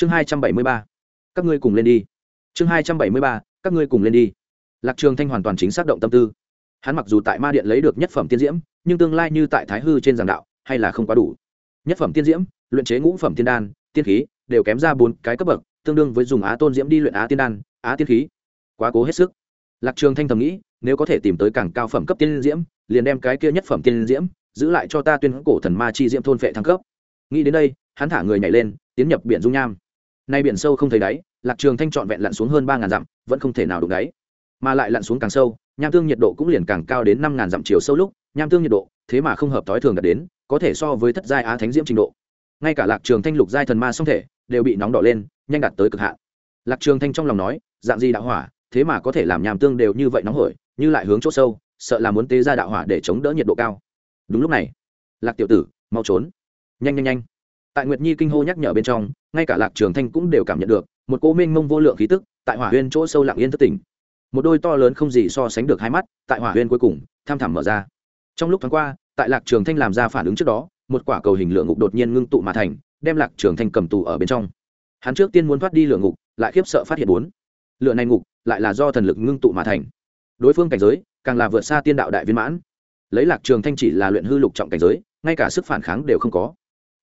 chương hai trăm bảy mươi ba, các ngươi cùng lên đi. Chương hai trăm bảy mươi ba, các ngươi cùng lên đi. Lạc trường thanh hoàn toàn chính xác động tâm tư. Hắn mặc dù tại ma điện lấy được nhất phẩm tiên diễm, nhưng tương lai như tại thái hư trên giảng đạo, hay là không quá đủ. Nhất phẩm tiên diễm, luyện chế ngũ phẩm tiên đan, tiên khí, đều kém ra bốn cái cấp bậc, tương đương với dùng á tôn diễm đi luyện á tiên đan, á tiên khí. Quá cố hết sức. Lạc trường thanh thầm nghĩ, nếu có thể tìm tới càng cao phẩm cấp tiên diễm, liền đem cái kia nhất phẩm tiên diễm giữ lại cho ta tuyên cổ thần ma chi diễm thôn phệ thăng cấp. Nghĩ đến đây, hắn thả người nhảy lên, tiến nhập biển dung nham nay biển sâu không thấy đáy, lạc trường thanh trọn vẹn lặn xuống hơn ba ngàn dặm, vẫn không thể nào đụng đáy. Mà lại lặn xuống càng sâu, nham tương nhiệt độ cũng liền càng cao đến năm ngàn dặm chiều sâu lúc, nham tương nhiệt độ, thế mà không hợp thói thường đạt đến, có thể so với thất giai á thánh diễm trình độ. Ngay cả lạc trường thanh lục giai thần ma song thể, đều bị nóng đỏ lên, nhanh đạt tới cực hạn. Lạc trường thanh trong lòng nói, dạng gì đạo hỏa, thế mà có thể làm nham tương đều như vậy nóng hổi, như lại hướng chỗ sâu, sợ là muốn tế ra đạo hỏa để chống đỡ nhiệt độ cao. Đúng lúc này, lạc tiểu tử, mau trốn. Nhanh nhanh nhanh tại nguyệt nhi kinh hô nhắc nhở bên trong, ngay cả lạc trường thanh cũng đều cảm nhận được, một cô minh mông vô lượng khí tức tại hỏa huyên chỗ sâu lặng yên thất tỉnh. Một đôi to lớn không gì so sánh được hai mắt tại hỏa huyên cuối cùng, tham thẳm mở ra. Trong lúc thoáng qua, tại lạc trường thanh làm ra phản ứng trước đó, một quả cầu hình lượng ngục đột nhiên ngưng tụ mà thành, đem lạc trường thanh cầm tù ở bên trong. Hắn trước tiên muốn thoát đi lượng ngục, lại khiếp sợ phát hiện bốn. Lửa này ngục lại là do thần lực ngưng tụ mà thành. Đối phương cảnh giới càng là vượt xa tiên đạo đại viên mãn. Lấy lạc trường thanh chỉ là luyện hư lục trọng cảnh giới, ngay cả sức phản kháng đều không có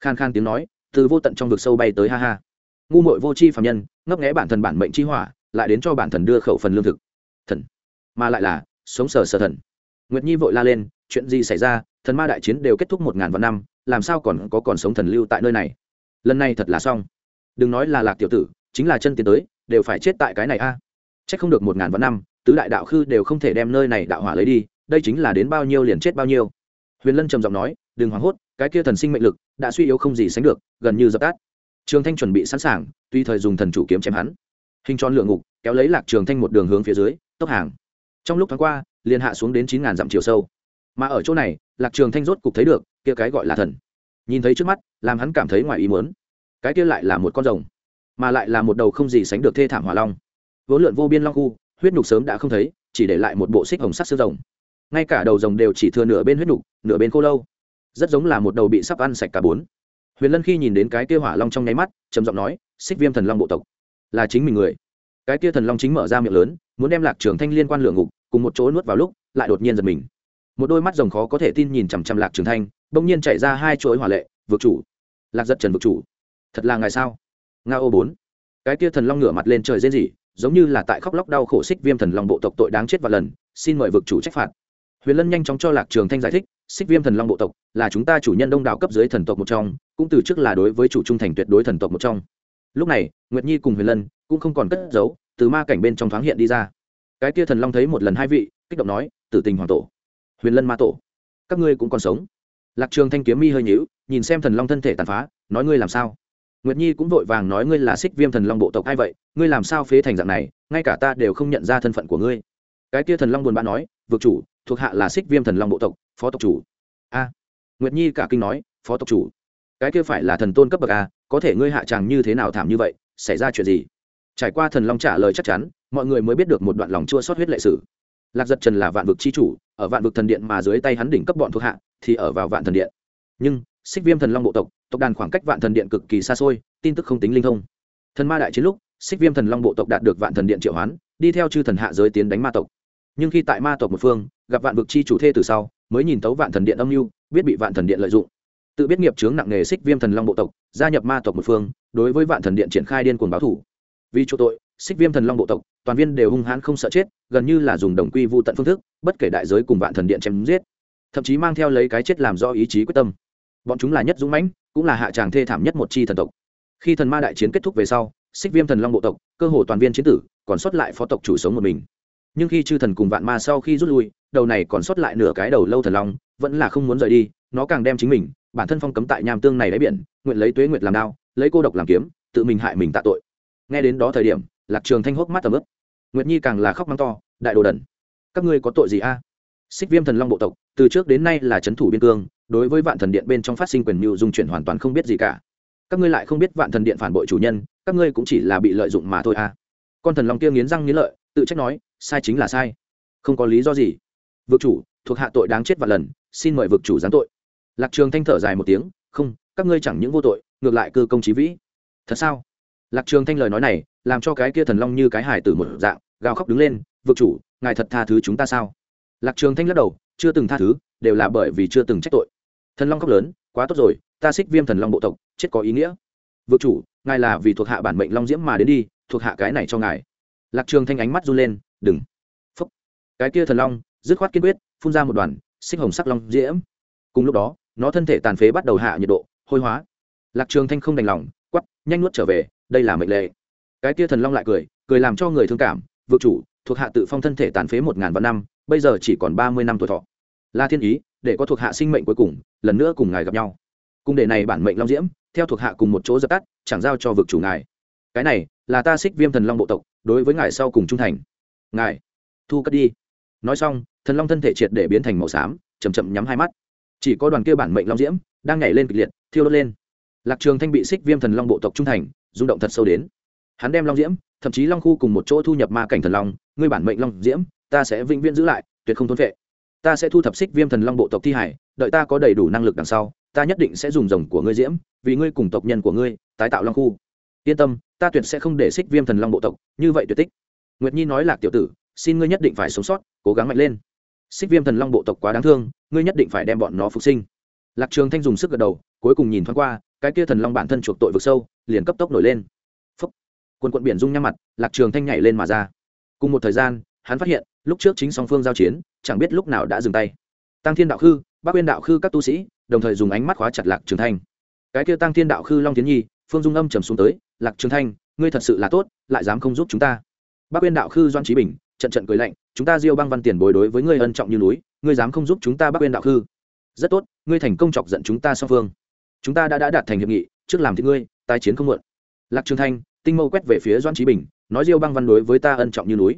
khan khan tiếng nói, từ vô tận trong vực sâu bay tới ha ha. Ngu muội vô chi phạm nhân, ngấp nghẽ bản thần bản mệnh chi hỏa, lại đến cho bản thần đưa khẩu phần lương thực. Thần. Mà lại là, sống sờ sờ thần. Nguyệt nhi vội la lên, chuyện gì xảy ra? Thần ma đại chiến đều kết thúc một ngàn vạn năm, làm sao còn có còn sống thần lưu tại nơi này? Lần này thật là xong. Đừng nói là lạc tiểu tử, chính là chân tiến tới, đều phải chết tại cái này a. À. trách không được một ngàn vạn năm, tứ đại đạo khư đều không thể đem nơi này đạo hỏa lấy đi, đây chính là đến bao nhiêu liền chết bao nhiêu. Huyền lân trầm giọng nói, đừng hoảng hốt, cái kia thần sinh mệnh lực đã suy yếu không gì sánh được, gần như dập tắt. Trường thanh chuẩn bị sẵn sàng, tuy thời dùng thần chủ kiếm chém hắn. Hình tròn lượng ngục, kéo lấy lạc trường thanh một đường hướng phía dưới, tốc hàng. Trong lúc thoáng qua, liền hạ xuống đến chín ngàn dặm chiều sâu. Mà ở chỗ này, lạc trường thanh rốt cục thấy được, kia cái gọi là thần. Nhìn thấy trước mắt, làm hắn cảm thấy ngoài ý muốn. Cái kia lại là một con rồng, mà lại là một đầu không gì sánh được thê thảm hỏa long. Vốn lượn vô biên long khu, huyết nhục sớm đã không thấy, chỉ để lại một bộ xích hồng sắc xương rồng. Ngay cả đầu rồng đều chỉ thừa nửa bên huyết nhục, nửa bên khô lâu rất giống là một đầu bị sắp ăn sạch cả bốn. Huyền lân khi nhìn đến cái kia hỏa long trong nháy mắt, trầm giọng nói, xích viêm thần long bộ tộc, là chính mình người. Cái kia thần long chính mở ra miệng lớn, muốn đem lạc trường thanh liên quan lượng ngục cùng một chỗ nuốt vào lúc, lại đột nhiên giật mình. Một đôi mắt rồng khó có thể tin nhìn chằm chằm lạc trường thanh, bỗng nhiên chạy ra hai chuỗi hỏa lệ vượt chủ. Lạc giật trần vượt chủ. Thật là ngày sao? Nga ô bốn. Cái kia thần long ngửa mặt lên trời rên rỉ, giống như là tại khóc lóc đau khổ xích viêm thần long bộ tộc tội đáng chết và lần, xin mời vực chủ trách phạt. Huyền lân nhanh chóng cho lạc trường thanh giải thích xích viêm thần long bộ tộc là chúng ta chủ nhân đông đảo cấp dưới thần tộc một trong, cũng từ trước là đối với chủ trung thành tuyệt đối thần tộc một trong. Lúc này, nguyệt nhi cùng huyền lân cũng không còn cất giấu, từ ma cảnh bên trong thoáng hiện đi ra. Cái kia thần long thấy một lần hai vị, kích động nói, tử tình hoàng tổ, huyền lân ma tổ, các ngươi cũng còn sống. Lạc trường thanh kiếm mi hơi nhíu, nhìn xem thần long thân thể tàn phá, nói, ngươi làm sao? Nguyệt nhi cũng vội vàng nói, ngươi là xích viêm thần long bộ tộc ai vậy? Ngươi làm sao phế thành dạng này? Ngay cả ta đều không nhận ra thân phận của ngươi. Cái kia thần long buồn bã nói, vực chủ thuộc hạ là xích viêm thần long bộ tộc, phó tộc chủ. A. Nguyệt nhi cả kinh nói, phó tộc chủ. Cái kia phải là thần tôn cấp bậc a, có thể ngươi hạ chàng như thế nào thảm như vậy, xảy ra chuyện gì? Trải qua thần long trả lời chắc chắn, mọi người mới biết được một đoạn lòng chua sót huyết lệ sử. Lạc giật trần là vạn vực c h i chủ, ở vạn vực thần điện mà dưới tay hắn đỉnh cấp bọn thuộc hạ, thì ở vào vạn thần điện. Nhưng xích viêm thần long bộ tộc tộc đàn khoảng cách vạn thần điện cực kỳ xa xôi, tin tức không tính linh thông. Thần ma đại chiến lúc xích viêm thần long bộ tộc đạt được vạn thần điện triệu hoán, đi theo chư thần hạ giới tiến đánh ma tộc. Nhưng khi tại ma tộc một phương gặp vạn vực chi chủ thê từ sau, mới nhìn tấu vạn thần điện âm mưu, biết bị vạn thần điện lợi dụng. Tự biết nghiệp chướng nặng nghề xích viêm thần long bộ tộc, gia nhập ma tộc một phương, đối với vạn thần điện triển khai điên cuồng báo thủ. Vì chỗ tội, xích viêm thần long bộ tộc, toàn viên đều hung hãn không sợ chết, gần như là dùng đồng quy vô tận phương thức, bất kể đại giới cùng vạn thần điện chém giết. Thậm chí mang theo lấy cái chết làm do ý chí quyết tâm. Bọn chúng là nhất dũng mãnh, cũng là hạ tràng thê thảm nhất một chi thần tộc. Khi thần ma đại chiến kết thúc về sau, xích viêm thần long bộ tộc, cơ hồ toàn viên chiến tử, còn sót lại phó tộc chủ sống một mình. Nhưng khi chư thần cùng vạn ma sau khi rút lui đầu này còn sót lại nửa cái đầu lâu thần long, vẫn là không muốn rời đi, nó càng đem chính mình, bản thân phong cấm tại nham tương này đáy biển, nguyện lấy tuế nguyệt làm đao, lấy cô độc làm kiếm, tự mình hại mình tạ tội. Nghe đến đó thời điểm, lạc trường thanh hốc mắt tầm ướp nguyệt nhi càng là khóc mắng to, đại đồ đần, các ngươi có tội gì a? Xích viêm thần long bộ tộc, từ trước đến nay là c thủ biên cương, đối với vạn thần điện bên trong phát sinh quyền mưu dung chuyển hoàn toàn không biết gì cả. Các ngươi lại không biết vạn thần điện phản bội chủ nhân, các ngươi cũng chỉ là bị lợi dụng mà thôi a. Con thần long kia nghiến răng nghiến lợi, tự trách nói, sai chính là sai, không có lý do gì vực chủ, thuộc hạ tội đáng chết vạn lần, xin mời vực chủ giáng tội. Lạc trường thanh thở dài một tiếng, không, các ngươi chẳng những vô tội, ngược lại cơ công trí vĩ. Thật sao? Lạc trường thanh lời nói này, làm cho cái kia thần long như cái hải tử một dạng, gào khóc đứng lên, vực chủ, ngài thật tha thứ chúng ta sao? Lạc trường thanh lắc đầu, chưa từng tha thứ, đều là bởi vì chưa từng trách tội. Thần long khóc lớn, quá tốt rồi, ta xích viêm thần long bộ tộc, chết có ý nghĩa. Vực chủ, ngài là vì thuộc hạ bản mệnh long diễm mà đến đi, thuộc hạ cái này cho ngài. Lạc trường thanh ánh mắt run lên, đừng. Phúc. Cái kia thần long dứt khoát kiên quyết, phun ra một đoàn xích hồng sắc long diễm. Cùng lúc đó, nó thân thể tàn phế bắt đầu hạ nhiệt độ, hôi hóa. Lạc trường thanh không đành lòng quắp nhanh nuốt trở về, đây là mệnh lệ. Cái kia thần long lại cười cười làm cho người thương cảm vượt chủ, thuộc hạ tự phong thân thể tàn phế một ngàn vạn năm, bây giờ chỉ còn ba mươi năm tuổi thọ. La thiên ý, để có thuộc hạ sinh mệnh cuối cùng, lần nữa cùng ngài gặp nhau. Cung đề này bản mệnh long diễm, theo thuộc hạ cùng một chỗ dập tắt, chẳng giao cho vực chủ ngài. Cái này, là ta xích viêm thần long bộ tộc, đối với ngài sau cùng trung thành. Ngài, thu cất đi. Nói xong thần long thân thể triệt để biến thành màu xám chầm chậm nhắm hai mắt. Chỉ có đoàn kia bản mệnh long diễm đang nhảy lên kịch liệt, thiêu đốt lên. Lạc trường thanh bị xích viêm thần long bộ tộc trung thành, rung động thật sâu đến. Hắn đem long diễm, thậm chí long khu cùng một chỗ thu nhập ma cảnh thần long, ngươi bản mệnh long diễm, ta sẽ vĩnh viễn giữ lại, tuyệt không thôn vệ ta sẽ thu thập xích viêm thần long bộ tộc thi hải, đợi ta có đầy đủ năng lực đằng sau, ta nhất định sẽ dùng rồng của ngươi diễm, vì ngươi cùng tộc nhân của ngươi, tái tạo long khu. Yên tâm, ta tuyệt sẽ không để xích viêm thần long bộ tộc, như vậy tuyệt tích. Nguyệt nhi nói lạc tiểu tử, xin ngươi nhất định phải sống sót, cố gắng mạnh lên xích viêm thần long bộ tộc quá đáng thương, ngươi nhất định phải đem bọn nó phục sinh. Lạc trường thanh dùng sức gật đầu, cuối cùng nhìn thoáng qua, cái kia thần long bản thân chuộc tội vực sâu, liền cấp tốc nổi lên. Phấp quần quận biển rung nhăm mặt, lạc trường thanh nhảy lên mà ra. Cùng một thời gian, hắn phát hiện, lúc trước chính song phương giao chiến, chẳng biết lúc nào đã dừng tay. Tăng thiên đạo khư, bác quyên đạo khư các tu sĩ, đồng thời dùng ánh mắt khóa chặt lạc trường thanh. Cái kia tăng thiên đạo khư long tiến nhi, phương dung âm trầm xuống tới, lạc trường thanh, ngươi thật sự là tốt, lại dám không giúp chúng ta. Bác quyên đạo khư doan trí bình trận trận cười lạnh, chúng ta diêu băng văn tiền bồi đối với ngươi ân trọng như núi, ngươi dám không giúp chúng ta bắc quyên đạo khư? Rất tốt, ngươi thành công chọc giận chúng ta song phương. Chúng ta đã đã đạt thành hiệp nghị, trước làm thì ngươi tai chiến không muộn. Lạc trường thanh, tinh mâu quét về phía doan trí bình, nói diêu băng văn đối với ta ân trọng như núi.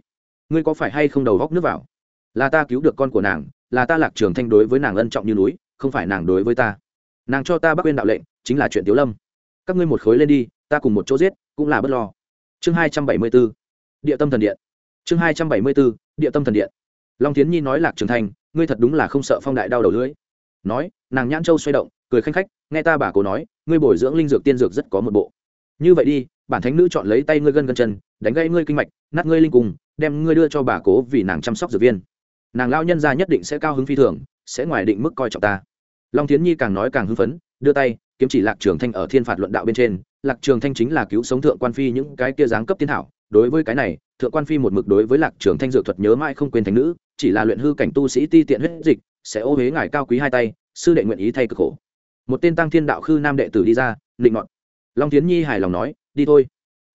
Ngươi có phải hay không đầu góc nước vào? Là ta cứu được con của nàng, là ta lạc trường thanh đối với nàng ân trọng như núi, không phải nàng đối với ta. Nàng cho ta bắc quên đạo lệnh, chính là chuyện tiếu lâm. Các ngươi một khối lên đi, ta cùng một chỗ giết, cũng là bất lo. Chương hai trăm bảy mươi b ố địa tâm thần điện chương hai trăm bảy mươi bốn địa tâm thần điện. Long tiến nhi nói lạc trường thanh ngươi thật đúng là không sợ phong đại đau đầu lưỡi. Nói, nàng nhãn châu xoay động, cười khanh khách, nghe ta bà cố nói, ngươi bồi dưỡng linh dược tiên dược rất có một bộ. Như vậy đi, bản thánh nữ chọn lấy tay ngươi gân gân chân, đánh gây ngươi kinh mạch, nát ngươi linh cùng, đem ngươi đưa cho bà cố vì nàng chăm sóc dược viên. Nàng lao nhân ra nhất định sẽ cao hứng phi thường, sẽ ngoài định mức coi trọng ta. Long tiến nhi càng nói càng hưng phấn đưa tay, kiếm chỉ lạc trường thanh ở thiên phạt luận đạo bên trên. Lạc trường thanh chính là cứu sống thượng quan phi những cái kia giáng cấp tiến thảo đối với cái này, thượng quan phi một mực đối với lạc trường thanh dược thuật nhớ mãi không quên thành nữ. Chỉ là luyện hư cảnh tu sĩ ti tiện huyết dịch, sẽ ô huế ngài cao quý hai tay, sư đệ nguyện ý thay cực khổ. Một tên tăng thiên đạo khư nam đệ tử đi ra định ngọn long tiến nhi hài lòng nói, đi thôi.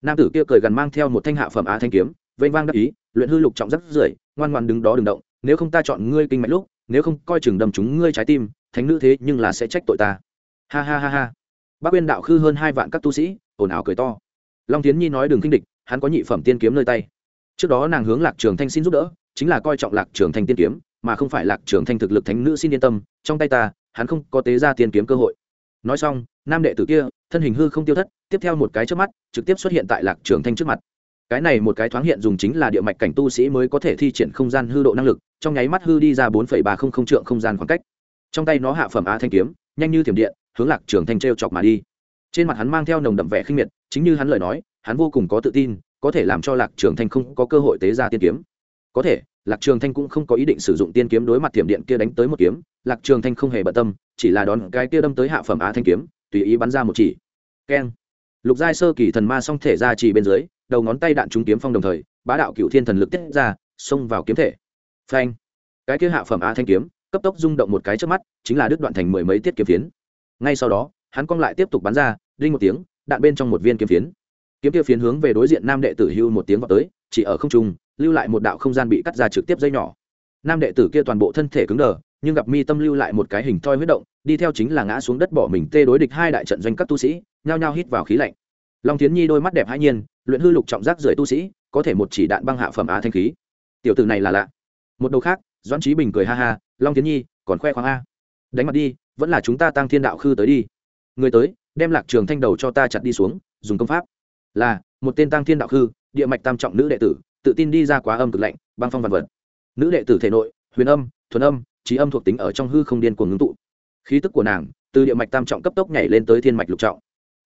Nam tử kia cười gần mang theo một thanh hạ phẩm á thanh kiếm, vênh vang đắc ý, luyện hư lục trọng rất rưởi, ngoan ngoan đứng đó đừng động, nếu không ta chọn ngươi kinh mạch lúc, nếu không coi chừng đâm chúng ngươi trái tim, thánh nữ thế nhưng là sẽ trách tội ta ha ha ha ha. Bác uyên đạo khư hơn hai vạn các tu sĩ, ồn ào cười to. Long tiến nhi nói đừng kinh địch, hắn có nhị phẩm tiên kiếm nơi tay. Trước đó nàng hướng lạc trường thanh xin giúp đỡ, chính là coi trọng lạc trường thanh tiên kiếm, mà không phải lạc trường thanh thực lực thánh nữ xin yên tâm, trong tay ta, hắn không có tế ra tiên kiếm cơ hội. Nói xong, nam đệ tử kia, thân hình hư không tiêu thất, tiếp theo một cái trước mắt, trực tiếp xuất hiện tại lạc trường thanh trước mặt. Cái này một cái thoáng hiện dùng chính là địa mạch cảnh tu sĩ mới có thể thi triển không gian hư độ năng lực, trong nháy mắt hư đi ra bốn ba không không trượng không gian khoảng cách. Trong tay nó hạ phẩm a thanh kiếm, nhanh như thiểm điện hướng lạc trường thanh treo chọc mà đi. Trên mặt hắn mang theo nồng đậm vẻ khinh miệt, chính như hắn lời nói, hắn vô cùng có tự tin, có thể làm cho lạc trường thanh không có cơ hội tế ra tiên kiếm. Có thể, lạc trường thanh cũng không có ý định sử dụng tiên kiếm đối mặt thiểm điện kia đánh tới một kiếm, lạc trường thanh không hề bận tâm, chỉ là đón cái kia đâm tới hạ phẩm á thanh kiếm, tùy ý bắn ra một chỉ. Keng. Lục giai sơ kỳ thần ma song thể ra chỉ bên dưới, đầu ngón tay đạn trúng kiếm phong đồng thời, bá đạo cựu thiên thần lực tiết ra, xông vào kiếm thể. Phanh. Cái kia hạ phẩm á thanh kiếm, cấp tốc rung động một cái trước mắt, chính là đứt đoạn thành mười mấy tiết kiếm phiến ngay sau đó, hắn cong lại tiếp tục bắn ra, đinh một tiếng, đạn bên trong một viên kiếm phiến. Kiếm tiêu phiến hướng về đối diện nam đệ tử hưu một tiếng vào tới, chỉ ở không trung, lưu lại một đạo không gian bị cắt ra trực tiếp dây nhỏ. Nam đệ tử kia toàn bộ thân thể cứng đờ, nhưng gặp mi tâm lưu lại một cái hình thoi huyết động, đi theo chính là ngã xuống đất bỏ mình tê đối địch hai đại trận doanh các tu sĩ, nhao nhao hít vào khí lạnh. Long tiến nhi đôi mắt đẹp hãi nhiên, luyện hư lục trọng giác rời tu sĩ, có thể một chỉ đạn băng hạ phẩm á thanh khí. Tiểu tử này là lạ. Một đầu khác, doãn trí bình cười ha ha, long tiến nhi, còn khoe khoang a? Đánh mặt đi vẫn là chúng ta tăng thiên đạo khư tới đi. Người tới, đem lạc trường thanh đầu cho ta chặt đi xuống, dùng công pháp. Là, một tên tăng thiên đạo khư, địa mạch tam trọng nữ đệ tử, tự tin đi ra quá âm cực lạnh, băng phong văn vật. Nữ đệ tử thể nội, huyền âm, thuần âm, trí âm thuộc tính ở trong hư không điên cuồng ngưng tụ. Khí tức của nàng, từ địa mạch tam trọng cấp tốc nhảy lên tới thiên mạch lục trọng.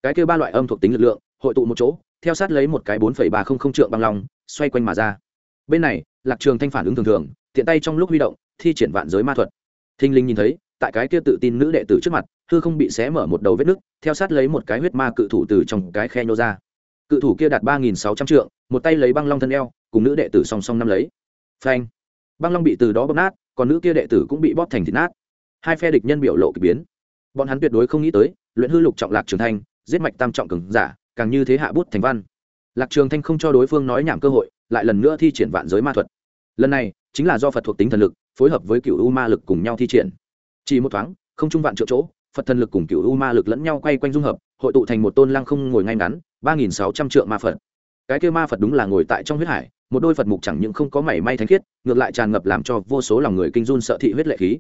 Cái kêu ba loại âm thuộc tính lực lượng, hội tụ một chỗ, theo sát lấy một cái bốn phẩy ba không không trượng băng long, xoay quanh mà ra. Bên này, lạc trường thanh phản ứng thường thường, tiện tay trong lúc huy động, thi triển vạn giới ma thuật. Thinh linh nhìn thấy tại cái kia tự tin nữ đệ tử trước mặt, hư không bị xé mở một đầu vết nứt, theo sát lấy một cái huyết ma cự thủ từ trong cái khe nhô ra. Cự thủ kia đạt ba nghìn sáu trăm trượng, một tay lấy băng long thân eo, cùng nữ đệ tử song song năm lấy. Phanh! Băng long bị từ đó bóp nát, còn nữ kia đệ tử cũng bị bóp thành thịt nát. Hai phe địch nhân biểu lộ k ỳ biến. Bọn hắn tuyệt đối không nghĩ tới, luyện hư lục trọng lạc trường thanh, giết mạch tam trọng cường giả, càng như thế hạ bút thành văn. Lạc trường thanh không cho đối phương nói nhảm cơ hội, lại lần nữa thi triển vạn giới ma thuật. Lần này, chính là do phật thuộc tính thần lực, phối hợp với cựu u ma lực cùng nhau thi triển chỉ một thoáng, không trung vạn triệu chỗ, phật thần lực cùng cựu u ma lực lẫn nhau quay quanh dung hợp, hội tụ thành một tôn lăng không ngồi ngay ngắn, ba nghìn sáu trăm triệu ma phật. Cái kêu ma phật đúng là ngồi tại trong huyết hải, một đôi phật mục chẳng những không có mảy may thánh khiết, ngược lại tràn ngập làm cho vô số lòng người kinh run sợ thị huyết lệ khí.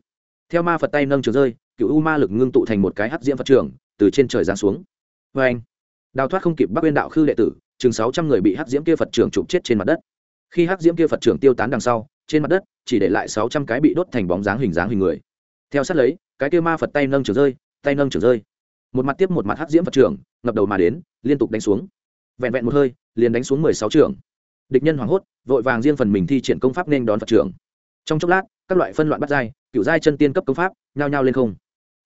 Theo ma phật tay nâng trường rơi cựu u ma lực ngưng tụ thành một cái hắc diễm phật trường, từ trên trời giáng xuống. Vê anh, đào thoát không kịp bắc uyên đạo khư đệ tử, chừng sáu trăm người bị hắc diễm kia phật trường chụp chết trên mặt đất. Khi hắc diễm kia phật trường tiêu tán đằng sau, trên mặt đất, chỉ để lại sáu trăm cái bị đốt thành bóng dáng hình dáng hình người theo sát lấy cái kia ma phật tay nâng trường rơi tay nâng trường rơi. Một mặt tiếp một mặt hắc diễm phật trưởng, ngập đầu mà đến liên tục đánh xuống. Vẹn vẹn một hơi liền đánh xuống mười sáu trường địch nhân hoảng hốt vội vàng riêng phần mình thi triển công pháp nên đón phật trưởng. trong chốc lát các loại phân loạn bắt dai cựu giai chân tiên cấp công pháp nhao nhao lên không.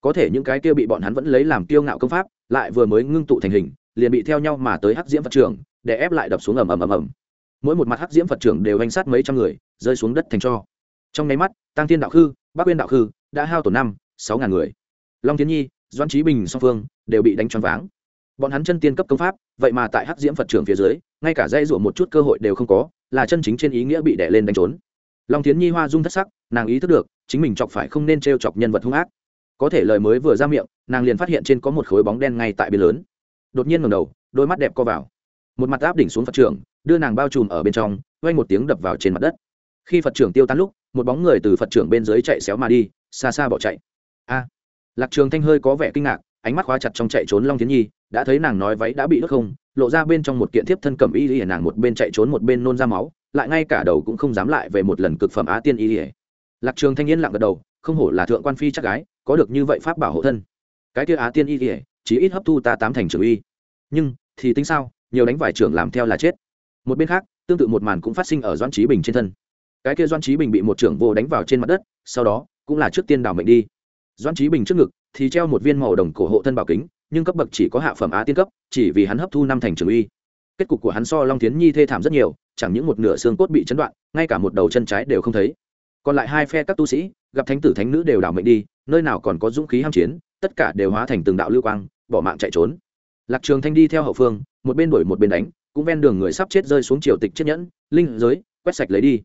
Có thể những cái kia bị bọn hắn vẫn lấy làm kiêu ngạo công pháp lại vừa mới ngưng tụ thành hình liền bị theo nhau mà tới hắc diễm phật trưởng, để ép lại đập xuống ầm ầm ầm ầm. Mỗi một mặt hắc diễm phật trưởng đều hành sát mấy trăm người rơi xuống đất thành cho. Trong nháy mắt tăng thiên đạo khư bắc quyên đạo khư đã hao tổn năm, sáu ngàn người. Long tiến nhi doan trí bình, song phương đều bị đánh choáng váng. Bọn hắn chân tiên cấp công pháp, vậy mà tại hắc diễm phật trưởng phía dưới, ngay cả dây ruộng một chút cơ hội đều không có, là chân chính trên ý nghĩa bị đẻ lên đánh trốn. Long tiến nhi hoa dung thất sắc, nàng ý thức được, chính mình chọc phải không nên t r e o chọc nhân vật hung ác. Có thể lời mới vừa ra miệng, nàng liền phát hiện trên có một khối bóng đen ngay tại bên lớn. Đột nhiên ngầm đầu, đôi mắt đẹp co vào. Một mặt áp đỉnh xuống phật trưởng đưa nàng bao trùm ở bên trong quay một tiếng đập vào trên mặt đất. Khi phật trưởng tiêu tan lúc, một bóng người từ phật trưởng bên dưới chạy xéo mà đi xa xa bỏ chạy. A, lạc trường thanh hơi có vẻ kinh ngạc, ánh mắt khóa chặt trong chạy trốn long thiến nhi, đã thấy nàng nói váy đã bị đứt không, lộ ra bên trong một kiện thiếp thân cầm y lìa nàng một bên chạy trốn một bên nôn ra máu, lại ngay cả đầu cũng không dám lại về một lần cực phẩm á tiên y lìa. lạc trường thanh yên lặng gật đầu, không hổ là thượng quan phi chắc gái, có được như vậy pháp bảo hộ thân. Cái kia á tiên y lìa chỉ ít hấp thu ta tám thành trường y. Nhưng, thì tính sao, nhiều đánh vài trưởng làm theo là chết. Một bên khác, tương tự một màn cũng phát sinh ở doan trí bình trên thân. Cái kia doan trí bình bị một trưởng vô đánh vào trên mặt đất, sau đó cũng là trước tiên đảo mệnh đi. Doan trí bình trước ngực thì treo một viên màu đồng cổ hộ thân bảo kính, nhưng cấp bậc chỉ có hạ phẩm á tiên cấp, chỉ vì hắn hấp thu năm thành trường uy. Kết cục của hắn so long tiến nhi thê thảm rất nhiều, chẳng những một nửa xương cốt bị chấn đoạn, ngay cả một đầu chân trái đều không thấy. Còn lại hai phe các tu sĩ, gặp thánh tử thánh nữ đều đảo mệnh đi, nơi nào còn có dũng khí ham chiến, tất cả đều hóa thành từng đạo lưu quang, bỏ mạng chạy trốn. Lạc trường thanh đi theo hậu phương, một bên đuổi một bên đánh, cũng ven đường người sắp chết rơi xuống triều tịch chiếc nhẫn, linh giới, quét sạch lấy đi.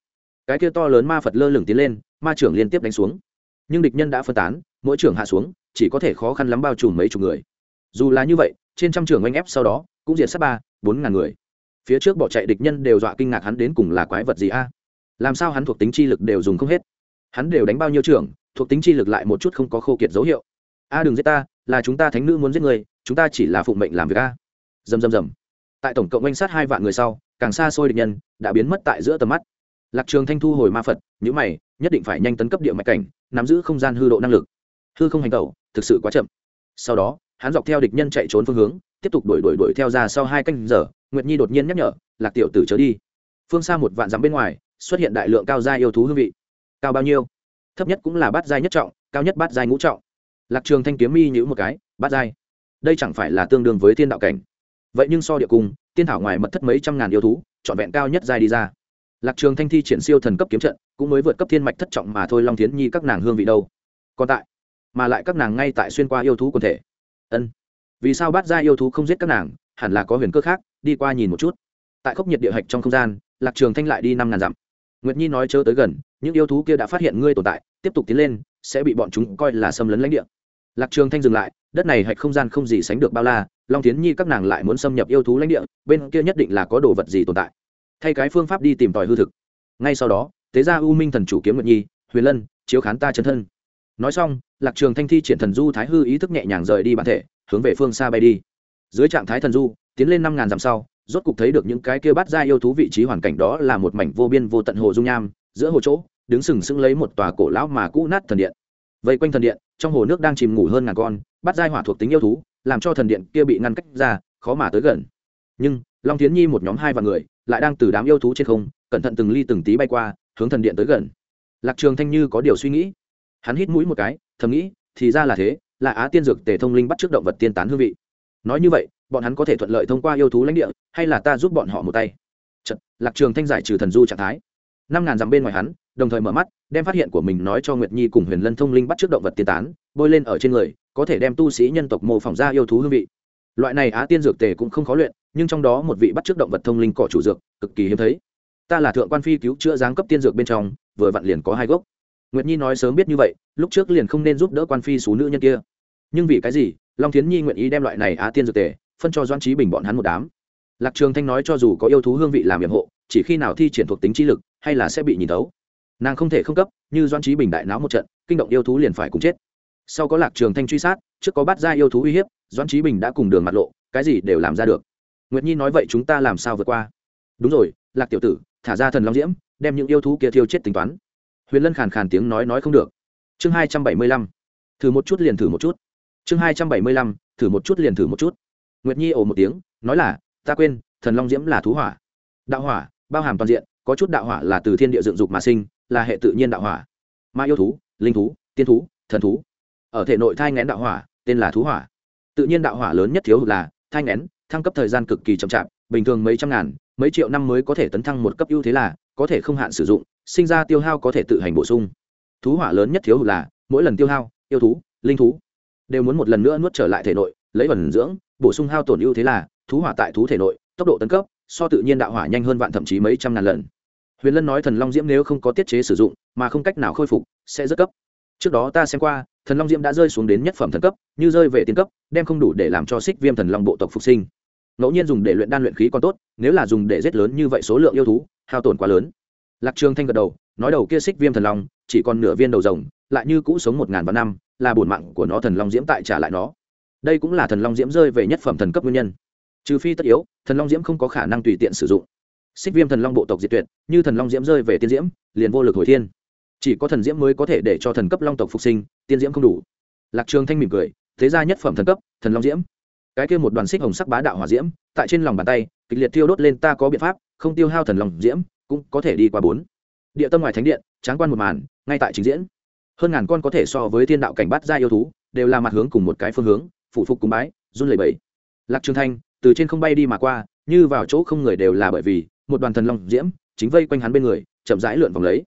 Cái kia to lớn ma phật lơ lửng tiến lên, ma trưởng liên tiếp đánh xuống nhưng địch nhân đã phân tán, mỗi trưởng hạ xuống, chỉ có thể khó khăn lắm bao trùm mấy chục người. Dù là như vậy, trên trăm trường oanh ép sau đó, cũng diệt sát ba, bốn ngàn người. Phía trước bỏ chạy địch nhân đều dọa kinh ngạc hắn đến cùng là quái vật gì a? Làm sao hắn thuộc tính chi lực đều dùng không hết? Hắn đều đánh bao nhiêu trưởng, thuộc tính chi lực lại một chút không có khô kiệt dấu hiệu. A, đừng giết ta, là chúng ta thánh nữ muốn giết người, chúng ta chỉ là phụng mệnh làm việc a. Dầm dầm dầm tại tổng cộng oanh sát hai vạn người sau, càng xa xôi địch nhân đã biến mất tại giữa tầm mắt lạc trường thanh thu hồi ma phật những mày, nhất định phải nhanh tấn cấp địa mạch cảnh, nắm giữ không gian hư độ năng lực. Hư không hành tẩu, thực sự quá chậm. Sau đó, hắn dọc theo địch nhân chạy trốn phương hướng, tiếp tục đuổi đuổi đuổi theo ra sau hai canh giờ, nguyệt nhi đột nhiên nhắc nhở, lạc tiểu tử trở đi. Phương xa một vạn dặm bên ngoài, xuất hiện đại lượng cao gia yêu thú hương vị. Cao bao nhiêu? Thấp nhất cũng là bát giai nhất trọng, cao nhất bát giai ngũ trọng. Lạc trường thanh kiếm mi nhữ một cái, bát giai? Đây chẳng phải là tương đương với thiên đạo cảnh. Vậy nhưng so địa cung, tiên thảo ngoài mật thất mấy trăm ngàn yêu thú, trọn vẹn cao nhất giai đi ra lạc trường thanh thi triển siêu thần cấp kiếm trận, cũng mới vượt cấp thiên mạch thất trọng mà thôi, long Thiến nhi các nàng hương vị đâu? Còn tại, mà lại các nàng ngay tại xuyên qua yêu thú quần thể. Ân, vì sao bát gia yêu thú không giết các nàng, hẳn là có huyền cơ khác, đi qua nhìn một chút. Tại khốc nhiệt địa hạch trong không gian, lạc trường thanh lại đi năm ngàn dặm. Nguyệt nhi nói chớ tới gần, những yêu thú kia đã phát hiện ngươi tồn tại, tiếp tục tiến lên, sẽ bị bọn chúng coi là xâm lấn lãnh địa. Lạc trường thanh dừng lại, đất này hạch không gian không gì sánh được bao la, long tiến nhi các nàng lại muốn xâm nhập yêu thú lãnh địa, bên kia nhất định là có đồ vật gì tồn tại thay cái phương pháp đi tìm tòi hư thực. Ngay sau đó, tế gia u minh thần chủ kiếm nguyệt nhi, huyền lân, chiếu khán ta chân thân. Nói xong, lạc trường thanh thi triển thần du thái hư ý thức nhẹ nhàng rời đi bản thể, hướng về phương xa bay đi. Dưới trạng thái thần du, tiến lên năm ngàn dặm sau, rốt cục thấy được những cái kia bắt ra yêu thú vị trí hoàn cảnh đó là một mảnh vô biên vô tận hồ dung nham, giữa hồ chỗ, đứng sừng sững lấy một tòa cổ lão mà cũ nát thần điện. Vây quanh thần điện, trong hồ nước đang chìm ngủ hơn ngàn con, bắt giai hỏa thuộc tính yêu thú, làm cho thần điện kia bị ngăn cách ra, khó mà tới gần. Nhưng, long tiến nhi một nhóm hai vạn người lại đang từ đám yêu thú trên không cẩn thận từng ly từng tí bay qua hướng thần điện tới gần. Lạc trường thanh như có điều suy nghĩ. Hắn hít mũi một cái thầm nghĩ thì ra là thế là á tiên dược tề thông linh bắt trước động vật tiên tán hương vị. Nói như vậy bọn hắn có thể thuận lợi thông qua yêu thú lãnh địa hay là ta giúp bọn họ một tay? Chật, lạc trường thanh giải trừ thần du trạng thái. Năm ngàn dặm bên ngoài hắn đồng thời mở mắt đem phát hiện của mình nói cho nguyệt nhi cùng huyền lân thông linh bắt trước động vật tiên tán bôi lên ở trên người có thể đem tu sĩ nhân tộc mô phỏng ra yêu thú hương vị. Loại này á tiên dược tề cũng không khó luyện nhưng trong đó một vị bắt trước động vật thông linh cỏ chủ dược, cực kỳ hiếm thấy. Ta là thượng quan phi cứu chữa giáng cấp tiên dược bên trong, vừa vặn liền có hai gốc. Nguyệt nhi nói sớm biết như vậy, lúc trước liền không nên giúp đỡ quan phi số nữ nhân kia. Nhưng vì cái gì, long thiến nhi nguyện ý đem loại này á tiên dược tề, phân cho doan trí bình bọn hắn một đám. Lạc trường thanh nói cho dù có yêu thú hương vị làm nhiệm hộ, chỉ khi nào thi triển thuộc tính trí lực, hay là sẽ bị nhìn thấu. Nàng không thể không cấp, như doan trí bình đại náo một trận, kinh động yêu thú liền phải cùng chết. Sau có lạc trường thanh truy sát, trước có bắt ra yêu thú uy hiếp doan trí bình đã cùng đường mặt lộ, cái gì đều làm ra được nguyệt nhi nói vậy chúng ta làm sao vượt qua đúng rồi lạc tiểu tử thả ra thần long diễm đem những yêu thú kia thiêu chết tính toán huyền lân khàn khàn tiếng nói nói không được chương hai trăm bảy mươi lăm thử một chút liền thử một chút chương hai trăm bảy mươi lăm thử một chút liền thử một chút nguyệt nhi ồ một tiếng nói là ta quên thần long diễm là thú hỏa đạo hỏa bao hàm toàn diện có chút đạo hỏa là từ thiên địa dựng dục mà sinh là hệ tự nhiên đạo hỏa Ma yêu thú linh thú tiên thú thần thú ở thể nội thai ngén đạo hỏa tên là thú hỏa tự nhiên đạo hỏa lớn nhất thiếu hụt là thai ngén thăng cấp thời gian cực kỳ chậm chạp, bình thường mấy trăm ngàn, mấy triệu năm mới có thể tấn thăng một cấp ưu thế là, có thể không hạn sử dụng, sinh ra tiêu hao có thể tự hành bổ sung. Thú hỏa lớn nhất thiếu hụt là, mỗi lần tiêu hao, yêu thú, linh thú, đều muốn một lần nữa nuốt trở lại thể nội, lấy vần dưỡng, bổ sung hao tổn ưu thế là, thú hỏa tại thú thể nội, tốc độ tấn cấp, so tự nhiên đạo hỏa nhanh hơn vạn thậm chí mấy trăm ngàn lần. Huyền lân nói thần long diễm nếu không có tiết chế sử dụng, mà không cách nào khôi phục, sẽ rất cấp. Trước đó ta xem qua, thần long diễm đã rơi xuống đến nhất phẩm thần cấp, như rơi về tiên cấp, đem không đủ để làm cho xích viêm thần long bộ tộc phục sinh ngẫu nhiên dùng để luyện đan luyện khí còn tốt, nếu là dùng để giết lớn như vậy số lượng yêu thú, hao tổn quá lớn. Lạc trường thanh gật đầu, nói đầu kia xích viêm thần long, chỉ còn nửa viên đầu rồng, lại như cũ sống một ngàn vạn năm, là bổn mạng của nó thần long diễm tại trả lại nó. Đây cũng là thần long diễm rơi về nhất phẩm thần cấp nguyên nhân. Trừ phi tất yếu, thần long diễm không có khả năng tùy tiện sử dụng. Xích viêm thần long bộ tộc diệt tuyệt, như thần long diễm rơi về tiên diễm, liền vô lực hồi thiên. Chỉ có thần diễm mới có thể để cho thần cấp long tộc phục sinh, tiên diễm không đủ. Lạc trường thanh mỉm cười, thế ra nhất phẩm thần cấp, thần long diễm cái kia một đoàn xích hồng sắc bá đạo hỏa diễm, tại trên lòng bàn tay, kịch liệt tiêu đốt lên ta có biện pháp, không tiêu hao thần long diễm, cũng có thể đi qua bốn. Địa tâm ngoài thánh điện, tráng quan một màn, ngay tại trình diễn. Hơn ngàn con có thể so với thiên đạo cảnh bát gia yêu thú, đều là mặt hướng cùng một cái phương hướng phụ phục cùng bái, run lẩy bẩy. Lạc trường thanh, từ trên không bay đi mà qua, như vào chỗ không người đều là bởi vì, một đoàn thần long diễm, chính vây quanh hắn bên người, chậm rãi lượn vòng lấy.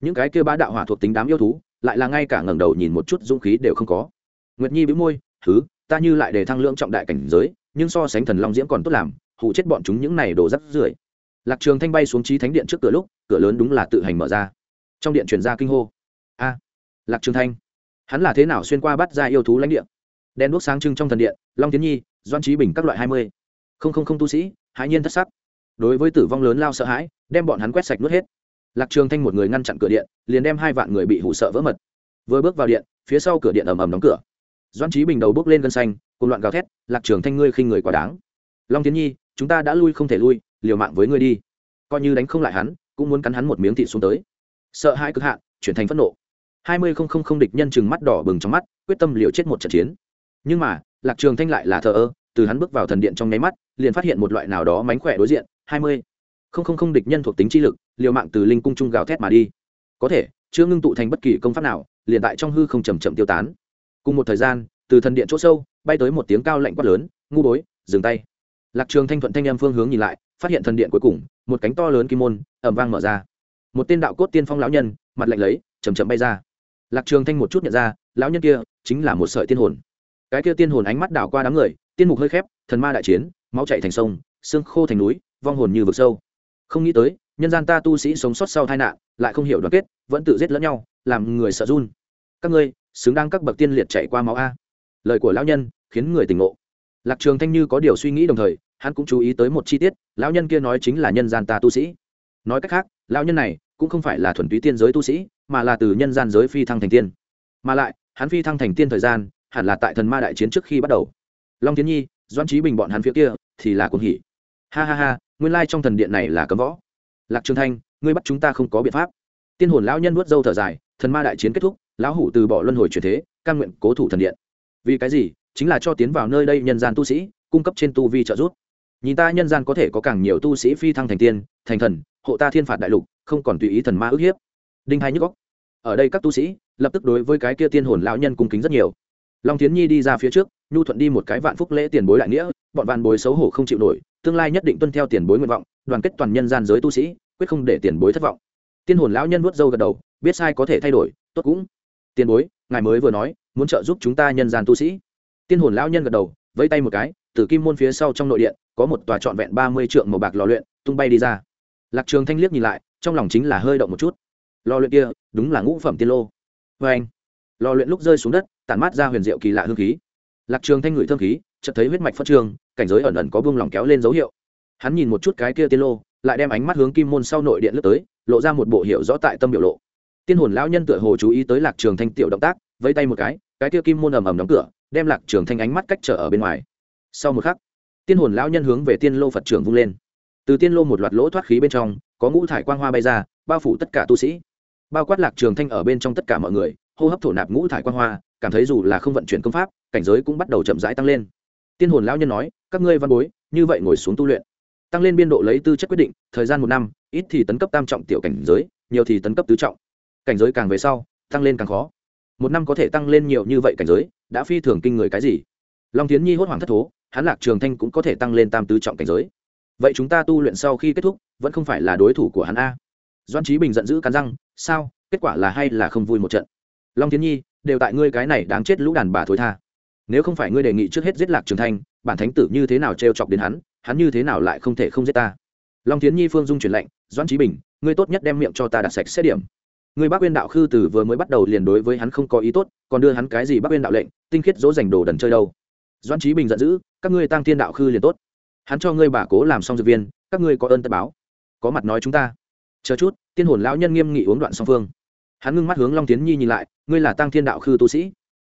Những cái kia bá đạo hỏa thuộc tính đám yêu thú, lại là ngay cả ngẩng đầu nhìn một chút dũng khí đều không có. Nguyệt nhi bĩu môi, thứ ta như lại để thăng lượng trọng đại cảnh giới, nhưng so sánh thần long diễm còn tốt làm hụ chết bọn chúng những này đổ rắc rưởi. Lạc trường thanh bay xuống trí thánh điện trước cửa lúc, cửa lớn đúng là tự hành mở ra. Trong điện truyền ra kinh hô. A, lạc trường thanh, hắn là thế nào xuyên qua bắt ra yêu thú lãnh địa? Đen đuốc sáng trưng trong thần điện, long tiến nhi, doan trí bình các loại hai mươi. Không không không tu sĩ, hãi nhiên thất sắc. Đối với tử vong lớn lao sợ hãi, đem bọn hắn quét sạch nuốt hết. Lạc trường thanh một người ngăn chặn cửa điện, liền đem hai vạn người bị hủ sợ vỡ mật. Vừa bước vào điện, phía sau cửa điện ầm ầm đóng cửa doan trí bình đầu bước lên gân xanh cùng loạn gào thét, lạc trường thanh ngươi khinh người quá đáng. Long tiến nhi, chúng ta đã lui không thể lui, liều mạng với ngươi đi. Coi như đánh không lại hắn, cũng muốn cắn hắn một miếng thịt xuống tới. Sợ hãi cực hạn, chuyển thành phẫn nộ. Hai mươi không không không địch nhân chừng mắt đỏ bừng trong mắt, quyết tâm liều chết một trận chiến. Nhưng mà, lạc trường thanh lại là thờ ơ, từ hắn bước vào thần điện trong nháy mắt, liền phát hiện một loại nào đó mánh khỏe đối diện, hai mươi không không không địch nhân thuộc tính chi lực, liều mạng từ linh cung trung gào thét mà đi. Có thể, chưa ngưng tụ thành bất kỳ công pháp nào, liền tại trong hư không chầm chậm tiêu tán cùng một thời gian, từ thần điện chỗ sâu, bay tới một tiếng cao lạnh quát lớn, ngu bối, dừng tay. Lạc trường thanh thuận thanh em phương hướng nhìn lại, phát hiện thần điện cuối cùng, một cánh to lớn kim môn ẩm vang mở ra. Một tên đạo cốt tiên phong lão nhân, mặt lạnh lấy chầm chậm bay ra. Lạc trường thanh một chút nhận ra, lão nhân kia chính là một sợi tiên hồn. Cái kia tiên hồn ánh mắt đảo qua đám người, tiên mục hơi khép, thần ma đại chiến, máu chạy thành sông, xương khô thành núi, vong hồn như vực sâu. Không nghĩ tới, nhân gian ta tu sĩ sống sót sau tai nạn, lại không hiểu đoàn kết, vẫn tự giết lẫn nhau, làm người sợ run. Các ngươi xứng đáng các bậc tiên liệt chạy qua máu a. Lời của lão nhân khiến người tỉnh ngộ. Lạc trường thanh như có điều suy nghĩ đồng thời, hắn cũng chú ý tới một chi tiết, lão nhân kia nói chính là nhân gian ta tu sĩ. Nói cách khác, lão nhân này cũng không phải là thuần túy tiên giới tu sĩ, mà là từ nhân gian giới phi thăng thành tiên. Mà lại, hắn phi thăng thành tiên thời gian hẳn là tại thần ma đại chiến trước khi bắt đầu. Long tiến nhi doan trí bình bọn hắn phía kia thì là cuồng hỉ. Ha ha ha, nguyên lai trong thần điện này là cấm võ. Lạc trường thanh, ngươi bắt chúng ta không có biện pháp. Tiên hồn lão nhân nuốt dâu thở dài, thần ma đại chiến kết thúc lão hủ từ bỏ luân hồi truyền thế căn nguyện cố thủ thần điện. Vì cái gì? Chính là cho tiến vào nơi đây nhân gian tu sĩ, cung cấp trên tu vi trợ giúp. Nhìn ta nhân gian có thể có càng nhiều tu sĩ phi thăng thành tiên, thành thần, hộ ta thiên phạt đại lục, không còn tùy ý thần ma ức hiếp. Đinh hai nhức góc ở đây các tu sĩ, lập tức đối với cái kia tiên hồn lão nhân cung kính rất nhiều. Long tiến nhi đi ra phía trước, nhu thuận đi một cái vạn phúc lễ tiền bối đại nghĩa, bọn vạn bối xấu hổ không chịu nổi, tương lai nhất định tuân theo tiền bối nguyện vọng, đoàn kết toàn nhân gian giới tu sĩ, quyết không để tiền bối thất vọng. Tiên hồn lão nhân vuốt râu gật đầu, biết sai có thể thay đổi, tốt cũng tiền bối, ngài mới vừa nói, muốn trợ giúp chúng ta nhân gian tu sĩ. Tiên hồn lão nhân gật đầu, vẫy tay một cái, từ kim môn phía sau trong nội điện, có một tòa trọn vẹn ba mươi trượng màu bạc lò luyện, tung bay đi ra. Lạc trường thanh liếc nhìn lại, trong lòng chính là hơi động một chút. Lò luyện kia, đúng là ngũ phẩm tiên lô. Vê anh, lò luyện lúc rơi xuống đất, tản mát ra huyền diệu kỳ lạ hương khí. Lạc trường thanh ngửi thơm khí, chợt thấy huyết mạch phát trường, cảnh giới ẩn ẩn có buông lỏng kéo lên dấu hiệu. Hắn nhìn một chút cái kia tiên lô, lại đem ánh mắt hướng kim môn sau nội điện lướt tới, lộ ra một bộ hiệu rõ tại tâm biểu lộ tiên hồn lão nhân tựa hồ chú ý tới lạc trường thanh tiểu động tác, vẫy tay một cái cái kia kim môn ầm ầm đóng cửa, đem lạc trường thanh ánh mắt cách trở ở bên ngoài. Sau một khắc, tiên hồn lão nhân hướng về tiên lô phật trưởng vung lên. Từ tiên lô một loạt lỗ thoát khí bên trong, có ngũ thải quang hoa bay ra, bao phủ tất cả tu sĩ. Bao quát lạc trường thanh ở bên trong tất cả mọi người, hô hấp thổ nạp ngũ thải quang hoa, cảm thấy dù là không vận chuyển công pháp, cảnh giới cũng bắt đầu chậm rãi tăng lên. Tiên hồn lão nhân nói, các ngươi văn bối, như vậy ngồi xuống tu luyện. Tăng lên biên độ lấy tư chất quyết định, thời gian một năm, ít thì tấn cấp tam trọng tiểu cảnh giới, nhiều thì tấn cấp tứ trọng cảnh giới càng về sau, tăng lên càng khó. Một năm có thể tăng lên nhiều như vậy cảnh giới, đã phi thường kinh người cái gì? Long tiến nhi hốt hoảng thất thố, hắn lạc trường thanh cũng có thể tăng lên tam tứ trọng cảnh giới. Vậy chúng ta tu luyện sau khi kết thúc, vẫn không phải là đối thủ của hắn a? Doan trí bình giận dữ cắn răng, sao, kết quả là hay là không vui một trận? Long tiến nhi, đều tại ngươi cái này đáng chết lũ đàn bà thối tha. Nếu không phải ngươi đề nghị trước hết giết lạc trường thanh, bản thánh tử như thế nào trêu chọc đến hắn hắn như thế nào lại không thể không giết ta? Long tiến nhi phương dung truyền lệnh doan trí bình, ngươi tốt nhất đem miệng cho ta đặt sạch xét điểm người bác uyên đạo khư từ vừa mới bắt đầu liền đối với hắn không có ý tốt, còn đưa hắn cái gì bác uyên đạo lệnh, tinh khiết dỗ dành đồ đần chơi đâu. Doan trí bình giận dữ, các ngươi tăng thiên đạo khư liền tốt. Hắn cho ngươi bà cố làm xong dược viên, các ngươi có ơn tất báo. Có mặt nói chúng ta. Chờ chút, tiên hồn lão nhân nghiêm nghị uống đoạn song phương. Hắn ngưng mắt hướng long tiến nhi nhìn lại, ngươi là tăng thiên đạo khư tu sĩ.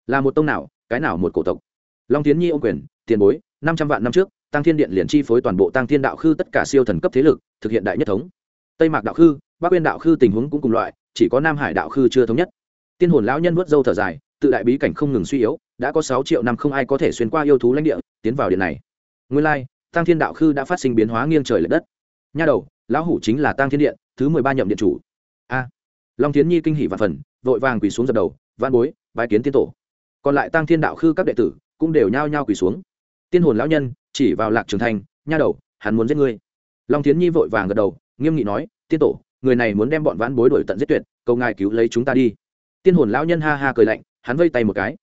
Là một tông nào, cái nào một cổ tộc? Long tiến nhi ô quyền, tiền bối, năm trăm vạn năm trước tăng thiên điện liền chi phối toàn bộ tăng thiên đạo khư tất cả siêu thần cấp thế lực, thực hiện đại nhất thống. Tây mạc đạo khư bắc uyên đạo khư tình huống cũng cùng loại chỉ có nam hải đạo khư chưa thống nhất. Tiên hồn lão nhân vớt dâu thở dài tự đại bí cảnh không ngừng suy yếu đã có sáu triệu năm không ai có thể xuyên qua yêu thú lãnh địa tiến vào điện này. Nguyên lai tăng thiên đạo khư đã phát sinh biến hóa nghiêng trời l ệ đất. Nha đầu lão hủ chính là tăng thiên điện thứ mười ba nhậm điện chủ. A. Long tiến nhi kinh hỷ và phần vội vàng quỳ xuống dập đầu van bối bái kiến tiên tổ. Còn lại tăng thiên đạo khư các đệ tử cũng đều nhao nhao quỳ xuống. Tiên hồn lão nhân chỉ vào lạc trường thành, nha đầu hắn muốn giết ngươi. Long tiến nhi vội vàng gật đầu nghiêm nghị nói tiên tổ người này muốn đem bọn vãn bối đổi tận giết tuyệt, cầu ngài cứu lấy chúng ta đi. Tiên hồn lão nhân ha ha cười lạnh, hắn vây tay một cái.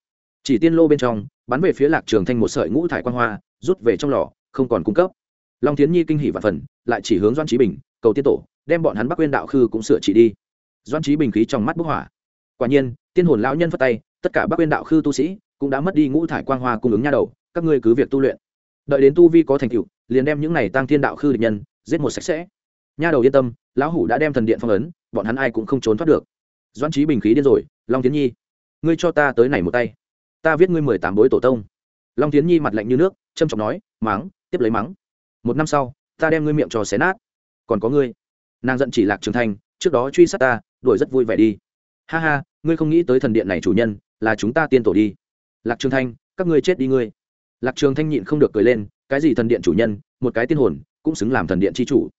Chỉ tiên lô bên trong, bắn về phía lạc trường thanh một sợi ngũ thải quan hoa, rút về trong lò, không còn cung cấp. Long tiến nhi kinh hỉ và phần, lại chỉ hướng doan trí bình, cầu tiên tổ, đem bọn hắn bắc quên đạo khư cũng sửa trị đi. Doan trí bình khí trong mắt bức hỏa. Quả nhiên, tiên hồn lão nhân phất tay, tất cả bắc quên đạo khư tu sĩ cũng đã mất đi ngũ thải quang hoa cung ứng nha đầu, các ngươi cứ việc tu luyện. Đợi đến tu vi có thành tựu, liền đem những này tăng thiên đạo khư địch nhân giết một sạch sẽ nha đầu yên tâm, lão hủ đã đem thần điện phong ấn, bọn hắn ai cũng không trốn thoát được. Doan trí bình khí điên rồi, long tiến nhi, ngươi cho ta tới này một tay. Ta viết ngươi mười tám bối tổ tông. Long tiến nhi mặt lạnh như nước trâm trọng nói mắng tiếp lấy mắng một năm sau, ta đem ngươi miệng cho xé nát. Còn có ngươi. Nàng giận chỉ lạc trường thanh, trước đó truy sát ta, đuổi rất vui vẻ đi. Ha ha, ngươi không nghĩ tới thần điện này chủ nhân là chúng ta tiên tổ đi. Lạc trường thanh, các ngươi chết đi ngươi. Lạc trường thanh nhịn không được cười lên, cái gì thần điện chủ nhân, một cái tiên hồn, cũng xứng làm thần điện chi chủ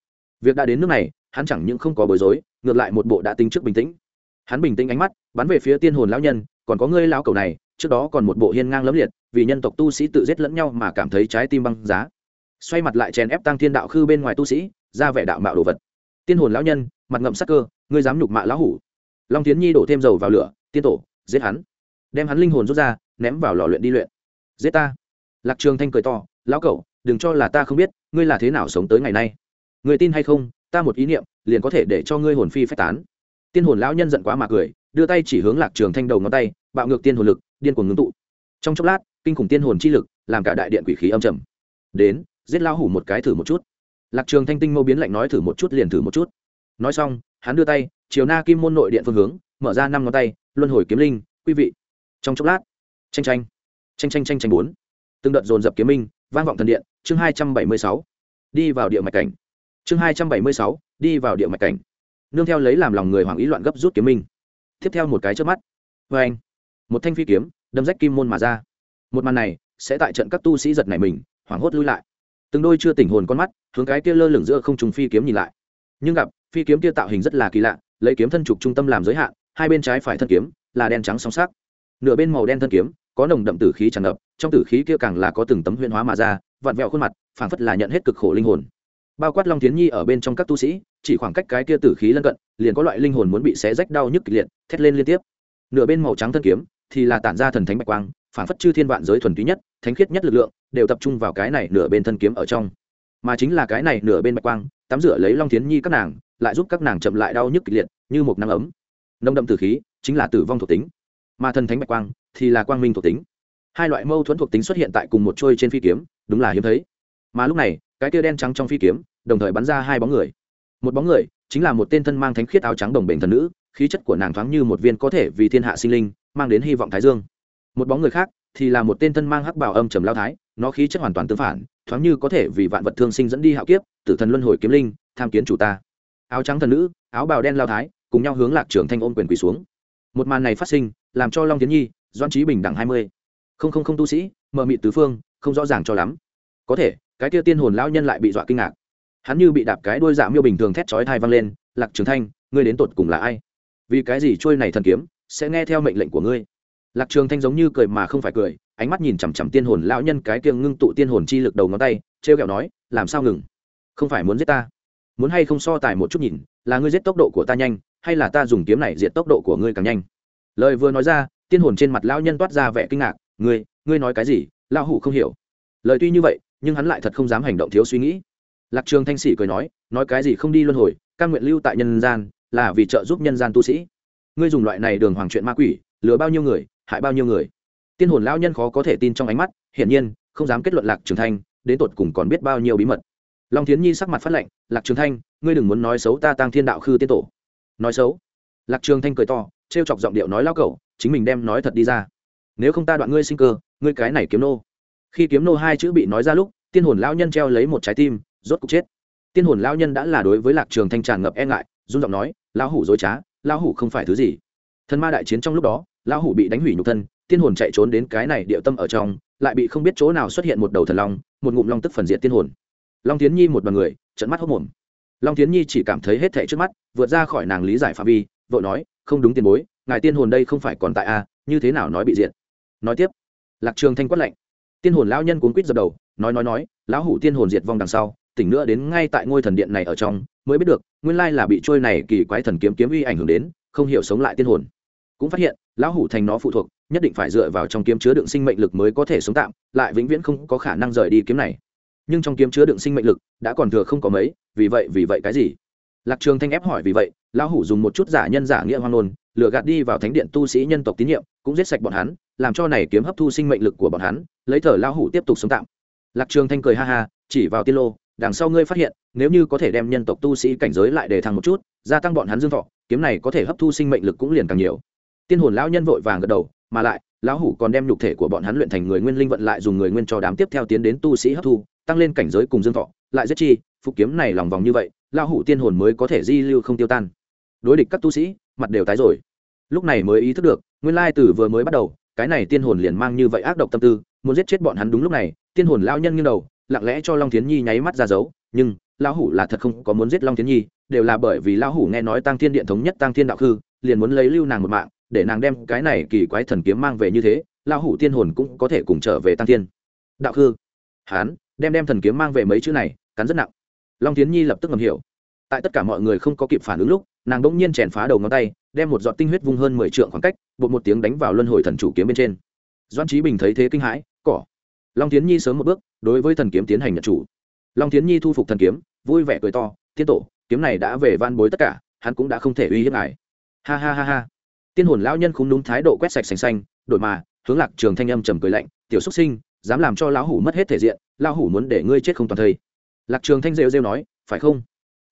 việc đã đến nước này, hắn chẳng những không có bối rối, ngược lại một bộ đã tính trước bình tĩnh. Hắn bình tĩnh ánh mắt, bắn về phía tiên hồn lão nhân, còn có ngươi lão cầu này, trước đó còn một bộ hiên ngang lẫm liệt, vì nhân tộc tu sĩ tự giết lẫn nhau mà cảm thấy trái tim băng giá. Xoay mặt lại chèn ép tăng thiên đạo khư bên ngoài tu sĩ, ra vẻ đạo mạo đồ vật. Tiên hồn lão nhân, mặt ngậm sắc cơ, ngươi dám nhục mạ lão hủ. Long tiến nhi đổ thêm dầu vào lửa, tiên tổ, giết hắn. Đem hắn linh hồn rút ra, ném vào lò luyện đi luyện. Giết ta. Lạc trường thanh cười to, lão cẩu, đừng cho là ta không biết, ngươi là thế nào sống tới ngày nay? Người tin hay không, ta một ý niệm, liền có thể để cho ngươi hồn phi phách tán. Tiên hồn lão nhân giận quá mà cười, đưa tay chỉ hướng lạc trường thanh đầu ngón tay, bạo ngược tiên hồn lực, điên cuồng ngưng tụ. Trong chốc lát, kinh khủng tiên hồn chi lực, làm cả đại điện quỷ khí âm trầm. Đến, giết lão hủ một cái thử một chút. Lạc trường thanh tinh mâu biến lạnh nói thử một chút liền thử một chút. Nói xong, hắn đưa tay, chiều na kim môn nội điện phương hướng, mở ra năm ngón tay, luân hồi kiếm linh, quý vị. Trong chốc lát tranh tranh tranh tranh tranh tranh bốn. Từng đợt dồn dập kiếm minh, vang vọng thần điện, chương hai trăm bảy mươi sáu. Đi vào địa mạch cảnh chương hai trăm bảy mươi sáu, đi vào địa mạch cảnh. Nương theo lấy làm lòng người hoàng ý loạn gấp rút kiếm minh. Tiếp theo một cái trước mắt. Vê anh, một thanh phi kiếm, đâm rách kim môn mà ra. Một màn này sẽ tại trận các tu sĩ giật này mình, hoảng hốt lui lại. Từng đôi chưa tỉnh hồn con mắt hướng cái kia lơ lửng giữa không trùng phi kiếm nhìn lại. Nhưng gặp phi kiếm kia tạo hình rất là kỳ lạ, lấy kiếm thân trục trung tâm làm giới hạn, hai bên trái phải thân kiếm là đen trắng song sắc. Nửa bên màu đen thân kiếm có nồng đậm tử khí tràn ngập, trong tử khí kia càng là có từng tấm huyễn hóa mà ra, vặn vẹo khuôn mặt, phảng phất là nhận hết cực khổ linh hồn bao quát long tiến nhi ở bên trong các tu sĩ, chỉ khoảng cách cái kia tử khí lân cận, liền có loại linh hồn muốn bị xé rách đau nhức kịch liệt, thét lên liên tiếp. Nửa bên màu trắng thân kiếm thì là tản ra thần thánh bạch quang, phản phất chư thiên vạn giới thuần túy nhất, thánh khiết nhất lực lượng đều tập trung vào cái này nửa bên thân kiếm ở trong. Mà chính là cái này nửa bên bạch quang, tắm rửa lấy long tiến nhi các nàng, lại giúp các nàng chậm lại đau nhức kịch liệt, như một nắng ấm. Nông đậm tử khí chính là tử vong thuộc tính, mà thần thánh bạch quang thì là quang minh thuộc tính. Hai loại mâu thuẫn thuộc tính xuất hiện tại cùng một trôi trên phi kiếm, đúng là hiếm thấy mà lúc này, cái tia đen trắng trong phi kiếm, đồng thời bắn ra hai bóng người. Một bóng người chính là một tên thân mang thánh khiết áo trắng đồng bệnh thần nữ, khí chất của nàng thoáng như một viên có thể vì thiên hạ sinh linh, mang đến hy vọng thái dương. Một bóng người khác thì là một tên thân mang hắc bảo âm trầm lao thái, nó khí chất hoàn toàn tương phản, thoáng như có thể vì vạn vật thương sinh dẫn đi hạo kiếp, tử thần luân hồi kiếm linh, tham kiến chủ ta. Áo trắng thần nữ, áo bào đen lao thái, cùng nhau hướng lạc trưởng thanh ôn quyền quỳ xuống. Một màn này phát sinh, làm cho long tiến nhi doan trí bình đẳng hai mươi. Không không không tu sĩ, mờ mị tứ phương, không rõ ràng cho lắm. Có thể cái kia tiên hồn lão nhân lại bị dọa kinh ngạc. Hắn như bị đạp cái đuôi dạ miêu bình thường thét chói thai vang lên, lạc trường thanh, ngươi đến tột cùng là ai? Vì cái gì trôi này thần kiếm sẽ nghe theo mệnh lệnh của ngươi? Lạc trường thanh giống như cười mà không phải cười, ánh mắt nhìn chằm chằm tiên hồn lão nhân cái kia ngưng tụ tiên hồn chi lực đầu ngón tay, trêu kẹo nói, làm sao ngừng? Không phải muốn giết ta? Muốn hay không so tài một chút nhìn, là ngươi giết tốc độ của ta nhanh, hay là ta dùng kiếm này diệt tốc độ của ngươi càng nhanh? Lời vừa nói ra, tiên hồn trên mặt lão nhân toát ra vẻ kinh ngạc, ngươi ngươi nói cái gì? Lão hủ không hiểu. Lời tuy như vậy nhưng hắn lại thật không dám hành động thiếu suy nghĩ. Lạc trường thanh sĩ cười nói nói cái gì không đi luân hồi căn nguyện lưu tại nhân gian, là vì trợ giúp nhân gian tu sĩ. Ngươi dùng loại này đường hoàng chuyện ma quỷ, lừa bao nhiêu người, hại bao nhiêu người. Tiên hồn lão nhân khó có thể tin trong ánh mắt, hiển nhiên, không dám kết luận lạc trường thanh, đến tột cùng còn biết bao nhiêu bí mật. Long thiến nhi sắc mặt phát lệnh lạc trường thanh, ngươi đừng muốn nói xấu ta tăng thiên đạo khư tiên tổ. Nói xấu? Lạc trường thanh cười to, trêu chọc giọng điệu nói lao cẩu, chính mình đem nói thật đi ra. Nếu không ta đoạn ngươi sinh cơ, ngươi cái này kiếm nô khi kiếm nô hai chữ bị nói ra lúc, tiên hồn lão nhân treo lấy một trái tim, rốt cục chết. Tiên hồn lão nhân đã là đối với lạc trường thanh tràn ngập e ngại, run giọng nói, lão hủ dối trá, lão hủ không phải thứ gì. Thân ma đại chiến trong lúc đó, lão hủ bị đánh hủy nhục thân, tiên hồn chạy trốn đến cái này địa tâm ở trong, lại bị không biết chỗ nào xuất hiện một đầu thần long, một ngụm long tức phần diện tiên hồn. Long tiến nhi một đoàn người trận mắt hốc mồm long tiến nhi chỉ cảm thấy hết thảy trước mắt, vượt ra khỏi nàng lý giải phạm vi, vội nói, không đúng tiền bối, ngài tiên hồn đây không phải còn tại a, như thế nào nói bị diệt? Nói tiếp, lạc trường thanh quát lệnh tiên hồn lão nhân cuốn quýt dập đầu, nói nói nói, lão hủ tiên hồn diệt vong đằng sau, tỉnh nữa đến ngay tại ngôi thần điện này ở trong, mới biết được, nguyên lai là bị trôi này kỳ quái thần kiếm kiếm uy ảnh hưởng đến, không hiểu sống lại tiên hồn. Cũng phát hiện, lão hủ thành nó phụ thuộc, nhất định phải dựa vào trong kiếm chứa đựng sinh mệnh lực mới có thể sống tạm, lại vĩnh viễn không có khả năng rời đi kiếm này. Nhưng trong kiếm chứa đựng sinh mệnh lực, đã còn thừa không có mấy, vì vậy vì vậy cái gì? Lạc trường thanh ép hỏi vì vậy, lão hủ dùng một chút giả nhân giả nghĩa hoang nôn lừa gạt đi vào thánh điện tu sĩ nhân tộc tín nhiệm, cũng giết sạch bọn hắn làm cho này kiếm hấp thu sinh mệnh lực của bọn hắn, lấy thở lão hủ tiếp tục sống tạm. Lạc trường thanh cười ha ha, chỉ vào tiên lô, đằng sau ngươi phát hiện, nếu như có thể đem nhân tộc tu sĩ cảnh giới lại để thăng một chút, gia tăng bọn hắn dương thọ, kiếm này có thể hấp thu sinh mệnh lực cũng liền càng nhiều. Tiên hồn lão nhân vội vàng gật đầu, mà lại, lão hủ còn đem nhục thể của bọn hắn luyện thành người nguyên linh vận lại dùng người nguyên cho đám tiếp theo tiến đến tu sĩ hấp thu, tăng lên cảnh giới cùng dương thọ, lại giết chi, phục kiếm này lòng vòng như vậy, lão hủ tiên hồn mới có thể di lưu không tiêu tan. Đối địch các tu sĩ, mặt đều tái rồi. Lúc này mới ý thức được, nguyên lai từ vừa mới bắt đầu cái này tiên hồn liền mang như vậy ác độc tâm tư, muốn giết chết bọn hắn đúng lúc này, tiên hồn lao nhân nghiêng đầu, lặng lẽ cho long thiến nhi nháy mắt ra dấu, nhưng, lão hủ là thật không có muốn giết long thiến nhi, đều là bởi vì lão hủ nghe nói tăng thiên điện thống nhất tăng thiên đạo khư, liền muốn lấy lưu nàng một mạng, để nàng đem cái này kỳ quái thần kiếm mang về như thế, lão hủ tiên hồn cũng có thể cùng trở về tăng thiên đạo khư. Hán, đem đem thần kiếm mang về mấy chữ này, cắn rất nặng. Long tiến nhi lập tức ngầm hiểu. Tại tất cả mọi người không có kịp phản ứng lúc nàng đ ỗ n g nhiên chèn phá đầu ngón tay, đem một giọt tinh huyết vung hơn mười t khoảng cách, bột một tiếng đánh vào luân hồi thần chủ kiếm bên trên. Doan trí bình thấy thế kinh hãi, cỏ. Long tiến nhi sớm một bước, đối với thần kiếm tiến hành nhật chủ. Long tiến nhi thu phục thần kiếm, vui vẻ cười to tiên tổ, kiếm này đã về van bối tất cả, hắn cũng đã không thể uy hiếp ngài. Ha ha ha ha. Tiên hồn lão nhân không đúng thái độ quét sạch sành xanh, đổi mà, hướng lạc trường thanh âm trầm cười lạnh, tiểu xúc sinh, dám làm cho lão hủ mất hết thể diện, lão hủ muốn để ngươi chết không toàn thây. Lạc trường thanh rêu rêu nói, phải không?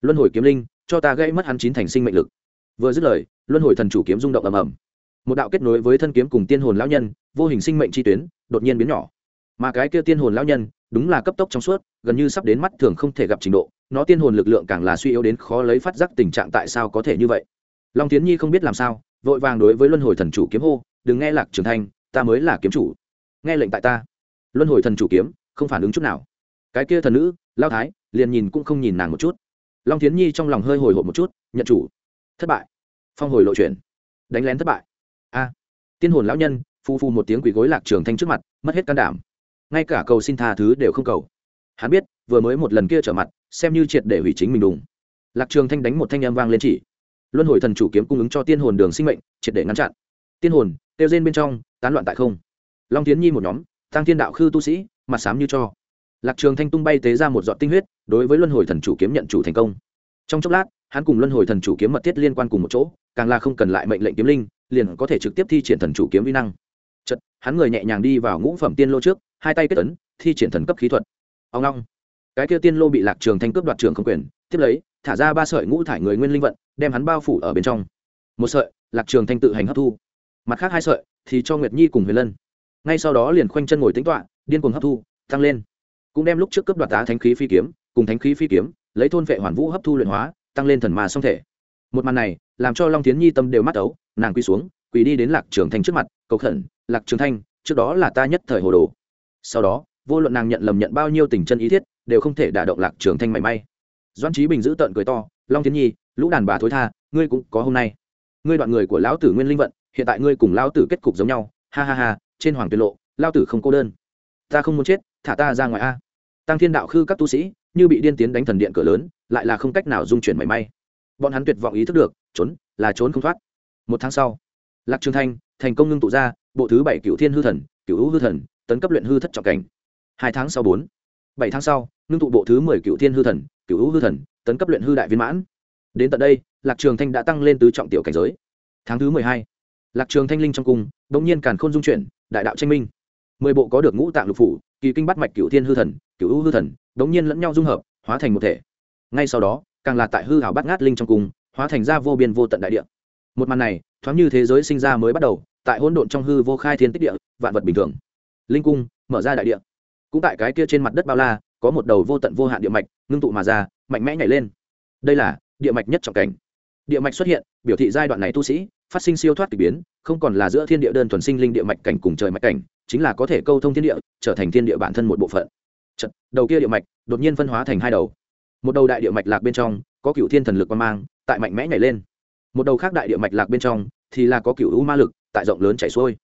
Luân hồi kiếm linh cho ta gây mất hắn chín thành sinh mệnh lực. Vừa dứt lời, luân hồi thần chủ kiếm rung động ầm ầm. Một đạo kết nối với thân kiếm cùng tiên hồn lão nhân, vô hình sinh mệnh chi tuyến, đột nhiên biến nhỏ. Mà cái kia tiên hồn lão nhân, đúng là cấp tốc trong suốt, gần như sắp đến mắt thường không thể gặp trình độ, nó tiên hồn lực lượng càng là suy yếu đến khó lấy phát giác tình trạng tại sao có thể như vậy. Long tiến nhi không biết làm sao, vội vàng đối với luân hồi thần chủ kiếm hô, đừng nghe lạc trường thanh, ta mới là kiếm chủ. Nghe lệnh tại ta. Luân hồi thần chủ kiếm, không phản ứng chút nào. Cái kia thần nữ, lao thái, liền nhìn cũng không nhìn nàng một chút long Thiến nhi trong lòng hơi hồi hộp một chút, nhận chủ, thất bại. Phong hồi lộ chuyển. Đánh lén thất bại. A. Tiên hồn lão nhân, phu phu một tiếng quỳ gối lạc trường thanh trước mặt, mất hết can đảm. Ngay cả cầu xin tha thứ đều không cầu. Hắn biết, vừa mới một lần kia trở mặt, xem như triệt để hủy chính mình đùng. Lạc trường thanh đánh một thanh âm vang lên chỉ. Luân hồi thần chủ kiếm cung ứng cho tiên hồn đường sinh mệnh, triệt để ngăn chặn. Tiên hồn tiêu rên bên trong, tán loạn tại không. Long tiến nhi một nhóm tăng thiên đạo khư tu sĩ, mặt sám như cho lạc trường thanh tung bay tế ra một giọt tinh huyết, đối với luân hồi thần chủ kiếm nhận chủ thành công. Trong chốc lát, hắn cùng luân hồi thần chủ kiếm mật thiết liên quan cùng một chỗ, càng là không cần lại mệnh lệnh kiếm linh, liền có thể trực tiếp thi triển thần chủ kiếm vi năng. Chật hắn người nhẹ nhàng đi vào ngũ phẩm tiên lô trước, hai tay kết tấn thi triển thần cấp khí thuật. Ông long. Cái kia tiên lô bị lạc trường thanh cướp đoạt trường không quyền, tiếp lấy, thả ra ba sợi ngũ thải người nguyên linh vận, đem hắn bao phủ ở bên trong. Một sợi, lạc trường thanh tự hành hấp thu. Mặt khác hai sợi, thì cho nguyệt nhi cùng huyền lân. Ngay sau đó liền khoanh chân ngồi tính toạ điên cuồng hấp thu, tăng lên cũng đem lúc trước cướp đoạt tá thánh khí phi kiếm, cùng thánh khí phi kiếm, lấy thôn vệ hoàn vũ hấp thu luyện hóa, tăng lên thần mà song thể. Một màn này, làm cho long tiến nhi tâm đều mắt ấu, nàng quy xuống, quỳ đi đến lạc trường thanh trước mặt, cầu khẩn, lạc trường thanh, trước đó là ta nhất thời hồ đồ. Sau đó, vô luận nàng nhận lầm nhận bao nhiêu tình chân ý thiết, đều không thể đả động lạc trường thanh mảy may. Doan trí bình giữ tợn cười to, long tiến nhi, lũ đàn bà thối tha, ngươi cũng có hôm nay. Ngươi đoạn người của lão tử nguyên linh vận, hiện tại ngươi cùng lão tử kết cục giống nhau. Ha ha ha, trên hoàng tuyệt lộ, lão tử không cô đơn. Ta không muốn chết thả ta ra ngoài a. Tăng thiên đạo khư các tu sĩ, như bị điên tiến đánh thần điện cửa lớn, lại là không cách nào dung chuyển mảy may. Bọn hắn tuyệt vọng ý thức được, trốn, là trốn không thoát. Một tháng sau, lạc trường thanh thành công ngưng tụ ra, bộ thứ bảy cựu thiên hư thần cựu hữu hư thần, tấn cấp luyện hư thất trọng cảnh. Hai tháng sau bốn, bảy tháng sau, ngưng tụ bộ thứ mười cựu thiên hư thần cựu hữu hư thần, tấn cấp luyện hư đại viên mãn. Đến tận đây, lạc trường thanh đã tăng lên tứ trọng tiểu cảnh giới. Tháng thứ mười hai, lạc trường thanh linh trong cung đ ỗ n g nhiên càn khôn dung chuyển, đại đạo tranh minh. Mười bộ có được ngũ tạng lục phủ kỳ kinh bắt mạch cựu thiên hư thần cựu u hư thần đ n g nhiên lẫn nhau dung hợp, hóa thành một thể. Ngay sau đó, càng là tại hư hảo bắt ngát linh trong cung, hóa thành ra vô biên vô tận đại địa. Một màn này, thoáng như thế giới sinh ra mới bắt đầu, tại hỗn độn trong hư vô khai thiên tích địa, vạn vật bình thường. Linh cung, mở ra đại địa. Cũng tại cái kia trên mặt đất bao la, có một đầu vô tận vô hạn địa mạch, ngưng tụ mà ra, mạnh mẽ nhảy lên. Đây là địa mạch nhất trọng cảnh. Địa mạch xuất hiện, biểu thị giai đoạn này tu sĩ, phát sinh siêu thoát k ỳ biến, không còn là giữa thiên địa đơn thuần sinh linh địa mạch cảnh cùng trời mạch cảnh chính là có thể câu thông thiên địa trở thành thiên địa bản thân một bộ phận. Chật, đầu kia địa mạch đột nhiên phân hóa thành hai đầu. Một đầu đại địa mạch lạc bên trong có cựu thiên thần lực quan mang tại mạnh mẽ nhảy lên. Một đầu khác đại địa mạch lạc bên trong thì là có cựu u ma lực tại rộng lớn chảy xuôi.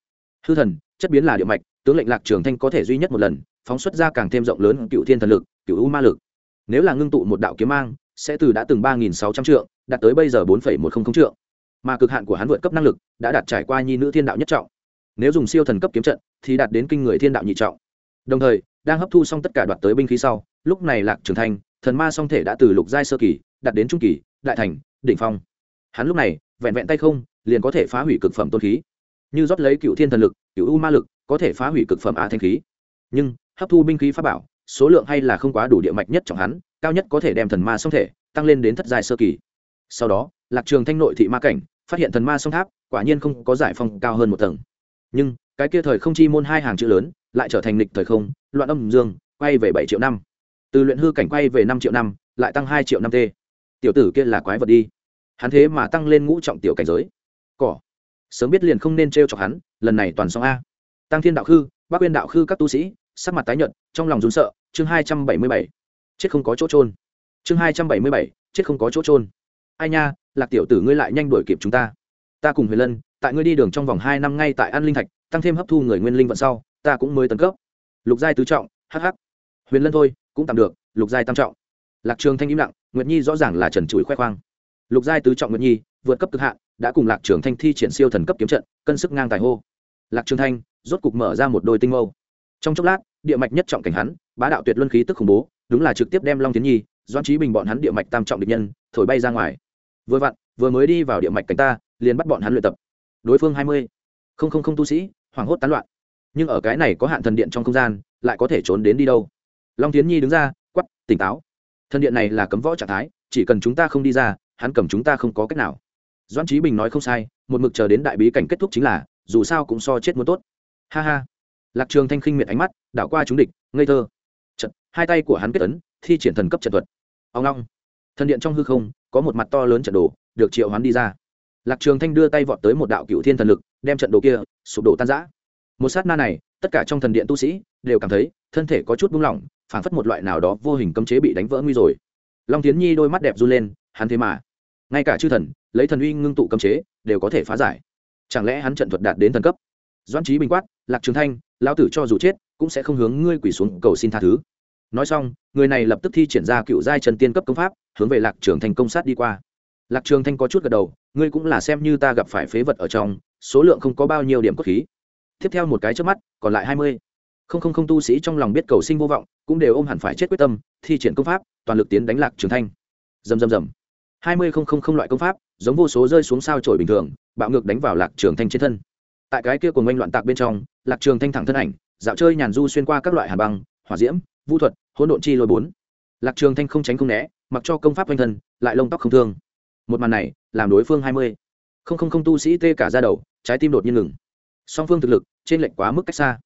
Hư thần chất biến là địa mạch tướng lệnh lạc trường thanh có thể duy nhất một lần phóng xuất ra càng thêm rộng lớn cựu thiên thần lực cựu u ma lực. Nếu là ngưng tụ một đạo kiếm mang sẽ từ đã từng ba nghìn sáu trăm trượng đạt tới bây giờ bốn phẩy một trăm linh trượng. Mà cực hạn của hắn vượt cấp năng lực đã đạt trải qua nhi nữ thiên đạo nhất trọng nếu dùng siêu thần cấp kiếm trận, thì đạt đến kinh người thiên đạo nhị trọng. Đồng thời, đang hấp thu xong tất cả đoạt tới binh khí sau, lúc này lạc trưởng thành thần ma song thể đã từ lục giai sơ kỳ, đạt đến trung kỳ, đại thành, đỉnh phong. Hắn lúc này, vẹn vẹn tay không, liền có thể phá hủy cực phẩm tôn khí. Như rót lấy cựu thiên thần lực, cựu u ma lực, có thể phá hủy cực phẩm á thanh khí. Nhưng, hấp thu binh khí pháp bảo, số lượng hay là không quá đủ địa mạch nhất trọng hắn, cao nhất có thể đem thần ma song thể, tăng lên đến thất giai sơ kỳ. Sau đó, lạc trường thanh nội thị ma cảnh, phát hiện thần ma song tháp, quả nhiên không có giải phong cao hơn một tầng nhưng cái kia thời không chi môn hai hàng chữ lớn lại trở thành lịch thời không, loạn âm dương, quay về bảy triệu năm. Từ luyện hư cảnh quay về năm triệu năm, lại tăng hai triệu năm t. Tiểu tử kia là quái vật đi. Hắn thế mà tăng lên ngũ trọng tiểu cảnh giới. Cỏ. Sớm biết liền không nên t r chọc hắn, lần này toàn xong a. Tăng thiên đạo khư, bác quyên đạo khư các tu sĩ, sắc mặt tái nhợt, trong lòng rún sợ, chương hai trăm bảy mươi bảy. Chết không có chỗ trôn chương hai trăm bảy mươi bảy, chết không có chỗ trôn ai nha, lạc tiểu tử ngươi lại nhanh đuổi kịp chúng ta. Ta cùng huyền lân tại ngươi đi đường trong vòng hai năm ngay tại an linh thạch, tăng thêm hấp thu người nguyên linh vận sau, ta cũng mới tấn cấp. Lục giai tứ trọng hh huyền lân thôi, cũng tạm được, lục giai tam trọng. Lạc trường thanh im lặng, nguyệt nhi rõ ràng là trần chùi khoe khoang. Lục giai tứ trọng nguyệt nhi, vượt cấp cực hạn, đã cùng lạc trường thanh thi triển siêu thần cấp kiếm trận, cân sức ngang tài hô. Lạc trường thanh, rốt cục mở ra một đôi tinh mâu. Trong chốc lát, địa mạch nhất trọng cảnh hắn, bá đạo tuyệt luân khí tức khủng bố, đúng là trực tiếp đem long tiến nhi doan trí bình bọn hắn địa mạch tam trọng địch nhân, thổi bay ra ngoài. Vừa vặn, vừa mới đi vào địa mạch cảnh ta, liền bắt bọn hắn luyện tập đối phương hai mươi không không không tu sĩ hoảng hốt tán loạn. Nhưng ở cái này có hạn thần điện trong không gian lại có thể trốn đến đi đâu? Long tiến nhi đứng ra quắp tỉnh táo. Thần điện này là cấm võ trạng thái chỉ cần chúng ta không đi ra hắn cầm chúng ta không có cách nào. Doan trí bình nói không sai một mực chờ đến đại bí cảnh kết thúc chính là dù sao cũng so chết muốn tốt. Ha ha. Lạc trường thanh khinh miệt ánh mắt đảo qua chúng địch ngây thơ. Chật, hai tay của hắn kết ấn thi triển thần cấp trận thuật. Ông long. Thần điện trong hư không có một mặt to lớn trận đồ được triệu hắn đi ra lạc trường thanh đưa tay vọt tới một đạo cựu thiên thần lực, đem trận đồ kia sụp đổ tan rã. Một sát na này, tất cả trong thần điện tu sĩ đều cảm thấy thân thể có chút buông lỏng, phảng phất một loại nào đó vô hình cấm chế bị đánh vỡ nguy rồi. Long tiến nhi đôi mắt đẹp run lên, hắn thế mà, ngay cả chư thần, lấy thần uy ngưng tụ cấm chế, đều có thể phá giải. Chẳng lẽ hắn trận thuật đạt đến thần cấp? Doãn trí bình quát, lạc trường thanh, lão tử cho dù chết, cũng sẽ không hướng ngươi quỳ xuống cầu xin tha thứ. Nói xong, người này lập tức thi triển ra cựu giai trần tiên cấp công pháp, hướng về lạc trường thanh công sát đi qua lạc trường thanh có chút gật đầu, ngươi cũng là xem như ta gặp phải phế vật ở trong, số lượng không có bao nhiêu điểm cốt khí. Tiếp theo một cái trước mắt, còn lại hai mươi. Không không không tu sĩ trong lòng biết cầu sinh vô vọng, cũng đều ôm hẳn phải chết quyết tâm, thi triển công pháp, toàn lực tiến đánh lạc trường thanh. Dầm dầm dầm hai mươi không không không loại công pháp, giống vô số rơi xuống sao trổi bình thường, bạo ngược đánh vào lạc trường thanh trên thân. Tại cái kia cùng oanh loạn tạc bên trong, lạc trường thanh thẳng thân ảnh, dạo chơi nhàn du xuyên qua các loại hàn băng, hỏa diễm, vũ thuật, hỗn độn chi lôi bốn. Lạc trường thanh không tránh không né, mặc cho công pháp oanh thân, lại lông tóc không thương một màn này làm đối phương hai mươi. Không không không tu sĩ tê cả ra đầu, trái tim đột nhiên ngừng. Song phương thực lực trên lệnh quá mức cách xa.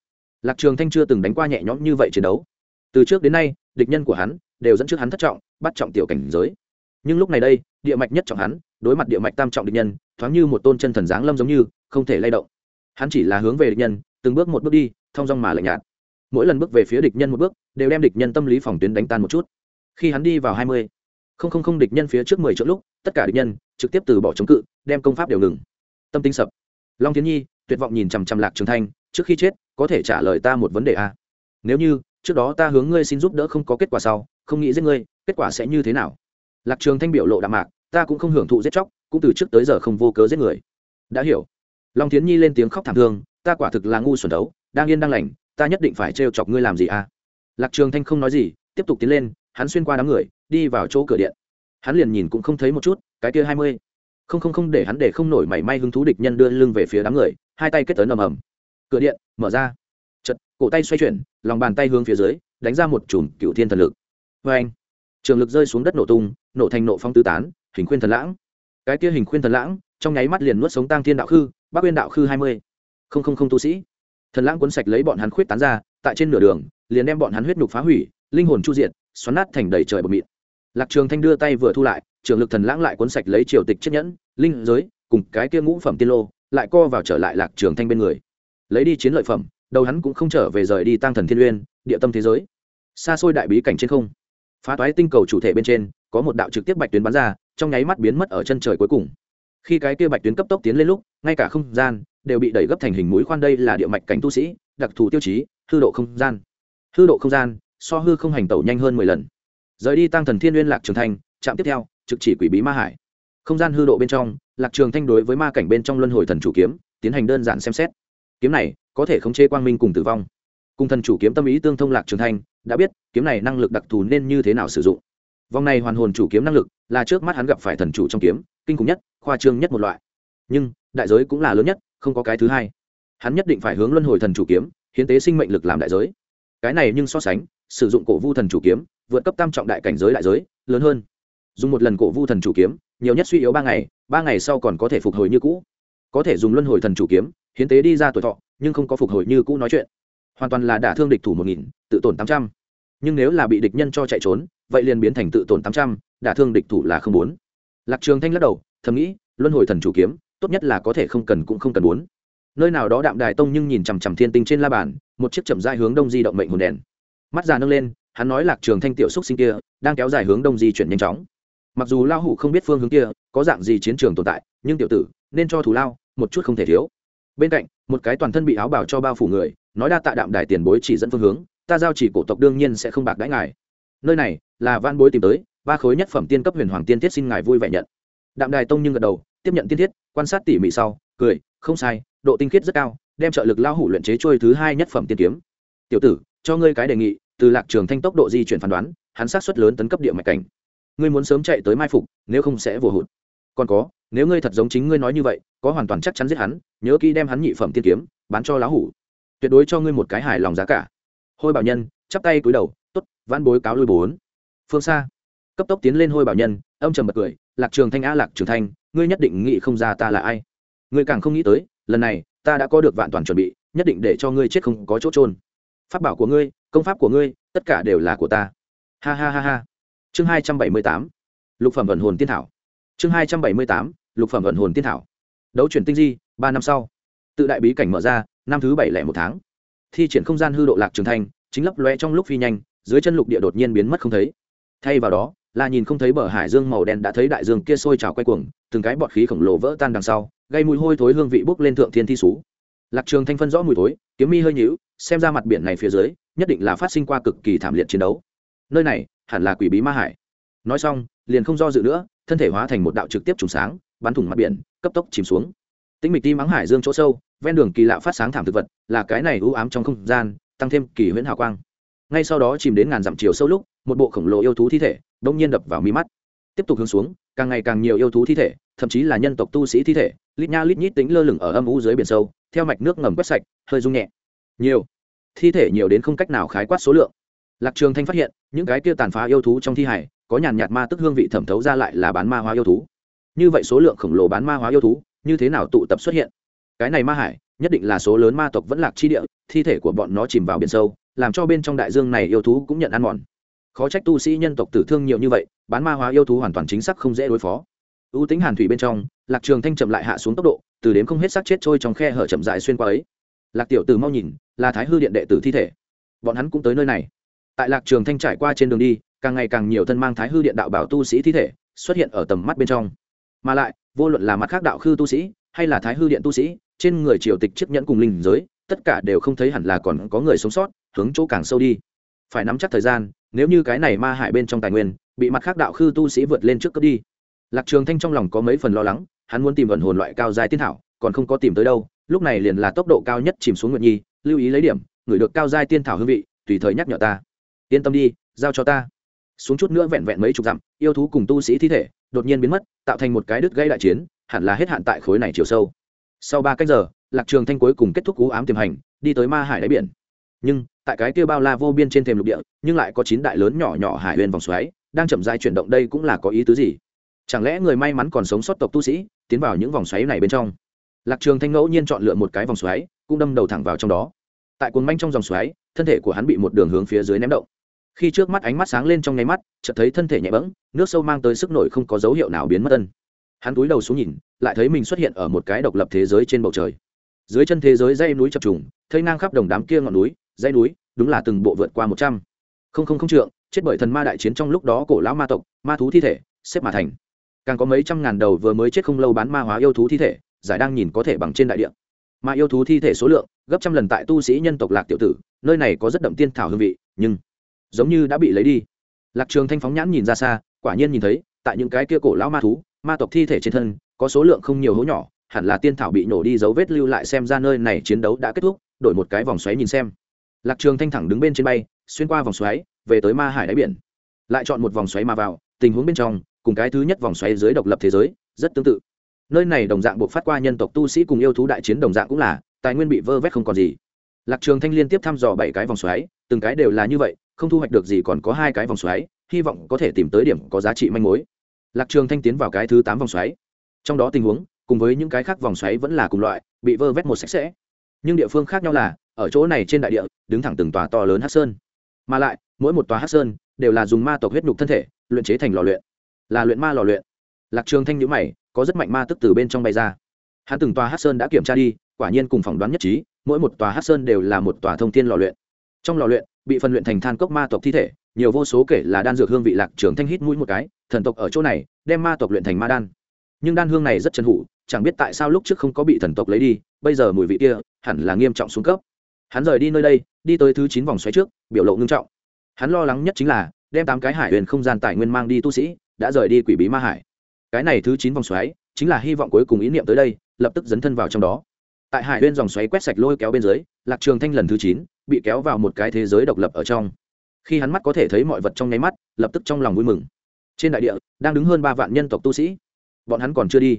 Lạc trường thanh chưa từng đánh qua nhẹ nhõm như vậy chiến đấu. Từ trước đến nay, địch nhân của hắn đều dẫn trước hắn thất trọng, bắt trọng tiểu cảnh giới. Nhưng lúc này đây, địa mạch nhất trọng hắn, đối mặt địa mạch tam trọng địch nhân, thoáng như một tôn chân thần giáng lâm giống như, không thể lay động. Hắn chỉ là hướng về địch nhân, từng bước một bước đi, thong dong mà lạnh nhạt. Mỗi lần bước về phía địch nhân một bước, đều đem địch nhân tâm lý phòng tuyến đánh tan một chút. Khi hắn đi vào hai mươi không không không địch nhân phía trước mười chỗ lúc, tất cả địch nhân trực tiếp từ bỏ chống cự, đem công pháp đều ngừng. Tâm tính sập. Long tiến nhi, tuyệt vọng nhìn chằm chằm lạc trường thanh, trước khi chết, có thể trả lời ta một vấn đề a à? nếu như, trước đó ta hướng ngươi xin giúp đỡ không có kết quả sau, không nghĩ giết ngươi, kết quả sẽ như thế nào? Lạc trường thanh biểu lộ đạm mạc, ta cũng không hưởng thụ giết chóc, cũng từ trước tới giờ không vô cớ giết người. Đã hiểu. Long tiến nhi lên tiếng khóc thảm thương, ta quả thực là ngu xuẩn đấu, đang yên đang lành, ta nhất định phải trêu chọc ngươi làm gì à? Lạc trường thanh không nói gì, tiếp tục tiến lên hắn xuyên qua đám người, đi vào chỗ cửa điện. Hắn liền nhìn cũng không thấy một chút, cái kia hai mươi. Không không không, để hắn để không nổi mảy may hứng thú địch nhân đưa lưng về phía đám người, hai tay kết tấn ầm ầm. Cửa điện, mở ra. Chật cổ tay xoay chuyển, lòng bàn tay hướng phía dưới, đánh ra một chùm cựu thiên thần lực. Vê anh, trường lực rơi xuống đất nổ tung, nổ thành nộ phong tứ tán, hình khuyên thần lãng. Cái kia hình khuyên thần lãng, trong nháy mắt liền nuốt sống tăng thiên đạo khư bắc uyên đạo khư hai mươi. Không không không, tu sĩ. Thần lãng cuốn sạch lấy bọn hắn khuyết tán ra, tại trên nửa đường, liền đem bọn hắn huyết nhục phá hủy, linh hồn chu diện xoắn nát thành đầy trời bột mịn. Lạc trường thanh đưa tay vừa thu lại, trường lực thần lãng lại cuốn sạch lấy triều tịch chiếc nhẫn, linh giới, cùng cái kia ngũ phẩm tiên lô, lại co vào trở lại lạc trường thanh bên người. Lấy đi chiến lợi phẩm, đầu hắn cũng không trở về rời đi tăng thần thiên uyên, địa tâm thế giới. Xa xôi đại bí cảnh trên không. Phá toái tinh cầu chủ thể bên trên, có một đạo trực tiếp bạch tuyến bắn ra, trong nháy mắt biến mất ở chân trời cuối cùng. Khi cái kia bạch tuyến cấp tốc tiến lên lúc, ngay cả không gian đều bị đẩy gấp thành hình mũi khoan đây là địa mạch cảnh tu sĩ, đặc thù tiêu chí, hư độ không gian. Hư độ không gian so hư không hành tẩu nhanh hơn mười lần. Rời đi tăng thần thiên liên lạc trường thanh trạm tiếp theo, trực chỉ quỷ bí ma hải. Không gian hư độ bên trong, lạc trường thanh đối với ma cảnh bên trong luân hồi thần chủ kiếm, tiến hành đơn giản xem xét. Kiếm này, có thể khống chế quang minh cùng tử vong. Cùng thần chủ kiếm tâm ý tương thông lạc trường thanh, đã biết, kiếm này năng lực đặc thù nên như thế nào sử dụng. Vòng này hoàn hồn chủ kiếm năng lực, là trước mắt hắn gặp phải thần chủ trong kiếm, kinh khủng nhất, khoa trương nhất một loại. Nhưng, đại giới cũng là lớn nhất, không có cái thứ hai. Hắn nhất định phải hướng luân hồi thần chủ kiếm, hiến tế sinh mệnh lực làm đại giới. Cái này nhưng so sánh sử dụng cổ vu thần chủ kiếm, vượt cấp tam trọng đại cảnh giới đại giới, lớn hơn. Dùng một lần cổ vu thần chủ kiếm, nhiều nhất suy yếu ba ngày ba ngày sau còn có thể phục hồi như cũ. Có thể dùng luân hồi thần chủ kiếm, hiến tế đi ra tuổi thọ, nhưng không có phục hồi như cũ nói chuyện. Hoàn toàn là đả thương địch thủ một nghìn, tự tổn tám trăm. Nhưng nếu là bị địch nhân cho chạy trốn, vậy liền biến thành tự tổn tám trăm, đả thương địch thủ là không bốn. Lạc trường thanh lắc đầu, thầm nghĩ, luân hồi thần chủ kiếm, tốt nhất là có thể không cần cũng không cần muốn. Nơi nào đó đạm đài tông nhưng nhìn chằm chằm thiên tinh trên la bàn, một chiếc chậm dài hướng đông di động mệnh hồn đèn mắt già nâng lên, hắn nói lạc trường thanh tiểu xúc sinh kia đang kéo dài hướng đông di chuyển nhanh chóng. Mặc dù lao hủ không biết phương hướng kia, có dạng gì chiến trường tồn tại, nhưng tiểu tử nên cho thù lao, một chút không thể thiếu. Bên cạnh, một cái toàn thân bị áo bảo cho bao phủ người, nói đa tạ đạm đài tiền bối chỉ dẫn phương hướng, ta giao chỉ cổ tộc đương nhiên sẽ không bạc đãi ngài. Nơi này là van bối tìm tới, ba khối nhất phẩm tiên cấp huyền hoàng tiên thiết xin ngài vui vẻ nhận. Đạm đài tông nhưng gật đầu, tiếp nhận tiên thiết, quan sát tỉ mỉ sau, cười, không sai, độ tinh khiết rất cao, đem trợ lực lao hủ luyện chế trôi thứ hai nhất phẩm tiên kiếm. Tiểu tử cho ngươi cái đề nghị, từ lạc trường thanh tốc độ di chuyển phán đoán, hắn sát xuất lớn tấn cấp địa mạch cảnh. Ngươi muốn sớm chạy tới mai phục, nếu không sẽ vừa hụt. Còn có, nếu ngươi thật giống chính ngươi nói như vậy, có hoàn toàn chắc chắn giết hắn, nhớ kỹ đem hắn nhị phẩm tiên kiếm, bán cho lão hủ. Tuyệt đối cho ngươi một cái hài lòng giá cả. Hôi bảo nhân, chắp tay cúi đầu t ố t văn bối cáo lui bốn. Phương xa, cấp tốc tiến lên hôi bảo nhân, âm trầm bật cười, lạc trường thanh a lạc trường thanh, ngươi nhất định nghĩ không ra ta là ai. Ngươi càng không nghĩ tới, lần này, ta đã có được vạn toàn chuẩn bị, nhất định để cho ngươi chết không có chỗ trôn pháp bảo của ngươi, công pháp của ngươi, tất cả đều là của ta. Ha ha ha ha. Chương hai trăm bảy mươi tám, lục phẩm vận hồn tiên thảo. Chương hai trăm bảy mươi tám, lục phẩm vận hồn tiên thảo. Đấu chuyển tinh di, ba năm sau. Tự đại bí cảnh mở ra, năm thứ bảy lẻ một tháng. Thi triển không gian hư độ lạc trường thanh chính lấp loe trong lúc phi nhanh, dưới chân lục địa đột nhiên biến mất không thấy. Thay vào đó, là nhìn không thấy bờ hải dương màu đen đã thấy đại dương kia sôi trào quay cuồng, từng cái bọt khí khổng lồ vỡ tan đằng sau, gây mùi hôi thối hương vị bốc lên thượng thiên thi sú lạc trường thanh phân rõ mùi thối, kiếm mi hơi nhíu xem ra mặt biển này phía dưới, nhất định là phát sinh qua cực kỳ thảm liệt chiến đấu. Nơi này, hẳn là quỷ bí ma hải. Nói xong, liền không do dự nữa, thân thể hóa thành một đạo trực tiếp trùng sáng, bắn thủng mặt biển, cấp tốc chìm xuống. Tĩnh mịch tim ắng hải dương chỗ sâu, ven đường kỳ lạ phát sáng thảm thực vật, là cái này u ám trong không gian, tăng thêm kỳ huyễn hào quang. Ngay sau đó chìm đến ngàn dặm chiều sâu lúc, một bộ khổng lồ yêu thú thi thể đông nhiên đập vào mi mắt. Tiếp tục hướng xuống, càng ngày càng nhiều yêu thú thi thể, thậm chí là nhân tộc tu sĩ thi thể, lít nha lít nhít tính lơ lửng ở âm u dưới biển sâu, theo mạch nước ngầm quét sạch, hơi rung nhẹ. Nhiều thi thể nhiều đến không cách nào khái quát số lượng. Lạc trường thanh phát hiện, những cái kia tàn phá yêu thú trong thi hải có nhàn nhạt ma tức hương vị thẩm thấu ra lại là bán ma hóa yêu thú. Như vậy số lượng khổng lồ bán ma hóa yêu thú, như thế nào tụ tập xuất hiện? Cái này ma hải, nhất định là số lớn ma tộc vẫn lạc chi địa, thi thể của bọn nó chìm vào biển sâu, làm cho bên trong đại dương này yêu thú cũng nhận ăn mòn. Khó trách tu sĩ nhân tộc tử thương nhiều như vậy, bán ma hóa yêu thú hoàn toàn chính xác không dễ đối phó. Ưu tính hàn thủy bên trong, lạc trường thanh chậm lại hạ xuống tốc độ, từ đếm không hết xác chết trôi trong khe hở chậm dại xuyên qua ấy. Lạc tiểu tử mau nhìn là thái hư điện đệ tử thi thể. Bọn hắn cũng tới nơi này. Tại lạc trường thanh trải qua trên đường đi, càng ngày càng nhiều thân mang thái hư điện đạo bảo tu sĩ thi thể xuất hiện ở tầm mắt bên trong. Mà lại, vô luận là mặt khác đạo khư tu sĩ hay là thái hư điện tu sĩ, trên người triều tịch chiếc nhẫn cùng linh giới, tất cả đều không thấy hẳn là còn có người sống sót, hướng chỗ càng sâu đi. Phải nắm chắc thời gian, nếu như cái này ma hại bên trong tài nguyên bị mặt khác đạo khư tu sĩ vượt lên trước cướp đi. Lạc trường thanh trong lòng có mấy phần lo lắng, hắn muốn tìm vận hồn loại cao dài tiên thảo, còn không có tìm tới đâu, lúc này liền là tốc độ cao nhất chìm xuống nguyệt nhi lưu ý lấy điểm, người được cao giai tiên thảo hương vị, tùy thời nhắc nhở ta. Yên tâm đi, giao cho ta. Xuống chút nữa vẹn vẹn mấy chục dặm, yêu thú cùng tu sĩ thi thể, đột nhiên biến mất, tạo thành một cái đứt gây đại chiến, hẳn là hết hạn tại khối này chiều sâu. Sau ba cách giờ, lạc trường thanh cuối cùng kết thúc cú ám tiềm hành, đi tới ma hải đáy biển. Nhưng, tại cái kia bao la vô biên trên thềm lục địa, nhưng lại có chín đại lớn nhỏ nhỏ hải huyền vòng xoáy, đang chậm rãi chuyển động đây cũng là có ý tứ gì? Chẳng lẽ người may mắn còn sống sót tộc tu sĩ, tiến vào những vòng xoáy này bên trong? Lạc trường thanh ngẫu nhiên chọn lựa một cái vòng xoáy cũng đâm đầu thẳng vào trong đó. Tại cuồng manh trong dòng xoáy, thân thể của hắn bị một đường hướng phía dưới ném động. Khi trước mắt ánh mắt sáng lên trong nháy mắt, chợt thấy thân thể nhẹ bẫng, nước sâu mang tới sức nổi không có dấu hiệu nào biến mất tân hắn túi đầu xuống nhìn, lại thấy mình xuất hiện ở một cái độc lập thế giới trên bầu trời. Dưới chân thế giới dây núi chập trùng thấy ngang khắp đồng đám kia ngọn núi dây núi, đúng là từng bộ vượt qua một trăm. Không không không trượng, chết bởi thần ma đại chiến trong lúc đó cổ lão ma tộc, ma thú thi thể, xếp mà thành. Càng có mấy trăm ngàn đầu vừa mới chết không lâu bán ma hóa yêu thú thi thể, giải đang nhìn có thể bằng trên đại địa mà yêu thú thi thể số lượng, gấp trăm lần tại tu sĩ nhân tộc lạc tiểu tử, nơi này có rất đậm tiên thảo hương vị, nhưng giống như đã bị lấy đi. Lạc trường thanh phóng nhãn nhìn ra xa, quả nhiên nhìn thấy, tại những cái kia cổ lão ma thú, ma tộc thi thể trên thân, có số lượng không nhiều hố nhỏ, hẳn là tiên thảo bị nổ đi dấu vết lưu lại xem ra nơi này chiến đấu đã kết thúc, đổi một cái vòng xoáy nhìn xem. Lạc trường thanh thẳng đứng bên trên bay, xuyên qua vòng xoáy, về tới ma hải đáy biển. Lại chọn một vòng xoáy mà vào, tình huống bên trong, cùng cái thứ nhất vòng xoáy dưới độc lập thế giới, rất tương tự nơi này đồng dạng buộc phát qua nhân tộc tu sĩ cùng yêu thú đại chiến đồng dạng cũng là, tài nguyên bị vơ vét không còn gì. Lạc trường thanh liên tiếp thăm dò bảy cái vòng xoáy, từng cái đều là như vậy, không thu hoạch được gì còn có hai cái vòng xoáy, hy vọng có thể tìm tới điểm có giá trị manh mối. Lạc trường thanh tiến vào cái thứ tám vòng xoáy. Trong đó tình huống, cùng với những cái khác vòng xoáy vẫn là cùng loại, bị vơ vét một sạch sẽ. Nhưng địa phương khác nhau là, ở chỗ này trên đại địa, đứng thẳng từng tòa to lớn hát sơn. Mà lại, mỗi một tòa hát sơn đều là dùng ma tộc huyết nhục thân thể, luyện chế thành lò luyện. Là luyện ma lò luyện. Lạc trường thanh nhữ mày có rất mạnh ma tức từ bên trong bay ra. Hắn từng tòa hát sơn đã kiểm tra đi, quả nhiên cùng phỏng đoán nhất trí, mỗi một tòa hát sơn đều là một tòa thông thiên lò luyện. Trong lò luyện, bị phân luyện thành than cốc ma tộc thi thể, nhiều vô số kể là đan dược hương vị lạc trường thanh hít mũi một cái, thần tộc ở chỗ này, đem ma tộc luyện thành ma đan. Nhưng đan hương này rất chân hủ, chẳng biết tại sao lúc trước không có bị thần tộc lấy đi, bây giờ mùi vị kia, hẳn là nghiêm trọng xuống cấp. Hắn rời đi nơi đây, đi tới thứ chín vòng xoáy trước, biểu lộ ngưng trọng. Hắn lo lắng nhất chính là, đem tám cái hải huyền không gian tài nguyên mang đi tu sĩ, đã rời đi quỷ bí ma hải cái này thứ chín vòng xoáy chính là hy vọng cuối cùng ý niệm tới đây, lập tức dấn thân vào trong đó. Tại hải huyên dòng xoáy quét sạch lôi kéo bên dưới, lạc trường thanh lần thứ chín bị kéo vào một cái thế giới độc lập ở trong. Khi hắn mắt có thể thấy mọi vật trong nháy mắt, lập tức trong lòng vui mừng. Trên đại địa, đang đứng hơn ba vạn nhân tộc tu sĩ. Bọn hắn còn chưa đi.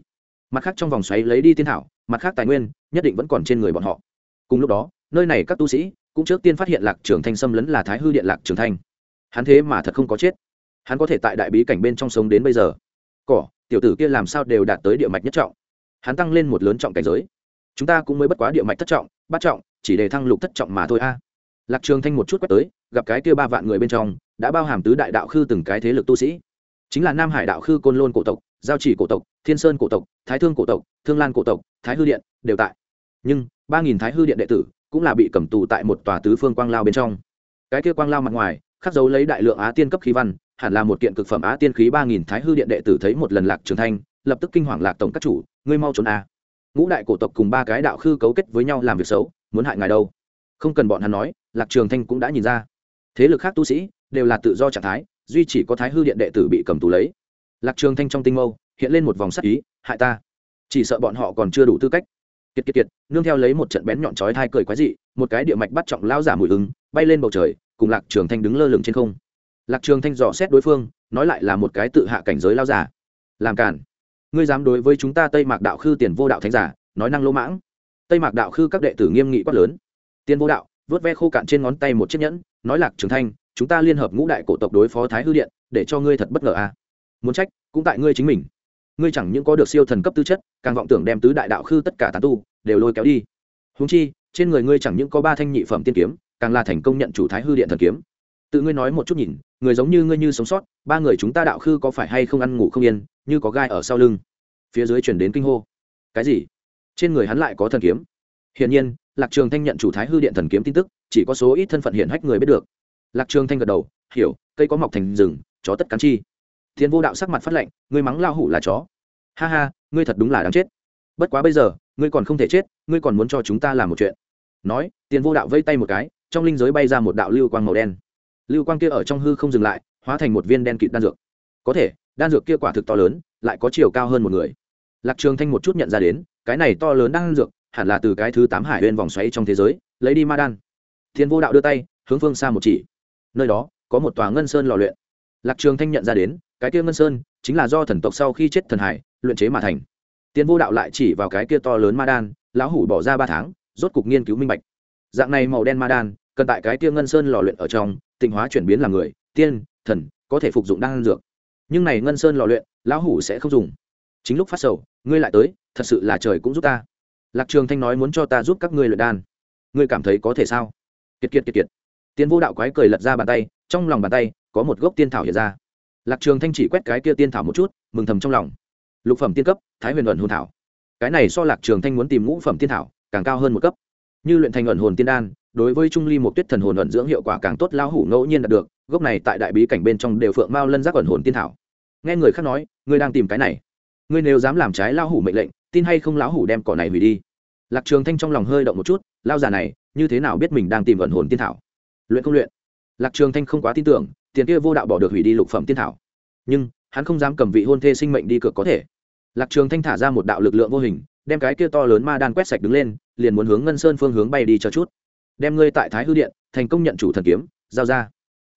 Mặt khác trong vòng xoáy lấy đi tiên thảo, mặt khác tài nguyên, nhất định vẫn còn trên người bọn họ. Cùng lúc đó, nơi này các tu sĩ cũng trước tiên phát hiện lạc trường thanh xâm lấn là thái hư điện lạc trường thanh. Hắn thế mà thật không có chết. Hắn có thể tại đại bí cảnh bên trong sống đến bây giờ. Cỏ tiểu tử kia làm sao đều đạt tới địa mạch nhất trọng. Hắn tăng lên một lớn trọng cảnh giới. Chúng ta cũng mới bất quá địa mạch thất trọng, bát trọng, chỉ để thăng lục thất trọng mà thôi a. Lạc trường thanh một chút quét tới, gặp cái kia ba vạn người bên trong, đã bao hàm tứ đại đạo khư từng cái thế lực tu sĩ. Chính là nam hải đạo khư côn lôn cổ tộc, giao chỉ cổ tộc, thiên sơn cổ tộc, thái thương cổ tộc, thương lan cổ tộc, thái hư điện đều tại. Nhưng, ba nghìn thái hư điện đệ tử cũng là bị cầm tù tại một tòa tứ phương quang lao bên trong. Cái kia quang lao mặt ngoài, khắc dấu lấy đại lượng á tiên cấp khí văn hẳn là một kiện cực phẩm á tiên khí ba nghìn thái hư điện đệ tử thấy một lần lạc trường thanh, lập tức kinh hoàng lạc tổng các chủ, ngươi mau trốn a. Ngũ đại cổ tộc cùng ba cái đạo khư cấu kết với nhau làm việc xấu, muốn hại ngài đâu. Không cần bọn hắn nói, lạc trường thanh cũng đã nhìn ra. Thế lực khác tu sĩ, đều là tự do trạng thái, duy chỉ có thái hư điện đệ tử bị cầm tù lấy. Lạc trường thanh trong tinh mâu, hiện lên một vòng sắc ý, hại ta. Chỉ sợ bọn họ còn chưa đủ tư cách. Kiệt kiệt kiệt, nương theo lấy một trận bén nhọn chói thai cười quái dị, một cái địa mạch bắt trọng lao giả mùi ứng bay lên bầu trời, cùng lạc trường thanh đứng lơ lửng trên không lạc trường thanh dò xét đối phương, nói lại là một cái tự hạ cảnh giới lao giả. Làm cản ngươi dám đối với chúng ta tây mạc đạo khư tiền vô đạo thánh giả, nói năng lỗ mãng. Tây mạc đạo khư các đệ tử nghiêm nghị quát lớn. Tiền vô đạo, vớt ve khô cạn trên ngón tay một chiếc nhẫn, nói lạc trường thanh, chúng ta liên hợp ngũ đại cổ tộc đối phó thái hư điện, để cho ngươi thật bất ngờ à. Muốn trách, cũng tại ngươi chính mình. Ngươi chẳng những có được siêu thần cấp tư chất, càng vọng tưởng đem tứ đại đạo khư tất cả tán tu, đều lôi kéo đi. Húng chi, trên người ngươi chẳng những có ba thanh nhị phẩm tiên kiếm, càng là thành công nhận chủ thái hư điện thần kiếm tự ngươi nói một chút nhìn, người giống như ngươi như sống sót, ba người chúng ta đạo khư có phải hay không ăn ngủ không yên, như có gai ở sau lưng. Phía dưới chuyển đến kinh hô. Cái gì? Trên người hắn lại có thần kiếm. Hiển nhiên, lạc trường thanh nhận chủ thái hư điện thần kiếm tin tức, chỉ có số ít thân phận hiển hách người biết được. Lạc trường thanh gật đầu, hiểu, cây có mọc thành rừng, chó tất cắn chi. Thiên vô đạo sắc mặt phát lệnh ngươi mắng lao hủ là chó. Ha ha, ngươi thật đúng là đáng chết. Bất quá bây giờ, ngươi còn không thể chết, ngươi còn muốn cho chúng ta làm một chuyện. Nói tiền vô đạo vây tay một cái, trong linh giới bay ra một đạo lưu quang màu đen lưu quang kia ở trong hư không dừng lại, hóa thành một viên đen kịt đan dược. Có thể, đan dược kia quả thực to lớn, lại có chiều cao hơn một người. Lạc trường thanh một chút nhận ra đến, cái này to lớn đan dược, hẳn là từ cái thứ tám hải bên vòng xoáy trong thế giới, lấy đi ma đan. Thiên vô đạo đưa tay, hướng phương xa một chỉ. Nơi đó, có một tòa ngân sơn lò luyện. Lạc trường thanh nhận ra đến, cái kia ngân sơn, chính là do thần tộc sau khi chết thần hải, luyện chế mà thành. Tiên vô đạo lại chỉ vào cái kia to lớn ma đan, lão hủ bỏ ra ba tháng, rốt cục nghiên cứu minh bạch. Dạng này màu đen ma đan cần tại cái kia ngân sơn lò luyện ở trong, tịnh hóa chuyển biến làm người, tiên, thần, có thể phục dụng đan dược. Nhưng này ngân sơn lò luyện, lão hủ sẽ không dùng. Chính lúc phát sầu, ngươi lại tới, thật sự là trời cũng giúp ta. Lạc trường thanh nói muốn cho ta giúp các ngươi luyện đan. Ngươi cảm thấy có thể sao? Kiệt kiệt kiệt kiệt. Tiên vô đạo quái cười lật ra bàn tay, trong lòng bàn tay, có một gốc tiên thảo hiện ra. Lạc trường thanh chỉ quét cái kia tiên thảo một chút, mừng thầm trong lòng. Lục phẩm tiên cấp, thái huyền luận hồn thảo. Cái này so lạc trường thanh muốn tìm ngũ phẩm tiên thảo, càng cao hơn một cấp. Như luyện thành luận hồn tiên đan đối với trung ly một tuyết thần hồn ẩn dưỡng hiệu quả càng tốt lao hủ ngẫu nhiên đạt được, gốc này tại đại bí cảnh bên trong đều phượng mao lân giác ẩn hồn tiên thảo. Nghe người khác nói, ngươi đang tìm cái này. Ngươi nếu dám làm trái lao hủ mệnh lệnh, tin hay không lão hủ đem cỏ này hủy đi. Lạc trường thanh trong lòng hơi động một chút lao già này, như thế nào biết mình đang tìm ẩn hồn tiên thảo? Luyện không luyện. Lạc trường thanh không quá tin tưởng, tiền kia vô đạo bỏ được hủy đi lục phẩm tiên thảo. Nhưng, hắn không dám cầm vị hôn thê sinh mệnh đi cược có thể. Lạc trường thanh thả ra một đạo lực lượng vô hình, đem cái kia to lớn ma đan quét sạch đứng lên, liền muốn hướng ngân sơn phương hướng bay đi cho chút đem ngươi tại thái hư điện, thành công nhận chủ thần kiếm, giao ra.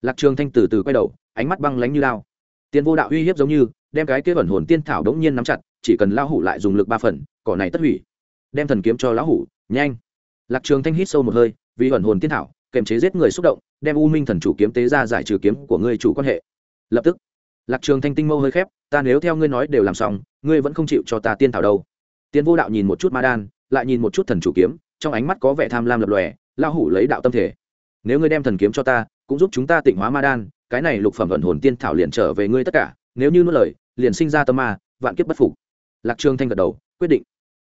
Lạc trường thanh từ từ quay đầu, ánh mắt băng lánh như lao. Tiền vô đạo uy hiếp giống như, đem cái kia vẩn hồn tiên thảo đống nhiên nắm chặt, chỉ cần lão hủ lại dùng lực ba phần, cỏ này tất hủy. Đem thần kiếm cho lão hủ, nhanh. Lạc trường thanh hít sâu một hơi, vì vẩn hồn tiên thảo, kềm chế giết người xúc động, đem u minh thần chủ kiếm tế ra giải trừ kiếm của ngươi chủ quan hệ. Lập tức, lạc trường thanh tinh mâu hơi khép, ta nếu theo ngươi nói đều làm xong, ngươi vẫn không chịu cho ta tiên thảo đâu. Tiên vô đạo nhìn một chút ma đan, lại nhìn một chút thần chủ kiếm, trong ánh mắt có vẻ tham lam lập lòe lao hủ lấy đạo tâm thể. Nếu ngươi đem thần kiếm cho ta, cũng giúp chúng ta tịnh hóa ma đan, cái này lục phẩm vận hồn tiên thảo liền trở về ngươi tất cả, nếu như nuốt lời, liền sinh ra tâm ma, vạn kiếp bất phục. Lạc Trương thanh gật đầu, quyết định.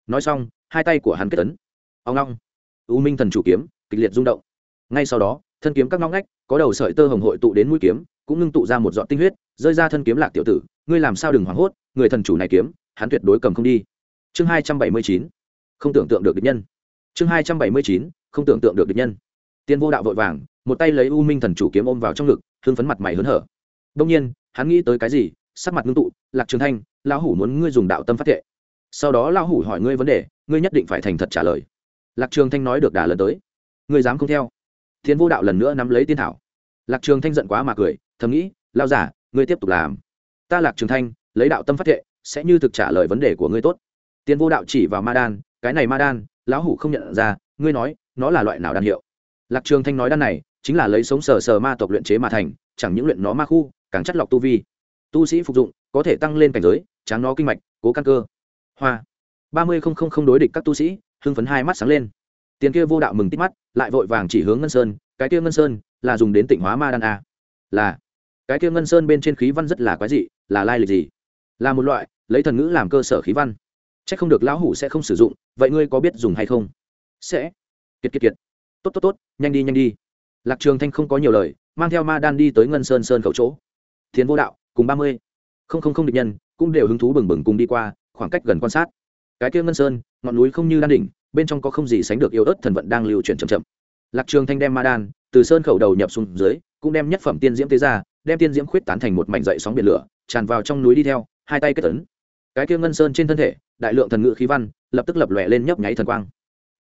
Nói xong, hai tay của hắn kết tấn ông long. U minh thần chủ kiếm, kịch liệt rung động. Ngay sau đó, thân kiếm các ngóc ngách, có đầu sợi tơ hồng hội tụ đến mũi kiếm, cũng ngưng tụ ra một giọt tinh huyết, rơi ra thân kiếm lạc tiểu tử. Ngươi làm sao đừng hoảng hốt, người thần chủ này kiếm, hắn tuyệt đối cầm không đi. Chương hai trăm bảy mươi chín. Không tưởng tượng được địch nhân. Chương hai trăm bảy mươi chín không tưởng tượng được địch nhân. Tiên vô đạo vội vàng, một tay lấy u minh thần chủ kiếm ôm vào trong ngực, hưng phấn mặt mày hớn hở. Đông nhiên, hắn nghĩ tới cái gì, sắc mặt ngưng tụ, lạc trường thanh, lão hủ muốn ngươi dùng đạo tâm phát thệ. Sau đó lão hủ hỏi ngươi vấn đề, ngươi nhất định phải thành thật trả lời. Lạc trường thanh nói được đã lần tới. Ngươi dám không theo? Thiên vô đạo lần nữa nắm lấy tiên thảo. Lạc trường thanh giận quá mà cười, thầm nghĩ lao giả ngươi tiếp tục làm. Ta lạc trường thanh, lấy đạo tâm phát thệ, sẽ như thực trả lời vấn đề của ngươi tốt. Tiên vô đạo chỉ vào ma đan, cái này ma đan, lão hủ không nhận ra, ngươi nói nó là loại nào đan hiệu? Lạc trường thanh nói đan này chính là lấy sống sờ sờ ma tộc luyện chế mà thành, chẳng những luyện nó ma khu, càng chất lọc tu vi. Tu sĩ phục dụng có thể tăng lên cảnh giới, tráng nó kinh mạch, cố căn cơ. Hoa. Ba mươi không không không đối địch các tu sĩ, hưng phấn hai mắt sáng lên. Tiền kia vô đạo mừng tít mắt, lại vội vàng chỉ hướng ngân sơn, cái kia ngân sơn là dùng đến tỉnh hóa ma đan a. Là, cái kia ngân sơn bên trên khí văn rất là quái dị, là lai lịch gì? Là một loại lấy thần ngữ làm cơ sở khí văn. C h ắ c không được lão hủ sẽ không sử dụng, vậy ngươi có biết dùng hay không? Sẽ kiệt kiệt kiệt. Tốt tốt tốt, nhanh đi nhanh đi. Lạc trường thanh không có nhiều lời, mang theo ma đan đi tới ngân sơn sơn khẩu chỗ. Thiền vô đạo, cùng ba mươi. Không không không địch nhân, cũng đều hứng thú bừng bừng cùng đi qua, khoảng cách gần quan sát. Cái kia ngân sơn, ngọn núi không như đan đỉnh, bên trong có không gì sánh được yêu ớt thần vận đang lưu chuyển chậm chậm. Lạc trường thanh đem ma đan, từ sơn khẩu đầu nhập xuống dưới, cũng đem nhất phẩm tiên diễm tế ra, đem tiên diễm khuyết tán thành một mảnh dậy sóng biển lửa, tràn vào trong núi đi theo, hai tay kết tấn cái kia ngân sơn trên thân thể, đại lượng thần ngự khí văn, lập tức lập lòe lên nhấp nháy thần quang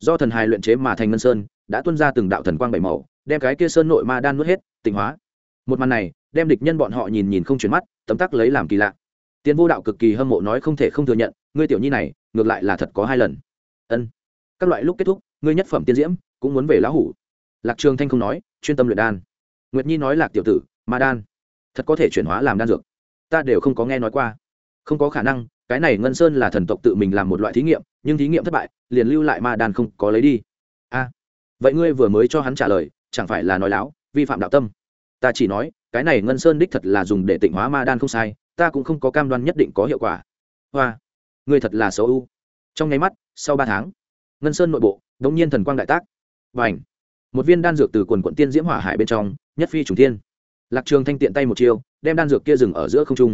do thần hài luyện chế mà thành ngân sơn, đã tuôn ra từng đạo thần quang bảy màu, đem cái kia sơn nội ma đan nuốt hết, tịnh hóa. Một màn này, đem địch nhân bọn họ nhìn nhìn không chuyển mắt, tấm tắc lấy làm kỳ lạ. Tiến vô đạo cực kỳ hâm mộ nói không thể không thừa nhận, ngươi tiểu nhi này, ngược lại là thật có hai lần. Ân. Các loại lúc kết thúc, ngươi nhất phẩm tiên diễm, cũng muốn về lão hủ. Lạc trường thanh không nói, chuyên tâm luyện đan. Nguyệt nhi nói lạc tiểu tử, ma đan, thật có thể chuyển hóa làm đan dược. Ta đều không có nghe nói qua. Không có khả năng cái này ngân sơn là thần tộc tự mình làm một loại thí nghiệm, nhưng thí nghiệm thất bại, liền lưu lại ma đan không có lấy đi. A, vậy ngươi vừa mới cho hắn trả lời, chẳng phải là nói láo, vi phạm đạo tâm? Ta chỉ nói, cái này ngân sơn đích thật là dùng để tịnh hóa ma đan không sai, ta cũng không có cam đoan nhất định có hiệu quả. Hoa, ngươi thật là xấu u. Trong nháy mắt, sau ba tháng, ngân sơn nội bộ đ ỗ n g nhiên thần quang đại tác. Và ảnh một viên đan dược từ quần quận tiên diễm hỏa hải bên trong, nhất phi trùng thiên. Lạc trường thanh tiện tay một chiêu, đem đan dược kia dừng ở giữa không trung.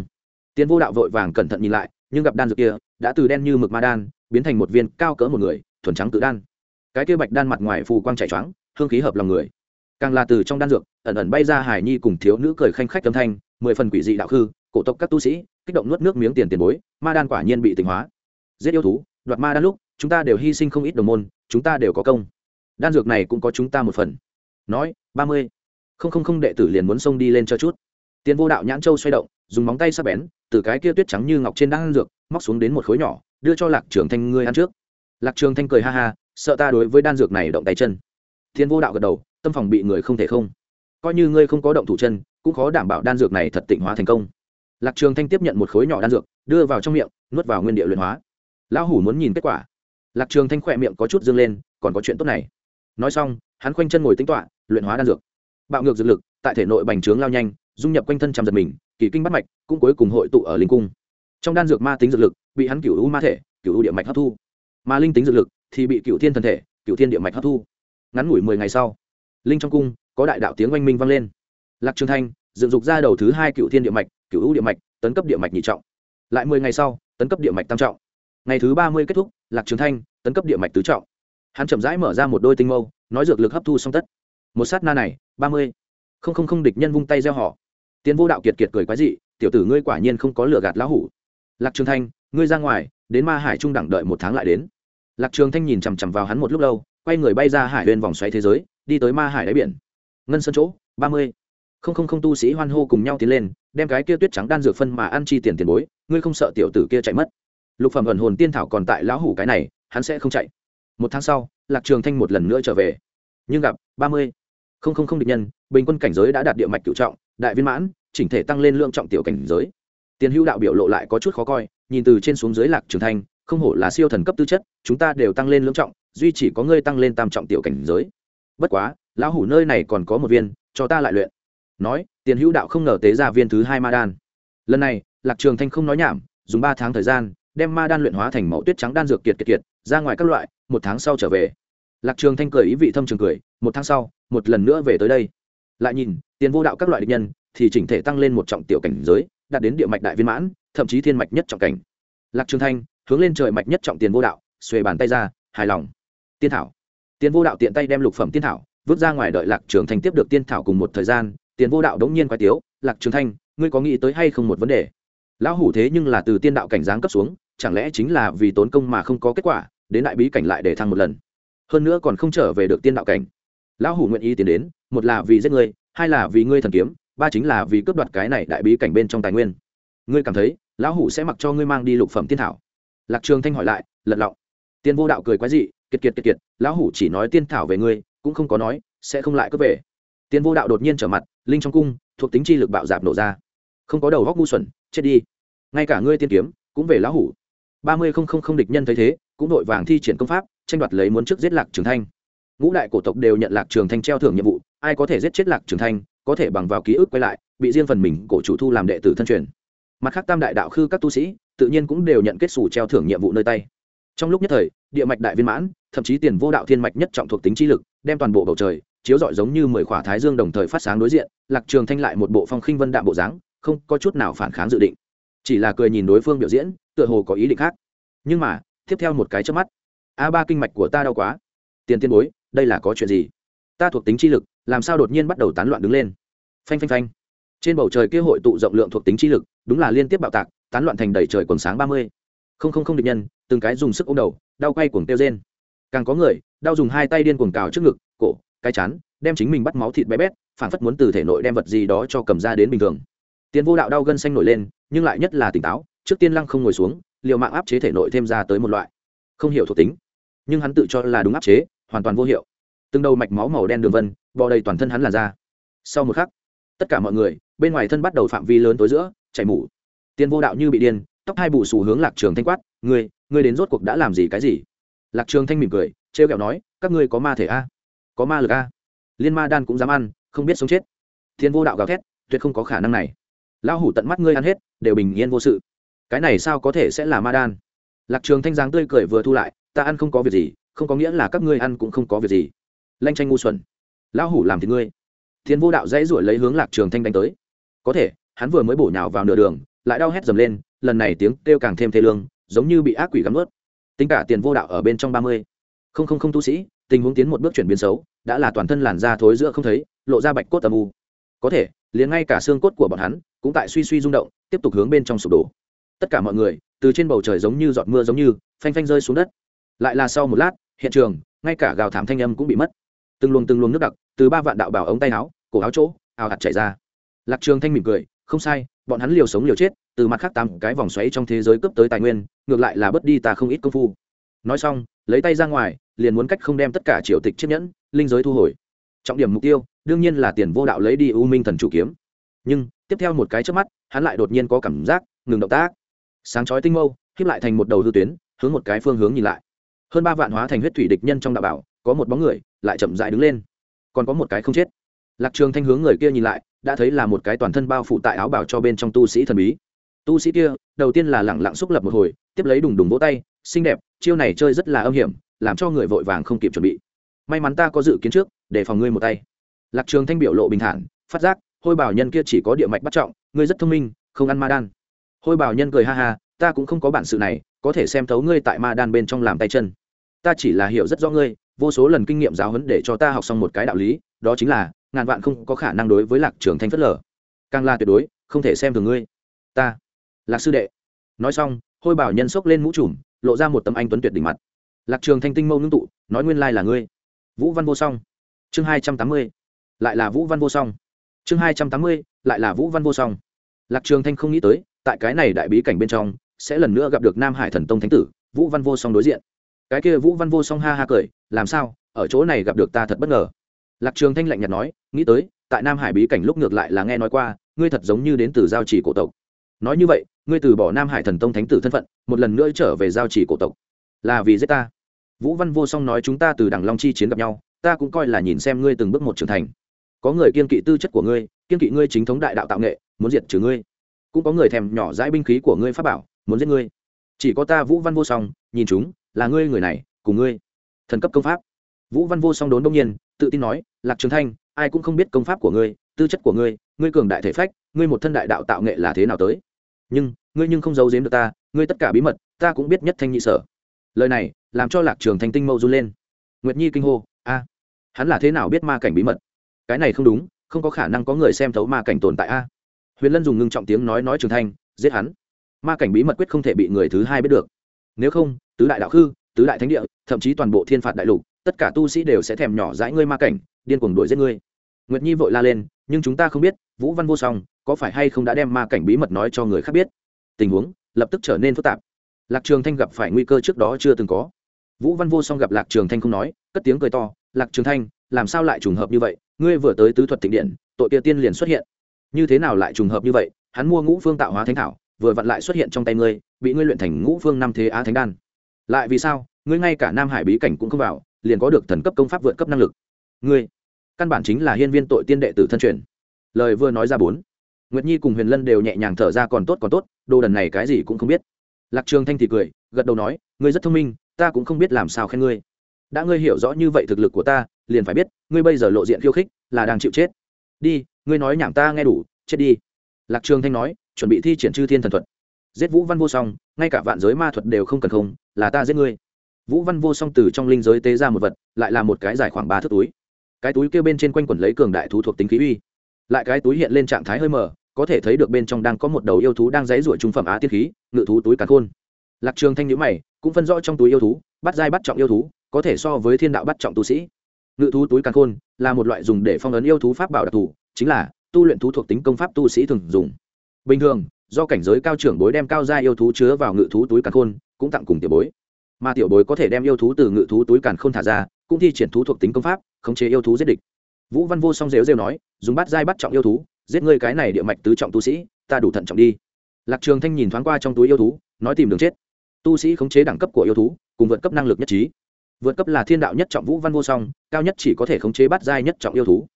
Tiến vô đạo vội vàng cẩn thận nhìn lại nhưng gặp đan dược kia đã từ đen như mực ma đan biến thành một viên cao cỡ một người, thuần trắng tự đan. Cái kia bạch đan mặt ngoài phù quang chạy choáng, hương khí hợp lòng người. Càng là từ trong đan dược, ẩn ẩn bay ra hải nhi cùng thiếu nữ cười khanh khách âm thanh, mười phần quỷ dị đạo khư cổ tộc các tu sĩ, kích động nuốt nước miếng tiền tiền bối, ma đan quả nhiên bị tỉnh hóa. Giết yêu thú, đoạt ma đan lúc, chúng ta đều hy sinh không ít đồng môn, chúng ta đều có công. Đan dược này cũng có chúng ta một phần. Nói, ba mươi. Không không không đệ tử liền muốn xông đi lên cho chút tiền vô đạo nhãn châu xoay động, dùng móng tay sắp bén, từ cái kia tuyết trắng như ngọc trên đan dược, móc xuống đến một khối nhỏ, đưa cho lạc trường thanh ngươi ăn trước. Lạc trường thanh cười ha ha, sợ ta đối với đan dược này động tay chân. Thiên vô đạo gật đầu, tâm phòng bị người không thể không. Coi như ngươi không có động thủ chân, cũng khó đảm bảo đan dược này thật tịnh hóa thành công. Lạc trường thanh tiếp nhận một khối nhỏ đan dược, đưa vào trong miệng, nuốt vào nguyên địa luyện hóa. Lão hủ muốn nhìn kết quả. Lạc trường thanh khỏe miệng có chút dương lên, còn có chuyện tốt này. Nói xong, hắn khoanh chân ngồi tính toạ luyện hóa đan dược. Bạo ngược dược lực, tại thể nội bành trướng lao nhanh dung nhập quanh thân trăm giật mình, kỳ kinh bắt mạch cũng cuối cùng hội tụ ở linh cung. Trong đan dược ma tính dược lực, bị hắn cựu u ma thể cựu u địa mạch hấp thu. Mà linh tính dược lực thì bị cựu thiên thần thể cựu thiên địa mạch hấp thu. Ngắn ngủi mười ngày sau, linh trong cung có đại đạo tiếng oanh minh vang lên. Lạc trường thanh dựng dục ra đầu thứ hai cựu thiên địa mạch cựu ưu địa mạch, tấn cấp địa mạch nhị trọng. Lại mười ngày sau, tấn cấp địa mạch tam trọng. Ngày thứ ba mươi kết thúc, lạc trường thanh tấn cấp địa mạch tứ trọng. Hắn chậm rãi mở ra một đôi tinh mâu, nói dược lực hấp thu song tất. Một sát na này, ba mươi. Không không không địch nhân vung tay gieo họ tiến vô đạo kiệt kiệt cười quái dị, tiểu tử ngươi quả nhiên không có lửa gạt lão hủ. Lạc trường thanh, ngươi ra ngoài, đến ma hải trung đẳng đợi một tháng lại đến. Lạc trường thanh nhìn chằm chằm vào hắn một lúc lâu, quay người bay ra hải bên vòng xoáy thế giới, đi tới ma hải đáy biển. Ngân sơn chỗ, ba mươi. Không không không tu sĩ hoan hô cùng nhau tiến lên, đem cái kia tuyết trắng đan dược phân mà ăn chi tiền tiền bối, ngươi không sợ tiểu tử kia chạy mất. Lục phẩm ẩn hồn tiên thảo còn tại lão hủ cái này, hắn sẽ không chạy. Một tháng sau, lạc trường thanh một lần nữa trở về. Nhưng gặp ba mươi. Không không không địch nhân, bình quân cảnh giới đã đạt địa mạch cựu trọng đại viên mãn, chỉnh thể tăng lên lượng trọng tiểu cảnh giới. Tiền hữu đạo biểu lộ lại có chút khó coi, nhìn từ trên xuống dưới lạc trường thanh, không hổ là siêu thần cấp tư chất, chúng ta đều tăng lên lượng trọng, duy chỉ có ngươi tăng lên tam trọng tiểu cảnh giới. Bất quá, lão hủ nơi này còn có một viên, cho ta lại luyện. Nói, tiền hữu đạo không ngờ tế ra viên thứ hai ma đan. Lần này, lạc trường thanh không nói nhảm, dùng ba tháng thời gian, đem ma đan luyện hóa thành mẫu tuyết trắng đan dược kiệt kiệt kiệt, ra ngoài các loại, một tháng sau trở về. Lạc trường thanh cười ý vị thâm trường cười, một tháng sau, một lần nữa về tới đây lại nhìn, tiền vô đạo các loại địch nhân thì chỉnh thể tăng lên một trọng tiểu cảnh giới, đạt đến địa mạch đại viên mãn, thậm chí thiên mạch nhất trọng cảnh. Lạc trường thanh hướng lên trời mạch nhất trọng tiền vô đạo, xuề bàn tay ra, hài lòng. Tiên thảo. Tiền vô đạo tiện tay đem lục phẩm tiên thảo vứt ra ngoài đợi lạc trường thanh tiếp được tiên thảo cùng một thời gian, tiền vô đạo đống nhiên quay tiếu, lạc trường thanh, ngươi có nghĩ tới hay không một vấn đề? Lão hủ thế nhưng là từ tiên đạo cảnh giáng cấp xuống, chẳng lẽ chính là vì tốn công mà không có kết quả, đến đại bí cảnh lại để thăng một lần. Hơn nữa còn không trở về được tiên đạo cảnh. Lão hủ nguyện ý tiến đến một là vì giết ngươi, hai là vì ngươi thần kiếm, ba chính là vì cướp đoạt cái này đại bí cảnh bên trong tài nguyên. Ngươi cảm thấy, lão hủ sẽ mặc cho ngươi mang đi lục phẩm tiên thảo. Lạc trường thanh hỏi lại, lật lọng. Tiên vô đạo cười quái dị, kiệt kiệt kiệt kiệt, lão hủ chỉ nói tiên thảo về ngươi, cũng không có nói, sẽ không lại cướp về. Tiên vô đạo đột nhiên trở mặt, linh trong cung, thuộc tính chi lực bạo dạp nổ ra. Không có đầu góc ngu xuẩn, chết đi. Ngay cả ngươi tiên kiếm, cũng về lão hủ. Ba mươi không không không địch nhân thấy thế, cũng đội vàng thi triển công pháp, tranh đoạt lấy muốn trước giết lạc trường thanh. Ngũ đại cổ tộc đều nhận lạc trường thanh treo thưởng nhiệm vụ ai có thể giết chết lạc trường thanh, có thể bằng vào ký ức quay lại, bị riêng phần mình cổ chủ thu làm đệ tử thân truyền. Mặt khác tam đại đạo khư các tu sĩ, tự nhiên cũng đều nhận kết xù treo thưởng nhiệm vụ nơi tay. Trong lúc nhất thời, địa mạch đại viên mãn, thậm chí tiền vô đạo thiên mạch nhất trọng thuộc tính chi lực, đem toàn bộ bầu trời, chiếu rọi giống như mười khỏa thái dương đồng thời phát sáng đối diện, lạc trường thanh lại một bộ phong khinh vân đạm bộ dáng, không có chút nào phản kháng dự định. Chỉ là cười nhìn đối phương biểu diễn, tựa hồ có ý định khác. Nhưng mà, tiếp theo một cái chớp mắt, a ba kinh mạch của ta đau quá. Tiền tiên bối, đây là có chuyện gì? Ta thuộc tính chi lực làm sao đột nhiên bắt đầu tán loạn đứng lên? Phanh phanh phanh. Trên bầu trời kia hội tụ rộng lượng thuộc tính chi lực, đúng là liên tiếp bạo tạc, tán loạn thành đầy trời quần sáng ba mươi. Không không không địch nhân, từng cái dùng sức ôm đầu, đau quay cuồng tiêu rên. Càng có người, đau dùng hai tay điên cuồng cào trước ngực, cổ, cái chán, đem chính mình bắt máu thịt bé bét, phản phất muốn từ thể nội đem vật gì đó cho cầm ra đến bình thường. Tiến vô đạo đau gân xanh nổi lên, nhưng lại nhất là tỉnh táo, trước tiên lăng không ngồi xuống, liều mạng áp chế thể nội thêm ra tới một loại. Không hiểu thuộc tính, nhưng hắn tự cho là đúng áp chế, hoàn toàn vô hiệu. Từng đầu mạch máu màu đen đường vân bò đầy toàn thân hắn làn ra sau một khắc, tất cả mọi người, bên ngoài thân bắt đầu phạm vi lớn tối giữa, chảy mủ tiền vô đạo như bị điên, tóc hai bù xù hướng lạc trường thanh quát, ngươi ngươi đến rốt cuộc đã làm gì cái gì? Lạc trường thanh mỉm cười, trêu ghẹo nói, các ngươi có ma thể a? Có ma lực a? Liên ma đan cũng dám ăn, không biết sống chết. Thiên vô đạo gào thét, tuyệt không có khả năng này. Lão hủ tận mắt ngươi ăn hết, đều bình yên vô sự. Cái này sao có thể sẽ là ma đan? Lạc trường thanh giáng tươi cười vừa thu lại, ta ăn không có việc gì, không có nghĩa là các ngươi ăn cũng không có việc gì. Lanh tranh ngu xuẩn lão hủ làm thì ngươi. Thiên vô đạo dãy ruổi lấy hướng lạc trường thanh đánh tới. Có thể, hắn vừa mới bổ nhào vào nửa đường, lại đau hét dầm lên, lần này tiếng kêu càng thêm thê lương, giống như bị ác quỷ gắm ướt tính cả tiền vô đạo ở bên trong ba mươi, không không không tu sĩ, tình huống tiến một bước chuyển biến xấu, đã là toàn thân làn da thối giữa không thấy, lộ ra bạch cốt tầm u. Có thể, liền ngay cả xương cốt của bọn hắn cũng tại suy suy rung động, tiếp tục hướng bên trong sụp đổ. Tất cả mọi người, từ trên bầu trời giống như giọt mưa giống như, phanh phanh rơi xuống đất. Lại là sau một lát, hiện trường, ngay cả gào thảm thanh âm cũng bị mất từng luồng từng luồng nước đặc từ ba vạn đạo bảo ống tay áo, cổ áo chỗ, ào hạt chảy ra. Lạc trường thanh mỉm cười, không sai, bọn hắn liều sống liều chết, từ mặt khác tám cái vòng xoáy trong thế giới cướp tới tài nguyên, ngược lại là bớt đi ta không ít công phu. Nói xong, lấy tay ra ngoài, liền muốn cách không đem tất cả triều tịch chiếc nhẫn, linh giới thu hồi. Trọng điểm mục tiêu, đương nhiên là tiền vô đạo lấy đi u minh thần chủ kiếm. Nhưng, tiếp theo một cái trước mắt, hắn lại đột nhiên có cảm giác, ngừng động tác. Sáng chói tinh mâu, khiếp lại thành một đầu hư tuyến, hướng một cái phương hướng nhìn lại. Hơn ba vạn hóa thành huyết thủy địch nhân trong đạo bảo có một bóng người lại chậm dại đứng lên. Còn có một cái không chết. Lạc trường thanh hướng người kia nhìn lại, đã thấy là một cái toàn thân bao phủ tại áo bảo cho bên trong tu sĩ thần bí. Tu sĩ kia, đầu tiên là lẳng lặng xúc lập một hồi, tiếp lấy đùng đùng vỗ tay, xinh đẹp, chiêu này chơi rất là âm hiểm, làm cho người vội vàng không kịp chuẩn bị. May mắn ta có dự kiến trước, để phòng ngươi một tay. Lạc trường thanh biểu lộ bình thản, phát giác, hôi bảo nhân kia chỉ có địa mạch bắt trọng, ngươi rất thông minh, không ăn ma đan. Hôi bảo nhân cười ha ha, ta cũng không có bản sự này, có thể xem thấu ngươi tại ma đan bên trong làm tay chân. Ta chỉ là hiểu rất rõ ngươi vô số lần kinh nghiệm giáo huấn để cho ta học xong một cái đạo lý, đó chính là, ngàn vạn không có khả năng đối với lạc trường thanh phất lờ. Càng là tuyệt đối, không thể xem thường ngươi. Ta, lạc sư đệ. Nói xong, hôi bảo nhân xốc lên mũ trùm, lộ ra một tấm anh tuấn tuyệt đỉnh mặt. Lạc trường thanh tinh mâu ngưng tụ, nói nguyên lai là ngươi. Vũ văn vô song. Chương hai trăm tám mươi, lại là vũ văn vô song. Chương hai trăm tám mươi, lại là vũ văn vô song. Lạc trường thanh không nghĩ tới, tại cái này đại bí cảnh bên trong, sẽ lần nữa gặp được nam hải thần tông thánh tử, vũ văn vô song đối diện cái kia vũ văn vô song ha ha cười, làm sao? Ở chỗ này gặp được ta thật bất ngờ. Lạc trường thanh lạnh nhạt nói, nghĩ tới, tại nam hải bí cảnh lúc ngược lại là nghe nói qua, ngươi thật giống như đến từ giao chỉ cổ tộc. Nói như vậy, ngươi từ bỏ nam hải thần tông thánh tử thân phận, một lần nữa trở về giao chỉ cổ tộc. Là vì giết ta. Vũ văn vô song nói chúng ta từ đằng long chi chiến gặp nhau, ta cũng coi là nhìn xem ngươi từng bước một trưởng thành. Có người kiên kỵ tư chất của ngươi kiên kỵ ngươi chính thống đại đạo tạo nghệ, muốn diệt trừ ngươi. Cũng có người thèm nhỏ dãi binh khí của ngươi pháp bảo, muốn giết ngươi. Chỉ có ta vũ văn vô song, nhìn chúng là ngươi người này, cùng ngươi. Thần cấp công pháp. Vũ văn vô song đốn đông nhiên, tự tin nói, lạc trường thanh, ai cũng không biết công pháp của ngươi, tư chất của ngươi ngươi cường đại thể phách, ngươi một thân đại đạo tạo nghệ là thế nào tới. Nhưng, ngươi nhưng không giấu giếm được ta, ngươi tất cả bí mật, ta cũng biết nhất thanh nhị sở. Lời này, làm cho lạc trường thanh tinh mâu run lên. Nguyệt nhi kinh hô, a, hắn là thế nào biết ma cảnh bí mật? Cái này không đúng, không có khả năng có người xem thấu ma cảnh tồn tại a. Huyền lân dùng ngưng trọng tiếng nói nói trường thanh, giết hắn. Ma cảnh bí mật quyết không thể bị người thứ hai biết được nếu không, tứ đại đạo khư, tứ đại thánh địa, thậm chí toàn bộ thiên phạt đại lục, tất cả tu sĩ đều sẽ thèm nhỏ dãi ngươi ma cảnh, điên cuồng đuổi giết ngươi. Nguyệt nhi vội la lên, nhưng chúng ta không biết, vũ văn vô song, có phải hay không đã đem ma cảnh bí mật nói cho người khác biết? Tình huống lập tức trở nên phức tạp. Lạc trường thanh gặp phải nguy cơ trước đó chưa từng có. Vũ văn vô song gặp lạc trường thanh không nói, cất tiếng cười to, lạc trường thanh, làm sao lại trùng hợp như vậy? Ngươi vừa tới tứ thuật tịnh điện, tội kia tiên liền xuất hiện. Như thế nào lại trùng hợp như vậy? Hắn mua ngũ phương tạo hóa thánh thảo, vừa vặn lại xuất hiện trong tay ngươi bị ngươi luyện thành ngũ phương năm thế á thánh đan. Lại vì sao, ngươi ngay cả nam hải bí cảnh cũng không vào, liền có được thần cấp công pháp vượt cấp năng lực. Ngươi, căn bản chính là hiên viên tội tiên đệ tử thân truyền. Lời vừa nói ra bốn, nguyệt nhi cùng huyền lân đều nhẹ nhàng thở ra còn tốt còn tốt, đồ đần này cái gì cũng không biết. Lạc trường thanh thì cười, gật đầu nói, ngươi rất thông minh, ta cũng không biết làm sao khen ngươi. Đã ngươi hiểu rõ như vậy thực lực của ta, liền phải biết, ngươi bây giờ lộ diện khiêu khích, là đang chịu chết. Đi, ngươi nói nhảm ta nghe đủ, chết đi. Lạc trường thanh nói, chuẩn bị thi triển chư thiên thần thuật giết vũ văn vô song, ngay cả vạn giới ma thuật đều không cần không, là ta giết ngươi. Vũ văn vô song từ trong linh giới tế ra một vật, lại là một cái dài khoảng ba thước túi. Cái túi kia bên trên quanh quẩn lấy cường đại thú thuộc tính khí uy. Lại cái túi hiện lên trạng thái hơi mờ, có thể thấy được bên trong đang có một đầu yêu thú đang dãy ruổi trung phẩm á tiên khí, ngự thú túi càn khôn. Lạc trường thanh nhữ mày, cũng phân rõ trong túi yêu thú, bắt dai bắt trọng yêu thú, có thể so với thiên đạo bắt trọng tu sĩ. Ngự thú túi càn khôn là một loại dùng để phong ấn yêu thú pháp bảo đặc thù, chính là tu luyện thú thuộc tính công pháp tu sĩ thường dùng. Bình thường do cảnh giới cao trưởng bối đem cao gia yêu thú chứa vào ngự thú túi càn khôn, cũng tặng cùng tiểu bối. Mà tiểu bối có thể đem yêu thú từ ngự thú túi càn khôn thả ra, cũng thi triển thú thuộc tính công pháp, khống chế yêu thú giết địch. Vũ văn vô song rêu rêu nói, dùng bát giai bắt trọng yêu thú, giết ngươi cái này địa mạch tứ trọng tu sĩ, ta đủ thận trọng đi. Lạc trường thanh nhìn thoáng qua trong túi yêu thú, nói tìm đường chết. Tu sĩ khống chế đẳng cấp của yêu thú, cùng vượt cấp năng lực nhất trí. Vượt cấp là thiên đạo nhất trọng vũ văn vô song, cao nhất chỉ có thể khống chế bát giai nhất trọng yêu thú.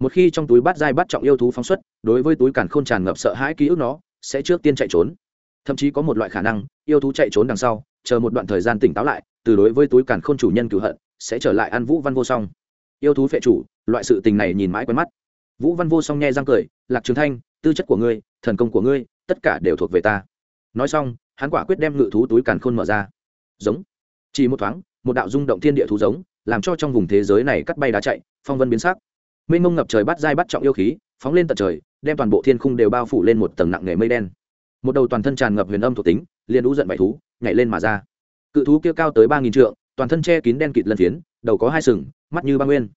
Một khi trong túi bát giai bắt trọng yêu thú phóng xuất, đối với túi càn khôn tràn ngập sợ hãi ký ức nó sẽ trước tiên chạy trốn. Thậm chí có một loại khả năng, yêu thú chạy trốn đằng sau, chờ một đoạn thời gian tỉnh táo lại, từ đối với túi càn khôn chủ nhân cửu hận, sẽ trở lại ăn vũ văn vô song. Yêu thú phệ chủ, loại sự tình này nhìn mãi quen mắt. Vũ văn vô song nghe răng cười, lạc trường thanh, tư chất của ngươi, thần công của ngươi, tất cả đều thuộc về ta. Nói xong, hắn quả quyết đem ngự thú túi càn khôn mở ra. Giống. Chỉ một thoáng, một đạo rung động thiên địa thú giống, làm cho trong vùng thế giới này cắt bay đá chạy, phong vân biến sắc. Mênh mông ngập trời bắt dai bắt trọng yêu khí phóng lên tận trời, đem toàn bộ thiên khung đều bao phủ lên một tầng nặng nề mây đen. Một đầu toàn thân tràn ngập huyền âm thuộc tính, liền đũ giận vải thú, nhảy lên mà ra. Cự thú kia cao tới ba nghìn trượng, toàn thân che kín đen kịt lân phiến, đầu có hai sừng, mắt như ba nguyên.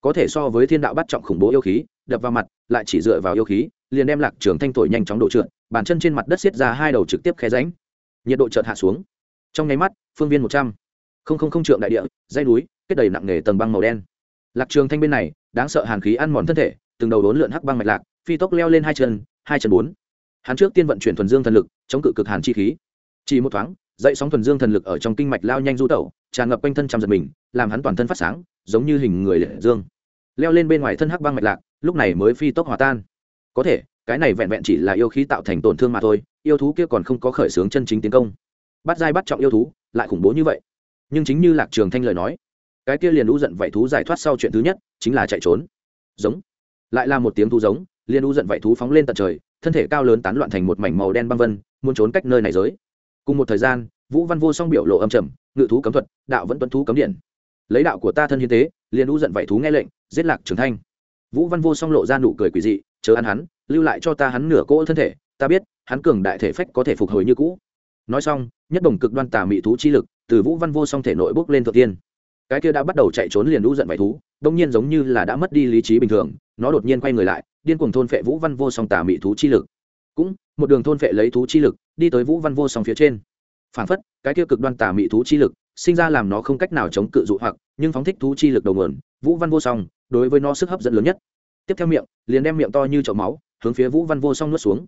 Có thể so với thiên đạo bắt trọng khủng bố yêu khí, đập vào mặt, lại chỉ dựa vào yêu khí, liền đem lạc trường thanh thổi nhanh chóng độ trượt, bàn chân trên mặt đất xiết ra hai đầu trực tiếp khe ránh nhiệt độ chợt hạ xuống. Trong nháy mắt, phương viên một trăm. Không không không trượng đại địa dây núi, kết đầy nặng nề tầng băng màu đen. Lạc trường thanh bên này, đáng sợ hàn khí ăn mòn thân thể từng đầu đốn lượn hắc băng mạch lạc, phi tốc leo lên hai chân hai chân bốn. Hắn trước tiên vận chuyển thuần dương thần lực, chống cự cực hàn chi khí. Chỉ một thoáng, dậy sóng thuần dương thần lực ở trong kinh mạch lao nhanh du tẩu, tràn ngập quanh thân trăm giật mình, làm hắn toàn thân phát sáng, giống như hình người lệ dương. Leo lên bên ngoài thân hắc băng mạch lạc, lúc này mới phi tốc hòa tan. Có thể, cái này vẹn vẹn chỉ là yêu khí tạo thành tổn thương mà thôi, yêu thú kia còn không có khởi xướng chân chính tiến công. Bắt dai bắt trọng yêu thú, lại khủng bố như vậy. Nhưng chính như lạc trường thanh lời nói, cái kia liền lũ giận vậy thú giải thoát sau chuyện thứ nhất, chính là chạy trốn. Giống lại là một tiếng thú giống, liên u giận vậy thú phóng lên tận trời, thân thể cao lớn tán loạn thành một mảnh màu đen băng vân, muốn trốn cách nơi này giới. Cùng một thời gian, vũ văn vô song biểu lộ âm trầm, ngự thú cấm thuật, đạo vẫn tuân thú cấm điện. Lấy đạo của ta thân hiến tế liền u giận vậy thú nghe lệnh, giết lạc trưởng thanh. Vũ văn vô song lộ ra nụ cười quỷ dị chờ ăn hắn, lưu lại cho ta hắn nửa cỗ thân thể, ta biết, hắn cường đại thể phách có thể phục hồi như cũ. Nói xong, nhất đồng cực đoan tà mị thú chi lực, từ vũ văn vô song thể nội bốc lên thượng tiên cái kia đã bắt đầu chạy trốn liền lũ giận vải thú, đông nhiên giống như là đã mất đi lý trí bình thường, nó đột nhiên quay người lại, điên cuồng thôn phệ vũ văn vô song tà mị thú chi lực. Cũng, một đường thôn phệ lấy thú chi lực, đi tới vũ văn vô song phía trên. Phản phất, cái kia cực đoan tà mị thú chi lực, sinh ra làm nó không cách nào chống cự dụ hoặc, nhưng phóng thích thú chi lực đầu nguồn, vũ văn vô song, đối với nó sức hấp dẫn lớn nhất. Tiếp theo miệng, liền đem miệng to như chậu máu, hướng phía vũ văn vô song nuốt xuống.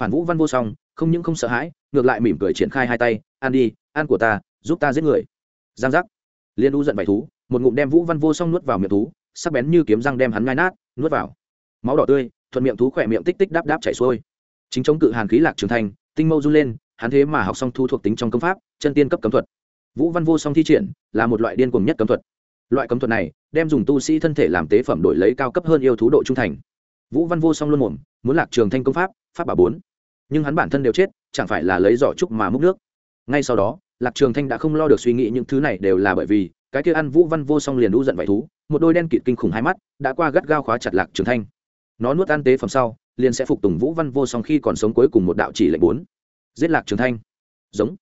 Phản vũ văn vô song, không những không sợ hãi, ngược lại mỉm cười triển khai hai tay, ăn đi, ăn của ta, giúp ta giết người. Giang giác liên u giận bảy thú, một ngụm đem vũ văn vô song nuốt vào miệng thú, sắc bén như kiếm răng đem hắn ngai nát, nuốt vào. Máu đỏ tươi, thuận miệng thú khỏe miệng tích tích đáp đáp chảy xuôi. Chính chống cự hàn khí lạc trưởng thành, tinh mâu run lên, hắn thế mà học xong thu thuộc tính trong công pháp, chân tiên cấp cấm thuật. Vũ văn vô song thi triển, là một loại điên cuồng nhất cấm thuật. Loại cấm thuật này, đem dùng tu sĩ thân thể làm tế phẩm đổi lấy cao cấp hơn yêu thú độ trung thành. Vũ văn vô song luôn mồm, muốn lạc trường thanh công pháp pháp bà bốn. Nhưng hắn bản thân đều chết, chẳng phải là lấy giỏ trúc mà múc nước. Ngay sau đó lạc trường thanh đã không lo được suy nghĩ những thứ này đều là bởi vì, cái kia ăn vũ văn vô song liền đu giận vải thú, một đôi đen kịt kinh khủng hai mắt, đã qua gắt gao khóa chặt lạc trường thanh. Nó nuốt ăn tế phẩm sau, liền sẽ phục tùng vũ văn vô song khi còn sống cuối cùng một đạo chỉ lệnh bốn. Giết lạc trường thanh. Giống.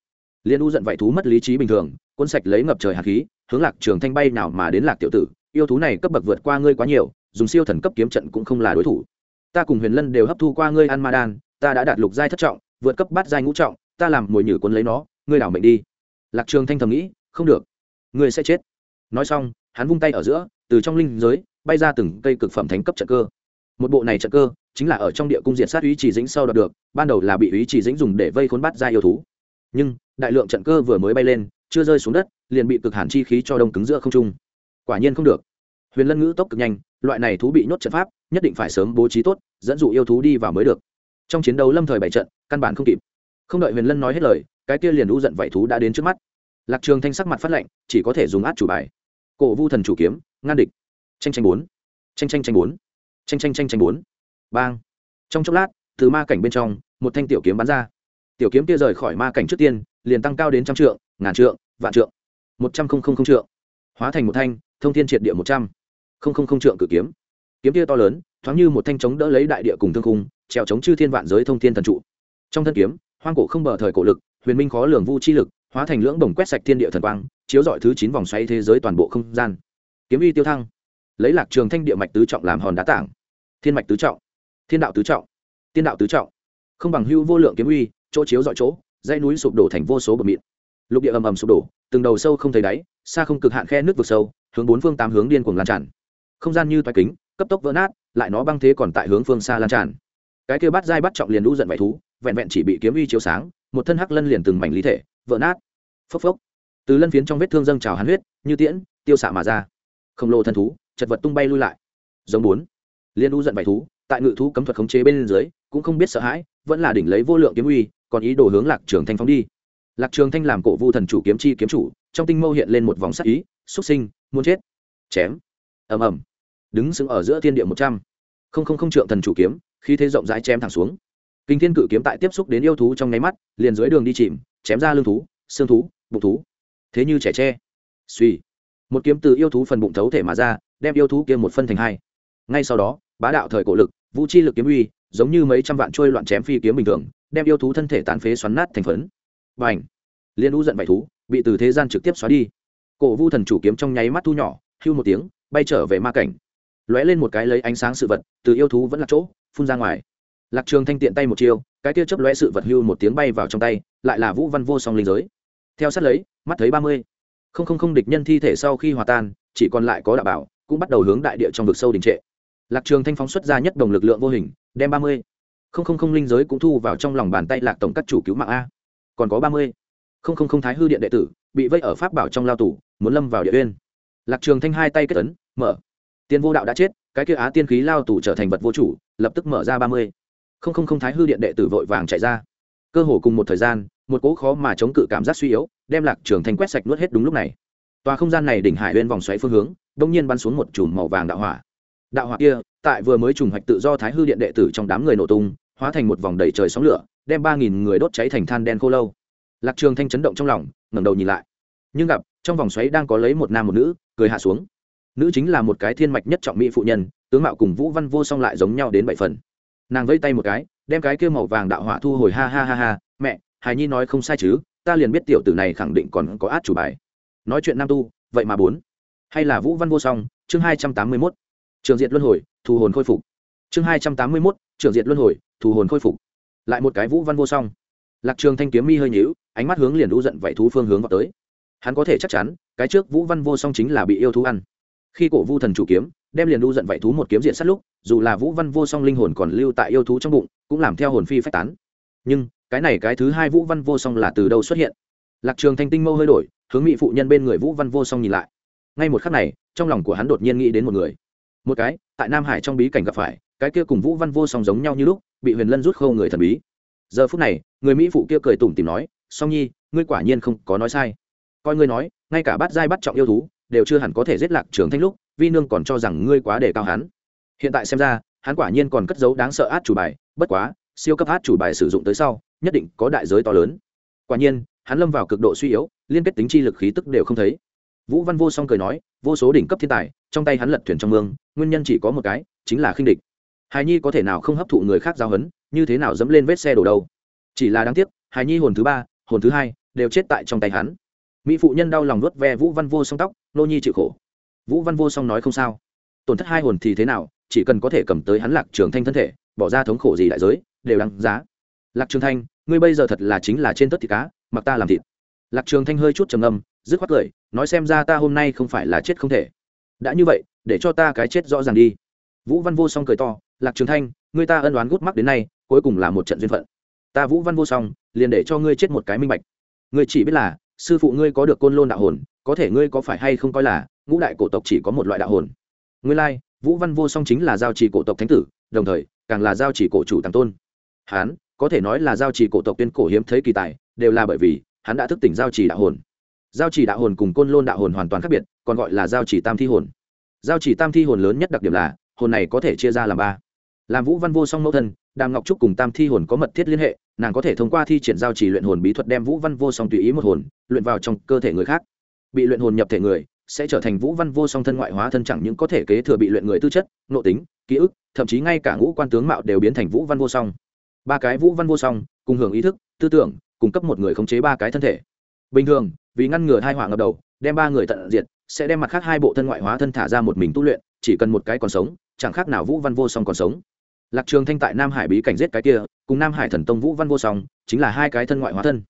Liền đu giận vải thú mất lý trí bình thường, cuốn sạch lấy ngập trời hạt khí, hướng lạc trường thanh bay nào mà đến lạc tiểu tử, yêu thú này cấp bậc vượt qua ngươi quá nhiều, dùng siêu thần cấp kiếm trận cũng không là đối thủ. Ta cùng huyền lân đều hấp thu qua ngươi ăn ma đan, ta đã đạt lục giai thất trọng, vượt cấp bát giai ngũ trọng, ta làm mồi nhử cuốn lấy nó ngươi đảo mệnh đi. Lạc trường thanh thầm nghĩ, không được, ngươi sẽ chết. Nói xong, hắn vung tay ở giữa, từ trong linh giới, bay ra từng cây cực phẩm thánh cấp trận cơ. Một bộ này trận cơ, chính là ở trong địa cung diệt sát ý chỉ dĩnh sau đoạt được, ban đầu là bị ý chỉ dĩnh dùng để vây khốn bắt ra yêu thú. Nhưng, đại lượng trận cơ vừa mới bay lên, chưa rơi xuống đất, liền bị cực hàn chi khí cho đông cứng giữa không trung. Quả nhiên không được. Huyền lân ngữ tốc cực nhanh, loại này thú bị nhốt trận pháp, nhất định phải sớm bố trí tốt, dẫn dụ yêu thú đi vào mới được. Trong chiến đấu lâm thời bảy trận, căn bản không kịp không đợi huyền lân nói hết lời, cái kia liền u giận vảy thú đã đến trước mắt. Lạc trường thanh sắc mặt phát lệnh chỉ có thể dùng át chủ bài. Cổ vu thần chủ kiếm, ngăn địch. Tranh tranh bốn. Tranh tranh tranh bốn. Tranh tranh tranh tranh bốn. Bang. Trong chốc lát, từ ma cảnh bên trong, một thanh tiểu kiếm bắn ra. Tiểu kiếm kia rời khỏi ma cảnh trước tiên, liền tăng cao đến trăm trượng, ngàn trượng, vạn trượng. Một trăm không không không trượng. Hóa thành một thanh, thông thiên triệt địa một trăm không không không trượng cử kiếm. Kiếm kia to lớn, thoáng như một thanh chống đỡ lấy đại địa cùng thương khung trèo chống chư thiên vạn giới thông thiên thần trụ. Trong thân kiếm hoang cổ không bờ thời cổ lực, huyền minh khó lường vu chi lực, hóa thành lưỡng đồng quét sạch thiên địa thần quang, chiếu dọi thứ chín vòng xoay thế giới toàn bộ không gian. Kiếm uy tiêu thăng. Lấy lạc trường thanh địa mạch tứ trọng làm hòn đá tảng. Thiên mạch tứ trọng. Thiên đạo tứ trọng. Tiên đạo tứ trọng. Không bằng hưu vô lượng kiếm uy, chỗ chiếu dọi chỗ, dãy núi sụp đổ thành vô số bờ mịn. Lục địa ầm ầm sụp đổ, từng đầu sâu không thấy đáy, xa không cực hạn khe nước vực sâu, hướng bốn phương tám hướng điên cuồng lan tràn. Không gian như toái kính, cấp tốc vỡ nát, lại nó băng thế còn tại hướng phương xa lan tràn. Cái kia bắt dai bắt trọng liền lũ giận vải thú vẹn vẹn chỉ bị kiếm uy chiếu sáng, một thân hắc lân liền từng mảnh lý thể, vỡ nát. Phốc phốc. Từ lân phiến trong vết thương dâng trào hàn huyết, như tiễn, tiêu xạ mà ra. Khổng lồ thân thú, chật vật tung bay lui lại. Giống bốn. Liên u giận bảy thú, tại ngự thú cấm thuật khống chế bên dưới, cũng không biết sợ hãi, vẫn là đỉnh lấy vô lượng kiếm uy, còn ý đồ hướng lạc trường thanh phóng đi. Lạc trường thanh làm cổ vu thần chủ kiếm chi kiếm chủ, trong tinh mâu hiện lên một vòng sắc ý xuất sinh, muốn chết. Chém. Ầm ầm. Đứng sững ở giữa thiên địa một trăm. Không không không trượng thần chủ kiếm khi thế rộng rãi chém thẳng xuống kinh thiên cự kiếm tại tiếp xúc đến yêu thú trong nháy mắt, liền dưới đường đi chìm, chém ra lưng thú, xương thú, bụng thú. Thế như trẻ tre. Suy một kiếm từ yêu thú phần bụng thấu thể mà ra, đem yêu thú kia một phân thành hai. Ngay sau đó, bá đạo thời cổ lực, vũ chi lực kiếm uy, giống như mấy trăm vạn trôi loạn chém phi kiếm bình thường, đem yêu thú thân thể tán phế xoắn nát thành phấn. Và ảnh liên u giận vải thú, bị từ thế gian trực tiếp xóa đi. Cổ vu thần chủ kiếm trong nháy mắt thu nhỏ, hưu một tiếng, bay trở về ma cảnh. Lóe lên một cái lấy ánh sáng sự vật, từ yêu thú vẫn là chỗ, phun ra ngoài lạc trường thanh tiện tay một chiêu, cái kia chớp lóe sự vật hưu một tiếng bay vào trong tay, lại là vũ văn vô song linh giới. Theo sát lấy, mắt thấy ba mươi. Không không không địch nhân thi thể sau khi hòa tan, chỉ còn lại có đạo bảo, cũng bắt đầu hướng đại địa trong vực sâu đình trệ. Lạc trường thanh phóng xuất ra nhất đồng lực lượng vô hình, đem ba mươi. Không không không linh giới cũng thu vào trong lòng bàn tay lạc tổng các chủ cứu mạng a. Còn có ba mươi. Không không không thái hư điện đệ tử, bị vây ở pháp bảo trong lao tủ muốn lâm vào địa uyên. Lạc trường thanh hai tay kết ấn, mở. Tiên vô đạo đã chết, cái kia á tiên khí lao tủ trở thành vật vô chủ, lập tức mở ra ba mươi không không không thái hư điện đệ tử vội vàng chạy ra. Cơ hồ cùng một thời gian, một cỗ khó mà chống cự cảm giác suy yếu, đem lạc trường thanh quét sạch nuốt hết đúng lúc này. Tòa không gian này đỉnh hải lên vòng xoáy phương hướng, đông nhiên bắn xuống một chùm màu vàng đạo hỏa. Đạo hỏa kia, tại vừa mới trùng hoạch tự do thái hư điện đệ tử trong đám người nổ tung, hóa thành một vòng đầy trời sóng lửa, đem ba nghìn người đốt cháy thành than đen khô lâu. Lạc trường thanh chấn động trong lòng, ngẩng đầu nhìn lại. Nhưng gặp, trong vòng xoáy đang có lấy một nam một nữ, cười hạ xuống. Nữ chính là một cái thiên mạch nhất trọng mỹ phụ nhân, tướng mạo cùng vũ văn vô song lại giống nhau đến bảy phần nàng vây tay một cái, đem cái kia màu vàng đạo hỏa thu hồi, ha ha ha ha. Mẹ, hài nhi nói không sai chứ, ta liền biết tiểu tử này khẳng định còn có át chủ bài. Nói chuyện nam tu, vậy mà bốn. Hay là vũ văn vô song, chương hai trăm tám mươi mốt. Trường diệt luân hồi thù hồn khôi phục. Chương hai trăm tám mươi mốt, trường diệt luân hồi thù hồn khôi phục. Lại một cái vũ văn vô song. Lạc trường thanh kiếm mi hơi nhíu, ánh mắt hướng liền đũ giận vậy thú phương hướng vào tới. Hắn có thể chắc chắn, cái trước vũ văn vô song chính là bị yêu thú ăn. Khi cổ vu thần chủ kiếm đem liền đu giận vậy thú một kiếm diện sát lúc, dù là vũ văn vô song linh hồn còn lưu tại yêu thú trong bụng, cũng làm theo hồn phi phách tán. Nhưng, cái này cái thứ hai vũ văn vô song là từ đâu xuất hiện? Lạc trường thanh tinh mâu hơi đổi, hướng mỹ phụ nhân bên người vũ văn vô song nhìn lại. Ngay một khắc này, trong lòng của hắn đột nhiên nghĩ đến một người. Một cái, tại nam hải trong bí cảnh gặp phải, cái kia cùng vũ văn vô song giống nhau như lúc, bị huyền lân rút khâu người thần bí. Giờ phút này, người mỹ phụ kia cười tủm tìm nói, song nhi, ngươi quả nhiên không có nói sai. Coi ngươi nói, ngay cả bắt giai bắt trọng yêu thú, đều chưa hẳn có thể giết lạc trường thanh lúc vi nương còn cho rằng ngươi quá đề cao hắn. Hiện tại xem ra, hắn quả nhiên còn cất giấu đáng sợ át chủ bài, bất quá, siêu cấp át chủ bài sử dụng tới sau, nhất định có đại giới to lớn. Quả nhiên, hắn lâm vào cực độ suy yếu, liên kết tính chi lực khí tức đều không thấy. Vũ văn vô song cười nói, vô số đỉnh cấp thiên tài, trong tay hắn lật thuyền trong mương, nguyên nhân chỉ có một cái, chính là khinh địch. Hài nhi có thể nào không hấp thụ người khác giao hấn như thế nào dẫm lên vết xe đổ đâu? Chỉ là đáng tiếc hài nhi hồn thứ ba, hồn thứ hai, đều chết tại trong tay hắn. Mỹ phụ nhân đau lòng nuốt ve vũ văn vô song tóc, nô nhi chịu khổ vũ văn vô song nói không sao. Tổn thất hai hồn thì thế nào, chỉ cần có thể cầm tới hắn lạc trường thanh thân thể, bỏ ra thống khổ gì đại giới, đều đáng giá. Lạc trường thanh, ngươi bây giờ thật là chính là trên tất thịt cá, mặc ta làm thịt. Lạc trường thanh hơi chút trầm ngâm, dứt khoát cười, nói xem ra ta hôm nay không phải là chết không thể. Đã như vậy, để cho ta cái chết rõ ràng đi. Vũ văn vô song cười to, lạc trường thanh, ngươi ta ân đoán gút mắc đến nay, cuối cùng là một trận duyên phận. Ta vũ văn vô song, liền để cho ngươi chết một cái minh bạch. Ngươi chỉ biết là, sư phụ ngươi có được côn lôn đạo hồn có thể ngươi có phải hay không coi là ngũ đại cổ tộc chỉ có một loại đạo hồn? Ngươi lai、like, vũ văn vô song chính là giao trì cổ tộc thánh tử đồng thời càng là giao trì cổ chủ tàng tôn. Hán có thể nói là giao trì cổ tộc tuyên cổ hiếm thấy kỳ tài đều là bởi vì hắn đã thức tỉnh giao trì đạo hồn. Giao chỉ đạo hồn cùng côn lôn đạo hồn hoàn toàn khác biệt còn gọi là giao chỉ tam thi hồn. Giao chỉ tam thi hồn lớn nhất đặc điểm là hồn này có thể chia ra làm ba. Làm vũ văn vô song mẫu thân đàm ngọc trúc cùng tam thi hồn có mật thiết liên hệ nàng có thể thông qua thi triển giao chỉ luyện hồn bí thuật đem vũ văn vô song tùy ý một hồn luyện vào trong cơ thể người khác bị luyện hồn nhập thể người, sẽ trở thành vũ văn vô song thân ngoại hóa thân chẳng những có thể kế thừa bị luyện người tư chất, nội tính, ký ức, thậm chí ngay cả ngũ quan tướng mạo đều biến thành vũ văn vô song. Ba cái vũ văn vô song, cùng hưởng ý thức, tư tưởng cung cấp một người khống chế ba cái thân thể. Bình thường, vì ngăn ngừa hai hỏa ngập đầu, đem ba người tận diệt, sẽ đem mặt khác hai bộ thân ngoại hóa thân thả ra một mình tu luyện, chỉ cần một cái còn sống, chẳng khác nào vũ văn vô song còn sống. Lạc trường thanh tại nam hải bí cảnh giết cái kia, cùng nam hải thần tông vũ văn vô song, chính là hai cái thân ngoại hóa thân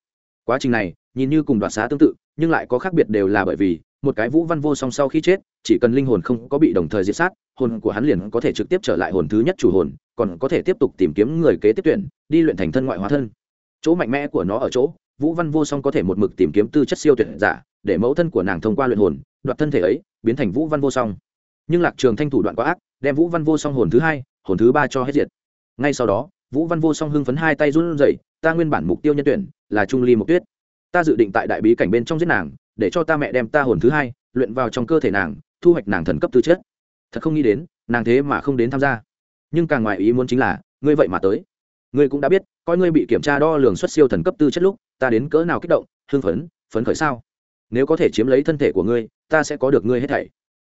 quá trình này, nhìn như cùng đoạt xá tương tự, nhưng lại có khác biệt đều là bởi vì, một cái vũ văn vô song sau khi chết, chỉ cần linh hồn không có bị đồng thời diệt sát, hồn của hắn liền có thể trực tiếp trở lại hồn thứ nhất chủ hồn, còn có thể tiếp tục tìm kiếm người kế tiếp tuyển, đi luyện thành thân ngoại hóa thân. Chỗ mạnh mẽ của nó ở chỗ, vũ văn vô song có thể một mực tìm kiếm tư chất siêu tuyển giả, để mẫu thân của nàng thông qua luyện hồn, đoạt thân thể ấy, biến thành vũ văn vô song. Nhưng lạc trường thanh thủ đoạn quá ác, đem vũ văn vô song hồn thứ hai, hồn thứ ba cho hết diệt. Ngay sau đó vũ văn vô song hưng phấn hai tay run rẩy, ta nguyên bản mục tiêu nhân tuyển là trung ly mộc tuyết. Ta dự định tại đại bí cảnh bên trong giết nàng, để cho ta mẹ đem ta hồn thứ hai luyện vào trong cơ thể nàng, thu hoạch nàng thần cấp tư chất. Thật không nghĩ đến, nàng thế mà không đến tham gia. Nhưng càng ngoài ý muốn chính là, ngươi vậy mà tới. Ngươi cũng đã biết, coi ngươi bị kiểm tra đo lường xuất siêu thần cấp tư chất lúc, ta đến cỡ nào kích động, hưng phấn phấn khởi sao? Nếu có thể chiếm lấy thân thể của ngươi, ta sẽ có được ngươi hết thảy.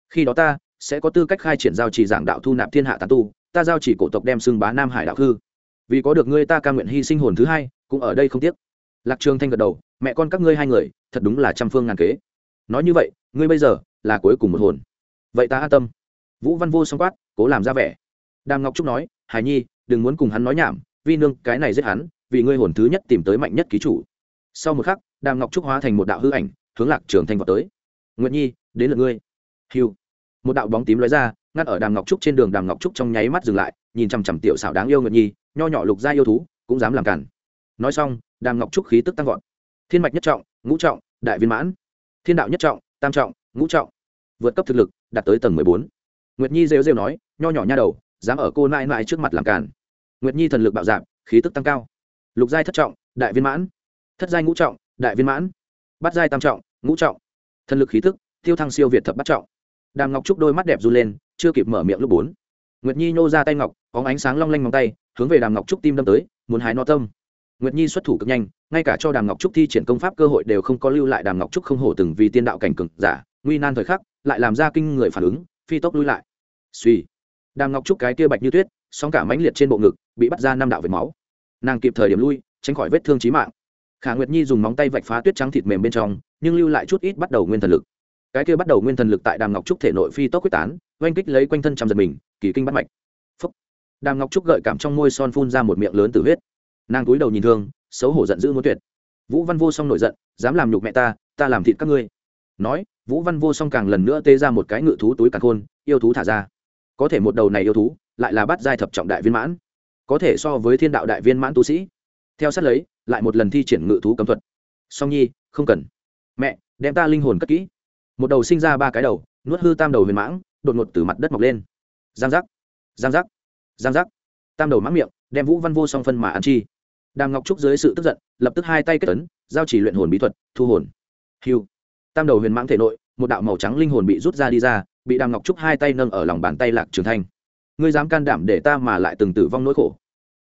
Khi đó ta sẽ có tư cách khai triển giao chỉ giảng đạo thu nạp thiên hạ tán tu, ta giao chỉ cổ tộc đem xưng bá nam hải đạo hư vì có được ngươi ta ca nguyện hy sinh hồn thứ hai, cũng ở đây không tiếc. Lạc trường thanh gật đầu, mẹ con các ngươi hai người, thật đúng là trăm phương ngàn kế. Nói như vậy, ngươi bây giờ là cuối cùng một hồn. Vậy ta an tâm. Vũ văn vô song quát, cố làm ra vẻ. Đàm ngọc trúc nói, hải nhi, đừng muốn cùng hắn nói nhảm, vi nương cái này giết hắn, vì ngươi hồn thứ nhất tìm tới mạnh nhất ký chủ. Sau một khắc, đàm ngọc trúc hóa thành một đạo hư ảnh, hướng lạc trường thanh vào tới. Nguyện nhi, đến lượt ngươi. Hiu một đạo bóng tím lóe ra, ngăn ở đàm ngọc trúc trên đường, đàm ngọc trúc trong nháy mắt dừng lại, nhìn chằm chằm tiểu xảo đáng yêu nguyệt nhi nho nhỏ lục gia yêu thú cũng dám làm cản. Nói xong, đàm ngọc trúc khí tức tăng vọt. Thiên mạch nhất trọng, ngũ trọng, đại viên mãn. Thiên đạo nhất trọng, tam trọng, ngũ trọng. Vượt cấp thực lực, đạt tới tầng mười bốn. Nguyệt nhi rêu rêu nói, nho nhỏ nha đầu, dám ở cô nai nai trước mặt làm cản. Nguyệt nhi thần lực bạo dạng khí tức tăng cao. Lục giai thất trọng, đại viên mãn. Thất giai ngũ trọng, đại viên mãn. Bát giai tam trọng, ngũ trọng. Thần lực khí tức tiêu thăng siêu việt thập bắt trọng. Đàm ngọc trúc đôi mắt đẹp run lên, chưa kịp mở miệng lúc bốn. Nguyệt nhi nhô ra tay ngọc, có ánh sáng long lanh móng tay hướng về đàm ngọc trúc tim đâm tới, muốn hái no tâm. Nguyệt nhi xuất thủ cực nhanh, ngay cả cho đàm ngọc trúc thi triển công pháp cơ hội đều không có lưu lại, đàm ngọc trúc không hổ từng vì tiên đạo cảnh cực giả, nguy nan thời khắc, lại làm ra kinh người phản ứng, phi tốc lui lại. Suy. Đàm ngọc trúc cái kia bạch như tuyết song cả mãnh liệt trên bộ ngực, bị bắt ra năm đạo vệt máu. Nàng kịp thời điểm lui, tránh khỏi vết thương chí mạng. Khả nguyệt nhi dùng móng tay vạch phá tuyết trắng thịt mềm bên trong, nhưng lưu lại chút ít bắt đầu nguyên thần lực. Cái kia bắt đầu nguyên thần lực tại đàm ngọc trúc thể nội phi tốc quyết tán, oanh kích lấy quanh thân trăm giật mình, kỳ kinh bắt mạch đàm ngọc trúc gợi cảm trong môi son phun ra một miệng lớn từ huyết. Nàng túi đầu nhìn thương, xấu hổ giận dữ muốn tuyệt. Vũ văn vô song nổi giận, dám làm nhục mẹ ta ta làm thịt các ngươi. Nói, vũ văn vô song càng lần nữa tê ra một cái ngự thú túi càng khôn, yêu thú thả ra. Có thể một đầu này yêu thú, lại là bắt giai thập trọng đại viên mãn. Có thể so với thiên đạo đại viên mãn tu sĩ. Theo sát lấy, lại một lần thi triển ngự thú cấm thuật. Song nhi, không cần. Mẹ, đem ta linh hồn cất kỹ. Một đầu sinh ra ba cái đầu, nuốt hư tam đầu huyền mãng, đột ngột từ mặt đất mọc lên. Giang giác. Giang giác giang giác. Tam đầu mắc miệng, đem vũ văn vô song phân mà ăn chi. Đàm ngọc trúc dưới sự tức giận, lập tức hai tay kết tấn giao chỉ luyện hồn bí thuật, thu hồn. Hiu tam đầu huyền mãng thể nội, một đạo màu trắng linh hồn bị rút ra đi ra, bị đàm ngọc trúc hai tay nâng ở lòng bàn tay lạc trường thanh. Ngươi dám can đảm để ta mà lại từng tử vong nỗi khổ?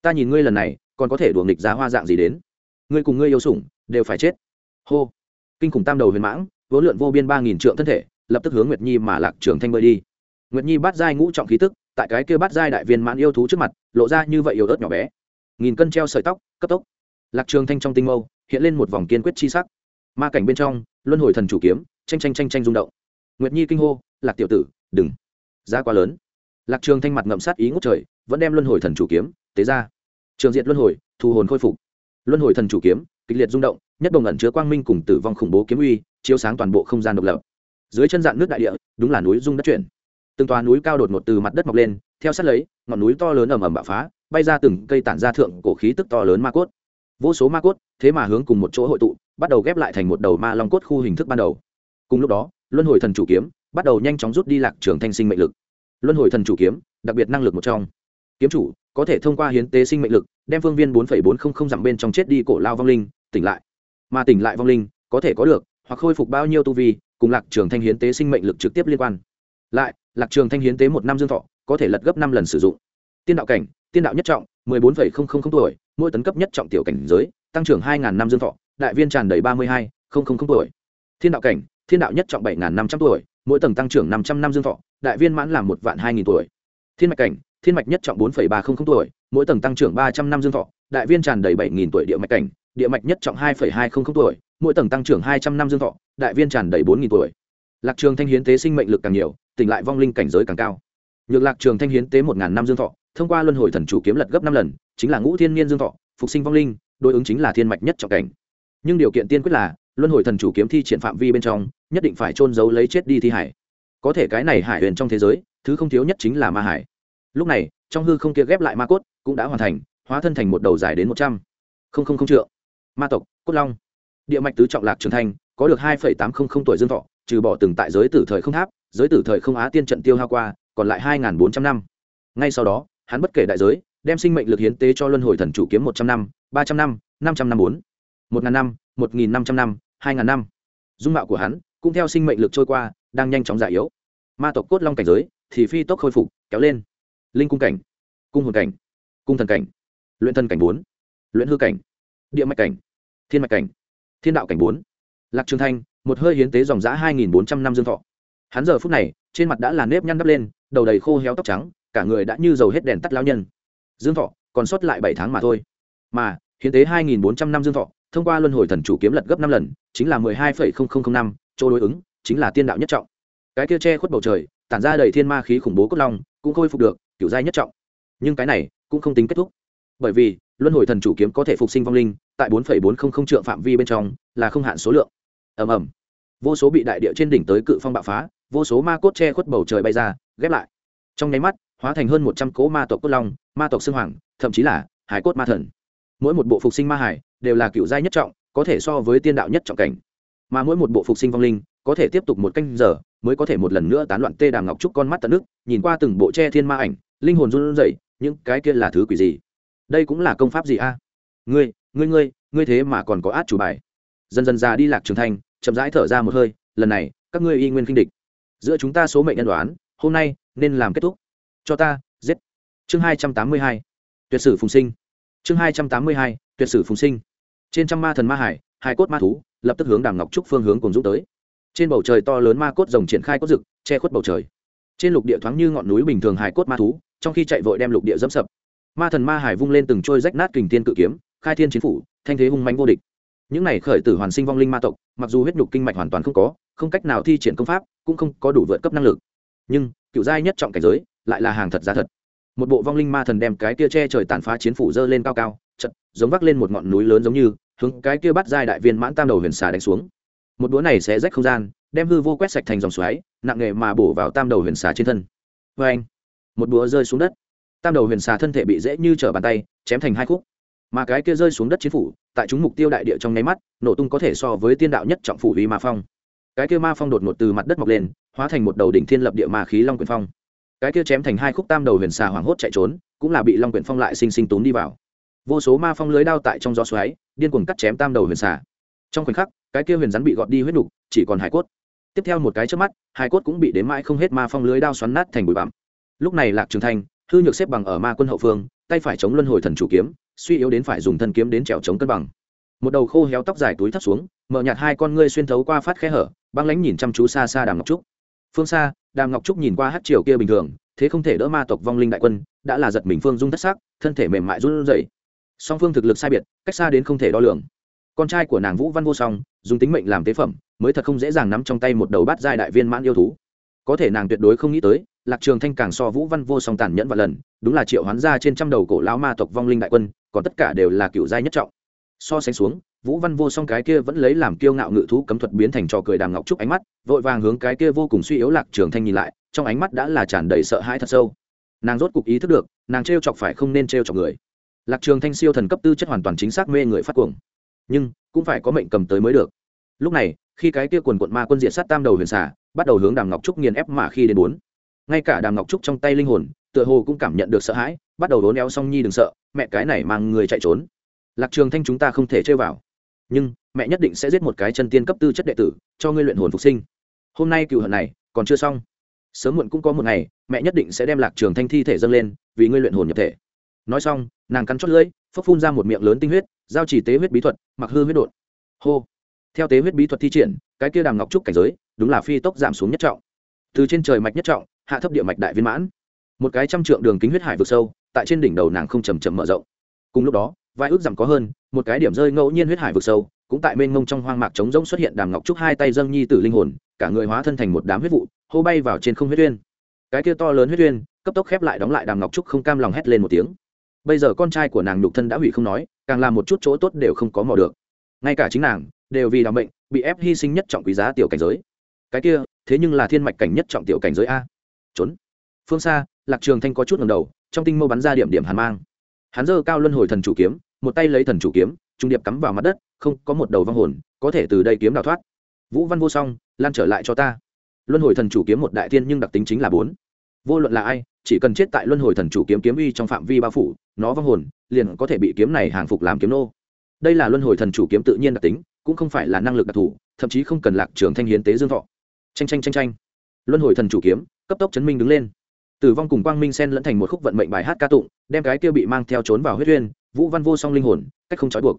Ta nhìn ngươi lần này, còn có thể đùa nghịch giá hoa dạng gì đến? Ngươi cùng ngươi yêu sủng, đều phải chết. Hô. Kinh khủng tam đầu huyền mãng, vốn lượn vô biên ba nghìn trượng thân thể, lập tức hướng nguyệt nhi mà lạc trường thanh bơi đi. Nguyệt nhi bắt giai ngũ trọng khí tức tại cái kia bắt giai đại viên mãn yêu thú trước mặt, lộ ra như vậy yếu ớt nhỏ bé. Nghìn cân treo sợi tóc, cấp tốc. Lạc trường thanh trong tinh mâu, hiện lên một vòng kiên quyết chi sắc. Ma cảnh bên trong, luân hồi thần chủ kiếm tranh tranh tranh tranh rung động. Nguyệt nhi kinh hô, lạc tiểu tử, đừng. Giá quá lớn. Lạc trường thanh mặt ngậm sát ý ngút trời, vẫn đem luân hồi thần chủ kiếm, tế ra. Trường diện luân hồi, thu hồn khôi phục. Luân hồi thần chủ kiếm, kịch liệt rung động, nhất đồng ẩn chứa quang minh cùng tử vong khủng bố kiếm uy, chiếu sáng toàn bộ không gian độc lập. Dưới chân dạn nước đại địa, đúng là núi rung đất chuyển từng tòa núi cao đột ngột từ mặt đất mọc lên, theo sát lấy, ngọn núi to lớn ầm ầm bạo phá, bay ra từng cây tản ra thượng cổ khí tức to lớn ma cốt. Vô số ma cốt, thế mà hướng cùng một chỗ hội tụ, bắt đầu ghép lại thành một đầu ma long cốt khu hình thức ban đầu. Cùng lúc đó, luân hồi thần chủ kiếm bắt đầu nhanh chóng rút đi lạc trường thanh sinh mệnh lực. Luân hồi thần chủ kiếm, đặc biệt năng lực một trong. Kiếm chủ, có thể thông qua hiến tế sinh mệnh lực, đem phương viên bốn bốn trăm linh dặm bên trong chết đi cổ lao vong linh, tỉnh lại. Mà tỉnh lại vong linh, có thể có được, hoặc khôi phục bao nhiêu tu vi, cùng lạc trường thanh hiến tế sinh mệnh lực trực tiếp liên quan lại, lạc trường thanh hiến tế một năm dương thọ, có thể lật gấp năm lần sử dụng. Tiên đạo cảnh, tiên đạo nhất trọng, mười bốn phẩy không không không tuổi, mỗi tấn cấp nhất trọng tiểu cảnh giới, tăng trưởng hai ngàn năm dương thọ, đại viên tràn đầy ba mươi hai không không không tuổi. Thiên đạo cảnh, thiên đạo nhất trọng bảy ngàn năm trăm tuổi, mỗi tầng tăng trưởng năm trăm năm dương thọ, đại viên mãn làm một vạn hai nghìn tuổi. Thiên mạch cảnh, thiên mạch nhất trọng bốn phẩy ba không không tuổi, mỗi tầng tăng trưởng ba trăm năm dương thọ, đại viên tràn đầy bảy nghìn tuổi địa mạch cảnh, địa mạch nhất trọng hai phẩy hai không không tuổi, mỗi tầng tăng trưởng hai trăm năm dương thọ, đại viên tràn đầy bốn nghìn tuổi. Lạc trường thanh hiến tế sinh mệnh lực càng nhiều tỉnh lại vong linh cảnh giới càng cao. Nhược lạc trường thanh hiến tế một ngàn năm dương thọ, thông qua luân hồi thần chủ kiếm lật gấp năm lần, chính là ngũ thiên niên dương thọ, phục sinh vong linh, đối ứng chính là thiên mạch nhất trọng cảnh. Nhưng điều kiện tiên quyết là, luân hồi thần chủ kiếm thi triển phạm vi bên trong, nhất định phải trôn giấu lấy chết đi thi hải. Có thể cái này hải huyền trong thế giới, thứ không thiếu nhất chính là ma hải. Lúc này, trong hư không kia ghép lại ma cốt, cũng đã hoàn thành, hóa thân thành một đầu dài đến một trăm. Không không không trượng. Ma tộc, cốt long. Địa mạch tứ trọng lạc trường thanh, có được hai tám không không tuổi dương thọ, trừ bỏ từng tại giới tử thời không tháp giới tử thời không á tiên trận tiêu hao qua, còn lại hai bốn trăm năm. Ngay sau đó, hắn bất kể đại giới, đem sinh mệnh lực hiến tế cho luân hồi thần chủ kiếm một trăm năm, ba trăm năm năm trăm năm bốn, một ngàn năm, một nghìn năm trăm năm, hai ngàn năm. Dung mạo của hắn cũng theo sinh mệnh lực trôi qua, đang nhanh chóng già yếu. Ma tộc cốt long cảnh giới thì phi tốc khôi phục, kéo lên. Linh cung cảnh, cung hồn cảnh, cung thần cảnh, luyện thân cảnh bốn, luyện hư cảnh, địa mạch cảnh, thiên mạch cảnh, thiên đạo cảnh bốn. Lạc trường thanh, một hơi hiến tế dòng giã hai nghìn bốn trăm năm dương thọ hắn giờ phút này, trên mặt đã là nếp nhăn đắp lên, đầu đầy khô héo tóc trắng, cả người đã như dầu hết đèn tắt lao nhân. Dương thọ, còn sót lại bảy tháng mà thôi. Mà, hiến tế hai nghìn bốn trăm năm dương thọ, thông qua luân hồi thần chủ kiếm lật gấp năm lần, chính là mười hai phẩy không không không năm, chỗ đối ứng, chính là tiên đạo nhất trọng. Cái kia che khuất bầu trời, tản ra đầy thiên ma khí khủng bố cốt long, cũng khôi phục được, kiểu giai nhất trọng. Nhưng cái này, cũng không tính kết thúc. Bởi vì, luân hồi thần chủ kiếm có thể phục sinh vong linh, tại bốn phẩy bốn không không trượng phạm vi bên trong, là không hạn số lượng. Ầm ầm. Vô số bị đại địa trên đỉnh tới cự phong bạo phá vô số ma cốt che khuất bầu trời bay ra, ghép lại. Trong nháy mắt, hóa thành hơn một trăm cỗ ma tộc cốt long, ma tộc xương hoàng, thậm chí là hải cốt ma thần. Mỗi một bộ phục sinh ma hải đều là cựu giai nhất trọng, có thể so với tiên đạo nhất trọng cảnh. Mà mỗi một bộ phục sinh vong linh có thể tiếp tục một canh giờ, mới có thể một lần nữa tán loạn tê đàm ngọc trúc con mắt tận nước, nhìn qua từng bộ che thiên ma ảnh, linh hồn run rẩy, những cái kia là thứ quỷ gì? Đây cũng là công pháp gì a? Ngươi ngươi ngươi ngươi thế mà còn có át chủ bài. Dần dần già đi lạc trường thanh chậm rãi thở ra một hơi, lần này, các ngươi y nguyên kinh địch giữa chúng ta số mệnh nhân đoán, hôm nay nên làm kết thúc. Cho ta, giết. Chương hai trăm tám mươi hai, tuyệt sử phùng sinh. Chương hai trăm tám mươi hai, tuyệt sử phùng sinh. Trên trăm ma thần ma hải, hai cốt ma thú, lập tức hướng đàm ngọc trúc phương hướng cùng dũng tới. Trên bầu trời to lớn ma cốt rồng triển khai cốt rực, che khuất bầu trời. Trên lục địa thoáng như ngọn núi bình thường hải cốt ma thú, trong khi chạy vội đem lục địa dẫm sập. Ma thần ma hải vung lên từng trôi rách nát kình tiên cự kiếm, khai thiên chiến phủ, thanh thế hung mạnh vô địch. Những này khởi tử hoàn sinh vong linh ma tộc, mặc dù huyết nhục kinh mạch hoàn toàn không có không cách nào thi triển công pháp, cũng không có đủ vượt cấp năng lực. Nhưng, cựu giai nhất trọng cảnh giới, lại là hàng thật giá thật. Một bộ vong linh ma thần đem cái kia che trời tàn phá chiến phủ dơ lên cao cao, chật, giống vác lên một ngọn núi lớn giống như, hướng cái kia bắt giai đại viên mãn tam đầu huyền xà đánh xuống. Một đũa này sẽ rách không gian, đem hư vô quét sạch thành dòng xoáy, nặng nghề mà bổ vào tam đầu huyền xà trên thân. Vê anh, một đũa rơi xuống đất. Tam đầu huyền xà thân thể bị dễ như trở bàn tay, chém thành hai khúc. Mà cái kia rơi xuống đất chiến phủ, tại chúng mục tiêu đại địa trong nháy mắt, nổ tung có thể so với tiên đạo nhất trọng phủ vì ma phong cái kia ma phong đột ngột từ mặt đất mọc lên, hóa thành một đầu đỉnh thiên lập địa ma khí long quyền phong. Cái kia chém thành hai khúc tam đầu huyền xà hoảng hốt chạy trốn, cũng là bị long quyền phong lại sinh sinh tốn đi vào. Vô số ma phong lưới đao tại trong gió xoáy, điên cuồng cắt chém tam đầu huyền xà. Trong khoảnh khắc, cái kia huyền rắn bị gọt đi huyết nục, chỉ còn hải cốt. Tiếp theo một cái trước mắt, hải cốt cũng bị đến mãi không hết ma phong lưới đao xoắn nát thành bụi bặm. Lúc này lạc trường thanh, hư nhược xếp bằng ở ma quân hậu phương, tay phải chống luân hồi thần chủ kiếm, suy yếu đến phải dùng thân kiếm đến trèo chống cân bằng một đầu khô héo tóc dài túi thấp xuống, mở nhạt hai con ngươi xuyên thấu qua phát khe hở, băng lánh nhìn chăm chú xa xa đàm ngọc trúc. Phương xa, đàm ngọc trúc nhìn qua hát triều kia bình thường, thế không thể đỡ ma tộc vong linh đại quân, đã là giật mình phương dung thất xác thân thể mềm mại run rẩy. Song phương thực lực sai biệt, cách xa đến không thể đo lường. Con trai của nàng vũ văn vô song, dùng tính mệnh làm tế phẩm, mới thật không dễ dàng nắm trong tay một đầu bát giai đại viên mãn yêu thú. Có thể nàng tuyệt đối không nghĩ tới, lạc trường thanh càng so vũ văn vô song tàn nhẫn và lần, đúng là triệu hoán ra trên trăm đầu cổ lão ma tộc vong linh đại quân, còn tất cả đều là cựu giai nhất trọng so sánh xuống, vũ văn vô song cái kia vẫn lấy làm kiêu ngạo ngự thú cấm thuật biến thành trò cười đàm ngọc trúc ánh mắt, vội vàng hướng cái kia vô cùng suy yếu lạc trường thanh nhìn lại, trong ánh mắt đã là tràn đầy sợ hãi thật sâu. Nàng rốt cục ý thức được, nàng t chọc phải không nên t chọc người. Lạc trường thanh siêu thần cấp tư chất hoàn toàn chính xác mê người phát cuồng. Nhưng, cũng phải có mệnh cầm tới mới được. Lúc này, khi cái kia quần quận ma quân diện sát tam đầu huyền xả bắt đầu hướng đàm ngọc trúc nghiền ép mà khi đến bốn. Ngay cả đàm ngọc trúc trong tay linh hồn, tựa hồ cũng cảm nhận được sợ hãi, bắt đầu đốn éo song nhi đừng sợ, mẹ cái này mang người chạy trốn lạc trường thanh chúng ta không thể chơi vào. Nhưng, mẹ nhất định sẽ giết một cái chân tiên cấp tư chất đệ tử, cho ngươi luyện hồn phục sinh. Hôm nay cựu hận này, còn chưa xong. Sớm muộn cũng có một ngày, mẹ nhất định sẽ đem lạc trường thanh thi thể dâng lên, vì ngươi luyện hồn nhập thể. Nói xong, nàng cắn chót lưỡi phấp phun ra một miệng lớn tinh huyết, giao chỉ tế huyết bí thuật, mặc hư huyết đột hô. Theo tế huyết bí thuật thi triển, cái kia đàm ngọc trúc cảnh giới, đúng là phi tốc giảm xuống nhất trọng. Từ trên trời mạch nhất trọng, hạ thấp địa mạch đại viên mãn. Một cái trăm trượng đường kính huyết hải vực sâu, tại trên đỉnh đầu nàng không chầm chậm mở rộng. Cùng lúc đó vài ước giảm có hơn, một cái điểm rơi ngẫu nhiên huyết hải vực sâu, cũng tại mênh mông trong hoang mạc trống rỗng xuất hiện đàm ngọc trúc hai tay dâng nhi tử linh hồn, cả người hóa thân thành một đám huyết vụ, hô bay vào trên không huyết uyên. Cái kia to lớn huyết uyên, cấp tốc khép lại đóng lại đàm ngọc trúc không cam lòng hét lên một tiếng. Bây giờ con trai của nàng nhục thân đã hủy không nói, càng làm một chút chỗ tốt đều không có mò được. Ngay cả chính nàng, đều vì đảm bệnh bị ép hy sinh nhất trọng quý giá tiểu cảnh giới. Cái kia, thế nhưng là thiên mạch cảnh nhất trọng tiểu cảnh giới a. Trốn. Phương xa, lạc trường thanh có chút ngầm đầu, trong tinh mâu bắn ra điểm điểm hàn mang. Hắn giơ cao luân hồi thần chủ kiếm một tay lấy thần chủ kiếm, trung điệp cắm vào mặt đất, không có một đầu vong hồn, có thể từ đây kiếm đào thoát. Vũ văn vô song, lan trở lại cho ta. Luân hồi thần chủ kiếm một đại thiên nhưng đặc tính chính là bốn. Vô luận là ai, chỉ cần chết tại luân hồi thần chủ kiếm kiếm uy trong phạm vi bao phủ, nó vong hồn, liền có thể bị kiếm này hàng phục làm kiếm nô. Đây là luân hồi thần chủ kiếm tự nhiên đặc tính, cũng không phải là năng lực đặc thù, thậm chí không cần lạc trường thanh hiến tế dương thọ. Tranh tranh tranh tranh luân hồi thần chủ kiếm, cấp tốc chấn minh đứng lên. Tử vong cùng quang minh sen lẫn thành một khúc vận mệnh bài hát ca tụng, đem cái kia bị mang theo trốn vào huyết uyên vũ văn vô song linh hồn, cách không trói buộc.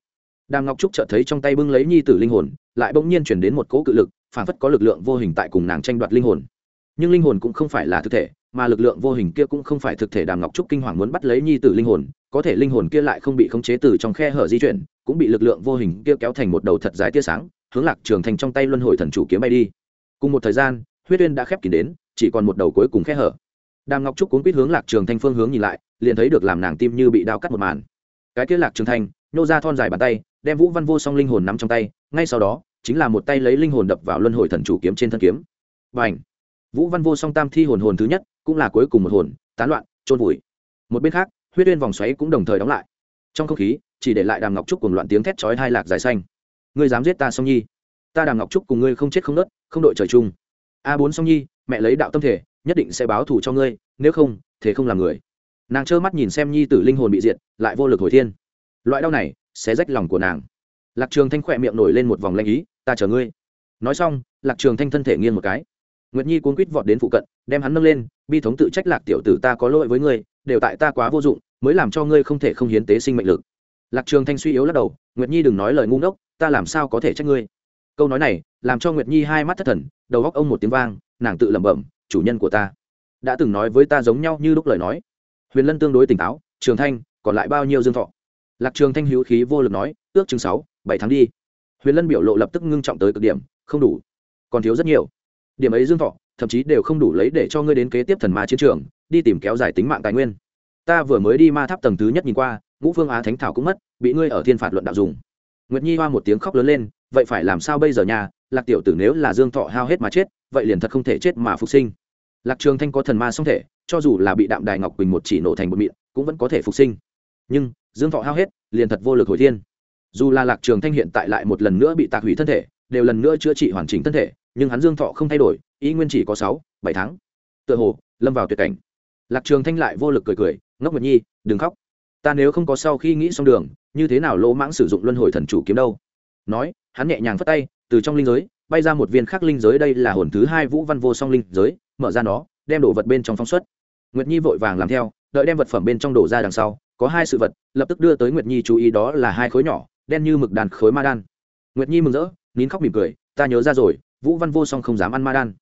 Đàm ngọc trúc chợt thấy trong tay bưng lấy nhi tử linh hồn, lại bỗng nhiên chuyển đến một cỗ cự lực, phản phất có lực lượng vô hình tại cùng nàng tranh đoạt linh hồn. Nhưng linh hồn cũng không phải là thực thể, mà lực lượng vô hình kia cũng không phải thực thể đàm ngọc trúc kinh hoàng muốn bắt lấy nhi tử linh hồn, có thể linh hồn kia lại không bị khống chế từ trong khe hở di chuyển, cũng bị lực lượng vô hình kia kéo thành một đầu thật dài tia sáng, hướng lạc trường thành trong tay luân hồi thần chủ kiếm bay đi. Cùng một thời gian, huyết uyên đã khép kín đến, chỉ còn một đầu cuối cùng khe hở. Đàm ngọc trúc cuốn quýt hướng lạc trường thanh phương hướng nhìn lại, liền thấy được làm nàng tim như bị đao cắt một màn cái kia lạc trường thành, nhô ra thon dài bàn tay đem vũ văn vô song linh hồn nắm trong tay ngay sau đó chính là một tay lấy linh hồn đập vào luân hồi thần chủ kiếm trên thân kiếm. Và ảnh vũ văn vô song tam thi hồn hồn thứ nhất cũng là cuối cùng một hồn tán loạn trôn vùi. Một bên khác huyết uyên vòng xoáy cũng đồng thời đóng lại. Trong không khí chỉ để lại đàm ngọc trúc cùng loạn tiếng thét chói hai lạc dài xanh. Ngươi dám giết ta song nhi? Ta đàm ngọc trúc cùng ngươi không chết không nớt không đội trời chung. A bốn song nhi mẹ lấy đạo tâm thể nhất định sẽ báo thù cho ngươi nếu không thế không làm người nàng trơ mắt nhìn xem nhi tử linh hồn bị diệt, lại vô lực hồi thiên. Loại đau này sẽ rách lòng của nàng. Lạc trường thanh khỏe miệng nổi lên một vòng lanh ý, ta chờ ngươi. Nói xong, lạc trường thanh thân thể nghiêng một cái. Nguyệt nhi cuốn quýt vọt đến phụ cận, đem hắn nâng lên, bi thống tự trách lạc tiểu tử ta có lỗi với ngươi, đều tại ta quá vô dụng, mới làm cho ngươi không thể không hiến tế sinh mệnh lực. Lạc trường thanh suy yếu lắc đầu, nguyệt nhi đừng nói lời ngu ngốc, ta làm sao có thể trách ngươi? Câu nói này làm cho nguyệt nhi hai mắt thất thần, đầu góc ông một tiếng vang, nàng tự lẩm bẩm, chủ nhân của ta đã từng nói với ta giống nhau như lúc lời nói huyền lân tương đối tỉnh táo, trường thanh, còn lại bao nhiêu dương thọ? Lạc trường thanh hữu khí vô lực nói, ước chừng sáu, bảy tháng đi. Huyền lân biểu lộ lập tức ngưng trọng tới cực điểm, không đủ, còn thiếu rất nhiều. Điểm ấy dương thọ, thậm chí đều không đủ lấy để cho ngươi đến kế tiếp thần ma chiến trường, đi tìm kéo dài tính mạng tài nguyên. Ta vừa mới đi ma tháp tầng thứ nhất nhìn qua, ngũ phương á thánh thảo cũng mất, bị ngươi ở thiên phạt luận đạo dùng. Nguyệt nhi hoa một tiếng khóc lớn lên, vậy phải làm sao bây giờ nhà lạc tiểu tử nếu là dương thọ hao hết mà chết, vậy liền thật không thể chết mà phục sinh. Lạc trường thanh có thần ma song thể cho dù là bị đạm đài ngọc quỳnh một chỉ nổ thành một mịn cũng vẫn có thể phục sinh. Nhưng, dương thọ hao hết, liền thật vô lực hồi thiên. Dù là lạc trường thanh hiện tại lại một lần nữa bị tạc hủy thân thể, đều lần nữa chữa trị hoàn chỉnh thân thể, nhưng hắn dương thọ không thay đổi, ý nguyên chỉ có sáu, bảy tháng. Tựa hồ, lâm vào tuyệt cảnh. Lạc trường thanh lại vô lực cười cười, ngốc nguyệt nhi, đừng khóc. Ta nếu không có sau khi nghĩ xong đường, như thế nào lỗ mãng sử dụng luân hồi thần chủ kiếm đâu? Nói, hắn nhẹ nhàng phất tay, từ trong linh giới, bay ra một viên khắc linh giới đây là hồn thứ hai vũ văn vô song linh giới, mở ra nó, đem đồ vật bên trong phóng xuất nguyệt nhi vội vàng làm theo, đợi đem vật phẩm bên trong đổ ra đằng sau, có hai sự vật, lập tức đưa tới nguyệt nhi chú ý đó là hai khối nhỏ, đen như mực đàn khối ma đan. Nguyệt nhi mừng rỡ, nín khóc mỉm cười, ta nhớ ra rồi, vũ văn vô song không dám ăn ma đan.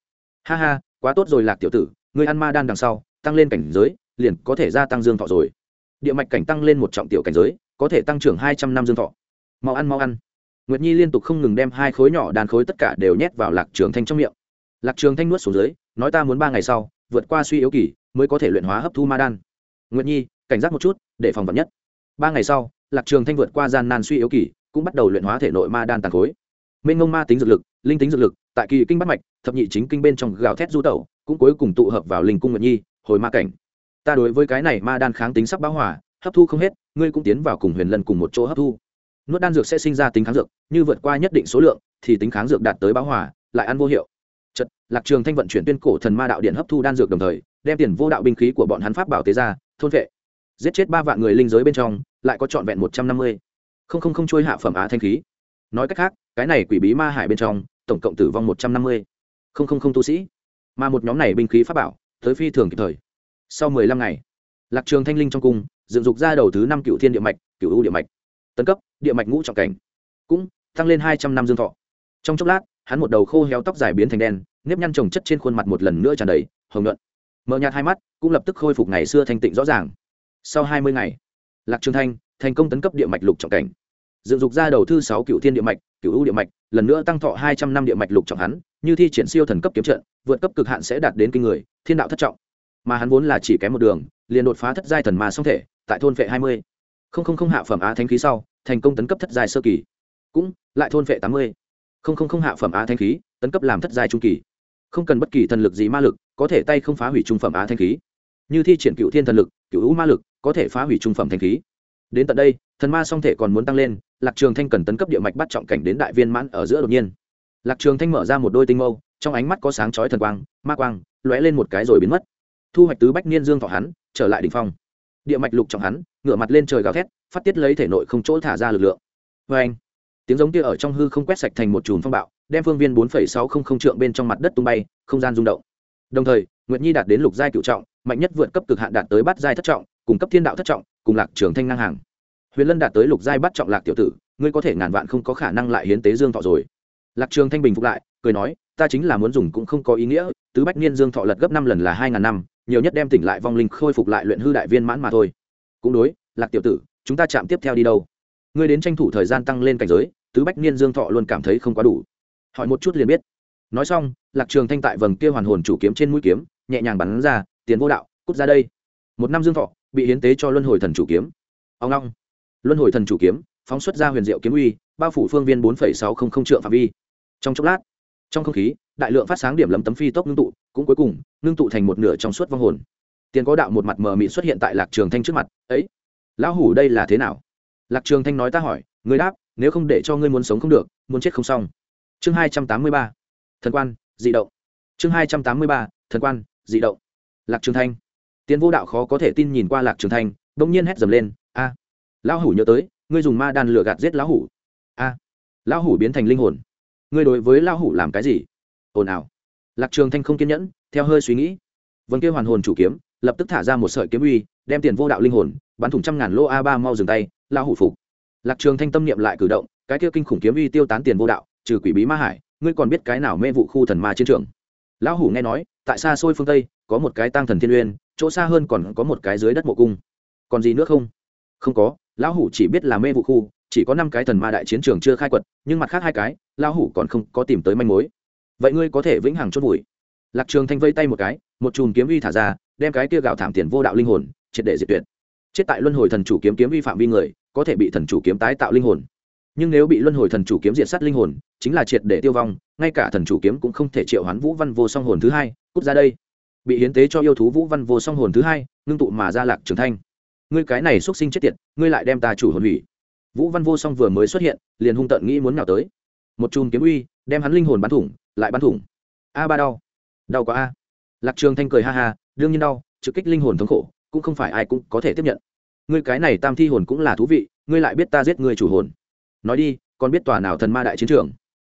Ha ha, quá tốt rồi lạc tiểu tử người ăn ma đan đằng sau, tăng lên cảnh giới, liền có thể gia tăng dương thọ rồi. Địa mạch cảnh tăng lên một trọng tiểu cảnh giới, có thể tăng trưởng hai trăm năm dương thọ. Mau ăn mau ăn. Nguyệt nhi liên tục không ngừng đem hai khối nhỏ đàn khối tất cả đều nhét vào lạc trường thanh trong miệng. Lạc trường thanh nuốt xuống dưới, nói ta muốn ba ngày sau, vượt qua suy yếu kỳ mới có thể luyện hóa hấp thu ma đan. Nguyệt nhi, cảnh giác một chút, để phòng vật nhất. Ba ngày sau, lạc trường thanh vượt qua gian nan suy yếu kỳ, cũng bắt đầu luyện hóa thể nội ma đan tàn khối. Mênh ngông ma tính dược lực, linh tính dược lực, tại kỳ kinh bắt mạch, thập nhị chính kinh bên trong gào thét du tẩu, cũng cuối cùng tụ hợp vào linh cung nguyệt nhi, hồi ma cảnh. Ta đối với cái này ma đan kháng tính sắp báo hỏa hấp thu không hết, ngươi cũng tiến vào cùng huyền lân cùng một chỗ hấp thu. Nuốt đan dược sẽ sinh ra tính kháng dược, như vượt qua nhất định số lượng, thì tính kháng dược đạt tới báo hỏa lại ăn vô hiệu lạc trường thanh vận chuyển tuyên cổ thần ma đạo điện hấp thu đan dược đồng thời, đem tiền vô đạo binh khí của bọn hắn pháp bảo tế ra, thôn vệ. Giết chết ba vạn người linh giới bên trong, lại có trọn vẹn một trăm năm mươi. Không không không trôi hạ phẩm á thanh khí. Nói cách khác, cái này quỷ bí ma hải bên trong, tổng cộng tử vong một trăm năm mươi. Không không không tu sĩ. Mà một nhóm này binh khí pháp bảo, tới phi thường kịp thời. Sau mười lăm ngày, lạc trường thanh linh trong cung, dựng dục ra đầu thứ năm cựu thiên địa mạch, cựu u địa mạch. Tấn cấp, địa mạch ngũ trọng cảnh. Cũng tăng lên hai trăm năm dương thọ. Trong chốc lát hắn một đầu khô héo tóc dài biến thành đen, nếp nhăn trồng chất trên khuôn mặt một lần nữa tràn đầy, hồng nhuận. Mở nhạt hai mắt, cũng lập tức khôi phục ngày xưa thanh tịnh rõ ràng. Sau hai mươi ngày, lạc trường thanh thành công tấn cấp địa mạch lục trọng cảnh. Dựng dục ra đầu thư sáu cựu thiên địa mạch, cựu ưu địa mạch, lần nữa tăng thọ hai trăm năm địa mạch lục trọng hắn, như thi triển siêu thần cấp kiếm trận, vượt cấp cực hạn sẽ đạt đến kinh người, thiên đạo thất trọng. Mà hắn vốn là chỉ kém một đường, liền đột phá thất giai thần mà song thể, tại thôn vệ hai mươi. Không không không hạ phẩm á thanh khí sau, thành công tấn cấp thất giai sơ kỳ. Cũng, lại thôn vệ tám mươi không không không hạ phẩm á thanh khí, tấn cấp làm thất giai trung kỳ. Không cần bất kỳ thần lực gì ma lực, có thể tay không phá hủy trung phẩm á thanh khí. Như thi triển cựu thiên thần lực, cựu hữu ma lực, có thể phá hủy trung phẩm thanh khí. Đến tận đây, thần ma song thể còn muốn tăng lên, lạc trường thanh cần tấn cấp địa mạch bắt trọng cảnh đến đại viên mãn ở giữa đột nhiên. Lạc trường thanh mở ra một đôi tinh mâu, trong ánh mắt có sáng chói thần quang, ma quang, lóe lên một cái rồi biến mất. Thu hoạch tứ bách niên dương thọ hắn, trở lại đỉnh phong. Địa mạch lục trọng hắn, ngửa mặt lên trời gào thét, phát tiết lấy thể nội không chỗ thả ra lực lượng. Vê anh tiếng giống kia ở trong hư không quét sạch thành một chùm phong bạo, đem phương viên bốn sáu không không trượng bên trong mặt đất tung bay, không gian rung động. Đồng thời, nguyệt nhi đạt đến lục giai cựu trọng, mạnh nhất vượt cấp cực hạn đạt tới bát giai thất trọng, cùng cấp thiên đạo thất trọng, cùng lạc trường thanh ngang hàng. Huyền lân đạt tới lục giai bắt trọng lạc tiểu tử, ngươi có thể ngàn vạn không có khả năng lại hiến tế dương thọ rồi. Lạc trường thanh bình phục lại, cười nói, ta chính là muốn dùng cũng không có ý nghĩa, tứ bách niên dương thọ lật gấp năm lần là hai ngàn năm, nhiều nhất đem tỉnh lại vong linh khôi phục lại luyện hư đại viên mãn mà thôi. Cũng đối, lạc tiểu tử, chúng ta chạm tiếp theo đi đâu? Ngươi đến tranh thủ thời gian tăng lên cảnh giới, tứ bách niên dương thọ luôn cảm thấy không quá đủ. Hỏi một chút liền biết. Nói xong, lạc trường thanh tại vầng kia hoàn hồn chủ kiếm trên mũi kiếm, nhẹ nhàng bắn ra, tiền vô đạo, cút ra đây. Một năm dương thọ, bị hiến tế cho luân hồi thần chủ kiếm. Ông long luân hồi thần chủ kiếm, phóng xuất ra huyền diệu kiếm uy, bao phủ phương viên bốn sáu không không trượng phạm vi. Trong chốc lát, trong không khí, đại lượng phát sáng điểm lấm tấm phi tốc ngưng tụ, cũng cuối cùng, ngưng tụ thành một nửa trong suốt vong hồn. Tiền có đạo một mặt mờ mịt xuất hiện tại lạc trường thanh trước mặt, ấy, lão hủ đây là thế nào? Lạc trường thanh nói ta hỏi, người đáp, nếu không để cho ngươi muốn sống không được, muốn chết không xong. Chương hai trăm tám mươi ba. Thần quan, dị động. Chương hai trăm tám mươi ba, thần quan, dị động. Lạc trường thanh. Tiên vô đạo khó có thể tin nhìn qua lạc trường thanh, bỗng nhiên hét dầm lên, a, lão hủ nhớ tới, ngươi dùng ma đan lửa gạt giết lão hủ. A, lão hủ biến thành linh hồn. Ngươi đối với lão hủ làm cái gì? Ồn ào. Lạc trường thanh không kiên nhẫn, theo hơi suy nghĩ. Vân kia hoàn hồn chủ kiếm, lập tức thả ra một sợi kiếm uy, đem tiền vô đạo linh hồn bắn thủng trăm ngàn lô a ba mau dừng tay lão hủ phục. Lạc trường thanh tâm niệm lại cử động, cái kia kinh khủng kiếm uy tiêu tán tiền vô đạo, trừ quỷ bí ma hải, ngươi còn biết cái nào mê vụ khu thần ma chiến trường? Lão hủ nghe nói, tại xa xôi phương tây, có một cái tăng thần thiên uyên, chỗ xa hơn còn có một cái dưới đất mộ cung. Còn gì nữa không? Không có lão hủ chỉ biết là mê vụ khu, chỉ có năm cái thần ma đại chiến trường chưa khai quật, nhưng mặt khác hai cái lão hủ còn không có tìm tới manh mối. Vậy ngươi có thể vĩnh hằng chốt vùi. Lạc trường thanh vây tay một cái, một chùm kiếm vi thả ra, đem cái kia gạo thảm tiền vô đạo linh hồn, triệt để diệt tuyệt chết tại luân hồi thần chủ kiếm kiếm vi phạm vi người, có thể bị thần chủ kiếm tái tạo linh hồn. Nhưng nếu bị luân hồi thần chủ kiếm diệt sát linh hồn, chính là triệt để tiêu vong, ngay cả thần chủ kiếm cũng không thể triệu hoán vũ văn vô song hồn thứ hai, cút ra đây. Bị hiến tế cho yêu thú vũ văn vô song hồn thứ hai, ngưng tụ mà ra lạc trường thanh. Ngươi cái này xuất sinh chết tiệt, ngươi lại đem ta chủ hồn hủy. Vũ văn vô song vừa mới xuất hiện, liền hung tận nghĩ muốn nào tới. Một chùm kiếm uy, đem hắn linh hồn bắn thủng, lại bắn thủng. A ba đau. Đau quá a. Lạc trường thanh cười ha ha, đương nhiên đau, trực kích linh hồn thống khổ cũng không phải ai cũng có thể tiếp nhận. Ngươi cái này tam thi hồn cũng là thú vị, ngươi lại biết ta giết ngươi chủ hồn. Nói đi, còn biết tòa nào thần ma đại chiến trường?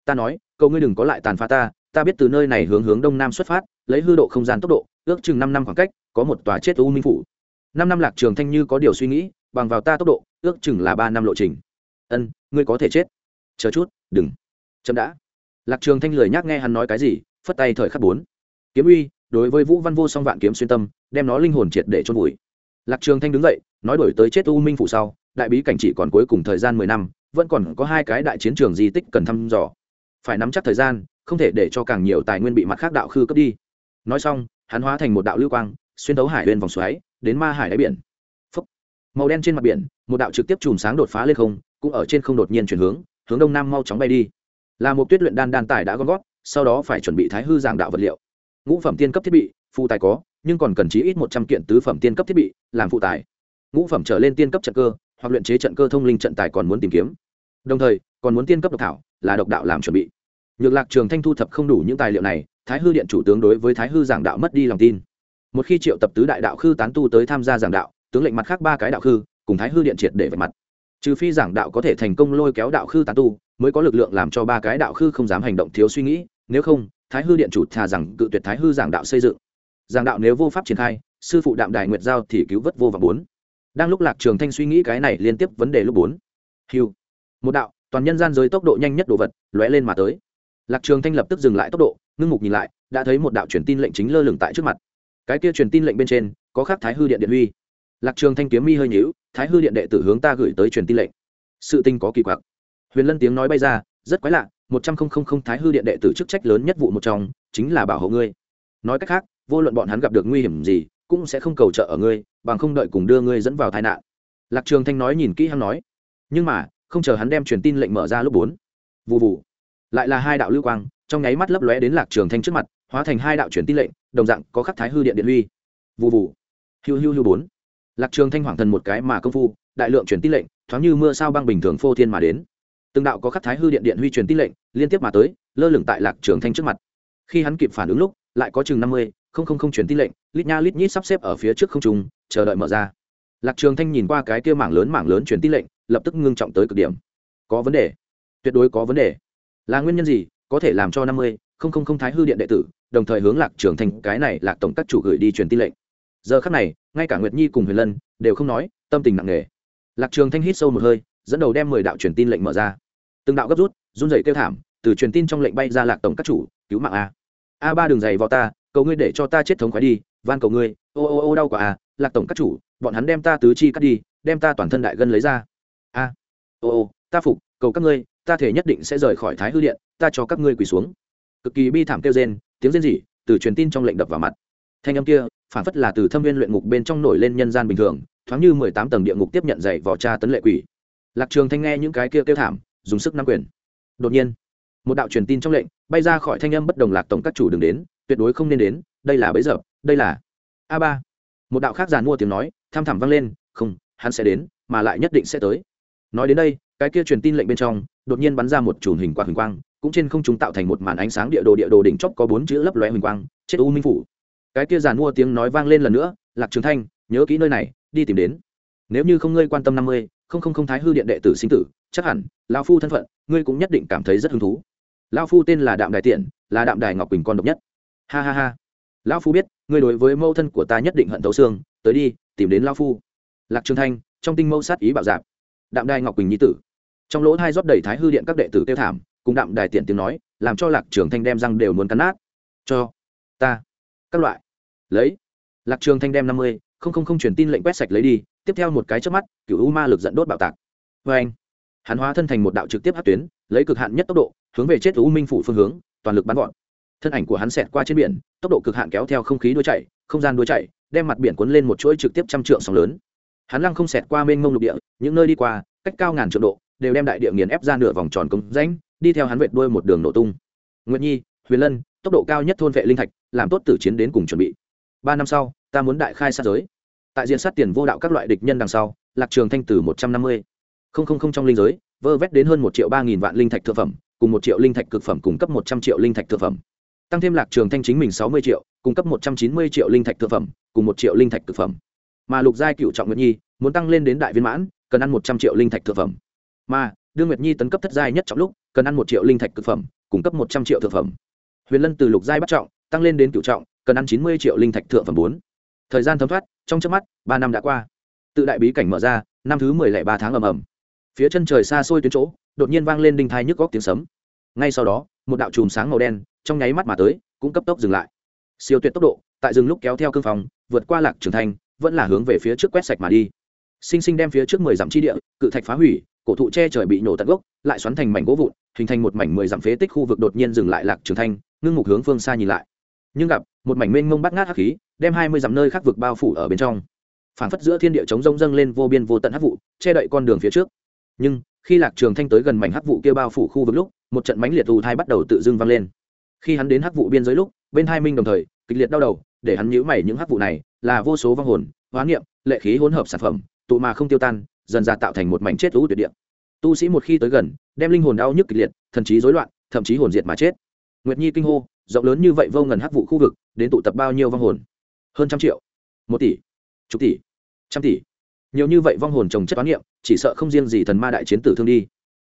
Ta nói, cậu ngươi đừng có lại tàn phá ta ta biết từ nơi này hướng hướng đông nam xuất phát, lấy hư độ không gian tốc độ, ước chừng năm năm khoảng cách, có một tòa chết u minh phủ. Năm năm lạc trường thanh như có điều suy nghĩ, bằng vào ta tốc độ, ước chừng là ba năm lộ trình. Ân, ngươi có thể chết. Chờ chút, đừng. Chậm đã. Lạc trường thanh lời nhắc nghe hắn nói cái gì, phất tay thời khắc bốn. Kiếm uy đối với vũ văn vô song vạn kiếm xuyên tâm, đem nó linh hồn triệt để chôn vùi. Lạc trường thanh đứng dậy, nói đổi tới chết u minh phủ sau, đại bí cảnh chỉ còn cuối cùng thời gian mười năm, vẫn còn có hai cái đại chiến trường di tích cần thăm dò. Phải nắm chắc thời gian, không thể để cho càng nhiều tài nguyên bị mặt khác đạo khư cướp đi. Nói xong, hắn hóa thành một đạo lưu quang, xuyên thấu hải lên vòng xoáy, đến ma hải đáy biển. Phúc. màu đen trên mặt biển, một đạo trực tiếp chùm sáng đột phá lên không, cũng ở trên không đột nhiên chuyển hướng hướng đông nam mau chóng bay đi. Là một tuyết luyện đan đan tài đã gom gót sau đó phải chuẩn bị thái hư giảng đạo vật liệu ngũ phẩm tiên cấp thiết bị phụ tài có, nhưng còn cần chí ít một trăm kiện tứ phẩm tiên cấp thiết bị làm phụ tài. Ngũ phẩm trở lên tiên cấp trận cơ, hoặc luyện chế trận cơ thông linh trận tài còn muốn tìm kiếm. Đồng thời, còn muốn tiên cấp độc thảo, là độc đạo làm chuẩn bị. Nhược lạc trường thanh thu thập không đủ những tài liệu này, thái hư điện chủ tướng đối với thái hư giảng đạo mất đi lòng tin. Một khi triệu tập tứ đại đạo khư tán tu tới tham gia giảng đạo, tướng lệnh mặt khác ba cái đạo khư, cùng thái hư điện triệt để vạch mặt. Trừ phi giảng đạo có thể thành công lôi kéo đạo khư tán tu, mới có lực lượng làm cho ba cái đạo khư không dám hành động thiếu suy nghĩ, nếu không thái hư điện chủ thà rằng cự tuyệt thái hư giảng đạo xây dựng. Giảng đạo nếu vô pháp triển khai, sư phụ đạm đài nguyệt giao thì cứu vớt vô và bốn. Đang lúc lạc trường thanh suy nghĩ cái này liên tiếp vấn đề lúc bốn. Hiu một đạo, toàn nhân gian giới tốc độ nhanh nhất đồ vật, lóe lên mà tới. Lạc trường thanh lập tức dừng lại tốc độ, ngưng mục nhìn lại, đã thấy một đạo truyền tin lệnh chính lơ lửng tại trước mặt. Cái kia truyền tin lệnh bên trên, có khắc thái hư điện điện huy. Lạc trường thanh kiếm mi hơi nhíu, thái hư điện đệ tử hướng ta gửi tới truyền tin lệnh. Sự tình có kỳ quặc. Huyền lân tiếng nói bay ra rất quái lạ, một trăm không không không thái hư điện đệ tử chức trách lớn nhất vụ một trong, chính là bảo hộ ngươi. Nói cách khác, vô luận bọn hắn gặp được nguy hiểm gì, cũng sẽ không cầu trợ ở ngươi, bằng không đợi cùng đưa ngươi dẫn vào tai nạn. Lạc trường thanh nói nhìn kỹ hắn nói. Nhưng mà, không chờ hắn đem truyền tin lệnh mở ra lúc bốn vụ vụ lại là hai đạo lưu quang, trong nháy mắt lấp lóe đến lạc trường thanh trước mặt, hóa thành hai đạo truyền tin lệnh, đồng dạng có khắc thái hư điện điện huy vụ vụ hiu hiu hiu bốn. Lạc trường thanh hoàng thần một cái mà công phu, đại lượng truyền tin lệnh, thoáng như mưa sao băng bình thường phô thiên mà đến từng đạo có khắc thái hư điện điện huy truyền tin lệnh, liên tiếp mà tới, lơ lửng tại lạc trường thanh trước mặt. Khi hắn kịp phản ứng lúc, lại có chừng năm mươi, không không không truyền tin lệnh, lít nha lít nhít sắp xếp ở phía trước không trung, chờ đợi mở ra. Lạc trường thanh nhìn qua cái kia mảng lớn mảng lớn truyền tin lệnh, lập tức ngưng trọng tới cực điểm. Có vấn đề? Tuyệt đối có vấn đề. Là nguyên nhân gì? Có thể làm cho năm mươi, không không không thái hư điện đệ tử, đồng thời hướng lạc trường thanh, cái này lạc tổng các chủ gửi đi truyền tin lệnh. Giờ khắc này, ngay cả nguyệt nhi cùng huyền lân đều không nói, tâm tình nặng nề. Lạc trường thanh hít sâu một hơi, dẫn đầu đem mười đạo truyền tin lệnh mở ra từng đạo gấp rút, run rẩy kêu thảm, từ truyền tin trong lệnh bay ra lạc tổng các chủ, cứu mạng a. A ba đường dày vào ta, cầu ngươi để cho ta chết thống khoái đi, van cầu ngươi. Ô ô ô, đau quả a, lạc tổng các chủ, bọn hắn đem ta tứ chi cắt đi, đem ta toàn thân đại gân lấy ra. A, ô ô, ta phục, cầu các ngươi, ta thể nhất định sẽ rời khỏi thái hư điện, ta cho các ngươi quỳ xuống. Cực kỳ bi thảm kêu rên, tiếng rên rỉ từ truyền tin trong lệnh đập vào mặt. Thanh âm kia phản phất là từ thâm viên luyện ngục bên trong nổi lên nhân gian bình thường, thoáng như mười tám tầng địa ngục tiếp nhận dạy vò cha tấn lệ quỷ. Lạc trường thanh nghe những cái kia kêu thảm dùng sức nắm quyền. Đột nhiên, một đạo truyền tin trong lệnh bay ra khỏi thanh âm bất đồng lạc tổng các chủ đừng đến, tuyệt đối không nên đến, đây là bấy giờ, đây là a ba. Một đạo khác giàn mua tiếng nói, tham thẳm vang lên, không, hắn sẽ đến, mà lại nhất định sẽ tới. Nói đến đây, cái kia truyền tin lệnh bên trong, đột nhiên bắn ra một chùm hình quang huỳnh quang, cũng trên không trung tạo thành một màn ánh sáng địa đồ địa đồ đỉnh chóp có bốn chữ lấp lóe huỳnh quang, chết u minh phủ. Cái kia giàn mua tiếng nói vang lên lần nữa, lạc trường thanh, nhớ kỹ nơi này, đi tìm đến. Nếu như không ngươi quan tâm năm mươi, không không không thái hư điện đệ tử sinh tử chắc hẳn lao phu thân phận, ngươi cũng nhất định cảm thấy rất hứng thú. Lao phu tên là đạm đài tiện, là đạm đài ngọc quỳnh con độc nhất. Ha ha ha. Lão phu biết, ngươi đối với mẫu thân của ta nhất định hận thấu xương, tới đi, tìm đến lao phu. Lạc trường thanh, trong tinh mâu sát ý bạo dạp. Đạm đài ngọc quỳnh nhi tử. Trong lỗ hai rót đầy thái hư điện các đệ tử tiêu thảm, cùng đạm đài tiện tiếng nói, làm cho lạc trường thanh đem răng đều muốn cắn nát. Cho ta, các loại. Lấy. Lạc trường thanh đem năm mươi, không không không truyền tin lệnh quét sạch lấy đi, tiếp theo một cái trước mắt cựu u ma lực dẫn đốt bạo tạc. Vê anh hắn hóa thân thành một đạo trực tiếp hát tuyến, lấy cực hạn nhất tốc độ, hướng về chết u minh phủ phương hướng, toàn lực bắn gọn. Thân ảnh của hắn xẹt qua trên biển, tốc độ cực hạn kéo theo không khí đuôi chạy, không gian đuôi chạy, đem mặt biển cuốn lên một chuỗi trực tiếp trăm trượng sóng lớn. Hắn lăng không xẹt qua mênh mông lục địa, những nơi đi qua, cách cao ngàn trượng độ, đều đem đại địa nghiền ép ra nửa vòng tròn công rãnh, đi theo hắn vệt đuôi một đường nổ tung. Nguyệt nhi, huyền lân, tốc độ cao nhất thôn vệ linh thạch, làm tốt tử chiến đến cùng chuẩn bị. Ba năm sau, ta muốn đại khai sát giới. Tại diện sát tiền vô đạo các loại địch nhân đằng sau, lạc trường thanh từ một trăm năm mươi không không không trong linh giới, vơ vét đến hơn một triệu ba nghìn vạn linh thạch thực phẩm, cùng một triệu linh thạch cực phẩm cung cấp một trăm triệu linh thạch thực phẩm. Tăng thêm lạc trường thanh chính mình sáu mươi triệu, cung cấp một trăm chín mươi triệu linh thạch thực phẩm, cùng một triệu linh thạch thực phẩm. Mà lục giai cựu trọng nguyệt nhi, muốn tăng lên đến đại viên mãn, cần ăn một trăm triệu linh thạch thực phẩm. Mà đương nguyệt nhi tấn cấp thất giai nhất trọng lúc, cần ăn một triệu linh thạch thực phẩm, cung cấp một trăm triệu thực phẩm. Huyền lân từ lục giai bắt trọng, tăng lên đến cựu trọng, cần ăn chín mươi triệu linh thạch thượng phẩm bốn. Thời gian thấm thoát, trong trước mắt, ba năm đã qua. Tự đại bí cảnh mở ra, năm thứ mười lẻ ba tháng ầm ầm phía chân trời xa xôi tuyến chỗ, đột nhiên vang lên đinh thai nhức góc tiếng sấm. Ngay sau đó, một đạo chùm sáng màu đen trong nháy mắt mà tới, cũng cấp tốc dừng lại. Siêu tuyệt tốc độ, tại rừng lúc kéo theo cương phòng, vượt qua lạc trường thành, vẫn là hướng về phía trước quét sạch mà đi. Sinh sinh đem phía trước mười dặm chi địa, cự thạch phá hủy, cổ thụ che trời bị nổ tận gốc, lại xoắn thành mảnh gỗ vụn, hình thành một mảnh mười dặm phế tích khu vực đột nhiên dừng lại lạc trường thanh ngưng mục hướng phương xa nhìn lại. Nhưng gặp, một mảnh mênh mông bắt ngát hắc khí, đem hai mươi dặm nơi khác vực bao phủ ở bên trong. Phảng phất giữa thiên địa chống rông dâng lên vô biên vô tận hắc vụ, che đậy con đường phía trước nhưng, khi lạc trường thanh tới gần mảnh hắc vụ kia bao phủ khu vực lúc, một trận mãnh liệt ù thai bắt đầu tự dưng vang lên. Khi hắn đến hắc vụ biên giới lúc, bên hai minh đồng thời, kịch liệt đau đầu, để hắn nhíu mày những hắc vụ này là vô số vong hồn, hóa niệm, lệ khí hỗn hợp sản phẩm, tụ mà không tiêu tan, dần ra tạo thành một mảnh chết lũ tuyệt địa. Tu sĩ một khi tới gần, đem linh hồn đau nhức kịch liệt, thần trí rối loạn, thậm chí hồn diệt mà chết. Nguyệt nhi kinh hô, rộng lớn như vậy vô ngần hắc vụ khu vực, đến tụ tập bao nhiêu vong hồn? Hơn trăm triệu. Một tỷ. Chục tỷ. Trăm tỷ nhiều như vậy vong hồn trồng chất toán niệm, chỉ sợ không riêng gì thần ma đại chiến tử thương đi.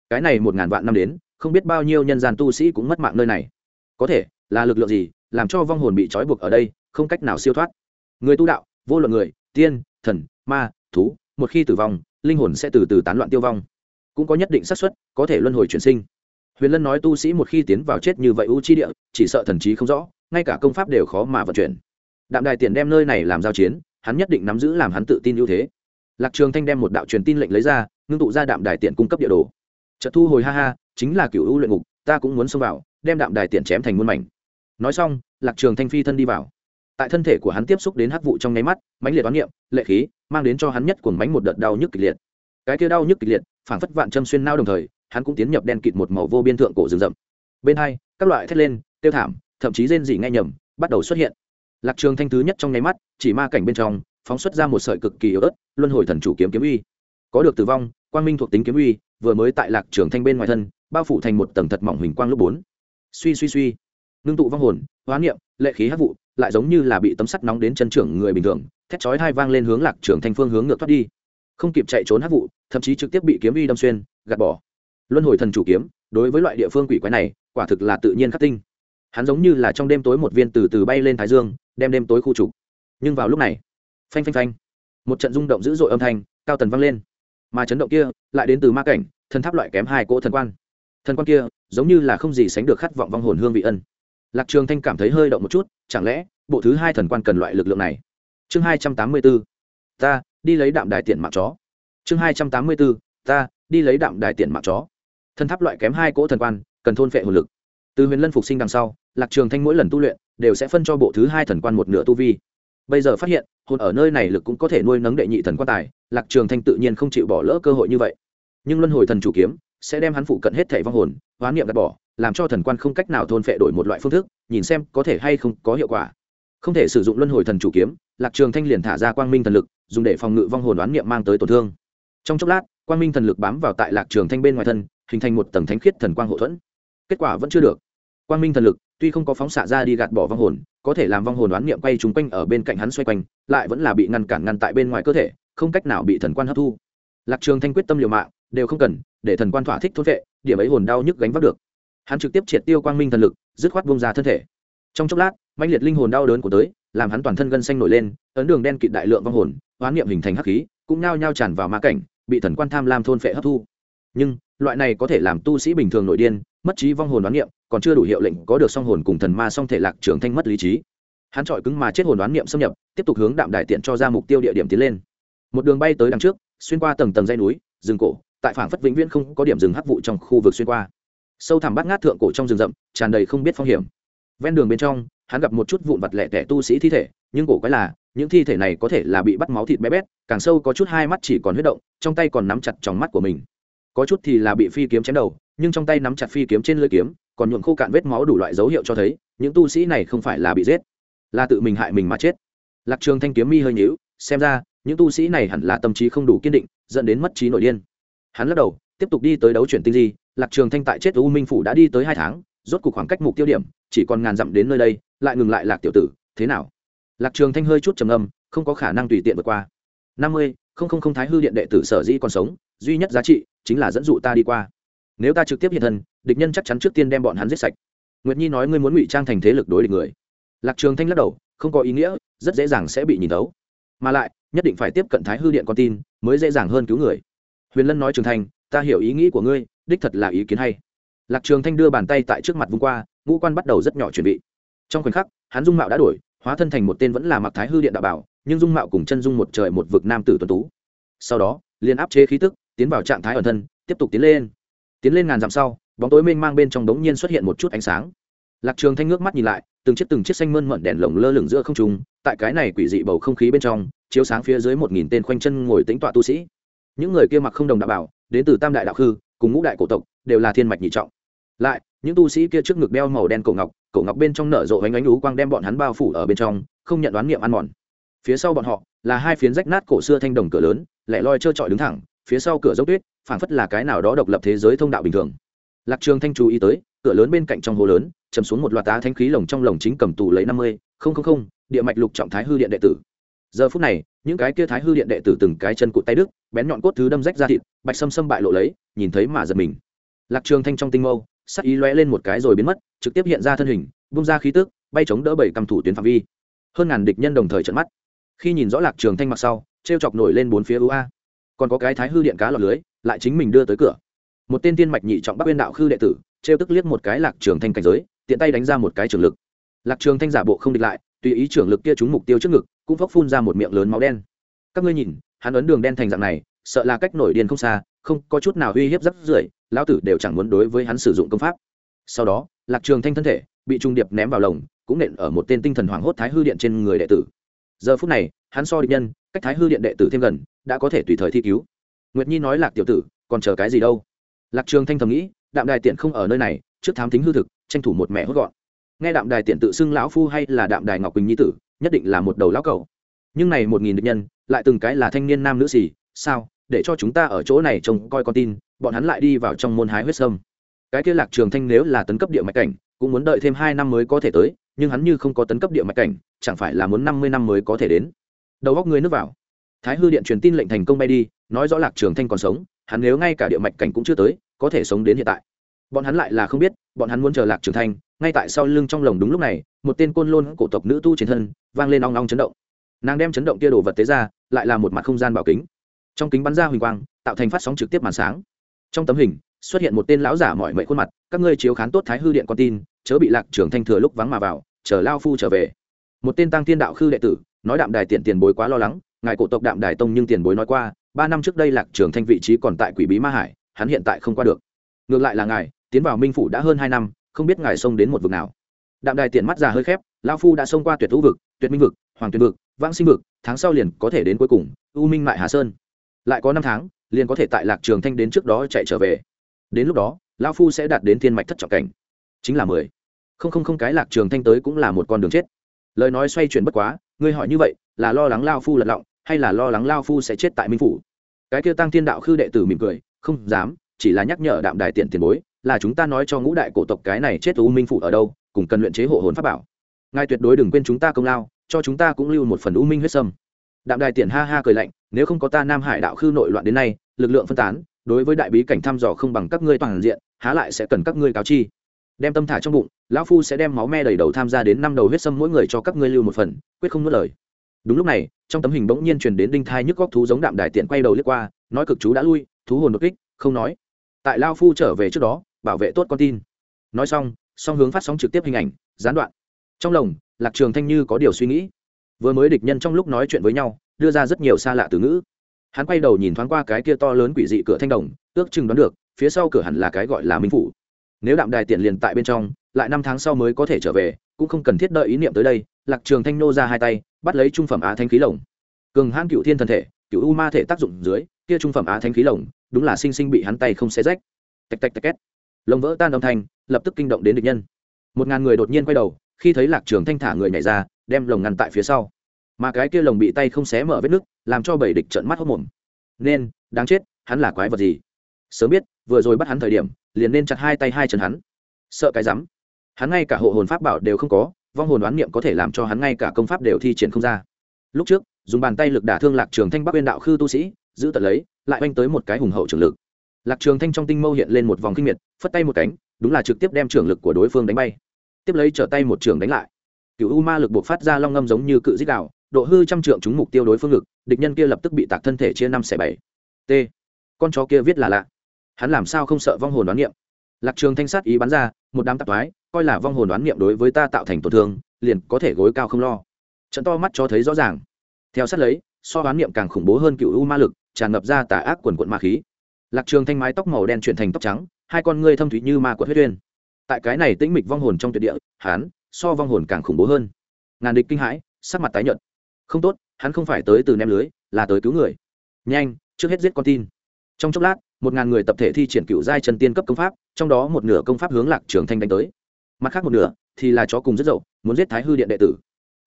Cái này một ngàn vạn năm đến, không biết bao nhiêu nhân gian tu sĩ cũng mất mạng nơi này. Có thể, là lực lượng gì, làm cho vong hồn bị trói buộc ở đây, không cách nào siêu thoát. Người tu đạo, vô luận người, tiên, thần, ma, thú, một khi tử vong, linh hồn sẽ từ từ tán loạn tiêu vong. Cũng có nhất định xác suất, có thể luân hồi chuyển sinh. Huyền lân nói tu sĩ một khi tiến vào chết như vậy u chi địa, chỉ sợ thần trí không rõ, ngay cả công pháp đều khó mà vận chuyển. Đạm đài tiền đem nơi này làm giao chiến, hắn nhất định nắm giữ làm hắn tự tin ưu thế lạc trường thanh đem một đạo truyền tin lệnh lấy ra, ngưng tụ ra đạm đài tiền cung cấp địa đồ. Chợt thu hồi ha ha, chính là cựu ưu luyện ngục, ta cũng muốn xông vào, đem đạm đài tiền chém thành muôn mảnh. Nói xong, lạc trường thanh phi thân đi vào. Tại thân thể của hắn tiếp xúc đến hắc vụ trong nháy mắt, mãnh liệt toán niệm, lệ khí, mang đến cho hắn nhất cuồng mãnh một đợt đau nhức kịch liệt. Cái kia đau nhức kịch liệt, phảng phất vạn châm xuyên nao đồng thời, hắn cũng tiến nhập đen kịt một màu vô biên thượng cổ rừng rậm. Bên hai, các loại thét lên tiêu thảm, thậm chí rên rỉ nghe nhầm, bắt đầu xuất hiện. Lạc trường thanh thứ nhất trong nháy mắt, chỉ ma cảnh bên trong, phóng xuất ra một sợi cực kỳ yếu ớt luân hồi thần chủ kiếm kiếm uy. Có được tử vong, quang minh thuộc tính kiếm uy, vừa mới tại lạc trường thanh bên ngoài thân, bao phủ thành một tầng thật mỏng hình quang lúc bốn. Suy suy suy. Ngưng tụ vong hồn, hóa niệm, lệ khí hắc vụ, lại giống như là bị tấm sắt nóng đến chân trưởng người bình thường, thét chói hai vang lên hướng lạc trường thanh phương hướng ngược thoát đi. Không kịp chạy trốn hắc vụ, thậm chí trực tiếp bị kiếm uy đâm xuyên, gạt bỏ. Luân hồi thần chủ kiếm, đối với loại địa phương quỷ quái này, quả thực là tự nhiên khắc tinh. Hắn giống như là trong đêm tối một viên từ từ bay lên thái dương, đem đêm tối khu trục. Nhưng vào lúc này, phanh phanh phanh một trận rung động dữ dội âm thanh, cao tần vang lên. Mà chấn động kia lại đến từ ma cảnh, thần tháp loại kém hai cỗ thần quan. Thần quan kia giống như là không gì sánh được khát vọng vong hồn hương vị ân. Lạc trường thanh cảm thấy hơi động một chút, chẳng lẽ bộ thứ hai thần quan cần loại lực lượng này? Chương hai trăm tám mươi bốn, ta đi lấy đạm đài tiện mạng chó. Chương hai trăm tám mươi bốn, ta đi lấy đạm đài tiện mạng chó. Thần tháp loại kém hai cỗ thần quan, cần thôn phệ hồn lực. Từ huyền lân phục sinh đằng sau, lạc trường thanh mỗi lần tu luyện đều sẽ phân cho bộ thứ hai thần quan một nửa tu vi bây giờ phát hiện, hồn ở nơi này lực cũng có thể nuôi nấng đệ nhị thần quan tài, lạc trường thanh tự nhiên không chịu bỏ lỡ cơ hội như vậy. Nhưng luân hồi thần chủ kiếm sẽ đem hắn phụ cận hết thể vong hồn hoán niệm gạt bỏ, làm cho thần quan không cách nào thôn phệ đổi một loại phương thức, nhìn xem có thể hay không có hiệu quả. Không thể sử dụng luân hồi thần chủ kiếm, lạc trường thanh liền thả ra quang minh thần lực, dùng để phòng ngự vong hồn đoán niệm mang tới tổn thương. Trong chốc lát, quang minh thần lực bám vào tại lạc trường thanh bên ngoài thân, hình thành một tầng thánh khiết thần quang hộ thuẫn. Kết quả vẫn chưa được. Quang minh thần lực tuy không có phóng xạ ra đi gạt bỏ vong hồn, có thể làm vong hồn đoán niệm quay trúng quanh ở bên cạnh hắn xoay quanh, lại vẫn là bị ngăn cản ngăn tại bên ngoài cơ thể, không cách nào bị thần quan hấp thu. Lạc trường thanh quyết tâm liều mạng, đều không cần, để thần quan thỏa thích thốt vệ, điểm ấy hồn đau nhức gánh vác được. Hắn trực tiếp triệt tiêu quang minh thần lực, dứt khoát buông ra thân thể. Trong chốc lát, mãnh liệt linh hồn đau đớn của tới, làm hắn toàn thân gân xanh nổi lên, ấn đường đen kịt đại lượng vong hồn, hoán niệm hình thành hắc khí, cũng nao nhao tràn vào ma cảnh, bị thần quan tham lam thôn phệ hấp thu. Nhưng, loại này có thể làm tu sĩ bình thường nội điên mất trí vong hồn đoán niệm, còn chưa đủ hiệu lệnh có được song hồn cùng thần ma song thể lạc trưởng thanh mất lý trí. Hắn trọi cứng mà chết hồn đoán niệm xâm nhập, tiếp tục hướng đạm đại tiện cho ra mục tiêu địa điểm tiến lên. Một đường bay tới đằng trước, xuyên qua tầng tầng dây núi, rừng cổ, tại phảng phất vĩnh viễn không có điểm rừng hắc vụ trong khu vực xuyên qua. Sâu thẳm bát ngát thượng cổ trong rừng rậm, tràn đầy không biết phong hiểm. Ven đường bên trong, hắn gặp một chút vụn vặt lẻ tẻ tu sĩ thi thể, nhưng cổ quái là, những thi thể này có thể là bị bắt máu thịt bé bét, càng sâu có chút hai mắt chỉ còn huyết động, trong tay còn nắm chặt trong mắt của mình. Có chút thì là bị phi kiếm chém đầu nhưng trong tay nắm chặt phi kiếm trên lưỡi kiếm, còn nhuộm khô cạn vết máu đủ loại dấu hiệu cho thấy, những tu sĩ này không phải là bị giết, là tự mình hại mình mà chết. Lạc trường thanh kiếm mi hơi nhíu, xem ra, những tu sĩ này hẳn là tâm trí không đủ kiên định, dẫn đến mất trí nội điên. Hắn lắc đầu, tiếp tục đi tới đấu chuyển tinh di, lạc trường thanh tại chết u minh phủ đã đi tới hai tháng, rốt cuộc khoảng cách mục tiêu điểm, chỉ còn ngàn dặm đến nơi đây, lại ngừng lại lạc tiểu tử, thế nào? Lạc trường thanh hơi chút trầm âm không có khả năng tùy tiện vượt qua. Năm mươi, không không không thái hư điện đệ tử sở dĩ còn sống, duy nhất giá trị chính là dẫn dụ ta đi qua nếu ta trực tiếp hiện thân, địch nhân chắc chắn trước tiên đem bọn hắn giết sạch. Nguyệt nhi nói ngươi muốn ngụy trang thành thế lực đối địch người. Lạc trường thanh lắc đầu, không có ý nghĩa, rất dễ dàng sẽ bị nhìn thấu. Mà lại, nhất định phải tiếp cận thái hư điện con tin, mới dễ dàng hơn cứu người. Huyền lân nói trường thanh, ta hiểu ý nghĩ của ngươi, đích thật là ý kiến hay. Lạc trường thanh đưa bàn tay tại trước mặt vung qua, ngũ quan bắt đầu rất nhỏ chuẩn bị. Trong khoảnh khắc, hắn dung mạo đã đổi, hóa thân thành một tên vẫn là mặc thái hư điện đạo bảo, nhưng dung mạo cùng chân dung một trời một vực nam tử tuấn tú. Sau đó, liền áp chế khí tức, tiến vào trạng thái ẩn thân, tiếp tục tiến lên tiến lên ngàn dặm sau, bóng tối mênh mang bên trong đống nhiên xuất hiện một chút ánh sáng. Lạc trường thanh ngước mắt nhìn lại, từng chiếc từng chiếc xanh mơn mận đèn lồng lơ lửng giữa không trung, tại cái này quỷ dị bầu không khí bên trong, chiếu sáng phía dưới một nghìn tên khoanh chân ngồi tính tọa tu sĩ. Những người kia mặc không đồng đạo bảo, đến từ tam đại đạo khư, cùng ngũ đại cổ tộc, đều là thiên mạch nhị trọng. Lại, những tu sĩ kia trước ngực đeo màu đen cổ ngọc cổ ngọc bên trong nở rộ ánh ánh lú quang đem bọn hắn bao phủ ở bên trong, không nhận đoán niệm ăn mòn. Phía sau bọn họ, là hai phiến rách nát cổ xưa thanh đồng cửa lớn, lẻ loi trơ trọi đứng thẳng, phía sau cửa dốc tuyết phảng phất là cái nào đó độc lập thế giới thông đạo bình thường. Lạc trường thanh chú ý tới, cửa lớn bên cạnh trong hồ lớn, chầm xuống một loạt tá thanh khí lồng trong lồng chính cầm tù lấy năm mươi, không không không, địa mạch lục trọng thái hư điện đệ tử. Giờ phút này, những cái kia thái hư điện đệ tử từng cái chân cụt tay đức bén nhọn cốt thứ đâm rách ra thịt, bạch sâm sâm bại lộ lấy, nhìn thấy mà giật mình. Lạc trường thanh trong tinh mâu, sắc ý lóe lên một cái rồi biến mất, trực tiếp hiện ra thân hình, bung ra khí tức, bay chống đỡ bảy cầm thủ tuyến phạm vi. Hơn ngàn địch nhân đồng thời trận mắt. Khi nhìn rõ lạc trường thanh mặc sau treo chọc nổi lên bốn phía ua còn có cái thái hư điện cá lọt lưới, lại chính mình đưa tới cửa. Một tên tiên mạch nhị trọng bắc biên đạo khư đệ tử treo tức liếc một cái lạc trường thanh cảnh giới, tiện tay đánh ra một cái trường lực. Lạc trường thanh giả bộ không địch lại, tùy ý trường lực kia trúng mục tiêu trước ngực, cũng phốc phun ra một miệng lớn máu đen. Các ngươi nhìn, hắn ấn đường đen thành dạng này, sợ là cách nổi điên không xa, không có chút nào uy hiếp rất rưởi, lão tử đều chẳng muốn đối với hắn sử dụng công pháp. Sau đó, lạc trường thanh thân thể bị trung điệp ném vào lồng, cũng nện ở một tên tinh thần hoàng hốt thái hư điện trên người đệ tử. Giờ phút này hắn so địch nhân, cách thái hư điện đệ tử thêm gần, đã có thể tùy thời thi cứu. Nguyệt nhi nói lạc tiểu tử, còn chờ cái gì đâu? Lạc trường thanh thầm nghĩ, đạm đài tiện không ở nơi này, trước thám tính hư thực, tranh thủ một mẹ hốt gọn. Nghe đạm đài tiện tự xưng lão phu hay là đạm đài ngọc quỳnh nhi tử, nhất định là một đầu lão cầu nhưng này một nghìn địch nhân, lại từng cái là thanh niên nam nữ xì, sao? Để cho chúng ta ở chỗ này trông coi con tin, bọn hắn lại đi vào trong môn hái huyết sâm. Cái kia lạc trường thanh nếu là tấn cấp địa mạch cảnh, cũng muốn đợi thêm hai năm mới có thể tới, nhưng hắn như không có tấn cấp địa mạch cảnh, chẳng phải là muốn năm mươi năm mới có thể đến? Đầu góc người nước vào. Thái hư điện truyền tin lệnh thành công bay đi, nói rõ lạc trường thanh còn sống, hắn nếu ngay cả địa mạch cảnh cũng chưa tới, có thể sống đến hiện tại. Bọn hắn lại là không biết, bọn hắn muốn chờ lạc trường thanh, ngay tại sau lưng trong lồng đúng lúc này, một tên côn lôn cổ tộc nữ tu trên thân, vang lên ong ong chấn động. Nàng đem chấn động kia đồ vật tế ra, lại là một mặt không gian bảo kính. Trong kính bắn ra huỳnh quang, tạo thành phát sóng trực tiếp màn sáng. Trong tấm hình, xuất hiện một tên lão giả mọi mệnh khuôn mặt, các ngươi chiếu khán tốt thái hư điện con tin, chớ bị lạc trường thanh thừa lúc vắng mà vào, chờ lao phu trở về. Một tên tăng thiên đạo khư đệ tử nói đạm đài tiện tiền bối quá lo lắng, ngài cổ tộc đạm đài tông nhưng tiền bối nói qua, ba năm trước đây lạc trường thanh vị trí còn tại quỷ bí ma hải, hắn hiện tại không qua được. Ngược lại là ngài, tiến vào minh phủ đã hơn hai năm, không biết ngài xông đến một vực nào. Đạm đài tiện mắt già hơi khép lao phu đã xông qua tuyệt thú vực, tuyệt minh vực, hoàng tuyệt vực, vãng sinh vực, tháng sau liền có thể đến cuối cùng, u minh mại hà sơn. Lại có năm tháng, liền có thể tại lạc trường thanh đến trước đó chạy trở về. Đến lúc đó lao phu sẽ đạt đến thiên mạch thất trọng cảnh. Chính là mười. Không không không cái lạc trường thanh tới cũng là một con đường chết. Lời nói xoay chuyển bất quá ngươi hỏi như vậy, là lo lắng lao phu lật lọng, hay là lo lắng lao phu sẽ chết tại minh phủ? Cái kia tăng thiên đạo khư đệ tử mỉm cười, không dám, chỉ là nhắc nhở đạm đài tiện tiền bối, là chúng ta nói cho ngũ đại cổ tộc cái này chết u minh phủ ở đâu, cùng cần luyện chế hộ hồn pháp bảo. Ngài tuyệt đối đừng quên chúng ta công lao, cho chúng ta cũng lưu một phần u minh huyết sâm. Đạm đài tiện ha ha cười lạnh, nếu không có ta nam hải đạo khư nội loạn đến nay, lực lượng phân tán, đối với đại bí cảnh thăm dò không bằng các ngươi toàn diện, há lại sẽ cần các ngươi cáo chi đem tâm thả trong bụng, lão phu sẽ đem máu me đầy đầu tham gia đến năm đầu huyết sâm mỗi người cho các ngươi lưu một phần, quyết không nuốt lời. Đúng lúc này, trong tấm hình bỗng nhiên truyền đến đinh thai nhức góc thú giống đạm đài tiện quay đầu liếc qua, nói cực chú đã lui, thú hồn đột kích, không nói. Tại lao phu trở về trước đó, bảo vệ tốt con tin. Nói xong, song hướng phát sóng trực tiếp hình ảnh, gián đoạn. Trong lồng, lạc trường thanh như có điều suy nghĩ. Vừa mới địch nhân trong lúc nói chuyện với nhau, đưa ra rất nhiều xa lạ từ ngữ. Hắn quay đầu nhìn thoáng qua cái kia to lớn quỷ dị cửa thanh đồng, ước chừng đoán được, phía sau cửa hẳn là cái gọi là minh phủ nếu đạm đài tiện liền tại bên trong, lại năm tháng sau mới có thể trở về, cũng không cần thiết đợi ý niệm tới đây, lạc trường thanh nô ra hai tay, bắt lấy trung phẩm á thanh khí lồng. Cường hãn cựu thiên thần thể, cựu u ma thể tác dụng dưới, kia trung phẩm á thanh khí lồng, đúng là sinh sinh bị hắn tay không xé rách. Tạch tạch tạch két. Lồng vỡ tan âm thanh, lập tức kinh động đến địch nhân. Một ngàn người đột nhiên quay đầu, khi thấy lạc trường thanh thả người nhảy ra, đem lồng ngăn tại phía sau. Mà cái kia lồng bị tay không xé mở vết nứt, làm cho bảy địch trợn mắt hốt mồm. Nên, đáng chết, hắn là quái vật gì? Sớm biết vừa rồi bắt hắn thời điểm, liền nên chặt hai tay hai chân hắn. Sợ cái rắm. Hắn ngay cả hộ hồn pháp bảo đều không có, vong hồn đoán niệm có thể làm cho hắn ngay cả công pháp đều thi triển không ra. Lúc trước, dùng bàn tay lực đả thương lạc trường thanh bắc bên đạo khư tu sĩ, giữ tận lấy, lại oanh tới một cái hùng hậu trường lực. Lạc trường thanh trong tinh mâu hiện lên một vòng kinh miệt, phất tay một cánh, đúng là trực tiếp đem trường lực của đối phương đánh bay. Tiếp lấy trở tay một trường đánh lại. Cựu u ma lực buộc phát ra long ngâm giống như cự dích đạo, độ hư trăm trượng chúng mục tiêu đối phương ngực, địch nhân kia lập tức bị tạc thân thể chia năm xẻ bảy. T. Con chó kia viết là lạ hắn làm sao không sợ vong hồn đoán niệm? Lạc trường thanh sát ý bắn ra, một đám tạp thoái, coi là vong hồn đoán niệm đối với ta tạo thành tổn thương, liền có thể gối cao không lo. Trận to mắt cho thấy rõ ràng. Theo sát lấy, so đoán niệm càng khủng bố hơn cựu u ma lực, tràn ngập ra tà ác quần quận ma khí. Lạc trường thanh mái tóc màu đen chuyển thành tóc trắng, hai con ngươi thâm thủy như ma quật huyết uyên. Tại cái này tĩnh mịch vong hồn trong tuyệt địa, hắn so vong hồn càng khủng bố hơn. Ngàn địch kinh hãi, sắc mặt tái nhợt. Không tốt, hắn không phải tới từ nem lưới, là tới cứu người. Nhanh, trước hết giết con tin trong chốc lát, một ngàn người tập thể thi triển cựu giai chân tiên cấp công pháp, trong đó một nửa công pháp hướng lạc trường thanh đánh tới. Mặt khác một nửa thì là chó cùng rất dậu, muốn giết thái hư điện đệ tử.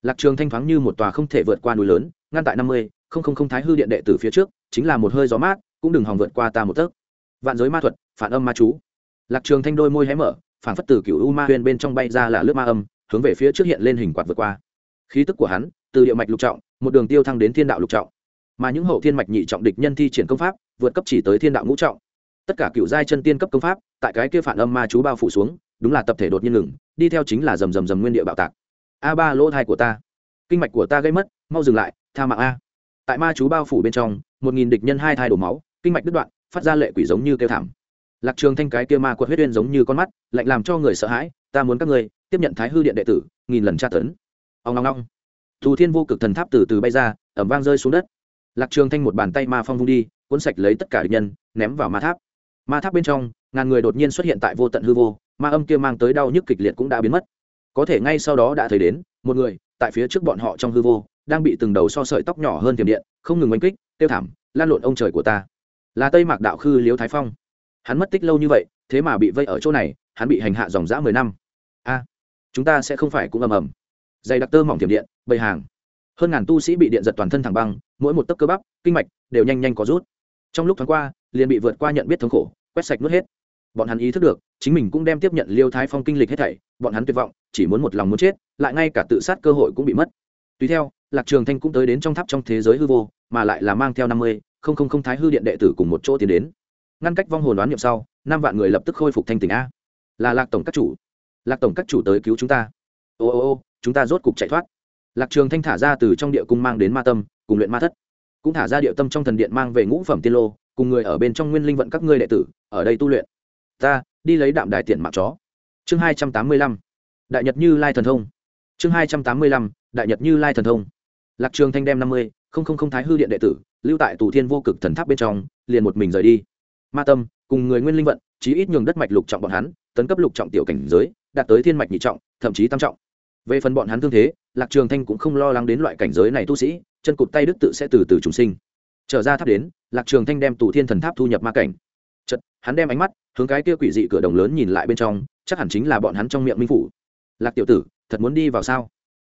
Lạc trường thanh thoáng như một tòa không thể vượt qua núi lớn, ngăn tại năm mươi, không không không thái hư điện đệ tử phía trước, chính là một hơi gió mát, cũng đừng hòng vượt qua ta một tấc. Vạn giới ma thuật, phản âm ma chú. Lạc trường thanh đôi môi hé mở, phản phất từ cựu u ma huyền bên trong bay ra là lớp ma âm, hướng về phía trước hiện lên hình quạt vượt qua. Khí tức của hắn, từ địa mạch lục trọng, một đường tiêu thăng đến thiên đạo lục trọng. Mà những hậu thiên mạch nhị trọng địch nhân thi triển công pháp vượt cấp chỉ tới thiên đạo ngũ trọng. Tất cả cựu giai chân tiên cấp công pháp, tại cái kia phản âm ma chú bao phủ xuống, đúng là tập thể đột nhiên ngừng, đi theo chính là rầm rầm rầm nguyên địa bạo tạc. A ba, lỗ thai của ta. Kinh mạch của ta gây mất, mau dừng lại, tha mạng a. Tại ma chú bao phủ bên trong, một nghìn địch nhân hai thai đổ máu, kinh mạch đứt đoạn, phát ra lệ quỷ giống như kêu thảm. Lạc trường thanh cái kia ma quật huyết uyên giống như con mắt, lạnh làm cho người sợ hãi, ta muốn các ngươi tiếp nhận thái hư điện đệ tử, nghìn lần tra tấn. Ông ngong ngong thù thiên vô cực thần tháp từ từ bay ra ẩm vang rơi xuống đất. Lạc trường thanh một bàn tay ma phong vung đi cuốn sạch lấy tất cả địch nhân, ném vào ma tháp. Ma tháp bên trong, ngàn người đột nhiên xuất hiện tại vô tận hư vô, ma âm kia mang tới đau nhức kịch liệt cũng đã biến mất. Có thể ngay sau đó đã thấy đến, một người, tại phía trước bọn họ trong hư vô, đang bị từng đầu so sợi tóc nhỏ hơn tiềm điện, không ngừng oanh kích tiêu thảm, lan lộn ông trời của ta. Là tây mạc đạo khư liếu thái phong. Hắn mất tích lâu như vậy, thế mà bị vây ở chỗ này, hắn bị hành hạ dòng dã mười năm. A, chúng ta sẽ không phải cũng ầm ầm. Dày đặc tơ mỏng tiềm điện, bầy hàng. Hơn ngàn tu sĩ bị điện giật toàn thân thẳng băng, mỗi một tấc cơ bắp, kinh mạch đều nhanh nhanh có rút trong lúc thoáng qua, liền bị vượt qua nhận biết thống khổ, quét sạch nuốt hết. Bọn hắn ý thức được, chính mình cũng đem tiếp nhận liêu thái phong kinh lịch hết thảy, bọn hắn tuyệt vọng, chỉ muốn một lòng muốn chết, lại ngay cả tự sát cơ hội cũng bị mất. Tùy theo, lạc trường thanh cũng tới đến trong tháp trong thế giới hư vô, mà lại là mang theo năm mươi, không không không thái hư điện đệ tử cùng một chỗ tiến đến. Ngăn cách vong hồn đoán niệm sau, năm vạn người lập tức khôi phục thanh tỉnh a. Là lạc tổng các chủ. Lạc tổng các chủ tới cứu chúng ta. Ô ô ô, chúng ta rốt cục chạy thoát. Lạc trường thanh thả ra từ trong địa cung mang đến ma tâm, cùng luyện ma thất cũng thả ra địa tâm trong thần điện mang về ngũ phẩm tiên lô, cùng người ở bên trong nguyên linh vận các ngươi đệ tử, ở đây tu luyện. Ta, đi lấy đạm đài tiền mạng chó. Chương hai trăm tám mươi lăm. Đại nhật như lai thần thông. Chương hai trăm tám mươi lăm. Đại nhật như lai thần thông. Lạc trường thanh đem năm mươi, không không không thái hư điện đệ tử, lưu tại tù thiên vô cực thần tháp bên trong, liền một mình rời đi. Ma tâm, cùng người nguyên linh vận, chí ít nhường đất mạch lục trọng bọn hắn, tấn cấp lục trọng tiểu cảnh giới, đạt tới thiên mạch nhị trọng, thậm chí tam trọng. Về phần bọn hắn thương thế, lạc trường thanh cũng không lo lắng đến loại cảnh giới này tu sĩ chân cụt tay đức tự sẽ từ từ trùng sinh. Trở ra tháp đến, lạc trường thanh đem tù thiên thần tháp thu nhập ma cảnh. Chật hắn đem ánh mắt hướng cái kia quỷ dị cửa đồng lớn nhìn lại bên trong, chắc hẳn chính là bọn hắn trong miệng minh phủ. Lạc tiểu tử, thật muốn đi vào sao?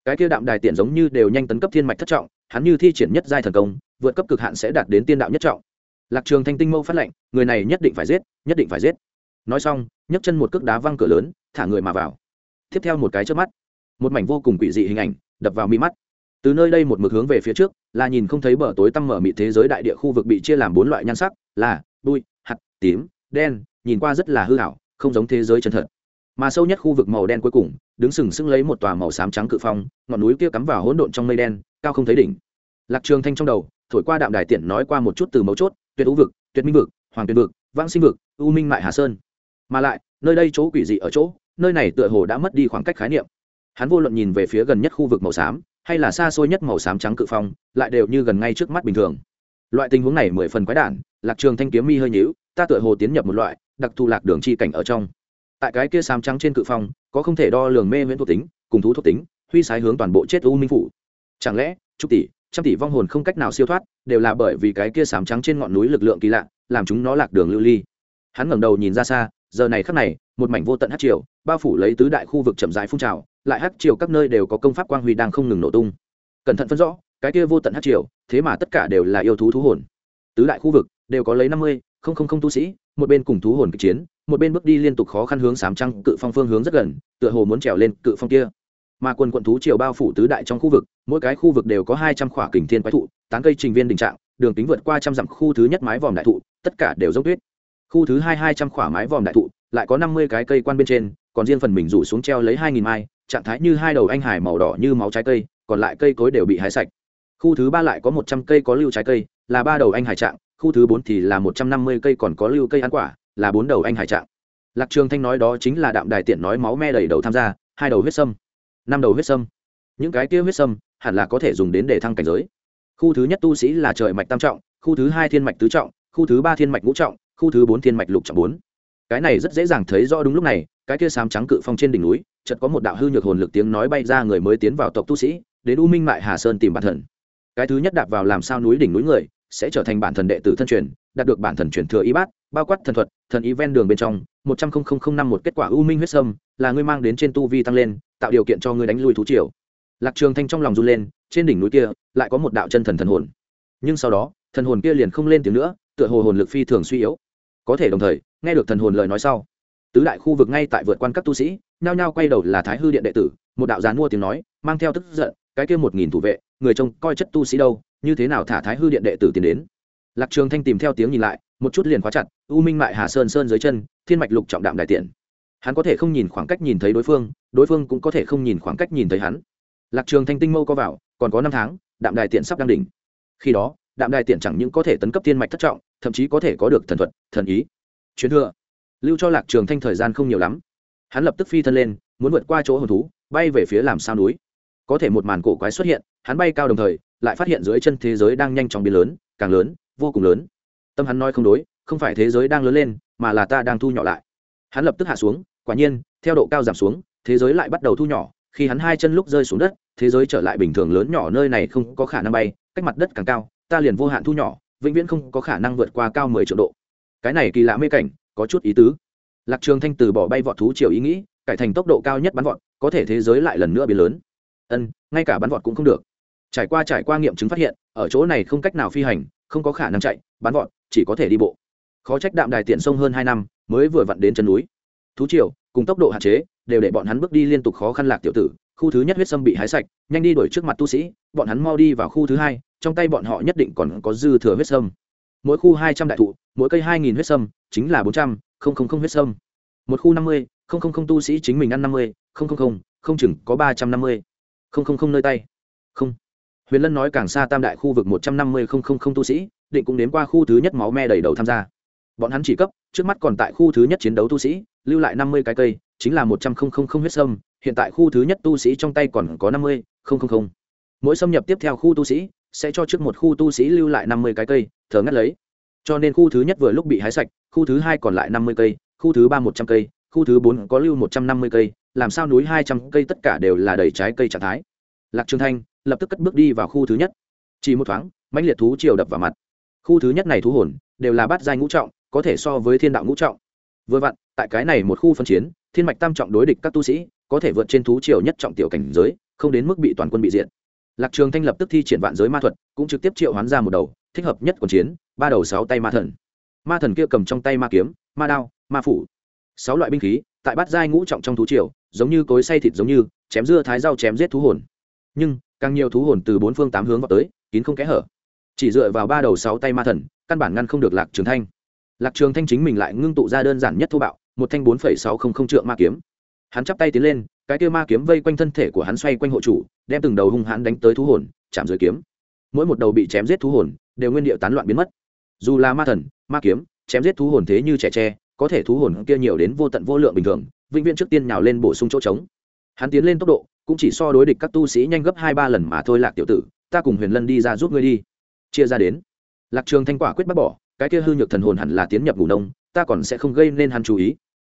Cái kia đạm đài tiện giống như đều nhanh tấn cấp thiên mạch thất trọng, hắn như thi triển nhất giai thần công, vượt cấp cực hạn sẽ đạt đến tiên đạo nhất trọng. Lạc trường thanh tinh mâu phát lệnh, người này nhất định phải giết, nhất định phải giết. Nói xong, nhấc chân một cước đá văng cửa lớn, thả người mà vào. Tiếp theo một cái trước mắt, một mảnh vô cùng quỷ dị hình ảnh đập vào mi mắt từ nơi đây một mực hướng về phía trước, là nhìn không thấy bờ tối tăm mở mị thế giới đại địa khu vực bị chia làm bốn loại nhan sắc, là đuôi hạt, tím, đen, nhìn qua rất là hư hảo không giống thế giới chân thật. Mà sâu nhất khu vực màu đen cuối cùng, đứng sừng sững lấy một tòa màu xám trắng cự phong, ngọn núi kia cắm vào hỗn độn trong mây đen, cao không thấy đỉnh. Lạc trường thanh trong đầu, thổi qua đạm đài tiện nói qua một chút từ mấu chốt, tuyệt ú vực, tuyệt minh vực, hoàng tuyệt vực, vãng sinh vực, u minh mại hà sơn. Mà lại, nơi đây chỗ quỷ dị ở chỗ, nơi này tựa hồ đã mất đi khoảng cách khái niệm. Hắn vô luận nhìn về phía gần nhất khu vực màu xám hay là xa xôi nhất màu xám trắng cự phong, lại đều như gần ngay trước mắt bình thường. Loại tình huống này mười phần quái đản, lạc trường thanh kiếm mi hơi nhíu, ta tựa hồ tiến nhập một loại đặc thù lạc đường chi cảnh ở trong. Tại cái kia xám trắng trên cự phong, có không thể đo lường mê miễn thuộc tính, cùng thú thuộc tính, huy sái hướng toàn bộ chết u minh phủ. Chẳng lẽ chục tỷ, trăm tỷ vong hồn không cách nào siêu thoát, đều là bởi vì cái kia xám trắng trên ngọn núi lực lượng kỳ lạ, làm chúng nó lạc đường lưu ly. Hắn ngẩng đầu nhìn ra xa giờ này khắc này, một mảnh vô tận hát triều, bao phủ lấy tứ đại khu vực chậm rãi phun trào, lại hát triều các nơi đều có công pháp quang huy đang không ngừng nổ tung. Cẩn thận phân rõ, cái kia vô tận hát triều, thế mà tất cả đều là yêu thú thú hồn. Tứ đại khu vực đều có lấy năm mươi, không không không tu sĩ, một bên cùng thú hồn kịch chiến, một bên bước đi liên tục khó khăn hướng sám trăng cự phong phương hướng rất gần, tựa hồ muốn trèo lên cự phong kia. Mà quần quận thú triều bao phủ tứ đại trong khu vực, mỗi cái khu vực đều có hai trăm khỏa kình thiên quái thụ, tán cây trình viên đình trạng, đường kính vượt qua trăm dặm khu thứ nhất mái vòm đại thụ, tất cả đều giống tuyết khu thứ hai hai trăm khỏa mái vòm đại thụ, lại có năm mươi cái cây quan bên trên, còn riêng phần mình rủ xuống treo lấy hai nghìn mai, trạng thái như hai đầu anh hải màu đỏ như máu trái cây, còn lại cây cối đều bị hái sạch. Khu thứ ba lại có một trăm cây có lưu trái cây, là ba đầu anh hải trạng, khu thứ bốn thì là một trăm năm mươi cây còn có lưu cây ăn quả, là bốn đầu anh hải trạng. Lạc trường thanh nói đó chính là đạm đài tiện nói máu me đầy đầu tham gia, hai đầu huyết sâm, năm đầu huyết sâm. Những cái kia huyết sâm, hẳn là có thể dùng đến để thăng cảnh giới. Khu thứ nhất tu sĩ là trời mạch tam trọng, khu thứ hai thiên mạch tứ trọng, khu thứ ba thiên mạch ngũ trọng khu thứ bốn thiên mạch lục trọng bốn. Cái này rất dễ dàng thấy rõ đúng lúc này, cái kia sám trắng cự phong trên đỉnh núi, chợt có một đạo hư nhược hồn lực tiếng nói bay ra người mới tiến vào tộc tu sĩ, đến u minh mại hà sơn tìm bản thần cái thứ nhất đạp vào làm sao núi đỉnh núi người, sẽ trở thành bản thần đệ tử thân truyền, đạt được bản thần truyền thừa y bát, bao quát thần thuật, thần ý ven đường bên trong, một trăm linh năm một kết quả u minh huyết sâm, là ngươi mang đến trên tu vi tăng lên, tạo điều kiện cho ngươi đánh lui thú triều. Lạc trường thanh trong lòng run lên, trên đỉnh núi kia, lại có một đạo chân thần thần hồn. Nhưng sau đó, thần hồn kia liền không lên tiếng nữa, tựa hồ hồn lực phi thường suy yếu có thể đồng thời, nghe được thần hồn lời nói sau. Tứ đại khu vực ngay tại vượt quan các tu sĩ, nhao nhao quay đầu là thái hư điện đệ tử, một đạo gián mua tiếng nói, mang theo tức giận, cái kia một nghìn thủ vệ, người trông coi chất tu sĩ đâu, như thế nào thả thái hư điện đệ tử tiến đến? Lạc trường thanh tìm theo tiếng nhìn lại, một chút liền khóa chặt, u minh mại hà sơn sơn dưới chân, thiên mạch lục trọng đạm đại tiện. Hắn có thể không nhìn khoảng cách nhìn thấy đối phương đối phương cũng có thể không nhìn khoảng cách nhìn thấy hắn. Lạc trường thanh tinh mâu có vào, còn có năm tháng, đạm đài tiện sắp đang đỉnh. Khi đó, đạm đài tiện chẳng những có thể tấn cấp thiên mạch thất trọng thậm chí có thể có được thần thuật, thần ý. Truyền thừa. Lưu cho lạc trường thanh thời gian không nhiều lắm. Hắn lập tức phi thân lên, muốn vượt qua chỗ hồn thú, bay về phía làm sao núi. Có thể một màn cổ quái xuất hiện, hắn bay cao đồng thời, lại phát hiện dưới chân thế giới đang nhanh chóng biến lớn, càng lớn, vô cùng lớn. Tâm hắn nói không đối, không phải thế giới đang lớn lên, mà là ta đang thu nhỏ lại. Hắn lập tức hạ xuống, quả nhiên, theo độ cao giảm xuống, thế giới lại bắt đầu thu nhỏ. Khi hắn hai chân lúc rơi xuống đất, thế giới trở lại bình thường lớn nhỏ, nơi này không có khả năng bay, cách mặt đất càng cao, ta liền vô hạn thu nhỏ vĩnh viễn không có khả năng vượt qua cao mười triệu độ. Cái này kỳ lạ mê cảnh, có chút ý tứ. Lạc trường thanh từ bỏ bay vọt thú chiều ý nghĩ, cải thành tốc độ cao nhất bắn vọt, có thể thế giới lại lần nữa biến lớn. Ân, ngay cả bắn vọt cũng không được. Trải qua trải qua nghiệm chứng phát hiện, ở chỗ này không cách nào phi hành, không có khả năng chạy, bắn vọt, chỉ có thể đi bộ. Khó trách đạm đài tiện sông hơn hai năm, mới vừa vặn đến chân núi. Thú triều, cùng tốc độ hạn chế, đều để bọn hắn bước đi liên tục khó khăn lạc tiểu tử, khu thứ nhất huyết sâm bị hái sạch, nhanh đi đuổi trước mặt tu sĩ, bọn hắn mau đi vào khu thứ hai trong tay bọn họ nhất định còn có dư thừa huyết sâm mỗi khu hai trăm đại thụ mỗi cây hai nghìn huyết sâm chính là bốn trăm linh huyết sâm một khu năm mươi tu sĩ chính mình ăn năm mươi không chừng có ba trăm năm mươi nơi tay không huyền lân nói càng xa tam đại khu vực một trăm năm mươi tu sĩ định cũng đến qua khu thứ nhất máu me đầy đầu tham gia bọn hắn chỉ cấp trước mắt còn tại khu thứ nhất chiến đấu tu sĩ lưu lại năm mươi cái cây chính là một trăm linh huyết sâm hiện tại khu thứ nhất tu sĩ trong tay còn có năm mươi mỗi xâm nhập tiếp theo khu tu sĩ sẽ cho trước một khu tu sĩ lưu lại năm mươi cái cây, thờ ngắt lấy. Cho nên khu thứ nhất vừa lúc bị hái sạch, khu thứ hai còn lại năm mươi cây, khu thứ ba một trăm cây, khu thứ bốn có lưu một trăm năm mươi cây, làm sao núi hai trăm cây tất cả đều là đầy trái cây trạng thái? Lạc trường thanh lập tức cất bước đi vào khu thứ nhất. Chỉ một thoáng, mãnh liệt thú chiều đập vào mặt. Khu thứ nhất này thú hồn đều là bát giai ngũ trọng, có thể so với thiên đạo ngũ trọng. Vừa vặn, tại cái này một khu phân chiến, thiên mạch tam trọng đối địch các tu sĩ, có thể vượt trên thú triều nhất trọng tiểu cảnh giới, không đến mức bị toàn quân bị diện lạc trường thanh lập tức thi triển vạn giới ma thuật, cũng trực tiếp triệu hoán ra một đầu, thích hợp nhất quần chiến, ba đầu sáu tay ma thần. Ma thần kia cầm trong tay ma kiếm, ma đao, ma phủ. Sáu loại binh khí, tại bát giai ngũ trọng trong thú triều, giống như cối xay thịt giống như, chém dưa thái rau chém giết thú hồn. Nhưng, càng nhiều thú hồn từ bốn phương tám hướng vào tới, kín không kẽ hở. Chỉ dựa vào ba đầu sáu tay ma thần, căn bản ngăn không được lạc trường thanh. Lạc trường thanh chính mình lại ngưng tụ ra đơn giản nhất thô bạo, một thanh bốn phẩy sáu không không trượng ma kiếm hắn chắp tay tiến lên, cái kia ma kiếm vây quanh thân thể của hắn xoay quanh hộ chủ, đem từng đầu hung hãn đánh tới thú hồn, chạm dưới kiếm. Mỗi một đầu bị chém giết thú hồn, đều nguyên điệu tán loạn biến mất. Dù là ma thần, ma kiếm, chém giết thú hồn thế như trẻ tre, có thể thú hồn kia nhiều đến vô tận vô lượng bình thường, vĩnh viễn trước tiên nhào lên bổ sung chỗ trống. Hắn tiến lên tốc độ, cũng chỉ so đối địch các tu sĩ nhanh gấp hai ba lần mà thôi lạc tiểu tử, ta cùng huyền lân đi ra giúp ngươi đi. Chia ra đến. Lạc trường thanh quả quyết bác bỏ, cái kia hư nhược thần hồn hẳn là tiến nhập ngủ nông, ta còn sẽ không gây nên hắn chú ý.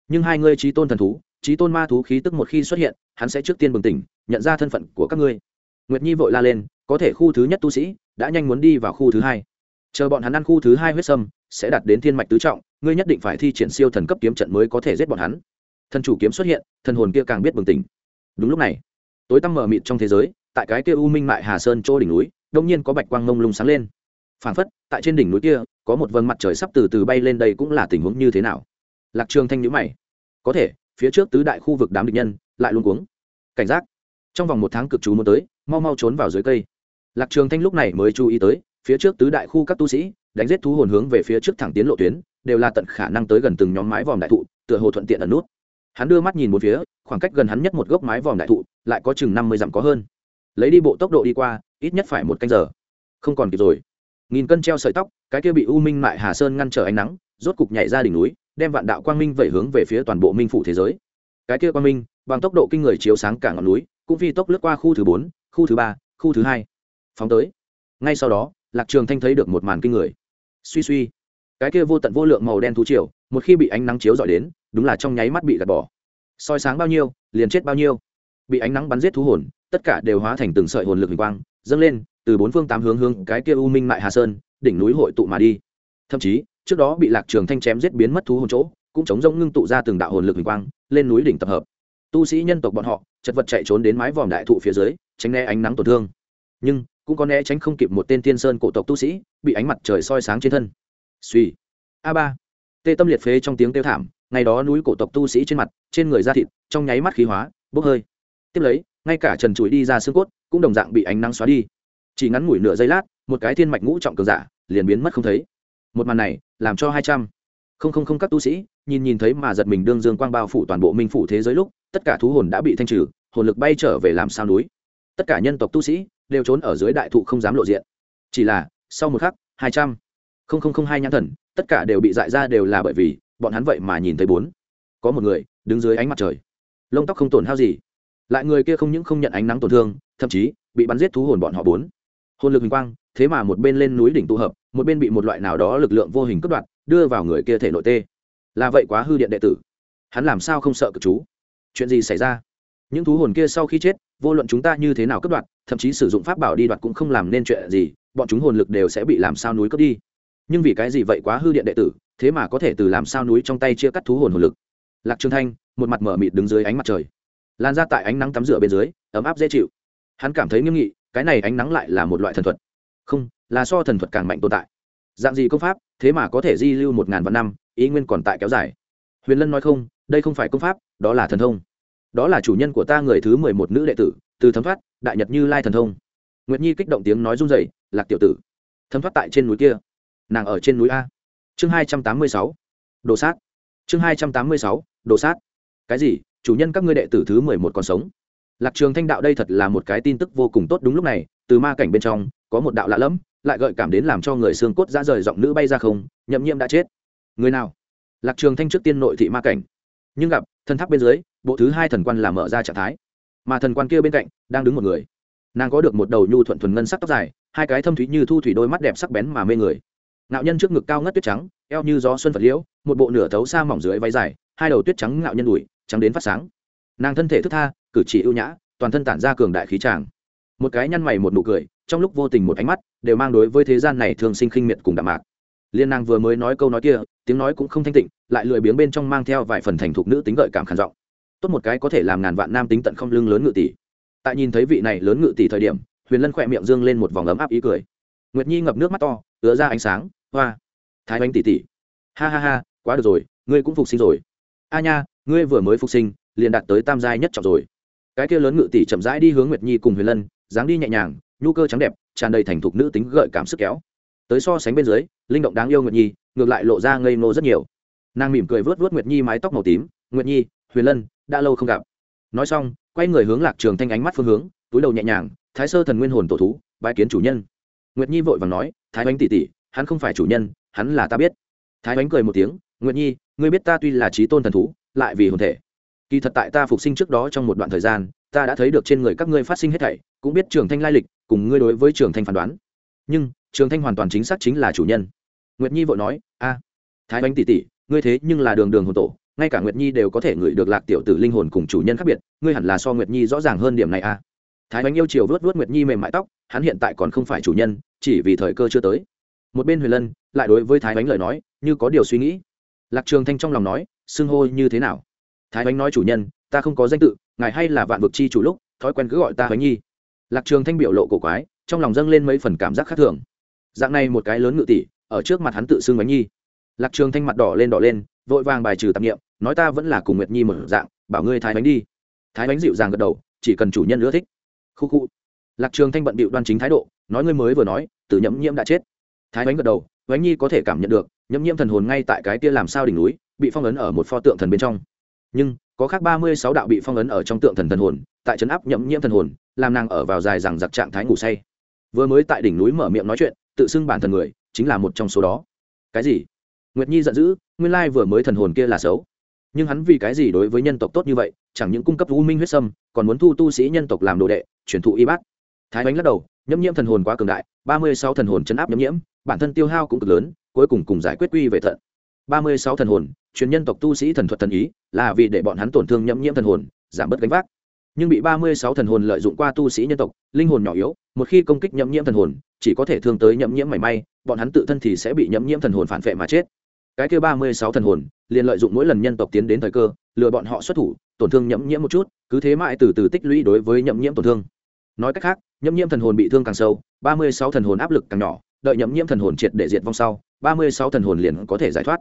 Nhưng hai ngươi trí tôn thần thú trí tôn ma thú khí tức một khi xuất hiện, hắn sẽ trước tiên bừng tỉnh, nhận ra thân phận của các ngươi. Nguyệt nhi vội la lên, có thể khu thứ nhất tu sĩ đã nhanh muốn đi vào khu thứ hai. Chờ bọn hắn ăn khu thứ hai huyết sâm, sẽ đạt đến thiên mạch tứ trọng, ngươi nhất định phải thi triển siêu thần cấp kiếm trận mới có thể giết bọn hắn. Thần chủ kiếm xuất hiện, thần hồn kia càng biết bừng tỉnh. Đúng lúc này, tối tăm mờ mịt trong thế giới, tại cái kia u minh mại hà sơn chỗ đỉnh núi, đông nhiên có bạch quang mông lung sáng lên. Phảng phất, tại trên đỉnh núi kia, có một vầng mặt trời sắp từ từ bay lên đây cũng là tình huống như thế nào? Lạc trường thanh nhữ mày. Có thể phía trước tứ đại khu vực đám địch nhân lại luôn cuống. Cảnh giác. Trong vòng một tháng cực chú muốn tới, mau mau trốn vào dưới cây. Lạc trường thanh lúc này mới chú ý tới, phía trước tứ đại khu các tu sĩ, đánh giết thú hồn hướng về phía trước thẳng tiến lộ tuyến, đều là tận khả năng tới gần từng nhóm mái vòm đại thụ, tựa hồ thuận tiện ẩn nút. Hắn đưa mắt nhìn một phía, khoảng cách gần hắn nhất một gốc mái vòm đại thụ, lại có chừng năm mươi dặm có hơn. Lấy đi bộ tốc độ đi qua, ít nhất phải một canh giờ. Không còn kịp rồi. Nghìn cân treo sợi tóc, cái kia bị u minh mại hà sơn ngăn trở ánh nắng, rốt cục nhảy ra đỉnh núi đem vạn đạo quang minh vẩy hướng về phía toàn bộ minh phủ thế giới. Cái kia quang minh, bằng tốc độ kinh người chiếu sáng cả ngọn núi, cũng phi tốc lướt qua khu thứ bốn, khu thứ ba, khu thứ hai. Phóng tới. Ngay sau đó, lạc trường thanh thấy được một màn kinh người. Suy suy. Cái kia vô tận vô lượng màu đen thú triều, một khi bị ánh nắng chiếu dọi đến, đúng là trong nháy mắt bị gạt bỏ. Soi sáng bao nhiêu, liền chết bao nhiêu. Bị ánh nắng bắn giết thú hồn, tất cả đều hóa thành từng sợi hồn lực hình quang, dâng lên, từ bốn phương tám hướng hướng cái kia u minh mại hà sơn, đỉnh núi hội tụ mà đi. Thậm chí trước đó bị lạc trường thanh chém giết biến mất thú hồn chỗ, cũng chống rông ngưng tụ ra từng đạo hồn lực hình quang, lên núi đỉnh tập hợp. Tu sĩ nhân tộc bọn họ, chật vật chạy trốn đến mái vòm đại thụ phía dưới, tránh né ánh nắng tổn thương. Nhưng, cũng có né tránh không kịp một tên tiên sơn cổ tộc tu sĩ, bị ánh mặt trời soi sáng trên thân. Suy a ba. Tê tâm liệt phế trong tiếng kêu thảm, ngày đó núi cổ tộc tu sĩ trên mặt, trên người da thịt, trong nháy mắt khí hóa, bốc hơi. Tiếp lấy, ngay cả trần chuỗi đi ra xương cốt, cũng đồng dạng bị ánh nắng xóa đi. Chỉ ngắn ngủi nửa giây lát, một cái thiên mạch ngũ trọng cường giả, liền biến mất không thấy. Một màn này làm cho hai trăm. Không không không, các tu sĩ, nhìn nhìn thấy mà giật mình đương dương quang bao phủ toàn bộ minh phủ thế giới lúc, tất cả thú hồn đã bị thanh trừ, hồn lực bay trở về làm sao núi. Tất cả nhân tộc tu sĩ đều trốn ở dưới đại thụ không dám lộ diện. Chỉ là, sau một khắc, hai trăm. Không không không, hai nhãn thần, tất cả đều bị dại ra đều là bởi vì bọn hắn vậy mà nhìn thấy bốn. Có một người đứng dưới ánh mặt trời. Lông tóc không tổn hao gì. Lại người kia không những không nhận ánh nắng tổn thương, thậm chí bị bắn giết thú hồn bọn họ bốn. Hồn lực hình quang thế mà một bên lên núi đỉnh tụ hợp, một bên bị một loại nào đó lực lượng vô hình cướp đoạt, đưa vào người kia thể nội tê. Là vậy quá hư điện đệ tử. Hắn làm sao không sợ cực chú? Chuyện gì xảy ra? Những thú hồn kia sau khi chết, vô luận chúng ta như thế nào cướp đoạt, thậm chí sử dụng pháp bảo đi đoạt cũng không làm nên chuyện gì, bọn chúng hồn lực đều sẽ bị làm sao núi cướp đi. Nhưng vì cái gì vậy quá hư điện đệ tử, thế mà có thể từ làm sao núi trong tay chia cắt thú hồn hồn lực? Lạc trường thanh, một mặt mở mịt đứng dưới ánh mặt trời. Lan ra tại ánh nắng tắm rửa bên dưới, ấm áp dễ chịu. Hắn cảm thấy nghiêm nghị, cái này ánh nắng lại là một loại thần thuật không, là so thần thuật càng mạnh tồn tại. Dạng gì công pháp, thế mà có thể di lưu một ngàn vạn năm, ý nguyên còn tại kéo dài. Huyền lân nói không, đây không phải công pháp, đó là thần thông. Đó là chủ nhân của ta người thứ mười một nữ đệ tử, từ thấm thoát, đại nhật như lai thần thông. Nguyệt nhi kích động tiếng nói run rẩy, lạc tiểu tử, thấm thoát tại trên núi kia, nàng ở trên núi a. Chương hai trăm tám mươi sáu, đồ sát. Chương hai trăm tám mươi sáu, đồ sát. Cái gì? Chủ nhân các ngươi đệ tử thứ mười một còn sống? Lạc trường thanh đạo đây thật là một cái tin tức vô cùng tốt đúng lúc này, từ ma cảnh bên trong có một đạo lạ lẫm, lại gợi cảm đến làm cho người xương cốt ra rời giọng nữ bay ra không, nhậm nhiễm đã chết. Người nào? Lạc trường thanh trước tiên nội thị ma cảnh. Nhưng gặp, thần tháp bên dưới, bộ thứ hai thần quan là mở ra trạng thái. Mà thần quan kia bên cạnh, đang đứng một người. Nàng có được một đầu nhu thuận thuần ngân sắc tóc dài, hai cái thâm thúy như thu thủy đôi mắt đẹp sắc bén mà mê người. Ngạo nhân trước ngực cao ngất tuyết trắng, eo như gió xuân phật liễu, một bộ nửa thấu xa mỏng dưới váy dài, hai đầu tuyết trắng ngạo nhân đùi, trắng đến phát sáng. Nàng thân thể thức tha, cử chỉ ưu nhã, toàn thân tản ra cường đại khí tràng một cái nhăn mày một nụ cười, trong lúc vô tình một ánh mắt, đều mang đối với thế gian này thường sinh khinh miệt cùng đạm mạc. Liên nàng vừa mới nói câu nói kia, tiếng nói cũng không thanh tịnh, lại lười biếng bên trong mang theo vài phần thành thục nữ tính gợi cảm khản giọng. Tốt một cái có thể làm ngàn vạn nam tính tận không lưng lớn ngự tỷ. Tại nhìn thấy vị này lớn ngự tỷ thời điểm, huyền lân khỏe miệng dương lên một vòng ấm áp ý cười. Nguyệt nhi ngập nước mắt to ứa ra ánh sáng, hoa. Thái bánh tỷ tỷ. Ha ha ha, quá được rồi, ngươi cũng phục sinh rồi. A nha, ngươi vừa mới phục sinh, liền đạt tới tam giai nhất trọng rồi. Cái kia lớn ngự tỷ chậm rãi đi hướng nguyệt nhi cùng huyền lân dáng đi nhẹ nhàng, nhu cơ trắng đẹp, tràn đầy thành thục nữ tính gợi cảm sức kéo. Tới so sánh bên dưới, linh động đáng yêu nguyệt nhi, ngược lại lộ ra ngây ngô rất nhiều. Nàng mỉm cười vớt vớt nguyệt nhi mái tóc màu tím, nguyệt nhi, huyền lân, đã lâu không gặp. Nói xong, quay người hướng lạc trường thanh ánh mắt phương hướng, túi đầu nhẹ nhàng, thái sơ thần nguyên hồn tổ thú, bái kiến chủ nhân. Nguyệt nhi vội vàng nói, thái bánh tỷ tỷ, hắn không phải chủ nhân, hắn là ta biết. Thái bánh cười một tiếng, nguyệt nhi, ngươi biết ta tuy là trí tôn thần thú, lại vì hồn thể. Kỳ thật tại ta phục sinh trước đó trong một đoạn thời gian ta đã thấy được trên người các ngươi phát sinh hết thảy, cũng biết trường thanh lai lịch, cùng ngươi đối với trường thanh phán đoán. Nhưng, trường thanh hoàn toàn chính xác chính là chủ nhân. Nguyệt nhi vội nói, a, thái bánh tỷ tỷ, ngươi thế nhưng là đường đường hồn tổ, ngay cả nguyệt nhi đều có thể ngửi được lạc tiểu tử linh hồn cùng chủ nhân khác biệt, ngươi hẳn là so nguyệt nhi rõ ràng hơn điểm này a. Thái bánh yêu chiều vớt vớt nguyệt nhi mềm mại tóc, hắn hiện tại còn không phải chủ nhân, chỉ vì thời cơ chưa tới. Một bên huyền lân lại đối với thái bánh lời nói, như có điều suy nghĩ. Lạc trường thanh trong lòng nói, xưng hô như thế nào? Thái bánh nói chủ nhân ta không có danh tự, ngài hay là vạn vực chi chủ lúc, thói quen cứ gọi ta bánh nhi. Lạc trường thanh biểu lộ cổ quái, trong lòng dâng lên mấy phần cảm giác khác thường. Dạng này một cái lớn ngự tỷ, ở trước mặt hắn tự xưng bánh nhi. Lạc trường thanh mặt đỏ lên đỏ lên, vội vàng bài trừ tạp nghiệm nói ta vẫn là cùng nguyệt nhi một dạng, bảo ngươi thái bánh đi. Thái bánh dịu dàng gật đầu, chỉ cần chủ nhân ưa thích. Khu khu. Lạc trường thanh bận bịu đoan chính thái độ, nói ngươi mới vừa nói từ nhẫm nhiễm đã chết. Thái bánh gật đầu bánh nhi có thể cảm nhận được nhẫm nhiễm thần hồn ngay tại cái kia làm sao đỉnh núi, bị phong ấn ở một pho tượng thần bên trong. Nhưng có khác ba mươi sáu đạo bị phong ấn ở trong tượng thần thần hồn, tại trấn áp nhẫm nhiễm thần hồn, làm nàng ở vào dài rằng giặc trạng thái ngủ say. Vừa mới tại đỉnh núi mở miệng nói chuyện, tự xưng bản thần người, chính là một trong số đó. Cái gì? Nguyệt nhi giận dữ, nguyên lai vừa mới thần hồn kia là xấu. Nhưng hắn vì cái gì đối với nhân tộc tốt như vậy, chẳng những cung cấp u minh huyết sâm, còn muốn thu tu sĩ nhân tộc làm đồ đệ, truyền thụ y bát. Thái bánh lắc đầu nhẫm nhiễm thần hồn quá cường đại, ba mươi sáu thần hồn chấn áp nhẫm nhiễm, bản thân tiêu hao cũng cực lớn, cuối cùng cùng giải quyết quy về thận ba mươi sáu thần hồn, truyền nhân tộc tu sĩ thần thuật thần ý, là vì để bọn hắn tổn thương nhẫm nhiễm thần hồn, giảm bớt gánh vác. Nhưng bị ba mươi sáu thần hồn lợi dụng qua tu sĩ nhân tộc, linh hồn nhỏ yếu, một khi công kích nhẫm nhiễm thần hồn, chỉ có thể thương tới nhẫm nhiễm mảy may, bọn hắn tự thân thì sẽ bị nhẫm nhiễm thần hồn phản vệ mà chết. Cái kia ba mươi sáu thần hồn, liền lợi dụng mỗi lần nhân tộc tiến đến thời cơ, lừa bọn họ xuất thủ, tổn thương nhẫm nhiễm một chút, cứ thế mãi từ từ tích lũy đối với nhẫm nhiễm tổn thương. Nói cách khác, nhẫm nhiễm thần hồn bị thương càng sâu, ba mươi sáu thần hồn áp lực càng nhỏ, đợi nhẫm nhiễm thần hồn triệt để diệt vong sau, ba mươi sáu thần hồn liền có thể giải thoát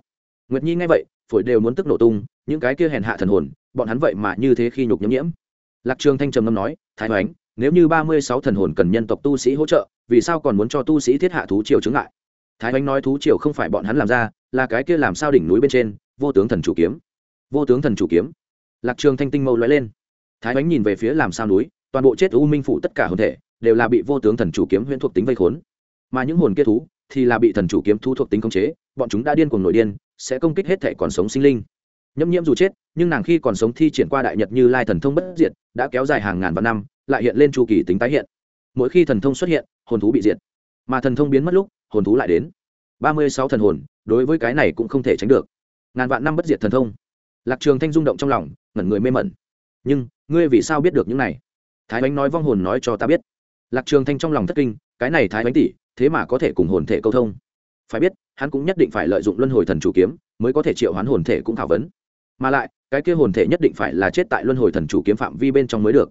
nguyệt nhi nghe vậy, phổi đều muốn tức nổ tung, những cái kia hèn hạ thần hồn, bọn hắn vậy mà như thế khi nhục nhẫm nhiễm. Lạc trường thanh trầm ngâm nói, thái hoánh, nếu như ba mươi sáu thần hồn cần nhân tộc tu sĩ hỗ trợ, vì sao còn muốn cho tu sĩ thiết hạ thú triều chứng ngại? thái oanh nói thú triều không phải bọn hắn làm ra, là cái kia làm sao đỉnh núi bên trên, vô tướng thần chủ kiếm. Vô tướng thần chủ kiếm. Lạc trường thanh tinh mâu lóe lên. Thái oanh nhìn về phía làm sao núi, toàn bộ chết u minh phụ tất cả hồn thể, đều là bị vô tướng thần chủ kiếm huyễn thuộc tính vây khốn. Mà những hồn kia thú thì là bị thần chủ kiếm thu thuộc tính khống chế, bọn chúng đã điên cuồng nổi điên, sẽ công kích hết thể còn sống sinh linh. Nhâm nhiễm dù chết, nhưng nàng khi còn sống thi triển qua đại nhật như lai thần thông bất diệt, đã kéo dài hàng ngàn vạn năm, lại hiện lên chu kỳ tính tái hiện. Mỗi khi thần thông xuất hiện, hồn thú bị diệt. Mà thần thông biến mất lúc, hồn thú lại đến. Ba mươi sáu thần hồn, đối với cái này cũng không thể tránh được. Ngàn vạn năm bất diệt thần thông. Lạc trường thanh rung động trong lòng, ngẩn người mê mẩn. Nhưng, ngươi vì sao biết được những này? Thái bánh nói vong hồn nói cho ta biết. Lạc trường thanh trong lòng thất kinh, cái này thái bánh tỷ thế mà có thể cùng hồn thể câu thông. Phải biết, hắn cũng nhất định phải lợi dụng luân hồi thần chủ kiếm, mới có thể triệu hoán hồn thể cũng thảo vấn. Mà lại, cái kia hồn thể nhất định phải là chết tại luân hồi thần chủ kiếm phạm vi bên trong mới được.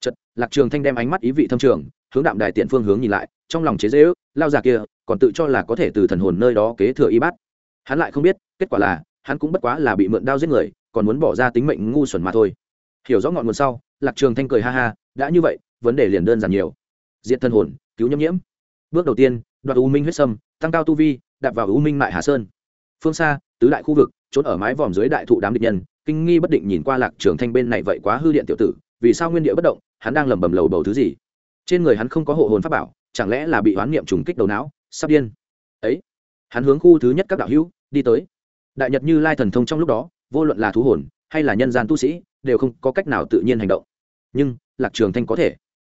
Chật lạc trường thanh đem ánh mắt ý vị thâm trường, hướng đạm đài tiện phương hướng nhìn lại, trong lòng chế dễ ước lao già kia, còn tự cho là có thể từ thần hồn nơi đó kế thừa y bát. Hắn lại không biết, kết quả là, hắn cũng bất quá là bị mượn đao giết người, còn muốn bỏ ra tính mệnh ngu xuẩn mà thôi. Hiểu rõ ngọn nguồn sau, lạc trường thanh cười ha ha, đã như vậy, vấn đề liền đơn giản nhiều. Diện thân hồn, cứu nhiễm nhiễm bước đầu tiên, đoạt u minh huyết sâm, tăng cao tu vi, đạp vào u minh mại hà sơn. Phương xa, tứ đại khu vực, trốn ở mái vòm dưới đại thụ đám địch nhân, kinh nghi bất định nhìn qua lạc trường thanh bên này vậy quá hư điện tiểu tử, vì sao nguyên địa bất động, hắn đang lẩm bẩm lầu bầu thứ gì? Trên người hắn không có hộ hồn pháp bảo, chẳng lẽ là bị hoán niệm trùng kích đầu não, sắp điên. Ấy, hắn hướng khu thứ nhất các đạo hữu, đi tới. Đại nhật như lai thần thông trong lúc đó, vô luận là thú hồn, hay là nhân gian tu sĩ, đều không có cách nào tự nhiên hành động. Nhưng, lạc trường thanh có thể.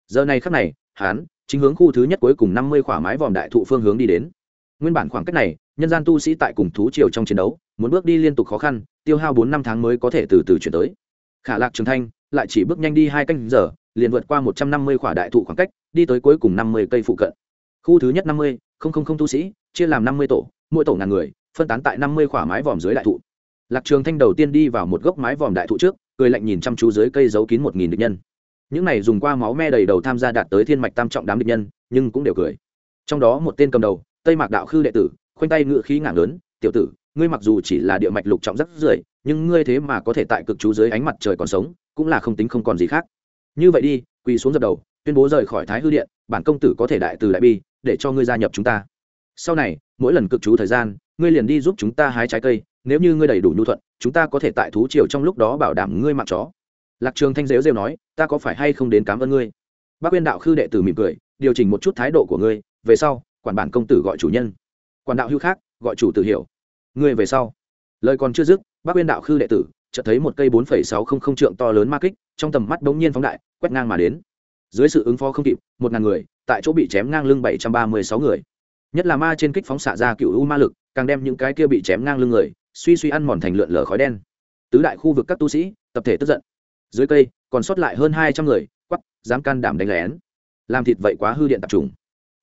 Giờ này khắc này hắn chính hướng khu thứ nhất cuối cùng năm mươi khỏa mái vòm đại thụ phương hướng đi đến. Nguyên bản khoảng cách này, nhân gian tu sĩ tại cùng thú triều trong chiến đấu, muốn bước đi liên tục khó khăn, tiêu hao bốn năm tháng mới có thể từ từ chuyển tới. Khả lạc trường thanh lại chỉ bước nhanh đi hai canh giờ, liền vượt qua một trăm năm mươi khỏa đại thụ khoảng cách, đi tới cuối cùng năm mươi cây phụ cận. Khu thứ nhất năm mươi, không không không tu sĩ, chia làm năm mươi tổ, mỗi tổ ngàn người, phân tán tại năm mươi khỏa mái vòm dưới đại thụ. Lạc trường thanh đầu tiên đi vào một gốc mái vòm đại thụ trước, cười lạnh nhìn chăm chú dưới cây giấu kín một nghìn địch nhân những này dùng qua máu me đầy đầu tham gia đạt tới thiên mạch tam trọng đám địch nhân nhưng cũng đều cười. Trong đó một tên cầm đầu tây mạc đạo khư đệ tử khoanh tay ngự khí ngảng lớn tiểu tử ngươi mặc dù chỉ là địa mạch lục trọng rất rưỡi, nhưng ngươi thế mà có thể tại cực chú dưới ánh mặt trời còn sống cũng là không tính không còn gì khác. Như vậy đi quỳ xuống dập đầu tuyên bố rời khỏi thái hư điện bản công tử có thể đại từ đại bi để cho ngươi gia nhập chúng ta. Sau này mỗi lần cực chú thời gian ngươi liền đi giúp chúng ta hái trái cây nếu như ngươi đầy đủ nhu thuận chúng ta có thể tại thú triều trong lúc đó bảo đảm ngươi mặc chó lạc trường thanh rêu rêu nói, ta có phải hay không đến cám ơn ngươi? Bác quyên đạo khư đệ tử mỉm cười, điều chỉnh một chút thái độ của ngươi, về sau, quản bản công tử gọi chủ nhân. Quản đạo hưu khác, gọi chủ tử hiểu. Ngươi về sau. Lời còn chưa dứt, bác quyên đạo khư đệ tử chợt thấy một cây bốn phẩy sáu không không trượng to lớn ma kích, trong tầm mắt bỗng nhiên phóng đại, quét ngang mà đến. Dưới sự ứng phó không kịp, một ngàn người, tại chỗ bị chém ngang lưng bảy trăm ba mươi sáu người. Nhất là ma trên kích phóng xạ ra cựu u ma lực, càng đem những cái kia bị chém ngang lưng người, suy suy ăn mòn thành lượn lờ khói đen. Tứ đại khu vực các tu sĩ, tập thể tức giận dưới cây còn sót lại hơn hai trăm người quắp dám can đảm đánh lén. Làm thịt vậy quá hư điện tập trùng.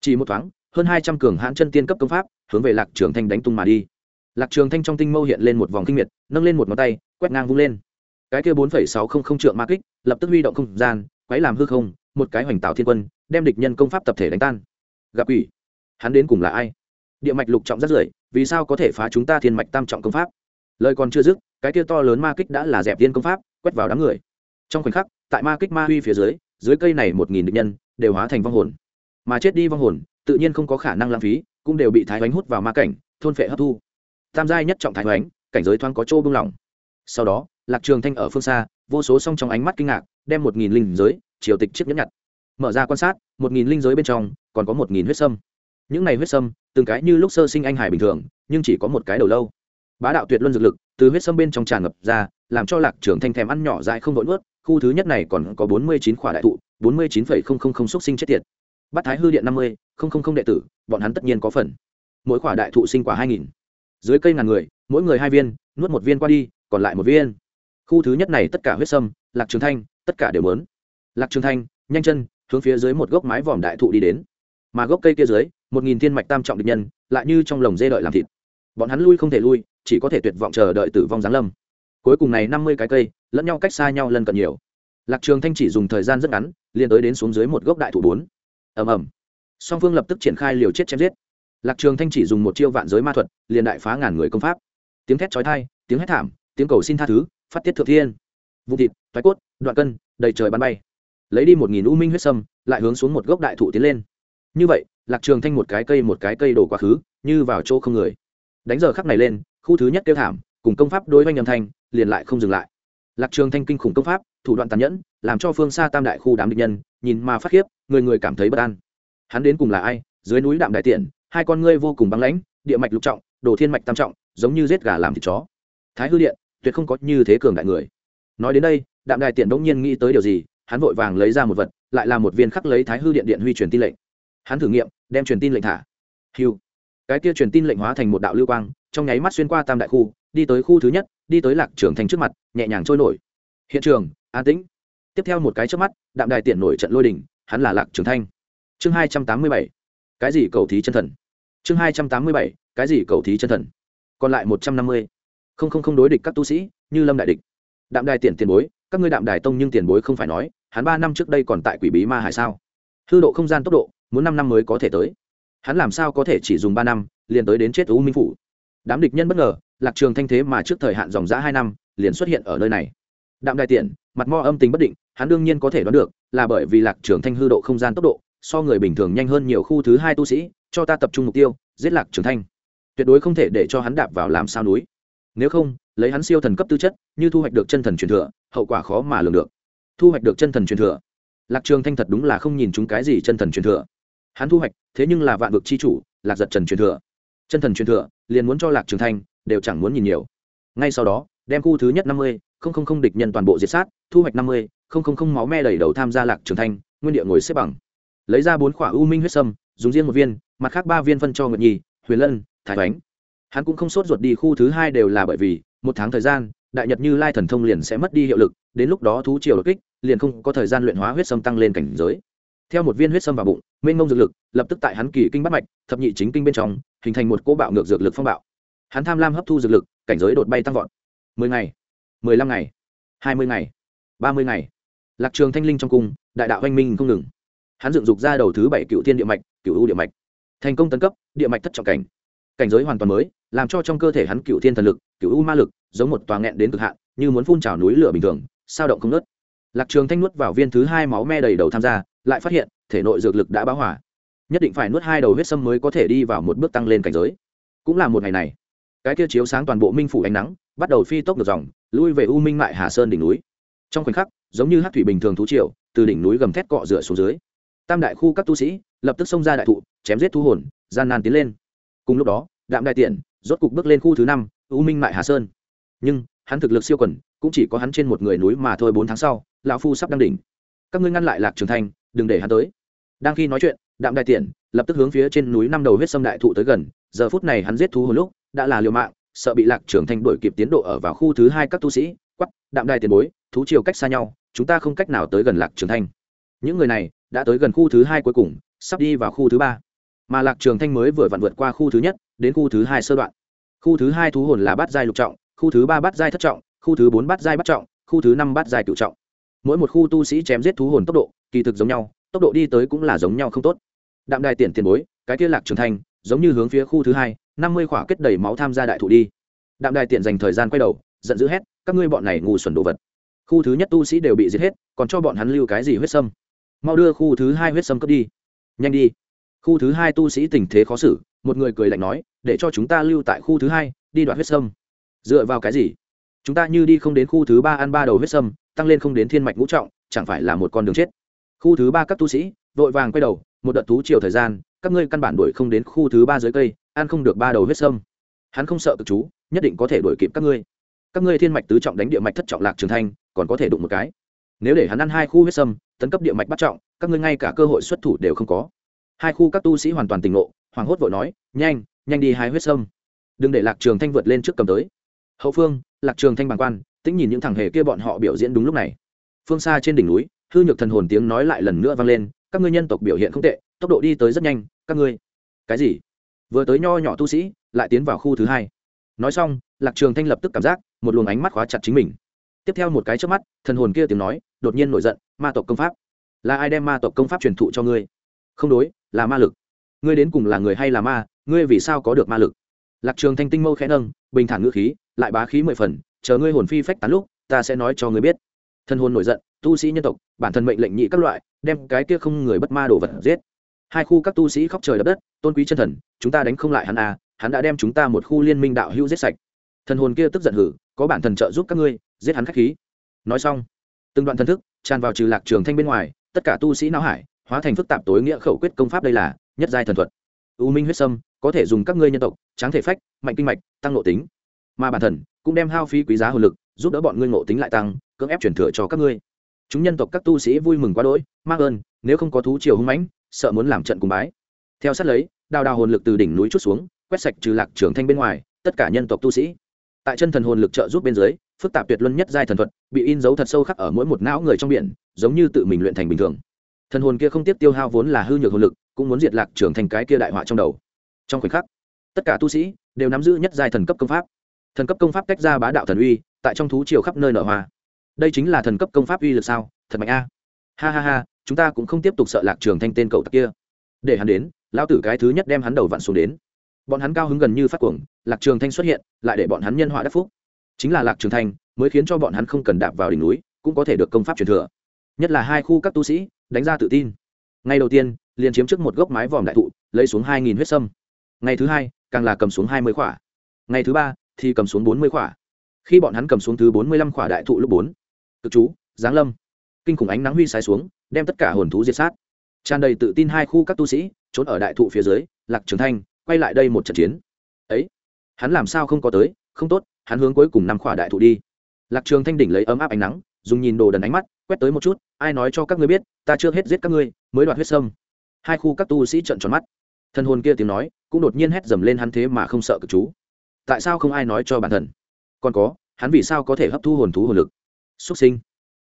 chỉ một thoáng hơn hai trăm cường hãn chân tiên cấp công pháp hướng về lạc trường thanh đánh tung mà đi. Lạc trường thanh trong tinh mâu hiện lên một vòng kinh miệt nâng lên một ngón tay quét ngang vung lên. Cái kia bốn phẩy sáu không không trượng ma kích lập tức huy động không gian quấy làm hư không một cái hoành tạo thiên quân đem địch nhân công pháp tập thể đánh tan. Gặp quỷ, hắn đến cùng là ai? Địa mạch lục trọng rất rưởi vì sao có thể phá chúng ta thiên mạch tam trọng công pháp? Lời còn chưa dứt cái kia to lớn ma kích đã là dẹp tiên công pháp quét vào đám người trong khoảnh khắc, tại ma kích ma huy phía dưới dưới cây này một nghìn địch nhân đều hóa thành vong hồn. Mà chết đi vong hồn, tự nhiên không có khả năng lãng phí, cũng đều bị thái bánh hút vào ma cảnh, thôn phệ hấp thu. Tam giai nhất trọng thái bánh cảnh giới thoáng có chỗ bưng lỏng. Sau đó, lạc trường thanh ở phương xa, vô số song trong ánh mắt kinh ngạc, đem một nghìn linh giới, triều tịch chiếc nhẫn nhặt. Mở ra quan sát, một nghìn linh giới bên trong, còn có một nghìn huyết sâm. Những này huyết sâm, từng cái như lúc sơ sinh anh hải bình thường, nhưng chỉ có một cái đầu lâu. Bá đạo tuyệt luân dược lực từ huyết sâm bên trong tràn ngập ra, làm cho lạc trường thanh thèm ăn nhỏ dại không đội nuốt, khu thứ nhất này còn có bốn mươi chín khỏa đại thụ, bốn mươi chín phẩy không không không xúc sinh chết tiệt. Bắt thái hư điện năm mươi, không không không đệ tử, bọn hắn tất nhiên có phần. Mỗi khỏa đại thụ sinh quả hai nghìn. Dưới cây ngàn người, mỗi người hai viên, nuốt một viên qua đi, còn lại một viên. Khu thứ nhất này tất cả huyết sâm, lạc trường thanh, tất cả đều lớn lạc trường thanh, nhanh chân, hướng phía dưới một gốc mái vòm đại thụ đi đến. Mà gốc cây kia dưới, một nghìn thiên mạch tam trọng địch nhân, lại như trong lồng dê đợi làm thịt. Bọn hắn lui không thể lui chỉ có thể tuyệt vọng chờ đợi tử vong giáng lâm. Cuối cùng này năm mươi cái cây, lẫn nhau cách xa nhau lần cận nhiều. Lạc trường thanh chỉ dùng thời gian rất ngắn, liền tới đến xuống dưới một gốc đại thụ bốn. Ầm ầm. Song phương lập tức triển khai liều chết chém giết. Lạc trường thanh chỉ dùng một chiêu vạn giới ma thuật, liền đại phá ngàn người công pháp. Tiếng thét chói tai, tiếng hét thảm, tiếng cầu xin tha thứ, phát tiết thượng thiên. Vụ thịt thoái cốt, đoạn cân, đầy trời bắn bay. Lấy đi một nghìn u minh huyết sâm, lại hướng xuống một gốc đại thụ tiến lên. Như vậy, lạc trường thanh một cái cây một cái cây đổ quá khứ, như vào chỗ không người. Đánh giờ khắc này lên khu thứ nhất kêu thảm, cùng công pháp đối với âm thanh, liền lại không dừng lại. Lạc trường thanh kinh khủng công pháp, thủ đoạn tàn nhẫn, làm cho phương xa tam đại khu đám địch nhân, nhìn mà phát khiếp, người người cảm thấy bất an. Hắn đến cùng là ai? Dưới núi đạm đại tiện, hai con ngươi vô cùng băng lãnh, địa mạch lục trọng, đồ thiên mạch tam trọng, giống như giết gà làm thịt chó. Thái hư điện, tuyệt không có như thế cường đại người. Nói đến đây, đạm đại tiện đống nhiên nghĩ tới điều gì, hắn vội vàng lấy ra một vật, lại là một viên khắc lấy thái hư điện điện huy truyền tin lệnh. Hắn thử nghiệm, đem truyền tin lệnh thả. Hiu cái kia truyền tin lệnh hóa thành một đạo lưu quang trong nháy mắt xuyên qua tam đại khu, đi tới khu thứ nhất, đi tới lạc trường thành trước mặt, nhẹ nhàng trôi nổi. Hiện trường, an tĩnh. Tiếp theo một cái trước mắt, đạm đài tiện nổi trận lôi đình, hắn là lạc trường thanh chương hai trăm tám mươi bảy. Cái gì cầu thí chân thần? Chương hai trăm tám mươi bảy, cái gì cầu thí chân thần? Còn lại một trăm năm mươi. Không không không đối địch các tu sĩ, như lâm đại địch. Đạm đài tiện tiền bối, các ngươi đạm đài tông nhưng tiền bối không phải nói, hắn ba năm trước đây còn tại quỷ bí ma hải sao? Hư độ không gian tốc độ, muốn năm năm mới có thể tới. Hắn làm sao có thể chỉ dùng ba năm, liền tới đến chết u minh phủ? Đám địch nhân bất ngờ, lạc trường thanh thế mà trước thời hạn dòng giã hai năm, liền xuất hiện ở nơi này. Đạm đại tiện mặt mo âm tình bất định, hắn đương nhiên có thể đoán được, là bởi vì lạc trường thanh hư độ không gian tốc độ, so người bình thường nhanh hơn nhiều khu thứ hai tu sĩ, cho ta tập trung mục tiêu, giết lạc trường thanh. Tuyệt đối không thể để cho hắn đạp vào làm sao núi. Nếu không, lấy hắn siêu thần cấp tư chất, như thu hoạch được chân thần truyền thừa, hậu quả khó mà lường được. Thu hoạch được chân thần truyền thừa. Lạc trường thanh thật đúng là không nhìn chúng cái gì chân thần truyền thừa. Hắn thu hoạch, thế nhưng là vạn vực chi chủ, lạc giật trần truyền thừa chân thần truyền thừa, liền muốn cho lạc trường thanh, đều chẳng muốn nhìn nhiều. Ngay sau đó, đem khu thứ nhất năm mươi, không không không địch nhân toàn bộ diệt sát, thu hoạch năm mươi, không không không máu me đầy đầu tham gia lạc trường thanh, nguyên địa ngồi xếp bằng. Lấy ra bốn khỏa u minh huyết sâm, dùng riêng một viên, mặt khác ba viên phân cho nguyệt nhi, huyền lân, thái bánh hắn cũng không sốt ruột đi khu thứ hai đều là bởi vì, một tháng thời gian, đại nhật như lai thần thông liền sẽ mất đi hiệu lực, đến lúc đó thú triều đột kích, liền không có thời gian luyện hóa huyết sâm tăng lên cảnh giới. Theo một viên huyết sâm vào bụng, mênh mông dược lực, lập tức tại hắn kỳ kinh bắt mạch, thập nhị chính kinh bên trong hình thành một cỗ bạo ngược dược lực phong bạo. Hắn tham lam hấp thu dược lực, cảnh giới đột bay tăng vọt. Mười ngày, mười lăm ngày, hai mươi ngày, ba mươi ngày. Lạc trường thanh linh trong cung, đại đạo anh minh không ngừng. Hắn dựng dục ra đầu thứ bảy cựu thiên địa mạch, cựu u địa mạch. Thành công tấn cấp, địa mạch thất trọng cảnh. Cảnh giới hoàn toàn mới, làm cho trong cơ thể hắn cựu thiên thần lực, cựu u ma lực, giống một tòa nghẹn đến cực hạn, như muốn phun trào núi lửa bình thường, sao động không nớt lạc trường thanh nuốt vào viên thứ hai máu me đầy đầu tham gia, lại phát hiện, thể nội dược lực đã báo hỏa nhất định phải nuốt hai đầu huyết sâm mới có thể đi vào một bước tăng lên cảnh giới. Cũng là một ngày này cái kia chiếu sáng toàn bộ minh phủ ánh nắng bắt đầu phi tốc ngược dòng lui về u minh mại hà sơn đỉnh núi. Trong khoảnh khắc giống như hát thủy bình thường thú triều từ đỉnh núi gầm thét cọ rửa xuống dưới. Tam đại khu các tu sĩ lập tức xông ra đại thụ chém giết thu hồn gian nan tiến lên. Cùng lúc đó đạm đại tiện rốt cục bước lên khu thứ năm u minh mại hà sơn. Nhưng hắn thực lực siêu quần cũng chỉ có hắn trên một người núi mà thôi bốn tháng sau lão phu sắp đăng đỉnh. Các ngươi ngăn lại lạc trường thành, đừng để hắn tới. Đang khi nói chuyện đạm đại tiện lập tức hướng phía trên núi năm đầu huyết sâm đại thụ tới gần, giờ phút này hắn giết thú hồi lúc, đã là liều mạng, sợ bị lạc trưởng thanh đổi kịp tiến độ ở vào khu thứ hai các tu sĩ quắp đạm đài tiền bối, thú chiều cách xa nhau, chúng ta không cách nào tới gần lạc trường thanh. Những người này đã tới gần khu thứ hai cuối cùng, sắp đi vào khu thứ ba. Mà lạc trường thanh mới vừa vặn vượt qua khu thứ nhất, đến khu thứ hai sơ đoạn. Khu thứ hai thú hồn là bát giai lục trọng, khu thứ ba bát giai thất trọng, khu thứ bốn bát giai bắt trọng, khu thứ năm bát giai cựu trọng. Mỗi một khu tu sĩ chém giết thú hồn tốc độ, kỳ thực giống nhau, tốc độ đi tới cũng là giống nhau không tốt đạm đài tiền tiền bối, cái kia lạc trường thanh, giống như hướng phía khu thứ hai, năm mươi khỏa kết đầy máu tham gia đại thụ đi. Đạm đài tiện dành thời gian quay đầu, giận dữ hét, các ngươi bọn này ngu xuẩn đồ vật. Khu thứ nhất tu sĩ đều bị giết hết, còn cho bọn hắn lưu cái gì huyết sâm? Mau đưa khu thứ hai huyết sâm cướp đi. Nhanh đi. Khu thứ hai tu sĩ tình thế khó xử, một người cười lạnh nói, để cho chúng ta lưu tại khu thứ hai, đi đoạt huyết sâm. Dựa vào cái gì? Chúng ta như đi không đến khu thứ ba ăn ba đầu huyết sâm, tăng lên không đến thiên mạch ngũ trọng, chẳng phải là một con đường chết. Khu thứ ba các tu sĩ, vội vàng quay đầu một đợt thú chiều thời gian, các ngươi căn bản đuổi không đến khu thứ ba dưới cây, ăn không được ba đầu huyết sâm. Hắn không sợ cực chú, nhất định có thể đuổi kịp các ngươi. Các ngươi thiên mạch tứ trọng đánh địa mạch thất trọng lạc trường thanh còn có thể đụng một cái. Nếu để hắn ăn hai khu huyết sâm, tấn cấp địa mạch bắt trọng, các ngươi ngay cả cơ hội xuất thủ đều không có. Hai khu các tu sĩ hoàn toàn tỉnh ngộ hoàng hốt vội nói, nhanh nhanh đi hai huyết sâm. Đừng để lạc trường thanh vượt lên trước cầm tới. Hậu phương, lạc trường thanh bàng quan, tĩnh nhìn những thằng hề kia bọn họ biểu diễn đúng lúc này. Phương xa trên đỉnh núi, hư nhược thần hồn tiếng nói lại lần nữa vang lên các ngươi nhân tộc biểu hiện không tệ, tốc độ đi tới rất nhanh, các ngươi. Cái gì? Vừa tới nho nhỏ tu sĩ, lại tiến vào khu thứ hai. Nói xong, lạc trường thanh lập tức cảm giác, một luồng ánh mắt khóa chặt chính mình. Tiếp theo một cái trước mắt, thần hồn kia tiếng nói, đột nhiên nổi giận, ma tộc công pháp, là ai đem ma tộc công pháp truyền thụ cho ngươi? Không đối, là ma lực. Ngươi đến cùng là người hay là ma, ngươi vì sao có được ma lực? Lạc trường thanh tinh mâu khẽ nâng, bình thản ngữ khí, lại bá khí mười phần, chờ ngươi hồn phi phách tán lúc, ta sẽ nói cho ngươi biết. Thân hồn nổi giận tu sĩ nhân tộc, bản thân mệnh lệnh nhị các loại, đem cái kia không người bất ma đồ vật giết. Hai khu các tu sĩ khóc trời đập đất, tôn quý chân thần, chúng ta đánh không lại hắn à hắn đã đem chúng ta một khu liên minh đạo hữu giết sạch. Thần hồn kia tức giận hử, có bản thần trợ giúp các ngươi, giết hắn khách khí. Nói xong, từng đoạn thần thức tràn vào trừ lạc trường thanh bên ngoài, tất cả tu sĩ não hải, hóa thành phức tạp tối nghĩa khẩu quyết công pháp đây là nhất giai thần thuật. U minh huyết sâm, có thể dùng các ngươi nhân tộc, tráng thể phách, mạnh kinh mạch, tăng nội tính. Mà bản thần cũng đem hao phí quý giá hồn lực, giúp đỡ bọn ngươi ngộ tính lại tăng, cưỡng ép chuyển thừa cho các ngươi chúng nhân tộc các tu sĩ vui mừng quá đỗi, mang ơn, nếu không có thú triều hung mãnh, sợ muốn làm trận cùng bái. Theo sát lấy, đào đào hồn lực từ đỉnh núi chút xuống, quét sạch trừ lạc trường thanh bên ngoài, tất cả nhân tộc tu sĩ. Tại chân thần hồn lực trợ giúp bên dưới, phức tạp tuyệt luân nhất giai thần thuật, bị in dấu thật sâu khắc ở mỗi một não người trong biển, giống như tự mình luyện thành bình thường. Thần hồn kia không tiếp tiêu hao vốn là hư nhược hồn lực, cũng muốn diệt lạc trường thành cái kia đại họa trong đầu. Trong khoảnh khắc, tất cả tu sĩ đều nắm giữ nhất giai thần cấp công pháp. Thần cấp công pháp tách ra bá đạo thần uy, tại trong thú triều khắp nơi nở hoa đây chính là thần cấp công pháp uy lực sao? Thật mạnh a. Ha ha ha, chúng ta cũng không tiếp tục sợ lạc trường thanh tên cậu tặc kia. Để hắn đến lao tử cái thứ nhất đem hắn đầu vặn xuống đến. Bọn hắn cao hứng gần như phát cuồng, lạc trường thanh xuất hiện, lại để bọn hắn nhân họa đắc phúc. Chính là lạc trường thanh, mới khiến cho bọn hắn không cần đạp vào đỉnh núi, cũng có thể được công pháp truyền thừa. Nhất là hai khu các tu sĩ, đánh ra tự tin. Ngày đầu tiên, liền chiếm trước một gốc mái vòm đại thụ, lấy xuống hai nghìn huyết sâm. Ngày thứ hai, càng là cầm xuống hai mươi khỏa. Ngày thứ ba, thì cầm xuống bốn mươi khỏa. Khi bọn hắn cầm xuống thứ bốn mươi lăm khỏa đại thụ lúc bốn cực chú, giáng lâm. Kinh khủng ánh nắng huy sai xuống, đem tất cả hồn thú diệt sát. Tràn đầy tự tin hai khu các tu sĩ, trốn ở đại thụ phía dưới, lạc trường thanh, quay lại đây một trận chiến. Ấy, hắn làm sao không có tới? Không tốt, hắn hướng cuối cùng năm khỏa đại thụ đi. Lạc trường thanh đỉnh lấy ấm áp ánh nắng, dùng nhìn đồ đần ánh mắt, quét tới một chút, ai nói cho các ngươi biết, ta chưa hết giết các ngươi, mới đoạt huyết sâm. Hai khu các tu sĩ trợn tròn mắt. Thân hồn kia tiếng nói, cũng đột nhiên hét dầm lên hắn thế mà không sợ cực chú. Tại sao không ai nói cho bản thân? Còn có, hắn vì sao có thể hấp thu hồn thú hồn lực? Xuất sinh,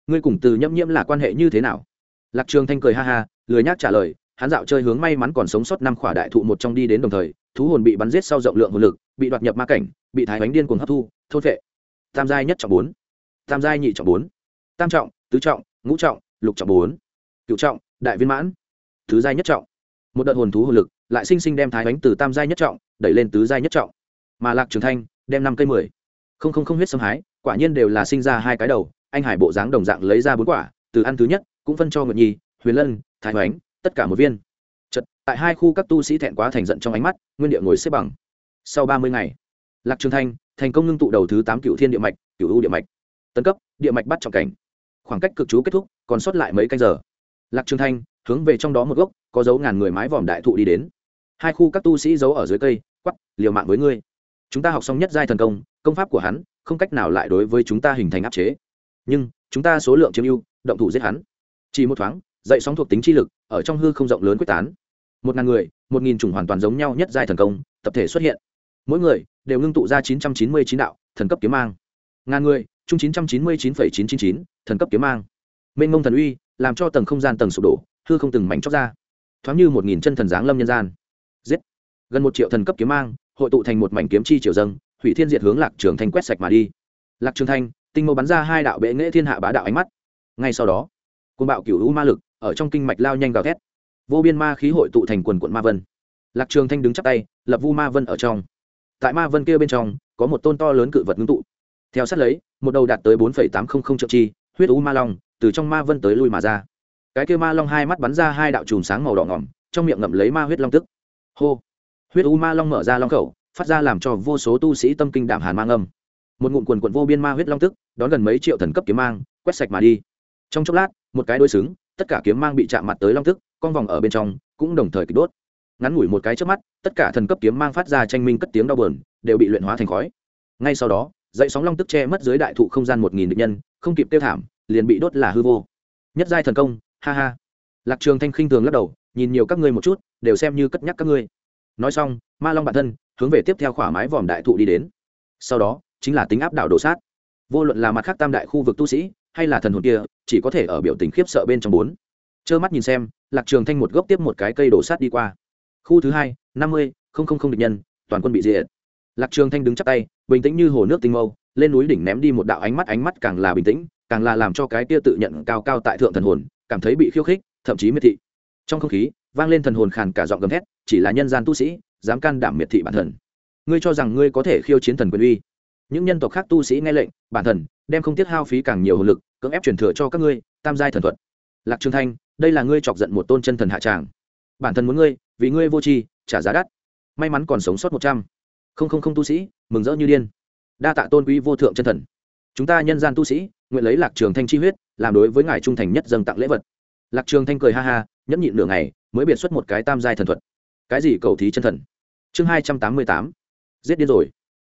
ngươi cùng từ nhâm nhiễm là quan hệ như thế nào? Lạc trường thanh cười ha ha, lười nhác trả lời, hắn dạo chơi hướng may mắn còn sống sót năm khỏa đại thụ một trong đi đến đồng thời, thú hồn bị bắn giết sau rộng lượng hồn lực, bị đoạt nhập ma cảnh, bị thái bánh điên cuồng hấp thu, thôn vệ tam giai nhất trọng bốn, tam giai nhị trọng bốn, tam trọng, tứ trọng, ngũ trọng, lục trọng bốn cựu trọng, đại viên mãn thứ giai nhất trọng. Một đợt hồn thú hồn lực lại sinh sinh đem thái bánh từ tam giai nhất trọng đẩy lên tứ giai nhất trọng. Mà lạc trường thanh đem năm cây mười, không không không huyết xâm hái, quả nhiên đều là sinh ra hai cái đầu anh hải bộ dáng đồng dạng lấy ra bốn quả, từ ăn thứ nhất, cũng phân cho nguyệt nhi, huyền lân, thái hoánh, tất cả một viên. Chật tại hai khu các tu sĩ thẹn quá thành giận trong ánh mắt, nguyên địa ngồi xếp bằng. Sau ba mươi ngày, lạc trường thanh, thành công ngưng tụ đầu thứ tám cựu thiên địa mạch, cựu u địa mạch. Tấn cấp, địa mạch bắt trọng cảnh. Khoảng cách cực chú kết thúc, còn sót lại mấy canh giờ. Lạc trường thanh, hướng về trong đó một gốc, có dấu ngàn người mái vòm đại thụ đi đến. Hai khu các tu sĩ giấu ở dưới cây quắp liều mạng với ngươi. Chúng ta học xong nhất giai thần công công pháp của hắn, không cách nào lại đối với chúng ta hình thành áp chế nhưng chúng ta số lượng chiếm ưu, động thủ giết hắn. Chỉ một thoáng, dậy sóng thuộc tính chi lực ở trong hư không rộng lớn quyết tán. Một ngàn người, một nghìn chủng hoàn toàn giống nhau nhất giai thần công, tập thể xuất hiện. Mỗi người đều ngưng tụ ra chín trăm chín mươi chín đạo thần cấp kiếm mang. Ngàn người, chung chín trăm chín mươi chín phẩy chín chín chín, thần cấp kiếm mang. Mênh mông thần uy làm cho tầng không gian tầng sụp đổ, hư không từng mảnh chóc ra. Thoáng như một nghìn chân thần giáng lâm nhân gian. Giết. Gần một triệu thần cấp kiếm mang, hội tụ thành một mảnh kiếm chi triều dâng, hủy thiên diệt hướng lạc trường thanh quét sạch mà đi. Lạc trường thanh tinh mâu bắn ra hai đạo bệ nghệ thiên hạ bá đạo ánh mắt. Ngay sau đó côn bạo cửu u ma lực ở trong kinh mạch lao nhanh gào thét. Vô biên ma khí hội tụ thành quần quận ma vân. Lạc trường thanh đứng chắp tay, lập vu ma vân ở trong. Tại ma vân kia bên trong, có một tôn to lớn cự vật ngưng tụ. Theo sát lấy, một đầu đạt tới bốn tám trăm linh triệu chi, huyết u ma long, từ trong ma vân tới lui mà ra. Cái kia ma long hai mắt bắn ra hai đạo chùm sáng màu đỏ ngỏm, trong miệng ngậm lấy ma huyết long tức. Hô! Huyết u ma long mở ra long khẩu, phát ra làm cho vô số tu sĩ tâm kinh đạm hàn mang âm một ngụm quần quận vô biên ma huyết long tức, đón gần mấy triệu thần cấp kiếm mang, quét sạch mà đi. Trong chốc lát, một cái đôi xứng, tất cả kiếm mang bị chạm mặt tới long tức, con vòng ở bên trong, cũng đồng thời kịch đốt. Ngắn ngủi một cái trước mắt, tất cả thần cấp kiếm mang phát ra tranh minh cất tiếng đau bờn đều bị luyện hóa thành khói. Ngay sau đó dậy sóng long tức che mất dưới đại thụ không gian một nghìn định nhân, không kịp tiêu thảm, liền bị đốt là hư vô. Nhất giai thần công, ha ha. Lạc trường thanh khinh thường lắc đầu, nhìn nhiều các ngươi một chút, đều xem như cất nhắc các ngươi. Nói xong, ma long bản thân, hướng về tiếp theo khỏa mái vòm đại thụ đi đến. Sau đó chính là tính áp đảo đổ sát. Vô luận là mặt khác tam đại khu vực tu sĩ, hay là thần hồn kia, chỉ có thể ở biểu tình khiếp sợ bên trong bốn. Trơ mắt nhìn xem, lạc trường thanh một gốc tiếp một cái cây đổ sát đi qua. Khu thứ hai, năm mươi, không không không địch nhân, toàn quân bị diệt. Lạc trường thanh đứng chắp tay, bình tĩnh như hồ nước tinh mâu, lên núi đỉnh ném đi một đạo ánh mắt ánh mắt càng là bình tĩnh, càng là làm cho cái tia tự nhận cao cao tại thượng thần hồn, cảm thấy bị khiêu khích, thậm chí miệt thị. Trong không khí, vang lên thần hồn khàn cả giọng gầm thét, chỉ là nhân gian tu sĩ, dám can đảm miệt thị bản thần ngươi cho rằng ngươi có thể khiêu chiến thần quyền uy? Những nhân tộc khác tu sĩ nghe lệnh, bản thần, đem không tiết hao phí càng nhiều hồn lực, cưỡng ép truyền thừa cho các ngươi, tam giai thần thuật. Lạc trường thanh, đây là ngươi chọc giận một tôn chân thần hạ tràng. Bản thân muốn ngươi, vì ngươi vô tri, trả giá đắt. May mắn còn sống sót một trăm. Không không không tu sĩ, mừng rỡ như điên. Đa tạ tôn quý vô thượng chân thần. Chúng ta nhân gian tu sĩ, nguyện lấy lạc trường thanh chi huyết, làm đối với ngài trung thành nhất dâng tặng lễ vật. Lạc trường thanh cười ha ha, nhẫn nhịn nửa ngày, mới biệt xuất một cái tam giai thần thuật. Cái gì cầu thí chân thần? Chương hai trăm tám mươi tám. Giết điên rồi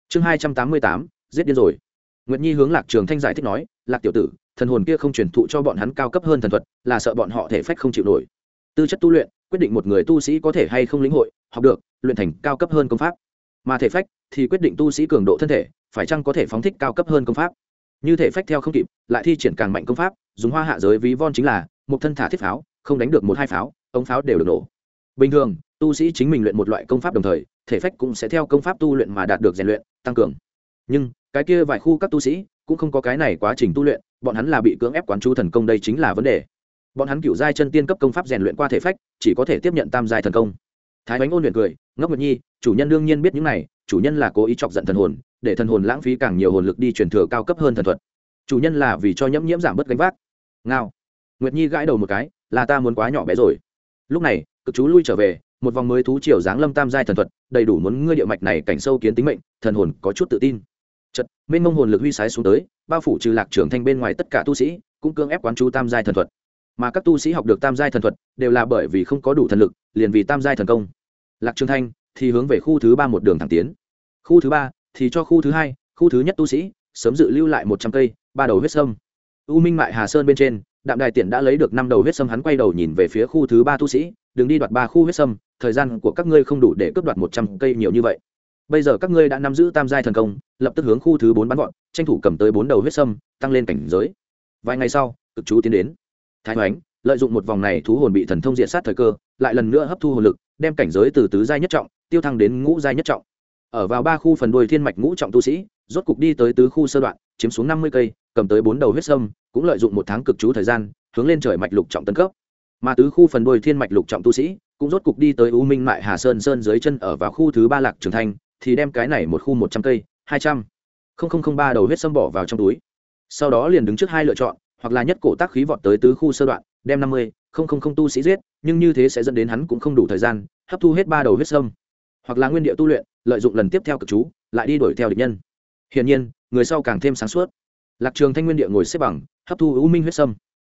chương hai trăm tám mươi tám, giết điên rồi. Nguyệt nhi hướng lạc trường thanh giải thích nói, lạc tiểu tử, thần hồn kia không truyền thụ cho bọn hắn cao cấp hơn thần thuật, là sợ bọn họ thể phách không chịu nổi. Tư chất tu luyện, quyết định một người tu sĩ có thể hay không lĩnh hội, học được, luyện thành cao cấp hơn công pháp. Mà thể phách thì quyết định tu sĩ cường độ thân thể, phải chăng có thể phóng thích cao cấp hơn công pháp? Như thể phách theo không kịp, lại thi triển càng mạnh công pháp, dùng hoa hạ giới ví von chính là, một thân thả thiết pháo, không đánh được một hai pháo, ống pháo đều được nổ. Bình thường, tu sĩ chính mình luyện một loại công pháp đồng thời thể phách cũng sẽ theo công pháp tu luyện mà đạt được rèn luyện, tăng cường. Nhưng, cái kia vài khu các tu sĩ, cũng không có cái này quá trình tu luyện, bọn hắn là bị cưỡng ép quán chú thần công đây chính là vấn đề. Bọn hắn cựu giai chân tiên cấp công pháp rèn luyện qua thể phách, chỉ có thể tiếp nhận tam giai thần công. Thái bánh ôn luyện cười, ngốc nguyệt nhi, chủ nhân đương nhiên biết những này, chủ nhân là cố ý chọc giận thần hồn, để thần hồn lãng phí càng nhiều hồn lực đi truyền thừa cao cấp hơn thần thuật. Chủ nhân là vì cho nhẫm nhiễm giảm bớt gánh vác. Ngao. Nguyệt nhi gãi đầu một cái, là ta muốn quá nhỏ bé rồi. Lúc này, cực chú lui trở về một vòng mới thú triều giáng lâm tam giai thần thuật, đầy đủ muốn ngươi địa mạch này cảnh sâu kiến tính mệnh, thần hồn có chút tự tin. Chật mênh mông hồn lực huy sái xuống tới, bao phủ trừ lạc trưởng thanh bên ngoài tất cả tu sĩ, cũng cưỡng ép quán chú tam giai thần thuật. Mà các tu sĩ học được tam giai thần thuật, đều là bởi vì không có đủ thần lực, liền vì tam giai thần công. Lạc trường thanh thì hướng về khu thứ ba một đường thẳng tiến. Khu thứ ba thì cho khu thứ hai, khu thứ nhất tu sĩ, sớm dự lưu lại một trăm cây, ba đầu huyết sâm. U minh mại hà sơn bên trên, đạm đài tiện đã lấy được năm đầu huyết sâm, hắn quay đầu nhìn về phía khu thứ ba tu sĩ đừng đi đoạt ba khu huyết sâm thời gian của các ngươi không đủ để cướp đoạt một trăm cây nhiều như vậy. Bây giờ các ngươi đã nắm giữ tam giai thần công, lập tức hướng khu thứ bốn bắn gọn tranh thủ cầm tới bốn đầu huyết sâm, tăng lên cảnh giới. Vài ngày sau, cực chú tiến đến. Thái hoánh, lợi dụng một vòng này thú hồn bị thần thông diện sát thời cơ, lại lần nữa hấp thu hồn lực, đem cảnh giới từ tứ giai nhất trọng tiêu thăng đến ngũ giai nhất trọng. Ở vào ba khu phần đuôi thiên mạch ngũ trọng tu sĩ, rốt cục đi tới tứ khu sơ đoạn, chiếm xuống năm mươi cây, cầm tới bốn đầu huyết sâm, cũng lợi dụng một tháng cực chú thời gian, hướng lên trời mạch lục trọng tân cấp. Mà tứ khu phần đuôi thiên mạch lục trọng tu sĩ cũng rốt cục đi tới u minh mại hà sơn sơn dưới chân ở vào khu thứ ba lạc trường thanh, thì đem cái này một khu một trăm cây, hai trăm, không ba đầu huyết sâm bỏ vào trong túi. Sau đó liền đứng trước hai lựa chọn, hoặc là nhất cổ tác khí vọt tới tứ khu sơ đoạn, đem năm mươi, không không không tu sĩ giết, nhưng như thế sẽ dẫn đến hắn cũng không đủ thời gian, hấp thu hết ba đầu huyết sâm. Hoặc là nguyên địa tu luyện, lợi dụng lần tiếp theo cực chú, lại đi đuổi theo địch nhân. Hiển nhiên, người sau càng thêm sáng suốt. Lạc trường thanh nguyên địa ngồi xếp bằng, hấp thu u minh huyết sâm.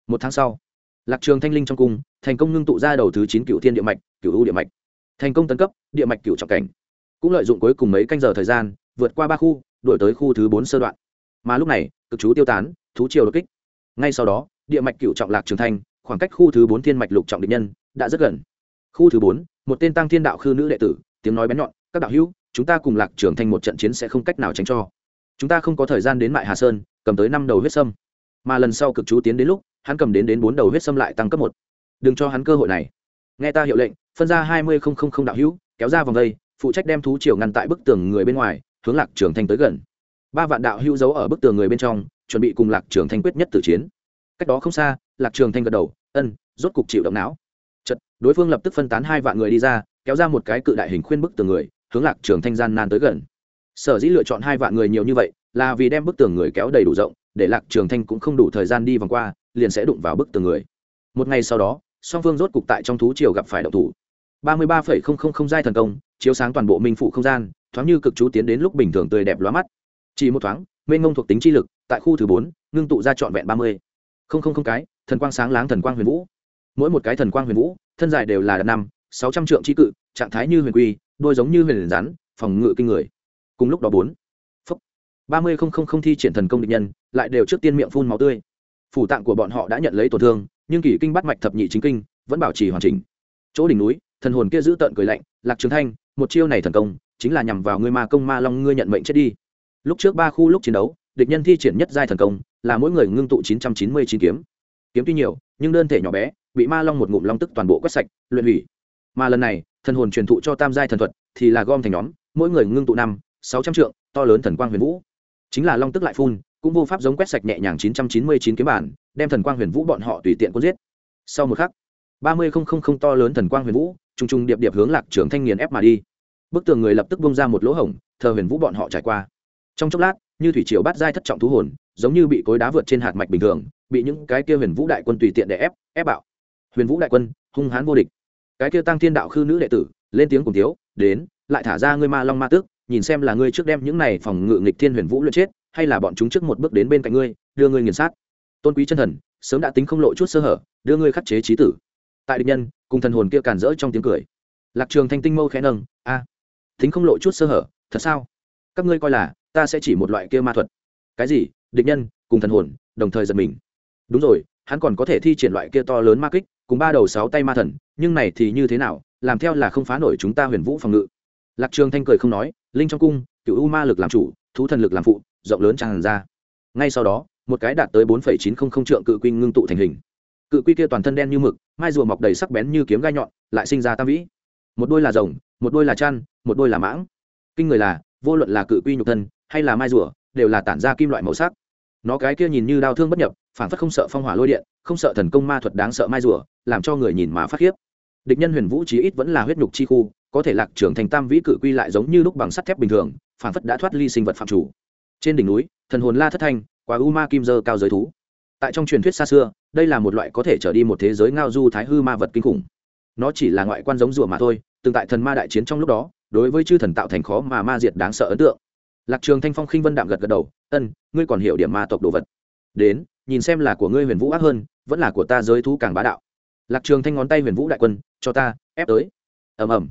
Một tháng sau lạc trường thanh linh trong cung, thành công ngưng tụ ra đầu thứ chín cựu thiên địa mạch, cựu u địa mạch. Thành công tấn cấp, địa mạch cựu trọng cảnh. Cũng lợi dụng cuối cùng mấy canh giờ thời gian, vượt qua ba khu, đổi tới khu thứ bốn sơ đoạn. Mà lúc này, cực chú tiêu tán, thú triều đột kích. Ngay sau đó, địa mạch cựu trọng lạc trường thanh, khoảng cách khu thứ bốn thiên mạch lục trọng địch nhân, đã rất gần. Khu thứ bốn, một tên tăng thiên đạo khư nữ đệ tử, tiếng nói bén nhọn, các đạo hữu, chúng ta cùng lạc trường thanh một trận chiến sẽ không cách nào tránh cho. Chúng ta không có thời gian đến mại hà sơn, cầm tới năm đầu huyết sâm. Mà lần sau cực chú tiến đến lúc hắn cầm đến đến bốn đầu huyết sâm lại tăng cấp một. Đừng cho hắn cơ hội này. Nghe ta hiệu lệnh, phân ra hai mươi không không không đạo hữu, kéo ra vòng đây, phụ trách đem thú triều ngăn tại bức tường người bên ngoài, hướng lạc trường thanh tới gần. Ba vạn đạo hữu giấu ở bức tường người bên trong, chuẩn bị cùng lạc trường thanh quyết nhất tử chiến. Cách đó không xa, lạc trường thanh gật đầu, ân, rốt cục chịu động não. Chật đối phương lập tức phân tán hai vạn người đi ra, kéo ra một cái cự đại hình khuyên bức tường người, hướng lạc trường thanh gian nan tới gần. Sở dĩ lựa chọn hai vạn người nhiều như vậy, là vì đem bức tường người kéo đầy đủ rộng, để lạc trường thanh cũng không đủ thời gian đi vòng qua liền sẽ đụng vào bức tường người. Một ngày sau đó, song phương rốt cục tại trong thú triều gặp phải động thủ. ba mươi ba phẩy không không không giai thần công, chiếu sáng toàn bộ minh phụ không gian, thoáng như cực chú tiến đến lúc bình thường tươi đẹp lóa mắt. Chỉ một thoáng, mênh ngông thuộc tính chi lực, tại khu thứ bốn, ngưng tụ ra trọn vẹn ba mươi. Không không không cái, thần quang sáng láng thần quang huyền vũ. Mỗi một cái thần quang huyền vũ, thân dài đều là năm, sáu trăm trượng c cự, trạng thái như huyền quy, đôi giống như huyền rắn, phòng ngự kinh người. Cùng lúc đó bốn. Ba mươi không không không thi triển thần công địch nhân, lại đều trước tiên miệng phun máu tươi phủ tạng của bọn họ đã nhận lấy tổn thương, nhưng kỷ kinh bắt mạch thập nhị chính kinh vẫn bảo trì hoàn chỉnh. Chỗ đỉnh núi, thần hồn kia giữ tợn cười lạnh, lạc trường thanh, một chiêu này thần công chính là nhằm vào ngươi ma công ma long ngươi nhận mệnh chết đi. Lúc trước ba khu lúc chiến đấu, địch nhân thi triển nhất giai thần công là mỗi người ngưng tụ chín trăm chín mươi chín kiếm. Kiếm tuy nhiều, nhưng đơn thể nhỏ bé, bị ma long một ngụm long tức toàn bộ quét sạch, luyện hủy. Mà lần này, thần hồn truyền thụ cho tam giai thần thuật thì là gom thành nhóm, mỗi người ngưng tụ năm, sáu trăm trượng, to lớn thần quang huyền vũ. Chính là long tức lại phun cũng vô pháp giống quét sạch nhẹ nhàng chín trăm chín mươi chín kiếm bản, đem thần quang huyền vũ bọn họ tùy tiện cuốn giết. Sau một khắc, ba mươi không không không to lớn thần quang huyền vũ, trùng trùng điệp điệp hướng lạc trưởng thanh nghiền ép mà đi. Bức tường người lập tức bung ra một lỗ hổng, thờ huyền vũ bọn họ trải qua. Trong chốc lát, như thủy triều bắt giai thất trọng thú hồn, giống như bị cối đá vượt trên hạt mạch bình thường, bị những cái kia huyền vũ đại quân tùy tiện để ép ép bạo. Huyền vũ đại quân, hung hãn vô địch. Cái kia tăng thiên đạo khư nữ đệ tử, lên tiếng cùng thiếu, đến, lại thả ra ngươi ma long ma tước, nhìn xem là ngươi trước đem những này phòng ngự nghịch thiên huyền vũ luyện chết hay là bọn chúng trước một bước đến bên cạnh ngươi, đưa ngươi nghiền sát. Tôn quý chân thần, sớm đã tính không lộ chút sơ hở, đưa ngươi khắc chế trí tử. Tại địch nhân, cùng thần hồn kia càn rỡ trong tiếng cười. Lạc trường thanh tinh mâu khẽ nâng, a, tính không lộ chút sơ hở, thật sao? Các ngươi coi là, ta sẽ chỉ một loại kia ma thuật. Cái gì? Địch nhân, cùng thần hồn, đồng thời giật mình. Đúng rồi, hắn còn có thể thi triển loại kia to lớn ma kích, cùng ba đầu sáu tay ma thần, nhưng này thì như thế nào, làm theo là không phá nổi chúng ta huyền vũ phòng ngự. Lạc trường thanh cười không nói, linh trong cung, cựu u ma lực làm chủ, thú thần lực làm phụ rộng lớn tràn ra. Ngay sau đó, một cái đạt tới bốn chín trăm linh trượng cự quy ngưng tụ thành hình. Cự quy kia toàn thân đen như mực, mai rùa mọc đầy sắc bén như kiếm gai nhọn, lại sinh ra tam vĩ. Một đôi là rồng, một đôi là chăn, một đôi là mãng. Kinh người là, vô luận là cự quy nhục thân hay là mai rùa, đều là tản ra kim loại màu sắc. Nó cái kia nhìn như đau thương bất nhập, phản phất không sợ phong hỏa lôi điện, không sợ thần công ma thuật đáng sợ mai rùa, làm cho người nhìn mà phát khiếp. Địch nhân huyền vũ chí ít vẫn là huyết nhục chi khu, có thể lạc trưởng thành tam vĩ cự quy lại giống như lúc bằng sắt thép bình thường, phản phất đã thoát ly sinh vật phạm chủ trên đỉnh núi, thần hồn la thất thanh quá u ma kim dơ cao giới thú. Tại trong truyền thuyết xa xưa, đây là một loại có thể trở đi một thế giới ngao du thái hư ma vật kinh khủng. Nó chỉ là ngoại quan giống rùa mà thôi, từng tại thần ma đại chiến trong lúc đó, đối với chư thần tạo thành khó mà ma diệt đáng sợ ấn tượng. Lạc trường thanh phong khinh vân đạm gật gật đầu, ân, ngươi còn hiểu điểm ma tộc đồ vật. Đến, nhìn xem là của ngươi huyền vũ ác hơn, vẫn là của ta giới thú càng bá đạo. Lạc trường thanh ngón tay huyền vũ đại quân, cho ta, ép tới. Ầm ầm.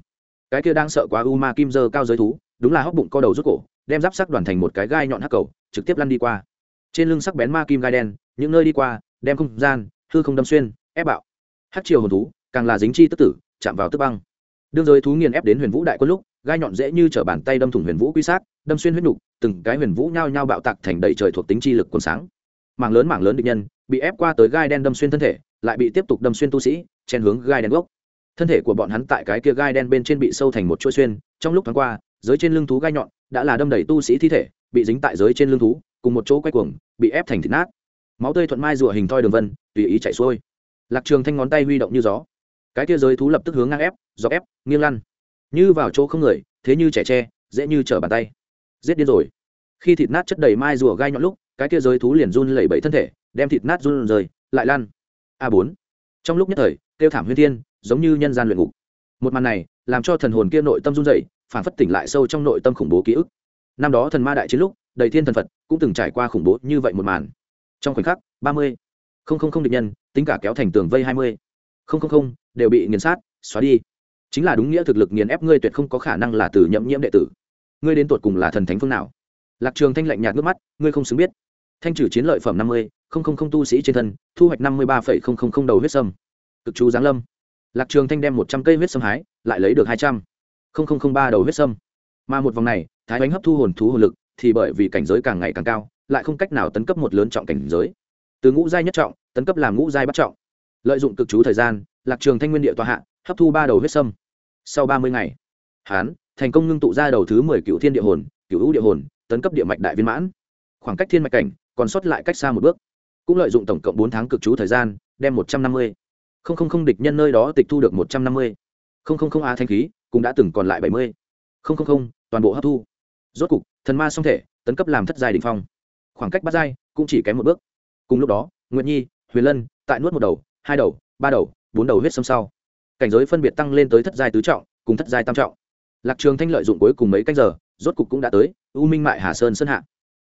Cái kia đang sợ quá u ma kim dơ cao giới thú, đúng là hóc bụng co đầu rút cổ đem giáp sắc đoàn thành một cái gai nhọn hắc cầu, trực tiếp lăn đi qua. Trên lưng sắc bén ma kim gai đen, những nơi đi qua, đem không gian, hư không đâm xuyên, ép bạo. Hát triều hồn thú, càng là dính chi tức tử, chạm vào tức băng. Đương giới thú nghiền ép đến huyền vũ đại quân lúc, gai nhọn dễ như t bàn tay đâm thủng huyền vũ quy sát, đâm xuyên huyết nhục từng cái huyền vũ nhao nhao bạo tạc thành đầy trời thuộc tính chi lực cuồn sáng. Mảng lớn mảng lớn địch nhân, bị ép qua tới gai đen đâm xuyên thân thể, lại bị tiếp tục đâm xuyên tu sĩ, chen hướng gai đen gốc. Thân thể của bọn hắn tại cái kia gai đen bên trên bị sâu thành một chuỗi xuyên, trong lúc thoáng qua dưới trên lưng thú gai nhọn, đã là đâm đầy tu sĩ thi thể, bị dính tại dưới trên lưng thú, cùng một chỗ quay cuồng, bị ép thành thịt nát. Máu tươi thuận mai rùa hình thoi đường vân, tùy ý chạy xuôi. Lạc trường thanh ngón tay huy động như gió. Cái kia giới thú lập tức hướng ngang ép, dọc ép, nghiêng lăn. Như vào chỗ không người, thế như trẻ tre, dễ như trở bàn tay. Giết điên rồi. Khi thịt nát chất đầy mai rùa gai nhọn lúc, cái kia giới thú liền run lẩy bẩy thân thể, đem thịt nát run rời, lại lăn. A bốn. Trong lúc nhất thời, tiêu thảm huyên thiên, giống như nhân gian luyện ngục. Một màn này, làm cho thần hồn kia nội tâm run rẩy phản phất tỉnh lại sâu trong nội tâm khủng bố ký ức. Năm đó thần ma đại chiến lúc, đầy thiên thần phật cũng từng trải qua khủng bố như vậy một màn. Trong khoảnh khắc, ba mươi, không không không địch nhân, tính cả kéo thành tường vây hai mươi, không không không, đều bị nghiền sát, xóa đi. Chính là đúng nghĩa thực lực nghiền ép ngươi tuyệt không có khả năng là từ nhậm nhiễm đệ tử. Ngươi đến tột cùng là thần thánh phương nào? Lạc trường thanh lạnh nhạt nước mắt, ngươi không xứng biết. Thanh trừ chiến lợi phẩm năm mươi, không không không tu sĩ trên thân, thu hoạch năm mươi ba phẩy không không không đầu huyết sâm. Cực chú giáng lâm. Lạc trường thanh đem một trăm cây huyết sâm hái, lại lấy được hai trăm ba đầu huyết sâm. Mà một vòng này, thái bánh hấp thu hồn thú hồn lực, thì bởi vì cảnh giới càng ngày càng cao, lại không cách nào tấn cấp một lớn trọng cảnh giới. Từ ngũ giai nhất trọng, tấn cấp làm ngũ giai bắt trọng. Lợi dụng cực chú thời gian, lạc trường thanh nguyên địa tòa hạ, hấp thu ba đầu huyết sâm. Sau ba mươi ngày, hán, thành công ngưng tụ ra đầu thứ mười cựu thiên địa hồn cựu hữu địa hồn, tấn cấp địa mạch đại viên mãn. Khoảng cách thiên mạch cảnh, còn sót lại cách xa một bước. Cũng lợi dụng tổng cộng bốn tháng cực chú thời gian, đem một trăm năm mươi. Không không không địch nhân nơi đó tịch thu được một trăm năm mươi. Không không không a thanh khí cũng đã từng còn lại bảy mươi. Không không không, toàn bộ hấp thu. Rốt cục, thần ma song thể, tấn cấp làm thất giai đ ỉ n h phong. Khoảng cách bắt giai cũng chỉ kém một bước. Cùng lúc đó nguyện nhi, huyền lân, tại nuốt một đầu, hai đầu, ba đầu, bốn đầu huyết sâm sau. Cảnh giới phân biệt tăng lên tới thất giai tứ trọng cùng thất giai tam trọng. Lạc trường thanh lợi dụng cuối cùng mấy canh giờ, rốt cục cũng đã tới u minh mại hà sơn sơn hạ.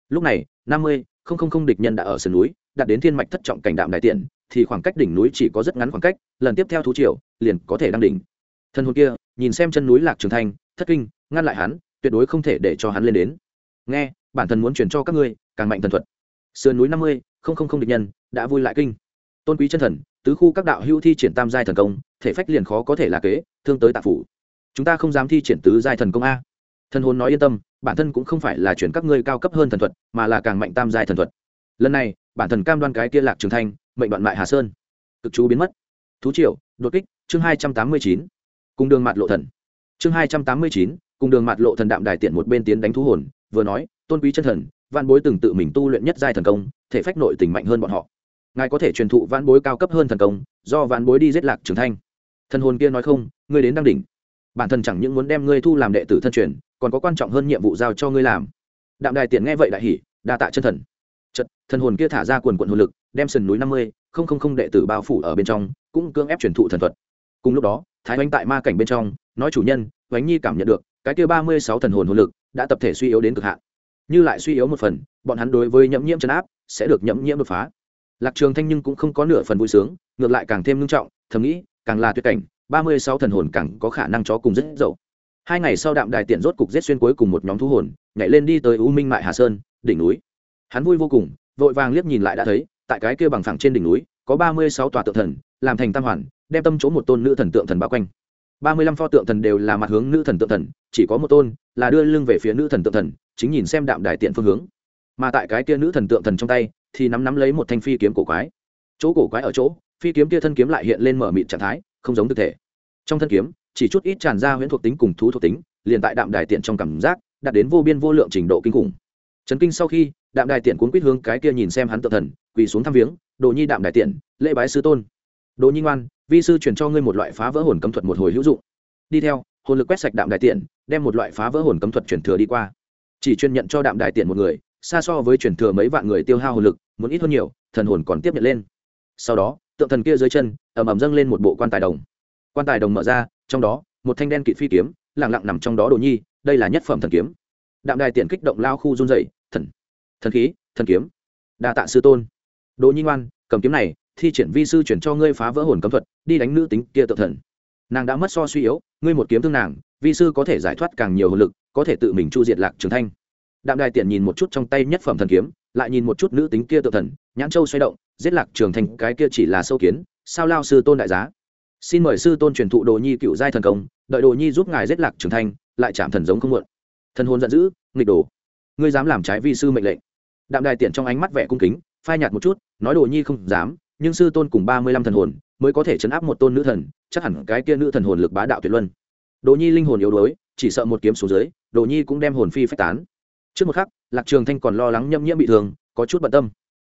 Lúc này, năm mươi, không không không địch nhân đã ở sườn núi, đạt đến thiên mạch thất trọng cảnh đạm đại tiện, thì khoảng cách đỉnh núi chỉ có rất ngắn khoảng cách, lần tiếp theo thú triều liền có thể đăng đỉnh. Thân hồn kia nhìn xem chân núi lạc trường thanh, thất kinh, ngăn lại hắn, tuyệt đối không thể để cho hắn lên đến. Nghe, bản thân muốn truyền cho các ngươi, càng mạnh thần thuật. Sườn núi năm mươi, không không không địch nhân, đã vui lại kinh. Tôn quý chân thần, tứ khu các đạo hữu thi triển tam giai thần công, thể phách liền khó có thể là kế, thương tới tạ phủ. Chúng ta không dám thi triển tứ giai thần công a. Thần hồn nói yên tâm, bản thân cũng không phải là chuyển các ngươi cao cấp hơn thần thuật, mà là càng mạnh tam giai thần thuật. Lần này, bản thần cam đoan cái kia lạc trường thanh, mệnh đoạn mại hà sơn. Cực chú biến mất. Thú triệu đột kích, chương hai trăm tám mươi chín cùng đường mặt lộ thần. Chương hai trăm tám mươi chín cùng đường mặt lộ thần đạm đài tiện một bên tiến đánh thú hồn, vừa nói, tôn quý chân thần văn bối từng tự mình tu luyện nhất giai thần công, thể phách nội tình mạnh hơn bọn họ. Ngài có thể truyền thụ văn bối cao cấp hơn thần công, do văn bối đi giết lạc trưởng thanh. Thần hồn kia nói không, ngươi đến đăng đỉnh. Bản thân chẳng những muốn đem ngươi thu làm đệ tử thân truyền, còn có quan trọng hơn nhiệm vụ giao cho ngươi làm. Đạm đài tiện nghe vậy đại hỉ, đa tạ chân thần. Chật thần hồn kia thả ra quần quận hồn lực, đem sườn núi năm mươi, không không không đệ tử bao phủ ở bên trong, cũng cưỡng ép truyền thụ thần thuật cùng lúc đó, thái oanh tại ma cảnh bên trong, nói chủ nhân, oánh nhi cảm nhận được, cái kia ba mươi sáu thần hồn hồn lực đã tập thể suy yếu đến cực hạn. Như lại suy yếu một phần, bọn hắn đối với nhẫm nhiễm chấn áp sẽ được nhẫm nhiễm đột phá. Lạc trường thanh nhưng cũng không có nửa phần vui sướng, ngược lại càng thêm nghiêm trọng, thầm nghĩ, càng là tuyệt cảnh, ba mươi sáu thần hồn càng có khả năng chó cùng rất dậu. Hai ngày sau đạm đài tiện rốt cục giết xuyên cuối cùng một nhóm thú hồn, nhảy lên đi tới u minh mại hà sơn, đỉnh núi. Hắn vui vô cùng, vội vàng liếc nhìn lại đã thấy, tại cái kia bằng phẳng trên đỉnh núi, có ba mươi sáu tòa tự thần, làm thành tam hoàn đem tâm chỗ một tôn nữ thần tượng thần bao quanh. Ba mươi lăm pho tượng thần đều là mặt hướng nữ thần tượng thần, chỉ có một tôn là đưa lưng về phía nữ thần tượng thần, chính nhìn xem đạm đài tiện phương hướng. Mà tại cái kia nữ thần tượng thần trong tay, thì nắm nắm lấy một thanh phi kiếm cổ quái. Chỗ cổ quái ở chỗ, phi kiếm kia thân kiếm lại hiện lên mở mịn trạng thái, không giống thực thể. Trong thân kiếm, chỉ chút ít tràn ra huyễn thuộc tính cùng thú thuộc tính, liền tại đạm đài tiện trong cảm giác, đạt đến vô biên vô lượng trình độ kinh khủng. Trấn kinh sau khi, đạm đài tiện cuốn quýt hướng cái kia nhìn xem hắn tự thần, quỳ xuống thăm viếng, đồ nhi đạm đài tiện, lễ bái sư tôn. Đồ nhi ngoan vi sư truyền cho ngươi một loại phá vỡ hồn cấm thuật một hồi hữu dụng. Đi theo, hồn lực quét sạch đạm đại tiện, đem một loại phá vỡ hồn cấm thuật truyền thừa đi qua. Chỉ chuyên nhận cho đạm đại tiện một người, xa so với truyền thừa mấy vạn người tiêu hao hồn lực, muốn ít hơn nhiều, thần hồn còn tiếp nhận lên. Sau đó, tượng thần kia dưới chân, ầm ầm dâng lên một bộ quan tài đồng. Quan tài đồng mở ra, trong đó, một thanh đen kịt phi kiếm lẳng lặng nằm trong đó đồ nhi, đây là nhất phẩm thần kiếm. Đạm đài tiện kích động lao khu run dậy thần thần khí, thần kiếm, đa tạ sư tôn. Đồ nhi ngoan, cầm kiếm này thi triển vi sư chuyển cho ngươi phá vỡ hồn cấm thuật, đi đánh nữ tính kia tự thần. Nàng đã mất so suy yếu, ngươi một kiếm thương nàng, vi sư có thể giải thoát càng nhiều hồn lực, có thể tự mình chu diệt lạc trường thanh. Đạm đài tiện nhìn một chút trong tay nhất phẩm thần kiếm, lại nhìn một chút nữ tính kia tự thần, nhãn châu xoay động, giết lạc trường thanh, cái kia chỉ là sâu kiến, sao lao sư tôn đại giá? Xin mời sư tôn truyền thụ đồ nhi cựu giai thần công, đợi đồ nhi giúp ngài giết lạc trường thanh, lại chạm thần giống không muộn. Thần hồn giận dữ, nghịch đồ. Ngươi dám làm trái vi sư mệnh lệnh. Đạm đài tiện trong ánh mắt vẻ cung kính, phai nhạt một chút, nói đồ nhi không dám nhưng sư tôn cùng ba mươi lăm thần hồn mới có thể chấn áp một tôn nữ thần, chắc hẳn cái kia nữ thần hồn lực bá đạo tuyệt luân. Đồ nhi linh hồn yếu đuối, chỉ sợ một kiếm xuống dưới đồ nhi cũng đem hồn phi phách tán. Trước một khắc, lạc trường thanh còn lo lắng nhâm nhiễm bị thương, có chút bận tâm.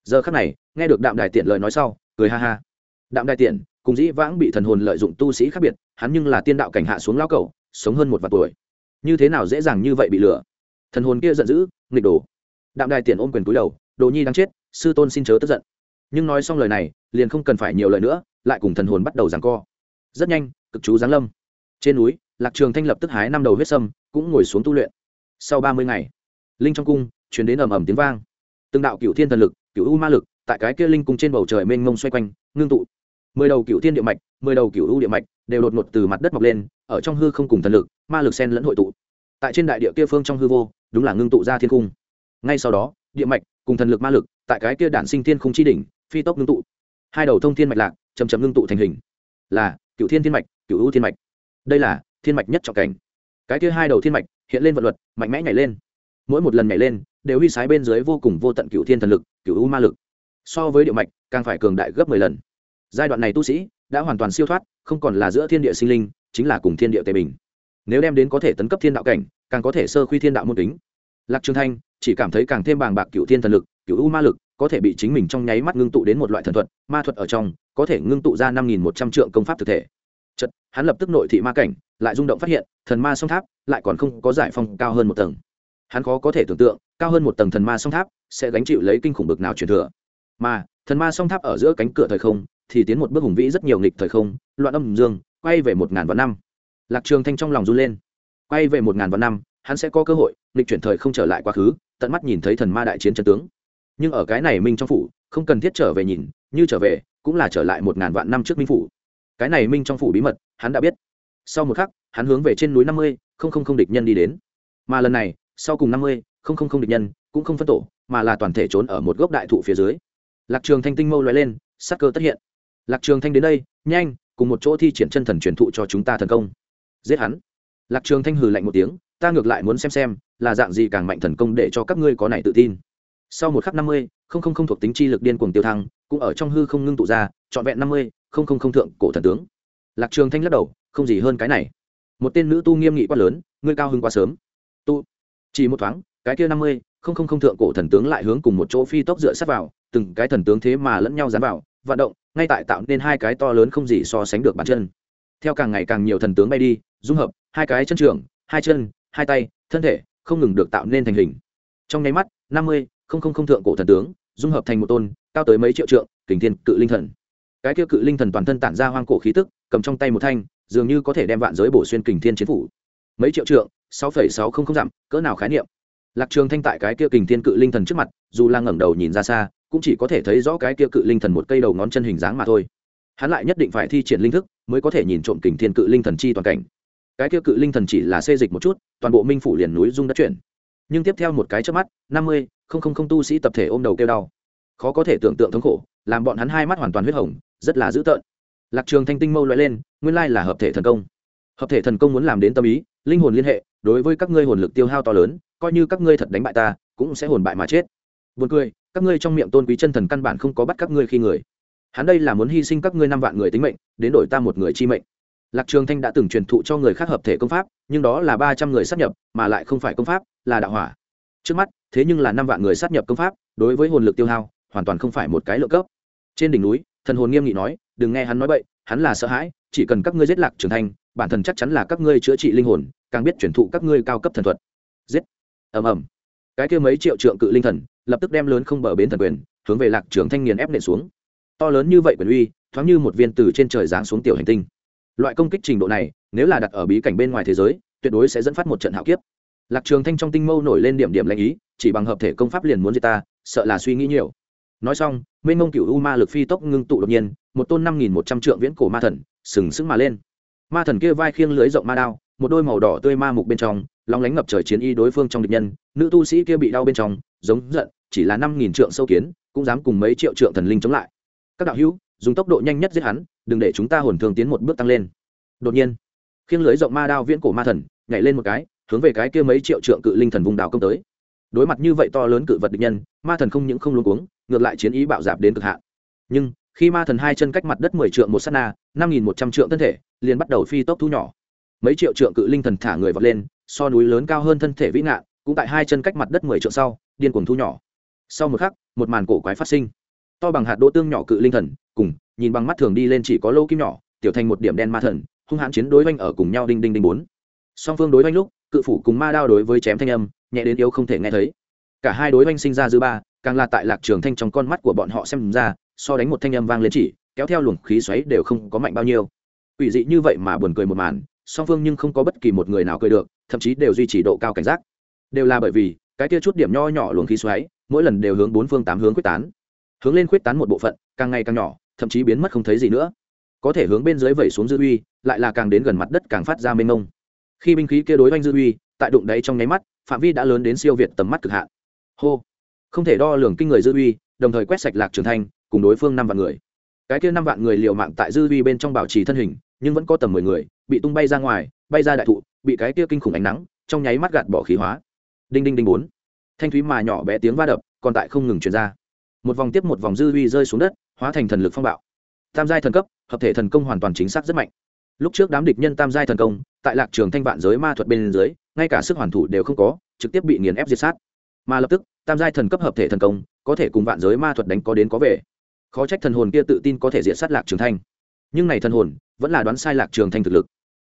Giờ khắc này, nghe được đạm đài tiện lời nói sau, cười ha ha. Đạm đài tiện, cùng dĩ vãng bị thần hồn lợi dụng tu sĩ khác biệt, hắn nhưng là tiên đạo cảnh hạ xuống lao cầu sống hơn một vạn tuổi. Như thế nào dễ dàng như vậy bị lừa? Thần hồn kia giận dữ, nghịch đồ đạm đài tiện ôm quyền túi đầu đồ nhi đang chết, sư tôn xin chớ tức giận nhưng nói xong lời này, liền không cần phải nhiều lời nữa, lại cùng thần hồn bắt đầu giằng co. Rất nhanh, cực chú giáng lâm. Trên núi, lạc trường thanh lập tức hái năm đầu huyết sâm, cũng ngồi xuống tu luyện. Sau ba mươi ngày, linh trong cung chuyển đến ầm ầm tiếng vang. Từng đạo cựu thiên thần lực cựu u ma lực, tại cái kia linh cung trên bầu trời mênh mông xoay quanh, ngưng tụ. Mười đầu cựu thiên địa mạch, mười đầu cựu u địa mạch đều đột ngột từ mặt đất mọc lên, ở trong hư không cùng thần lực, ma lực sen lẫn hội tụ. Tại trên đại địa kia phương trong hư vô, đúng là ngưng tụ ra thiên cung. Ngay sau đó, địa mạch cùng thần lực ma lực, tại cái kia đản sinh thiên khung chi đỉnh phi tốc ngưng tụ. Hai đầu thông thiên mạch lạc chầm chầm ngưng tụ thành hình. Là, cựu thiên thiên mạch, cựu u thiên mạch. Đây là thiên mạch nhất trọng cảnh. Cái kia hai đầu thiên mạch hiện lên vận luật, mạnh mẽ nhảy lên. Mỗi một lần nhảy lên, đều huy sái bên dưới vô cùng vô tận cựu thiên thần lực, cựu u ma lực. So với địa mạch, càng phải cường đại gấp mười lần. Giai đoạn này tu sĩ đã hoàn toàn siêu thoát, không còn là giữa thiên địa sinh linh, chính là cùng thiên địa tề bình. Nếu đem đến có thể tấn cấp thiên đạo cảnh, càng có thể sơ khuy thiên đạo môn tính. Lạc trường thanh chỉ cảm thấy càng thêm bàng bạc cựu thiên thần lực, cựu u ma lực có thể bị chính mình trong nháy mắt ngưng tụ đến một loại thần thuật, ma thuật ở trong, có thể ngưng tụ ra năm nghìn một trăm trượng công pháp thực thể. Chật hắn lập tức nội thị ma cảnh, lại rung động phát hiện, thần ma song tháp lại còn không có giải phong cao hơn một tầng. Hắn khó có thể tưởng tượng, cao hơn một tầng thần ma song tháp sẽ gánh chịu lấy kinh khủng bực nào truyền thừa. Mà, thần ma song tháp ở giữa cánh cửa thời không thì tiến một bước hùng vĩ rất nhiều nghịch thời không, loạn âm dương, quay về một ngàn vạn năm. Lạc trường thanh trong lòng run lên. Quay về một ngàn vạn năm, hắn sẽ có cơ hội nghịch chuyển thời không trở lại quá khứ, tận mắt nhìn thấy thần ma đại chiến chân tướng nhưng ở cái này minh trong phủ, không cần thiết trở về nhìn, như trở về, cũng là trở lại một ngàn vạn năm trước minh phủ. Cái này minh trong phủ bí mật, hắn đã biết. Sau một khắc, hắn hướng về trên núi năm mươi, không không không địch nhân đi đến. Mà lần này, sau cùng năm mươi, không không không địch nhân, cũng không phân tổ, mà là toàn thể trốn ở một gốc đại thụ phía dưới. Lạc trường thanh tinh mâu loại lên, sắc cơ tất hiện. Lạc trường thanh đến đây, nhanh, cùng một chỗ thi triển chân thần truyền thụ cho chúng ta thần công. Giết hắn. Lạc trường thanh hừ lạnh một tiếng, ta ngược lại muốn xem xem, là dạng gì càng mạnh thần công để cho các ngươi có này tự tin sau một khắc năm mươi, không không không thuộc tính chi lực điên cuồng tiêu thăng, cũng ở trong hư không ngưng tụ ra, trọn vẹn năm mươi, không không không thượng cổ thần tướng. Lạc trường thanh lắc đầu, không gì hơn cái này. Một tên nữ tu nghiêm nghị quá lớn, ngươi cao hưng quá sớm. Tu, chỉ một thoáng, cái kia năm mươi, không không không thượng cổ thần tướng lại hướng cùng một chỗ phi tốc dựa sát vào, từng cái thần tướng thế mà lẫn nhau dán vào, vận động, ngay tại tạo nên hai cái to lớn không gì so sánh được bàn chân. Theo càng ngày càng nhiều thần tướng bay đi, dung hợp, hai cái chân trường hai chân, hai tay, thân thể, không ngừng được tạo nên thành hình. Trong nháy mắt, năm mươi không không không thượng cổ thần tướng, dung hợp thành một tôn, cao tới mấy triệu trượng, kình thiên cự linh thần. Cái kia cự linh thần toàn thân tản ra hoang cổ khí tức, cầm trong tay một thanh, dường như có thể đem vạn giới bổ xuyên kình thiên chiến phủ. Mấy triệu trượng, sáu phẩy sáu không không dặm, cỡ nào khái niệm. Lạc trường thanh tại cái kia kình thiên cự linh thần trước mặt, dù là ngẩng đầu nhìn ra xa, cũng chỉ có thể thấy rõ cái kia cự linh thần một cây đầu ngón chân hình dáng mà thôi. Hắn lại nhất định phải thi triển linh thức, mới có thể nhìn trộm kình thiên cự linh thần chi toàn cảnh. Cái kia cự linh thần chỉ là xê dịch một chút, toàn bộ minh phủ liền núi dung đất chuyển nhưng tiếp theo một cái trước mắt, năm mươi, không không không tu sĩ tập thể ôm đầu kêu đau. Khó có thể tưởng tượng thống khổ, làm bọn hắn hai mắt hoàn toàn huyết hồng, rất là dữ tợn. Lạc trường thanh tinh mâu loại lên, nguyên lai là hợp thể thần công. Hợp thể thần công muốn làm đến tâm ý, linh hồn liên hệ, đối với các ngươi hồn lực tiêu hao to lớn, coi như các ngươi thật đánh bại ta, cũng sẽ hồn bại mà chết. Buồn cười, các ngươi trong miệng tôn quý chân thần căn bản không có bắt các ngươi khi người. Hắn đây là muốn hy sinh các ngươi năm vạn người tính mệnh, đến đổi ta một người chi mệnh lạc trường thanh đã từng truyền thụ cho người khác hợp thể công pháp, nhưng đó là ba trăm người sát nhập, mà lại không phải công pháp, là đạo hỏa. Trước mắt, thế nhưng là năm vạn người sát nhập công pháp, đối với hồn lực tiêu hao, hoàn toàn không phải một cái lượng cấp. Trên đỉnh núi, thần hồn nghiêm nghị nói, đừng nghe hắn nói bậy, hắn là sợ hãi, chỉ cần các ngươi giết lạc trường thanh, bản thân chắc chắn là các ngươi chữa trị linh hồn, càng biết truyền thụ các ngươi cao cấp thần thuật. Giết. Ầm ầm. Cái kia mấy triệu trượng cự linh thần, lập tức đem lớn không bờ bến thần quyền, hướng về lạc trường thanh nghiền ép nện xuống. To lớn như vậy quyền uy, thoáng như một viên từ trên trời giáng xuống tiểu hành tinh loại công kích trình độ này, nếu là đặt ở bí cảnh bên ngoài thế giới, tuyệt đối sẽ dẫn phát một trận hạo kiếp. Lạc trường thanh trong tinh mâu nổi lên điểm điểm lãnh ý, chỉ bằng hợp thể công pháp liền muốn giết ta, sợ là suy nghĩ nhiều. Nói xong mênh mông cựu u ma lực phi tốc ngưng tụ đột nhiên, một tôn năm nghìn một trăm trượng viễn cổ ma thần, sừng sững mà lên. Ma thần kia vai khiêng lưới rộng ma đao, một đôi màu đỏ tươi ma mục bên trong, lóng lánh ngập trời chiến y đối phương trong địch nhân, nữ tu sĩ kia bị đau bên trong, giống giận, chỉ là năm nghìn trượng sâu kiến, cũng dám cùng mấy triệu trượng thần linh chống lại. Các đạo hữu dùng tốc độ nhanh nhất giết hắn, đừng để chúng ta hồn thường tiến một bước tăng lên. Đột nhiên, khiêng lưới rộng ma đao viễn cổ ma thần, nhảy lên một cái, hướng về cái kia mấy triệu trượng cự linh thần vùng đào công tới. Đối mặt như vậy to lớn cự vật địch nhân, ma thần không những không luôn cuống, ngược lại chiến ý bạo dạp đến cực hạn. Nhưng, khi ma thần hai chân cách mặt đất mười trượng một s á t na, năm nghìn một trăm trượng thân thể, liền bắt đầu phi tốc thu nhỏ. Mấy triệu trượng cự linh thần thả người vọt lên, so núi lớn cao hơn thân thể vĩ ngạn, cũng tại hai chân cách mặt đất mười trượng sau, điên cuồng thu nhỏ. Sau một khắc, một màn cổ quái phát sinh to bằng hạt đỗ tương nhỏ cự linh thần, cùng, nhìn bằng mắt thường đi lên chỉ có lô kim nhỏ, tiểu thành một điểm đen ma thần, hung hãn chiến đối oanh ở cùng nhau đinh đinh đinh bốn. Song phương đối oanh lúc, cự phủ cùng ma đao đối với chém thanh âm, nhẹ đến yếu không thể nghe thấy. Cả hai đối oanh sinh ra dư ba, càng là tại lạc trường thanh trong con mắt của bọn họ xem ra, so đánh một thanh âm vang lên chỉ, kéo theo luồng khí xoáy đều không có mạnh bao nhiêu. Ủy dị như vậy mà buồn cười một màn, song phương nhưng không có bất kỳ một người nào cười được, thậm chí đều duy trì độ cao cảnh giác. Đều là bởi vì, cái kia chút điểm nho nhỏ luồng khí xoáy, mỗi lần đều hướng bốn phương tám hướng quyết tán hướng lên khuyết tán một bộ phận, càng ngày càng nhỏ, thậm chí biến mất không thấy gì nữa. Có thể hướng bên dưới vẩy xuống dư uy, lại là càng đến gần mặt đất càng phát ra mênh mông. Khi binh khí kia đối oanh dư uy, tại đụng đáy trong nháy mắt, phạm vi đã lớn đến siêu việt tầm mắt cực hạn. Hô! Không thể đo lường kinh người dư uy, đồng thời quét sạch lạc trường thanh, cùng đối phương năm vạn người. Cái kia năm vạn người liều mạng tại dư uy bên trong bảo trì thân hình, nhưng vẫn có tầm mười người, bị tung bay ra ngoài, bay ra đại thụ, bị cái kia kinh khủng ánh nắng, trong nháy mắt gạt bỏ khí hóa. Đinh đinh đinh bốn. Thanh thúy mà nhỏ bé tiếng va đập, còn tại không ngừng truyền ra một vòng tiếp một vòng dư uy rơi xuống đất, hóa thành thần lực phong bạo. Tam giai thần cấp, hợp thể thần công hoàn toàn chính xác rất mạnh. Lúc trước đám địch nhân tam giai thần công, tại lạc trường thanh vạn giới ma thuật bên dưới, ngay cả sức hoàn thủ đều không có, trực tiếp bị nghiền ép diệt sát. Mà lập tức, tam giai thần cấp hợp thể thần công, có thể cùng vạn giới ma thuật đánh có đến có về. Khó trách thần hồn kia tự tin có thể diệt sát lạc trường thanh. Nhưng này thần hồn, vẫn là đoán sai lạc trường thanh thực lực.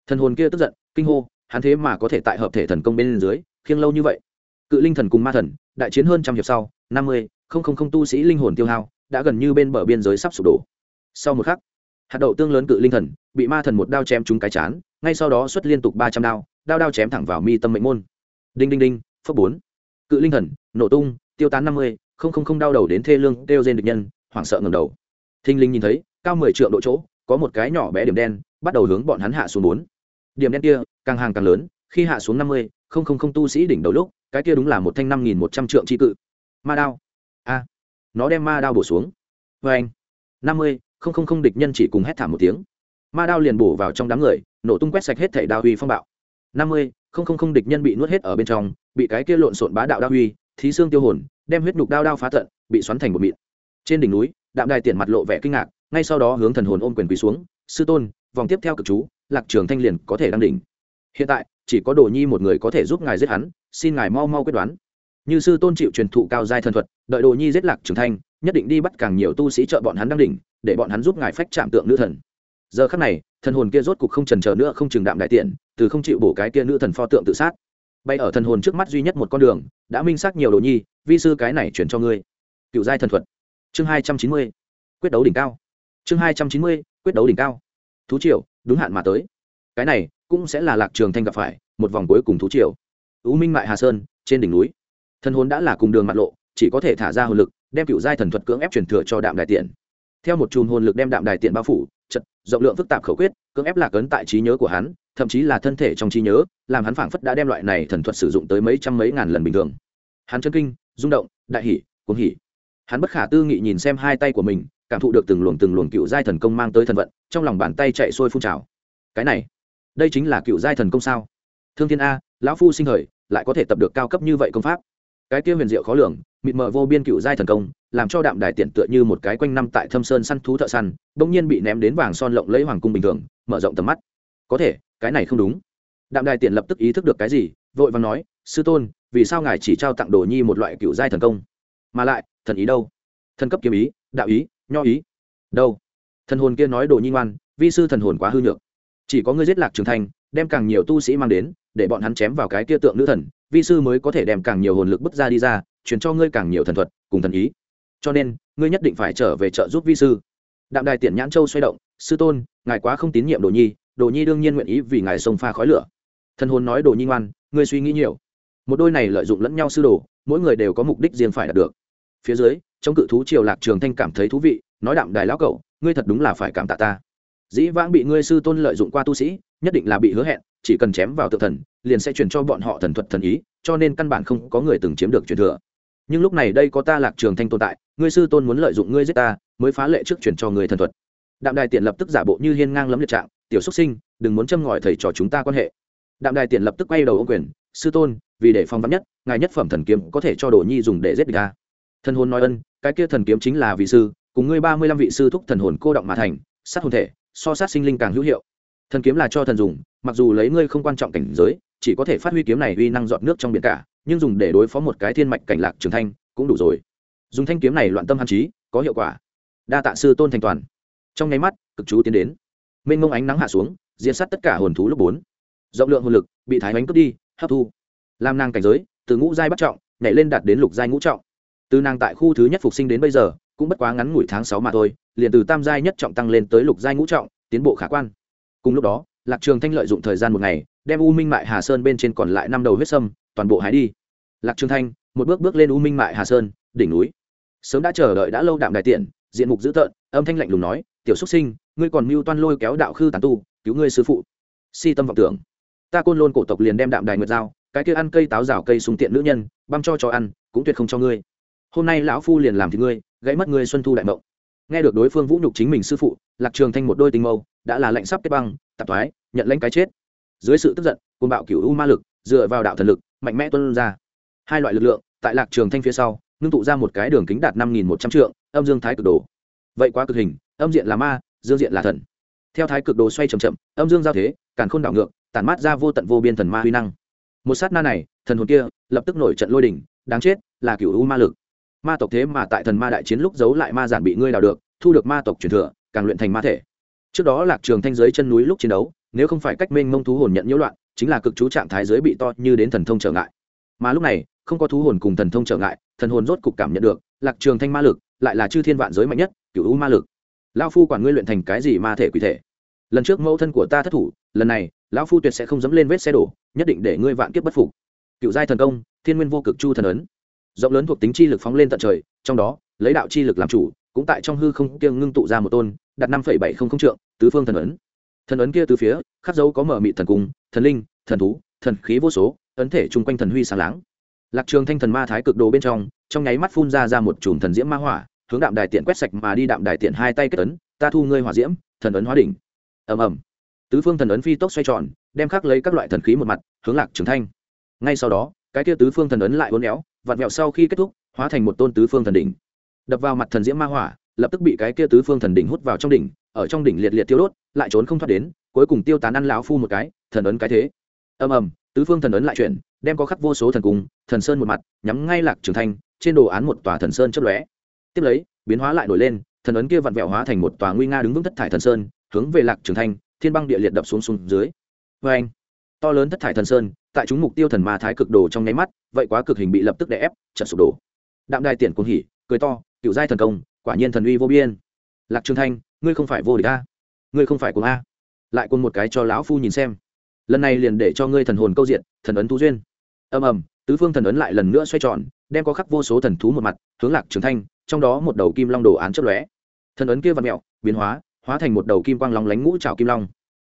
Thần hồn kia tức giận, kinh hô, hắn thế mà có thể tại hợp thể thần công bên dưới, khiêng lâu như vậy. Cự linh thần cùng ma thần, đại chiến hơn trăm hiệp sau, năm mươi không không không tu sĩ linh hồn tiêu hao, đã gần như bên bờ biên giới sắp sụp đổ. Sau một khắc, hạt đậu tương lớn cự linh thần, bị ma thần một đao chém trúng cái chán, ngay sau đó xuất liên tục ba trăm đao đao đao chém thẳng vào mi tâm mệnh môn. Đinh đinh đinh phấp bốn. Cự linh thần, nổ tung, tiêu tán năm mươi, không không không đau đầu đến thê lương, kêu trên địch nhân, hoảng sợ ngầm đầu. Thinh linh nhìn thấy, cao mười triệu độ chỗ, có một cái nhỏ bé điểm đen, bắt đầu hướng bọn hắn hạ xuống bốn. Điểm đen kia, càng hàng càng lớn, khi hạ xuống năm mươi, không không không tu sĩ đỉnh đầu lúc, cái kia đúng là một thanh năm nghìn một trăm trượng tri cự. Ma đao a. Nó đem ma đao bổ xuống. Vê anh. Năm mươi, không không không địch nhân chỉ cùng hét thảm một tiếng. Ma đao liền bổ vào trong đám người, nổ tung quét sạch hết thảy đao huy phong bạo. Năm mươi, không không không địch nhân bị nuốt hết ở bên trong, bị cái kia lộn xộn bá đạo đao huy, thí xương tiêu hồn, đem huyết nhục đao đao phá tận, bị xoắn thành một mịn. Trên đỉnh núi, đạm đài tiền mặt lộ vẻ kinh ngạc, ngay sau đó hướng thần hồn ôm quyền quỳ xuống, sư tôn, vòng tiếp theo cực chú, lạc trường thanh liền có thể đăng đỉnh. Hiện tại, chỉ có đồ nhi một người có thể giúp ngài giết hắn, xin ngài mau mau quyết đoán như sư tôn chịu truyền thụ cao giai thần thuật, đợi đồ nhi giết lạc trường thanh nhất định đi bắt càng nhiều tu sĩ trợ bọn hắn đăng đỉnh, để bọn hắn giúp ngài phách chạm tượng nữ thần. Giờ khắc này, thần hồn kia rốt cục không trần chờ nữa, không chừng đạm đại tiện, từ không chịu bổ cái kia nữ thần pho tượng tự sát. Bay ở thần hồn trước mắt duy nhất một con đường, đã minh xác nhiều đồ nhi, vi sư cái này chuyển cho ngươi. Cựu giai thần thuật. Chương hai trăm chín mươi, quyết đấu đỉnh cao. Chương hai trăm chín mươi, quyết đấu đỉnh cao. Thú triều, đúng hạn mà tới. Cái này, cũng sẽ là lạc trường thanh gặp phải, một vòng cuối cùng thú triều. U minh mại hà sơn, trên đỉnh núi thần hồn đã là cùng đường mặt lộ, chỉ có thể thả ra hồn lực, đem cựu giai thần thuật cưỡng ép truyền thừa cho đạm đại tiện. Theo một chùm hồn lực đem đạm đại tiện bao phủ, chật, rộng lượng phức tạp khẩu quyết, cưỡng ép lạc ấn tại trí nhớ của hắn, thậm chí là thân thể trong trí nhớ, làm hắn phảng phất đã đem loại này thần thuật sử dụng tới mấy trăm mấy ngàn lần bình thường. Hắn chân kinh, rung động, đại hỉ, cuồng hỉ. Hắn bất khả tư nghị nhìn xem hai tay của mình, cảm thụ được từng luồng từng luồng cựu giai thần công mang tới thần vận, trong lòng bàn tay chạy sôi phun trào. Cái này, đây chính là cựu giai thần công sao? Thương thiên a, lão phu sinh hời lại có thể tập được cao cấp như vậy công pháp cái kia huyền diệu khó lường, mịt mờ vô biên cựu giai thần công, làm cho đạm đài tiện tựa như một cái quanh năm tại thâm sơn săn thú thợ săn, bỗng nhiên bị ném đến vàng son lộng lấy hoàng cung bình thường, mở rộng tầm mắt. Có thể, cái này không đúng. Đạm đài tiện lập tức ý thức được cái gì, vội và nói, sư tôn, vì sao ngài chỉ trao tặng đồ nhi một loại cựu giai thần công? Mà lại, thần ý đâu? Thần cấp kiếm ý, đạo ý, nho ý. Đâu? Thần hồn kia nói đồ nhi ngoan, vi sư thần hồn quá hư nhược. Chỉ có ngươi giết lạc trường thành, đem càng nhiều tu sĩ mang đến, để bọn hắn chém vào cái kia tượng nữ thần vi sư mới có thể đem càng nhiều hồn lực bức ra đi ra, truyền cho ngươi càng nhiều thần thuật, cùng thần ý. Cho nên, ngươi nhất định phải trở về trợ giúp vi sư. Đạm đài tiện nhãn châu xoay động, sư tôn, ngài quá không tín nhiệm đồ nhi đồ nhi đương nhiên nguyện ý vì ngài sông pha khói lửa. Thần hồn nói, đồ nhi ngoan, ngươi suy nghĩ nhiều. Một đôi này lợi dụng lẫn nhau sư đồ, mỗi người đều có mục đích riêng phải đạt được. Phía dưới trong cự thú triều lạc trường thanh cảm thấy thú vị, nói, đạm đài lão cậu, ngươi thật đúng là phải cảm tạ ta dĩ vãng bị ngươi sư tôn lợi dụng qua tu sĩ, nhất định là bị hứa hẹn, chỉ cần chém vào tự thần, liền sẽ truyền cho bọn họ thần thuật thần ý, cho nên căn bản không có người từng chiếm được truyền thừa. Nhưng lúc này đây có ta lạc trường thanh tồn tại, ngươi sư tôn muốn lợi dụng ngươi giết ta, mới phá lệ trước truyền cho ngươi thần thuật. Đạm đài tiện lập tức giả bộ như hiên ngang lấm liệt trạng, tiểu xuất sinh, đừng muốn châm ngòi thầy trò chúng ta quan hệ. Đạm đài tiện lập tức quay đầu ô quyền, sư tôn, vì để phong vắn nhất, ngài nhất phẩm thần kiếm có thể cho đồ nhi dùng để giết địch ta. Thần hồn nói ân, cái kia thần kiếm chính là vị sư, cùng ngươi ba mươi lăm vị sư thúc thần hồn cô động mà thành, sát hồn thể so sát sinh linh càng hữu hiệu. Thần kiếm là cho thần dùng, mặc dù lấy ngươi không quan trọng cảnh giới, chỉ có thể phát huy kiếm này uy năng dọn nước trong biển cả, nhưng dùng để đối phó một cái thiên mạch cảnh lạc trường thanh cũng đủ rồi. Dùng thanh kiếm này loạn tâm hạn trí, có hiệu quả. Đa tạ sư tôn thành toàn. Trong nháy mắt, cực chú tiến đến. Mênh mông ánh nắng hạ xuống diễn sát tất cả hồn thú lớp bốn. Rộng lượng hồn lực, bị thái bánh cướp đi, hấp thu. Làm nàng cảnh giới, từ ngũ giai bắt trọng, nhảy lên đạt đến lục giai ngũ trọng. Từ nàng tại khu thứ nhất phục sinh đến bây giờ cũng bất quá ngắn ngủi tháng sáu mà thôi, liền từ tam giai nhất trọng tăng lên tới lục giai ngũ trọng, tiến bộ khả quan. Cùng lúc đó, lạc trường thanh lợi dụng thời gian một ngày, đem u minh mại hà sơn bên trên còn lại năm đầu huyết sâm, toàn bộ hái đi. Lạc trường thanh, một bước bước lên u minh mại hà sơn, đỉnh núi. Sớm đã chờ đợi đã lâu đạm đại tiện, diện mục dữ tợn, âm thanh lạnh lùng nói, tiểu xuất sinh, ngươi còn mưu toan lôi kéo đạo khư tàn tu, cứu ngươi sư phụ. Si tâm vọng tưởng. Ta côn lôn cổ tộc liền đem đạm đài nguyệt dao cái kia ăn cây táo rào cây súng tiện nữ nhân, băm cho cho ăn, cũng tuyệt không cho ngươi hôm nay lão phu liền làm thì ngươi, gãy mất ngươi xuân thu đại mộng. Nghe được đối phương vũ nhục chính mình sư phụ, lạc trường thanh một đôi tình mâu, đã là lệnh sắp kết băng, tạp thoái, nhận lãnh cái chết. Dưới sự tức giận côn bạo cửu u ma lực, dựa vào đạo thần lực, mạnh mẽ tuân ra. Hai loại lực lượng, tại lạc trường thanh phía sau, ngưng tụ ra một cái đường kính đạt năm nghìn một trăm trượng, âm dương thái cực đồ. Vậy quá cực hình, âm diện là ma, dương diện là thần. Theo thái cực đồ xoay chậm chậm, âm dương giao thế, càn khôn đảo ngược, tản mát ra vô tận vô biên thần ma huy năng. Một sát na này, thần hồn kia, lập tức nổi trận lôi đỉnh, đáng chết, là cửu u ma lực ma tộc thế mà tại thần ma đại chiến lúc giấu lại ma giản bị ngươi đào được, thu được ma tộc truyền thừa, càng luyện thành ma thể. Trước đó lạc trường thanh giới chân núi lúc chiến đấu, nếu không phải cách Minh mông thú hồn nhận nhiễu loạn, chính là cực chú trạng thái giới bị to như đến thần thông trở ngại. Mà lúc này, không có thú hồn cùng thần thông trở ngại, thần hồn rốt cục cảm nhận được, lạc trường thanh ma lực lại là chư thiên vạn giới mạnh nhất, cửu u ma lực. Lão phu quản ngươi luyện thành cái gì ma thể quỷ thể? Lần trước mẫu thân của ta thất thủ, lần này, lão phu tuyệt sẽ không dẫm lên vết xe đổ, nhất định để ngươi vạn kiếp bất phục. Cựu giai thần công, thiên nguyên vô cực chu thần ấn rộng lớn thuộc tính chi lực phóng lên tận trời, trong đó, lấy đạo chi lực làm chủ, cũng tại trong hư không kiêng ngưng tụ ra một tôn đặt năm bảy không không trượng, tứ phương thần ấn. Thần ấn kia từ phía, khắc dấu có mở mị thần cung, thần linh, thần thú, thần khí vô số, ấn thể chung quanh thần huy sáng láng. Lạc trường thanh thần ma thái cực đồ bên trong trong nháy mắt phun ra ra một chùm thần diễm ma hỏa, hướng đạm đài tiện quét sạch mà đi, đạm đài tiện hai tay kết ấn, ta thu ngươi hỏa diễm, thần ấn hóa đỉnh. Ầm ầm. Tứ phương thần ấn phi tốc xoay tròn, đem khắc lấy các loại thần khí một mặt, hướng lạc trường thanh. Ngay sau đó, cái kia tứ phương thần ấn lại uốn éo vặn vẹo sau khi kết thúc, hóa thành một tôn tứ phương thần đỉnh. Đập vào mặt thần diễm ma hỏa, lập tức bị cái kia tứ phương thần đỉnh hút vào trong đỉnh, ở trong đỉnh liệt liệt tiêu đốt, lại trốn không thoát đến, cuối cùng tiêu tán ăn lão phu một cái, thần ấn cái thế. Ầm ầm, tứ phương thần ấn lại chuyển, đem có khắc vô số thần cung thần sơn một mặt, nhắm ngay lạc trường thanh, trên đồ án một tòa thần sơn chớp lóe. Tiếp lấy, biến hóa lại nổi lên, thần ấn kia vặn vẹo hóa thành một tòa nguy nga đứng vững thất thải thần sơn, hướng về lạc trường thanh, thiên băng địa liệt đập xuống xuống dưới. Vê anh to lớn thất thải thần sơn, tại chúng mục tiêu thần ma thái cực đồ trong nháy mắt, vậy quá cực hình bị lập tức đè ép chật sụp đổ. Đạm đài tiện cuồng hỉ, cười to cựu giai thần công, quả nhiên thần uy vô biên. Lạc trường thanh, ngươi không phải vô địch a? Ngươi không phải cuồng a? Lại cuồng một cái cho lão phu nhìn xem. Lần này liền để cho ngươi thần hồn câu diện, thần ấn thú duyên. Ầm ầm, tứ phương thần ấn lại lần nữa xoay tròn, đem có khắc vô số thần thú một mặt, hướng lạc trường thanh, trong đó một đầu kim long đồ án chớp lóe. Thần ấn kia vặn mẹo biến hóa hóa thành một đầu kim quang long lánh ngũ trào kim long.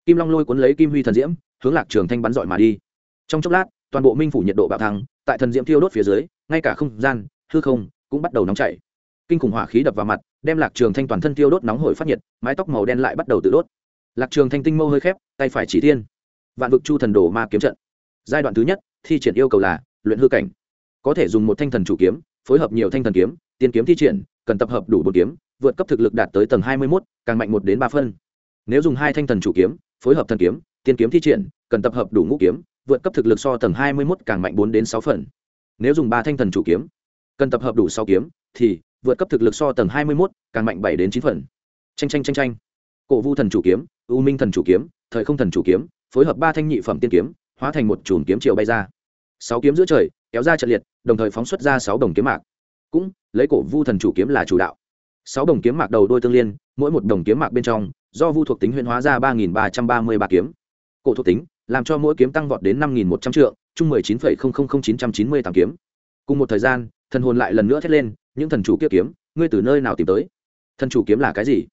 Kim long lôi cuốn lấy kim huy thần diễm hướng lạc trường thanh bắn dọi mà đi. Trong chốc lát toàn bộ minh phủ nhiệt độ bạo thăng tại thần diễm thiêu đốt phía dưới ngay cả không gian hư không cũng bắt đầu nóng chảy. Kinh khủng hỏa khí đập vào mặt đem lạc trường thanh toàn thân thiêu đốt nóng hổi phát nhiệt mái tóc màu đen lại bắt đầu tự đốt. Lạc trường thanh tinh mâu hơi khép tay phải chỉ thiên. Vạn vực chu thần đồ ma kiếm trận. Giai đoạn thứ nhất thi triển yêu cầu là luyện hư cảnh. Có thể dùng một thanh thần chủ kiếm phối hợp nhiều thanh thần kiếm tiên kiếm thi triển cần tập hợp đủ bốn kiếm vượt cấp thực lực đạt tới tầng hai mươi 21, càng mạnh một đến ba phân. Nếu dùng hai thanh thần chủ kiếm phối hợp thần kiếm tiên kiếm thi triển cần tập hợp đủ ngũ kiếm vượt cấp thực lực so tầng hai mươi 21 càng mạnh bốn đến sáu phần. Nếu dùng ba thanh thần chủ kiếm cần tập hợp đủ sáu kiếm thì vượt cấp thực lực so tầng hai mươi 21, càng mạnh bảy đến chín phần. Tranh tranh tranh tranh cổ vu thần chủ kiếm u minh thần chủ kiếm thời không thần chủ kiếm phối hợp ba thanh nhị phẩm tiên kiếm hóa thành một chùm kiếm chiều bay ra. Sáu kiếm giữa trời kéo ra trận liệt đồng thời phóng xuất ra sáu đồng kiếm mạc. Cũng lấy cổ vu thần chủ kiếm là chủ đạo. Sáu đồng kiếm mạc đầu đôi tương liên mỗi một đồng kiếm mạc bên trong do vu thuộc tính huyễn hóa ra ba nghìn ba trăm ba mươi ba kiếm cổ thuộc tính, làm cho mỗi kiếm tăng vọt đến năm nghìn một trăm triệu chung mười chín phẩy không không không chín trăm chín mươi tám kiếm. Cùng một thời gian, thần hồn lại lần nữa thét lên, những thần chủ kia kiếm, ngươi từ nơi nào tìm tới? Thần chủ kiếm là cái gì?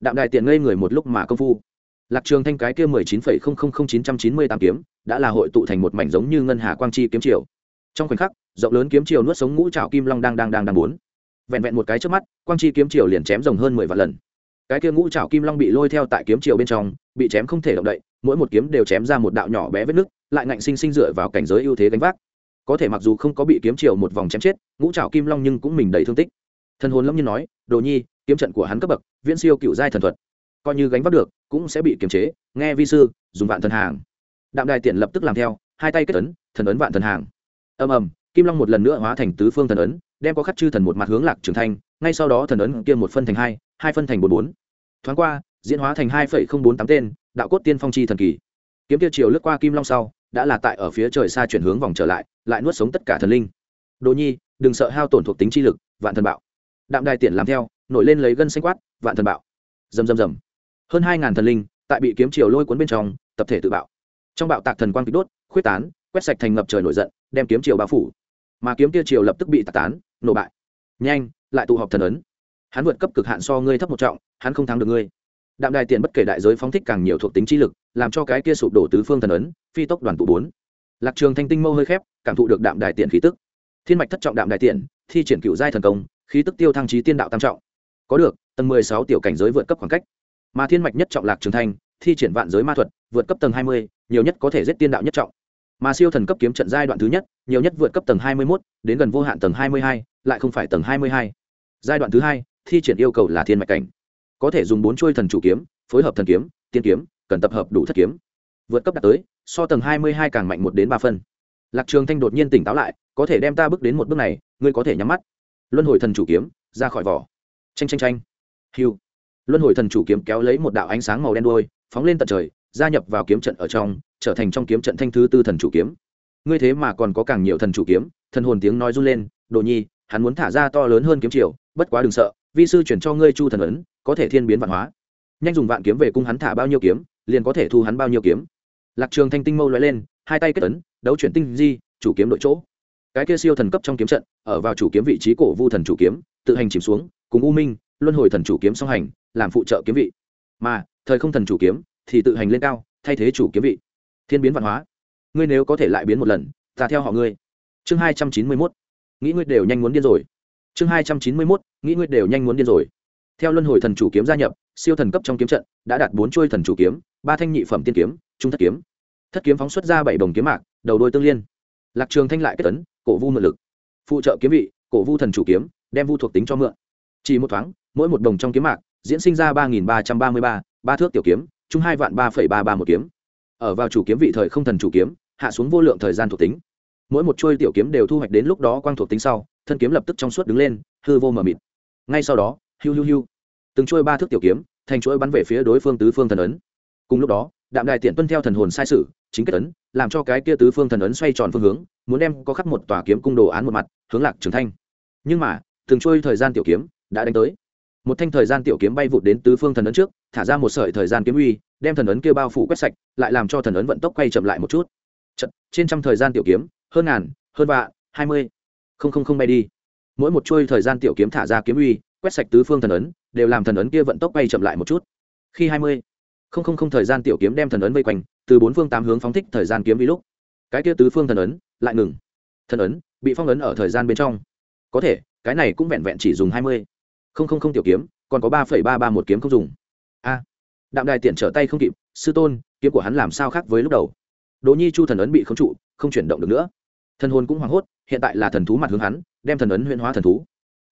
Đạm đại tiện ngây người một lúc mà công phu. Lạc trường thanh cái kia mười chín phẩy không không không chín trăm chín mươi tám kiếm, đã là hội tụ thành một mảnh giống như ngân hà quang chi kiếm triều. Trong khoảnh khắc, rộng lớn kiếm triều nuốt sống ngũ trào kim long đang đang đang đang bốn vẹn vẹn một cái trước mắt, quang chi kiếm triều liền chém rồng hơn mười vạn lần cái kia ngũ trảo kim long bị lôi theo tại kiếm chiều bên trong, bị chém không thể động đậy, mỗi một kiếm đều chém ra một đạo nhỏ bé vết nứt, lại ngạnh sinh sinh dựa vào cảnh giới ưu thế gánh vác. Có thể mặc dù không có bị kiếm chiều một vòng chém chết, ngũ trảo kim long nhưng cũng mình đầy thương tích. Thân hồn lâm nhiên nói, đồ nhi, kiếm trận của hắn cấp bậc, viễn siêu cựu giai thần thuật, coi như gánh vác được, cũng sẽ bị kiềm chế. Nghe vi sư, dùng vạn thần hàng. Đạm đài tiện lập tức làm theo, hai tay kết ấn, thần ấn vạn thần hàng. Ầm ầm, kim long một lần nữa hóa thành tứ phương thần ấn, đem có khắc chư thần một mặt hướng lạc trưởng thành ngay sau đó thần ấn kia một phân thành hai hai phân thành bốn bốn thoáng qua, diễn hóa thành hai phẩy không bốn tám tên đạo cốt tiên phong chi thần kỳ. Kiếm tiêu chiều lướt qua kim long sau, đã là tại ở phía trời xa chuyển hướng vòng trở lại lại nuốt sống tất cả thần linh. Đồ nhi, đừng sợ hao tổn thuộc tính chi lực, vạn thần bạo. Đạm đài tiện làm theo, nổi lên lấy gân xanh quát, vạn thần bạo. Rầm rầm rầm. Hơn hai ngàn thần linh tại bị kiếm chiều lôi cuốn bên trong, tập thể tự bạo. Trong bạo tạc thần quang kích đốt, khuyết tán, quét sạch thành ngập trời nổi giận, đem kiếm chiều bao phủ. Mà kiếm tiêu chiều lập tức bị tạc tán, nổ bại. Nhanh, lại tụ họp thần ấn. Hắn vượt cấp cực hạn so ngươi thấp một trọng hắn không thắng được ngươi. Đạm đài tiền bất kể đại giới phóng thích càng nhiều thuộc tính chi lực, làm cho cái kia sụp đổ tứ phương thần ấn, phi tốc đoàn tụ bốn. Lạc trường thanh tinh mâu hơi khép, cảm thụ được đạm đài tiền khí tức. Thiên mạch thất trọng đạm đài tiền, thi triển cựu giai thần công, khí tức tiêu thăng trí tiên đạo tam trọng. Có được, tầng mười sáu tiểu cảnh giới vượt cấp khoảng cách. Mà thiên mạch nhất trọng lạc trường thanh, thi triển vạn giới ma thuật, vượt cấp tầng hai mươi, nhiều nhất có thể giết tiên đạo nhất trọng. Mà siêu thần cấp kiếm trận giai đoạn thứ nhất, nhiều nhất vượt cấp tầng hai mươi mốt, đến gần vô hạn tầng hai mươi hai, lại không phải tầng hai mươi hai. Giai đoạn thứ hai, thi triển yêu cầu là thiên mạch cảnh có thể dùng bốn chuôi thần chủ kiếm, phối hợp thần kiếm, tiên kiếm, cần tập hợp đủ thất kiếm. Vượt cấp đạt tới, so tầng hai mươi hai càng mạnh một đến ba phân. Lạc trường thanh đột nhiên tỉnh táo lại, có thể đem ta bước đến một bước này, ngươi có thể nhắm mắt. Luân hồi thần chủ kiếm, ra khỏi vỏ. Tranh tranh tranh hiu. Luân hồi thần chủ kiếm kéo lấy một đạo ánh sáng màu đen đôi phóng lên tận trời, gia nhập vào kiếm trận ở trong, trở thành trong kiếm trận thanh thứ tư thần chủ kiếm. Ngươi thế mà còn có càng nhiều thần chủ kiếm, thần hồn tiếng nói run lên, đồ nhi, hắn muốn thả ra to lớn hơn kiếm triều, bất quá đừng sợ, vi sư chuyển cho ngươi chu thần ấn có thể thiên biến vạn hóa. Nhanh dùng vạn kiếm về cung hắn thả bao nhiêu kiếm, liền có thể thu hắn bao nhiêu kiếm. Lạc trường thanh tinh mâu lóe lên, hai tay kết ấn, đấu chuyển tinh di, chủ kiếm đội chỗ. Cái kia siêu thần cấp trong kiếm trận, ở vào chủ kiếm vị trí cổ vu thần chủ kiếm, tự hành chìm xuống, cùng u minh, luân hồi thần chủ kiếm song hành, làm phụ trợ kiếm vị. Mà, thời không thần chủ kiếm thì tự hành lên cao, thay thế chủ kiếm vị. Thiên biến văn hóa. Ngươi nếu có thể lại biến một lần, ta theo họ ngươi. Chương hai trăm chín mươi mốt. Nghĩ ngươi đều nhanh muốn điên rồi. Chương hai trăm chín mươi mốt. Nghĩ ngươi đều nhanh muốn điên rồi theo luân hồi thần chủ kiếm gia nhập, siêu thần cấp trong kiếm trận, đã đạt bốn chuôi thần chủ kiếm, ba thanh nhị phẩm tiên kiếm, trung thất kiếm. Thất kiếm phóng xuất ra bảy đồng kiếm mạc, đầu đôi tương liên. Lạc trường thanh lại kết tấn cổ vu mượn lực. Phụ trợ kiếm vị, cổ vu thần chủ kiếm, đem vu thuộc tính cho mượn. Chỉ một thoáng, mỗi một đồng trong kiếm mạc, diễn sinh ra ba nghìn ba trăm ba mươi ba ba thước tiểu kiếm, chung hai vạn ba phẩy ba ba một kiếm. Ở vào chủ kiếm vị thời không thần chủ kiếm, hạ xuống vô lượng thời gian thuộc tính. Mỗi một chuôi tiểu kiếm đều thu hoạch đến lúc đó quang thuộc tính sau, thân kiếm lập tức trong suốt đứng lên, hư vô mờ mịt. Ngay sau đó hiu hiu hiu. Từng chuôi ba thước tiểu kiếm thành chuỗi bắn về phía đối phương tứ phương thần ấn. Cùng lúc đó đạm đài tiện tuân theo thần hồn sai sự chính kết ấn làm cho cái kia tứ phương thần ấn xoay tròn phương hướng muốn đem có khắc một tòa kiếm cung đồ án một mặt hướng lạc trường thanh. Nhưng mà từng trôi thời gian tiểu kiếm đã đánh tới. Một thanh thời gian tiểu kiếm bay vụt đến tứ phương thần ấn trước thả ra một sợi thời gian kiếm uy đem thần ấn kia bao phủ quét sạch lại làm cho thần ấn vận tốc quay chậm lại một chút. Chật, trên trăm thời gian tiểu kiếm hơn ngàn hơn vạn hai mươi không không không bay đi. Mỗi một chuôi thời gian tiểu kiếm thả ra kiếm uy quét sạch tứ phương thần ấn, đều làm thần ấn kia vận tốc bay chậm lại một chút. Khi hai mươi, không không không thời gian tiểu kiếm đem thần ấn vây quanh, từ bốn phương tám hướng phóng thích thời gian kiếm vi lúc. Cái kia tứ phương thần ấn lại ngừng. Thần ấn bị phong ấn ở thời gian bên trong. Có thể, cái này cũng vẹn vẹn chỉ dùng hai mươi. Không không không tiểu kiếm, còn có ba phẩy ba ba một kiếm không dùng. A. Đạm đài tiện trở tay không kịp, sư tôn, kiếm của hắn làm sao khác với lúc đầu? Đỗ nhi chu thần ấn bị không trụ, không chuyển động được nữa. Thần hồn cũng hoảng hốt, hiện tại là thần thú mặt hướng hắn, đem thần ấn huyễn hóa thần thú.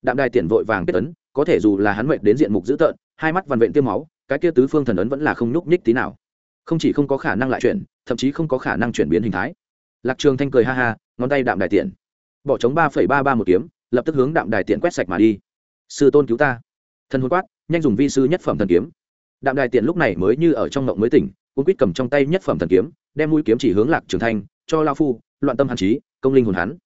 Đạm đài tiện vội vàng kết ấn có thể dù là hắn mệnh đến diện mục dữ tợn, hai mắt vằn vện tiêm máu, cái kia tứ phương thần ấn vẫn là không nhúc nhích tí nào. Không chỉ không có khả năng lại chuyển, thậm chí không có khả năng chuyển biến hình thái. Lạc trường thanh cười ha ha, ngón tay đạm đài tiện. Bỏ trống ba phẩy ba ba một kiếm, lập tức hướng đạm đài tiện quét sạch mà đi. Sư tôn cứu ta. Thần hồn quát, nhanh dùng vi sư nhất phẩm thần kiếm. Đạm đài tiện lúc này mới như ở trong ngộng mới tỉnh cũng quýt cầm trong tay nhất phẩm thần kiếm, đem mũi kiếm chỉ hướng lạc trường thanh, cho lao phu, loạn tâm hàn trí, công linh hồn hắn.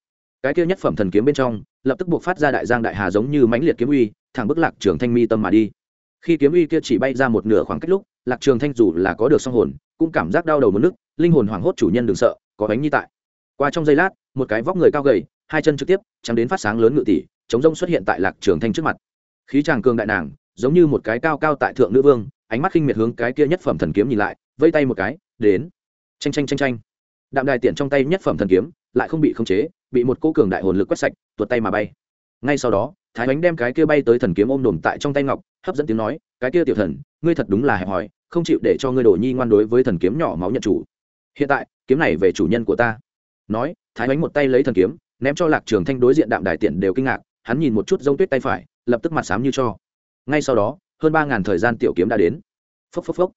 Cái kia nhất phẩm thần kiếm bên trong, lập tức buộc phát ra đại giang đại hà giống như mãnh liệt kiếm uy thẳng bức lạc trường thanh mi tâm mà đi. Khi kiếm uy kia chỉ bay ra một nửa khoảng cách lúc, lạc trường thanh dù là có được song hồn, cũng cảm giác đau đầu một nước, linh hồn hoảng hốt chủ nhân đừng sợ, có bánh nhi tại. Qua trong giây lát, một cái vóc người cao gầy, hai chân trực tiếp, trắng đến phát sáng lớn ngự tỷ chống rông xuất hiện tại lạc trường thanh trước mặt. Khí tràng cường đại nàng, giống như một cái cao cao tại thượng nữ vương, ánh mắt khinh miệt hướng cái kia nhất phẩm thần kiếm nhìn lại, vây tay một cái, đến. Tranh tranh tranh tranh đạm đài tiện trong tay nhất phẩm thần kiếm, lại không bị khống chế, bị một cô cường đại hồn lực quét sạch, tuột tay mà bay. Ngay sau đó thái ánh đem cái kia bay tới thần kiếm ôm đồm tại trong tay ngọc, hấp dẫn tiếng nói, cái kia tiểu thần, ngươi thật đúng là hẹp hòi, không chịu để cho ngươi đổ nhi ngoan đối với thần kiếm nhỏ máu nhận chủ. Hiện tại, kiếm này về chủ nhân của ta. Nói, thái ánh một tay lấy thần kiếm, ném cho lạc trường thanh đối diện đạm đại tiện đều kinh ngạc, hắn nhìn một chút giống tuyết tay phải, lập tức mặt sám như cho. Ngay sau đó, hơn ba ngàn thời gian tiểu kiếm đã đến. Phốc phốc phốc.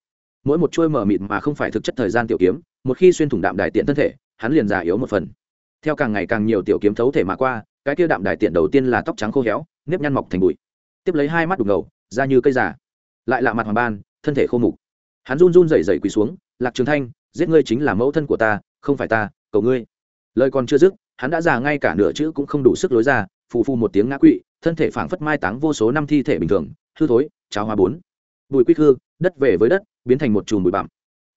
Mỗi một chuôi mở mịt mà không phải thực chất thời gian tiểu kiếm, một khi xuyên thủng đạm đại tiện thân thể, hắn liền già yếu một phần. Theo càng ngày càng nhiều tiểu kiếm thấu thể mà qua cái kia đạm đài tiện đầu tiên là tóc trắng khô héo, nếp nhăn mọc thành bụi. Tiếp lấy hai mắt đục ngầu ra như cây già. Lại lạ mặt hoàng ban, thân thể khô mục. Hắn run run rẩy rẩy quỳ xuống, lạc trường thanh, giết ngươi chính là mẫu thân của ta, không phải ta, cầu ngươi. Lời còn chưa dứt, hắn đã già ngay cả nửa chữ cũng không đủ sức lối ra, phù phù một tiếng ngã quỵ, thân thể phảng phất mai táng vô số năm thi thể bình thường, hư thối, cháo hoa bốn. Bùi quy hư đất về với đất, biến thành một chùm bụi bặm.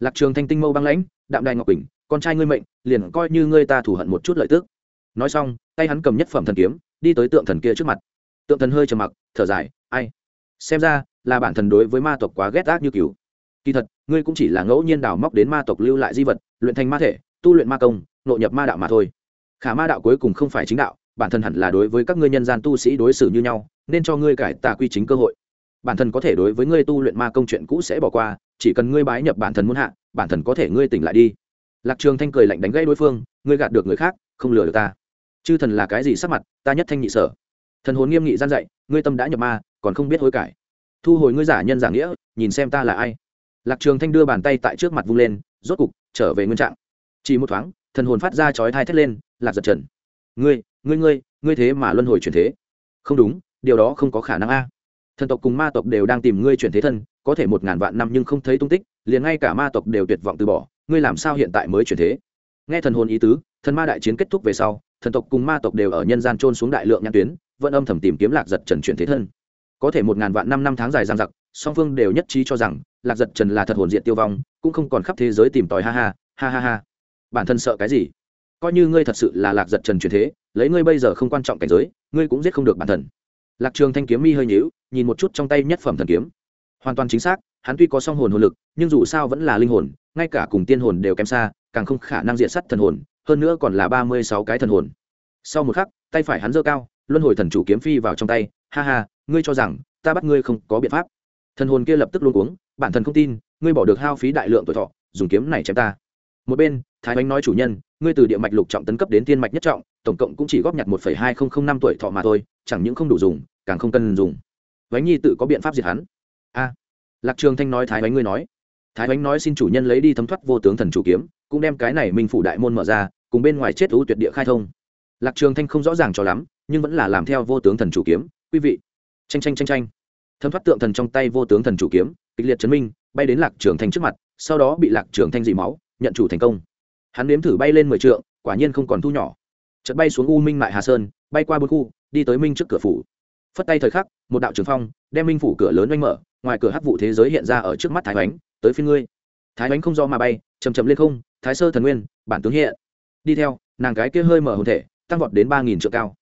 Lạc trường thanh tinh mâu băng lãnh, đạm đài ngọc bình con trai ngươi mệnh, liền coi như ngươi ta thủ hận một chút lợi tức nói xong, tay hắn cầm nhất phẩm thần kiếm, đi tới tượng thần kia trước mặt. Tượng thần hơi trầm mặc, thở dài, ai? Xem ra là bản thần đối với ma tộc quá ghét ác như cứu kỳ thật, ngươi cũng chỉ là ngẫu nhiên đào móc đến ma tộc lưu lại di vật, luyện thành ma thể, tu luyện ma công, nội nhập ma đạo mà thôi. Khả ma đạo cuối cùng không phải chính đạo, bản thân hẳn là đối với các ngươi nhân gian tu sĩ đối xử như nhau, nên cho ngươi cải tà quy chính cơ hội. Bản thân có thể đối với ngươi tu luyện ma công chuyện cũ sẽ bỏ qua, chỉ cần ngươi bái nhập bản thân muốn hạ, bản thân có thể ngươi tỉnh lại đi. Lạc trường thanh cười lạnh đánh gãy đối phương, ngươi gạt được người khác, không lừa được ta chư thần là cái gì sắc mặt, ta nhất thanh nhị sở. Thần hồn nghiêm nghị gian dạy, ngươi tâm đã nhập ma, còn không biết hối cải. Thu hồi ngươi giả nhân giả nghĩa, nhìn xem ta là ai. Lạc trường thanh đưa bàn tay tại trước mặt vung lên, rốt cục, trở về nguyên trạng. Chỉ một thoáng, thần hồn phát ra chói thai thét lên, lạc giật trần. Ngươi ngươi ngươi ngươi thế mà luân hồi chuyển thế. Không đúng, điều đó không có khả năng a. Thần tộc cùng ma tộc đều đang tìm ngươi chuyển thế thân, có thể một ngàn vạn năm nhưng không thấy tung tích, liền ngay cả ma tộc đều tuyệt vọng từ bỏ, ngươi làm sao hiện tại mới chuyển thế? Nghe thần hồn ý tứ, thần ma đại chiến kết thúc về sau thần tộc cùng ma tộc đều ở nhân gian trôn xuống đại lượng nhãn tuyến, vẫn âm thầm tìm kiếm lạc giật trần chuyển thế thân. Có thể một ngàn vạn năm năm tháng dài giang giặc, song phương đều nhất trí cho rằng, lạc giật trần là thật hồn diện tiêu vong, cũng không còn khắp thế giới tìm tòi ha ha ha ha ha. Bản thân sợ cái gì? Coi như ngươi thật sự là lạc giật trần chuyển thế, lấy ngươi bây giờ không quan trọng cảnh giới, ngươi cũng giết không được bản thân. Lạc trường thanh kiếm mi hơi nhíu, nhìn một chút trong tay nhất phẩm thần kiếm. Hoàn toàn chính xác, hắn tuy có song hồn hồn lực, nhưng dù sao vẫn là linh hồn, ngay cả cùng tiên hồn đều kém xa, càng không khả năng diện sắt thần hồn hơn nữa còn là ba mươi sáu cái thần hồn. Sau một khắc, tay phải hắn giơ cao, luân hồi thần chủ kiếm phi vào trong tay, ha ha, ngươi cho rằng ta bắt ngươi không có biện pháp. Thần hồn kia lập tức luôn uống bản thân không tin, ngươi bỏ được hao phí đại lượng tuổi thọ, dùng kiếm này chém ta. Một bên, thái bánh nói chủ nhân, ngươi từ địa mạch lục trọng tấn cấp đến tiên mạch nhất trọng, tổng cộng cũng chỉ góp nhặt một hai nghìn năm tuổi thọ mà thôi, chẳng những không đủ dùng, càng không cần dùng. Bánh nhi tự có biện pháp diệt hắn. A. Lạc trường thanh nói thái bánh ngươi nói. Thái bánh nói xin chủ nhân lấy đi thấm thoát vô tướng thần chủ kiếm, cũng đem cái này minh phủ đại môn mở ra cùng bên ngoài chết ưu tuyệt địa khai thông. Lạc trường thanh không rõ ràng cho lắm, nhưng vẫn là làm theo vô tướng thần chủ kiếm, quý vị tranh tranh tranh tranh thấm thoát tượng thần trong tay vô tướng thần chủ kiếm, kịch liệt chấn minh, bay đến lạc trường thanh trước mặt, sau đó bị lạc trường thanh dị máu, nhận chủ thành công. Hắn nếm thử bay lên mười trượng, quả nhiên không còn thu nhỏ. Chợt bay xuống u minh mại hà sơn, bay qua bốn khu, đi tới minh trước cửa phủ. Phất tay thời khắc, một đạo trường phong, đem minh phủ cửa lớn oanh mở, ngoài cửa hắc vụ thế giới hiện ra ở trước mắt thái bánh, tới phiên ngươi. Thái bánh không do mà bay chầm chầm lên không, thái sơ thần nguyên, bản tướng hiện đi theo, nàng cái kia hơi mở hồn thể, tăng vọt đến ba nghìn trượng cao.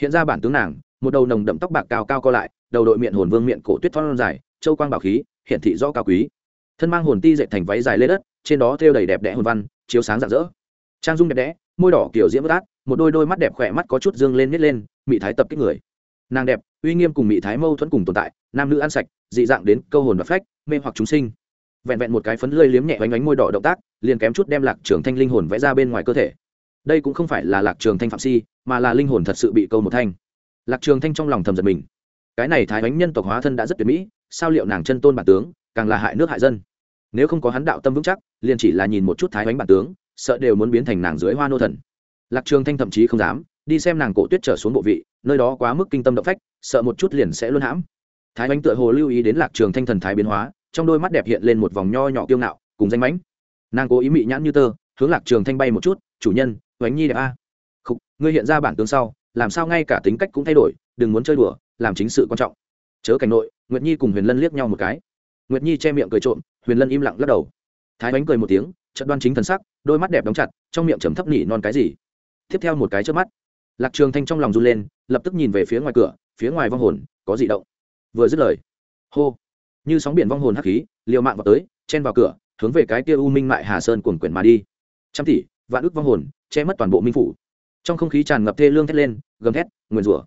Hiện ra bản tướng nàng, một đầu nồng đậm tóc bạc cao cao co lại, đầu đội miệng hồn vương miệng cổ tuyết thon dài, châu quang bảo khí hiện thị rõ cao quý. Thân mang hồn ti dệt thành váy dài lê đất, trên đó thêu đầy đẹp đẽ hồn văn, chiếu sáng rạng rỡ. Trang dung đẹp đẽ, môi đỏ kiểu diễm bất át, một đôi đôi mắt đẹp khỏe mắt có chút dương lên nhét lên mị thái tập kích người. Nàng đẹp, uy nghiêm cùng mị thái mâu thuẫn cùng tồn tại, nam nữ ăn sạch, dị dạng đến câu hồn và phách, mê hoặc chúng sinh. Vẹn vẹn một cái phấn lơi liếm nhẹ oanh oánh môi đỏ động tác, liền kém chút đem lạc trưởng thanh linh hồn vẽ ra bên ngoài cơ thể đây cũng không phải là lạc trường thanh phạm si, mà là linh hồn thật sự bị câu một thanh. Lạc trường thanh trong lòng thầm giật mình. Cái này thái oánh nhân tộc hóa thân đã rất tuyệt mỹ, sao liệu nàng chân tôn bản tướng, càng là hại nước hại dân? Nếu không có hắn đạo tâm vững chắc, liền chỉ là nhìn một chút thái oánh bản tướng, sợ đều muốn biến thành nàng dưới hoa nô thần. Lạc trường thanh thậm chí không dám, đi xem nàng cổ tuyết trở xuống bộ vị, nơi đó quá mức kinh tâm động phách, sợ một chút liền sẽ luôn hãm. Thái oánh tựa hồ lưu ý đến lạc trường thanh thần thái biến hóa, trong đôi mắt đẹp hiện lên một vòng nho nhỏ kiêu ngạo, cùng danh mãnh. Nàng cố ý mị nhãn như tơ, hướng lạc trường thanh bay một chút, chủ nhân oánh nhi đẹp a. Không ngươi hiện ra bản tướng sau, làm sao ngay cả tính cách cũng thay đổi, đừng muốn chơi đùa, làm chính sự quan trọng. Chớ cảnh nội, nguyệt nhi cùng huyền lân liếc nhau một cái. Nguyệt nhi che miệng cười trộm, huyền lân im lặng lắc đầu. Thái oánh cười một tiếng trận đoan chính thần sắc, đôi mắt đẹp đóng chặt, trong miệng chấm thấp nỉ non cái gì. Tiếp theo một cái trước mắt, lạc trường thanh trong lòng run lên, lập tức nhìn về phía ngoài cửa, phía ngoài vong hồn, có gì động. Vừa dứt lời, hô, như sóng biển vong hồn hắc khí, liều mạng vào tới, chen vào cửa, hướng về cái kia u minh mại hà sơn cuồn quyển mà đi. Trăm tỷ vạn ước vong hồn che mất toàn bộ minh phủ. Trong không khí tràn ngập thê lương thét lên gầm thét nguyền rủa.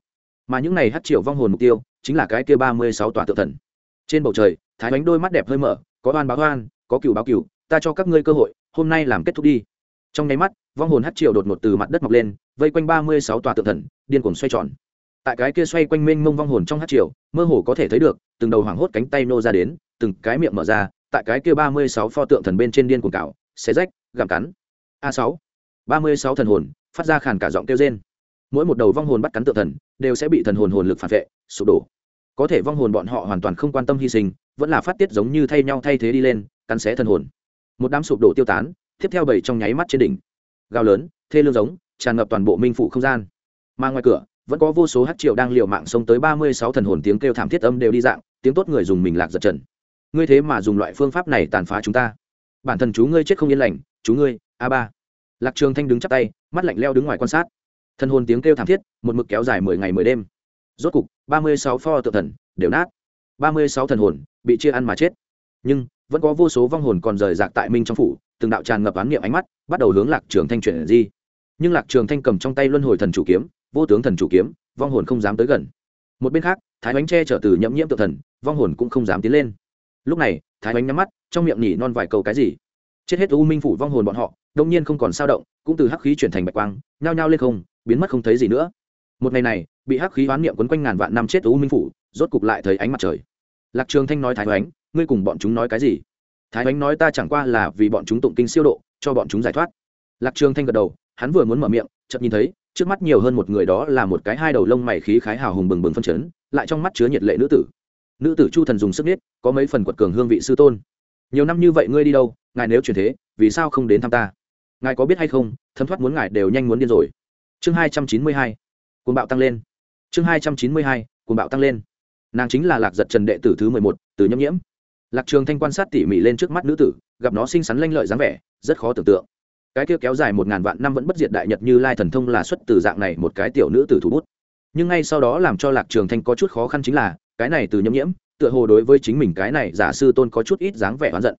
Mà những này hát triệu vong hồn mục tiêu chính là cái kia ba mươi sáu tòa tự thần. Trên bầu trời thái bánh đôi mắt đẹp hơi mở có oan báo oan có cựu báo cựu ta cho các ngươi cơ hội hôm nay làm kết thúc đi. Trong nháy mắt vong hồn hát triệu đột ngột từ mặt đất mọc lên vây quanh ba mươi sáu tòa tự thần điên cuồng xoay tròn. Tại cái kia xoay quanh mênh mông vong hồn trong hát triệu mơ hồ có thể thấy được từng đầu hoảng hốt cánh tay nô ra đến từng cái miệng mở ra tại cái kia ba mươi sáu pho tượng thần bên trên điên cuồng cào, xé rách gặm cắn a sáu. Ba mươi sáu thần hồn, phát ra khàn cả giọng kêu rên. Mỗi một đầu vong hồn bắt cắn tự thần, đều sẽ bị thần hồn hồn lực phản vệ, sụp đổ. Có thể vong hồn bọn họ hoàn toàn không quan tâm hy sinh, vẫn là phát tiết giống như thay nhau thay thế đi lên, cắn xé thần hồn. Một đám sụp đổ tiêu tán, tiếp theo bảy trong nháy mắt trên đỉnh. Gào lớn, thê lương giống, tràn ngập toàn bộ minh phụ không gian. Mà ngoài cửa, vẫn có vô số hát triệu đang liều mạng xông tới ba mươi sáu thần hồn tiếng kêu thảm thiết âm đều đi dạng, tiếng tốt người dùng mình lạc giật trần ngươi thế mà dùng loại phương pháp này tàn phá chúng ta. Bản thân chú ngươi chết không yên lành, chú ngươi a ba. Lạc trường thanh đứng chắp tay, mắt lạnh leo đứng ngoài quan sát. Thân hồn tiếng kêu thảm thiết, một mực kéo dài mười ngày mười đêm. Rốt cục, ba mươi sáu pho tự thần đều nát. Ba mươi sáu thần hồn bị chia ăn mà chết. Nhưng, vẫn có vô số vong hồn còn rời rạc tại minh trong phủ, từng đạo tràn ngập án niệm ánh mắt, bắt đầu hướng lạc trường thanh chuyển di. Nhưng lạc trường thanh cầm trong tay luân hồi thần chủ kiếm, vô tướng thần chủ kiếm, vong hồn không dám tới gần. Một bên khác, thái bánh tre trở từ nhậm nhiễm tự thần, vong hồn cũng không dám tiến lên. Lúc này, thái bánh nhắm mắt, trong miệng nhỉ non vài câu cái gì. Chết hết u minh phủ vong hồn bọn họ đông nhiên không còn sao động, cũng từ hắc khí chuyển thành bạch quang, nhao nhao lên không, biến mất không thấy gì nữa. Một ngày này, bị hắc khí hoán niệm quấn quanh ngàn vạn năm chết u minh phủ, rốt cục lại thấy ánh mặt trời. Lạc trường thanh nói thái oánh, ngươi cùng bọn chúng nói cái gì? Thái oánh nói, ta chẳng qua là vì bọn chúng tụng kinh siêu độ, cho bọn chúng giải thoát. Lạc trường thanh gật đầu, hắn vừa muốn mở miệng, chợt nhìn thấy, trước mắt nhiều hơn một người đó là một cái hai đầu lông mày khí khái hào hùng bừng bừng phân chấn, lại trong mắt chứa nhiệt lệ nữ tử. Nữ tử chu thần dùng sức nết, có mấy phần quật cường hương vị sư tôn. Nhiều năm như vậy ngươi đi đâu, ngài nếu chuyển thế, vì sao không đến thăm ta? Ngài có biết hay không, thấm thoát muốn ngài đều nhanh muốn điên rồi. Chương hai trăm chín mươi hai, cuồng bạo tăng lên. Chương hai trăm chín mươi hai, cuồng bạo tăng lên. Nàng chính là lạc giật trần đệ tử thứ mười một, từ nhâm nhiễm. Lạc trường thanh quan sát tỉ mỉ lên trước mắt nữ tử, gặp nó xinh xắn lanh lợi dáng vẻ, rất khó tưởng tượng. Cái kia kéo dài một ngàn vạn năm vẫn bất diệt đại nhật như lai thần thông là xuất từ dạng này một cái tiểu nữ tử thủ bút. Nhưng ngay sau đó làm cho lạc trường thanh có chút khó khăn chính là, cái này từ nhâm nhiễm, tựa hồ đối với chính mình cái này giả sư tôn có chút ít dáng vẻ oán giận.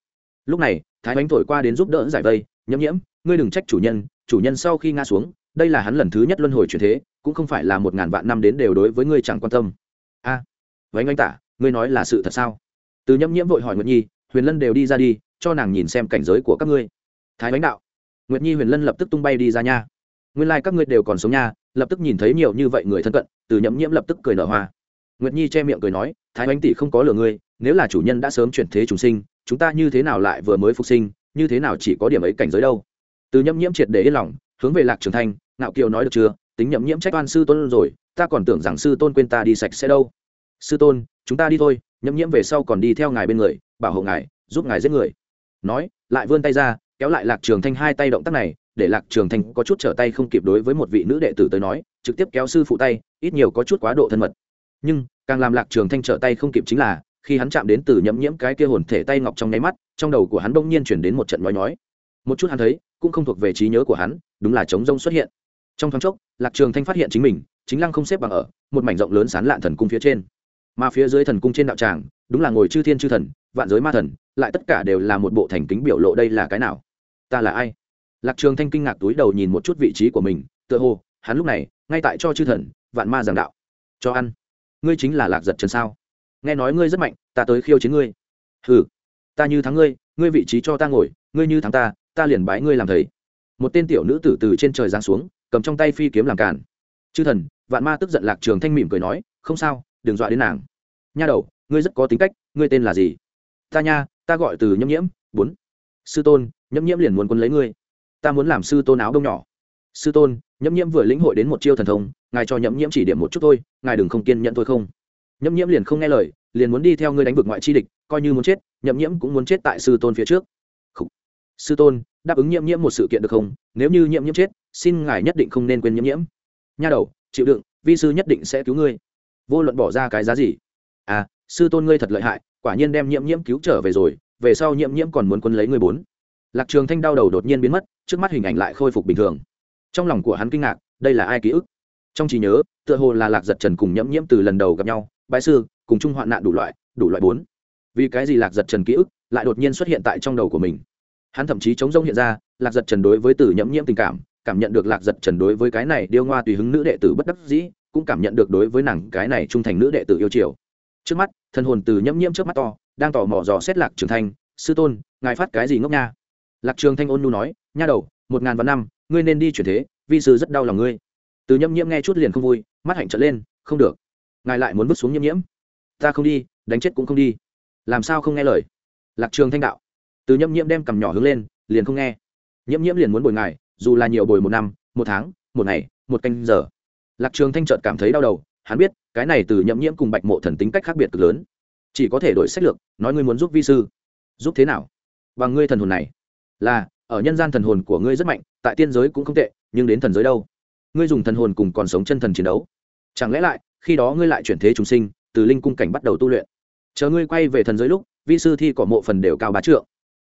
Lúc này, thái bánh thổi qua đến giúp đỡ giải vây, nhâm nhiễm ngươi đừng trách chủ nhân chủ nhân sau khi ngã xuống đây là hắn lần thứ nhất luân hồi chuyển thế cũng không phải là một ngàn vạn năm đến đều đối với ngươi chẳng quan tâm. A à, anh tả ngươi nói là sự thật sao? Từ nhâm nhiễm vội hỏi nguyệt nhi huyền lân đều đi ra đi cho nàng nhìn xem cảnh giới của các ngươi. Thái bánh đạo nguyệt nhi huyền lân lập tức tung bay đi ra nha. Nguyên lai、like、các ngươi đều còn sống nha lập tức nhìn thấy nhiều như vậy người thân cận từ nhâm nhiễm lập tức cười nở hoa. Nguyệt nhi che miệng cười nói thái bánh tỷ không có lừa ngươi nếu là chủ nhân đã sớm chuyển thế chúng sinh chúng ta như thế nào lại vừa mới phục sinh như thế nào chỉ có điểm ấy cảnh giới đâu? Từ nhâm nhiễm triệt để yên lòng, hướng về lạc trường thanh, ngạo kiều nói được chưa? Tính nhậm nhiễm trách oan sư tôn rồi, ta còn tưởng rằng sư tôn quên ta đi sạch sẽ đâu. Sư tôn, chúng ta đi thôi, nhậm nhiễm về sau còn đi theo ngài bên người, bảo hộ ngài, giúp ngài giết người. Nói, lại vươn tay ra, kéo lại lạc trường thanh hai tay động tác này, để lạc trường thanh có chút trở tay không kịp đối với một vị nữ đệ tử tới nói, trực tiếp kéo sư phụ tay, ít nhiều có chút quá độ thân mật. Nhưng, càng làm lạc trường thanh trở tay không kịp chính là, khi hắn chạm đến từ nhậm nhiễm cái kia hồn thể tay ngọc trong nháy mắt, trong đầu của hắn bỗng nhiên chuyển đến một trận nói nói một chút hắn thấy, cũng không thuộc về trí nhớ của hắn, đúng là trống rông xuất hiện. Trong thoáng chốc, lạc trường thanh phát hiện chính mình, chính lăng không xếp bằng ở, một mảnh rộng lớn sán lạn thần cung phía trên. Mà phía dưới thần cung trên đạo tràng, đúng là ngồi chư thiên chư thần, vạn giới ma thần, lại tất cả đều là một bộ thành kính biểu lộ đây là cái nào? Ta là ai? Lạc trường thanh kinh ngạc túi đầu nhìn một chút vị trí của mình, tựa hồ, hắn lúc này, ngay tại cho chư thần, vạn ma giảng đạo. Cho ăn. Ngươi chính là lạc giật trần sao? Nghe nói ngươi rất mạnh, ta tới khiêu chiến ngươi. Ừ ta như thắng ngươi ngươi vị trí cho ta ngồi, ngươi như thắng ta ta liền bái ngươi làm thầy. Một tên tiểu nữ tử từ trên trời giáng xuống, cầm trong tay phi kiếm làm cản chư thần, vạn ma tức giận lạc trường thanh mỉm cười nói, không sao, đừng dọa đến nàng. Nha đầu, ngươi rất có tính cách, ngươi tên là gì? Ta nha, ta gọi từ nhâm nhiễm, bốn. Sư tôn, nhâm nhiễm liền muốn quân lấy ngươi. Ta muốn làm sư tôn áo đông nhỏ. Sư tôn, nhâm nhiễm vừa lĩnh hội đến một chiêu thần thông, ngài cho nhâm nhiễm chỉ điểm một chút thôi, ngài đừng không kiên nhận tôi không. Nhâm nhiễm liền không nghe lời, liền muốn đi theo ngươi đánh vực ngoại chi địch, coi như muốn chết, nhâm nhiễm cũng muốn chết tại sư tôn phía trước sư tôn, đáp ứng nhiễm nhiễm một sự kiện được không? Nếu như nhiễm nhiễm chết, xin ngài nhất định không nên quên nhiễm nhiễm. Nha đầu, chịu đựng, vi sư nhất định sẽ cứu ngươi. Vô luận bỏ ra cái giá gì? À sư tôn ngươi thật lợi hại, quả nhiên đem nhiễm nhiễm cứu trở về rồi, về sau nhiễm nhiễm còn muốn quân lấy ngươi bốn. Lạc trường thanh đau đầu đột nhiên biến mất, trước mắt hình ảnh lại khôi phục bình thường. Trong lòng của hắn kinh ngạc, đây là ai ký ức? Trong trí nhớ, tựa hồ là lạc giật trần cùng nhiễm nhiễm từ lần đầu gặp nhau bãi sư, cùng chung hoạn nạn đủ loại đủ loại bốn. Vì cái gì lạc giật trần ký ức lại đột nhiên xuất hiện tại trong đầu của mình? Hắn thậm chí chống rông hiện ra, lạc giật trần đối với từ nhẫm nhiễm tình cảm cảm nhận được lạc giật trần đối với cái này điêu ngoa tùy hứng nữ đệ tử bất đắc dĩ, cũng cảm nhận được đối với nàng cái này trung thành nữ đệ tử yêu chiều. Trước mắt thân hồn từ nhẫm nhiễm trước mắt to, đang tò mò dò xét lạc trường thanh, sư tôn, ngài phát cái gì ngốc nha? Lạc trường thanh ôn nu nói, nha đầu, một ngàn vạn năm, ngươi nên đi chuyển thế, vi sư rất đau lòng ngươi. Từ nhẫm nhiễm nghe chút liền không vui, mắt hạnh trở lên, không được, ngài lại muốn bước xuống nhiễm nhiễm. Ta không đi, đánh chết cũng không đi. Làm sao không nghe lời? Lạc trường thanh đạo từ nhâm nhiễm đem cầm nhỏ hướng lên, liền không nghe. Nhiễm nhiễm liền muốn bồi ngài, dù là nhiều bồi một năm, một tháng, một ngày, một canh giờ. Lạc trường thanh trợt cảm thấy đau đầu, hắn biết, cái này từ nhậm nhiễm cùng bạch mộ thần tính cách khác biệt cực lớn. Chỉ có thể đổi sách lược, nói ngươi muốn giúp vi sư. Giúp thế nào? Bằng ngươi thần hồn này. Là, ở nhân gian thần hồn của ngươi rất mạnh, tại tiên giới cũng không tệ, nhưng đến thần giới đâu? Ngươi dùng thần hồn cùng còn sống chân thần chiến đấu. Chẳng lẽ lại, khi đó ngươi lại chuyển thế chúng sinh, từ linh cung cảnh bắt đầu tu luyện. Chờ ngươi quay về thần giới lúc, vi sư thi cỏ mộ phần đều cao bá trượng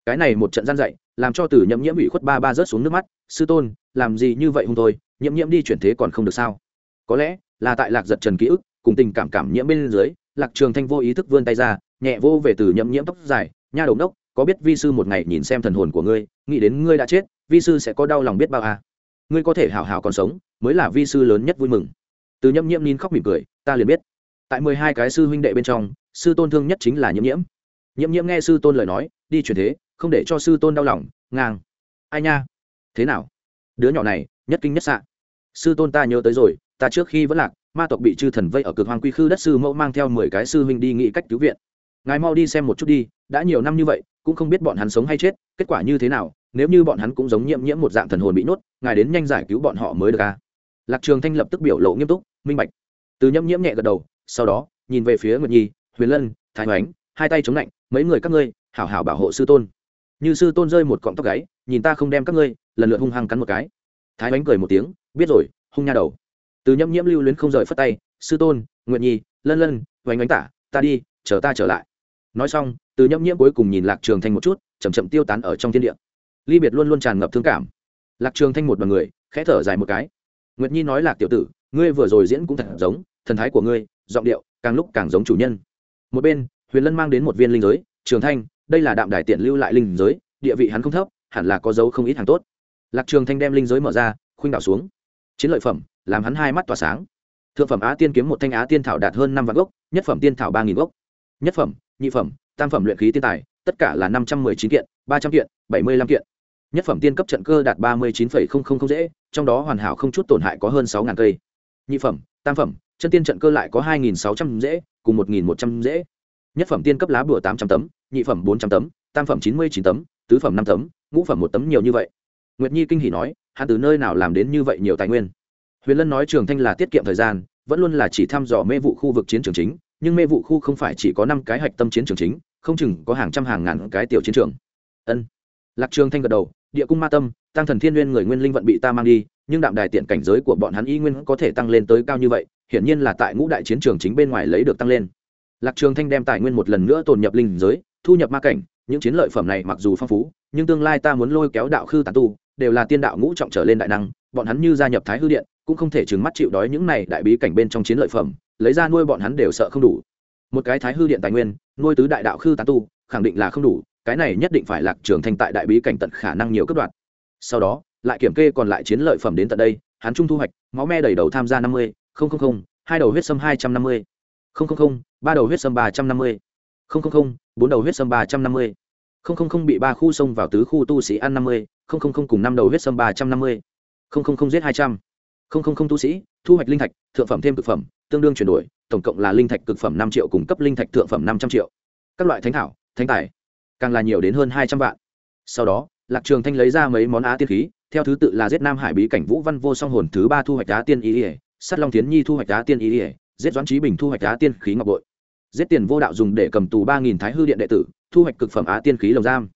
cái này một trận gian dạy, làm cho tử nhậm nhiễm ủy khuất ba ba rớt xuống nước mắt, sư tôn, làm gì như vậy hung thôi nhiễm nhiễm đi chuyển thế còn không được sao? Có lẽ là tại lạc giật trần ký ức, cùng tình cảm cảm nhiễm bên dưới, lạc trường thanh vô ý thức vươn tay ra, nhẹ vô về từ nhậm nhiễm tóc dài, nha đầu đốc, có biết vi sư một ngày nhìn xem thần hồn của ngươi, nghĩ đến ngươi đã chết, vi sư sẽ có đau lòng biết bao à. ngươi có thể hảo hảo còn sống, mới là vi sư lớn nhất vui mừng. Từ nhậm nhiễm nín khóc mỉm cười, ta liền biết. Tại mười hai cái sư huynh đệ bên trong, sư tôn thương nhất chính là nhiễm nhiễm nhiễm nhiễm nghe sư tôn lời nói, đi chuyển thế, không để cho sư tôn đau lòng, ngang. Ai nha? Thế nào? Đứa nhỏ này, nhất kinh nhất sạ sư tôn ta nhớ tới rồi, ta trước khi vẫn lạc, ma tộc bị chư thần vây ở cực hoàng quy khư đất sư mẫu mang theo mười cái sư huynh đi nghĩ cách cứu viện. Ngài mau đi xem một chút đi, đã nhiều năm như vậy, cũng không biết bọn hắn sống hay chết, kết quả như thế nào, nếu như bọn hắn cũng giống nhiễm nhiễm một dạng thần hồn bị nuốt ngài đến nhanh giải cứu bọn họ mới được à? Lạc trường thanh lập tức biểu lộ nghiêm túc, minh bạch. Từ nhẫm nhiễm nhẹ gật đầu, sau đó, nhìn về phía nguyệt nhi, huyền lân, thái hoánh, hai tay chống lạnh mấy người các ngươi, hảo hảo bảo hộ sư tôn. Như sư tôn rơi một cọng tóc gáy, nhìn ta không đem các ngươi, lần lượt hung hăng cắn một cái. Thái bánh cười một tiếng, biết rồi, hung nha đầu. Từ nhâm nhiễm lưu luyến không rời phất tay, sư tôn nguyện nhi, lân lân vánh ánh tả, ta đi, chờ ta trở lại. Nói xong, từ nhâm nhiễm cuối cùng nhìn lạc trường thanh một chút chầm chậm tiêu tán ở trong thiên địa. Ly biệt luôn luôn tràn ngập thương cảm. Lạc trường thanh một đoàn người, khẽ thở dài một cái. Nguyệt nhi nói lạc tiểu tử, ngươi vừa rồi diễn cũng thật giống, thần thái của ngươi, giọng điệu càng lúc càng giống chủ nhân. Một bên huyền lân mang đến một viên linh giới, trường thanh, đây là đạm đài tiện lưu lại linh giới, địa vị hắn không thấp, hẳn là có dấu không ít hàng tốt. Lạc trường thanh đem linh giới mở ra, khuynh đảo xuống. Chiến lợi phẩm, làm hắn hai mắt tỏa sáng. Thượng phẩm á tiên kiếm một thanh á tiên thảo đạt hơn năm vạn gốc, nhất phẩm tiên thảo ba nghìn gốc. Nhất phẩm, nhị phẩm, tam phẩm luyện khí tiên tài, tất cả là năm trăm mười chín kiện, ba trăm kiện, bảy mươi năm kiện. Nhất phẩm tiên cấp trận cơ đạt ba mươi chín phẩy không không không dễ, trong đó hoàn hảo không chút tổn hại có hơn sáu ngàn cây. Nhị phẩm, tam phẩm, chân tiên trận cơ lại có hai nghìn sáu trăm dễ, cùng một nghìn một trăm dễ nhất phẩm tiên cấp lá bùa tám trăm tấm, nhị phẩm bốn trăm tấm, tam phẩm chín mươi chín tấm, tứ phẩm năm tấm, ngũ phẩm một tấm nhiều như vậy. Nguyệt nhi kinh hỉ nói, hắn từ nơi nào làm đến như vậy nhiều tài nguyên? Huyền lân nói, trường thanh là tiết kiệm thời gian, vẫn luôn là chỉ thăm dò mê vụ khu vực chiến trường chính, nhưng mê vụ khu không phải chỉ có năm cái hạch tâm chiến trường chính, không chừng có hàng trăm hàng ngàn cái tiểu chiến trường. Ân. Lạc trường thanh gật đầu, địa cung ma tâm, tăng thần thiên nguyên người nguyên linh vận bị ta mang đi, nhưng đạm đài tiện cảnh giới của bọn hắn y nguyên có thể tăng lên tới cao như vậy, hiển nhiên là tại ngũ đại chiến trường chính bên ngoài lấy được tăng lên lạc trường thanh đem tài nguyên một lần nữa tồn nhập linh giới, thu nhập ma cảnh, những chiến lợi phẩm này mặc dù phong phú, nhưng tương lai ta muốn lôi kéo đạo khư tán tu, đều là tiên đạo ngũ trọng trở lên đại năng, bọn hắn như gia nhập thái hư điện, cũng không thể trừng mắt chịu đói những này đại bí cảnh bên trong chiến lợi phẩm, lấy ra nuôi bọn hắn đều sợ không đủ. Một cái thái hư điện tài nguyên, nuôi tứ đại đạo khư tán tu, khẳng định là không đủ, cái này nhất định phải lạc trường thanh tại đại bí cảnh tận khả năng nhiều cấp đoạn sau đó, lại kiểm kê còn lại chiến lợi phẩm đến tận đây, hắn trung thu hoạch, máu me đầy đầu tham gia năm mươi hai đầu huyết sâm hai trăm năm mươi không không không, ba đầu huyết sâm ba trăm năm mươi. Không không không, bốn đầu huyết sâm ba trăm năm mươi. Không không không bị ba khu sông vào tứ khu tu sĩ ăn năm mươi. Không không không cùng năm đầu huyết sâm ba trăm năm mươi. Không không không giết hai trăm. Không không không tu sĩ, thu hoạch linh thạch, thượng phẩm thêm cực phẩm, tương đương chuyển đổi, tổng cộng là linh thạch cực phẩm năm triệu cùng cấp linh thạch thượng phẩm năm trăm triệu. Các loại thánh thảo, thánh tài, càng là nhiều đến hơn hai trăm vạn. Sau đó, lạc trường thanh lấy ra mấy món á tiên khí, theo thứ tự là giết nam hải bí cảnh vũ văn vô song hồn thứ ba thu hoạch á tiên ý ỉa sắt long tiến nhi thu hoạch á tiên ý ỉa giết doãn trí bình thu hoạch á tiên khí ngọc bội. Giết tiền vô đạo dùng để cầm tù ba nghìn thái hư điện đệ tử, thu hoạch cực phẩm á tiên khí lồng giam.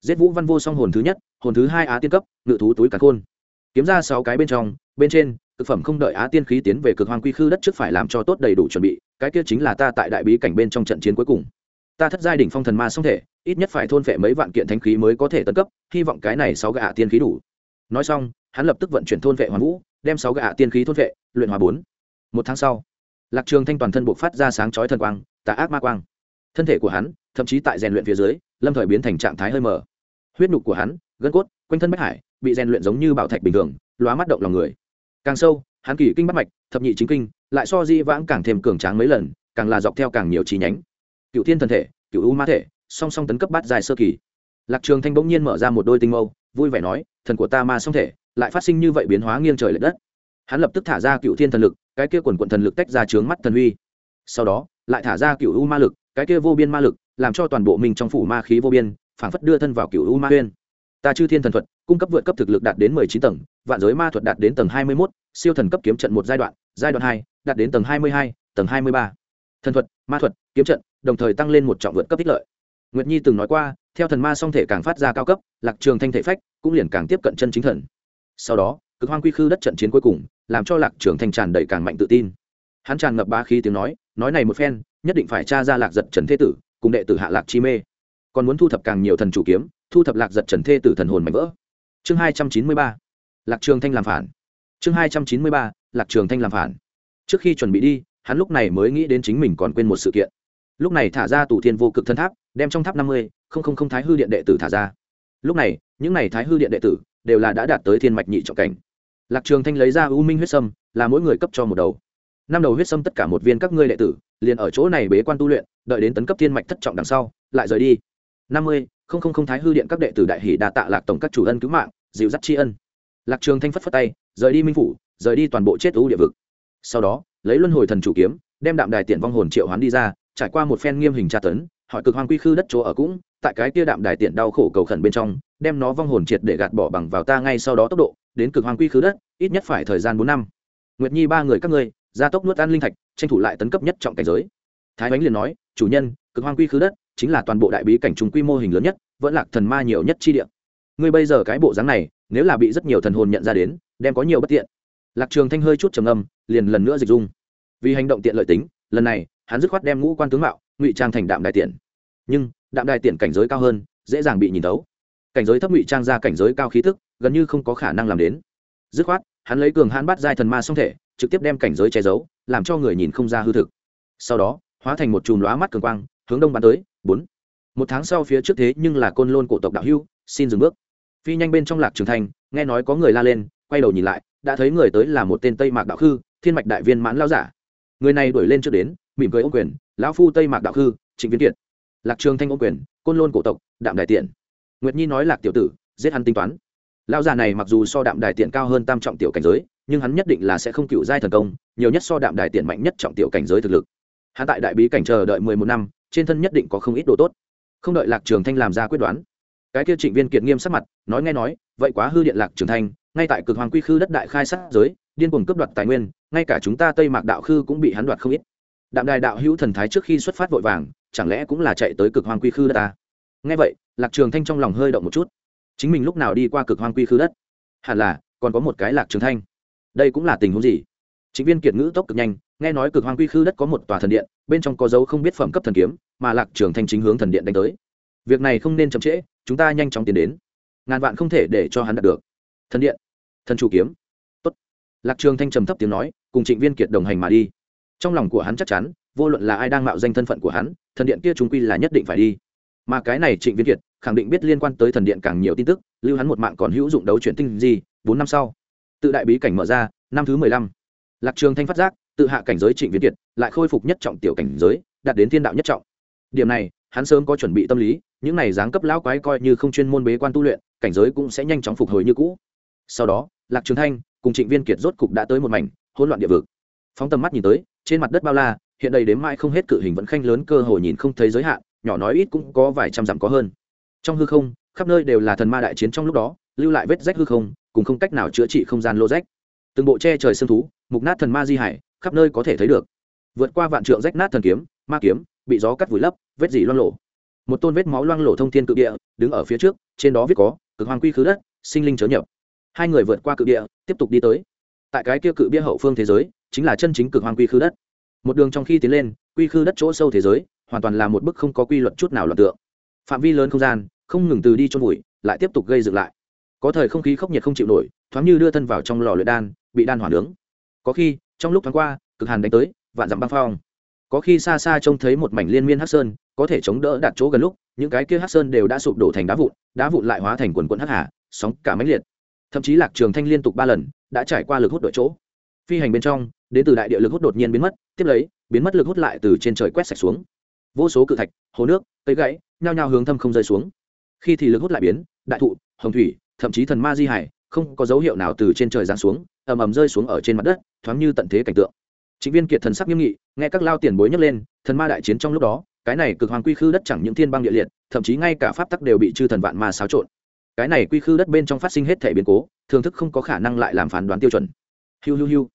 Giết vũ văn vô song hồn thứ nhất, hồn thứ hai á tiên cấp, ngự thú túi cả khôn. Kiếm ra sáu cái bên trong, bên trên, cực phẩm không đợi á tiên khí tiến về cực hoàng quy khư đất trước phải làm cho tốt đầy đủ chuẩn bị, cái kia chính là ta tại đại bí cảnh bên trong trận chiến cuối cùng. Ta thất giai đỉnh phong thần ma song thể, ít nhất phải thôn phệ mấy vạn kiện thánh khí mới có thể tấn cấp, hy vọng cái này sáu gạ tiên khí đủ. Nói xong, hắn lập tức vận chuyển thôn vệ hoàn vũ, đem sáu gạ tiên khí thôn vệ, luyện hòa bốn. Một tháng sau lạc trường thanh toàn thân buộc phát ra sáng chói thần quang, tà ác ma quang. Thân thể của hắn, thậm chí tại rèn luyện phía dưới, lâm thời biến thành trạng thái hơi mờ. Huyết nhục của hắn, gân cốt, quanh thân bách hải, bị rèn luyện giống như bảo thạch bình thường, lóa mắt động lòng người. Càng sâu, hắn kỳ kinh bắt mạch, thập nhị chính kinh, lại so di vãng càng thêm cường tráng mấy lần, càng là dọc theo càng nhiều chi nhánh. Cựu thiên thần thể, cựu u ma thể, song song tấn cấp bát dài sơ kỳ. Lạc trường thanh bỗng nhiên mở ra một đôi tinh mâu, vui vẻ nói, thần của ta ma song thể, lại phát sinh như vậy biến hóa nghiêng trời lệch đất. Hắn lập tức thả ra cựu thiên thần lực cái kia quần quận thần lực tách ra trướng mắt thần huy sau đó, lại thả ra cựu u ma lực, cái kia vô biên ma lực, làm cho toàn bộ mình trong phủ ma khí vô biên, phảng phất đưa thân vào cựu u ma huyên ta chư thiên thần thuật, cung cấp vượt cấp thực lực đạt đến mười chín tầng, vạn giới ma thuật đạt đến tầng hai mươi mốt, siêu thần cấp kiếm trận một giai đoạn giai đoạn hai, đạt đến tầng hai mươi hai, tầng hai mươi ba. Thần thuật, ma thuật, kiếm trận, đồng thời tăng lên một trọng vượt cấp ích lợi. Nguyệt nhi từng nói qua, theo thần ma song thể càng phát ra cao cấp, lạc trường thanh thể phách cũng liền càng tiếp cận chân chính thần. Sau đó cực hoang quy khư đất trận chiến cuối cùng, làm cho lạc trường thanh tràn đầy càng mạnh tự tin. Hắn tràn ngập ba khí tiếng nói nói này một phen, nhất định phải tra ra lạc giật trần thế tử, cùng đệ tử hạ lạc chi mê. Còn muốn thu thập càng nhiều thần chủ kiếm, thu thập lạc giật trần thế tử thần hồn mạnh vỡ. Chương hai trăm chín mươi ba. Lạc trường thanh làm phản. Chương hai trăm chín mươi ba. Lạc trường thanh làm phản. Trước khi chuẩn bị đi, hắn lúc này mới nghĩ đến chính mình còn quên một sự kiện. Lúc này thả ra tủ thiên vô cực thân tháp, đem trong tháp năm mươi, không không không thái hư điện đệ tử thả ra. Lúc này, những n à y thái hư điện đệ tử đều là đã đạt tới thiên mạch nhị trọng cảnh lạc trường thanh lấy ra u minh huyết sâm, là mỗi người cấp cho một đầu. Năm đầu huyết sâm tất cả một viên các ngươi đệ tử, liền ở chỗ này bế quan tu luyện, đợi đến tấn cấp thiên mạch thất trọng đằng sau, lại rời đi. Năm mươi, không không không thái hư điện các đệ tử đại hỷ đa tạ lạc tổng các chủ ân cứu mạng, dịu dắt tri ân. Lạc trường thanh phất phất tay, rời đi minh phủ, rời đi toàn bộ chết ưu địa vực. Sau đó, lấy luân hồi thần chủ kiếm, đem đạm đài tiện vong hồn triệu hoán đi ra, trải qua một phen nghiêm hình tra tấn, hỏi cực hoang quy khư đất chỗ ở cũng, tại cái kia đạm đài tiện đau khổ cầu khẩn bên trong, đem nó vong hồn triệt để gạt bỏ bằng vào ta ngay sau đó tốc độ đến cực hoàng quy khứ đất, ít nhất phải thời gian bốn năm. Nguyệt nhi ba người các ngươi, gia tốc nuốt ăn linh thạch, tranh thủ lại tấn cấp nhất trọng cảnh giới. Thái bánh liền nói, chủ nhân, cực hoàng quy khứ đất chính là toàn bộ đại bí cảnh trùng quy mô hình lớn nhất, vẫn lạc thần ma nhiều nhất chi địa. Ngươi bây giờ cái bộ dáng này, nếu là bị rất nhiều thần hồn nhận ra đến, đem có nhiều bất tiện. Lạc trường thanh hơi chút trầm âm liền lần nữa dịch dung. Vì hành động tiện lợi tính, lần này, hắn dứt khoát đem ngũ quan tướng mạo, ngụy trang thành đạm đại tiện. Nhưng, đạm đại tiện cảnh giới cao hơn, dễ dàng bị nhìn tấu cảnh giới thấp ngụy trang ra cảnh giới cao khí thức, gần như không có khả năng làm đến. Dứt khoát, hắn lấy cường hãn bắt giai thần ma song thể, trực tiếp đem cảnh giới che giấu, làm cho người nhìn không ra hư thực. Sau đó, hóa thành một chùm lóa mắt cường quang, hướng đông bắn tới, bốn. Một tháng sau phía trước thế nhưng là côn lôn cổ tộc đạo hưu, xin dừng bước. Phi nhanh bên trong lạc trường thành, nghe nói có người la lên, quay đầu nhìn lại, đã thấy người tới là một tên tây mạc đạo khư thiên mạch đại viên mãn lao giả. Người này đuổi lên trước đến, mỉm cười ô quyền, lão phu tây mạc đạo khư trịnh viên kiệt. Lạc trường thanh ô quyền, côn lôn cổ tộc, đạm đại tiện nguyệt nhi nói lạc tiểu tử, giết hắn tính toán. Lão già này mặc dù so đạm đài tiện cao hơn tam trọng tiểu cảnh giới, nhưng hắn nhất định là sẽ không cựu giai thần công, nhiều nhất so đạm đài tiện mạnh nhất trọng tiểu cảnh giới thực lực. Hắn tại đại bí cảnh chờ đợi mười một năm, trên thân nhất định có không ít đồ tốt. Không đợi lạc trường thanh làm ra quyết đoán, cái kia trịnh viên kiệt nghiêm sắc mặt, nói nghe nói, vậy quá hư điện lạc trường thanh, ngay tại cực hoàng quy khư đất đại khai sát giới, điên cuồng cướp đoạt tài nguyên, ngay cả chúng ta tây mạc đạo khư cũng bị hắn đoạt không ít. Đạm đài đạo hữu thần thái trước khi xuất phát vội vàng, chẳng lẽ cũng là chạy tới cực hoàng quy khư đất ta? Nghe vậy lạc trường thanh trong lòng hơi động một chút. Chính mình lúc nào đi qua cực hoang quy khư đất? Hẳn là, còn có một cái lạc trường thanh. Đây cũng là tình huống gì? Chính viên kiệt ngữ tốc cực nhanh, nghe nói cực hoang quy khư đất có một tòa thần điện, bên trong có dấu không biết phẩm cấp thần kiếm, mà lạc trường thanh chính hướng thần điện đánh tới. Việc này không nên chậm trễ, chúng ta nhanh chóng tiến đến. Ngàn vạn không thể để cho hắn đạt được. Thần điện. Thần chủ kiếm. Tốt. lạc trường thanh trầm thấp tiếng nói, cùng trịnh viên kiệt đồng hành mà đi. Trong lòng của hắn chắc chắn, vô luận là ai đang mạo danh thân phận của hắn, thần điện kia chúng quy là nhất định phải đi mà cái này trịnh viên kiệt khẳng định biết liên quan tới thần điện càng nhiều tin tức, lưu hắn một mạng còn hữu dụng đấu chuyển tinh gì bốn năm sau. Tự đại bí cảnh mở ra, năm thứ mười lăm. Lạc trường thanh phát giác, tự hạ cảnh giới trịnh viên kiệt, lại khôi phục nhất trọng tiểu cảnh giới, đạt đến thiên đạo nhất trọng. Điểm này, hắn sớm có chuẩn bị tâm lý, những này giáng cấp lão quái coi như không chuyên môn bế quan tu luyện, cảnh giới cũng sẽ nhanh chóng phục hồi như cũ. Sau đó, lạc trường thanh cùng trịnh viên kiệt rốt cục đã tới một mảnh, hỗn loạn địa vực. Phóng tầm mắt nhìn tới, trên mặt đất bao la, hiện đầy đến mãi không hết cự hình vẫn khanh lớn cơ hồ nhìn không thấy giới hạn nhỏ nói ít cũng có vài trăm dặm có hơn. Trong hư không, khắp nơi đều là thần ma đại chiến trong lúc đó, lưu lại vết rách hư không, cùng không cách nào chữa trị không gian lô rách. Từng bộ che trời sương thú, mục nát thần ma di hải, khắp nơi có thể thấy được. Vượt qua vạn trượng rách nát thần kiếm, ma kiếm, bị gió cắt vùi lấp, vết dỉ loang lộ một tôn vết máu loang lộ thông thiên cự địa, đứng ở phía trước, trên đó viết có, cực hoàng quy khứ đất, sinh linh chớ nhập. Hai người vượt qua cự địa, tiếp tục đi tới. Tại cái kia cự bia hậu phương thế giới, chính là chân chính cực hoàng quy khứ đất. Một đường trong khi tiến lên quy khư đất chỗ sâu thế giới, hoàn toàn là một bức không có quy luật chút nào loạn tượng. Phạm vi lớn không gian, không ngừng từ đi trôn vùi, lại tiếp tục gây dựng lại. Có thời không khí khốc nhiệt không chịu nổi, thoáng như đưa thân vào trong lò luyện đan, bị đan hỏa nướng. Có khi, trong lúc thoáng qua, cực hàn đánh tới, vạn dặm băng phong. Có khi xa xa trông thấy một mảnh liên miên hắc sơn, có thể chống đỡ đạt chỗ gần lúc, những cái kia hắc sơn đều đã sụp đổ thành đá vụn đá vụn lại hóa thành quần quận hắc hà, sóng cả máy liệt. Thậm chí lạc trường thanh liên tục ba lần, đã trải qua lực hút đội chỗ. Phi hành bên trong đến từ đại địa lực hút đột nhiên biến mất, tiếp lấy, biến mất lực hút lại từ trên trời quét sạch xuống. Vô số cự thạch, hồ nước, cây gãy, nhao nhao hướng thâm không rơi xuống. Khi thì lực hút lại biến, đại thụ, hồng thủy, thậm chí thần ma di hải, không có dấu hiệu nào từ trên trời giáng xuống, ầm ầm rơi xuống ở trên mặt đất, thoáng như tận thế cảnh tượng. Chính viên kiệt thần sắc nghiêm nghị, nghe các lao tiền bối nhấc lên, thần ma đại chiến trong lúc đó, cái này cực hoàng quy khư đất chẳng những thiên băng địa liệt, thậm chí ngay cả pháp tắc đều bị chư thần vạn ma xáo trộn. Cái này quy khư đất bên trong phát sinh hết thể biến cố thường thức không có khả năng lại làm phán đoán tiêu chuẩn. Hiu hiu hiu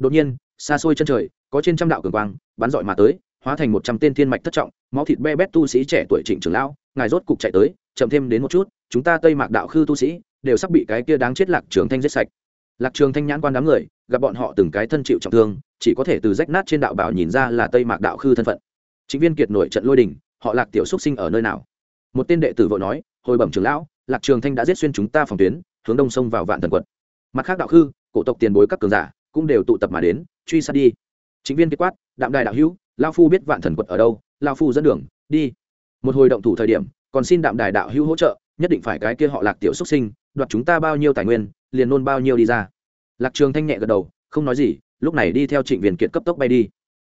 đột nhiên, xa xôi chân trời, có trên trăm đạo cường quang, bắn dọi mà tới, hóa thành một trăm tên thiên mạch thất trọng, máu thịt be bét tu sĩ trẻ tuổi trịnh trưởng lão, ngài rốt cục chạy tới, chậm thêm đến một chút, chúng ta tây mạc đạo khư tu sĩ, đều sắp bị cái kia đáng chết lạc trường thanh giết sạch. Lạc trường thanh nhãn quan đám người, gặp bọn họ từng cái thân chịu trọng thương, chỉ có thể từ rách nát trên đạo bảo nhìn ra là tây mạc đạo khư thân phận. Chính viên kiệt nổi trận lôi đình, họ lạc tiểu xúc sinh ở nơi nào? Một tên đệ tử vội nói, hồi bẩm trưởng lão, lạc trường thanh đã giết xuyên chúng ta phòng tuyến, hướng đông sông vào vạn thần quận. Mặt khác đạo khư, cổ tộc tiền bối các cường giả cũng đều tụ tập mà đến, truy sát đi. Chính viên kiệt quát, đạm đài đạo hữu lao phu biết vạn thần quật ở đâu lao phu dẫn đường, đi. Một hồi động thủ thời điểm, còn xin đạm đài đạo hữu hỗ trợ, nhất định phải cái kia họ lạc tiểu xuất sinh, đoạt chúng ta bao nhiêu tài nguyên, liền nôn bao nhiêu đi ra. Lạc trường thanh nhẹ gật đầu, không nói gì, lúc này đi theo trịnh viên kiệt cấp tốc bay đi.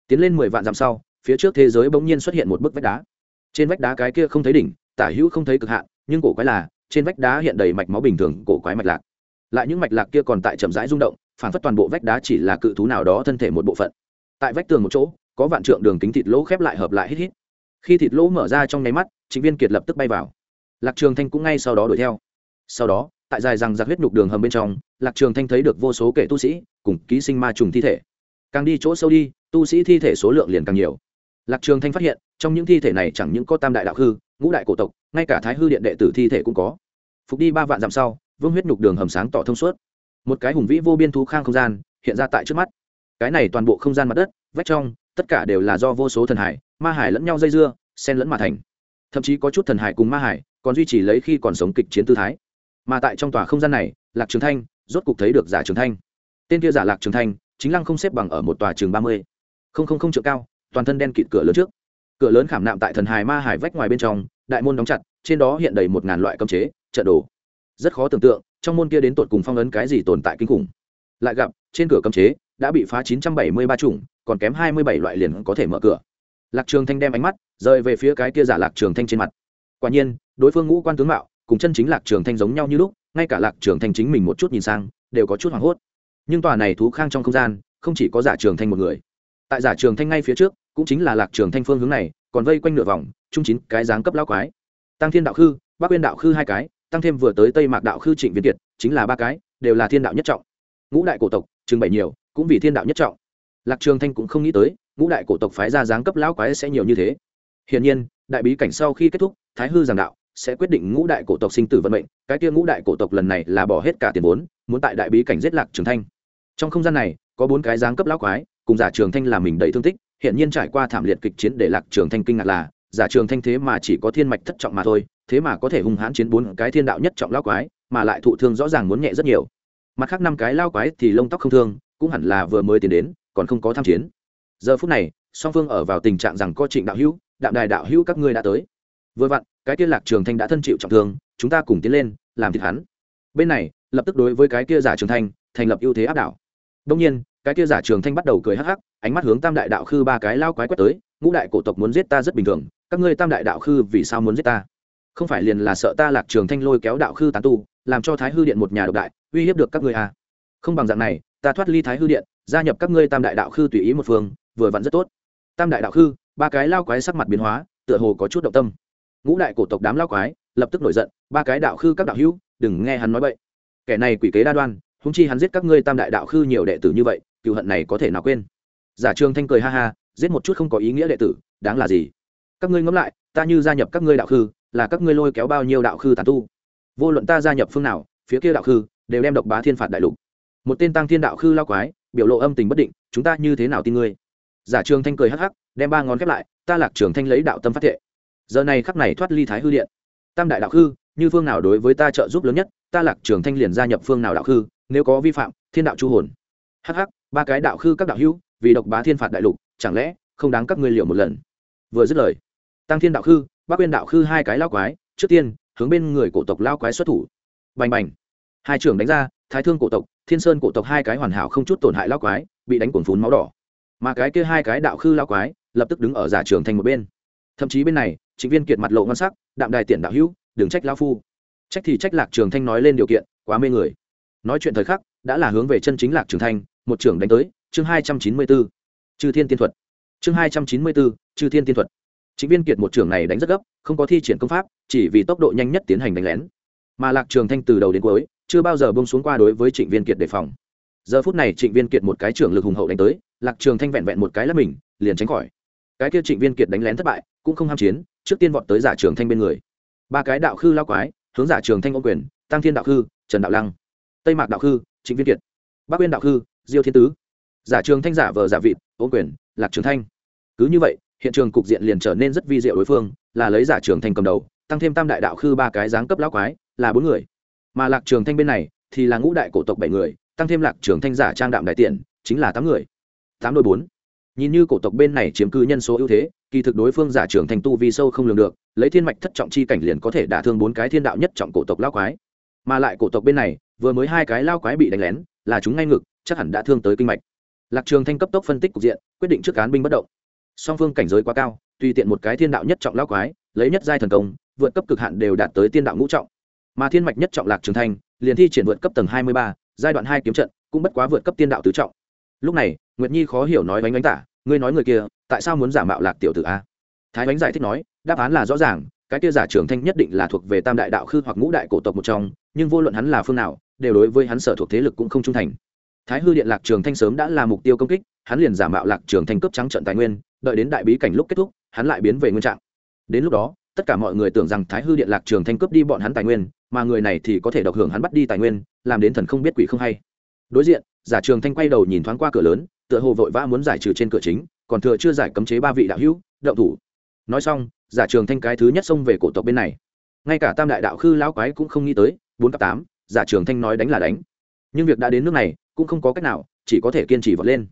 Tiến lên mười vạn dặm sau, phía trước thế giới bỗng nhiên xuất hiện một bức vách đá. Trên vách đá cái kia không thấy đỉnh, tả hữu không thấy cực hạn, nhưng cổ quái là, trên vách đá hiện đầy mạch máu bình thường, cổ quái mạch lạc. Lại những mạch lạc kia còn tại chậm rãi rung động phản phất toàn bộ vách đá chỉ là cự thú nào đó thân thể một bộ phận. Tại vách tường một chỗ, có vạn trượng đường kính thịt lỗ khép lại hợp lại hít hít. Khi thịt lỗ mở ra trong nháy mắt chính viên kiệt lập tức bay vào. Lạc trường thanh cũng ngay sau đó đuổi theo. Sau đó, tại dài rằng giặc huyết nhục đường hầm bên trong, lạc trường thanh thấy được vô số kẻ tu sĩ cùng ký sinh ma trùng thi thể. Càng đi chỗ sâu đi, tu sĩ thi thể số lượng liền càng nhiều. Lạc trường thanh phát hiện, trong những thi thể này chẳng những có tam đại đạo hư, ngũ đại cổ tộc, ngay cả thái hư điện đệ tử thi thể cũng có. Phục đi ba vạn dặm sau, vương huyết nhục đường hầm sáng tỏ thông suốt một cái hùng vĩ vô biên thú khang không gian hiện ra tại trước mắt. Cái này toàn bộ không gian mặt đất, vách trong, tất cả đều là do vô số thần hải, ma hải lẫn nhau dây dưa, xen lẫn mà thành. Thậm chí có chút thần hải cùng ma hải còn duy trì lấy khi còn sống kịch chiến tư thái. Mà tại trong tòa không gian này, lạc trường thanh rốt cục thấy được giả trường thanh. Tên kia giả lạc trường thanh chính lăng không xếp bằng ở một tòa trường ba mươi. Không không không trượng cao, toàn thân đen kịt cửa lớn trước. Cửa lớn khảm nạm tại thần hải ma hải vách ngoài bên trong, đại môn đóng chặt, trên đó hiện đầy một ngàn loại cấm chế, trận đồ. Rất khó tưởng tượng trong môn kia đến tột cùng phong ấn cái gì tồn tại kinh khủng. Lại gặp, trên cửa cấm chế đã bị phá chín trăm bảy mươi ba chủng, còn kém hai mươi bảy loại liền có thể mở cửa. Lạc trường thanh đem ánh mắt rời về phía cái kia giả lạc trường thanh trên mặt. Quả nhiên, đối phương ngũ quan tướng mạo cùng chân chính lạc trường thanh giống nhau như lúc, ngay cả lạc trường thanh chính mình một chút nhìn sang, đều có chút hoảng hốt. Nhưng tòa này thú khang trong không gian, không chỉ có giả trường thanh một người. Tại giả trường thanh ngay phía trước, cũng chính là lạc trường thanh phương hướng này, còn vây quanh nửa vòng, trung chín cái dáng cấp lao quái. Tăng thiên đạo khư, bắc nguyên đạo khư hai cái tăng thêm vừa tới tây mạc đạo khư trịnh viên kiệt, chính là ba cái, đều là thiên đạo nhất trọng. Ngũ đại cổ tộc, chừng bảy nhiều, cũng vì thiên đạo nhất trọng. Lạc trường thanh cũng không nghĩ tới, ngũ đại cổ tộc phái ra giáng cấp lão quái sẽ nhiều như thế. Hiển nhiên, đại bí cảnh sau khi kết thúc, thái hư giảng đạo sẽ quyết định ngũ đại cổ tộc sinh tử vận mệnh, cái kia ngũ đại cổ tộc lần này là bỏ hết cả tiền vốn, muốn tại đại bí cảnh giết lạc trường thanh. Trong không gian này, có bốn cái giáng cấp lão quái, cùng giả trường thanh làm mình đầy thương tích hiện nhiên trải qua thảm liệt kịch chiến để lạc trường thanh kinh ngạc là giả trường thanh thế mà chỉ có thiên mạch thất trọng mà thôi, thế mà có thể hung hãn chiến bốn cái thiên đạo nhất trọng lao quái, mà lại thụ thương rõ ràng muốn nhẹ rất nhiều. Mặt khác năm cái lao quái thì lông tóc không thương, cũng hẳn là vừa mới tiến đến, còn không có tham chiến. Giờ phút này, song phương ở vào tình trạng rằng có trịnh đạo hữu, đạm đài đạo hữu các ngươi đã tới. Vừa vặn, cái kia lạc trường thanh đã thân chịu trọng thương, chúng ta cùng tiến lên, làm thịt hắn. Bên này, lập tức đối với cái kia giả trường thanh, thành lập ưu thế áp đảo. Đông nhiên, cái kia giả trường thanh bắt đầu cười hắc hắc, ánh mắt hướng tam đại đạo khư ba cái lao quái quét tới, ngũ đại cổ tộc muốn giết ta rất bình thường các ngươi tam đại đạo khư vì sao muốn giết ta? Không phải liền là sợ ta lạc trường thanh lôi kéo đạo khư tán tu, làm cho thái hư điện một nhà độc đại, uy hiếp được các ngươi à? Không bằng dạng này, ta thoát ly thái hư điện, gia nhập các ngươi tam đại đạo khư tùy ý một phương, vừa vặn rất tốt. Tam đại đạo khư, ba cái lao quái sắc mặt biến hóa, tựa hồ có chút động tâm. Ngũ đại cổ tộc đám lao quái, lập tức nổi giận, ba cái đạo khư các đạo hữu, đừng nghe hắn nói vậy kẻ này quỷ kế đa đoan húng chi hắn giết các ngươi tam đại đạo khư nhiều đệ tử như vậy cựu hận này có thể nào quên? Giả trường thanh cười ha ha, giết một chút không có ý nghĩa đệ tử, đáng là gì? Các ngươi ngẫm lại, ta như gia nhập các ngươi đạo khư, là các ngươi lôi kéo bao nhiêu đạo khư tàn tu. Vô luận ta gia nhập phương nào, phía kia đạo khư đều đem độc bá thiên phạt đại lục. Một tên tăng thiên đạo khư lao quái, biểu lộ âm tình bất định, chúng ta như thế nào tin ngươi? Giả trường thanh cười hắc hắc, đem ba ngón khép lại, ta lạc trường thanh lấy đạo tâm phát thệ. Giờ này khắc này thoát ly thái hư điện. Tam đại đạo khư, như phương nào đối với ta trợ giúp lớn nhất, ta lạc trường thanh liền gia nhập phương nào đạo khư, nếu có vi phạm, thiên đạo chu hồn. Hắc hắc, ba cái đạo khư các đạo hữu, vì độc bá thiên phạt đại lục, chẳng lẽ không đáng các ngươi liều một lần? Vừa dứt lời tăng thiên đạo khư, bác quyên đạo khư hai cái lao quái, trước tiên, hướng bên người cổ tộc lao quái xuất thủ. Bành bành. Hai trưởng đánh ra, thái thương cổ tộc, thiên sơn cổ tộc hai cái hoàn hảo không chút tổn hại lao quái, bị đánh cuồng phún máu đỏ. Mà cái kia hai cái đạo khư lao quái, lập tức đứng ở giả trường thành một bên. Thậm chí bên này chính viên kiệt mặt lộ ngon sắc, đạm đài tiện đạo hữu, đừng trách lao phu. Trách thì trách lạc trường thanh nói lên điều kiện, quá mê người. Nói chuyện thời khắc, đã là hướng về chân chính lạc trường thanh, một trưởng đánh tới, chương hai trăm chín mươi bốn chư thiên tiên thuật. Chương hai trăm chín mươi bốn chư thiên tiên thuật chính viên kiệt một trưởng này đánh rất gấp, không có thi triển công pháp, chỉ vì tốc độ nhanh nhất tiến hành đánh lén. Mà lạc trường thanh từ đầu đến cuối, chưa bao giờ bông xuống qua đối với trịnh viên kiệt đề phòng. Giờ phút này trịnh viên kiệt một cái trưởng lực hùng hậu đánh tới, lạc trường thanh vẹn vẹn một cái là mình, liền tránh khỏi. Cái kia trịnh viên kiệt đánh lén thất bại, cũng không ham chiến, trước tiên vọt tới giả trường thanh bên người. Ba cái đạo khư lao quái, hướng giả trường thanh ô quyền, tăng thiên đạo khư, trần đạo lăng, tây mạc đạo khư, trịnh viên kiệt, bắc Nguyên đạo khư, diêu thiên tứ. Giả trường thanh giả vờ giả vịt ô quyền, lạc trường thanh. Cứ như vậy hiện trường cục diện liền trở nên rất vi diệu đối phương, là lấy giả trường thanh cầm đầu, tăng thêm tam đại đạo khư ba cái dáng cấp lão quái, là bốn người. Mà lạc trường thanh bên này thì là ngũ đại cổ tộc bảy người, tăng thêm lạc trường thanh giả trang đạm đại tiện, chính là tám người. Tám đôi bốn. Nhìn như cổ tộc bên này chiếm cư nhân số ưu thế, kỳ thực đối phương giả trường thanh tu vi sâu không lường được, lấy thiên mạch thất trọng chi cảnh liền có thể đả thương bốn cái thiên đạo nhất trọng cổ tộc lao quái. Mà lại cổ tộc bên này, vừa mới hai cái lao quái bị đánh lén, là chúng ngay ngực, chắc hẳn đã thương tới kinh mạch. Lạc trường thanh cấp tốc phân tích cục diện, quyết định trước cán binh bất động song phương cảnh giới quá cao, tùy tiện một cái thiên đạo nhất trọng lao quái, lấy nhất giai thần công, vượt cấp cực hạn đều đạt tới tiên đạo ngũ trọng. Mà thiên mạch nhất trọng lạc trường thanh liền thi triển vượt cấp tầng hai mươi ba, giai đoạn hai kiếm trận, cũng bất quá vượt cấp tiên đạo tứ trọng. Lúc này, nguyệt nhi khó hiểu nói bánh bánh tả, ngươi nói người kia, tại sao muốn giả mạo lạc tiểu tử a? Thái bánh giải thích nói, đáp án là rõ ràng, cái kia giả trường thanh nhất định là thuộc về tam đại đạo khư hoặc ngũ đại cổ tộc một trong, nhưng vô luận hắn là phương nào, đều đối với hắn sở thuộc thế lực cũng không trung thành. Thái hư điện lạc trường thanh sớm đã là mục tiêu công kích, hắn liền giả mạo lạc trường thanh cướp trắng trận tài nguyên đợi đến đại bí cảnh lúc kết thúc, hắn lại biến về nguyên trạng. Đến lúc đó, tất cả mọi người tưởng rằng thái hư điện lạc trường thanh cướp đi bọn hắn tài nguyên, mà người này thì có thể độc hưởng hắn bắt đi tài nguyên, làm đến thần không biết quỷ không hay. Đối diện, giả trường thanh quay đầu nhìn thoáng qua cửa lớn, tựa hồ vội vã muốn giải trừ trên cửa chính, còn thừa chưa giải cấm chế ba vị đạo hữu, động thủ. Nói xong, giả trường thanh cái thứ nhất xông về cổ tộc bên này. Ngay cả tam đại đạo khư lão quái cũng không nghĩ tới, bốn cặp tám, giả trường thanh nói đánh là đánh. Nhưng việc đã đến nước này, cũng không có cách nào, chỉ có thể kiên trì vọt lên.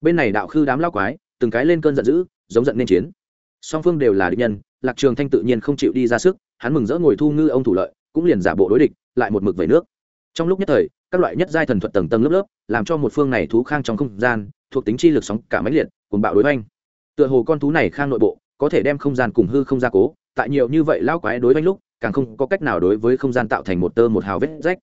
Bên này đạo khư đám lão quái từng cái lên cơn giận dữ, giống giận nên chiến. Song phương đều là địch nhân, lạc trường thanh tự nhiên không chịu đi ra sức, hắn mừng rỡ ngồi thu ngư ông thủ lợi, cũng liền giả bộ đối địch, lại một mực về nước. Trong lúc nhất thời, các loại nhất giai thần thuật tầng tầng lớp lớp, làm cho một phương này thú khang trong không gian, thuộc tính chi lực sóng cả máy liệt cùng bạo đối oanh tựa hồ con thú này khang nội bộ, có thể đem không gian cùng hư không gia cố, tại nhiều như vậy lao quái đối oanh lúc, càng không có cách nào đối với không gian tạo thành một tơ một hào vết rách.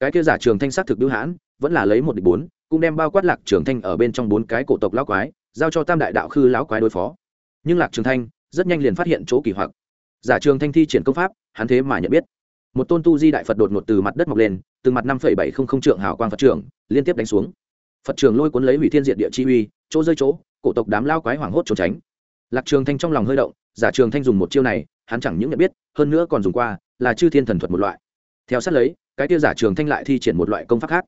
Cái kia giả trường thanh sắc thực đữ hãn, vẫn là lấy một địch bốn, cũng đem bao quát lạc trường thanh ở bên trong bốn cái cổ tộc lão quái giao cho tam đại đạo khư lão quái đối phó. Nhưng lạc trường thanh rất nhanh liền phát hiện chỗ kỳ hoặc. Giả trường thanh thi triển công pháp, hắn thế mà nhận biết. Một tôn tu di đại phật đột ngột từ mặt đất mọc lên, từ mặt năm bảy không không trượng hào quang phật trưởng, liên tiếp đánh xuống. Phật trường lôi cuốn lấy hủy thiên diện địa chi uy, chỗ rơi chỗ, cổ tộc đám lao quái hoảng hốt trốn tránh. Lạc trường thanh trong lòng hơi động, giả trường thanh dùng một chiêu này, hắn chẳng những nhận biết, hơn nữa còn dùng qua, là chư thiên thần thuật một loại. Theo sát lấy, cái tiêu giả trường thanh lại thi triển một loại công pháp khác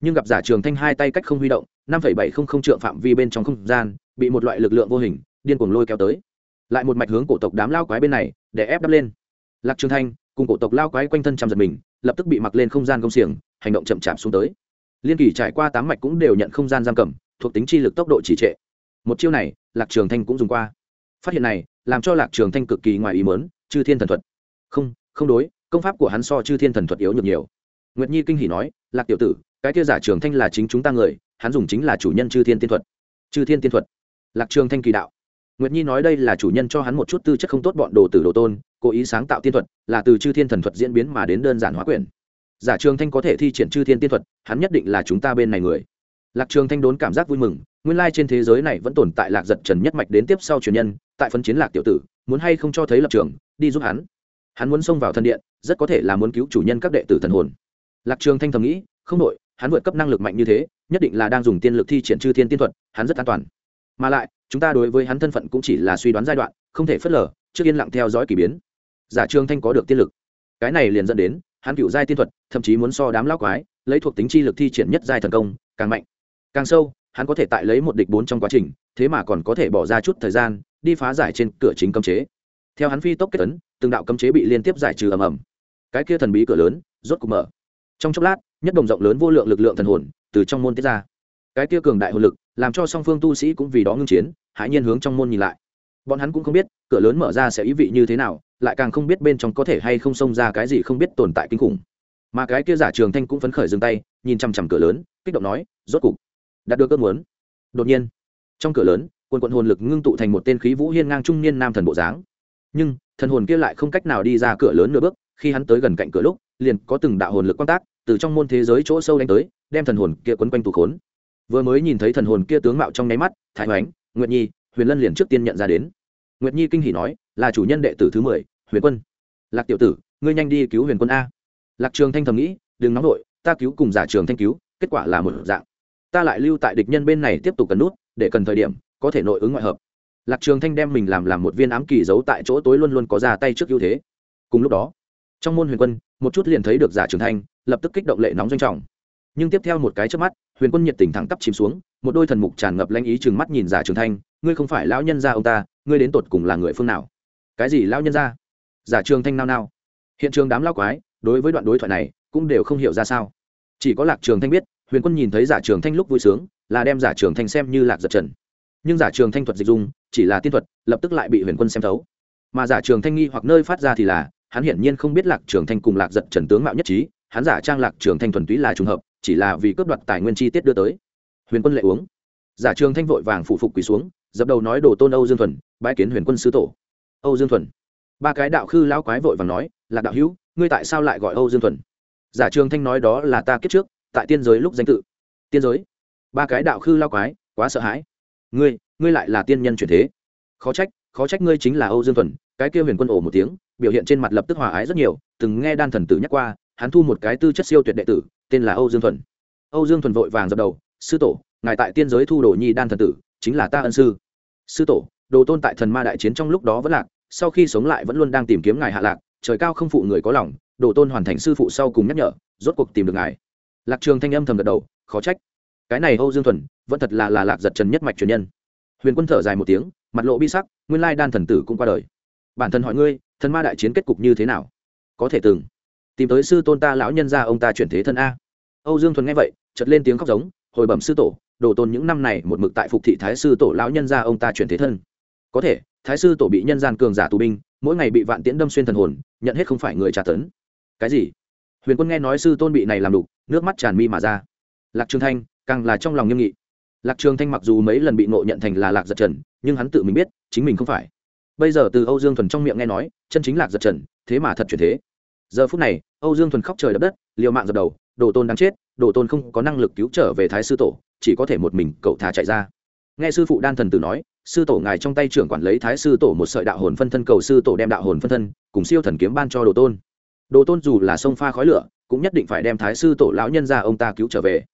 nhưng gặp giả trường thanh hai tay cách không huy động, năm bảy không không trượng phạm vi bên trong không gian, bị một loại lực lượng vô hình, điên cuồng lôi kéo tới. Lại một mạch hướng cổ tộc đám lao quái bên này, để ép đắp lên. Lạc trường thanh, cùng cổ tộc lao quái quanh thân chăm giật mình, lập tức bị mặc lên không gian công xiềng, hành động chậm chạp xuống tới. Liên kỳ trải qua tám mạch cũng đều nhận không gian giam cầm, thuộc tính chi lực tốc độ chỉ trệ. Một chiêu này, lạc trường thanh cũng dùng qua. Phát hiện này, làm cho lạc trường thanh cực kỳ ngoài ý mớn chư thiên thần thuật. Không không đối, công pháp của hắn so chư thiên thần thuật yếu nhược nhiều. Nguyệt nhi kinh hỉ nói, lạc tiểu tử cái kia giả trường thanh là chính chúng ta người, hắn dùng chính là chủ nhân chư thiên tiên thuật. Chư thiên tiên thuật. Lạc trường thanh kỳ đạo. Nguyệt nhi nói đây là chủ nhân cho hắn một chút tư chất không tốt bọn đồ tử đồ tôn, cố ý sáng tạo tiên thuật, là từ chư thiên thần thuật diễn biến mà đến đơn giản hóa quyển. Giả trường thanh có thể thi triển chư thiên tiên thuật, hắn nhất định là chúng ta bên này người. Lạc trường thanh đốn cảm giác vui mừng, nguyên lai trên thế giới này vẫn tồn tại lạc giật trần nhất mạch đến tiếp sau truyền nhân, tại phân chiến lạc tiểu tử, muốn hay không cho thấy lập trường, đi giúp hắn. Hắn muốn xông vào thần điện, rất có thể là muốn cứu chủ nhân các đệ tử thần hồn. Lạc trường thanh thầm nghĩ, không đội hắn vượt cấp năng lực mạnh như thế, nhất định là đang dùng tiên lực thi triển chư thiên tiên thuật, hắn rất an toàn. Mà lại, chúng ta đối với hắn thân phận cũng chỉ là suy đoán giai đoạn, không thể phớt lờ, trước yên lặng theo dõi k ỳ biến. Giả trường thanh có được tiên lực. Cái này liền dẫn đến, hắn cựu giai tiên thuật, thậm chí muốn so đám lao quái, lấy thuộc tính chi lực thi triển nhất giai thần công, càng mạnh. Càng sâu, hắn có thể tại lấy một địch bốn trong quá trình, thế mà còn có thể bỏ ra chút thời gian, đi phá giải trên cửa chính cấm chế. Theo hắn phi tốc kết tấn từng đạo cấm chế bị liên tiếp giải trừ ầm ầm. Cái kia thần bí cửa lớn, rốt cục mở. Trong chốc lát nhất đồng rộng lớn vô lượng lực lượng thần hồn từ trong môn tiết ra. Cái kia cường đại hồn lực làm cho song phương tu sĩ cũng vì đó ngưng chiến, hãi nhiên hướng trong môn nhìn lại. Bọn hắn cũng không biết, cửa lớn mở ra sẽ ý vị như thế nào, lại càng không biết bên trong có thể hay không xông ra cái gì không biết tồn tại kinh khủng. Mà cái kia giả trường thanh cũng phấn khởi dừng tay, nhìn chằm chằm cửa lớn, kích động nói, rốt cục, đạt được ước muốn. Đột nhiên, trong cửa lớn, quần quận hồn lực ngưng tụ thành một tên khí vũ hiên ngang trung niên nam thần bộ dáng. Nhưng, thần hồn kia lại không cách nào đi ra cửa lớn nửa bước, khi hắn tới gần cạnh cửa lúc, liền có từng đạo hồn lực quan tác từ trong môn thế giới chỗ sâu đánh tới, đem thần hồn kia quấn quanh tù khốn. Vừa mới nhìn thấy thần hồn kia tướng mạo trong nháy mắt, thái hoánh nguyệt nhi, huyền lân liền trước tiên nhận ra đến. Nguyệt nhi kinh hỉ nói, là chủ nhân đệ tử thứ mười, huyền quân. Lạc tiểu tử, ngươi nhanh đi cứu huyền quân a. Lạc trường thanh thầm nghĩ, đừng nóng vội, ta cứu cùng giả trường thanh cứu, kết quả là một dạng. Ta lại lưu tại địch nhân bên này tiếp tục cần nút, để cần thời điểm, có thể nội ứng ngoại hợp. Lạc trường thanh đem mình làm làm một viên ám kỳ giấu tại chỗ tối luôn luôn có ra tay trước ưu thế. Cùng lúc đó, trong môn huyền quân một chút liền thấy được giả trường thanh lập tức kích động lệ nóng doanh trọng. Nhưng tiếp theo một cái trước mắt, huyền quân nhiệt tình thẳng tắp chìm xuống, một đôi thần mục tràn ngập lanh ý chừng mắt nhìn giả trường thanh ngươi không phải lão nhân gia ông ta, ngươi đến tột cùng là người phương nào? Cái gì lão nhân gia? Giả trường thanh nao nao. Hiện trường đám lao quái, đối với đoạn đối thoại này, cũng đều không hiểu ra sao. Chỉ có lạc trường thanh biết, huyền quân nhìn thấy giả trường thanh lúc vui sướng, là đem giả trường thanh xem như lạc giật trần. Nhưng giả trường thanh thuật dịch dung, chỉ là tiên thuật, lập tức lại bị huyền quân xem thấu. Mà giả trường thanh nghi hoặc nơi phát ra thì là hắn hiển nhiên không biết lạc trường thanh cùng lạc giật trần tướng mạo nhất trí, hắn giả trang lạc trường thanh thuần túy là trùng hợp, chỉ là vì cướp đoạt tài nguyên chi tiết đưa tới. Huyền quân lệ uống. Giả trường thanh vội vàng phụ phục quỳ xuống, dập đầu nói đồ tôn âu dương thuần bãi kiến huyền quân sư tổ. Âu dương thuần. Ba cái đạo khư lão quái vội vàng nói, lạc đạo hữu, ngươi tại sao lại gọi âu dương thuần? Giả trường thanh nói đó là ta kiếp trước, tại tiên giới lúc danh tự. Tiên giới? Ba cái đạo khư lao quái, quá sợ hãi. Ngươi ngươi lại là tiên nhân chuyển thế. Khó trách khó trách ngươi chính là âu dương thuần cái kia huyền quân ổ một tiếng, biểu hiện trên mặt lập tức hòa ái rất nhiều, từng nghe đan thần tử nhắc qua, hắn thu một cái tư chất siêu tuyệt đệ tử, tên là âu dương thuần. Âu dương thuần vội vàng dập đầu, sư tổ, ngài tại tiên giới thu đồ nhi đan thần tử, chính là ta ân sư. Sư tổ, đồ tôn tại thần ma đại chiến trong lúc đó vẫn lạc, sau khi sống lại vẫn luôn đang tìm kiếm ngài hạ lạc, trời cao không phụ người có lòng, đồ tôn hoàn thành sư phụ sau cùng nhắc nhở, rốt cuộc tìm được ngài. Lạc trường thanh âm thầm gật đầu, khó trách. Cái này âu dương thuần, vẫn thật là là lạc giật trần nhất mạch truyền nhân. Huyền quân thở dài một tiếng, mặt lộ bi sắc, nguyên lai đan thần tử cũng qua đời bản thân hỏi ngươi, thần ma đại chiến kết cục như thế nào? Có thể từng tìm tới sư tôn ta lão nhân gia ông ta chuyển thế thân a. Âu dương thuần nghe vậy, chợt lên tiếng khóc giống, hồi bẩm sư tổ, đồ tôn những năm này một mực tại phục thị thái sư tổ lão nhân gia ông ta chuyển thế thân. Có thể, thái sư tổ bị nhân gian cường giả tù binh, mỗi ngày bị vạn tiễn đâm xuyên thần hồn, nhận hết không phải người trả tấn. Cái gì? Huyền quân nghe nói sư tôn bị này làm đục, nước mắt tràn mi mà ra. Lạc trường thanh, càng là trong lòng nghiêm nghị. Lạc trường thanh mặc dù mấy lần bị nộ nhận thành là lạc giật trần, nhưng hắn tự mình biết, chính mình không phải bây giờ từ âu dương thuần trong miệng nghe nói, chân chính lạc giật trần, thế mà thật chuyển thế. Giờ phút này, âu dương thuần khóc trời đập đất, liều mạng dập đầu, đồ tôn đáng chết, đồ tôn không có năng lực cứu trở về thái sư tổ, chỉ có thể một mình cậu thả chạy ra. Nghe sư phụ đan thần tử nói, sư tổ ngài trong tay trưởng quản lấy thái sư tổ một sợi đạo hồn phân thân, cầu sư tổ đem đạo hồn phân thân cùng siêu thần kiếm ban cho đồ tôn. Đồ tôn dù là sông pha khói lửa, cũng nhất định phải đem thái sư tổ lão nhân ra ông ta cứu trở về.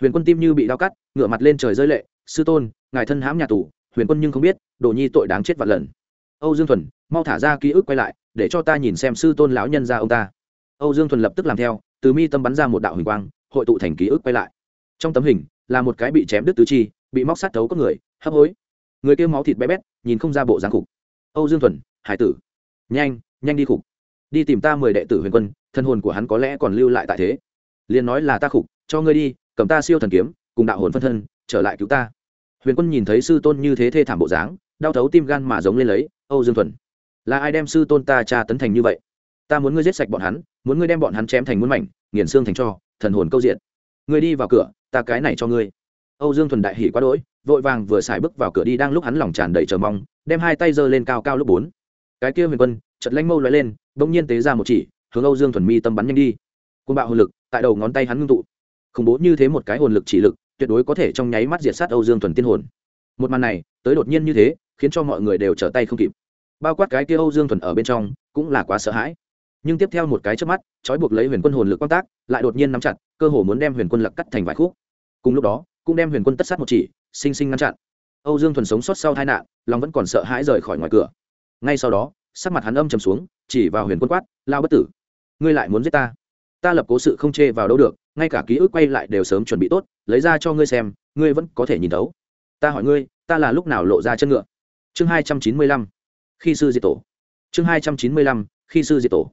Huyền quân tim như bị đau cắt, ngửa mặt lên trời rơi lệ, sư tôn, ngài thân hãm nhà tù, huyền quân nhưng không biết, đồ nhi tội đáng chết vạn lần âu dương thuần, mau thả ra ký ức quay lại, để cho ta nhìn xem sư tôn lão nhân ra ông ta. Âu dương thuần lập tức làm theo, từ mi tâm bắn ra một đạo huỳnh quang, hội tụ thành ký ức quay lại. Trong tấm hình, là một cái bị chém đứt tứ chi, bị móc sát thấu có người, hấp hối. Người kêu máu thịt bé bét, nhìn không ra bộ dáng cục âu dương thuần, hải tử. Nhanh nhanh đi khục. Đi tìm ta mười đệ tử huyền quân, thân hồn của hắn có lẽ còn lưu lại tại thế. Liền nói là ta khục, cho ngươi đi, cầm ta siêu thần kiếm, cùng đạo hồn phân thân, trở lại cứu ta. Huyền quân nhìn thấy sư tôn như thế thê thảm bộ dáng, đau thấu tim gan mà giống lên lấy âu dương thuần. Là ai đem sư tôn ta tra tấn thành như vậy? Ta muốn ngươi giết sạch bọn hắn, muốn ngươi đem bọn hắn chém thành muôn mảnh, nghiền xương thành cho, thần hồn câu diện. Ngươi đi vào cửa, ta cái này cho ngươi. Âu dương thuần đại hỉ quá đỗi, vội vàng vừa xài bước vào cửa đi đang lúc hắn lòng tràn đầy chờ mong, đem hai tay giơ lên cao cao lúc bốn. Cái kia huyền quân, chợt lanh mâu lóe lên, bỗng nhiên tế ra một chỉ, hướng âu dương thuần mi tâm bắn nhanh đi. Côn bạo hồn lực, tại đầu ngón tay hắn ngưng tụ. Khủng bố như thế một cái hồn lực chỉ lực, tuyệt đối có thể trong nháy mắt diệt sát âu dương thuần tiên hồn. Một màn này, tới đột nhiên như thế khiến cho mọi người đều trở tay không kịp. Bao quát cái kia âu dương thuần ở bên trong, cũng là quá sợ hãi. Nhưng tiếp theo một cái trước mắt, trói buộc lấy huyền quân hồn lực quan tác, lại đột nhiên nắm chặt, cơ hồ muốn đem huyền quân lật cắt thành vài khúc. Cùng lúc đó, cũng đem huyền quân tất sát một chỉ, sinh sinh ngăn chặn. Âu dương thuần sống sót sau tai nạn, lòng vẫn còn sợ hãi rời khỏi ngoài cửa. Ngay sau đó, sắc mặt hắn âm trầm xuống, chỉ vào huyền quân quát, lao bất tử, ngươi lại muốn giết ta? Ta lập cố sự không chê vào đâu được, ngay cả ký ức quay lại đều sớm chuẩn bị tốt, lấy ra cho ngươi xem, ngươi vẫn có thể nhìn thấu. Ta hỏi ngươi, ta là lúc nào lộ ra chân ngựa? Chương hai trăm chín mươi lăm, khi sư diệt tổ. Chương hai trăm chín mươi lăm, khi sư diệt tổ.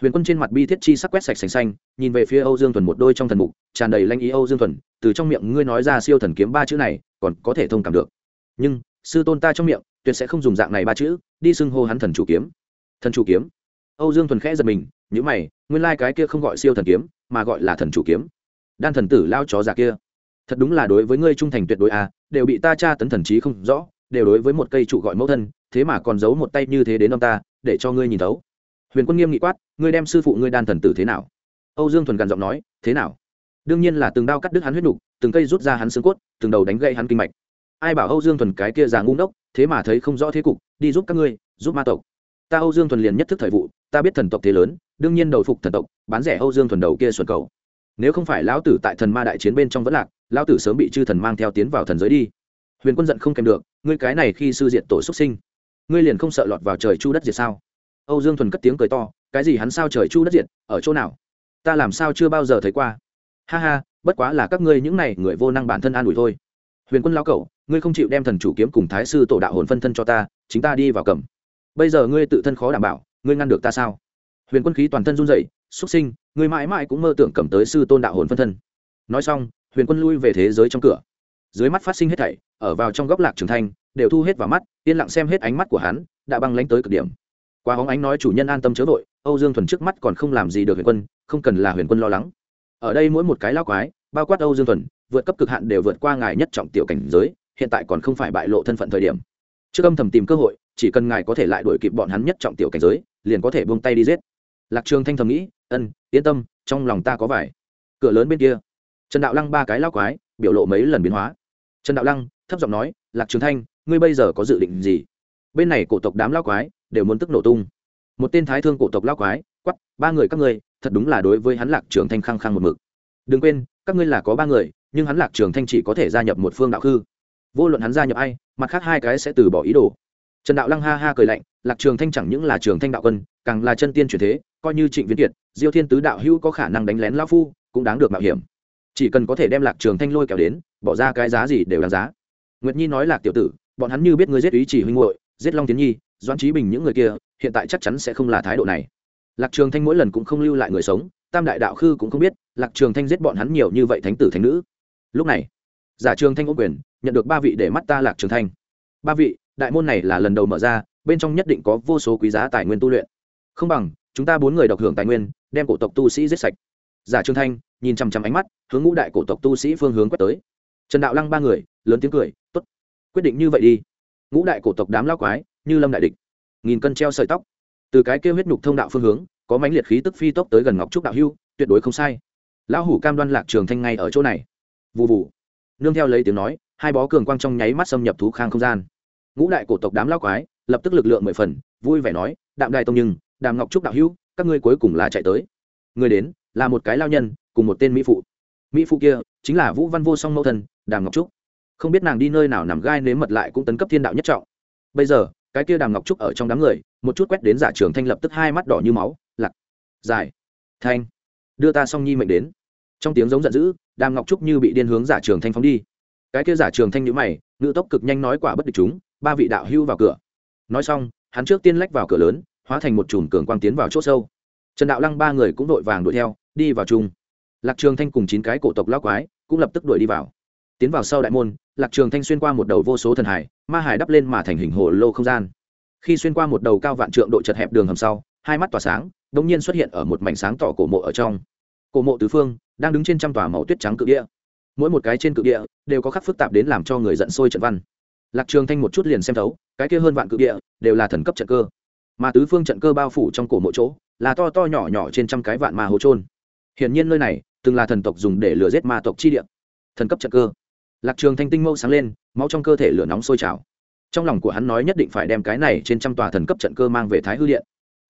Huyền quân trên mặt bi thiết chi sắc quét sạch sành xanh, nhìn về phía âu dương thuần một đôi trong thần mục, tràn đầy lanh ý âu dương thuần, từ trong miệng ngươi nói ra siêu thần kiếm ba chữ này, còn có thể thông cảm được. Nhưng, sư tôn ta trong miệng, tuyệt sẽ không dùng dạng này ba chữ, đi xưng hô hắn thần chủ kiếm. Thần chủ kiếm? Âu dương thuần khẽ giật mình nhữ mày, nguyên lai、like、cái kia không gọi siêu thần kiếm, mà gọi là thần chủ kiếm. Đan thần tử lao chó già kia. Thật đúng là đối với ngươi trung thành tuyệt đối à đều bị ta tra tấn thần trí không rõ đều đối với một cây trụ gọi mẫu thân, thế mà còn giấu một tay như thế đến ông ta, để cho ngươi nhìn thấu. Huyền quân nghiêm nghị quát, ngươi đem sư phụ ngươi đan thần tử thế nào? Âu dương thuần gằn giọng nói, thế nào? Đương nhiên là từng đao cắt đứt hắn huyết nục, từng cây rút ra hắn xương cốt, từng đầu đánh gậy hắn kinh mạch. Ai bảo âu dương thuần cái kia già ngu ngốc, thế mà thấy không rõ thế cục, đi giúp các ngươi, giúp ma tộc. Ta âu dương thuần liền nhất thức thời vụ, ta biết thần tộc thế lớn, đương nhiên đầu phục thần tộc, bán rẻ âu dương thuần đầu kia xuẩn cầu. Nếu không phải lão tử tại thần ma đại chiến bên trong vẫn lạc, lão tử sớm bị chư thần mang theo tiến vào thần giới đi huyền quân giận không kèm được, ngươi cái này khi sư diện tổ xuất sinh, ngươi liền không sợ lọt vào trời chu đất diệt sao? Âu dương thuần cất tiếng cười to, cái gì hắn sao trời chu đất diệt, ở chỗ nào? Ta làm sao chưa bao giờ thấy qua? Ha ha, bất quá là các ngươi những này người vô năng bản thân an ủi thôi. Huyền quân lao cậu ngươi không chịu đem thần chủ kiếm cùng thái sư tổ đạo hồn phân thân cho ta, chính ta đi vào cầm. Bây giờ ngươi tự thân khó đảm bảo, ngươi ngăn được ta sao? Huyền quân khí toàn thân run dậy xuất sinh, ngươi mãi mãi cũng mơ tưởng cầm tới sư tôn đạo hồn phân thân. Nói xong, huyền quân lui về thế giới trong cửa dưới mắt phát sinh hết thảy, ở vào trong góc lạc trường thanh, đều thu hết vào mắt, yên lặng xem hết ánh mắt của hắn, đã băng lánh tới cực điểm. Qua hóng ánh nói chủ nhân an tâm chớ vội, âu dương thuần trước mắt còn không làm gì được huyền quân, không cần là huyền quân lo lắng. Ở đây mỗi một cái lao quái, bao quát âu dương thuần, vượt cấp cực hạn đều vượt qua ngài nhất trọng tiểu cảnh giới, hiện tại còn không phải bại lộ thân phận thời điểm. Trước âm thầm tìm cơ hội, chỉ cần ngài có thể lại đuổi kịp bọn hắn nhất trọng tiểu cảnh giới, liền có thể buông tay đi giết. Lạc trường thanh thầm nghĩ, ân, yên tâm, trong lòng ta có vải cửa lớn bên kia, trần đạo lăng ba cái lao quái, biểu lộ mấy lần biến hóa trần đạo lăng thấp giọng nói, lạc trường thanh, ngươi bây giờ có dự định gì? Bên này cổ tộc đám lao quái đều muốn tức nổ tung. Một tên thái thương cổ tộc lao quái quắp ba người các ngươi, thật đúng là đối với hắn lạc trường thanh khăng khăng một mực. Đừng quên, các ngươi là có ba người, nhưng hắn lạc trường thanh chỉ có thể gia nhập một phương đạo khư. Vô luận hắn gia nhập ai, mặt khác hai cái sẽ từ bỏ ý đồ. Trần đạo lăng ha ha cười lạnh, lạc trường thanh chẳng những là trường thanh đạo quân, càng là chân tiên truyền thế, coi như trịnh viễn kiệt, diêu thiên tứ đạo hữu có khả năng đánh lén lao phu, cũng đáng được mạo hiểm chỉ cần có thể đem lạc trường thanh lôi kéo đến, bỏ ra cái giá gì đều đáng giá. Nguyệt nhi nói lạc tiểu tử, bọn hắn như biết ngươi giết ý chỉ huynh muội, giết long tiến nhi, doãn trí bình những người kia, hiện tại chắc chắn sẽ không là thái độ này. Lạc trường thanh mỗi lần cũng không lưu lại người sống, tam đại đạo khư cũng không biết, lạc trường thanh giết bọn hắn nhiều như vậy thánh tử thánh nữ. Lúc này, giả trường thanh ô quyền, nhận được ba vị để mắt ta lạc trường thanh. Ba vị, đại môn này là lần đầu mở ra, bên trong nhất định có vô số quý giá tài nguyên tu luyện. Không bằng, chúng ta bốn người độc hưởng tài nguyên, đem cổ tộc tu sĩ giết sạch. Giả trường thanh nhìn chằm chằm ánh mắt, hướng ngũ đại cổ tộc tu sĩ phương hướng quét tới. Trần đạo lăng ba người, lớn tiếng cười t ố t quyết định như vậy đi. Ngũ đại cổ tộc đám lao quái, như lâm đại địch, nghìn cân treo sợi tóc. Từ cái kêu huyết nhục thông đạo phương hướng, có mãnh liệt khí tức phi tốc tới gần ngọc trúc đạo hưu, tuyệt đối không sai. Lão hủ cam đoan lạc trường thanh ngay ở chỗ này. Vụ vụ nương theo lấy tiếng nói, hai bó cường quang trong nháy mắt xâm nhập thú khang không gian. Ngũ đại cổ tộc đám lao quái, lập tức lực lượng mười phần, vui vẻ nói, đạm đại tông nhưng, đàm ngọc trúc đạo hưu, các ngươi cuối cùng là chạy tới. Người đến là một cái lao nhân, cùng một tên mỹ phụ. Mỹ phụ kia chính là vũ văn vô song mẫu thân, đàm ngọc trúc. Không biết nàng đi nơi nào nằm gai nếm mật lại cũng tấn cấp thiên đạo nhất trọng. Bây giờ, cái kia đàm ngọc trúc ở trong đám người, một chút quét đến giả trường thanh lập tức hai mắt đỏ như máu, lặc dài thanh, đưa ta song nhi mệnh đến. Trong tiếng giống giận dữ, đàm ngọc trúc như bị điên hướng giả trường thanh phóng đi. Cái kia giả trường thanh nhữ mày ngự tốc cực nhanh nói quả bất địch chúng, ba vị đạo hưu vào cửa. Nói xong, hắn trước tiên lách vào cửa lớn, hóa thành một chùm cường quang tiến vào c h ỗ sâu. Trần đạo lăng ba người cũng đội vàng đuổi theo đi vào chung. Lạc trường thanh cùng chín cái cổ tộc lao quái cũng lập tức đuổi đi vào. Tiến vào sau đại môn, lạc trường thanh xuyên qua một đầu vô số thần hải, ma hải đắp lên mà thành hình hồ lô không gian. Khi xuyên qua một đầu cao vạn trượng độ chật hẹp đường hầm sau, hai mắt tỏa sáng đống nhiên xuất hiện ở một mảnh sáng tỏ cổ mộ ở trong. Cổ mộ tứ phương đang đứng trên trăm tòa màu tuyết trắng cự địa. Mỗi một cái trên cự địa đều có khắc phức tạp đến làm cho người giận sôi trận văn. Lạc trường thanh một chút liền xem thấu, cái kia hơn vạn cự địa đều là thần cấp trận cơ. Mà tứ phương trận cơ bao phủ trong cổ mộ chỗ là to to nhỏ nhỏ trên trăm cái vạn ma hố trôn hiển nhiên nơi này từng là thần tộc dùng để lừa giết ma tộc chi địa. Thần cấp trận cơ. Lạc trường thanh tinh mâu sáng lên, máu trong cơ thể lửa nóng sôi trào. Trong lòng của hắn nói nhất định phải đem cái này trên trăm tòa thần cấp trận cơ mang về thái hư điện.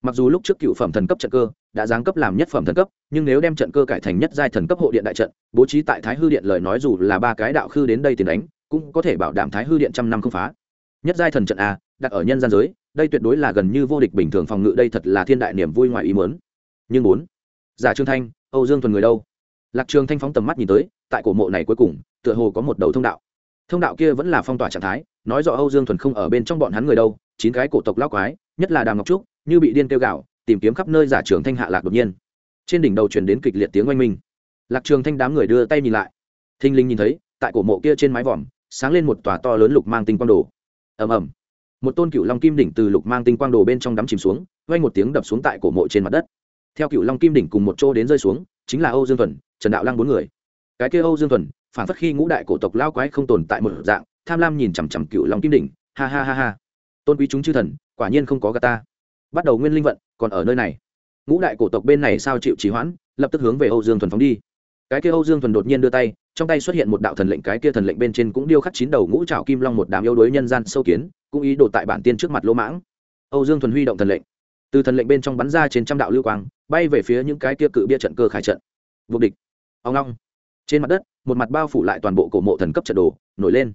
Mặc dù lúc trước cựu phẩm thần cấp trận cơ đã giáng cấp làm nhất phẩm thần cấp, nhưng nếu đem trận cơ cải thành nhất giai thần cấp hộ điện đại trận, bố trí tại thái hư điện lời nói dù là ba cái đạo khư đến đây tiền đánh, cũng có thể bảo đảm thái hư điện trăm năm không phá. Nhất giai thần trận a, đặt ở nhân gian giới, đây tuyệt đối là gần như vô địch bình thường phòng ngự, đây thật là thiên đại niềm vui ngoài ý muốn. Nhưng bốn, giả trương thanh âu dương thuần người đâu? Lạc trường thanh phóng tầm mắt nhìn tới, tại cổ mộ này cuối cùng, tựa hồ có một đầu thông đạo. Thông đạo kia vẫn là phong tỏa trạng thái, nói rõ âu dương thuần không ở bên trong bọn hắn người đâu, chín cái cổ tộc lao quái, nhất là đàm ngọc trúc, như bị điên kêu gạo tìm kiếm khắp nơi giả trường thanh hạ lạc đột nhiên. Trên đỉnh đầu truyền đến kịch liệt tiếng oanh minh. Lạc trường thanh đám người đưa tay nhìn lại. Thinh linh nhìn thấy, tại cổ mộ kia trên mái vòm, sáng lên một tòa to lớn lục mang tinh quang đồ. Ầm ầm. Một tôn cựu long kim đỉnh từ lục mang tinh quang đồ bên trong đắm chìm xuống, vang một tiếng đập xuống tại cổ mộ trên mặt đất theo cựu long kim đỉnh cùng một chỗ đến rơi xuống, chính là âu dương thuần, trần đạo lăng bốn người. Cái kia âu dương thuần, phản phất khi ngũ đại cổ tộc lao quái không tồn tại một dạng, tham lam nhìn chằm chằm cựu long kim đỉnh, ha ha ha ha. Tôn quý chúng chư thần, quả nhiên không có gà ta. Bắt đầu nguyên linh vận, còn ở nơi này. Ngũ đại cổ tộc bên này sao chịu trì hoãn, lập tức hướng về âu dương thuần phóng đi. Cái kia âu dương thuần đột nhiên đưa tay, trong tay xuất hiện một đạo thần lệnh, cái kia thần lệnh bên trên cũng điêu khắc chín đầu ngũ trào kim long một đám yếu đuối nhân gian sâu kiến, cũng ý đồ tại bản tiên trước mặt lỗ mãng. Âu dương thuần huy động thần lệnh từ thần lệnh bên trong bắn ra trên trăm đạo lưu quang, bay về phía những cái kia cự bia trận cơ khải trận. Vô địch. Ông long trên mặt đất, một mặt bao phủ lại toàn bộ cổ mộ thần cấp trận đồ, nổi lên.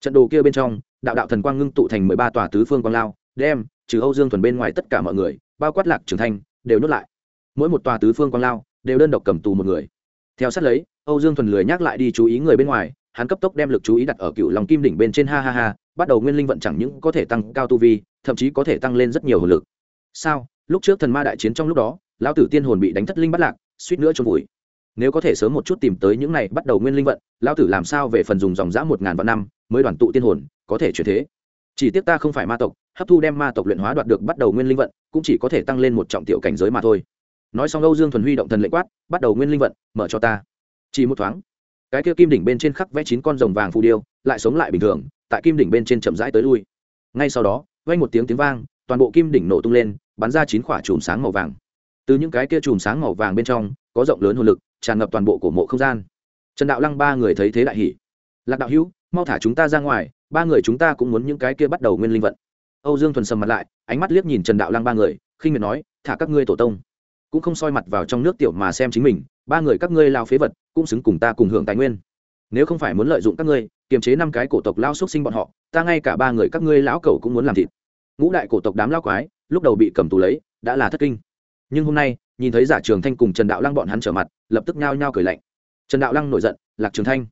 Trận đồ kia bên trong, đạo đạo thần quang ngưng tụ thành mười ba tòa tứ phương quang lao, đem, trừ âu dương thuần bên ngoài tất cả mọi người, bao quát lạc trưởng thanh, đều nuốt lại. Mỗi một tòa tứ phương quang lao, đều đơn độc cầm tù một người. Theo sát lấy, âu dương thuần lười nhắc lại đi chú ý người bên ngoài, hắn cấp tốc đem lực chú ý đặt ở cựu lòng kim đỉnh bên trên, ha ha ha, bắt đầu nguyên linh vận chẳng những có thể tăng cao tu vi, thậm chí có thể tăng lên rất nhiều hồ lực sao? Lúc trước thần ma đại chiến trong lúc đó, lão tử tiên hồn bị đánh thất linh bắt lạc, suýt nữa trôn vùi. Nếu có thể sớm một chút tìm tới những này bắt đầu nguyên linh vận, lão tử làm sao về phần dùng dòng dã một ngàn vạn năm mới đoàn tụ tiên hồn, có thể chuyển thế? Chỉ tiếc ta không phải ma tộc, hấp thu đem ma tộc luyện hóa đoạt được bắt đầu nguyên linh vận, cũng chỉ có thể tăng lên một trọng tiểu cảnh giới mà thôi. Nói xong âu dương thuần huy động thần lệnh quát, bắt đầu nguyên linh vận, mở cho ta. Chỉ một thoáng, cái kia kim đỉnh bên trên khắc vẽ chín con rồng vàng phù điêu, lại sống lại bình thường, tại kim đỉnh bên trên chậm rãi tới lui. Ngay sau đó, vang một tiếng tiếng vang toàn bộ kim đỉnh nổ tung lên, bắn ra chín quả chùm sáng màu vàng. Từ những cái kia chùm sáng màu vàng bên trong, có rộng lớn hồn lực, tràn ngập toàn bộ của mộ không gian. Trần đạo lăng ba người thấy thế đại hỉ. Lạc đạo hữu, mau thả chúng ta ra ngoài, ba người chúng ta cũng muốn những cái kia bắt đầu nguyên linh vận. Âu dương thuần sầm mặt lại, ánh mắt liếc nhìn trần đạo lăng ba người, khinh miệt nói, thả các ngươi tổ tông. Cũng không soi mặt vào trong nước tiểu mà xem chính mình, ba người các ngươi lao phế vật, cũng xứng cùng ta cùng hưởng tài nguyên. Nếu không phải muốn lợi dụng các ngươi, kiềm chế năm cái cổ tộc lao xúc sinh bọn họ, ta ngay cả ba người các ngươi lão cầu cũng muốn làm thịt ngũ đại cổ tộc đám lao quái, lúc đầu bị cầm tù lấy, đã là thất kinh. Nhưng hôm nay, nhìn thấy giả trường thanh cùng trần đạo lăng bọn hắn trở mặt, lập tức nhao nhao cười lạnh. Trần đạo lăng nổi giận, lạc trường thanh,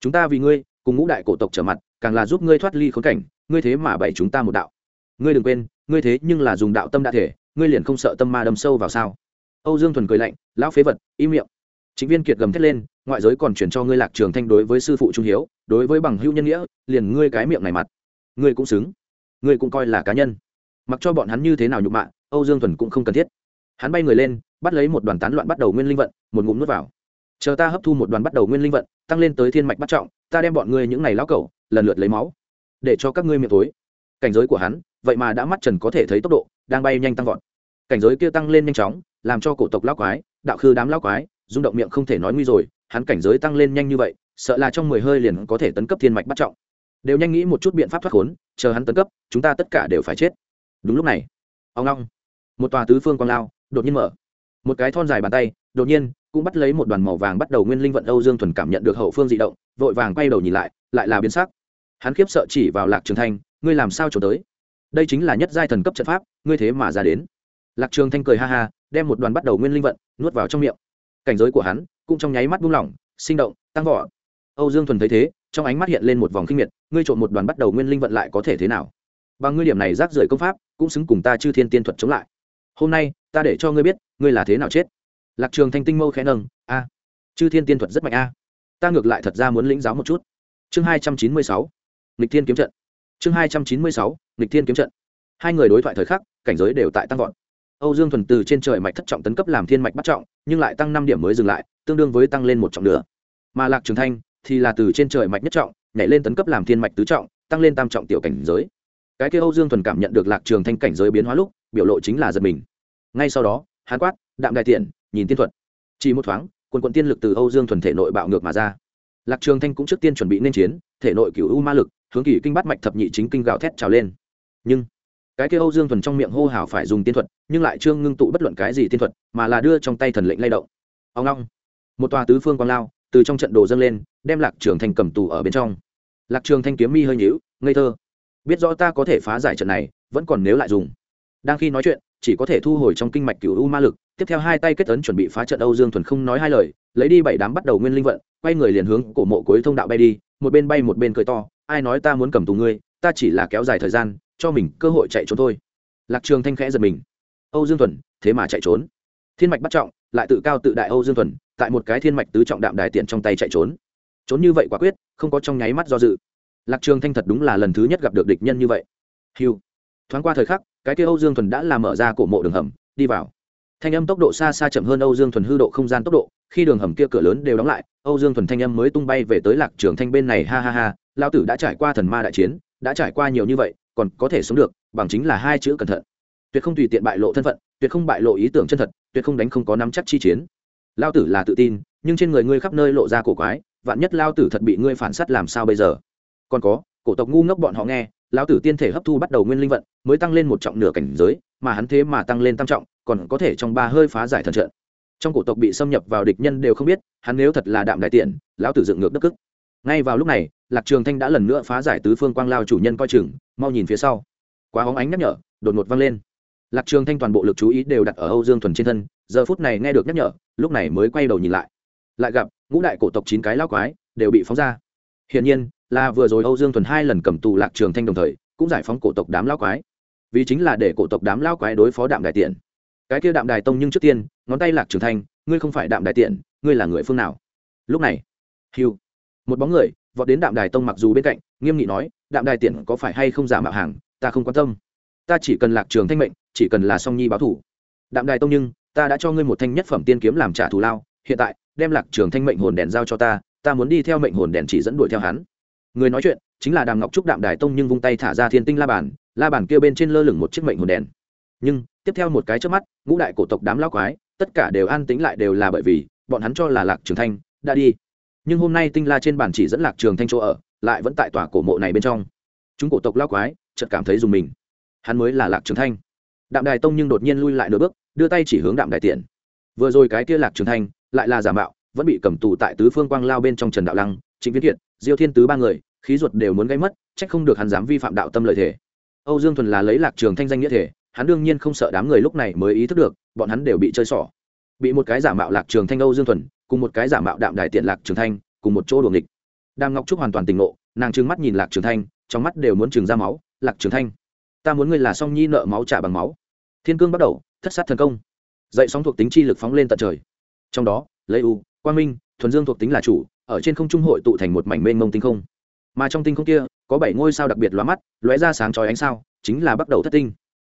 chúng ta vì ngươi cùng ngũ đại cổ tộc trở mặt, càng là giúp ngươi thoát ly khốn cảnh, ngươi thế mà bày chúng ta một đạo. Ngươi đừng quên, ngươi thế nhưng là dùng đạo tâm đã thể, ngươi liền không sợ tâm ma đâm sâu vào sao? Âu dương thuần cười lạnh, lão phế vật, im miệng. Chính viên kiệt gầm thét lên, ngoại giới còn chuyển cho ngươi lạc trường thanh đối với sư phụ trung hiếu, đối với bằng hữu nhân nghĩa, liền ngươi cái miệng này mặt, ngươi cũng xứng ngươi cũng coi là cá nhân. Mặc cho bọn hắn như thế nào nhục mạ, âu dương thuần cũng không cần thiết. Hắn bay người lên, bắt lấy một đoàn tán loạn bắt đầu nguyên linh vận, một ngụm nuốt vào. Chờ ta hấp thu một đoàn bắt đầu nguyên linh vận, tăng lên tới thiên mạch bắt trọng, ta đem bọn ngươi những này lão cẩu, lần lượt lấy máu, để cho các ngươi miệng tối cảnh giới của hắn, vậy mà đã mắt trần có thể thấy tốc độ, đang bay nhanh tăng vọt. Cảnh giới kia tăng lên nhanh chóng, làm cho cổ tộc lão quái, đạo khư đám lão quái, rung động miệng không thể nói nguy rồi, hắn cảnh giới tăng lên nhanh như vậy, sợ là trong mười hơi liền có thể tấn cấp thiên mạch bắt trọng đều nhanh nghĩ một chút biện pháp thoát khốn, chờ hắn tấn cấp, chúng ta tất cả đều phải chết. Đúng lúc này, ông long, một tòa tứ phương quang lao, đột nhiên mở. Một cái thon dài bàn tay, đột nhiên, cũng bắt lấy một đoàn màu vàng bắt đầu nguyên linh vận âu dương thuần cảm nhận được hậu phương dị động, vội vàng quay đầu nhìn lại lại là biến sắc. Hắn khiếp sợ chỉ vào lạc trường thanh, ngươi làm sao trốn tới? Đây chính là nhất giai thần cấp trận pháp, ngươi thế mà ra đến. Lạc trường thanh cười ha ha, đem một đoàn bắt đầu nguyên linh vận, nuốt vào trong miệng. Cảnh giới của hắn, cũng trong nháy mắt buông lỏng, sinh động, tăng vỏ âu dương thuần thấy thế trong ánh mắt hiện lên một vòng kinh miệt, ngươi trộm một đoàn bắt đầu nguyên linh vận lại có thể thế nào? Bằng ngươi điểm này rác rưởi công pháp, cũng xứng cùng ta chư thiên tiên thuật chống lại. Hôm nay, ta để cho ngươi biết, ngươi là thế nào chết. Lạc trường thanh tinh mâu khẽ nâng, a, chư thiên tiên thuật rất mạnh a. Ta ngược lại thật ra muốn lĩnh giáo một chút. Chương hai trăm chín mươi sáu, nghịch thiên kiếm trận. Chương hai trăm chín mươi sáu, nghịch thiên kiếm trận. Hai người đối thoại thời khắc, cảnh giới đều tại tăng vọt. Âu dương thuần từ trên trời mạch thất trọng tấn cấp làm thiên mạch bắt trọng, nhưng lại tăng năm điểm mới dừng lại, tương đương với tăng lên một trọng nữa. Mà lạc trường thanh thì là từ trên trời mạch nhất trọng, nhảy lên tấn cấp làm thiên mạch tứ trọng, tăng lên tam trọng tiểu cảnh giới. Cái kia âu dương thuần cảm nhận được lạc trường thanh cảnh giới biến hóa lúc, biểu lộ chính là giật mình. Ngay sau đó hán quát, đạm đại tiện, nhìn tiên thuật. Chỉ một thoáng, quần quận tiên lực từ âu dương thuần thể nội bạo ngược mà ra. Lạc trường thanh cũng trước tiên chuẩn bị nên chiến, thể nội cửu u ma lực, hướng kỳ kinh bắt mạch thập nhị chính kinh gào thét trào lên. Nhưng, cái kia âu dương thuần trong miệng hô hào phải dùng tiên thuật, nhưng lại chưa ngưng tụ bất luận cái gì tiên thuật, mà là đưa trong tay thần lệnh lay động. Ông long, một tòa tứ phương quang lao từ trong trận đồ dâng lên, đem lạc trường thanh cầm tù ở bên trong. Lạc trường thanh kiếm mi hơi nhíu, ngây thơ. Biết rõ ta có thể phá giải trận này, vẫn còn nếu lại dùng. Đang khi nói chuyện, chỉ có thể thu hồi trong kinh mạch cửu u ma lực, tiếp theo hai tay kết ấn chuẩn bị phá trận âu dương thuần không nói hai lời, lấy đi bảy đám bắt đầu nguyên linh vận, quay người liền hướng cổ mộ cuối thông đạo bay đi, một bên bay một bên cười to, ai nói ta muốn cầm tù ngươi, ta chỉ là kéo dài thời gian, cho mình cơ hội chạy trốn thôi. Lạc trường thanh khẽ giật mình. Âu dương thuần, thế mà chạy trốn. Thiên mạch bắt trọng, lại tự cao tự đại âu dương thuần tại một cái thiên mạch tứ trọng đạm đài tiện trong tay chạy trốn. Trốn như vậy quả quyết, không có trong nháy mắt do dự. Lạc trường thanh thật đúng là lần thứ nhất gặp được địch nhân như vậy. Hiu thoáng qua thời khắc, cái kia âu dương thuần đã làm mở ra cổ mộ đường hầm, đi vào. Thanh âm tốc độ xa xa chậm hơn âu dương thuần hư độ không gian tốc độ, khi đường hầm kia cửa lớn đều đóng lại, âu dương thuần thanh âm mới tung bay về tới lạc trường thanh bên này, ha ha ha lao tử đã trải qua thần ma đại chiến, đã trải qua nhiều như vậy, còn có thể sống được, bằng chính là hai chữ cẩn thận. Tuyệt không tùy tiện bại lộ thân phận, tuyệt không bại lộ ý tưởng chân thật, tuyệt không đánh không có nắm chắc chi chiến lao tử là tự tin, nhưng trên người ngươi khắp nơi lộ ra cổ quái, vạn nhất lao tử thật bị ngươi phản s á t làm sao bây giờ? Còn có, cổ tộc ngu ngốc bọn họ nghe, lao tử tiên thể hấp thu bắt đầu nguyên linh vận, mới tăng lên một trọng nửa cảnh giới, mà hắn thế mà tăng lên tam trọng, còn có thể trong ba hơi phá giải thần trận. Trong cổ tộc bị xâm nhập vào địch nhân đều không biết, hắn nếu thật là đạm đại tiện, lão tử dựng ngược đất cức ngay vào lúc này, lạc trường thanh đã lần nữa phá giải tứ phương quang lao chủ nhân coi chừng, mau nhìn phía sau. Quá hóng ánh nhắc nhở, đột ngột vang lên lạc trường thanh toàn bộ lực chú ý đều đặt ở âu dương thuần trên thân, giờ phút này nghe được nhắc nhở, lúc này mới quay đầu nhìn lại. Lại gặp, ngũ đại cổ tộc chín cái lao quái, đều bị phóng ra. Hiển nhiên, là vừa rồi âu dương thuần hai lần cầm tù lạc trường thanh đồng thời, cũng giải phóng cổ tộc đám lao quái. Vì chính là để cổ tộc đám lao quái đối phó đạm đại tiện cái kia đạm đài tông nhưng trước tiên, ngón tay lạc trường thanh, ngươi không phải đạm đại tiện ngươi là người phương nào? Lúc này hiu một bóng người, vọt đến đạm đài tông mặc dù bên cạnh, nghiêm nghị nói, đạm đài tiện có phải hay không giả mạo hàng, ta không quan tâm ta chỉ cần lạc trường thanh mệnh, chỉ cần là song nhi báo thủ. Đạm đài tông nhưng, ta đã cho ngươi một thanh nhất phẩm tiên kiếm làm trả thù lao, hiện tại, đem lạc trường thanh mệnh hồn đèn giao cho ta ta muốn đi theo mệnh hồn đèn chỉ dẫn đuổi theo hắn. Người nói chuyện, chính là đàm ngọc trúc đạm đài tông nhưng vung tay thả ra thiên tinh la bàn la bàn kia bên trên lơ lửng một chiếc mệnh hồn đèn. Nhưng, tiếp theo một cái trước mắt, ngũ đại cổ tộc đám lao quái, tất cả đều an tính lại đều là bởi vì, bọn hắn cho là lạc trường thanh đã đi. Nhưng hôm nay tinh la trên bàn chỉ dẫn lạc trường thanh chỗ ở, lại vẫn tại tòa cổ mộ này bên trong. Chúng cổ tộc lao quái, chợt cảm thấy dùng mình hắn mới là lạc trường thanh. Đạm đài tông nhưng đột nhiên lui lại nửa bước, đưa tay chỉ hướng đạm đài tiện vừa rồi cái kia lạc trường thanh, lại là giả mạo, vẫn bị cầm tù tại tứ phương quang lao bên trong trần đạo lăng, trịnh viễn thiện diêu thiên tứ ba người, khí ruột đều muốn gây mất trách không được hắn dám vi phạm đạo tâm lợi thể. Âu dương thuần là lấy lạc trường thanh danh nghĩa thể, hắn đương nhiên không sợ đám người lúc này mới ý thức được, bọn hắn đều bị chơi xỏ. Bị một cái giả mạo lạc trường thanh âu dương thuần, cùng một cái giả mạo đạm đài tiện lạc trường thanh, cùng một chỗ đuồng địch đàm ngọc trúc hoàn toàn tỉnh ngộ, nàng trừng mắt nhìn lạc trường thanh, trong mắt đều muốn trừng ra máu, lạc trường thanh ta muốn ngươi là song nhi nợ máu trả bằng máu. Thiên cương bắt đầu, thất sát thần công. Dậy sóng thuộc tính chi lực phóng lên tận trời. Trong đó lấy u, quang minh, thuần dương thuộc tính là chủ, ở trên không trung hội tụ thành một mảnh mênh mông tinh không. Mà trong tinh không kia, có bảy ngôi sao đặc biệt lóa mắt, lóe ra sáng chói ánh sao, chính là bắt đầu thất tinh.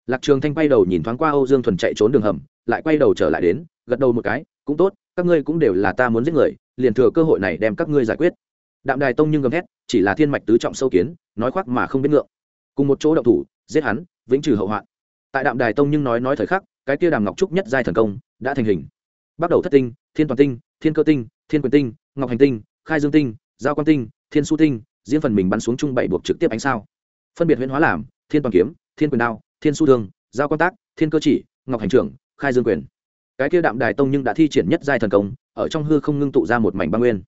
Lạc trường thanh quay đầu nhìn thoáng qua âu dương thuần chạy trốn đường hầm, lại quay đầu trở lại đến, gật đầu một cái, cũng tốt, các ngươi cũng đều là ta muốn giết người, liền thừa cơ hội này đem các ngươi giải quyết. Đạm đài tông nhưng gầm thét, chỉ là thiên mạch tứ trọng sâu kiến, nói khoác mà không biết ngượng. Cùng một chỗ động thủ giết hắn, vĩnh trừ hậu hoạn. Tại đạm đài tông nhưng nói nói thời khắc, cái kia đàm ngọc trúc nhất giai thần công đã thành hình. Bắt đầu thất tinh, thiên toàn tinh, thiên cơ tinh, thiên quyền tinh, ngọc hành tinh, khai dương tinh, giao quan tinh, thiên su tinh, diễn phần mình bắn xuống chung bảy buộc trực tiếp ánh sao. Phân biệt huyễn hóa làm, thiên toàn kiếm, thiên quyền đao, thiên su thương, giao quan tác, thiên cơ chỉ, ngọc hành trưởng, khai dương quyền. Cái kia đạm đài tông nhưng đã thi triển nhất giai thần công, ở trong hư không ngưng tụ ra một mảnh băng nguyên.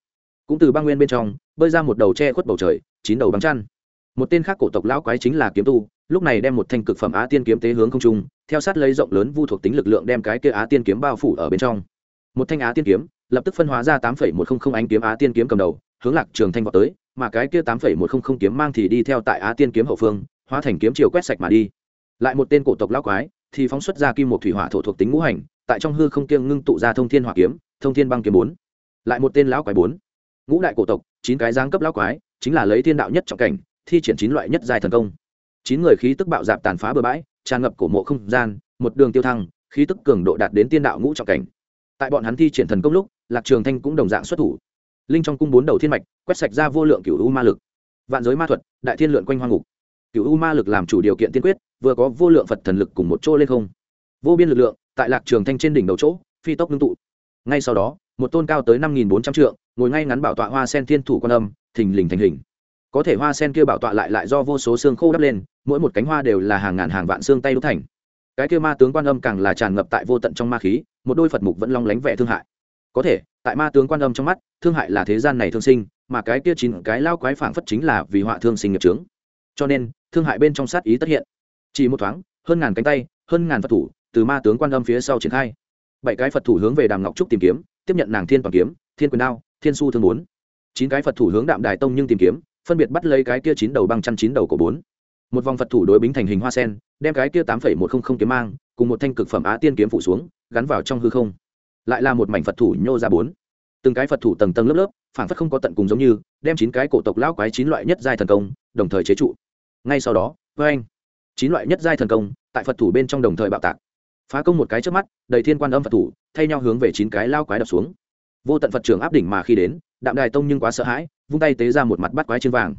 Cũng từ băng nguyên bên trong, bơi ra một đầu tre khuất bầu trời, chín đầu băng chăn. Một tên khác cổ tộc lão quái chính là kiếm tu lúc này đem một thanh cực phẩm á tiên kiếm tế hướng không trung, theo sát lấy rộng lớn vu thuộc tính lực lượng đem cái kia á tiên kiếm bao phủ ở bên trong. Một thanh á tiên kiếm, lập tức phân hóa ra tám phẩy một không không ánh kiếm á tiên kiếm cầm đầu, hướng lạc trường thanh vọt tới, mà cái kia tám phẩy một không không kiếm mang thì đi theo tại á tiên kiếm hậu phương, hóa thành kiếm chiều quét sạch mà đi. Lại một tên cổ tộc lão quái, thì phóng xuất ra kim một thủy hỏa thổ thuộc tính ngũ hành, tại trong hư không kiêng ngưng tụ ra thông thiên hỏa kiếm, thông thiên băng kiếm bốn. Lại một tên lão quái bốn. Ngũ đại cổ tộc, chín cái giáng cấp lão quái, chính là lấy thiên đạo nhất trọng cảnh, thi triển chín loại nhất giai thần công chín người khí tức bạo dạp tàn phá bừa bãi, tràn ngập cổ mộ không gian, một đường tiêu thăng, khí tức cường độ đạt đến tiên đạo ngũ trọng cảnh. Tại bọn hắn thi triển thần công lúc, lạc trường thanh cũng đồng dạng xuất thủ. Linh trong cung bốn đầu thiên mạch, quét sạch ra vô lượng cửu u ma lực. Vạn giới ma thuật, đại thiên lượn quanh hoang ngục. Cửu u ma lực làm chủ điều kiện tiên quyết, vừa có vô lượng phật thần lực cùng một chỗ lên không. Vô biên lực lượng, tại lạc trường thanh trên đỉnh đầu chỗ, phi tốc ngưng tụ. Ngay sau đó, một tôn cao tới năm nghìn bốn trăm trượng, ngồi ngay ngắn bảo tọa hoa sen thiên thủ quan âm, thình lình thành hình có thể hoa sen kia bảo tọa lại lại do vô số xương khô đắp lên, mỗi một cánh hoa đều là hàng ngàn hàng vạn xương tay đúc thành. Cái kia ma tướng quan âm càng là tràn ngập tại vô tận trong ma khí, một đôi phật mục vẫn long lánh vẻ thương hại. Có thể, tại ma tướng quan âm trong mắt, thương hại là thế gian này thương sinh, mà cái kia chín cái lao quái phảng phất chính là vì họa thương sinh nghiệp trướng cho nên, thương hại bên trong sát ý tất hiện. Chỉ một thoáng, hơn ngàn cánh tay, hơn ngàn phật thủ từ ma tướng quan âm phía sau triển khai. Bảy cái phật thủ hướng về đàm ngọc trúc tìm kiếm, tiếp nhận nàng thiên toàn kiếm, thiên quyền đao, thiên su thương bốn. Chín cái phật thủ hướng đạm đài tông nhưng tìm kiếm phân biệt bắt lấy cái kia chín đầu băng chăn chín đầu của bốn. Một vòng phật thủ đối bính thành hình hoa sen, đem cái kia tám phẩy một không không kiếm mang, cùng một thanh cực phẩm á tiên kiếm phủ xuống, gắn vào trong hư không. Lại là một mảnh phật thủ nhô ra bốn. Từng cái phật thủ tầng tầng lớp lớp phản phất không có tận cùng giống như, đem chín cái cổ tộc lão quái chín loại nhất giai thần công, đồng thời chế trụ. Ngay sau đó, với anh, chín loại nhất giai thần công, tại phật thủ bên trong đồng thời bạo tạc. Phá công một cái trước mắt, đầy thiên quan âm phật thủ, thay nhau hướng về chín cái lao quái đập xuống. Vô tận phật trưởng áp đỉnh mà khi đến, đạm đài tông nhưng quá sợ hãi vung tay tế ra một mặt bắt quái chiên vàng.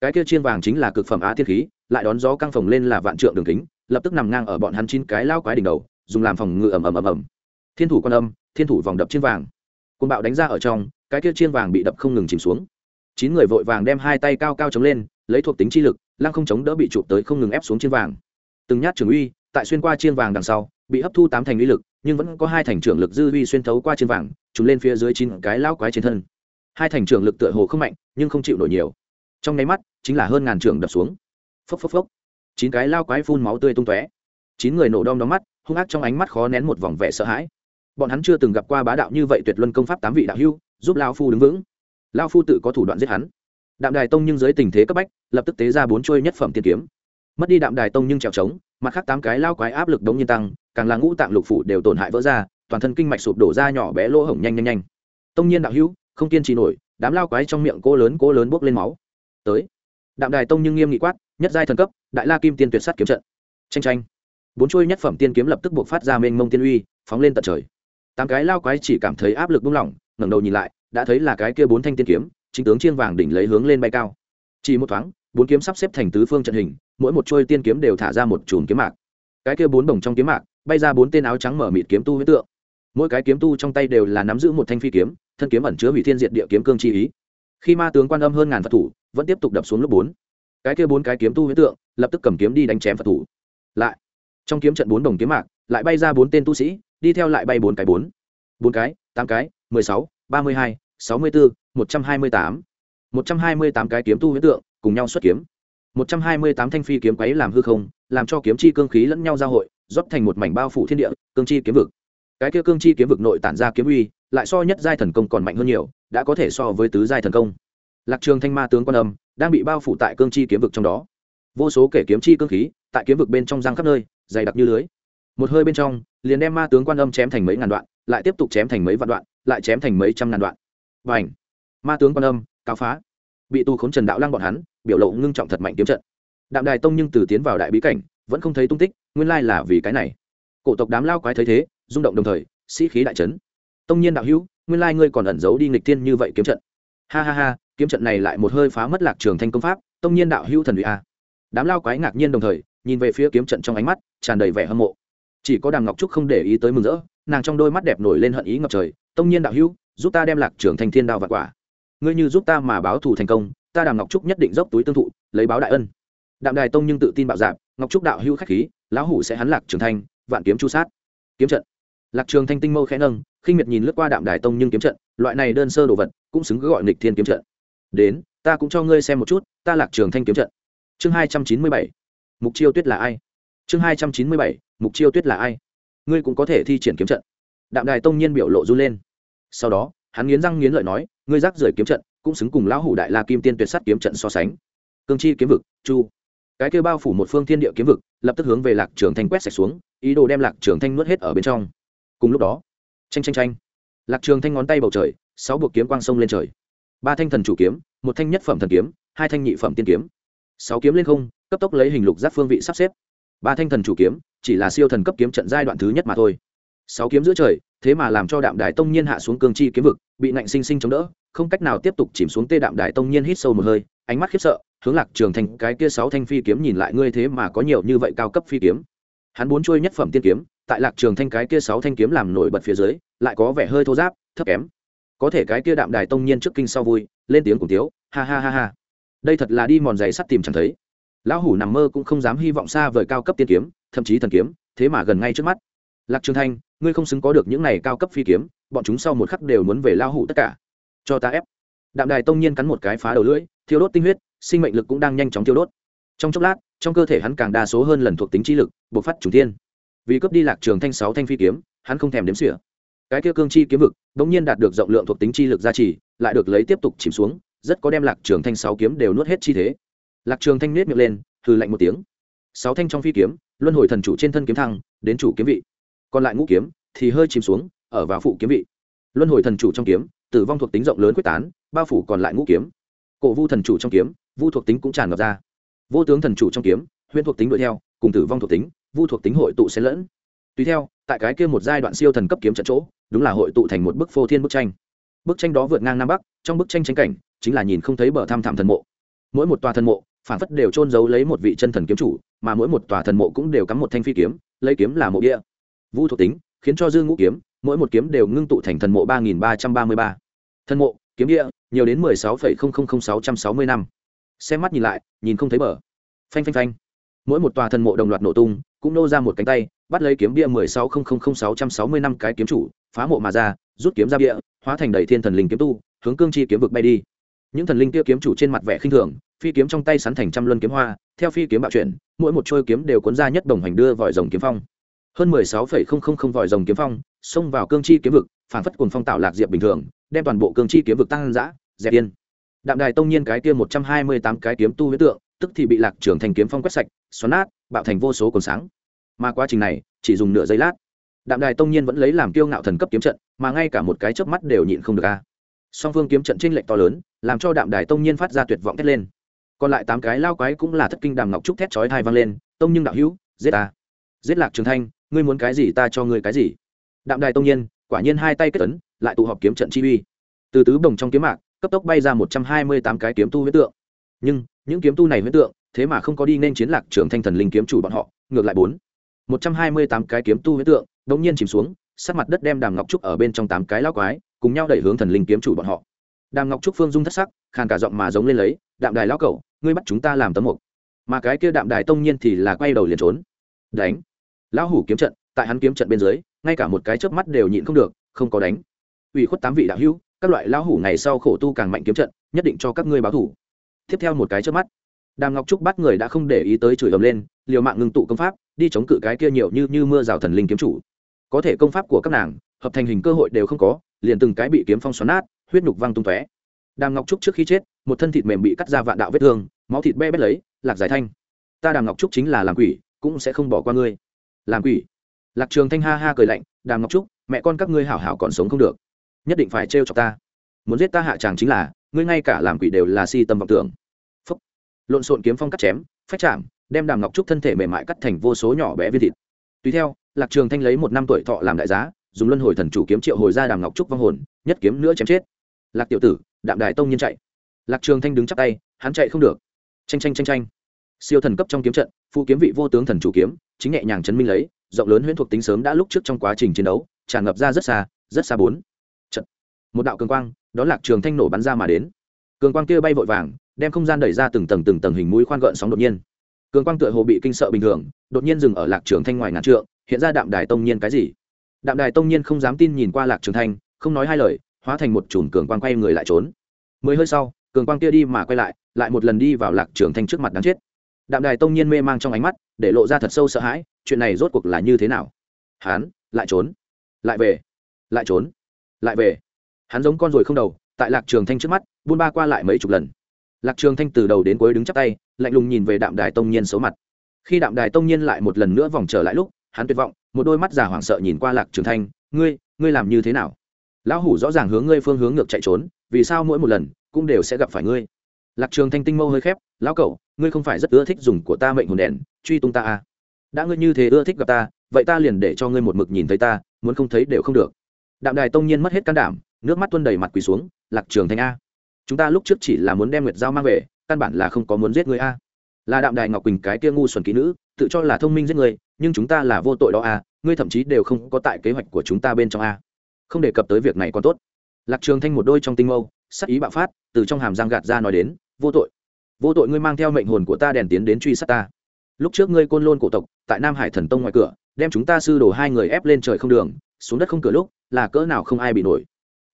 Cái kia chiên vàng chính là cực phẩm á thiên khí, lại đón gió căng phồng lên là vạn trượng đường kính, lập tức nằm ngang ở bọn hắn chín cái lao quái đỉnh đầu, dùng làm phòng ngự ầm ầm ầm ầm. Thiên thủ quan âm, thiên thủ vòng đập chiên vàng. Côn bạo đánh ra ở trong, cái kia chiên vàng bị đập không ngừng chìm xuống. Chín người vội vàng đem hai tay cao cao chống lên, lấy thuộc tính chi lực, lăng không chống đỡ bị chụp tới không ngừng ép xuống chiên vàng. Từng nhát trường uy, tại xuyên qua chiên vàng đằng sau, bị hấp thu tám thành uy lực, nhưng vẫn có hai thành trưởng lực dư uy xuyên thấu qua chiên vàng chúng lên phía dưới chín cái lao quái trên thân hai thành trưởng lực tựa hồ không mạnh, nhưng không chịu nổi nhiều. Trong nháy mắt, chính là hơn ngàn trưởng đập xuống. Phốc phốc phốc. Chín cái lao quái phun máu tươi tung tóe. Chín người nổ đom đóm mắt, hung ác trong ánh mắt khó nén một vòng vẻ sợ hãi. Bọn hắn chưa từng gặp qua bá đạo như vậy tuyệt luân công pháp tám vị đạo hưu giúp lao phu đứng vững. Lao phu tự có thủ đoạn giết hắn. Đạm đài tông nhưng dưới tình thế cấp bách, lập tức tế ra bốn chuôi nhất phẩm tiên kiếm. Mất đi đạm đài tông nhưng trèo trống, mặt khác tám cái lao quái áp lực đống nhiên tăng, càng là ngũ tạng lục phủ đều tổn hại vỡ ra, toàn thân kinh mạch sụp đổ ra nhỏ bé lỗ hổng nhanh nhanh nhanh. Tông nhiên đạo hữu không kiên trì nổi, đám lao quái trong miệng cỗ lớn cỗ lớn bốc lên máu. Tới. Đạm đài tông nhưng nghiêm nghị quát, nhất giai thần cấp, đại la kim tiên tuyệt sắt kiếm trận. Tranh tranh bốn chuôi nhất phẩm tiên kiếm lập tức buộc phát ra mênh mông tiên uy, phóng lên tận trời. Tám cái lao quái chỉ cảm thấy áp lực buông lỏng, ngẩng đầu nhìn lại, đã thấy là cái kia bốn thanh tiên kiếm, chính tướng chiên vàng đỉnh lấy hướng lên bay cao. Chỉ một thoáng, bốn kiếm sắp xếp thành tứ phương trận hình, mỗi một chuôi tiên kiếm đều thả ra một chùm kiếm mạc. Cái kia bốn bồng trong kiếm mạc, bay ra bốn tên áo trắng mở mịt kiếm tu huyết tượng mỗi cái kiếm tu trong tay đều là nắm giữ một thanh phi kiếm, thân kiếm ẩn chứa hủy thiên diệt địa kiếm cương chi ý. Khi ma tướng quan âm hơn ngàn phật thủ, vẫn tiếp tục đập xuống lớp bốn. Cái kia bốn cái kiếm tu huyễn tượng, lập tức cầm kiếm đi đánh chém phật thủ. Lại, trong kiếm trận bốn đồng kiếm mạc, lại bay ra bốn tên tu sĩ, đi theo lại bay bốn cái bốn. Bốn cái, tám cái, mười sáu, ba mươi hai, sáu mươi bốn một trăm hai mươi tám. Một trăm hai mươi tám cái kiếm tu huyễn tượng, cùng nhau xuất kiếm. Một trăm hai mươi tám thanh phi kiếm quấy làm hư không, làm cho kiếm chi cương khí lẫn nhau giao hội, rót thành một mảnh bao phủ thiên địa, cương chi kiếm vực cái kia cương chi kiếm vực nội tản ra kiếm uy, lại so nhất giai thần công còn mạnh hơn nhiều, đã có thể so với tứ giai thần công. Lạc trường thanh ma tướng quan âm, đang bị bao phủ tại cương chi kiếm vực trong đó. Vô số kể kiếm chi cương khí, tại kiếm vực bên trong răng khắp nơi, dày đặc như lưới. Một hơi bên trong, liền đem ma tướng quan âm chém thành mấy ngàn đoạn, lại tiếp tục chém thành mấy vạn đoạn, lại chém thành mấy trăm ngàn đoạn. Và ảnh ma tướng quan âm cao phá. Bị tu khốn trần đạo lăng bọn hắn, biểu lộ ngưng trọng thật mạnh kiếm trận. Đạm đài tông nhưng từ tiến vào đại bí cảnh, vẫn không thấy tung tích, nguyên lai là vì cái này cổ tộc đám lao quái thấy thế, rung động đồng thời, sĩ khí đại trấn tông nhiên đạo hữu, nguyên lai ngươi còn ẩn giấu đi nghịch tiên như vậy kiếm trận. Ha ha ha, kiếm trận này lại một hơi phá mất lạc trường thanh công pháp, tông nhiên đạo hữu thần uy a. Đám lao quái ngạc nhiên đồng thời, nhìn về phía kiếm trận trong ánh mắt, tràn đầy vẻ hâm mộ. Chỉ có đàm ngọc trúc không để ý tới mừng rỡ, nàng trong đôi mắt đẹp nổi lên hận ý ngập trời, tông nhiên đạo hữu, giúp ta đem lạc trường thanh thiên đao và quả. Ngươi như giúp ta mà báo thù thành công, ta đàm ngọc trúc nhất định dốc túi tương thụ, lấy báo đại ân. Đạm đài tông nhưng tự tin bạo dạp ngọc trúc đạo hữu khách khí, lão hủ sẽ hắn lạc trường thanh vạn kiếm chu sát. Kiếm trận. Lạc trường thanh tinh mâu khẽ nâng, khinh miệt nhìn lướt qua đạm đài tông nhưng kiếm trận, loại này đơn sơ đồ vật, cũng xứng gọi nghịch thiên kiếm trận. Đến, ta cũng cho ngươi xem một chút, ta lạc trường thanh kiếm trận. Chương hai trăm chín mươi bảy. Mục chiêu tuyết là ai? Chương hai trăm chín mươi bảy. Mục chiêu tuyết là ai? Ngươi cũng có thể thi triển kiếm trận. Đạm đài tông nhiên biểu lộ run lên. Sau đó, hắn nghiến răng nghiến lợi nói, ngươi rác rưởi kiếm trận, cũng xứng cùng lão hủ đại la kim tiên tuyệt sắt kiếm trận so sánh. Cương chi kiếm vực, chu. Cái kêu bao phủ một phương thiên địa kiếm vực, lập tức hướng về lạc trường thanh quét sạch xuống ý đồ đem lạc trường thanh nuốt hết ở bên trong. Cùng lúc đó tranh tranh tranh lạc trường thanh ngón tay bầu trời, sáu buộc kiếm quang sông lên trời. Ba thanh thần chủ kiếm, một thanh nhất phẩm thần kiếm, hai thanh nhị phẩm tiên kiếm. Sáu kiếm lên không, cấp tốc lấy hình lục giác phương vị sắp xếp. Ba thanh thần chủ kiếm, chỉ là siêu thần cấp kiếm trận giai đoạn thứ nhất mà thôi. Sáu kiếm giữa trời, thế mà làm cho đạm đài tông nhiên hạ xuống cương chi kiếm vực, bị nạnh sinh sinh chống đỡ, không cách nào tiếp tục chìm xuống tê đạm đài tông nhiên hít sâu một hơi, ánh mắt khiếp sợ, hướng lạc trường thành cái kia sáu thanh phi kiếm nhìn lại, ngươi thế mà có nhiều như vậy cao cấp phi kiếm hắn bốn chuôi nhất phẩm tiên kiếm, tại lạc trường thanh cái kia sáu thanh kiếm làm nổi bật phía dưới, lại có vẻ hơi thô giáp, thấp kém. Có thể cái kia đạm đài tông nhiên trước kinh sau vui, lên tiếng cùng tiếu, ha ha ha ha. Đây thật là đi mòn giày sắt tìm chẳng thấy. Lão hủ nằm mơ cũng không dám hy vọng xa vời cao cấp tiên kiếm, thậm chí thần kiếm, thế mà gần ngay trước mắt. Lạc trường thanh, ngươi không xứng có được những này cao cấp phi kiếm, bọn chúng sau một khắc đều muốn về lao hủ tất cả. Cho ta ép. Đạm đài tông nhiên cắn một cái phá đầu lưỡi, thiêu đốt tinh huyết, sinh mệnh lực cũng đang nhanh chóng thiêu đốt trong chốc lát, trong cơ thể hắn càng đa số hơn lần thuộc tính trí lực buộc phát chủ tiên vì cướp đi lạc trường thanh sáu thanh phi kiếm, hắn không thèm đếm xỉa. Cái kia cương chi kiếm vực đ ỗ n g nhiên đạt được rộng lượng thuộc tính chi lực gia trì, lại được lấy tiếp tục chìm xuống, rất có đem lạc trường thanh sáu kiếm đều nuốt hết chi thế. Lạc trường thanh nết miệng lên, hừ lạnh một tiếng. Sáu thanh trong phi kiếm, luân hồi thần chủ trên thân kiếm thăng, đến chủ kiếm vị. Còn lại ngũ kiếm thì hơi chìm xuống, ở vào phụ kiếm vị. Luân hồi thần chủ trong kiếm, tử vong thuộc tính rộng lớn quyết tán, bao phủ còn lại ngũ kiếm. Cổ vu thần chủ trong kiếm, vu thuộc tính cũng tràn ngập ra vô tướng thần chủ trong kiếm, huyễn thuộc tính đuổi theo, cùng tử vong thuộc tính, vu thuộc tính hội tụ xen lẫn. Tùy theo, tại cái kia một giai đoạn siêu thần cấp kiếm trận chỗ, đúng là hội tụ thành một bức phô thiên bức tranh. Bức tranh đó vượt ngang nam bắc, trong bức tranh tranh cảnh, chính là nhìn không thấy bờ tham thảm thần mộ. Mỗi một tòa thần mộ, phản phất đều trôn giấu lấy một vị chân thần kiếm chủ, mà mỗi một tòa thần mộ cũng đều cắm một thanh phi kiếm, lấy kiếm là mộ địa vu thuộc tính, khiến cho dư ngũ kiếm, mỗi một kiếm đều ngưng tụ thành thần mộ ba nghìn ba trăm ba mươi ba. Thần mộ, kiếm địa, nhiều đến mười sáu phẩy không không không sáu trăm sáu mươi năm xem mắt nhìn lại, nhìn không thấy bờ. Phanh phanh phanh. Mỗi một tòa thần mộ đồng loạt nổ tung, cũng nô ra một cánh tay, bắt lấy kiếm bia mười sáu nghìn sáu trăm sáu mươi năm cái kiếm chủ, phá mộ mà ra, rút kiếm ra bia, hóa thành đầy thiên thần linh kiếm tu, hướng cương chi kiếm vực bay đi. Những thần linh kia kiếm chủ trên mặt vẻ khinh thường, phi kiếm trong tay sắn thành trăm luân kiếm hoa, theo phi kiếm bạo chuyển, mỗi một trôi kiếm đều cuốn ra nhất đồng hành đưa vòi rồng kiếm phong. Hơn mười sáu phẩy không không không vòi rồng kiếm phong, xông vào cương chi kiếm vực, phản phất cuồng phong tạo lạc diệp bình thường, đem toàn bộ cương chi kiếm vực tăng giã dẹp yên đạm đài tông nhiên cái kia một trăm hai mươi tám cái kiếm tu huyết tượng, tức thì bị lạc trưởng thành kiếm phong quét sạch, xoắn nát, bạo thành vô số cồn sáng. Mà quá trình này, chỉ dùng nửa giây lát. Đạm đài tông nhiên vẫn lấy làm kiêu ngạo thần cấp kiếm trận, mà ngay cả một cái chớp mắt đều nhịn không được a. Song phương kiếm trận tranh lệch to lớn, làm cho đạm đài tông nhiên phát ra tuyệt vọng thét lên. Còn lại tám cái lao quái cũng là thất kinh đàm ngọc trúc thét chói thai vang lên, tông nhưng đạo hữu, giết ta. Giết lạc trường thanh ngươi muốn cái gì ta cho ngươi cái gì? Đạm đài tông nhiên, quả nhiên hai tay kết ấn, lại tụ họp kiếm trận chi uy. Từ tứ bồng trong kiếm mạc cấp tốc bay ra một trăm hai mươi tám cái kiếm tu huyết tượng. Nhưng, những kiếm tu này huyết tượng, thế mà không có đi nên chiến lạc trưởng thanh thần linh kiếm chủ bọn họ, ngược lại bốn. Một trăm hai mươi tám cái kiếm tu huyết tượng đống nhiên chìm xuống sát mặt đất đem đàm ngọc trúc ở bên trong tám cái lao quái, cùng nhau đẩy hướng thần linh kiếm chủ bọn họ. Đàm ngọc trúc phương dung thất sắc, khàn cả giọng mà giống lên lấy, đạm đài lao cẩu, ngươi bắt chúng ta làm tấm mục. Mà cái kia đạm đài tông nhiên thì là quay đầu liền trốn. Đánh. Lão hủ kiếm trận, tại hắn kiếm trận bên dưới, ngay cả một cái chớp mắt đều nhịn không được, không có đánh. Ủy khuất tám vị đạo hữu các loại lão hủ ngày sau khổ tu càng mạnh kiếm trận, nhất định cho các ngươi báo thủ. Tiếp theo một cái chớp mắt, đàm ngọc trúc bắt người đã không để ý tới chửi ầm lên, liều mạng ngưng tụ công pháp, đi chống cự cái kia nhiều như như mưa rào thần linh kiếm chủ. Có thể công pháp của các nàng, hợp thành hình cơ hội đều không có, liền từng cái bị kiếm phong xoắn nát, huyết nhục văng tung tóe. Đàm ngọc trúc trước khi chết, một thân thịt mềm bị cắt ra vạn đạo vết thương, máu thịt be bét lấy, lạc giải thanh. Ta đàm ngọc trúc chính là làm quỷ, cũng sẽ không bỏ qua ngươi. Làm quỷ? Lạc trường thanh ha ha cười lạnh, đàm ngọc trúc, mẹ con các ngươi hảo hảo còn sống không được nhất định phải trêu chọc ta. Muốn giết ta hạ tràng chính là, ngươi ngay cả làm quỷ đều là si tâm vọng tưởng. Phúc. lộn xộn kiếm phong cắt chém, phách chạm, đem đàm ngọc trúc thân thể mềm mại cắt thành vô số nhỏ bé viên thịt. Tùy theo, lạc trường thanh lấy một năm tuổi thọ làm đại giá, dùng luân hồi thần chủ kiếm triệu hồi ra đàm ngọc trúc vong hồn, nhất kiếm nữa chém chết. Lạc tiểu tử, đạm đài tông nhiên chạy. Lạc trường thanh đứng chắp tay, hắn chạy không được. Tranh tranh tranh tranh siêu thần cấp trong kiếm trận, phụ kiếm vị vô tướng thần chủ kiếm, chính nhẹ nhàng chấn minh lấy, rộng lớn huyễn thuộc tính sớm đã lúc trước trong quá trình chiến đấu, tràn ngập ra rất xa rất xa bốn một đạo cường quang, đó lạc trường thanh nổ bắn ra mà đến. Cường quang kia bay vội vàng, đem không gian đẩy ra từng tầng từng tầng hình mũi khoan gợn sóng đột nhiên. Cường quang tựa hồ bị kinh sợ bình thường, đột nhiên dừng ở lạc trường thanh ngoài ngàn trượng, hiện ra đạm đài tông nhiên cái gì? Đạm đài tông nhiên không dám tin nhìn qua lạc trường thanh, không nói hai lời, hóa thành một chùm cường quang quay người lại trốn. Mười hơi sau, cường quang kia đi mà quay lại lại một lần đi vào lạc trường thanh trước mặt đáng chết. Đạm đài tông nhiên mê mang trong ánh mắt, để lộ ra thật sâu sợ hãi, chuyện này rốt cuộc là như thế nào? Hán, lại trốn. Lại về. Lại trốn. Lại về hắn giống con ruồi không đầu, tại lạc trường thanh trước mắt, buôn ba qua lại mấy chục lần. Lạc trường thanh từ đầu đến cuối đứng chắp tay, lạnh lùng nhìn về đạm đài tông nhiên xấu mặt. Khi đạm đài tông nhiên lại một lần nữa vòng trở lại lúc, hắn tuyệt vọng, một đôi mắt giả hoảng sợ nhìn qua lạc trường thanh, ngươi ngươi làm như thế nào? Lão hủ rõ ràng hướng ngươi phương hướng ngược chạy trốn, vì sao mỗi một lần cũng đều sẽ gặp phải ngươi? Lạc trường thanh tinh mâu hơi khép, lão cẩu ngươi không phải rất ưa thích dùng của ta mệnh hồn đèn, truy tung ta à. đã ngươi như thế ưa thích gặp ta, vậy ta liền để cho ngươi một mực nhìn thấy ta, muốn không thấy đều không được. Đạm đài tông nhiên mất hết can đảm nước mắt tuôn đầy mặt quỳ xuống lạc trường thanh a chúng ta lúc trước chỉ là muốn đem nguyệt giao mang về căn bản là không có muốn giết ngươi a. Là đạm đài ngọc quỳnh cái kia ngu xuẩn kỹ nữ tự cho là thông minh giết người, nhưng chúng ta là vô tội đó a ngươi thậm chí đều không có tại kế hoạch của chúng ta bên trong a. Không đề cập tới việc này còn tốt. Lạc trường thanh một đôi trong tinh mâu sắc ý bạo phát từ trong hàm răng gạt ra nói đến vô tội vô tội ngươi mang theo mệnh hồn của ta đèn tiến đến truy sát ta. Lúc trước ngươi côn lôn cổ tộc tại nam hải thần tông ngoài cửa đem chúng ta sư đổ hai người ép lên trời không đường xuống đất không cửa lúc là cỡ nào không ai bị nổi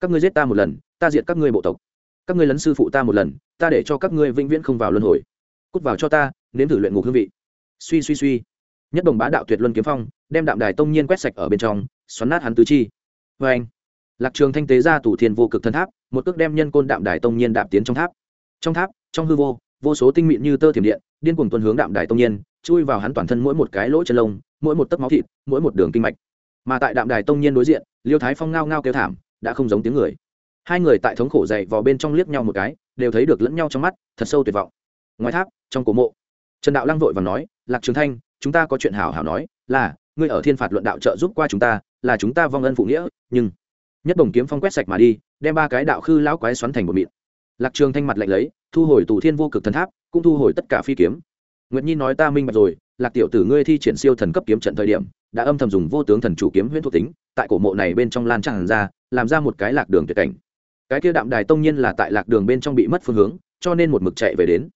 các ngươi giết ta một lần, ta diệt các ngươi bộ tộc. Các ngươi lấn sư phụ ta một lần, ta để cho các ngươi vĩnh viễn không vào luân hồi. Cút vào cho ta, nếm thử luyện ngục hương vị. Suy suy suy. Nhất đồng bá đạo tuyệt luân kiếm phong, đem đạm đài tông nhiên quét sạch ở bên trong, xoắn nát hắn tứ chi. Vê anh, lạc trường thanh tế ra tủ thiên vô cực thân tháp, một cước đem nhân côn đạm đài tông nhiên đạp tiến trong tháp. Trong tháp, trong hư vô vô số tinh mịn như tơ thiểm điện, điên cuồng tuần hướng đạm đài tông nhiên, chui vào hắn toàn thân mỗi một cái lỗ chân lông, mỗi một tấc máu thịt, mỗi một đường kinh mạch. Mà tại đạm đài tông nhiên đối diện, liêu thái phong ngao ngao kêu thảm đã không giống tiếng người. Hai người tại thống khổ dày vào bên trong liếc nhau một cái, đều thấy được lẫn nhau trong mắt, thật sâu tuyệt vọng. Ngoài tháp, trong cổ mộ, trần đạo lăng vội và nói, lạc trường thanh, chúng ta có chuyện hảo hảo nói, là, ngươi ở thiên phạt luận đạo trợ giúp qua chúng ta, là chúng ta vong ân phụ nghĩa, nhưng nhất bồng kiếm phong quét sạch mà đi, đem ba cái đạo khư lão quái xoắn thành một mịn. Lạc trường thanh mặt lạnh lấy, thu hồi tù thiên vô cực thần tháp, cũng thu hồi tất cả phi kiếm. Nguyệt nhi nói ta minh bạch rồi, lạc tiểu tử ngươi thi triển siêu thần cấp kiếm trận thời điểm, đã âm thầm dùng vô tướng thần chủ kiếm huyễn thuộc tính tại cổ mộ này bên trong lan tràn ra, làm ra một cái lạc đường tuyệt cảnh. Cái kia đạm đài tông nhiên là tại lạc đường bên trong bị mất phương hướng, cho nên một mực chạy về đến.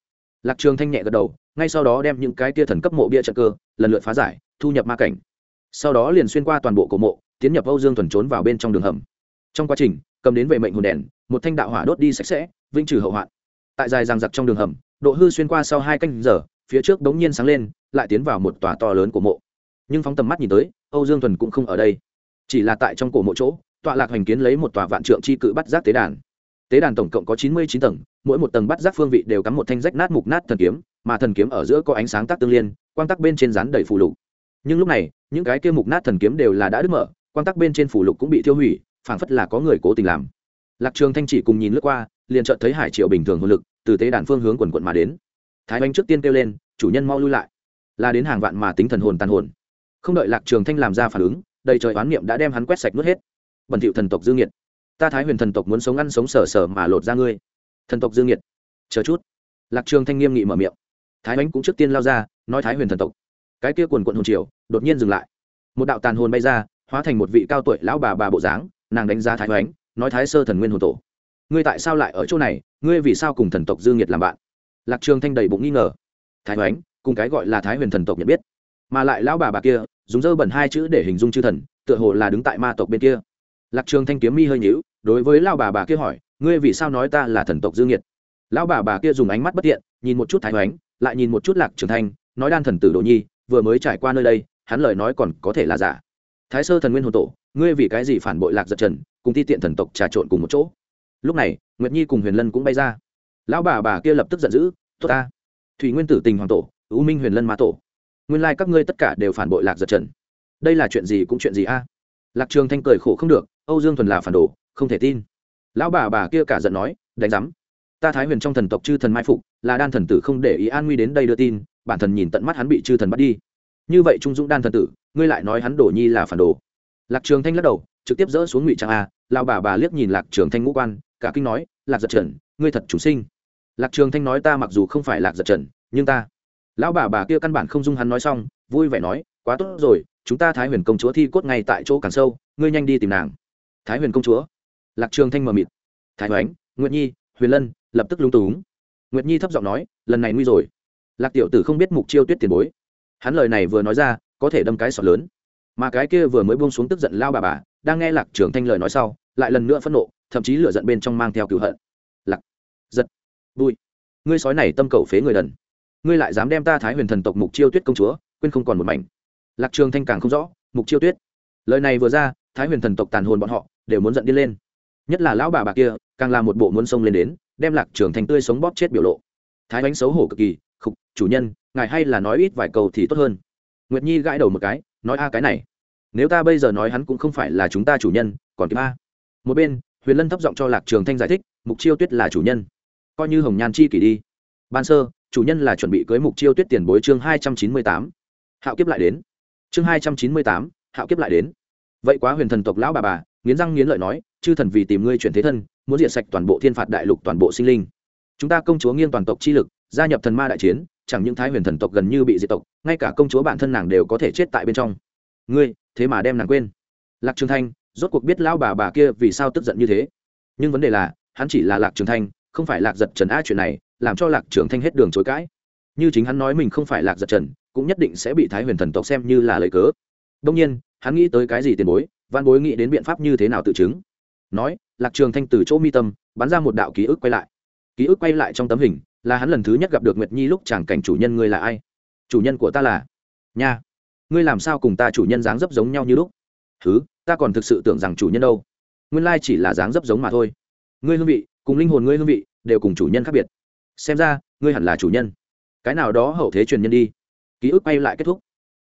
Lạc trường thanh nhẹ gật đầu, ngay sau đó đem những cái kia thần cấp mộ bia trận cơ, lần lượt phá giải, thu nhập ma cảnh. Sau đó liền xuyên qua toàn bộ cổ mộ, tiến nhập âu dương thuần trốn vào bên trong đường hầm. Trong quá trình, cầm đến vệ mệnh hồn đèn, một thanh đạo hỏa đốt đi sạch sẽ, vĩnh trừ hậu hoạn. Tại dài ràng giặc trong đường hầm, độ hư xuyên qua sau hai canh giờ, phía trước bỗng nhiên sáng lên, lại tiến vào một tòa to lớn của mộ. Nhưng phóng tầm mắt nhìn tới, âu dương thuần cũng không ở đây chỉ là tại trong cổ mộ chỗ, tọa lạc hành kiến lấy một tòa vạn trượng chi cự bắt giác tế đàn. Tế đàn tổng cộng có chín mươi chín tầng, mỗi một tầng bắt giác phương vị đều cắm một thanh rách nát mục nát thần kiếm, mà thần kiếm ở giữa có ánh sáng tác tương liên, quang tắc bên trên rán đầy phù lục. Nhưng lúc này, những cái kia mục nát thần kiếm đều là đã đứt mở, quang tắc bên trên phù lục cũng bị tiêu hủy, phảng phất là có người cố tình làm. Lạc trường thanh chỉ cùng nhìn lướt qua, liền chợt thấy hải triệu bình thường hồn lực từ tế đàn phương hướng quần quận mà đến. Thái anh trước tiên kêu lên, chủ nhân mau lui lại. Là đến hàng vạn mà tính thần hồn tàn hồn. Không đợi lạc trường thanh làm ra phản ứng đầy trời oán niệm đã đem hắn quét sạch nuốt hết. Bẩn thiệu thần tộc dương nhiệt, ta thái huyền thần tộc muốn sống ăn sống sở sở mà lột ra ngươi. Thần tộc dương nhiệt, chờ chút. Lạc trường thanh nghiêm nghị mở miệng. Thái ánh cũng trước tiên lao ra, nói thái huyền thần tộc. Cái kia quần quận hồn triều, đột nhiên dừng lại. Một đạo tàn hồn bay ra, hóa thành một vị cao tuổi lão bà bà bộ dáng, nàng đánh giá thái ánh, nói thái sơ thần nguyên hồn tổ. Ngươi tại sao lại ở chỗ này, ngươi vì sao cùng thần tộc dương nhiệt làm bạn? Lạc trường thanh đầy bụng nghi ngờ. Thái ánh, cùng cái gọi là thái huyền thần tộc nhận biết mà lại lão bà bà kia, dùng dơ bẩn hai chữ để hình dung chư thần, tựa hồ là đứng tại ma tộc bên kia. Lạc trường thanh kiếm mi hơi nhíu, đối với lão bà bà kia hỏi, ngươi vì sao nói ta là thần tộc dương nhiệt? Lão bà bà kia dùng ánh mắt bất tiện, nhìn một chút thái hoánh, lại nhìn một chút lạc trường thanh, nói đan thần tử đồ nhi, vừa mới trải qua nơi đây, hắn lời nói còn có thể là giả. Thái sơ thần nguyên hồn tổ, ngươi vì cái gì phản bội lạc giật trần, cùng ti tiện thần tộc trà trộn cùng một chỗ? Lúc này, nguyệt nhi cùng huyền lân cũng bay ra. Lão bà bà kia lập tức giận dữ, tốt ta, thủy nguyên tử tình hoàng tổ, u minh huyền lân ma tổ nguyên lai các ngươi tất cả đều phản bội lạc giật trần. Đây là chuyện gì cũng chuyện gì a? Lạc trường thanh cười khổ không được, âu dương thuần là phản đồ, không thể tin. Lão bà bà kia cả giận nói, đánh giám. Ta thái huyền trong thần tộc chư thần mai phục, là đan thần tử không để ý an nguy đến đây đưa tin, bản thần nhìn tận mắt hắn bị chư thần bắt đi. Như vậy trung dũng đan thần tử, ngươi lại nói hắn đổ nhi là phản đồ. Lạc trường thanh lắc đầu, trực tiếp dỡ xuống ngụy trang a, lão bà bà liếc nhìn lạc trường thanh ngũ quan, cả kinh nói, lạc giật trần, ngươi thật chúng sinh. Lạc trường thanh nói, ta mặc dù không phải lạc giật trần, nhưng ta lão bà bà kia căn bản không dung hắn nói xong, vui vẻ nói, quá tốt rồi, chúng ta thái huyền công chúa thi cốt ngay tại chỗ càng sâu, ngươi nhanh đi tìm nàng. Thái huyền công chúa? Lạc trường thanh mờ mịt. Thái hoánh nguyệt nhi, huyền lân, lập tức lúng túng. Nguyệt nhi thấp giọng nói, lần này nguy rồi. Lạc tiểu tử không biết mục chiêu tuyết tiền bối. Hắn lời này vừa nói ra, có thể đâm cái sọt lớn. Mà cái kia vừa mới buông xuống tức giận lao bà bà, đang nghe lạc trường thanh lời nói sau, lại lần nữa phẫn nộ, thậm chí lửa giận bên trong mang theo cửu hận. Lạc, giật vui ngươi sói này tâm cầu phế người đần ngươi lại dám đem ta thái huyền thần tộc mục chiêu tuyết công chúa, quên không còn một mảnh. Lạc trường thanh càng không rõ, mục chiêu tuyết. Lời này vừa ra, thái huyền thần tộc tàn hồn bọn họ đều muốn giận đi lên. Nhất là lão bà bà kia, càng là một bộ muốn xông lên đến, đem lạc trường thanh tươi sống bóp chết biểu lộ. Thái bánh xấu hổ cực kỳ, khục, chủ nhân, ngài hay là nói ít vài câu thì tốt hơn. Nguyệt nhi gãi đầu một cái, nói a, cái này. Nếu ta bây giờ nói hắn cũng không phải là chúng ta chủ nhân, còn kịp a. Một bên, huyền lân thấp giọng cho lạc trường thanh giải thích, mục chiêu tuyết là chủ nhân. Coi như hồng nhan chi kỷ đi. Ban sơ chủ nhân là chuẩn bị cưới mục chiêu tuyết tiền bối chương hai trăm chín mươi tám. Hạo kiếp lại đến. Chương hai trăm chín mươi tám, hạo kiếp lại đến. Vậy quá huyền thần tộc lão bà bà, nghiến răng nghiến lợi nói, chư thần vì tìm ngươi chuyển thế thân, muốn diệt sạch toàn bộ thiên phạt đại lục toàn bộ sinh linh. Chúng ta công chúa nghiêng toàn tộc chi lực, gia nhập thần ma đại chiến, chẳng những thái huyền thần tộc gần như bị diệt tộc, ngay cả công chúa bản thân nàng đều có thể chết tại bên trong. Ngươi, thế mà đem nàng quên. Lạc trường thanh, rốt cuộc biết lão bà bà kia vì sao tức giận như thế. Nhưng vấn đề là, hắn chỉ là lạc trường thanh, không phải lạc giật trần a chuyện này làm cho lạc trường thanh hết đường chối cãi. Như chính hắn nói mình không phải lạc giật trần, cũng nhất định sẽ bị thái huyền thần tộc xem như là lời cớ. Đông nhiên, hắn nghĩ tới cái gì tiền bối, văn bối nghĩ đến biện pháp như thế nào tự chứng. Nói, lạc trường thanh từ chỗ mi tâm, bắn ra một đạo ký ức quay lại. Ký ức quay lại trong tấm hình, là hắn lần thứ nhất gặp được nguyệt nhi lúc chàng cảnh chủ nhân ngươi là ai? Chủ nhân của ta là? Nha. Ngươi làm sao cùng ta chủ nhân dáng dấp giống nhau như lúc? Thứ ta còn thực sự tưởng rằng chủ nhân đâu. Nguyên lai chỉ là dáng dấp giống mà thôi. Ngươi hương vị, cùng linh hồn ngươi hương vị, đều cùng chủ nhân khác biệt xem ra, ngươi hẳn là chủ nhân. Cái nào đó hậu thế truyền nhân đi. Ký ức quay lại kết thúc.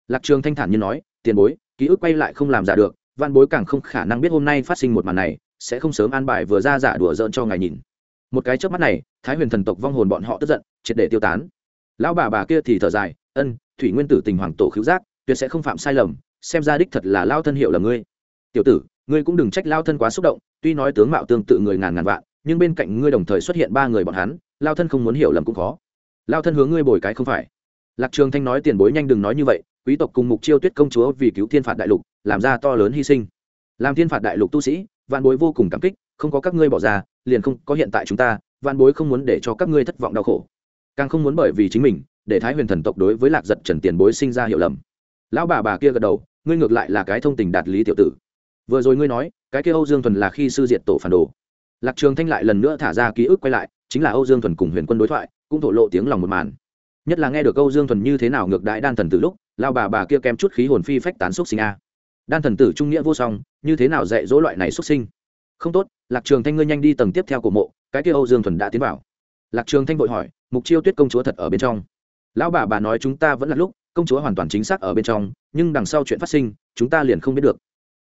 Lạc trường thanh thản như nói, tiền bối, ký ức quay lại không làm giả được, văn bối càng không khả năng biết hôm nay phát sinh một màn này, sẽ không sớm an bài vừa ra giả đùa giỡn cho ngài nhìn. Một cái trước mắt này, thái huyền thần tộc vong hồn bọn họ tức giận, triệt để tiêu tán. Lão bà bà kia thì thở dài, ân, thủy nguyên tử tình hoàng tổ khiếu giác, tuyệt sẽ không phạm sai lầm, xem ra đích thật là lao thân hiệu là ngươi. Tiểu tử, ngươi cũng đừng trách lao thân quá xúc động, tuy nói tướng mạo tương tự người ngàn ngàn vạn, nhưng bên cạnh ngươi đồng thời xuất hiện ba người bọn hắn lao thân không muốn hiểu lầm cũng khó. Lao thân hướng ngươi bồi cái không phải. Lạc trường thanh nói tiền bối nhanh đừng nói như vậy, quý tộc cùng mục chiêu tuyết công chúa vì cứu thiên phạt đại lục, làm ra to lớn hy sinh. Làm thiên phạt đại lục tu sĩ, vạn bối vô cùng cảm kích, không có các ngươi bỏ ra, liền không có hiện tại chúng ta, vạn bối không muốn để cho các ngươi thất vọng đau khổ. Càng không muốn bởi vì chính mình, để thái huyền thần tộc đối với lạc giật trần tiền bối sinh ra hiểu lầm. Lão bà bà kia gật đầu, ngươi ngược lại là cái thông tình đạt lý tiểu tử. Vừa rồi ngươi nói, cái kia âu dương thuần là khi sư diệt tổ phản đồ lạc trường thanh lại lần nữa thả ra ký ức quay lại, chính là âu dương thuần cùng huyền quân đối thoại, cũng thổ lộ tiếng lòng một màn. Nhất là nghe được âu dương thuần như thế nào ngược đãi đan thần Tử lúc lao bà bà kia kém chút khí hồn phi phách tán xúc sinh a. Đan thần tử trung nghĩa vô song, như thế nào dạy dỗ loại này xuất sinh? Không tốt, lạc trường thanh ngươi nhanh đi tầng tiếp theo của mộ, cái kia âu dương thuần đã tiến vào. Lạc trường thanh vội hỏi, mục chiêu tuyết công chúa thật ở bên trong? Lão bà bà nói, chúng ta vẫn là lúc, công chúa hoàn toàn chính xác ở bên trong, nhưng đằng sau chuyện phát sinh, chúng ta liền không biết được.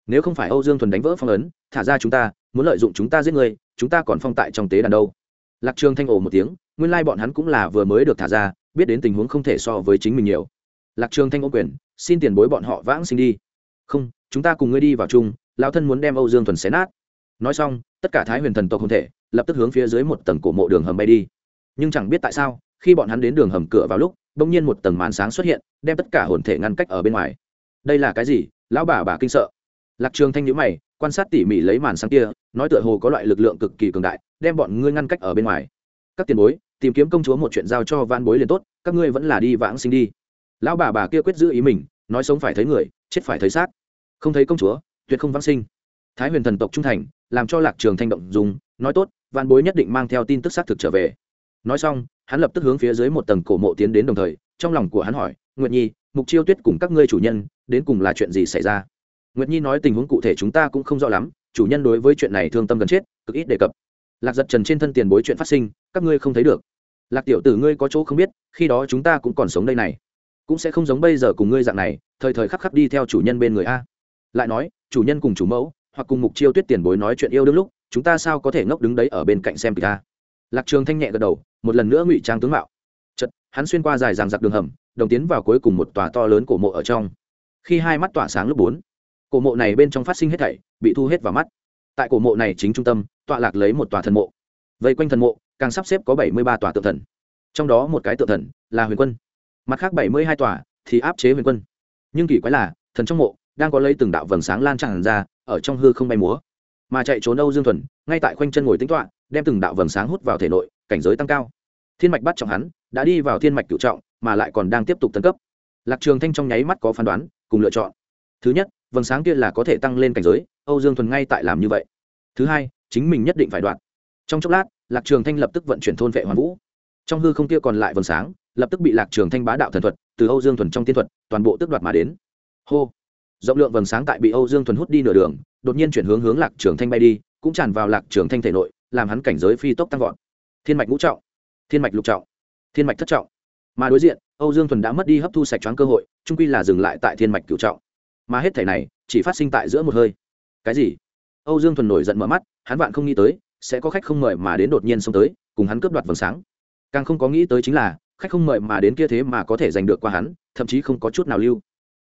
Nếu không phải âu dương thuần đánh vỡ phong ấn, thả ra chúng ta muốn lợi dụng chúng ta giết người chúng ta còn phong tại trong tế đàn đâu. Lạc trường thanh ồ một tiếng, nguyên lai bọn hắn cũng là vừa mới được thả ra, biết đến tình huống không thể so với chính mình nhiều. Lạc trường thanh ô quyền, xin tiền bối bọn họ vãng sinh đi. Không, chúng ta cùng ngươi đi vào chung, lão thân muốn đem âu dương thuần xé nát. Nói xong, tất cả thái huyền thần tộc hồn thể, lập tức hướng phía dưới một tầng cổ mộ đường hầm bay đi. Nhưng chẳng biết tại sao, khi bọn hắn đến đường hầm cửa vào lúc, bỗng nhiên một tầng màn sáng xuất hiện, đem tất cả hồn thể ngăn cách ở bên ngoài. Đây là cái gì? Lão bà bà kinh sợ. Lạc trường thanh nhíu mày quan sát tỉ mỉ lấy màn sáng kia, nói tựa hồ có loại lực lượng cực kỳ cường đại, đem bọn ngươi ngăn cách ở bên ngoài. Các tiền bối, tìm kiếm công chúa một chuyện giao cho van bối liền tốt, các ngươi vẫn là đi vãng sinh đi. Lão bà bà kia quyết giữ ý mình, nói sống phải thấy người, chết phải thấy xác. Không thấy công chúa, tuyệt không vãng sinh. Thái huyền thần tộc trung thành, làm cho lạc trường thanh động dùng, nói tốt van bối nhất định mang theo tin tức xác thực trở về. Nói xong, hắn lập tức hướng phía dưới một tầng cổ mộ tiến đến đồng thời, trong lòng của hắn hỏi, nguyệt nhi, mục chiêu tuyết cùng các ngươi chủ nhân, đến cùng là chuyện gì xảy ra? Nguyệt nhi nói tình huống cụ thể chúng ta cũng không rõ lắm, chủ nhân đối với chuyện này thương tâm gần chết, cực ít đề cập. Lạc giật trần trên thân tiền bối chuyện phát sinh, các ngươi không thấy được. Lạc tiểu tử ngươi có chỗ không biết, khi đó chúng ta cũng còn sống đây này. Cũng sẽ không giống bây giờ cùng ngươi dạng này, thời thời khắc khắc đi theo chủ nhân bên người a. Lại nói, chủ nhân cùng chủ mẫu, hoặc cùng mục chiêu tuyết tiền bối nói chuyện yêu đương lúc, chúng ta sao có thể ngốc đứng đấy ở bên cạnh xem kịch ta lạc trường thanh nhẹ gật đầu, một lần nữa ngụy trang tướng mạo. Chật hắn xuyên qua dài ràng giặc đường hầm, đồng tiến vào cuối cùng một tòa to lớn cổ mộ ở trong. Khi hai mắt tỏa sáng lúc bốn cổ mộ này bên trong phát sinh hết thảy, bị thu hết vào mắt. Tại cổ mộ này chính trung tâm, tọa lạc lấy một tòa thần mộ. Vây quanh thần mộ, càng sắp xếp có bảy mươi ba tòa tượng thần. Trong đó một cái tượng thần là huyền quân. Mặt khác bảy mươi hai tòa thì áp chế huyền quân. Nhưng kỳ quái là, thần trong mộ đang có lấy từng đạo vầng sáng lan tràn ra, ở trong hư không bay múa. Mà chạy trốn âu dương thuần, ngay tại khoanh chân ngồi tính toạ đem từng đạo vầng sáng hút vào thể nội, cảnh giới tăng cao. Thiên mạch bắt trọng hắn đã đi vào thiên mạch cựu trọng, mà lại còn đang tiếp tục tấn cấp. Lạc trường thanh trong nháy mắt có phán đoán, cùng lựa chọn. Thứ nhất vầng sáng kia là có thể tăng lên cảnh giới, âu dương thuần ngay tại làm như vậy. Thứ hai, chính mình nhất định phải đoạt. Trong chốc lát, lạc trường thanh lập tức vận chuyển thôn vệ hoàn vũ. Trong hư không kia còn lại vầng sáng, lập tức bị lạc trường thanh bá đạo thần thuật, từ âu dương thuần trong tiên thuật, toàn bộ tước đoạt mà đến. Hô! Rộng lượng vầng sáng tại bị âu dương thuần hút đi nửa đường, đột nhiên chuyển hướng hướng lạc trường thanh bay đi, cũng tràn vào lạc trường thanh thể nội, làm hắn cảnh giới phi tốc tăng vọt. Thiên mạch ngũ trọng, thiên mạch lục trọng, thiên mạch thất trọng. Mà đối diện, âu dương thuần đã mất đi hấp thu sạch choáng cơ hội, trung quy là dừng lại tại thiên mạch cửu trọng mà hết thể này chỉ phát sinh tại giữa một hơi. Cái gì? Âu dương thuần nổi giận mở mắt, hắn vạn không nghĩ tới, sẽ có khách không mời mà đến đột nhiên xông tới, cùng hắn cướp đoạt vầng sáng. Càng không có nghĩ tới chính là, khách không mời mà đến kia thế mà có thể giành được qua hắn, thậm chí không có chút nào lưu.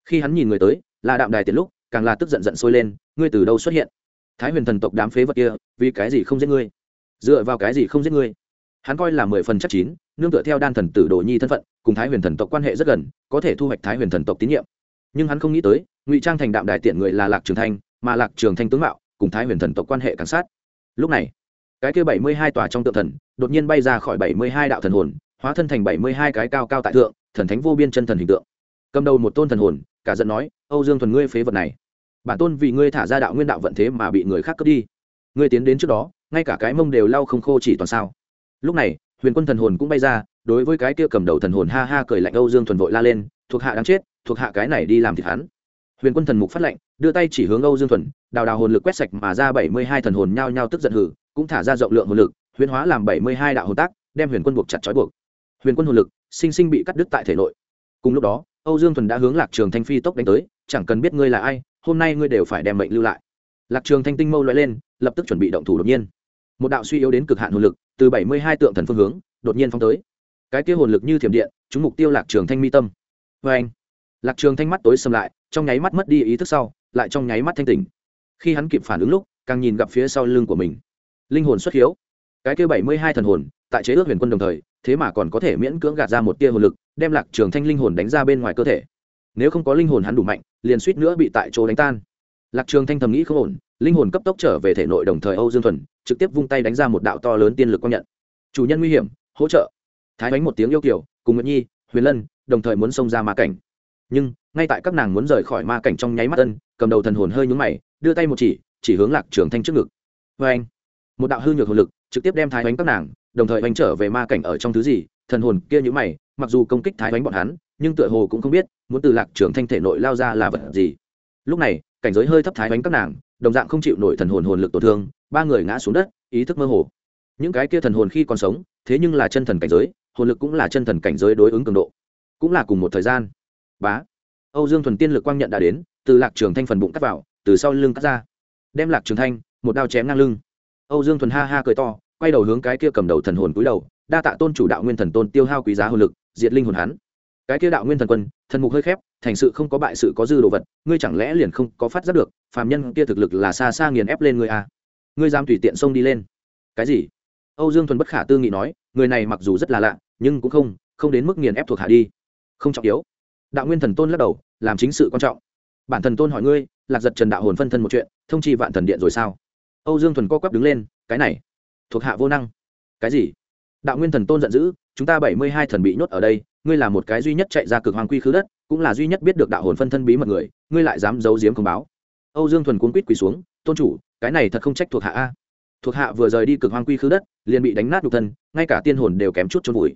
Khi hắn nhìn người tới, là đạm đài tiền lúc, càng là tức giận giận sôi lên, ngươi từ đâu xuất hiện? Thái huyền thần tộc đám phế vật kia, vì cái gì không giết ngươi? Dựa vào cái gì không giết ngươi? Hắn coi là mười phần chắc chín, nương tựa theo đan thần tử đồ nhi thân phận, cùng thái huyền thần tộc quan hệ rất gần, có thể thu hoạch thái huyền thần tộc tín nhiệm. Nhưng hắn không nghĩ tới ngụy trang thành đạm đại tiện người là lạc trường thanh mà lạc trường thanh tướng mạo cùng thái huyền thần tộc quan hệ càng sát lúc này cái kia bảy mươi hai tòa trong tượng thần đột nhiên bay ra khỏi bảy mươi hai đạo thần hồn hóa thân thành bảy mươi hai cái cao cao tại thượng thần thánh vô biên chân thần hình tượng cầm đầu một tôn thần hồn cả giận nói âu dương thuần ngươi phế vật này bản tôn vì ngươi thả ra đạo nguyên đạo vận thế mà bị người khác cướp đi ngươi tiến đến trước đó ngay cả cái mông đều lau không khô chỉ toàn sao lúc này huyền quân thần hồn cũng bay ra đối với cái kia cầm đầu thần hồn ha ha cười lạnh âu dương thuần vội la lên thuộc hạ đáng chết thuộc hạ cái này đi làm thịt hắn huyền quân thần mục phát lệnh, đưa tay chỉ hướng âu dương thuần, đào đào hồn lực quét sạch mà ra bảy mươi hai thần hồn nhao nhao tức giận hử, cũng thả ra rộng lượng hồn lực, huyền hóa làm bảy mươi hai đạo hồn tác, đem huyền quân buộc chặt trói buộc. Huyền quân hồn lực, sinh sinh bị cắt đứt tại thể nội. Cùng lúc đó, âu dương thuần đã hướng lạc trường thanh phi tốc đánh tới, chẳng cần biết ngươi là ai, hôm nay ngươi đều phải đem mệnh lưu lại. Lạc trường thanh tinh mâu loại lên, lập tức chuẩn bị động thủ đột nhiên. Một đạo suy yếu đến cực hạn hồn lực, từ bảy mươi hai tượng thần phương hướng, đột nhiên phóng tới. Cái kia hồn lực như thiểm điện chúng mục tiêu lạc trường thanh mi tâm. Vê anh lạc trường thanh mắt tối xâm lại trong nháy mắt mất đi ý thức sau, lại trong nháy mắt thanh tỉnh. Khi hắn kịp phản ứng lúc, càng nhìn gặp phía sau lưng của mình. Linh hồn xuất hiếu. Cái kia bảy mươi hai thần hồn, tại chế ước huyền quân đồng thời, thế mà còn có thể miễn cưỡng gạt ra một tia hồn lực, đem lạc trường thanh linh hồn đánh ra bên ngoài cơ thể. Nếu không có linh hồn hắn đủ mạnh, liền suýt nữa bị tại chỗ đánh tan. Lạc trường thanh thầm nghĩ không ổn, linh hồn cấp tốc trở về thể nội đồng thời âu dương thuần, trực tiếp vung tay đánh ra một đạo to lớn tiên lực công nhận. Chủ nhân nguy hiểm, hỗ trợ. Thái bánh một tiếng yêu kiểu cùng nguyễn nhi, huyền lân, đồng thời muốn xông ra ma cảnh. Nhưng ngay tại các nàng muốn rời khỏi ma cảnh trong nháy mắt ân, cầm đầu thần hồn hơi nhúng mày, đưa tay một chỉ chỉ hướng lạc trường thanh trước ngực. Vê anh, một đạo hư nhược hồn lực trực tiếp đem thái bánh các nàng, đồng thời bánh trở về ma cảnh ở trong thứ gì, thần hồn kia nhúng mày, mặc dù công kích thái bánh bọn hắn, nhưng tựa hồ cũng không biết, muốn từ lạc trường thanh thể nội lao ra là vật gì. Lúc này, cảnh giới hơi thấp thái bánh các nàng, đồng dạng không chịu nổi thần hồn hồn lực tổn thương, ba người ngã xuống đất, ý thức mơ hồ. Những cái kia thần hồn khi còn sống, thế nhưng là chân thần cảnh giới, hồn lực cũng là chân thần cảnh giới đối ứng cường độ. Cũng là cùng một thời gian. Bá âu dương thuần tiên lực quang nhận đã đến, từ lạc trường thanh phần bụng cắt vào, từ sau lưng cắt ra. Đem lạc trường thanh, một đao chém ngang lưng. Âu dương thuần ha ha cười to, quay đầu hướng cái kia cầm đầu thần hồn cúi đầu, đa tạ tôn chủ đạo nguyên thần tôn tiêu hao quý giá hồn lực, diệt linh hồn hắn. Cái kia đạo nguyên thần quân, thần mục hơi khép, thành sự không có bại sự có dư đồ vật, ngươi chẳng lẽ liền không có phát giác được, phàm nhân kia thực lực là xa xa nghiền ép lên ngươi à? Ngươi dám tùy tiện xông đi lên. Cái gì? Âu dương thuần bất khả tư nghị nói, người này mặc dù rất là lạ, nhưng cũng không không đến mức nghiền ép thuộc hạ đi. Không trọng yếu đạo nguyên thần tôn lắc đầu, làm chính sự quan trọng. Bản thần tôn hỏi ngươi, lạc giật trần đạo hồn phân thân một chuyện, thông chi vạn thần điện rồi sao? Âu dương thuần co quắp đứng lên, cái này, thuộc hạ vô năng. Cái gì? Đạo nguyên thần tôn giận dữ, chúng ta bảy mươi hai thần bị nhốt ở đây, ngươi là một cái duy nhất chạy ra cực hoàng quy khứ đất, cũng là duy nhất biết được đạo hồn phân thân bí mật người, ngươi lại dám giấu giếm không báo. Âu dương thuần cuốn quýt quỳ xuống, tôn chủ, cái này thật không trách thuộc hạ a. Thuộc hạ vừa rời đi cực hoang quy khứ đất, liền bị đánh nát đục thân, ngay cả tiên hồn đều kém chút trôn vùi.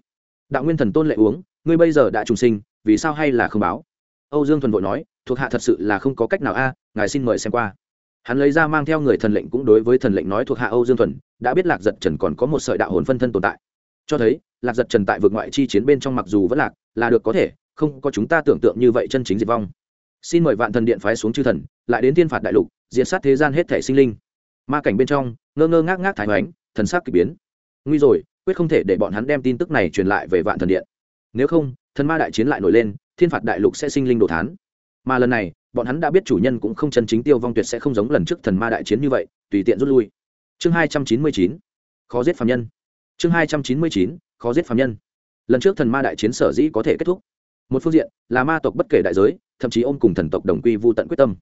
Đạo nguyên thần tôn lệ uống, ngươi bây giờ đã trùng sinh vì sao hay là không báo? Âu dương thuần vội nói, thuộc hạ thật sự là không có cách nào a, ngài xin mời xem qua. Hắn lấy ra mang theo người thần lệnh cũng đối với thần lệnh nói thuộc hạ âu dương thuần, đã biết lạc giật trần còn có một sợi đạo hồn phân thân tồn tại. Cho thấy, lạc giật trần tại vực ngoại chi chiến bên trong mặc dù vẫn lạc, là được có thể, không có chúng ta tưởng tượng như vậy chân chính diệt vong. Xin mời vạn thần điện phái xuống chư thần, lại đến thiên phạt đại lục, diệt sát thế gian hết thể sinh linh. Ma cảnh bên trong, ngơ ngơ ngác ngác thái hoánh, thần sắc k ỳ biến. Nguy rồi, quyết không thể để bọn hắn đem tin tức này truyền lại về vạn thần điện nếu không, thần ma đại chiến lại nổi lên, thiên phạt đại lục sẽ sinh linh đồ thán. Mà lần này, bọn hắn đã biết chủ nhân cũng không chân chính tiêu vong tuyệt sẽ không giống lần trước thần ma đại chiến như vậy, tùy tiện rút lui. Chương hai trăm chín mươi chín, khó giết phạm nhân. Chương hai trăm chín mươi chín, khó giết phạm nhân. Lần trước thần ma đại chiến sở dĩ có thể kết thúc. Một phương diện là ma tộc bất kể đại giới, thậm chí ôm cùng thần tộc đồng quy vô tận quyết tâm.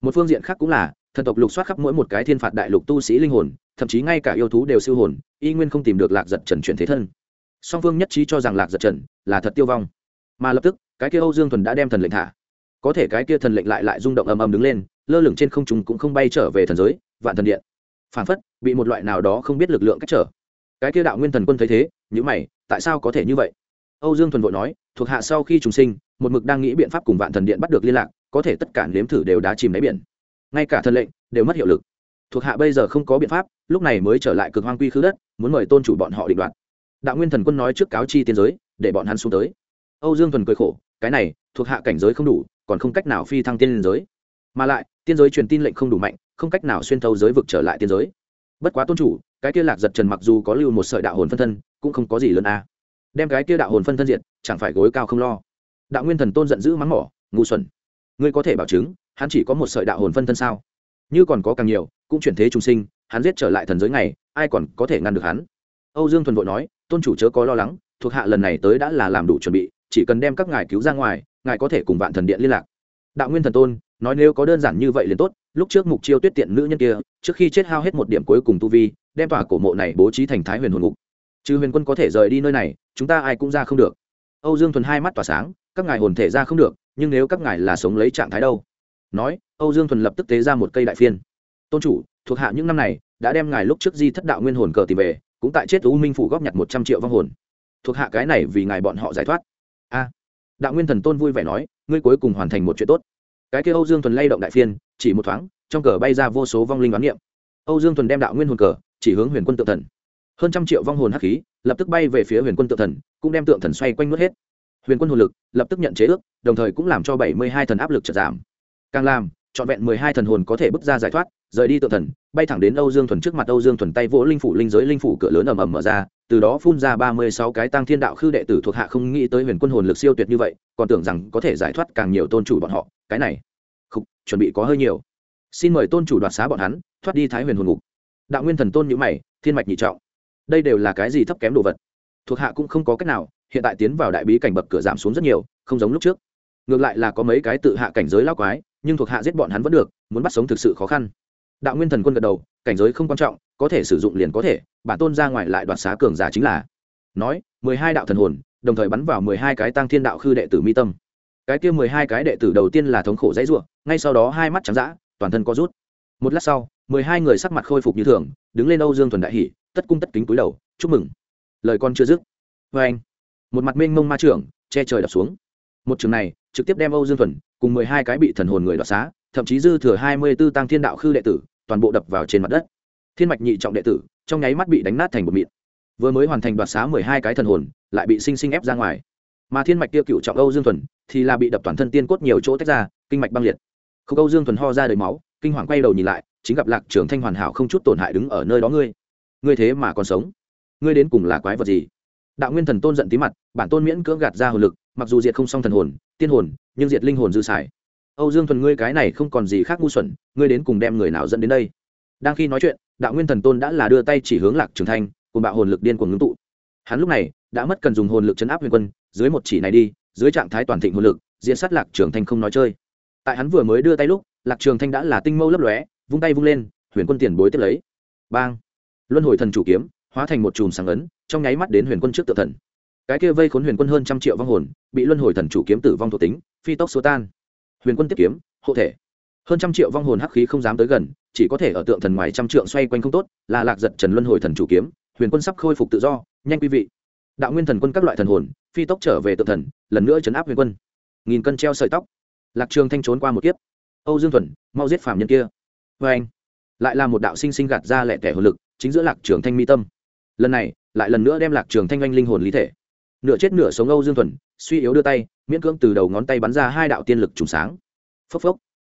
Một phương diện khác cũng là, thần tộc lục soát khắp mỗi một cái thiên phạt đại lục tu sĩ linh hồn, thậm chí ngay cả yêu thú đều siêu hồn, y nguyên không tìm được lạc giật trần chuyển thế thân song phương nhất trí cho rằng lạc giật trần là thật tiêu vong mà lập tức cái kia âu dương thuần đã đem thần lệnh thả có thể cái kia thần lệnh lại lại rung động ầm ầm đứng lên lơ lửng trên không trung cũng không bay trở về thần giới vạn thần điện phản phất bị một loại nào đó không biết lực lượng cách trở cái kia đạo nguyên thần quân thấy thế nhữ mày tại sao có thể như vậy âu dương thuần vội nói thuộc hạ sau khi trùng sinh một mực đang nghĩ biện pháp cùng vạn thần điện bắt được liên lạc có thể tất cả nếm thử đều đã chìm đáy biển ngay cả thần lệnh đều mất hiệu lực thuộc hạ bây giờ không có biện pháp lúc này mới trở lại cực hoang quy khứ đất muốn mời tôn chủ bọn họ định đoạt đạo nguyên thần quân nói trước cáo chi tiên giới để bọn hắn xuống tới. Âu dương thuần cười khổ cái này thuộc hạ cảnh giới không đủ còn không cách nào phi thăng tiên giới. Mà lại tiên giới truyền tin lệnh không đủ mạnh không cách nào xuyên thấu giới vực trở lại tiên giới. Bất quá tôn chủ cái kia lạc giật trần mặc dù có lưu một sợi đạo hồn phân thân cũng không có gì lớn a. Đem cái kia đạo hồn phân thân diệt, chẳng phải gối cao không lo. Đạo nguyên thần tôn giận dữ mắng mỏ ngu xuẩn. Ngươi có thể bảo chứng hắn chỉ có một sợi đạo hồn phân thân sao? Như còn có càng nhiều cũng chuyển thế trung sinh hắn giết trở lại thần giới này ai còn có thể ngăn được hắn? Âu dương thuần vội nói, tôn chủ chớ có lo lắng, thuộc hạ lần này tới đã là làm đủ chuẩn bị, chỉ cần đem các ngài cứu ra ngoài, ngài có thể cùng vạn thần điện liên lạc. Đạo nguyên thần tôn nói, nếu có đơn giản như vậy liền tốt, lúc trước mục chiêu tuyết tiện nữ nhân kia, trước khi chết hao hết một điểm cuối cùng tu vi, đem tòa cổ mộ này bố trí thành thái huyền hồn ngục. Chư huyền quân có thể rời đi nơi này, chúng ta ai cũng ra không được. Âu dương thuần hai mắt tỏa sáng, các ngài hồn thể ra không được, nhưng nếu các ngài là sống lấy trạng thái đâu? Nói, âu dương thuần lập tức tế ra một cây đại phiên. Tôn chủ, thuộc hạ những năm này đã đem ngài lúc trước di thất đạo nguyên hồn cờ tìm về cũng tại chết u minh phủ góp nhặt một trăm triệu vong hồn. Thuộc hạ cái này vì ngài bọn họ giải thoát. A. Đạo nguyên thần tôn vui vẻ nói, ngươi cuối cùng hoàn thành một chuyện tốt. Cái kia âu dương thuần lay động đại phiên, chỉ một thoáng, trong cờ bay ra vô số vong linh đoán niệm. Âu dương thuần đem đạo nguyên hồn cờ, chỉ hướng huyền quân tự thần. Hơn trăm triệu vong hồn hắc khí, lập tức bay về phía huyền quân tự thần, cũng đem tượng thần xoay quanh nuốt hết. Huyền quân hồn lực, lập tức nhận chế ước, đồng thời cũng làm cho bảy mươi hai thần áp lực trật giảm. Càng làm, trọn vẹn mười hai thần hồn có thể bước ra giải thoát, rời đi tự thần bay thẳng đến âu dương thuần trước mặt âu dương thuần tay vỗ linh phủ linh giới linh phủ cửa lớn ầm ầm mở ra từ đó phun ra ba mươi sáu cái tăng thiên đạo khư đệ tử thuộc hạ không nghĩ tới huyền quân hồn lực siêu tuyệt như vậy còn tưởng rằng có thể giải thoát càng nhiều tôn chủ bọn họ. Cái này khục, chuẩn bị có hơi nhiều. Xin mời tôn chủ đoạt xá bọn hắn thoát đi thái huyền hồn ngục. Đạo nguyên thần tôn nhíu mày thiên mạch nhị trọng. Đây đều là cái gì thấp kém đồ vật? Thuộc hạ cũng không có cách nào hiện tại tiến vào đại bí cảnh bậc cửa giảm xuống rất nhiều không giống lúc trước. Ngược lại là có mấy cái tự hạ cảnh giới lão quái nhưng thuộc hạ giết bọn hắn vẫn được muốn bắt sống thực sự khó khăn đạo nguyên thần quân gật đầu, cảnh giới không quan trọng, có thể sử dụng liền có thể, bản tôn ra ngoài lại đoạt xá cường giả chính là. Nói, mười hai đạo thần hồn, đồng thời bắn vào mười hai cái tăng thiên đạo khư đệ tử mi tâm. Cái kia mười hai cái đệ tử đầu tiên là thống khổ dãy ruộng ngay sau đó hai mắt trắng d toàn thân có rút. Một lát sau, mười hai người sắc mặt khôi phục như thường, đứng lên âu dương thuần đại hỷ, tất cung tất kính túi đầu, chúc mừng. Lời con chưa dứt. Vê anh. Một mặt mênh mông ma trưởng, che trời đập xuống. Một trường này, trực tiếp đem âu dương thuần cùng mười hai cái bị thần hồn người đoạt xá thậm chí dư thừa hai mươi b ố tăng thiên đạo khư đệ tử, toàn bộ đập vào trên mặt đất. Thiên mạch nhị trọng đệ tử, trong nháy mắt bị đánh nát thành một mịn. Vừa mới hoàn thành đoạt xá mười hai cái thần hồn, lại bị sinh sinh ép ra ngoài. Mà thiên mạch kia cựu trọng âu dương thuần, thì là bị đập toàn thân tiên cốt nhiều chỗ tách ra, kinh mạch băng liệt. Khúc âu dương thuần ho ra đầy máu, kinh hoàng quay đầu nhìn lại, chính gặp lạc trường thanh hoàn hảo không chút tổn hại đứng ở nơi đó ngươi. Ngươi thế mà còn sống? Ngươi đến cùng là quái vật gì? Đạo nguyên thần tôn giận tí mặt, bản tôn miễn cưỡng gạt ra hồn lực, mặc dù diệt không xong thần hồn, tiên hồn, nhưng diệt linh hồn dư xài âu dương thuần, ngươi cái này không còn gì khác ngu xuẩn, ngươi đến cùng đem người nào dẫn đến đây? Đang khi nói chuyện, đạo nguyên thần tôn đã là đưa tay chỉ hướng lạc trường thanh, cùng bạo hồn lực điên cuồng ngưng tụ. Hắn lúc này đã mất cần dùng hồn lực chấn áp huyền quân, dưới một chỉ này đi, dưới trạng thái toàn thịnh hồn lực diễn sát lạc trường thanh không nói chơi. Tại hắn vừa mới đưa tay lúc, lạc trường thanh đã là tinh mâu lấp lóe, vung tay vung lên, huyền quân tiền bối tiếp lấy. Bang! Luân hồi thần chủ kiếm, hóa thành một chùm sáng ấn, trong nháy mắt đến huyền quân trước tự thần. Cái kia vây khốn huyền quân hơn trăm triệu vong hồn, bị luân hồi thần chủ kiếm tử vong thuộc tính, phi tốc số tan huyền quân tiếp kiếm, hộ thể. Hơn trăm triệu vong hồn hắc khí không dám tới gần, chỉ có thể ở tượng thần ngoài trăm trượng xoay quanh không tốt, là lạc giật trần luân hồi thần chủ kiếm, huyền quân sắp khôi phục tự do, nhanh quý vị. Đạo nguyên thần quân các loại thần hồn, phi tốc trở về tượng thần, lần nữa chấn áp huyền quân. Nghìn cân treo sợi tóc. Lạc trường thanh trốn qua một kiếp. Âu dương thuần, mau giết phạm nhân kia. Vê anh, lại là một đạo sinh sinh gạt ra lẹ tẻ hồn lực, chính giữa lạc trường thanh mi tâm. Lần này, lại lần nữa đem lạc trường thanh anh linh hồn lý thể nửa chết nửa sống âu dương thuần, suy yếu đưa tay, miễn cưỡng từ đầu ngón tay bắn ra hai đạo tiên lực trùng sáng. Phốc phốc.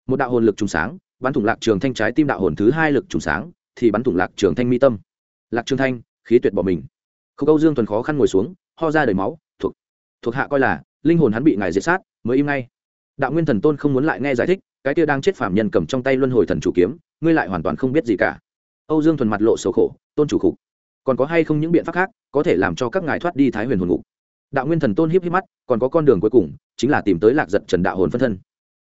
Một đạo hồn lực trùng sáng, bắn thủng lạc trường thanh trái tim đạo hồn thứ hai lực trùng sáng, thì bắn thủng lạc trường thanh mi tâm. Lạc trường thanh, khí tuyệt bỏ mình. Khâu Âu dương thuần khó khăn ngồi xuống, ho ra đầy máu, thuộc thuộc hạ coi là, linh hồn hắn bị ngài diệt sát, mới im ngay. Đạo nguyên thần tôn không muốn lại nghe giải thích, cái kia đang chết phạm nhân cầm trong tay luân hồi thần chủ kiếm, ngươi lại hoàn toàn không biết gì cả. Âu dương thuần mặt lộ sầu khổ, tôn chủ khục còn có hay không những biện pháp khác có thể làm cho các ngài thoát đi thái huyền hồn ngục? Đạo nguyên thần tôn hiếp hiếp mắt, còn có con đường cuối cùng, chính là tìm tới lạc giật trần đạo hồn phân thân.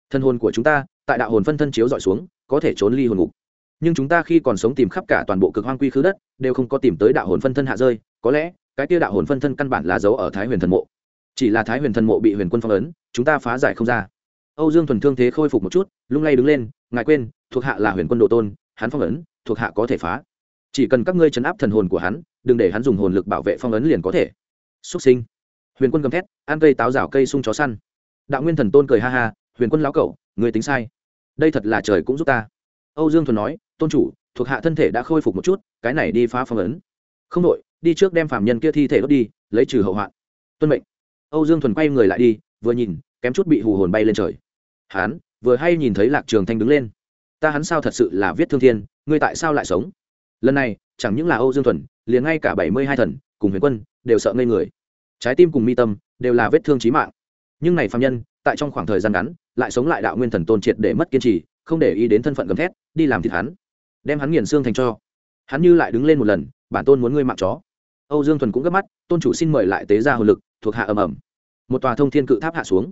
Thân hồn của chúng ta, tại đạo hồn phân thân chiếu dọi xuống, có thể trốn ly hồn ngục. Nhưng chúng ta khi còn sống tìm khắp cả toàn bộ cực hoang quy khứ đất, đều không có tìm tới đạo hồn phân thân hạ rơi, có lẽ, cái kia đạo hồn phân thân căn bản là giấu ở thái huyền thần mộ. Chỉ là thái huyền thần mộ bị huyền quân phong ấn, chúng ta phá giải không ra. Âu dương thuần thương thế khôi phục một chút, lung lay đứng lên, ngài quên, thuộc hạ là huyền quân độ tôn, hắn phong ấn, thuộc hạ có thể phá chỉ cần các ngươi chấn áp thần hồn của hắn, đừng để hắn dùng hồn lực bảo vệ phong ấn liền có thể. Xuất sinh. Huyền quân gầm thét, ăn cây táo rào cây sung chó săn. Đạo nguyên thần tôn cười ha ha, huyền quân lão cẩu người tính sai. Đây thật là trời cũng giúp ta. Âu dương thuần nói, tôn chủ, thuộc hạ thân thể đã khôi phục một chút, cái này đi phá phong ấn. Không đội, đi trước đem phạm nhân kia thi thể đốt đi, lấy trừ hậu hoạn. Tuân mệnh. Âu dương thuần quay người lại đi, vừa nhìn, kém chút bị hù hồn bay lên trời. Hán, vừa hay nhìn thấy lạc trường thanh đứng lên. Ta hắn sao thật sự là viết thương thiên, ngươi tại sao lại sống? Lần này, chẳng những là âu dương thuần, liền ngay cả bảy mươi hai thần, cùng huyền quân, đều sợ ngây người. Trái tim cùng mi tâm, đều là vết thương chí mạng. Nhưng này phạm nhân, tại trong khoảng thời gian ngắn, lại sống lại đạo nguyên thần tôn triệt để mất kiên trì, không để ý đến thân phận gầm thét, đi làm thịt hắn. Đem hắn nghiền xương thành cho. Hắn như lại đứng lên một lần, bản tôn muốn ngươi mạng chó. Âu dương thuần cũng gấp mắt, tôn chủ xin mời lại tế ra hồn lực, thuộc hạ ầm ầm. Một tòa thông thiên cự tháp hạ xuống.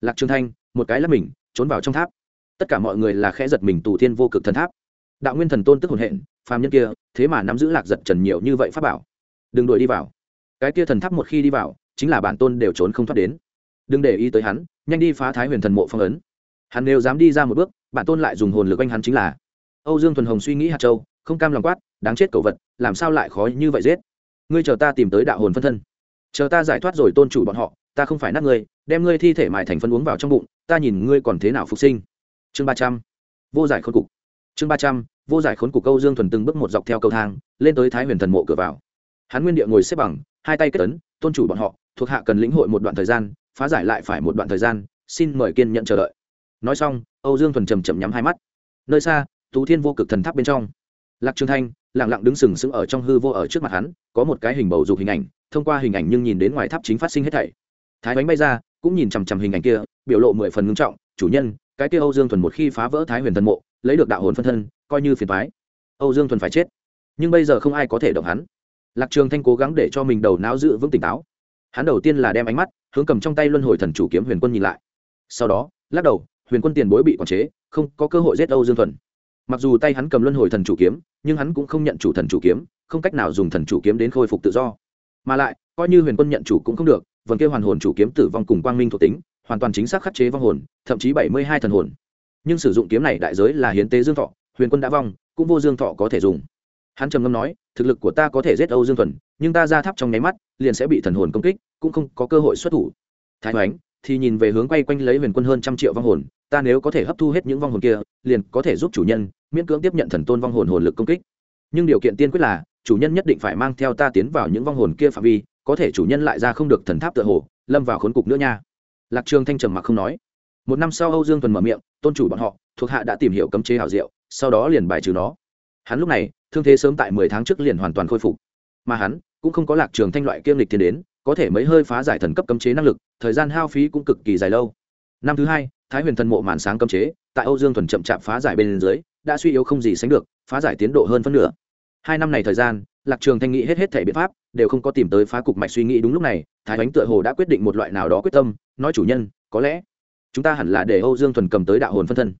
Lạc trường thanh, một cái lắp mình, trốn vào trong tháp. Tất cả mọi người là khẽ giật mình tù thiên vô cực thần tháp đạo nguyên thần tôn tức hồn hện, phàm nhân kia, thế mà nắm giữ lạc giật trần nhiều như vậy pháp bảo. Đừng đuổi đi vào. Cái kia thần tháp một khi đi vào, chính là bản tôn đều trốn không thoát đến. Đừng để ý tới hắn, nhanh đi phá thái huyền thần mộ phong ấn. Hắn nếu dám đi ra một bước, bản tôn lại dùng hồn lực anh hắn chính là. Âu dương thuần hồng suy nghĩ hạt châu, không cam lòng quát, đáng chết cẩu vật, làm sao lại khó như vậy giết? Ngươi chờ ta tìm tới đạo hồn phân thân. Chờ ta giải thoát rồi tôn chủ bọn họ, ta không phải nát ngươi, đem ngươi thi thể mại thành phân uống vào trong bụng, ta nhìn ngươi còn thế nào phục sinh. Chương ba trăm. Vô giải khôi cục chương ba trăm, vô giải khốn cục câu dương thuần từng bước một dọc theo cầu thang, lên tới thái huyền thần mộ cửa vào. Hắn nguyên địa ngồi xếp bằng, hai tay kết ấn, tôn chủ bọn họ, thuộc hạ cần lĩnh hội một đoạn thời gian, phá giải lại phải một đoạn thời gian, xin mời kiên nhận chờ đợi. Nói xong, âu dương thuần trầm chậm nhắm hai mắt. Nơi xa, tú thiên vô cực thần tháp bên trong. Lạc trường thanh, lặng lặng đứng sừng sững ở trong hư vô ở trước mặt hắn, có một cái hình bầu dục hình ảnh, thông qua hình ảnh nhưng nhìn đến ngoài tháp chính phát sinh hết thảy. Thái bánh bay ra, cũng nhìn chằm chằm hình ảnh kia, biểu lộ mười phần ngưng trọng, chủ nhân, cái kia âu dương thuần một khi phá vỡ thái huyền thần mộ lấy được đạo hồn phân thân, coi như phiền thoái âu dương thuần phải chết. Nhưng bây giờ không ai có thể động hắn. Lạc trường thanh cố gắng để cho mình đầu não giữ vững tỉnh táo. Hắn đầu tiên là đem ánh mắt hướng cầm trong tay luân hồi thần chủ kiếm huyền quân nhìn lại. Sau đó, lắc đầu, huyền quân tiền bối bị quản chế, không có cơ hội giết âu dương thuần. Mặc dù tay hắn cầm luân hồi thần chủ kiếm, nhưng hắn cũng không nhận chủ thần chủ kiếm, không cách nào dùng thần chủ kiếm đến khôi phục tự do. Mà lại, coi như huyền quân nhận chủ cũng không được, vần kêu hoàn hồn chủ kiếm tử vong cùng quang minh thuộc tính, hoàn toàn chính xác khắc chế vong hồn, thậm chí bảy mươi hai thần hồn nhưng sử dụng kiếm này đại giới là hiến tế dương thọ, huyền quân đã vong, cũng vô dương thọ có thể dùng. Hắn trầm ngâm nói, thực lực của ta có thể giết âu dương thuần, nhưng ta ra tháp trong nháy mắt, liền sẽ bị thần hồn công kích, cũng không có cơ hội xuất thủ. Thái hoánh, thì nhìn về hướng quay quanh lấy huyền quân hơn trăm triệu vong hồn, ta nếu có thể hấp thu hết những vong hồn kia, liền có thể giúp chủ nhân miễn cưỡng tiếp nhận thần tôn vong hồn hồn lực công kích. Nhưng điều kiện tiên quyết là, chủ nhân nhất định phải mang theo ta tiến vào những vong hồn kia phạm vi, có thể chủ nhân lại ra không được thần tháp tựa hồ, lâm vào khốn cục nữa nha. Lạc trường thanh trầm mặc không nói. Một năm sau âu dương thuần mở miệng tôn chủ bọn họ, thuộc hạ đã tìm hiểu cấm chế hảo diệu, sau đó liền bài trừ nó. Hắn lúc này, thương thế sớm tại mười tháng trước liền hoàn toàn khôi phục. Mà hắn, cũng không có lạc trường thanh loại kiêm lịch tiến đến, có thể mấy hơi phá giải thần cấp cấm chế năng lực, thời gian hao phí cũng cực kỳ dài lâu. Năm thứ hai, thái huyền thần mộ màn sáng cấm chế, tại âu dương thuần chậm chạp phá giải bên dưới, đã suy yếu không gì sánh được, phá giải tiến độ hơn phân nửa. Hai năm này thời gian, lạc trường thanh nghĩ hết hết thể biện pháp, đều không có tìm tới phá cục mạch suy nghĩ đúng lúc này, thái bánh tựa hồ đã quyết định một loại nào đó quyết tâm, nói chủ nhân, có lẽ chúng ta hẳn là để âu dương thuần cầm tới đạo hồn phân thân.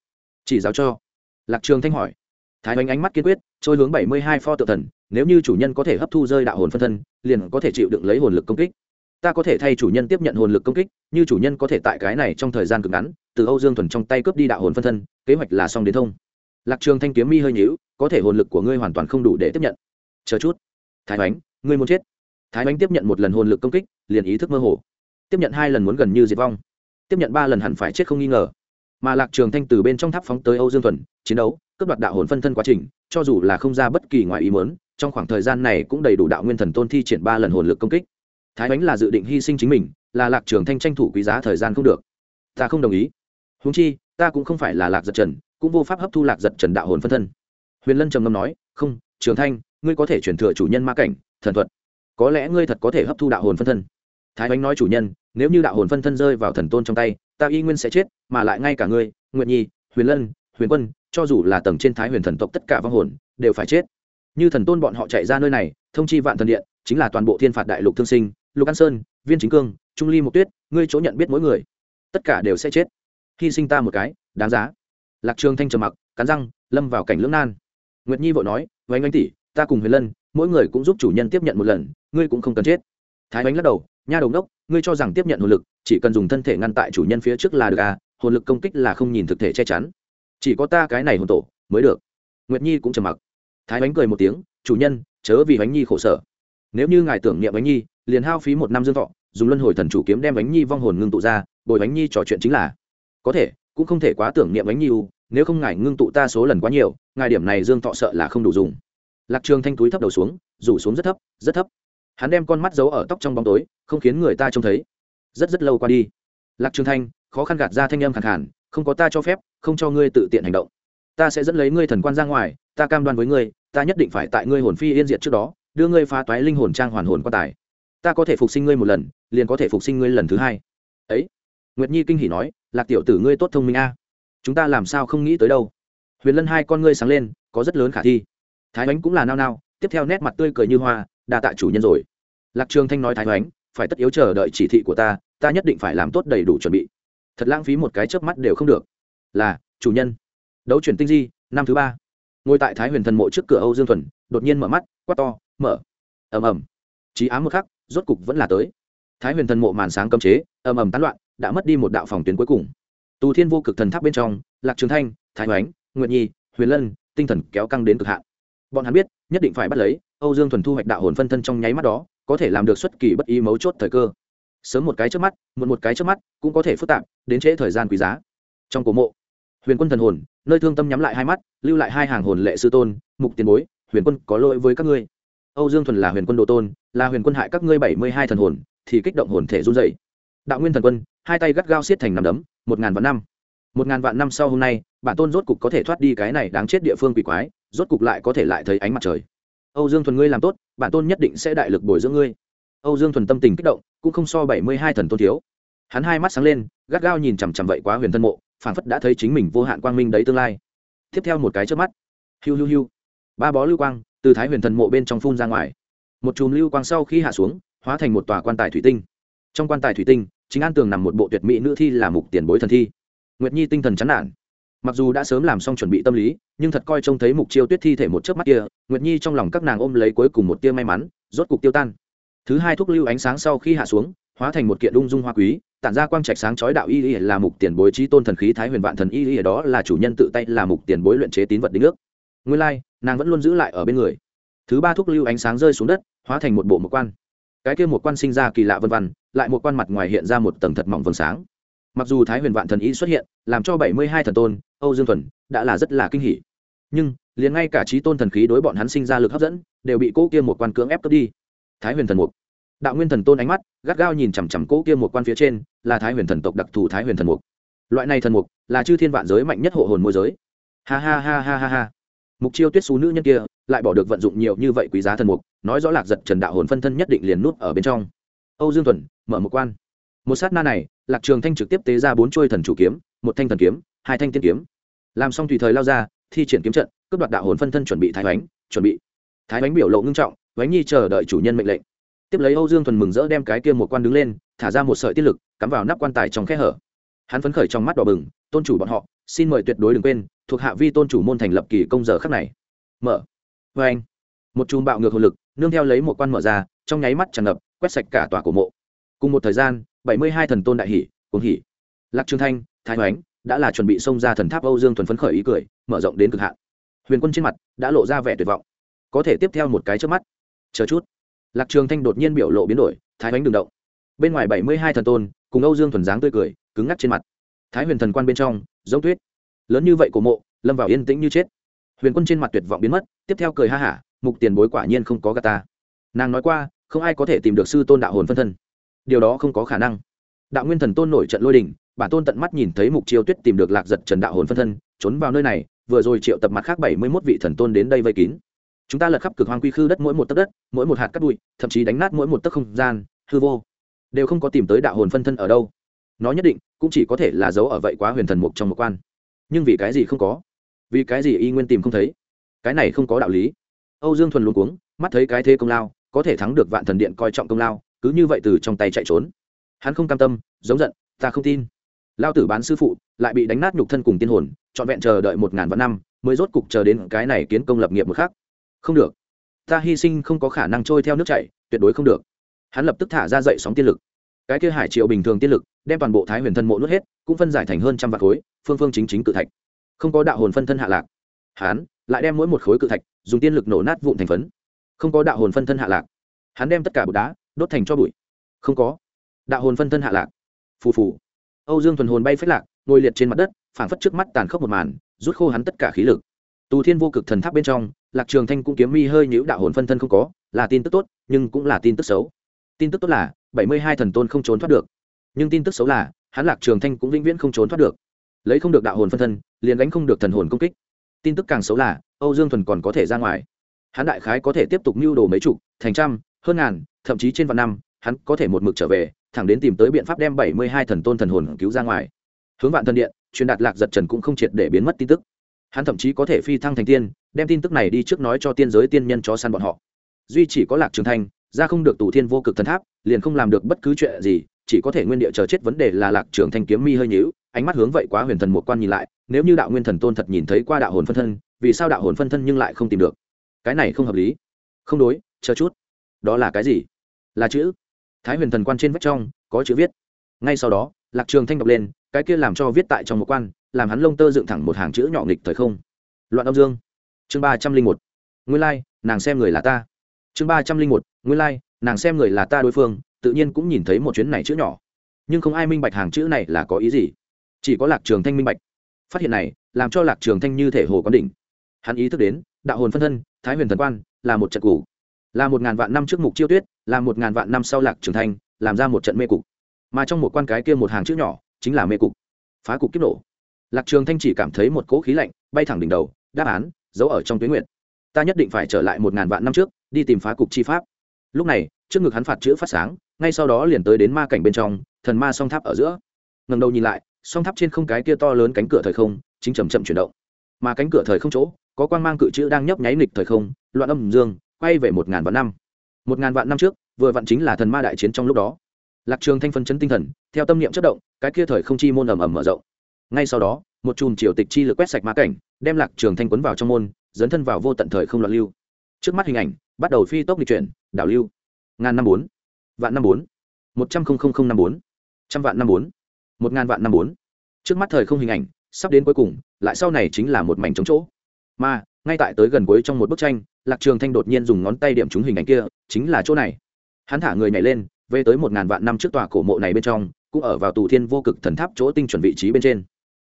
Chỉ giáo cho. Lạc trường thanh hỏi. Thái bánh ánh mắt kiên quyết, trôi hướng bảy mươi hai pho tự thần, nếu như chủ nhân có thể hấp thu rơi đạo hồn phân thân, liền có thể chịu đựng lấy hồn lực công kích. Ta có thể thay chủ nhân tiếp nhận hồn lực công kích, như chủ nhân có thể tại cái này trong thời gian cực ngắn, từ âu dương thuần trong tay cướp đi đạo hồn phân thân, kế hoạch là xong đến thông. Lạc trường thanh kiếm mi hơi nhíu, có thể hồn lực của ngươi hoàn toàn không đủ để tiếp nhận. Chờ chút. Thái bánh ngươi muốn chết. Thái bánh tiếp nhận một lần hồn lực công kích, liền ý thức mơ hồ. Tiếp nhận hai lần muốn gần như diệt vong tiếp nhận ba lần hẳn phải chết không nghi ngờ. Mà lạc trường thanh từ bên trong tháp phóng tới âu dương thuần, chiến đấu, cướp đoạt đạo hồn phân thân quá trình, cho dù là không ra bất kỳ ngoài ý muốn, trong khoảng thời gian này cũng đầy đủ đạo nguyên thần tôn thi triển ba lần hồn lực công kích. Thái bánh là dự định hy sinh chính mình, là lạc trường thanh tranh thủ quý giá thời gian không được. Ta không đồng ý. Huống chi, ta cũng không phải là lạc giật trần, cũng vô pháp hấp thu lạc giật trần đạo hồn phân thân. Huyền lân trầm ngâm nói, không, trường thanh, ngươi có thể chuyển thừa chủ nhân ma cảnh, thần thuật. Có lẽ ngươi thật có thể hấp thu đạo hồn phân thân. Thái bánh nói chủ nhân nếu như đạo hồn phân thân rơi vào thần tôn trong tay, ta y nguyên sẽ chết, mà lại ngay cả ngươi nguyện nhi, huyền lân, huyền quân, cho dù là tầng trên thái huyền thần tộc tất cả vong hồn, đều phải chết. Như thần tôn bọn họ chạy ra nơi này, thông chi vạn thần điện, chính là toàn bộ thiên phạt đại lục thương sinh, lục an sơn, viên chính cương, trung ly mộc tuyết, ngươi chỗ nhận biết mỗi người, tất cả đều sẽ chết. Hy sinh ta một cái, đáng giá. Lạc trường thanh trầm mặc, cắn răng, lâm vào cảnh lưỡng nan. Nguyệt nhi vội nói với anh tỷ, ta cùng huyền lân, mỗi người cũng giúp chủ nhân tiếp nhận một lần, ngươi cũng không cần chết. Thái ánh lắc đầu nha đầu đốc ngươi cho rằng tiếp nhận hồn lực, chỉ cần dùng thân thể ngăn tại chủ nhân phía trước là được à hồn lực công kích là không nhìn thực thể che chắn. Chỉ có ta cái này hồn tổ, mới được. Nguyệt nhi cũng trầm mặc. Thái ánh cười một tiếng, chủ nhân, chớ vì ánh nhi khổ sở. Nếu như ngài tưởng niệm ánh nhi, liền hao phí một năm dương thọ, dùng luân hồi thần chủ kiếm đem ánh nhi vong hồn ngưng tụ ra, bồi ánh nhi trò chuyện chính là. Có thể, cũng không thể quá tưởng niệm ánh nhi u nếu không ngài ngưng tụ ta số lần quá nhiều, ngài điểm này dương thọ sợ là không đủ dùng. Lạc trường thanh túi thấp đầu xuống, rủ xuống rất thấp rất thấp hắn đem con mắt giấu ở tóc trong bóng tối, không khiến người ta trông thấy. Rất rất lâu qua đi. Lạc trường thanh, khó khăn gạt ra thanh âm khẳng hẳn không có ta cho phép, không cho ngươi tự tiện hành động. Ta sẽ dẫn lấy ngươi thần quan ra ngoài, ta cam đoan với ngươi, ta nhất định phải tại ngươi hồn phi yên diệt trước đó, đưa ngươi phá toái linh hồn trang hoàn hồn quan tài. Ta có thể phục sinh ngươi một lần, liền có thể phục sinh ngươi lần thứ hai. Ấy. Nguyệt nhi kinh hỉ nói, lạc tiểu tử ngươi tốt thông minh a. Chúng ta làm sao không nghĩ tới đâu. Huyền lân hai con ngươi sáng lên, có rất lớn khả thi. Thái ánh cũng là nao nao, tiếp theo nét mặt tươi cười như hoa đa tạ chủ nhân rồi. Lạc trường thanh nói thái ánh phải tất yếu chờ đợi chỉ thị của ta ta nhất định phải làm tốt đầy đủ chuẩn bị. Thật lãng phí một cái chớp mắt đều không được. Là, chủ nhân. Đấu chuyển tinh di, năm thứ ba. Ngồi tại thái huyền thần mộ trước cửa âu dương thuần, đột nhiên mở mắt, quát to, mở. Ầm ầm. Trí ám một khắc, rốt cục vẫn là tới. Thái huyền thần mộ màn sáng cấm chế, ầm ầm tán loạn, đã mất đi một đạo phòng tuyến cuối cùng. Tù thiên vô cực thần tháp bên trong, lạc trường thanh, thái hoánh nguyệt nhi, huyền lân, tinh thần kéo căng đến cực hạn. Bọn hắn biết, nhất định phải bắt lấy âu dương thuần thu hoạch đạo hồn phân thân trong nháy mắt đó, có thể làm được xuất kỳ bất ý mấu chốt thời cơ. Sớm một cái trước mắt, muộn một cái trước mắt, cũng có thể phức tạp, đến trễ thời gian quý giá. Trong cổ mộ, huyền quân thần hồn, nơi thương tâm nhắm lại hai mắt, lưu lại hai hàng hồn lệ sư tôn, mục tiền bối, huyền quân có lỗi với các ngươi. Âu dương thuần là huyền quân đồ tôn, là huyền quân hại các ngươi bảy mươi hai thần hồn, thì kích động hồn thể run rẩy. đạo nguyên thần quân, hai tay gắt gao siết thành nắm đấm, một ngàn vạn năm. Một ngàn vạn năm sau hôm nay, bản tôn rốt cục có thể thoát đi cái này đáng chết địa phương quỷ quái, rốt cục lại có thể lại thấy ánh mặt trời âu dương thuần ngươi làm tốt, bản tôn nhất định sẽ đại lực bồi dưỡng ngươi. Âu dương thuần tâm tình kích động, cũng không so bảy mươi hai thần tôn thiếu. Hắn hai mắt sáng lên, gắt gao nhìn chằm chằm vậy quá huyền thân mộ phản phất đã thấy chính mình vô hạn quang minh đấy tương lai. Tiếp theo một cái trước mắt, hiu hiu hiu, ba bó lưu quang từ thái huyền thần mộ bên trong phun ra ngoài. Một chùm lưu quang sau khi hạ xuống, hóa thành một tòa quan tài thủy tinh. Trong quan tài thủy tinh, chính an tường nằm một bộ tuyệt mỹ nữ thi là mục tiền bối thần thi. Nguyệt nhi tinh thần chán nản mặc dù đã sớm làm xong chuẩn bị tâm lý, nhưng thật coi trông thấy mục chiêu tuyết thi thể một chớp mắt kia, nguyệt nhi trong lòng các nàng ôm lấy cuối cùng một tia may mắn, rốt cục tiêu tan. Thứ hai thuốc lưu ánh sáng sau khi hạ xuống, hóa thành một kiện ung dung hoa quý, tản ra quang trạch sáng chói đạo y y là mục tiền bối trí tôn thần khí thái huyền vạn thần y y đó là chủ nhân tự tay là mục tiền bối luyện chế tín vật đính ước. Nguyên lai, nàng vẫn luôn giữ lại ở bên người. Thứ ba thuốc lưu ánh sáng rơi xuống đất, hóa thành một bộ một quan. Cái kia một quan sinh ra kỳ lạ vân vân, lại một quan mặt ngoài hiện ra một tầng thật mỏng vầng sáng mặc dù thái huyền vạn thần y xuất hiện, làm cho bảy mươi hai thần tôn, âu dương thuần, đã là rất là kinh hỉ. Nhưng, liền ngay cả trí tôn thần khí đối bọn hắn sinh ra lực hấp dẫn, đều bị cỗ kia một quan cưỡng ép cướp đi. Thái huyền thần mục. Đạo nguyên thần tôn ánh mắt, gắt gao nhìn chằm chằm cỗ kia một quan phía trên, là thái huyền thần tộc đặc thù thái huyền thần mục. Loại này thần mục, là chư thiên vạn giới mạnh nhất hộ hồn môi giới. Ha ha ha ha ha ha. Mục chiêu tuyết xú nữ nhân kia, lại bỏ được vận dụng nhiều như vậy quý giá thần mục, nói rõ lạc giật trần đạo hồn phân thân nhất định liền nút ở bên trong. Âu dương thuần, mở một quan một sát na này, lạc trường thanh trực tiếp tế ra bốn chuôi thần chủ kiếm, một thanh thần kiếm, hai thanh tiên kiếm. Làm xong tùy thời lao ra, thi triển kiếm trận, cướp đoạt đạo hồn phân thân chuẩn bị thái bánh, chuẩn bị. Thái bánh biểu lộ ngưng trọng, bánh nhi chờ đợi chủ nhân mệnh lệnh. Tiếp lấy âu dương thuần mừng rỡ đem cái kia một quan đứng lên, thả ra một sợi tiết lực, cắm vào nắp quan tài trong khe hở. Hắn phấn khởi trong mắt đỏ bừng, tôn chủ bọn họ, xin mời tuyệt đối đừng quên, thuộc hạ vi tôn chủ môn thành lập kỳ công giờ khắc này. Mở. Vê anh, một chùm bạo ngược hồn lực, nương theo lấy một quan mở ra, trong nháy mắt tràn ngập, quét sạch cả tòa cổ mộ. Cùng một thời gian bảy mươi hai thần tôn đại hỷ, cùng hỷ. Lạc trường thanh, thái hoánh đã là chuẩn bị xông ra thần tháp âu dương thuần phấn khởi ý cười, mở rộng đến cực hạn. Huyền quân trên mặt đã lộ ra vẻ tuyệt vọng. Có thể tiếp theo một cái trước mắt. Chờ chút. Lạc trường thanh đột nhiên biểu lộ biến đổi, thái hoánh đừng động. Bên ngoài bảy mươi hai thần tôn, cùng âu dương thuần dáng tươi cười, cứng ngắc trên mặt. Thái huyền thần quan bên trong, giống tuyết. Lớn như vậy của mộ, lâm vào yên tĩnh như chết. Huyền quân trên mặt tuyệt vọng biến mất, tiếp theo cười ha hả, mục tiền bối quả nhiên không có gà ta. Nàng nói qua, không ai có thể tìm được sư tôn đạo hồn phân thân điều đó không có khả năng. Đạo nguyên thần tôn nổi trận lôi đình bản tôn tận mắt nhìn thấy mục chiêu tuyết tìm được lạc giật trần đạo hồn phân thân, trốn vào nơi này, vừa rồi triệu tập mặt khác bảy mươi mốt vị thần tôn đến đây vây kín. Chúng ta lật khắp cực hoang quy khư đất mỗi một tấc đất, mỗi một hạt cắt bụi, thậm chí đánh nát mỗi một tấc không gian, hư vô. Đều không có tìm tới đạo hồn phân thân ở đâu. Nó nhất định cũng chỉ có thể là giấu ở vậy quá huyền thần mục trong một quan. Nhưng vì cái gì không có? Vì cái gì y nguyên tìm không thấy? Cái này không có đạo lý. Âu dương thuần luôn cuống, mắt thấy cái thế công lao, có thể thắng được vạn thần điện coi trọng công lao cứ như vậy từ trong tay chạy trốn. Hắn không cam tâm, giống giận, ta không tin. Lao tử bán sư phụ, lại bị đánh nát nhục thân cùng tiên hồn, trọn vẹn chờ đợi một ngàn vạn năm, mới rốt cục chờ đến cái này kiến công lập nghiệp một khác không được. Ta hy sinh không có khả năng trôi theo nước chảy, tuyệt đối không được. Hắn lập tức thả ra dậy sóng tiên lực. Cái kia hải triệu bình thường tiên lực, đem toàn bộ thái huyền thân mộ nuốt hết, cũng phân giải thành hơn trăm vạn khối, phương phương chính chính cự thạch. Không có đạo hồn phân thân hạ lạc. Hắn lại đem mỗi một khối cự thạch, dùng tiên lực nổ nát vụn thành phấn. Không có đạo hồn phân thân hạ lạc. Hắn đem tất cả bột đá đốt thành cho bụi. Không có. Đạo hồn phân thân hạ lạc. Phù phù. Âu dương thuần hồn bay phết lạc, ngồi liệt trên mặt đất, phảng phất trước mắt tàn khốc một màn, rút khô hắn tất cả khí lực. Tù thiên vô cực thần tháp bên trong, lạc trường thanh cũng kiếm mi hơi nhũ đạo hồn phân thân không có, là tin tức tốt, nhưng cũng là tin tức xấu. Tin tức tốt là, bảy mươi hai thần tôn không trốn thoát được. Nhưng tin tức xấu là, hắn lạc trường thanh cũng vĩnh viễn không trốn thoát được. Lấy không được đạo hồn phân thân, liền đánh không được thần hồn công kích. Tin tức càng xấu là, âu dương thuần còn có thể ra ngoài. Hắn đại khái có thể tiếp tục mưu đồ mấy chục, thành trăm hơn ngàn, thậm chí trên vạn năm, hắn có thể một mực trở về, thẳng đến tìm tới biện pháp đem bảy mươi hai thần tôn thần hồn cứu ra ngoài. Hướng vạn thần điện, truyền đạt lạc giật trần cũng không triệt để biến mất tin tức. Hắn thậm chí có thể phi thăng thành tiên, đem tin tức này đi trước nói cho tiên giới tiên nhân cho săn bọn họ. Duy chỉ có lạc trường thanh, ra không được tù thiên vô cực thần tháp, liền không làm được bất cứ chuyện gì, chỉ có thể nguyên địa chờ chết vấn đề là lạc trường thanh kiếm mi hơi nhíu, ánh mắt hướng vậy quá huyền thần một quan nhìn lại, nếu như đạo nguyên thần tôn thật nhìn thấy qua đạo hồn phân thân, vì sao đạo hồn phân thân nhưng lại không tìm được? Cái này không hợp lý. Không đối, chờ chút đó là cái gì? Là chữ. Thái huyền thần quan trên vách trong có chữ viết. Ngay sau đó lạc trường thanh đọc lên cái kia làm cho viết tại trong một quan làm hắn lông tơ dựng thẳng một hàng chữ nhỏ nghịch thời không. Loạn âm dương. Chương ba trăm linh một. Nguyên lai、like, nàng xem người là ta. Chương ba trăm linh một. Nguyên lai、like, nàng xem người là ta đối phương tự nhiên cũng nhìn thấy một chuyến này chữ nhỏ. Nhưng không ai minh bạch hàng chữ này là có ý gì. Chỉ có lạc trường thanh minh bạch. Phát hiện này làm cho lạc trường thanh như thể hồ quan đỉnh. Hắn ý thức đến đạo hồn phân thân thái huyền thần quan là một trận cũ là một ngàn vạn năm trước mục chiêu tuyết, là một ngàn vạn năm sau lạc trường thanh, làm ra một trận mê cục. Mà trong một quan cái kia một hàng chữ nhỏ, chính là mê cục. Phá cục kiếp nổ. Lạc trường thanh chỉ cảm thấy một cỗ khí lạnh bay thẳng đỉnh đầu, đáp án, giấu ở trong tuyến nguyện ta nhất định phải trở lại một ngàn vạn năm trước, đi tìm phá cục chi pháp. Lúc này, trước ngực hắn phạt chữ phát sáng, ngay sau đó liền tới đến ma cảnh bên trong, thần ma song tháp ở giữa. Ngầm đầu nhìn lại, song tháp trên không cái kia to lớn cánh cửa thời không, chính chầm chậm chuyển động. Mà cánh cửa thời không chỗ, có quan mang cự chữ đang nhấp nháy nghịch thời không, loạn âm dương quay về một ngàn vạn năm. Một ngàn vạn năm trước, vừa vặn chính là thần ma đại chiến trong lúc đó. Lạc trường thanh phân chấn tinh thần, theo tâm niệm chất động, cái kia thời không chi môn ầm ầm mở rộng. Ngay sau đó, một chùm triều tịch chi lực quét sạch ma cảnh, đem lạc trường thanh quấn vào trong môn, dấn thân vào vô tận thời không loạn lưu. Trước mắt hình ảnh, bắt đầu phi tốc di chuyển, đảo lưu. Ngàn năm bốn, vạn năm bốn, một trăm linh năm bốn, trăm vạn năm bốn, một ngàn vạn năm bốn. Trước mắt thời không hình ảnh, sắp đến cuối cùng, lại sau này chính là một mảnh trống chỗ. Mà, ngay tại tới gần cuối trong một bức tranh lạc trường thanh đột nhiên dùng ngón tay điểm trúng hình ảnh kia, chính là chỗ này. Hắn thả người nhảy lên, về tới một ngàn vạn năm trước tòa cổ mộ này bên trong, cũng ở vào tù thiên vô cực thần tháp chỗ tinh chuẩn vị trí bên trên.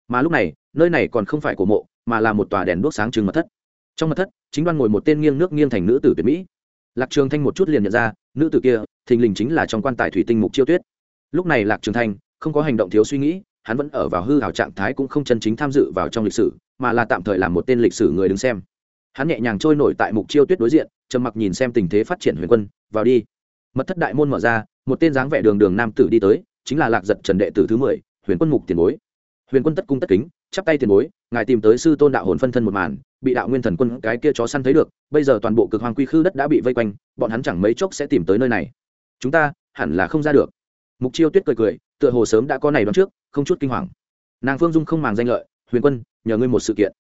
Mà lúc này, nơi này còn không phải cổ mộ, mà là một tòa đèn đuốc sáng trưng mật thất. Trong mật thất, chính đoan ngồi một tên nghiêng nước nghiêng thành nữ tử tuyệt mỹ. Lạc trường thanh một chút liền nhận ra, nữ tử kia, thình lình chính là trong quan tài thủy tinh mục chiêu tuyết. Lúc này lạc trường thanh, không có hành động thiếu suy nghĩ, hắn vẫn ở vào hư hảo trạng thái cũng không chân chính tham dự vào trong lịch sử, mà là tạm thời làm một tên lịch sử người đứng xem hắn nhẹ nhàng trôi nổi tại mục chiêu tuyết đối diện, trầm mặc nhìn xem tình thế phát triển huyền quân, vào đi. Mật thất đại môn mở ra, một tên dáng vẻ đường đường nam tử đi tới, chính là lạc giật trần đệ tử thứ mười, huyền quân mục tiền bối. Huyền quân tất cung tất kính, chắp tay tiền bối, ngài tìm tới sư tôn đạo hồn phân thân một màn, bị đạo nguyên thần quân cái kia chó săn thấy được, bây giờ toàn bộ cực hoàng quy khư đất đã bị vây quanh, bọn hắn chẳng mấy chốc sẽ tìm tới nơi này. Chúng ta, hẳn là không ra được. Mục chiêu tuyết cười cười, tựa hồ sớm đã có này đoán trước, không chút kinh hoàng. Nàng phương dung không màng danh lợi, huyền quân, nhờ ngươi một sự kiện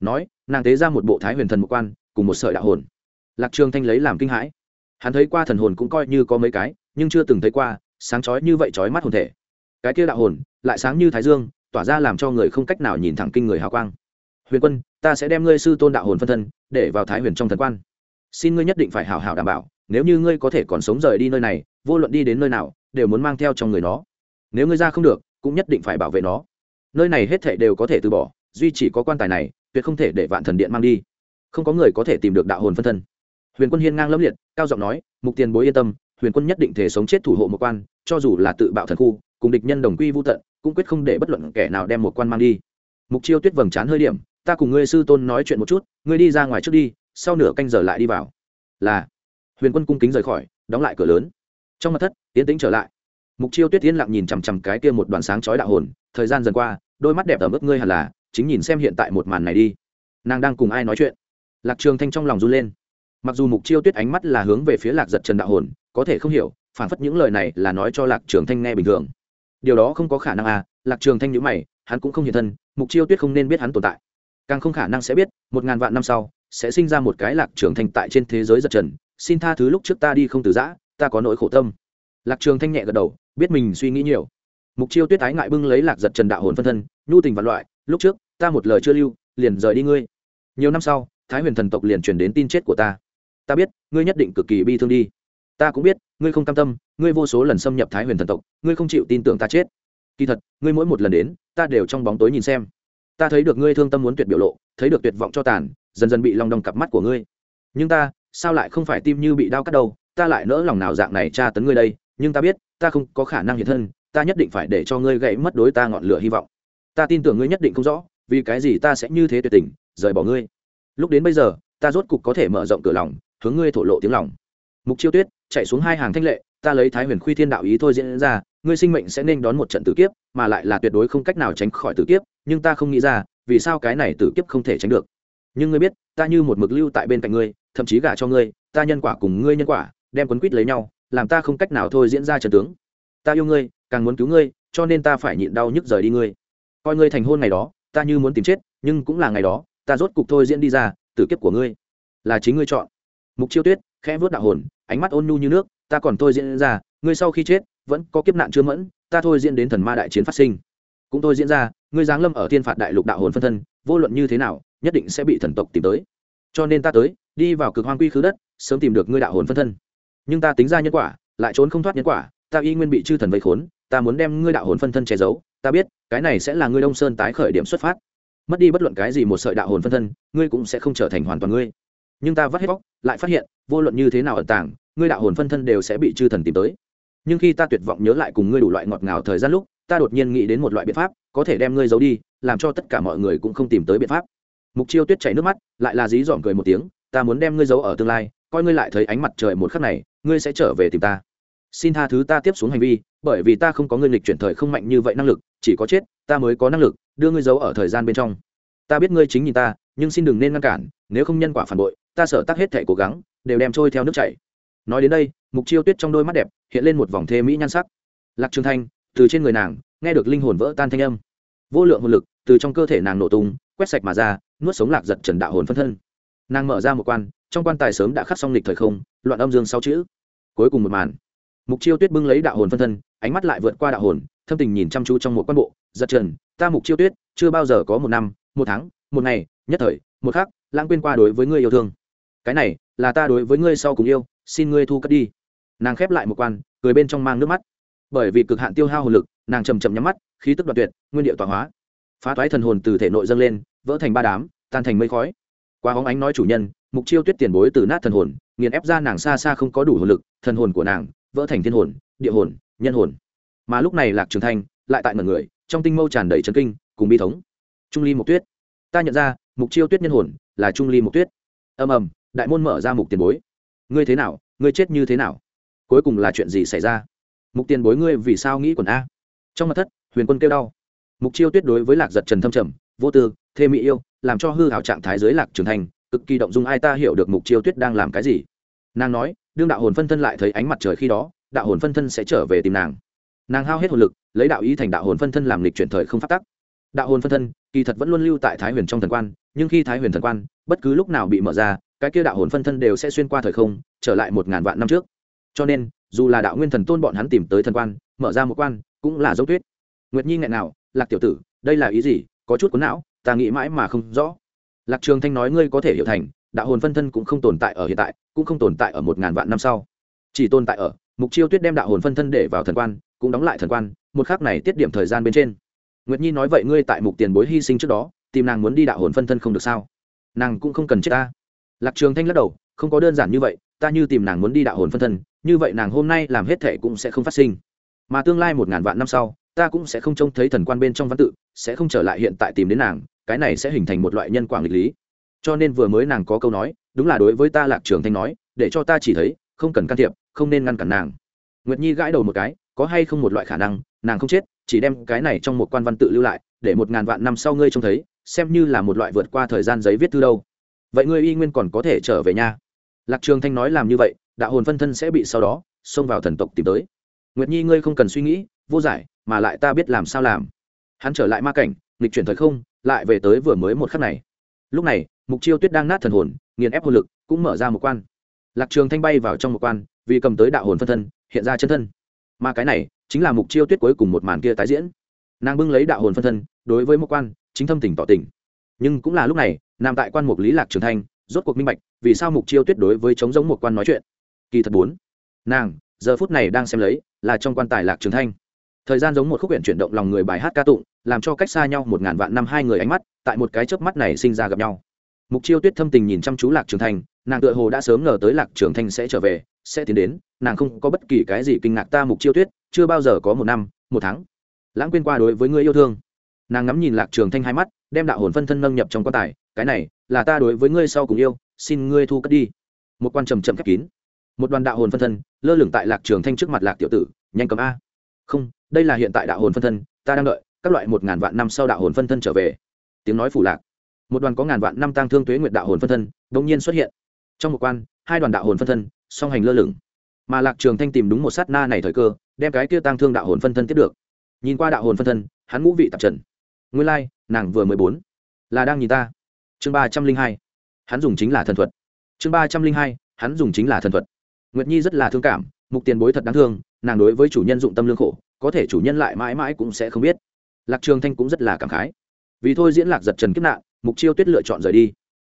nói, nàng tế ra một bộ thái huyền thần một quan, cùng một sợi đạo hồn. Lạc trường thanh lấy làm kinh hãi. Hắn thấy qua thần hồn cũng coi như có mấy cái, nhưng chưa từng thấy qua, sáng chói như vậy chói mắt hồn thể. Cái kia đạo hồn, lại sáng như thái dương, tỏa ra làm cho người không cách nào nhìn thẳng kinh người hào quang. Huyền quân, ta sẽ đem ngươi sư tôn đạo hồn phân thân, để vào thái huyền trong thần quan. Xin ngươi nhất định phải hào hào đảm bảo, nếu như ngươi có thể còn sống rời đi nơi này, vô luận đi đến nơi nào, đều muốn mang theo trong người nó. Nếu ngươi ra không được, cũng nhất định phải bảo vệ nó. Nơi này hết thảy đều có thể từ bỏ, duy chỉ có quan tài này tuyệt không thể để vạn thần điện mang đi. Không có người có thể tìm được đạo hồn phân thân. Huyền quân hiên ngang lâm liệt, cao giọng nói, mục tiền bối yên tâm, huyền quân nhất định thể sống chết thủ hộ một quan, cho dù là tự bạo thần khu, cùng địch nhân đồng quy vô tận, cũng quyết không để bất luận kẻ nào đem một quan mang đi. Mục chiêu tuyết vầng trán hơi điểm, ta cùng ngươi sư tôn nói chuyện một chút, ngươi đi ra ngoài trước đi, sau nửa canh giờ lại đi vào. Là, huyền quân cung kính rời khỏi, đóng lại cửa lớn. Trong mặt thất tiến tĩnh trở lại. Mục chiêu tuyết tiến lặng nhìn chằm chằm cái kia một đoàn sáng chói đạo hồn, thời gian dần qua, đôi mắt đẹp ở mức ngươi hẳn là chính nhìn xem hiện tại một màn này đi. Nàng đang cùng ai nói chuyện? Lạc trường thanh trong lòng run lên. Mặc dù mục chiêu tuyết ánh mắt là hướng về phía lạc giật trần đạo hồn, có thể không hiểu phản phất những lời này là nói cho lạc trường thanh nghe bình thường. Điều đó không có khả năng à lạc trường thanh nhữ mày, hắn cũng không hiện thân, mục chiêu tuyết không nên biết hắn tồn tại. Càng không khả năng sẽ biết, một ngàn vạn năm sau, sẽ sinh ra một cái lạc trường thanh tại trên thế giới giật trần, xin tha thứ lúc trước ta đi không từ giã, ta có nỗi khổ tâm. Lạc trường thanh nhẹ gật đầu, biết mình suy nghĩ nhiều. Mục chiêu tuyết ái ngại bưng lấy lạc giật trần đạo hồn phân thân, nhu tình vạn loại lúc trước, ta một lời chưa lưu, liền rời đi ngươi. Nhiều năm sau, thái huyền thần tộc liền truyền đến tin chết của ta. Ta biết, ngươi nhất định cực kỳ bi thương đi. Ta cũng biết, ngươi không cam tâm, ngươi vô số lần xâm nhập thái huyền thần tộc, ngươi không chịu tin tưởng ta chết. Kỳ thật, ngươi mỗi một lần đến, ta đều trong bóng tối nhìn xem. Ta thấy được ngươi thương tâm muốn tuyệt biểu lộ, thấy được tuyệt vọng cho tàn, dần dần bị lòng đong cặp mắt của ngươi. Nhưng ta, sao lại không phải tim như bị đau cắt đầu? ta lại nỡ lòng nào dạng này tra tấn ngươi đây? Nhưng ta biết, ta không có khả năng hiện thân, ta nhất định phải để cho ngươi gãy mất đối ta ngọn lửa hy vọng ta tin tưởng ngươi nhất định không rõ, vì cái gì ta sẽ như thế tuyệt tình, rời bỏ ngươi. Lúc đến bây giờ, ta rốt cục có thể mở rộng cửa lòng, hướng ngươi thổ lộ tiếng lòng. Mục chiêu tuyết, chạy xuống hai hàng thanh lệ, ta lấy thái huyền khuy thiên đạo ý thôi diễn ra, ngươi sinh mệnh sẽ nên đón một trận tử kiếp, mà lại là tuyệt đối không cách nào tránh khỏi tử kiếp, nhưng ta không nghĩ ra, vì sao cái này tử kiếp không thể tránh được. Nhưng ngươi biết, ta như một mực lưu tại bên cạnh ngươi, thậm chí gả cho ngươi, ta nhân quả cùng ngươi nhân quả, đem quấn quýt lấy nhau, làm ta không cách nào thôi diễn ra trận tướng. Ta yêu ngươi, càng muốn cứu ngươi, cho nên ta phải nhịn đau nhức rời đi ngươi coi ngươi thành hôn ngày đó, ta như muốn tìm chết, nhưng cũng là ngày đó, ta rốt cục thôi diễn đi ra, tử kiếp của ngươi là chính ngươi chọn. Mục chiêu tuyết khẽ vớt đạo hồn, ánh mắt ôn nhu như nước, ta còn thôi diễn ra, ngươi sau khi chết, vẫn có kiếp nạn chưa mẫn, ta thôi diễn đến thần ma đại chiến phát sinh. Cũng thôi diễn ra, ngươi giáng lâm ở thiên phạt đại lục đạo hồn phân thân, vô luận như thế nào, nhất định sẽ bị thần tộc tìm tới. Cho nên ta tới, đi vào cực hoang quy khứ đất, sớm tìm được ngươi đạo hồn phân thân. Nhưng ta tính ra nhân quả, lại trốn không thoát nhân quả, ta y nguyên bị chư thần vây khốn, ta muốn đem ngươi đạo hồn phân thân che giấu ta biết, cái này sẽ là ngươi đông sơn tái khởi điểm xuất phát. Mất đi bất luận cái gì một sợi đạo hồn phân thân, ngươi cũng sẽ không trở thành hoàn toàn ngươi. Nhưng ta vắt hết bóc, lại phát hiện, vô luận như thế nào ẩn tàng, ngươi đạo hồn phân thân đều sẽ bị chư thần tìm tới. Nhưng khi ta tuyệt vọng nhớ lại cùng ngươi đủ loại ngọt ngào thời gian lúc, ta đột nhiên nghĩ đến một loại biện pháp, có thể đem ngươi giấu đi, làm cho tất cả mọi người cũng không tìm tới biện pháp. Mục chiêu tuyết chảy nước mắt, lại là dí dỏm cười một tiếng, ta muốn đem ngươi giấu ở tương lai, coi ngươi lại thấy ánh mặt trời một khắc này, ngươi sẽ trở về tìm ta xin tha thứ ta tiếp xuống hành vi, bởi vì ta không có ngươi lịch chuyển thời không mạnh như vậy năng lực, chỉ có chết, ta mới có năng lực đưa ngươi giấu ở thời gian bên trong. Ta biết ngươi chính nhìn ta, nhưng xin đừng nên ngăn cản, nếu không nhân quả phản bội, ta sợ tắc hết thể cố gắng, đều đem trôi theo nước chảy. Nói đến đây, mục chiêu tuyết trong đôi mắt đẹp hiện lên một vòng thê mỹ nhan sắc. Lạc trường thanh, từ trên người nàng, nghe được linh hồn vỡ tan thanh âm. Vô lượng hồn lực từ trong cơ thể nàng nổ tung, quét sạch mà ra, nuốt sống lạc giật trần đạo hồn phân thân. Nàng mở ra một quan, trong quan tài sớm đã khắc xong lịch thời không, loạn âm dương sáu chữ. Cuối cùng một màn mục chiêu tuyết bưng lấy đạo hồn phân thân, ánh mắt lại vượt qua đạo hồn, thâm tình nhìn chăm chú trong một quan bộ. Giật trần, ta mục chiêu tuyết, chưa bao giờ có một năm, một tháng, một ngày, nhất thời, một khắc, lãng quên qua đối với ngươi yêu thương. Cái này, là ta đối với ngươi sau cùng yêu, xin ngươi thu cất đi. Nàng khép lại một quan, cười bên trong mang nước mắt. Bởi vì cực hạn tiêu hao hồn lực, nàng chầm chậm nhắm mắt, khí tức đoạt tuyệt, nguyên điệu tọa hóa. Phá toái thần hồn từ thể nội dâng lên, vỡ thành ba đám, tan thành mây khói. Qua hóng ánh nói chủ nhân, mục chiêu tuyết tiền bối từ nát thần hồn, nghiền ép ra nàng xa xa không có đủ hồn lực, thần hồn của nàng vỡ thành thiên hồn, địa hồn, nhân hồn. Mà lúc này lạc trường thanh lại tại mọi người, trong tinh mâu tràn đầy trấn kinh, cùng bi thống. Trung ly mục tuyết. Ta nhận ra, mục chiêu tuyết nhân hồn là trung ly mục tuyết. Ầm ầm, đại môn mở ra mục tiền bối. Ngươi thế nào? Ngươi chết như thế nào? Cuối cùng là chuyện gì xảy ra? Mục tiền bối ngươi vì sao nghĩ quần a? Trong mặt thất, huyền quân kêu đau. Mục chiêu tuyết đối với lạc giật trần thâm trầm, vô tư, thê mỹ yêu, làm cho hư hảo trạng thái dưới lạc trường thành cực kỳ động dung, ai ta hiểu được mục chiêu tuyết đang làm cái gì? Nàng nói đương đạo hồn phân thân lại thấy ánh mặt trời khi đó, đạo hồn phân thân sẽ trở về tìm nàng. Nàng hao hết hồn lực, lấy đạo ý thành đạo hồn phân thân làm lịch chuyển thời không phát tắc. Đạo hồn phân thân, kỳ thật vẫn luôn lưu tại thái huyền trong thần quan, nhưng khi thái huyền thần quan, bất cứ lúc nào bị mở ra, cái kia đạo hồn phân thân đều sẽ xuyên qua thời không, trở lại một ngàn vạn năm trước. Cho nên, dù là đạo nguyên thần tôn bọn hắn tìm tới thần quan, mở ra một quan, cũng là dấu tuyết. Nguyệt nhi nghẹn nào, lạc tiểu tử, đây là ý gì? Có chút cuốn não, ta nghĩ mãi mà không rõ. Lạc trường thanh nói, ngươi có thể hiểu thành đạo hồn phân thân cũng không tồn tại ở hiện tại, cũng không tồn tại ở một ngàn vạn năm sau. Chỉ tồn tại ở, mục chiêu tuyết đem đạo hồn phân thân để vào thần quan, cũng đóng lại thần quan, một khắc này tiết điểm thời gian bên trên. Nguyệt nhi nói vậy ngươi tại mục tiền bối hy sinh trước đó, tìm nàng muốn đi đạo hồn phân thân không được sao? Nàng cũng không cần chết ta. Lạc trường thanh lắc đầu, không có đơn giản như vậy, ta như tìm nàng muốn đi đạo hồn phân thân, như vậy nàng hôm nay làm hết thệ cũng sẽ không phát sinh. Mà tương lai một ngàn vạn năm sau, ta cũng sẽ không trông thấy thần quan bên trong văn tự, sẽ không trở lại hiện tại tìm đến nàng, cái này sẽ hình thành một loại nhân quả nghịch lý cho nên vừa mới nàng có câu nói, đúng là đối với ta lạc trường thanh nói, để cho ta chỉ thấy, không cần can thiệp, không nên ngăn cản nàng. Nguyệt nhi gãi đầu một cái, có hay không một loại khả năng, nàng không chết, chỉ đem cái này trong một quan văn tự lưu lại, để một ngàn vạn năm sau ngươi trông thấy, xem như là một loại vượt qua thời gian giấy viết thư đâu. Vậy ngươi y nguyên còn có thể trở về nhà lạc trường thanh nói làm như vậy, đạo hồn phân thân sẽ bị sau đó, xông vào thần tộc tìm tới. Nguyệt nhi ngươi không cần suy nghĩ, vô giải, mà lại ta biết làm sao làm. Hắn trở lại ma cảnh, nghịch chuyển thời không, lại về tới vừa mới một khắc này. Lúc này mục chiêu tuyết đang nát thần hồn, nghiền ép hồn lực, cũng mở ra một quan. Lạc trường thanh bay vào trong một quan, vì cầm tới đạo hồn phân thân, hiện ra chân thân. Mà cái này, chính là mục chiêu tuyết cuối cùng một màn kia tái diễn. Nàng bưng lấy đạo hồn phân thân, đối với một quan, chính thâm tỉnh tỏ tình. Nhưng cũng là lúc này, nằm tại quan mục lý lạc trường thanh, rốt cuộc minh bạch, vì sao mục chiêu tuyết đối với chống giống một quan nói chuyện. Kỳ thật bốn, nàng, giờ phút này đang xem lấy, là trong quan tài lạc trường thanh. Thời gian giống một khúc quyển chuyển động lòng người bài hát ca tụng, làm cho cách xa nhau một ngàn vạn năm hai người ánh mắt, tại một cái chớp mắt này sinh ra gặp nhau mục chiêu tuyết thâm tình nhìn chăm chú lạc trường thanh, nàng tựa hồ đã sớm ngờ tới lạc trường thanh sẽ trở về, sẽ tiến đến, nàng không có bất kỳ cái gì kinh ngạc ta mục chiêu tuyết, chưa bao giờ có một năm, một tháng. Lãng quên qua đối với người yêu thương. Nàng ngắm nhìn lạc trường thanh hai mắt, đem đạo hồn phân thân nâng nhập trong quan tài, cái này, là ta đối với ngươi sau cùng yêu, xin ngươi thu cất đi. Một quan trầm trầm khép kín. Một đoàn đạo hồn phân thân, lơ lửng tại lạc trường thanh trước mặt lạc tiểu tử, nhanh cầm a. Không, đây là hiện tại đạo hồn phân thân, ta đang đợi, các loại một ngàn vạn năm sau đạo hồn phân thân trở về. Tiếng nói phủ lạc một đoàn có ngàn vạn năm tăng thương tuế nguyệt đạo hồn phân thân đột nhiên xuất hiện. Trong một quan, hai đoàn đạo hồn phân thân song hành lơ lửng. Mà lạc trường thanh tìm đúng một sát na này thời cơ, đem cái kia tăng thương đạo hồn phân thân tiếp được. Nhìn qua đạo hồn phân thân, hắn ngũ vị tạp trần. Nguyên lai, nàng vừa mười bốn. Là đang nhìn ta. Chương ba trăm linh hai. Hắn dùng chính là thần thuật. Chương ba trăm linh hai. Hắn dùng chính là thần thuật. Nguyệt nhi rất là thương cảm, mục tiền bối thật đáng thương, nàng đối với chủ nhân dụng tâm lương khổ, có thể chủ nhân lại mãi mãi cũng sẽ không biết. Lạc trường thanh cũng rất là cảm khái. Vì thôi diễn lạc giật trần kiếp nạn mục chiêu tuyết lựa chọn rời đi.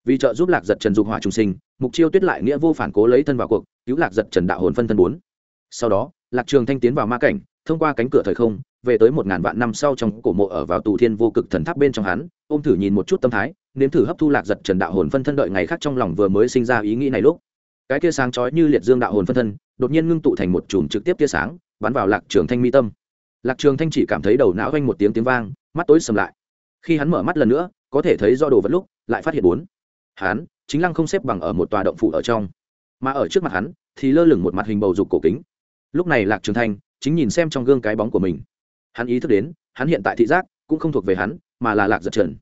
Vì trợ giúp lạc giật trần dục hỏa trung sinh, mục chiêu tuyết lại nghĩa vô phản cố lấy thân vào cuộc, cứu lạc giật trần đạo hồn phân thân bốn. Sau đó, lạc trường thanh tiến vào ma cảnh, thông qua cánh cửa thời không, về tới một ngàn vạn năm sau trong cổ mộ ở vào tù thiên vô cực thần tháp bên trong hắn, ôm thử nhìn một chút tâm thái, nếm thử hấp thu lạc giật trần đạo hồn phân thân đợi ngày khác trong lòng vừa mới sinh ra ý nghĩ này lúc. Cái tia sáng chói như liệt dương đạo hồn phân thân, đột nhiên ngưng tụ thành một chùm trực tiếp tia sáng, bắn vào lạc trường thanh mi tâm. Lạc trường thanh chỉ cảm thấy đầu não vang một tiếng tiếng vang, mắt tối sầm lại. Khi hắn mở mắt lần nữa có thể thấy do đồ vật lúc, lại phát hiện bốn. Hắn, chính lăng không xếp bằng ở một tòa động phủ ở trong. Mà ở trước mặt hắn, thì lơ lửng một mặt hình bầu dục cổ kính. Lúc này lạc trường thanh, chính nhìn xem trong gương cái bóng của mình. Hắn ý thức đến, hắn hiện tại thị giác, cũng không thuộc về hắn, mà là lạc giật trần.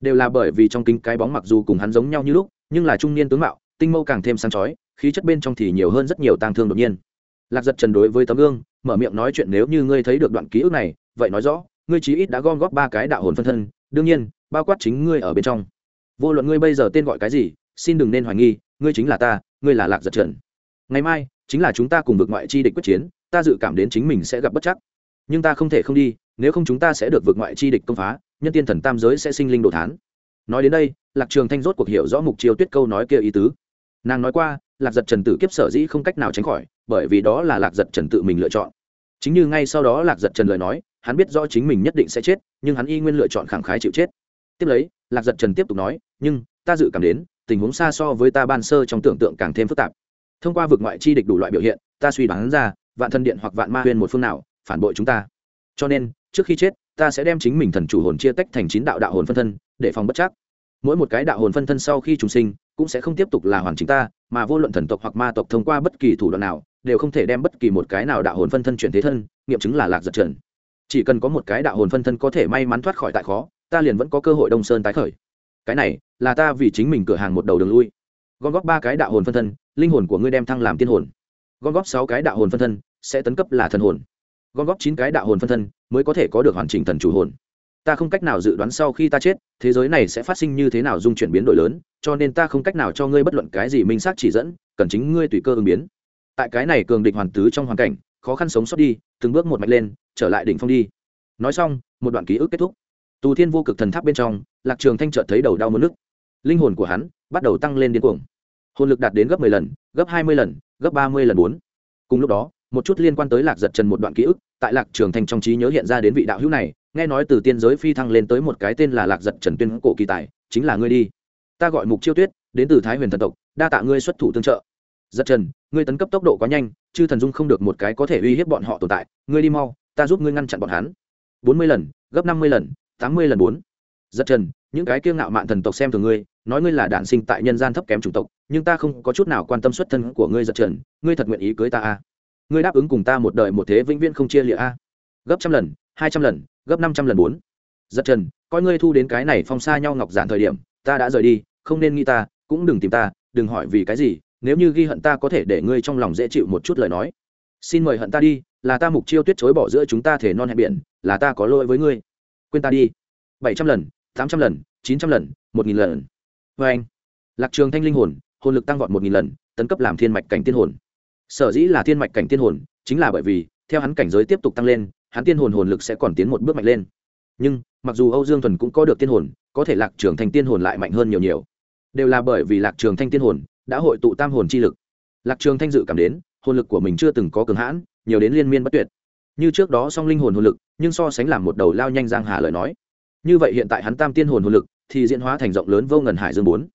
Đều là bởi vì trong kính cái bóng mặc dù cùng hắn giống nhau như lúc, nhưng là trung niên tướng mạo, tinh mâu càng thêm sáng chói, khí chất bên trong thì nhiều hơn rất nhiều tang thương đột nhiên. Lạc giật trần đối với tấm gương, mở miệng nói chuyện nếu như ngươi thấy được đoạn ký ức này, vậy nói rõ, ngươi chí ít đã gom góp ba cái đạo hồn phân thân. Đương nhiên bao quát chính ngươi ở bên trong. Vô luận ngươi bây giờ tên gọi cái gì, xin đừng nên hoài nghi, ngươi chính là ta, ngươi là lạc giật trần. Ngày mai, chính là chúng ta cùng vượt ngoại chi địch quyết chiến, ta dự cảm đến chính mình sẽ gặp bất chắc. Nhưng ta không thể không đi, nếu không chúng ta sẽ được vượt ngoại chi địch công phá, nhân tiên thần tam giới sẽ sinh linh đồ thán. Nói đến đây, lạc trường thanh rốt cuộc hiểu rõ mục chiêu tuyết câu nói kia ý tứ. Nàng nói qua, lạc giật trần tự kiếp sở dĩ không cách nào tránh khỏi, bởi vì đó là lạc giật trần tự mình lựa chọn. Chính như ngay sau đó lạc giật trần lời nói, hắn biết rõ chính mình nhất định sẽ chết, nhưng hắn y nguyên lựa chọn khẳng khái chịu chết tiếp lấy, lạc giật trần tiếp tục nói, nhưng, ta dự cảm đến, tình huống xa so với ta ban sơ trong tưởng tượng càng thêm phức tạp. Thông qua vực ngoại chi địch đủ loại biểu hiện, ta suy đoán ra, vạn thần điện hoặc vạn ma huyền một phương nào, phản bội chúng ta. Cho nên, trước khi chết, ta sẽ đem chính mình thần chủ hồn chia tách thành chín đạo đạo hồn phân thân, để phòng bất chắc. Mỗi một cái đạo hồn phân thân sau khi chúng sinh, cũng sẽ không tiếp tục là hoàn chính ta, mà vô luận thần tộc hoặc ma tộc thông qua bất kỳ thủ đoạn nào, đều không thể đem bất kỳ một cái nào đạo hồn phân thân chuyển thế thân, nghiệm chứng là lạc giật trần. Chỉ cần có một cái đạo hồn phân thân có thể may mắn thoát khỏi tại khó ta liền vẫn có cơ hội đông sơn tái khởi. Cái này, là ta vì chính mình cửa hàng một đầu đường lui. Gom góp ba cái đạo hồn phân thân, linh hồn của ngươi đem thăng làm tiên hồn. Gom góp sáu cái đạo hồn phân thân, sẽ tấn cấp là thần hồn. Gom góp chín cái đạo hồn phân thân, mới có thể có được hoàn chỉnh thần chủ hồn. Ta không cách nào dự đoán sau khi ta chết, thế giới này sẽ phát sinh như thế nào dung chuyển biến đổi lớn, cho nên ta không cách nào cho ngươi bất luận cái gì minh xác chỉ dẫn, cần chính ngươi tùy cơ ứng biến. Tại cái này cường địch hoàn tứ trong hoàn cảnh, khó khăn sống sót đi, từng bước một mạch lên, trở lại đỉnh phong đi. Nói xong, một đoạn ký ức kết thúc tù thiên vô cực thần tháp bên trong, lạc trường thanh chợt thấy đầu đau mất nước linh hồn của hắn bắt đầu tăng lên điên cuồng. Hồn lực đạt đến gấp 10 lần, gấp 20 lần, gấp 30 lần bốn. Cùng lúc đó, một chút liên quan tới lạc giật trần một đoạn ký ức, tại lạc trường thanh trong trí nhớ hiện ra đến vị đạo hữu này, nghe nói từ tiên giới phi thăng lên tới một cái tên là lạc giật trần tuyên cổ kỳ tài, chính là ngươi đi. Ta gọi mục chiêu tuyết, đến từ thái huyền thần tộc, đa tạ ngươi xuất thủ tương trợ. Giật trần, ngươi tấn cấp tốc độ quá nhanh, chư thần dung không được một cái có thể uy hiếp bọn họ tồn tại, ngươi đi mau, ta giúp ngươi ngăn chặn bọn hắn. bốn mươi lần, gấp năm mươi lần tám mươi lần bốn. Giật trần, những cái kiêng ngạo mạn thần tộc xem thường ngươi, nói ngươi là đản sinh tại nhân gian thấp kém chủng tộc, nhưng ta không có chút nào quan tâm xuất thân của ngươi, giật trần, ngươi thật nguyện ý cưới ta à? Ngươi đáp ứng cùng ta một đời một thế vĩnh viễn không chia lịa a à? gấp trăm lần, hai trăm lần, gấp năm trăm lần bốn. Giật trần, coi ngươi thu đến cái này phong xa nhau ngọc giản thời điểm, ta đã rời đi, không nên nghĩ ta, cũng đừng tìm ta, đừng hỏi vì cái gì, nếu như ghi hận ta có thể để ngươi trong lòng dễ chịu một chút lời nói. Xin mời hận ta đi, là ta mục chiêu tuyết chối bỏ giữa chúng ta thể non hẹn biển, là ta có lỗi với ngươi quên ta đi. Bảy trăm lần, tám trăm lần, chín trăm lần, một nghìn lần. Vê anh, lạc trường thanh linh hồn hồn lực tăng vọt một nghìn lần, tấn cấp làm thiên mạch cảnh tiên hồn. Sở dĩ là thiên mạch cảnh tiên hồn, chính là bởi vì, theo hắn cảnh giới tiếp tục tăng lên, hắn tiên hồn hồn lực sẽ còn tiến một bước mạnh lên. Nhưng, mặc dù âu dương thuần cũng có được tiên hồn, có thể lạc trường thanh tiên hồn lại mạnh hơn nhiều nhiều. Đều là bởi vì lạc trường thanh tiên hồn đã hội tụ tam hồn chi lực. Lạc trường thanh dự cảm đến, hồn lực của mình chưa từng có cường hãn, nhiều đến liên miên bất tuyệt như trước đó song linh hồn hồn lực, nhưng so sánh làm một đầu lao nhanh giang hà lời nói. Như vậy hiện tại hắn tam tiên hồn hồn lực, thì diễn hóa thành rộng lớn vô ngần hải dương bốn.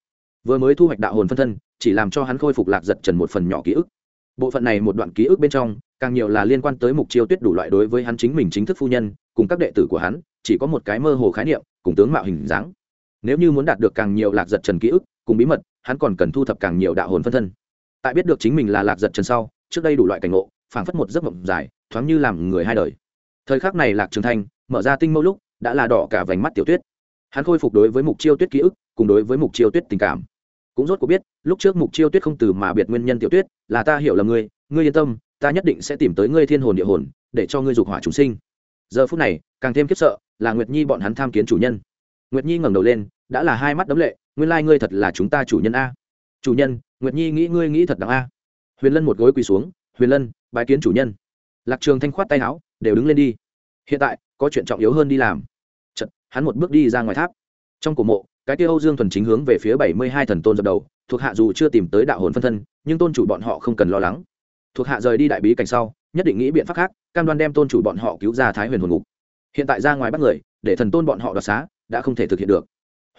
Vừa mới thu hoạch đạo hồn phân thân, chỉ làm cho hắn khôi phục lạc giật trần một phần nhỏ ký ức. Bộ phận này một đoạn ký ức bên trong, càng nhiều là liên quan tới mục chiêu tuyết đủ loại đối với hắn chính mình chính thức phu nhân, cùng các đệ tử của hắn, chỉ có một cái mơ hồ khái niệm, cùng tướng mạo hình dáng. Nếu như muốn đạt được càng nhiều lạc giật trần ký ức, cùng bí mật, hắn còn cần thu thập càng nhiều đạo hồn phân thân. Tại biết được chính mình là lạc giật trần sau, trước đây đủ loại cảnh ngộ phảng phất một giấc mộng dài, thoáng như làm người hai đời. Thời khắc này lạc trường thanh mở ra tinh mâu lúc, đã là đỏ cả vành mắt tiểu tuyết. Hắn khôi phục đối với mục chiêu tuyết ký ức, cùng đối với mục chiêu tuyết tình cảm. Cũng rốt cuộc biết, lúc trước mục chiêu tuyết không từ mà biệt nguyên nhân tiểu tuyết, là ta hiểu là ngươi ngươi yên tâm, ta nhất định sẽ tìm tới ngươi thiên hồn địa hồn, để cho ngươi dục hỏa chúng sinh. Giờ phút này, càng thêm khiếp sợ, là nguyệt nhi bọn hắn tham kiến chủ nhân. Nguyệt nhi ngẩng đầu lên, đã là hai mắt đấm lệ, nguyên lai ngươi thật là chúng ta chủ nhân a. Chủ nhân, nguyệt nhi nghĩ ngươi nghĩ thật đáng a. Huyền lân một gối quỳ xuống, huyền lân bái kiến chủ nhân. Lạc trường thanh khoát tay áo đều đứng lên đi. Hiện tại có chuyện trọng yếu hơn đi làm. Chật, hắn một bước đi ra ngoài tháp. Trong cổ mộ cái kia âu dương thuần chính hướng về phía bảy mươi hai thần tôn dập đầu thuộc hạ dù chưa tìm tới đạo hồn phân thân nhưng tôn chủ bọn họ không cần lo lắng. Thuộc hạ rời đi đại bí cảnh sau nhất định nghĩ biện pháp khác cam đoan đem tôn chủ bọn họ cứu ra thái huyền hồn ngục. Hiện tại ra ngoài bắt người để thần tôn bọn họ đoạt xá đã không thể thực hiện được.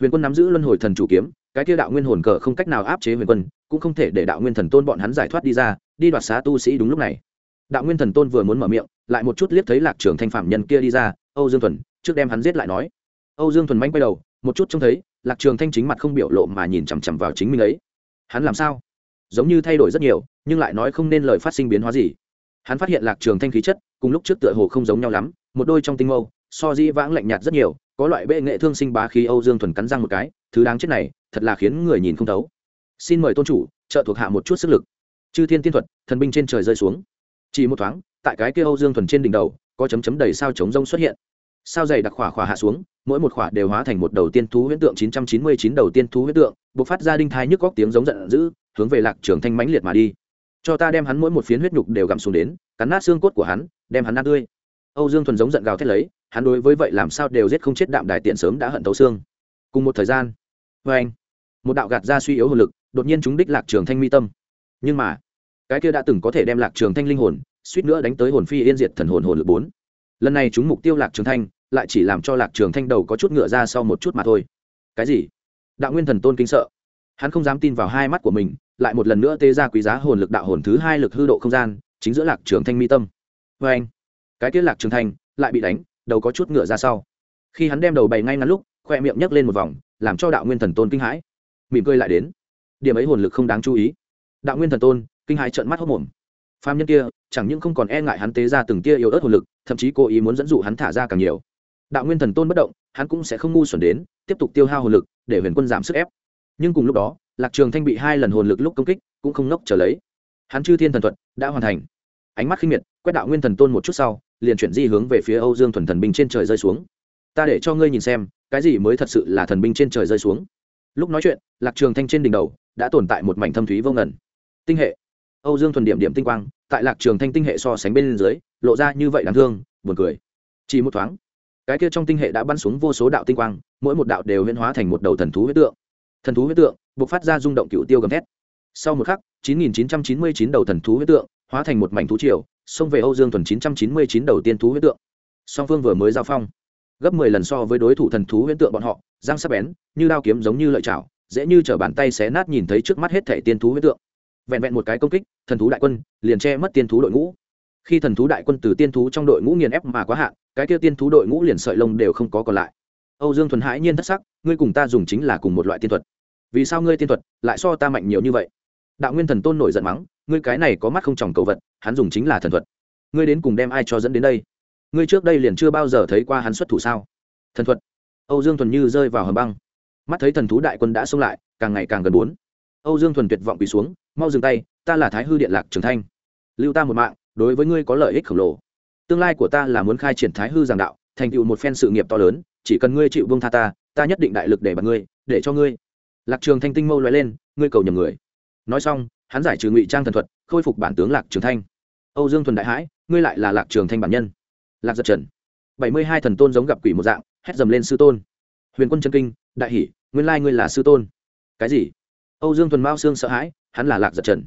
Huyền quân nắm giữ luân hồi thần chủ kiếm cái kia đạo nguyên hồn cờ không cách nào áp chế huyền quân cũng không thể để đạo nguyên thần tôn bọn hắn giải thoát đi ra, đi đoạt xá tu sĩ đúng lúc này. Đạo nguyên thần tôn vừa muốn mở miệng, lại một chút liếc thấy lạc trường thanh phạm nhân kia đi ra, âu dương thuần, trước đem hắn giết lại nói. Âu dương thuần manh quay đầu, một chút trông thấy, lạc trường thanh chính mặt không biểu lộ mà nhìn chằm chằm vào chính mình ấy. Hắn làm sao? Giống như thay đổi rất nhiều, nhưng lại nói không nên lời phát sinh biến hóa gì. Hắn phát hiện lạc trường thanh khí chất, cùng lúc trước tựa hồ không giống nhau lắm, một đôi trong tinh mâu, so di vãng lạnh nhạt rất nhiều, có loại bệ nghệ thương sinh bá khí âu dương thuần cắn răng một cái, thứ đáng chết này, thật là khiến người nhìn không thấu xin mời tôn chủ, trợ thuộc hạ một chút sức lực. Chư thiên tiên thuật, thần binh trên trời rơi xuống. Chỉ một thoáng, tại cái kia âu dương thuần trên đỉnh đầu, có chấm chấm đầy sao chống rông xuất hiện. Sao dày đặc khỏa khỏa hạ xuống, mỗi một khỏa đều hóa thành một đầu tiên thú huyễn tượng 999 đầu tiên thú huyễn tượng, bộc phát ra đinh thai nhức góc tiếng giống giận dữ, hướng về lạc trường thanh mãnh liệt mà đi. Cho ta đem hắn mỗi một phiến huyết nhục đều gặm xuống đến, cắn nát xương cốt của hắn, đem hắn nát tươi. Âu dương thuần giống giận gào thét lấy, hắn đối với vậy làm sao đều giết không chết, đạm đài tiện sớm đã hận tấu xương. Cùng một thời gian vê anh một đạo gạt ra suy yếu hồn lực đột nhiên chúng đích lạc trường thanh mi tâm. Nhưng mà, cái kia đã từng có thể đem lạc trường thanh linh hồn, suýt nữa đánh tới hồn phi yên diệt thần hồn hồn lực bốn. Lần này chúng mục tiêu lạc trường thanh, lại chỉ làm cho lạc trường thanh đầu có chút ngựa ra sau một chút mà thôi. Cái gì? Đạo nguyên thần tôn kinh sợ. Hắn không dám tin vào hai mắt của mình, lại một lần nữa tê ra quý giá hồn lực đạo hồn thứ hai lực hư độ không gian, chính giữa lạc trường thanh mi tâm. Vê anh, cái tiết lạc trường thanh lại bị đánh, đầu có chút ngựa ra sau. Khi hắn đem đầu bày ngay ngắn lúc, khoe miệng nhấc lên một vòng, làm cho đạo nguyên thần tôn kinh hãi. Mỉm cười lại đến điểm ấy hồn lực không đáng chú ý. Đạo nguyên thần tôn, kinh hãi trợn mắt hốc mồm. Phàm nhân kia, chẳng những không còn e ngại hắn tế ra từng tia yếu ớt hồn lực, thậm chí cố ý muốn dẫn dụ hắn thả ra càng nhiều. Đạo nguyên thần tôn bất động, hắn cũng sẽ không ngu xuẩn đến, tiếp tục tiêu hao hồn lực, để huyền quân giảm sức ép. Nhưng cùng lúc đó, lạc trường thanh bị hai lần hồn lực lúc công kích, cũng không nốc trở lấy. Hắn chư thiên thần thuật đã hoàn thành. Ánh mắt khinh miệt, quét đạo nguyên thần tôn một chút sau, liền chuyển di hướng về phía âu dương thuần thần binh trên trời rơi xuống. Ta để cho ngươi nhìn xem, cái gì mới thật sự là thần binh trên trời rơi xuống. Lúc nói chuyện, lạc trường thanh trên đỉnh đầu đã tồn tại một mảnh thâm thúy vô ngần. Tinh hệ. Âu dương thuần điểm điểm tinh quang, tại lạc trường thanh tinh hệ so sánh bên dưới, lộ ra như vậy đáng thương, buồn cười. Chỉ một thoáng, cái kia trong tinh hệ đã bắn xuống vô số đạo tinh quang, mỗi một đạo đều huyễn hóa thành một đầu thần thú huyết tượng. Thần thú huyết tượng buộc phát ra rung động cựu tiêu gầm thét. Sau một khắc 9.999 đầu thần thú huyết tượng hóa thành một mảnh thú triều, xông về âu dương thuần 999 đầu tiên thú huyết tượng. Song phương vừa mới giao phong, gấp 10 lần so với đối thủ thần thú huyết tượng bọn họ giang sắc bén, như đao kiếm giống như lợi chảo dễ như chở bàn tay xé nát nhìn thấy trước mắt hết thẻ tiên thú huyết tượng. Vẹn vẹn một cái công kích, thần thú đại quân liền che mất tiên thú đội ngũ. Khi thần thú đại quân từ tiên thú trong đội ngũ nghiền ép mà quá hạn, cái kia tiên thú đội ngũ liền sợi lông đều không có còn lại. Âu dương thuần hãi nhiên thất sắc, ngươi cùng ta dùng chính là cùng một loại tiên thuật. Vì sao ngươi tiên thuật lại so ta mạnh nhiều như vậy? Đạo nguyên thần tôn nổi giận mắng, ngươi cái này có mắt không tròng cầu vật, hắn dùng chính là thần thuật. Ngươi đến cùng đem ai cho dẫn đến đây? Ngươi trước đây liền chưa bao giờ thấy qua hắn xuất thủ sao? Thần thuật. Âu dương thuần như rơi vào hầm băng mắt thấy thần thú đại quân đã xông lại, càng ngày càng gần bốn. Âu dương thuần tuyệt vọng quỳ xuống, mau dừng tay, ta là thái hư điện lạc trường thanh. Lưu ta một mạng, đối với ngươi có lợi ích khổng lồ. Tương lai của ta là muốn khai triển thái hư giảng đạo, thành tựu một phen sự nghiệp to lớn, chỉ cần ngươi chịu vương tha ta ta nhất định đại lực để bằng ngươi, để cho ngươi. Lạc trường thanh tinh mâu lóe lên, ngươi cầu nhầm người. Nói xong, hắn giải trừ ngụy trang thần thuật, khôi phục bản tướng lạc trường thanh. Âu dương thuần đại hãi, ngươi lại là lạc trường thanh bản nhân. Lạc giật trần. Bảy mươi hai thần tôn giống gặp quỷ một dạng, hét dầm lên sư tôn huyền quân chân kinh, đại hỷ, nguyên lai ngươi là sư tôn. Cái gì? Âu dương thuần mao xương sợ hãi, hắn là lạc giật trần.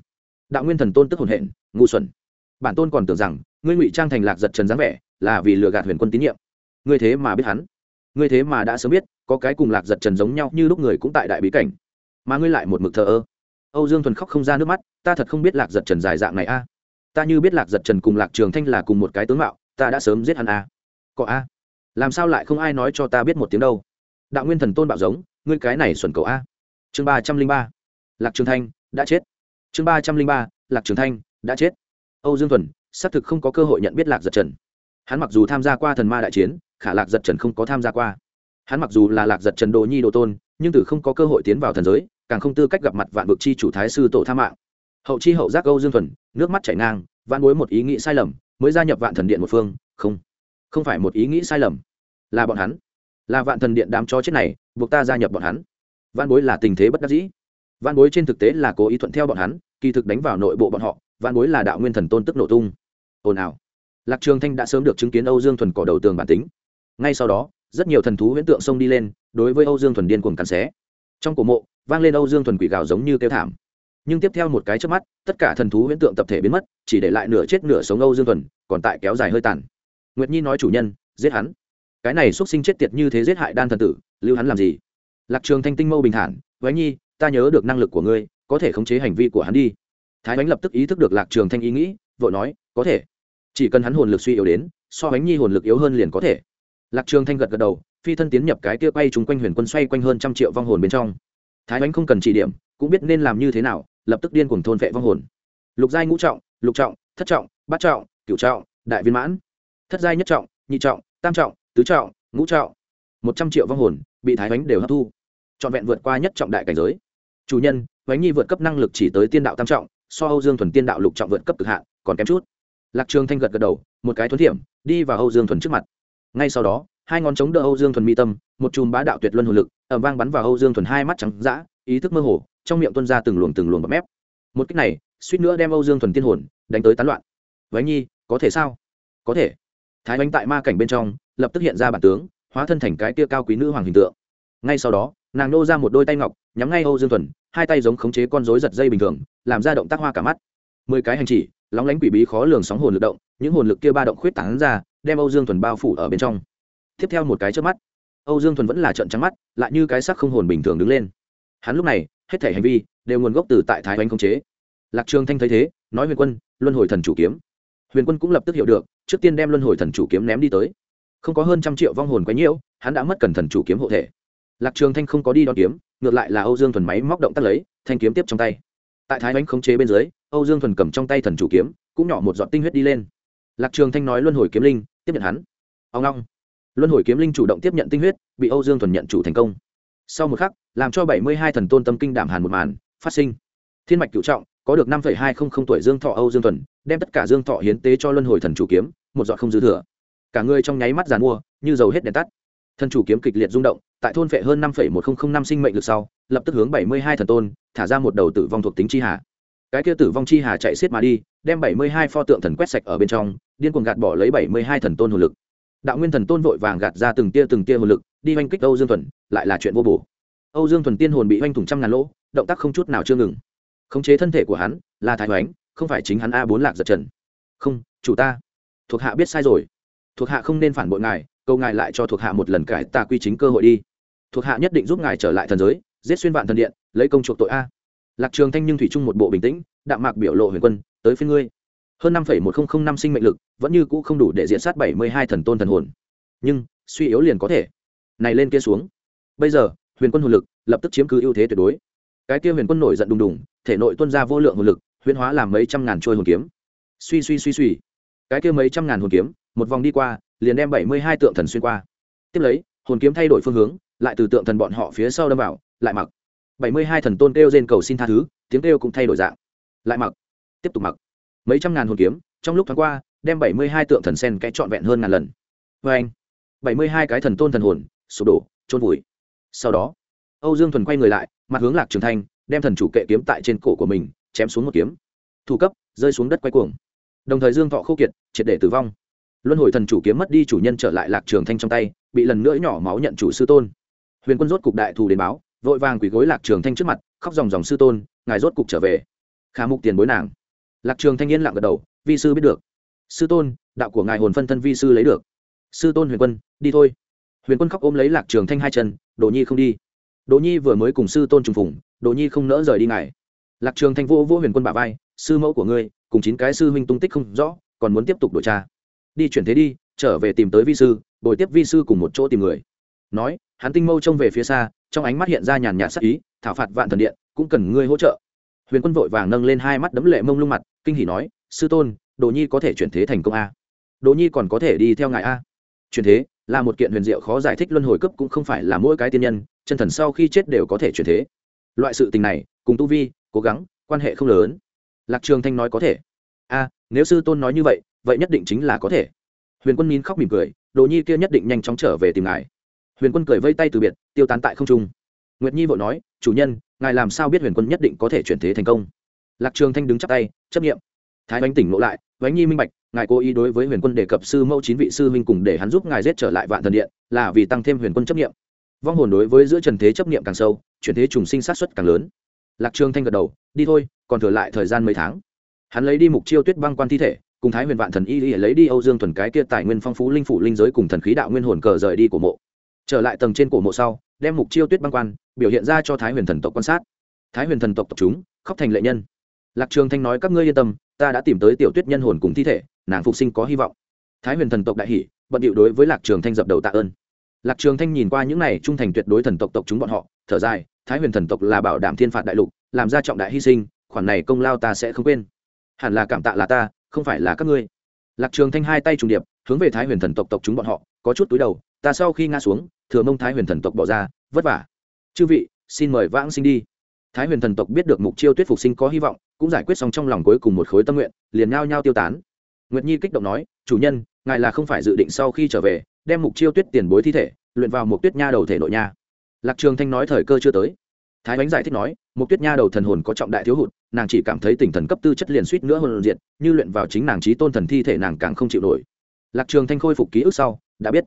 Đạo nguyên thần tôn tức hồn hện, ngu xuẩn. Bản tôn còn tưởng rằng, ngươi ngụy trang thành lạc giật trần dáng vẻ, là vì lừa gạt huyền quân tín nhiệm. Ngươi thế mà biết hắn. Ngươi thế mà đã sớm biết, có cái cùng lạc giật trần giống nhau như lúc người cũng tại đại bí cảnh. Mà ngươi lại một mực thờ ơ. Âu dương thuần khóc không ra nước mắt, ta thật không biết lạc giật trần dài dạng này a. Ta như biết lạc giật trần cùng lạc trường thanh là cùng một cái tướng mạo, ta đã sớm giết hắn a. Cọ a. Làm sao lại không ai nói cho ta biết một tiếng đâu? Đạo nguyên thần tôn bạo giống, ngươi cái này xuẩn cầu a. Chương ba trăm linh ba. Lạc trường thanh, đã chết. Chương ba trăm linh ba, lạc trường thanh, đã chết. Âu dương thuần, xác thực không có cơ hội nhận biết lạc giật trần. Hắn mặc dù tham gia qua thần ma đại chiến, khả lạc giật trần không có tham gia qua. Hắn mặc dù là lạc giật trần đồ nhi đồ tôn, nhưng từ không có cơ hội tiến vào thần giới, càng không tư cách gặp mặt vạn vực chi chủ thái sư tổ tha mạng. Hậu chi hậu giác âu dương thuần, nước mắt chảy ngang vạn bối một ý nghĩ sai lầm, mới gia nhập vạn thần điện một phương, không không phải một ý nghĩ sai lầm, là bọn hắn là vạn thần điện đám chó chết này, buộc ta gia nhập bọn hắn. Văn bối là tình thế bất đắc dĩ. Văn bối trên thực tế là cố ý thuận theo bọn hắn, kỳ thực đánh vào nội bộ bọn họ văn bối là đạo nguyên thần tôn tức nổ tung. Ồn ào. Lạc trường thanh đã sớm được chứng kiến âu dương thuần cỏ đầu tường bản tính. Ngay sau đó, rất nhiều thần thú huyễn tượng xông đi lên, đối với âu dương thuần điên cuồng cắn xé. Trong cổ mộ, vang lên âu dương thuần quỷ gào giống như kêu thảm. Nhưng tiếp theo một cái trước mắt, tất cả thần thú huyễn tượng tập thể biến mất, chỉ để lại nửa chết nửa sống âu dương thuần, còn tại kéo dài hơi tàn. Nguyệt nhi nói chủ nhân, giết hắn cái này xuất sinh chết tiệt như thế giết hại đan thần tử, lưu hắn làm gì? Lạc trường thanh tinh mâu bình thản với nhi, ta nhớ được năng lực của ngươi, có thể khống chế hành vi của hắn đi. Thái ánh lập tức ý thức được lạc trường thanh ý nghĩ, vội nói, có thể. Chỉ cần hắn hồn lực suy yếu đến, so bánh nhi hồn lực yếu hơn liền có thể. Lạc trường thanh gật gật đầu, phi thân tiến nhập cái kia quay chúng quanh huyền quân xoay quanh hơn trăm triệu vong hồn bên trong. Thái ánh không cần chỉ điểm, cũng biết nên làm như thế nào, lập tức điên cuồng thôn vệ vong hồn. Lục giai ngũ trọng, lục trọng, thất trọng, bát trọng, cửu trọng, đại viên mãn. Thất giai nhất trọng, nhị trọng, tam trọng tứ trọng, ngũ trọng, một trăm triệu vong hồn, bị thái bánh đều hấp thu. Trọn vẹn vượt qua nhất trọng đại cảnh giới. Chủ nhân, bánh nhi vượt cấp năng lực chỉ tới tiên đạo tam trọng, so âu dương thuần tiên đạo lục trọng vượt cấp cực hạn, còn kém chút. Lạc trường thanh gật gật đầu, một cái thuấn thiểm, đi vào âu dương thuần trước mặt. Ngay sau đó, hai ngón chống đỡ âu dương thuần mi tâm, một chùm bá đạo tuyệt luân hồn lực ẩm vang bắn vào âu dương thuần hai mắt trắng d ý thức mơ hồ, trong miệng tuân ra từng luồng từng luồng bọt mép. Một cách này, suýt nữa đem âu dương thuần tiên hồn đánh tới tán loạn. Váy nhi, có thể sao? Có thể. Thái bánh tại ma cảnh bên trong lập tức hiện ra bản tướng, hóa thân thành cái tia cao quý nữ hoàng hình tượng. Ngay sau đó, nàng nô ra một đôi tay ngọc, nhắm ngay âu dương thuần, hai tay giống khống chế con rối giật dây bình thường, làm ra động tác hoa cả mắt. Mười cái hành chỉ, lóng lánh quỷ bí khó lường sóng hồn lực động, những hồn lực kia ba động khuyết tán ra, đem âu dương thuần bao phủ ở bên trong. Tiếp theo một cái trước mắt, âu dương thuần vẫn là trận trắng mắt, lại như cái sắc không hồn bình thường đứng lên. Hắn lúc này, hết thể hành vi đều nguồn gốc từ tại thái oanh khống chế. Lạc trường thanh thấy thế, nói huyền quân, luân hồi thần chủ kiếm. Huyền quân cũng lập tức hiểu được, trước tiên đem luân hồi thần chủ kiếm ném đi tới không có hơn trăm triệu vong hồn quấy nhiễu, hắn đã mất cần thần chủ kiếm hộ thể. Lạc trường thanh không có đi đón kiếm, ngược lại là âu dương thuần máy móc động tác lấy, thanh kiếm tiếp trong tay. Tại thái bánh không chế bên dưới, âu dương thuần cầm trong tay thần chủ kiếm, cũng nhỏ một giọt tinh huyết đi lên. Lạc trường thanh nói luân hồi kiếm linh, tiếp nhận hắn. Ông long. Luân hồi kiếm linh chủ động tiếp nhận tinh huyết, bị âu dương thuần nhận chủ thành công. Sau một khắc, làm cho bảy mươi hai thần tôn tâm kinh đảm hàn một màn, phát sinh. Thiên mạch cựu trọng, có được năm hai trăm linh tuổi dương thọ âu dương thuần, đem tất cả dương thọ hiến tế cho luân hồi thần chủ kiếm, một giọt không dư thừa cả người trong nháy mắt giàn mua, như dầu hết đèn tắt. Thần chủ kiếm kịch liệt rung động, tại thôn phệ hơn năm một nghìn năm sinh mệnh lực sau, lập tức hướng bảy mươi hai thần tôn, thả ra một đầu tử vong thuộc tính chi hà. Cái kia tử vong chi hà chạy xiết mà đi, đem bảy mươi hai pho tượng thần quét sạch ở bên trong, điên cuồng gạt bỏ lấy bảy mươi hai thần tôn hồn lực. Đạo nguyên thần tôn vội vàng gạt ra từng tia từng tia hồn lực, đi oanh kích âu dương thuần, lại là chuyện vô bổ. Âu dương thuần tiên hồn bị oanh thủng trăm ngàn lỗ, động tác không chút nào chưa ngừng. Khống chế thân thể của hắn, là thái hoánh, không phải chính hắn a bốn lạc giật trần. Không, chủ ta. Thuộc hạ biết sai rồi thuộc hạ không nên phản bội ngài câu ngài lại cho thuộc hạ một lần cải tà quy chính cơ hội đi. Thuộc hạ nhất định giúp ngài trở lại thần giới, giết xuyên vạn thần điện, lấy công chuộc tội a. Lạc trường thanh nhưng thủy chung một bộ bình tĩnh, đạm mạc biểu lộ huyền quân, tới phía ngươi. Hơn năm một nghìn năm sinh mệnh lực, vẫn như cũ không đủ để diễn sát bảy mươi hai thần tôn thần hồn. Nhưng, suy yếu liền có thể. Này lên kia xuống. Bây giờ, huyền quân hồn lực, lập tức chiếm cứ ưu thế tuyệt đối. Cái kia huyền quân nổi giận đùng đùng, thể nội tuân ra vô lượng hồn lực huyền hóa làm mấy trăm ngàn trôi hồn kiếm. Suy suy suy suy. Cái kia mấy trăm ngàn hồn kiếm một vòng đi qua, liền đem bảy mươi hai tượng thần xuyên qua. Tiếp lấy, hồn kiếm thay đổi phương hướng, lại từ tượng thần bọn họ phía sau đâm vào, lại mặc. bảy mươi hai thần tôn kêu trên cầu xin tha thứ, tiếng kêu cũng thay đổi dạng. Lại mặc, tiếp tục mặc. Mấy trăm ngàn hồn kiếm, trong lúc tháng qua, đem bảy mươi hai tượng thần sen cái trọn vẹn hơn ngàn lần. Vê anh, bảy mươi hai cái thần tôn thần hồn, sụp đổ trôn vùi. Sau đó, âu dương thuần quay người lại, mặt hướng lạc trường thanh, đem thần chủ kệ kiếm tại trên cổ của mình, chém xuống một kiếm. Thủ cấp, rơi xuống đất quay cuồng. Đồng thời dương thọ khô kiệt, triệt để tử vong luân hồi thần chủ kiếm mất đi chủ nhân trở lại lạc trường thanh trong tay, bị lần nữa nhỏ máu nhận chủ sư tôn. Huyền quân rốt cục đại thù đến báo, vội vàng quỳ gối lạc trường thanh trước mặt, khóc dòng dòng sư tôn, ngài rốt cục trở về. Khả mục tiền bối nàng. Lạc trường thanh yên lặng gật đầu, vi sư biết được. Sư tôn, đạo của ngài hồn phân thân vi sư lấy được. Sư tôn huyền quân, đi thôi. Huyền quân khóc ôm lấy lạc trường thanh hai chân, đồ nhi không đi. Đỗ nhi vừa mới cùng sư tôn trùng phùng đỗ nhi không nỡ rời đi ngài. Lạc trường thanh vô vô huyền quân bà vai, sư mẫu của ngươi, cùng chín cái sư huynh tung tích không rõ, còn muốn tiếp tục đổi tra đi chuyển thế đi, trở về tìm tới vi sư, bồi tiếp vi sư cùng một chỗ tìm người. Nói, hắn tinh mâu trông về phía xa, trong ánh mắt hiện ra nhàn nhạt sắc ý, thảo phạt vạn thần điện, cũng cần ngươi hỗ trợ. Huyền quân vội vàng nâng lên hai mắt đấm lệ mông lung mặt, kinh hỉ nói, sư tôn, đồ nhi có thể chuyển thế thành công a? Đồ nhi còn có thể đi theo ngài a? Chuyển thế, là một kiện huyền diệu khó giải thích luân hồi cấp cũng không phải là mỗi cái tiên nhân, chân thần sau khi chết đều có thể chuyển thế. Loại sự tình này, cùng tu vi, cố gắng, quan hệ không lớn. Lạc trường thanh nói có thể. A, nếu sư tôn nói như vậy vậy nhất định chính là có thể. Huyền quân nín khóc mỉm cười, đồ nhi kia nhất định nhanh chóng trở về tìm ngài. Huyền quân cười vây tay từ biệt, tiêu tán tại không trung. Nguyệt nhi vội nói, chủ nhân, ngài làm sao biết huyền quân nhất định có thể chuyển thế thành công? Lạc trường thanh đứng chắp tay, chấp nghiệm thái bánh tỉnh ngộ lại, bánh nhi minh bạch, ngài cố ý đối với huyền quân đề cập sư mẫu chín vị sư huynh cùng để hắn giúp ngài giết trở lại vạn thần điện, là vì tăng thêm huyền quân chấp nghiệm vong hồn đối với giữa trần thế chấp nghiệm càng sâu, chuyển thế trùng sinh sát xuất càng lớn. Lạc trường thanh gật đầu, đi thôi, còn thừa lại thời gian mấy tháng. Hắn lấy đi mục chiêu tuyết băng quan thi thể cùng thái huyền vạn thần y lấy đi âu dương thuần cái kia tài nguyên phong phú linh phủ linh giới cùng thần khí đạo nguyên hồn cờ rời đi của mộ. Trở lại tầng trên cổ mộ sau, đem mục chiêu tuyết băng quan, biểu hiện ra cho thái huyền thần tộc quan sát. Thái huyền thần tộc tộc chúng, khóc thành lệ nhân. Lạc trường thanh nói, các ngươi yên tâm, ta đã tìm tới tiểu tuyết nhân hồn cùng thi thể, nàng phục sinh có hy vọng. Thái huyền thần tộc đại hỷ bận điệu đối với lạc trường thanh dập đầu tạ ơn. Lạc trường thanh nhìn qua những này trung thành tuyệt đối thần tộc tộc chúng bọn họ, thở dài, thái huyền thần tộc là bảo đảm thiên phạt đại lục, làm ra trọng đại hy sinh, khoản này công lao ta sẽ không quên. Hẳn là cảm tạ là ta không phải là các ngươi. Lạc trường thanh hai tay trùng điệp, hướng về thái huyền thần tộc tộc chúng bọn họ, có chút túi đầu, ta sau khi ngã xuống, thừa mông thái huyền thần tộc bỏ ra, vất vả. Chư vị, xin mời vãng sinh đi. Thái huyền thần tộc biết được mục chiêu tuyết phục sinh có hy vọng, cũng giải quyết xong trong lòng cuối cùng một khối tâm nguyện, liền nhao nhao tiêu tán. Nguyệt nhi kích động nói, chủ nhân, ngài là không phải dự định sau khi trở về, đem mục chiêu tuyết tiền bối thi thể, luyện vào một tuyết nha đầu thể nội nha. Lạc trường thanh nói thời cơ chưa tới thái bánh giải thích nói một tuyết nha đầu thần hồn có trọng đại thiếu hụt, nàng chỉ cảm thấy tỉnh thần cấp tư chất liền suýt nữa hồn diện như luyện vào chính nàng trí tôn thần thi thể nàng càng không chịu nổi. Lạc trường thanh khôi phục ký ức sau, đã biết,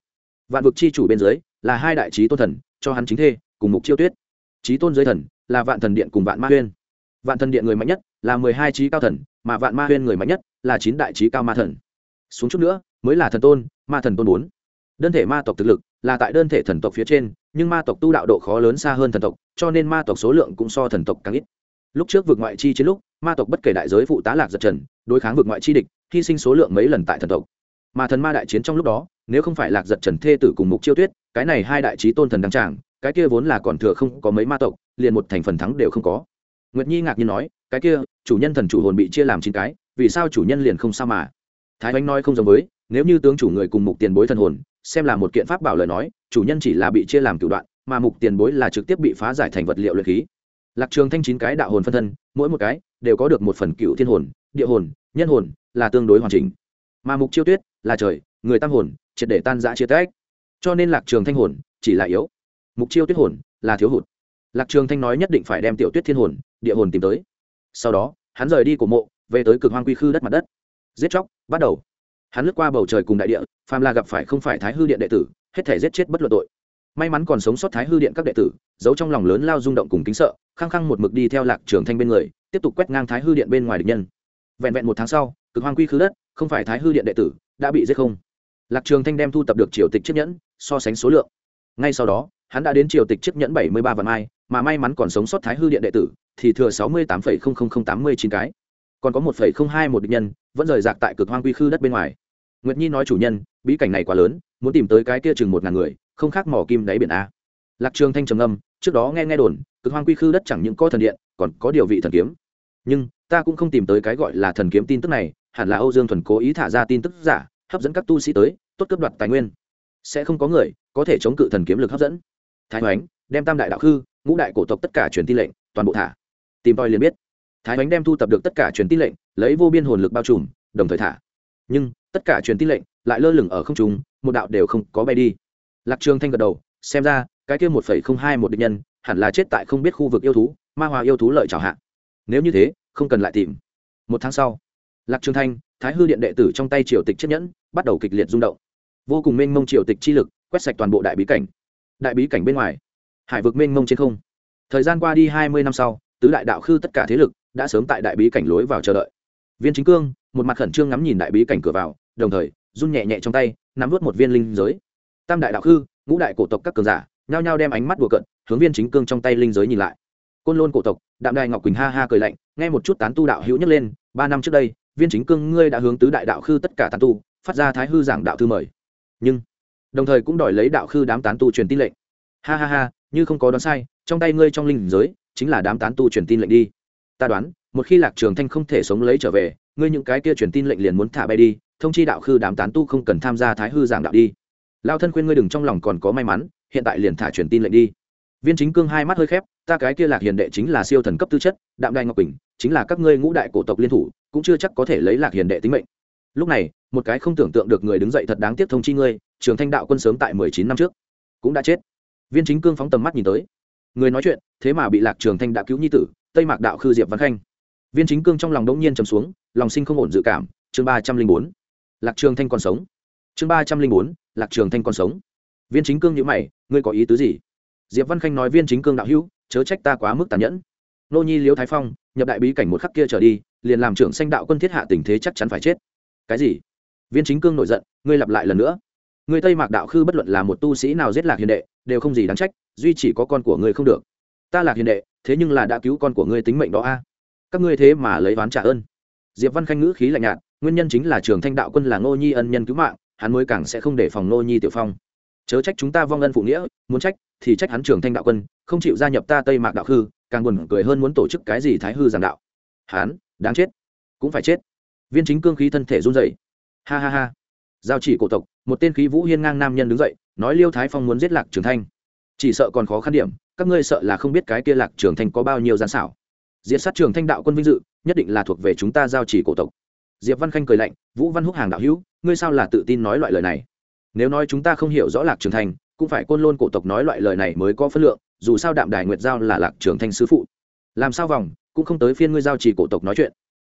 vạn vực chi chủ bên dưới là hai đại trí tôn thần, cho hắn chính thê, cùng mục chiêu tuyết. Trí tôn giới thần là vạn thần điện cùng vạn ma huyên. Vạn thần điện người mạnh nhất là mười hai trí cao thần, mà vạn ma huyên người mạnh nhất là chín đại trí cao ma thần. Xuống chút nữa, mới là thần tôn, ma thần tôn bốn. Đơn thể ma tộc thực lực là tại đơn thể thần tộc phía trên nhưng ma tộc tu đạo độ khó lớn xa hơn thần tộc, cho nên ma tộc số lượng cũng so thần tộc càng ít. Lúc trước vượt ngoại chi chiến lúc, ma tộc bất kể đại giới phụ tá lạc giật trần, đối kháng vượt ngoại chi địch, hy sinh số lượng mấy lần tại thần tộc. Mà thần ma đại chiến trong lúc đó, nếu không phải lạc giật trần thê tử cùng mục chiêu tuyết, cái này hai đại trí tôn thần đăng tràng, cái kia vốn là còn thừa không có mấy ma tộc, liền một thành phần thắng đều không có. Nguyệt nhi ngạc nhiên nói, cái kia, chủ nhân thần chủ hồn bị chia làm chín cái, vì sao chủ nhân liền không sao mà? Thái oanh nói không giống với, nếu như tướng chủ người cùng mục tiền bối thần hồn xem là một kiện pháp bảo lời nói, chủ nhân chỉ là bị chia làm cửu đoạn, mà mục tiền bối là trực tiếp bị phá giải thành vật liệu luyện khí. Lạc trường thanh chín cái đạo hồn phân thân, mỗi một cái đều có được một phần cựu thiên hồn, địa hồn, nhân hồn là tương đối hoàn chỉnh. Mà mục chiêu tuyết là trời, người tam hồn, triệt để tan rã chia tách. Cho nên lạc trường thanh hồn chỉ là yếu. Mục chiêu tuyết hồn là thiếu hụt. Lạc trường thanh nói nhất định phải đem tiểu tuyết thiên hồn, địa hồn tìm tới. Sau đó, hắn rời đi của mộ, về tới cực hoang quy khư đất mặt đất. Giết chóc, bắt đầu hắn lướt qua bầu trời cùng đại địa, phàm là gặp phải không phải thái hư điện đệ tử, hết thể giết chết bất luận tội. May mắn còn sống sót thái hư điện các đệ tử, giấu trong lòng lớn lao rung động cùng kính sợ, khăng khăng một mực đi theo lạc trường thanh bên người, tiếp tục quét ngang thái hư điện bên ngoài địch nhân. Vẹn vẹn một tháng sau, cực hoang quy khứ đất, không phải thái hư điện đệ tử, đã bị giết không? Lạc trường thanh đem thu tập được triều tịch chiếc nhẫn, so sánh số lượng. Ngay sau đó, hắn đã đến triều tịch chiếc nhẫn bảy mươi ba vạn mai, mà may mắn còn sống sót thái hư điện đệ tử, thì thừa sáu mươi tám tám mươi chín cái. Còn có một hai một địch nhân, vẫn rời rạc tại cực hoang quy khư đất bên ngoài nguyệt nhi nói chủ nhân, bí cảnh này quá lớn, muốn tìm tới cái kia chừng một ngàn người, không khác mỏ kim đáy biển a. Lạc trường thanh trầm âm trước đó nghe nghe đồn, cực hoang quy khư đất chẳng những có thần điện, còn có điều vị thần kiếm. Nhưng, ta cũng không tìm tới cái gọi là thần kiếm tin tức này, hẳn là âu dương thuần cố ý thả ra tin tức giả, hấp dẫn các tu sĩ tới, tốt cấp đoạt tài nguyên. Sẽ không có người có thể chống cự thần kiếm lực hấp dẫn. Thái hoánh, đem tam đại đạo khư, ngũ đại cổ tộc tất cả truyền tin lệnh, toàn bộ thả. Tìm tòi liền biết. Thái hoánh đem thu tập được tất cả truyền tin lệnh, lấy vô biên hồn lực bao trùm, đồng thời thả. Nhưng tất cả truyền tin lệnh lại lơ lửng ở không trung, một đạo đều không có bay đi. Lạc trường thanh gật đầu, xem ra, cái kia một phẩy không hai một địch nhân, hẳn là chết tại không biết khu vực yêu thú, ma hòa yêu thú lợi chào hạ. Nếu như thế, không cần lại tìm. Một tháng sau, lạc trường thanh, thái hư điện đệ tử trong tay triều tịch chiếc nhẫn, bắt đầu kịch liệt rung động. Vô cùng mênh mông triều tịch chi lực, quét sạch toàn bộ đại bí cảnh. Đại bí cảnh bên ngoài, hải vực mênh mông trên không. Thời gian qua đi hai mươi năm sau, tứ đại đạo khư tất cả thế lực đã sớm tại đại bí cảnh lối vào chờ đợi. Viên chính cương, một mặt khẩn trương ngắm nhìn đại bí cảnh cửa vào đồng thời, run nhẹ nhẹ trong tay, nắm vút một viên linh giới. Tam đại đạo khư, ngũ đại cổ tộc các cường giả, nhao nhao đem ánh mắt đùa cận hướng viên chính cương trong tay linh giới nhìn lại. Côn lôn cổ tộc, đạm đài ngọc quỳnh ha ha cười lạnh, nghe một chút tán tu đạo hữu nhấc lên, ba năm trước đây, viên chính cương ngươi đã hướng tứ đại đạo khư tất cả tán tu, phát ra thái hư giảng đạo thư mời. Nhưng, đồng thời cũng đòi lấy đạo khư đám tán tu truyền tin lệnh. Ha ha ha, như không có đoán sai, trong tay ngươi trong linh giới, chính là đám tán tu truyền tin lệnh đi. Ta đoán, một khi lạc trường thanh không thể sống lấy trở về, ngươi những cái kia truyền tin lệnh liền muốn thả bay đi thông chi đạo khư đám tán tu không cần tham gia thái hư giảng đạo đi. Lao thân khuyên ngươi đừng trong lòng còn có may mắn, hiện tại liền thả truyền tin lệnh đi. Viên chính cương hai mắt hơi khép, ta cái kia lạc hiền đệ chính là siêu thần cấp tư chất, đạm đài ngọc bình chính là các ngươi ngũ đại cổ tộc liên thủ, cũng chưa chắc có thể lấy lạc hiền đệ tính mệnh. Lúc này, một cái không tưởng tượng được người đứng dậy thật đáng tiếc thông chi ngươi, trường thanh đạo quân sớm tại mười chín năm trước, cũng đã chết. Viên chính cương phóng tầm mắt nhìn tới. Người nói chuyện, thế mà bị lạc trường thanh đã cứu nhi tử, tây mạc đạo khư diệp văn khanh. Viên chính cương trong lòng đống nhiên trầm xuống, lòng sinh không ổn dự cảm, chương ba trăm linh bốn lạc trường thanh còn sống. Chương ba trăm linh bốn, lạc trường thanh còn sống. Viên chính cương nhữ mày, ngươi có ý tứ gì? Diệp văn khanh nói viên chính cương đạo hữu, chớ trách ta quá mức tàn nhẫn. Nô nhi liễu thái phong, nhập đại bí cảnh một khắc kia trở đi, liền làm trưởng sanh đạo quân thiết hạ tình thế chắc chắn phải chết. Cái gì? Viên chính cương nổi giận, ngươi lặp lại lần nữa. Ngươi tây mạc đạo khư bất luận là một tu sĩ nào giết lạc hiền đệ, đều không gì đáng trách, duy chỉ có con của ngươi không được. Ta lạc hiền đệ, thế nhưng là đã cứu con của ngươi tính mệnh đó a. Các ngươi thế mà lấy oán trả ơn. Diệp văn khanh ngữ khí lạnh nhạt nguyên nhân chính là trường thanh đạo quân là ngô nhi ân nhân cứu mạng hắn mới càng sẽ không để phòng ngô nhi tiểu phong. Chớ trách chúng ta vong ân phụ nghĩa muốn trách thì trách hắn trường thanh đạo quân không chịu gia nhập ta tây mạc đạo hư, càng buồn cười hơn muốn tổ chức cái gì thái hư giảng đạo. Hắn đáng chết cũng phải chết. Viên chính cương khí thân thể run dậy ha ha ha. Giao chỉ cổ tộc một tên khí vũ hiên ngang nam nhân đứng dậy nói liêu thái phong muốn giết lạc trường thanh. Chỉ sợ còn khó khăn điểm các ngươi sợ là không biết cái kia lạc trường thanh có bao nhiêu gian xảo. Diệt sát trường thanh đạo quân vinh dự nhất định là thuộc về chúng ta giao chỉ cổ tộc diệp văn khanh cười lạnh vũ văn húc hàng đạo hữu ngươi sao là tự tin nói loại lời này? Nếu nói chúng ta không hiểu rõ lạc trường thành, cũng phải côn lôn cổ tộc nói loại lời này mới có phân lượng dù sao đạm đài nguyệt giao là lạc trường thanh sứ phụ. Làm sao vòng cũng không tới phiên ngươi giao chỉ cổ tộc nói chuyện.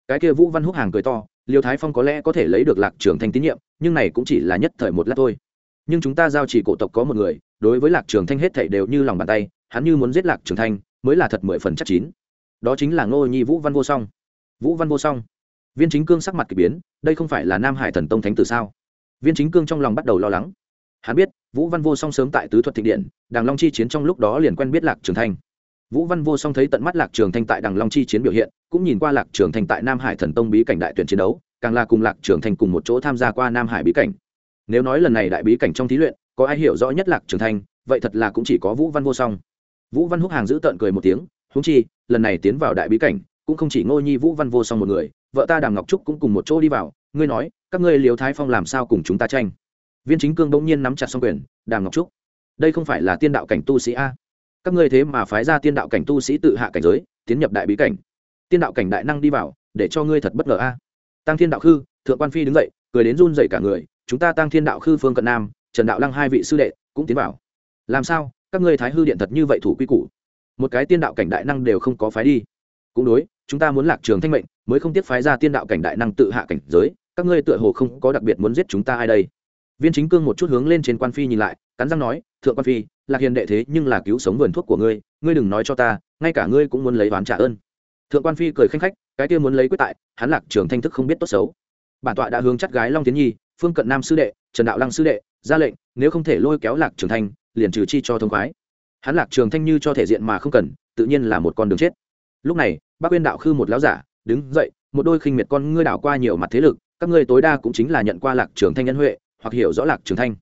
Cái kia vũ văn húc hàng cười to liêu thái phong có lẽ có thể lấy được lạc trường thanh tín nhiệm nhưng này cũng chỉ là nhất thời một lát thôi. Nhưng chúng ta giao chỉ cổ tộc có một người đối với lạc trường thanh hết thảy đều như lòng bàn tay hắn như muốn giết lạc trường thanh mới là thật mười phần chắc chín. Đó chính là ngô nhi vũ văn vô song. Vũ văn vô song viên chính cương sắc mặt k ỳ biến, đây không phải là nam hải thần tông thánh tử sao? Viên chính cương trong lòng bắt đầu lo lắng. Hắn biết, vũ văn vô song sớm tại tứ thuật thịnh điện đàng long chi chiến trong lúc đó liền quen biết lạc trường thanh. Vũ văn vô song thấy tận mắt lạc trường thanh tại đàng long chi chiến biểu hiện, cũng nhìn qua lạc trường thanh tại nam hải thần tông bí cảnh đại tuyển chiến đấu, càng là cùng lạc trường thanh cùng một chỗ tham gia qua nam hải bí cảnh. Nếu nói lần này đại bí cảnh trong thí luyện, có ai hiểu rõ nhất lạc trường thanh, vậy thật là cũng chỉ có vũ văn vô song. Vũ văn húc hàng giữ tợn cười một tiếng húng chi, lần này tiến vào đại bí cảnh, cũng không chỉ ngô nhi vũ văn vô song một người vợ ta đàm ngọc trúc cũng cùng một chỗ đi vào, ngươi nói, các ngươi liều thái phong làm sao cùng chúng ta tranh? Viên chính cương bỗng nhiên nắm chặt xong quyền, đàm ngọc trúc, đây không phải là tiên đạo cảnh tu sĩ a? Các ngươi thế mà phái ra tiên đạo cảnh tu sĩ tự hạ cảnh giới, tiến nhập đại bí cảnh. Tiên đạo cảnh đại năng đi vào, để cho ngươi thật bất ngờ a. Tăng thiên đạo khư, thượng quan phi đứng dậy, cười đến run dậy cả người, chúng ta tăng thiên đạo khư phương cận nam, trần đạo lăng hai vị sư đệ cũng tiến vào. Làm sao, các ngươi thái hư điện thật như vậy thủ quy củ? Một cái tiên đạo cảnh đại năng đều không có phái đi. Cũng đối chúng ta muốn lạc trường thanh mệnh, mới không tiếc phái ra tiên đạo cảnh đại năng tự hạ cảnh giới, các ngươi tựa hồ không có đặc biệt muốn giết chúng ta ai đây. Viên chính cương một chút hướng lên trên quan phi nhìn lại, cắn răng nói, thượng quan phi, lạc hiền đệ thế nhưng là cứu sống vườn thuốc của ngươi ngươi đừng nói cho ta, ngay cả ngươi cũng muốn lấy oán trả ơn. Thượng quan phi cười khanh khách, cái kia muốn lấy quyết tại, hắn lạc trường thanh thức không biết tốt xấu. Bản tọa đã hướng chắc gái long tiến nhi, phương cận nam sư đệ, trần đạo lăng sư đệ, ra lệnh, nếu không thể lôi kéo lạc trường thanh, liền trừ chi cho thông khoái. Hắn lạc trường thanh như cho thể diện mà không cần, tự nhiên là một con đường chết. Lúc này bác quyên đạo khư một lão giả, đứng dậy, một đôi khinh miệt con ngươi đảo qua nhiều mặt thế lực, các ngươi tối đa cũng chính là nhận qua lạc trường thanh nhân huệ, hoặc hiểu rõ lạc trường thanh.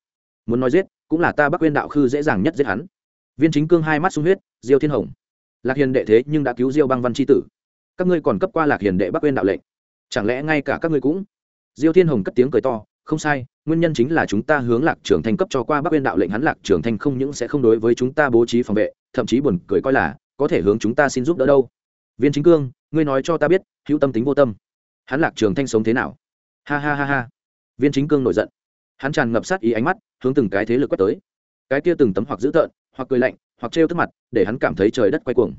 Muốn nói giết, cũng là ta bắc quyên đạo khư dễ dàng nhất giết hắn. Viên chính cương hai mắt sung huyết, diêu thiên hồng. Lạc hiền đệ thế nhưng đã cứu diêu băng văn tri tử. Các ngươi còn cấp qua lạc hiền đệ bắc quên đạo lệnh. Chẳng lẽ ngay cả các ngươi cũng? Diêu thiên hồng cất tiếng cười to, không sai, nguyên nhân chính là chúng ta hướng lạc trường thanh cấp cho qua bắc uyên đạo lệnh hắn lạc trường thanh không những sẽ không đối với chúng ta bố trí phòng vệ, thậm chí buồn cười coi là có thể hướng chúng ta xin giúp đỡ đâu viên chính cương, ngươi nói cho ta biết, hữu tâm tính vô tâm. Hắn lạc trường thanh sống thế nào? Ha ha ha ha. Viên chính cương nổi giận. Hắn tràn ngập sát ý ánh mắt, hướng từng cái thế lực quét tới. Cái kia từng tấm hoặc dữ tợn, hoặc cười lạnh, hoặc trêu tức mặt, để hắn cảm thấy trời đất quay cuồng.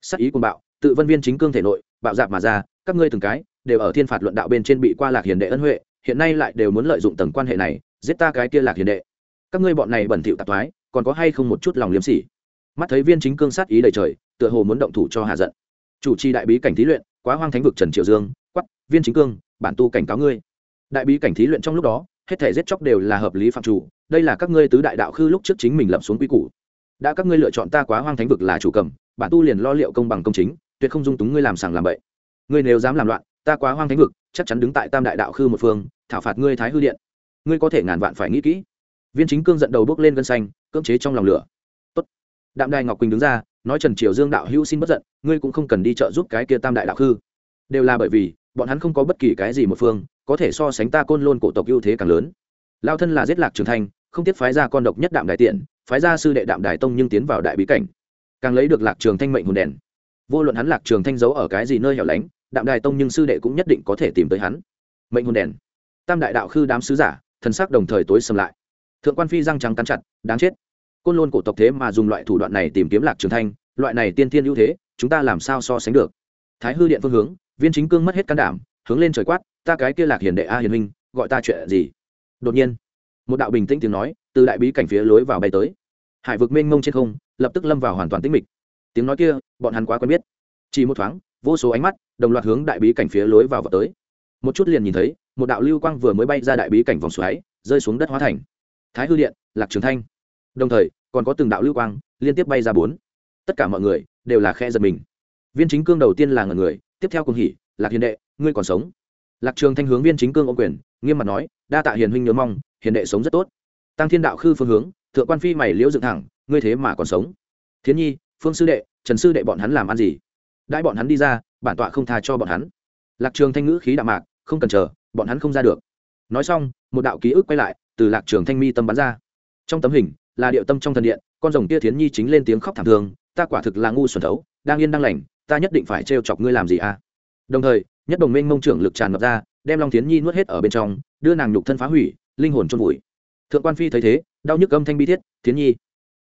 Sát ý cuồng bạo, tự vân viên chính cương thể nội, bạo dạp mà ra, các ngươi từng cái, đều ở thiên phạt luận đạo bên trên bị qua lạc hiền đệ ân huệ, hiện nay lại đều muốn lợi dụng tầng quan hệ này, giết ta cái kia lạc hiền đệ. Các ngươi bọn này bẩn thỉu tạp thoái, còn có hay không một chút lòng liếm sỉ? Mắt thấy viên chính cương sát ý đầy trời, tựa hồ muốn động thủ cho hạ giận chủ trì đại bí cảnh thí luyện, quá hoang thánh vực trần Triệu dương quắp viên chính cương, bản tu cảnh cáo ngươi. Đại bí cảnh thí luyện trong lúc đó, hết thể giết chóc đều là hợp lý phạm chủ, đây là các ngươi tứ đại đạo khư lúc trước chính mình lập xuống quy củ. Đã các ngươi lựa chọn ta quá hoang thánh vực là chủ cầm, bản tu liền lo liệu công bằng công chính, tuyệt không dung túng ngươi làm sàng làm bậy. Ngươi nếu dám làm loạn, ta quá hoang thánh vực, chắc chắn đứng tại tam đại đạo khư một phương, thảo phạt ngươi thái hư điện. Ngươi có thể ngàn vạn phải nghĩ kỹ. Viên chính cương giận đầu bước lên gân xanh, cưỡng chế trong lòng lửa. Tốt. đạm đài ngọc quỳnh đứng ra nói trần triều dương đạo hữu xin bất giận, ngươi cũng không cần đi trợ giúp cái kia tam đại đạo khư. Đều là bởi vì, bọn hắn không có bất kỳ cái gì một phương, có thể so sánh ta côn lôn cổ tộc ưu thế càng lớn. Lao thân là giết lạc trường thanh không tiếc phái ra con độc nhất đạm đại tiện, phái ra sư đệ đạm đại tông nhưng tiến vào đại bí cảnh. Càng lấy được lạc trường thanh mệnh hồn đèn. Vô luận hắn lạc trường thanh giấu ở cái gì nơi hẻo lánh, đạm đại tông nhưng sư đệ cũng nhất định có thể tìm tới hắn. Mệnh hồn đèn. Tam đại đạo khư đám sứ giả, thần sắc đồng thời tối sầm lại. Thượng quan phi răng trắng cắn chặt, đáng chết côn lôn cổ tộc thế mà dùng loại thủ đoạn này tìm kiếm lạc trường thanh, loại này tiên thiên ưu thế, chúng ta làm sao so sánh được? Thái hư điện phương hướng, viên chính cương mất hết can đảm, hướng lên trời quát, ta cái kia lạc hiền đệ a hiền minh gọi ta chuyện gì? Đột nhiên, một đạo bình tĩnh tiếng nói từ đại bí cảnh phía lối vào bay tới. Hải vực mênh mông trên không, lập tức lâm vào hoàn toàn tĩnh mịch. Tiếng nói kia, bọn hắn quá quen biết. Chỉ một thoáng, vô số ánh mắt đồng loạt hướng đại bí cảnh phía lối vào vào tới. Một chút liền nhìn thấy, một đạo lưu quang vừa mới bay ra đại bí cảnh vòng xoáy, rơi xuống đất hóa thành. Thái hư điện, lạc trường thanh đồng thời, còn có từng đạo lưu quang liên tiếp bay ra bốn. Tất cả mọi người đều là khe giật mình. Viên chính cương đầu tiên là ngần người, tiếp theo cùng hỉ, lạc hiền đệ, ngươi còn sống? Lạc trường thanh hướng viên chính cương ô quyền, nghiêm mặt nói, đa tạ hiền huynh nhớ mong, hiền đệ sống rất tốt. Tăng thiên đạo khư phương hướng, thượng quan phi mày liễu dựng thẳng, ngươi thế mà còn sống? Thiến nhi, phương sư đệ, trần sư đệ bọn hắn làm ăn gì? Đãi bọn hắn đi ra, bản tọa không tha cho bọn hắn. Lạc trường thanh ngữ khí đạm mạc, không cần chờ, bọn hắn không ra được. Nói xong, một đạo ký ức quay lại, từ lạc trường thanh mi tâm bắn ra. Trong tấm hình là điệu tâm trong thần điện, con rồng kia thiến nhi chính lên tiếng khóc thảm thương, ta quả thực là ngu xuẩn thấu, đang yên đang lành, ta nhất định phải trêu chọc ngươi làm gì à? Đồng thời, nhất đồng minh mông trưởng lực tràn ngập ra, đem long thiến nhi nuốt hết ở bên trong, đưa nàng nhục thân phá hủy, linh hồn trôn vùi. Thượng quan phi thấy thế, đau nhức âm thanh bi thiết, thiến nhi,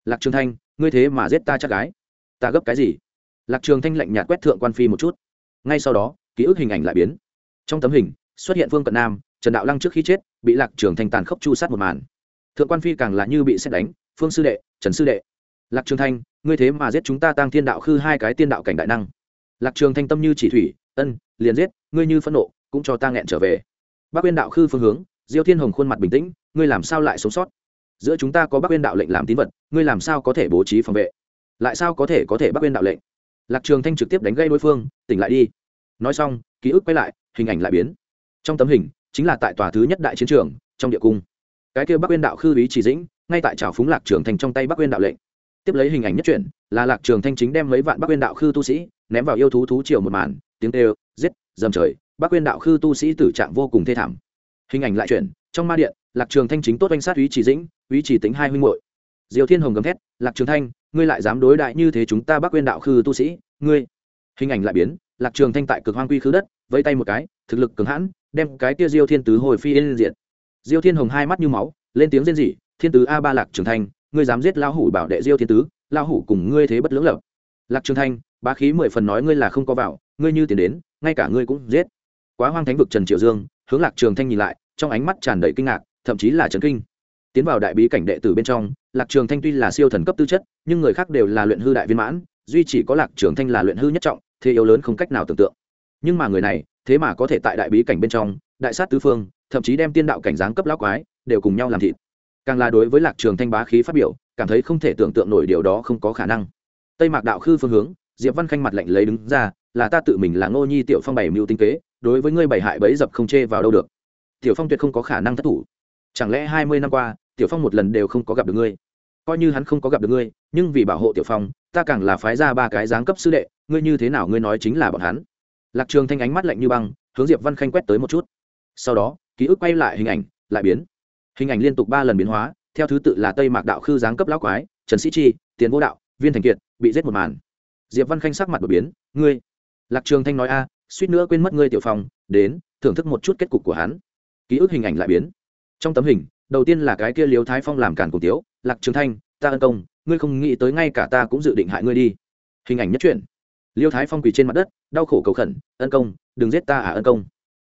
lạc trường thanh, ngươi thế mà giết ta chắc gái. Ta gấp cái gì? Lạc trường thanh lạnh nhạt quét thượng quan phi một chút. Ngay sau đó, ký ức hình ảnh lại biến. Trong tấm hình, xuất hiện phương cận nam, trần đạo lăng trước khi chết, bị lạc trường thanh tàn khốc chu sát một màn. Thượng quan phi càng là như bị xét đánh phương sư đệ, trần sư đệ. Lạc trường thanh, ngươi thế mà giết chúng ta tăng thiên đạo khư hai cái tiên đạo cảnh đại năng. Lạc trường thanh tâm như chỉ thủy, ân, liền giết, ngươi như phẫn nộ, cũng cho ta nghẹn trở về. Bác Uyên đạo khư phương hướng, diêu thiên hồng khuôn mặt bình tĩnh, ngươi làm sao lại sống sót? Giữa chúng ta có bác Uyên đạo lệnh làm tín vật, ngươi làm sao có thể bố trí phòng vệ? Lại sao có thể có thể bác Uyên đạo lệnh? Lạc trường thanh trực tiếp đánh gây đối phương, tỉnh lại đi. Nói xong, ký ức quay lại, hình ảnh lại biến. Trong tấm hình, chính là tại tòa thứ nhất đại chiến trường, trong địa cung. Cái kia bắc Uyên đạo khư ý chỉ dĩnh ngay tại trào phúng lạc trường thanh trong tay bắc Uyên đạo lệnh. Tiếp lấy hình ảnh nhất truyện là lạc trường thanh chính đem mấy vạn bắc Uyên đạo khư tu sĩ ném vào yêu thú thú triều một màn, tiếng kêu, giết, dầm trời, bắc Uyên đạo khư tu sĩ tử trạng vô cùng thê thảm. Hình ảnh lại chuyển, trong ma điện, lạc trường thanh chính tốt oanh sát ý chỉ dĩnh ý chỉ tính hai huynh muội. Diều thiên hồng gầm thét, lạc trường thanh, ngươi lại dám đối đại như thế chúng ta bắc Uyên đạo khư tu sĩ, ngươi? Hình ảnh lại biến, lạc trường thanh tại cực hoang quy khứ đất, vẫy tay một cái, thực lực cường hãn, đem cái tia diêu thiên tứ hồi phi yên diện diêu thiên hồng hai mắt như máu, lên tiếng rên rỉ thiên tứ a ba lạc trường thanh, ngươi dám giết lao hủ bảo đệ diêu thiên tứ lao hủ cùng ngươi thế bất lưỡng lập. Lạc trường thanh, bá khí mười phần nói ngươi là không có vào, ngươi như tiền đến, ngay cả ngươi cũng giết. Quá hoang thánh vực trần triệu dương, hướng lạc trường thanh nhìn lại, trong ánh mắt tràn đầy kinh ngạc, thậm chí là trấn kinh. Tiến vào đại bí cảnh đệ tử bên trong, lạc trường thanh tuy là siêu thần cấp tư chất, nhưng người khác đều là luyện hư đại viên mãn, duy chỉ có lạc trường thanh là luyện hư nhất trọng, thế yếu lớn không cách nào tưởng tượng. Nhưng mà người này, thế mà có thể tại đại bí cảnh bên trong, đại sát tứ phương, thậm chí đem tiên đạo cảnh giáng cấp lão quái, đều cùng nhau làm thịt càng là đối với lạc trường thanh bá khí phát biểu, cảm thấy không thể tưởng tượng nổi điều đó không có khả năng. Tây mạc đạo khư phương hướng, diệp văn khanh mặt lạnh lấy đứng ra, là ta tự mình là ngô nhi tiểu phong bày mưu tinh kế, đối với ngươi bày hại bấy dập không chê vào đâu được. Tiểu phong tuyệt không có khả năng thất thủ. Chẳng lẽ hai mươi năm qua, tiểu phong một lần đều không có gặp được ngươi? Coi như hắn không có gặp được ngươi, nhưng vì bảo hộ tiểu phong, ta càng là phái ra ba cái giáng cấp sư đệ, ngươi như thế nào ngươi nói chính là bọn hắn? Lạc trường thanh ánh mắt lạnh như băng, hướng diệp văn khanh quét tới một chút. Sau đó, ký ức quay lại hình ảnh, lại biến hình ảnh liên tục ba lần biến hóa, theo thứ tự là tây mạc đạo khư giáng cấp lão quái, trần sĩ chi, tiền vô đạo, viên thành kiệt, bị giết một màn. Diệp văn khanh sắc mặt đột biến, ngươi, lạc trường thanh nói a, suýt nữa quên mất ngươi tiểu phong, đến, thưởng thức một chút kết cục của hắn. Ký ức hình ảnh lại biến. Trong tấm hình, đầu tiên là cái kia liếu thái phong làm cản cùng tiếu lạc trường thanh, ta ân công, ngươi không nghĩ tới ngay cả ta cũng dự định hại ngươi đi. Hình ảnh nhất truyện. Liêu thái phong quỳ trên mặt đất, đau khổ cầu khẩn, ân công, đừng giết ta à ân công.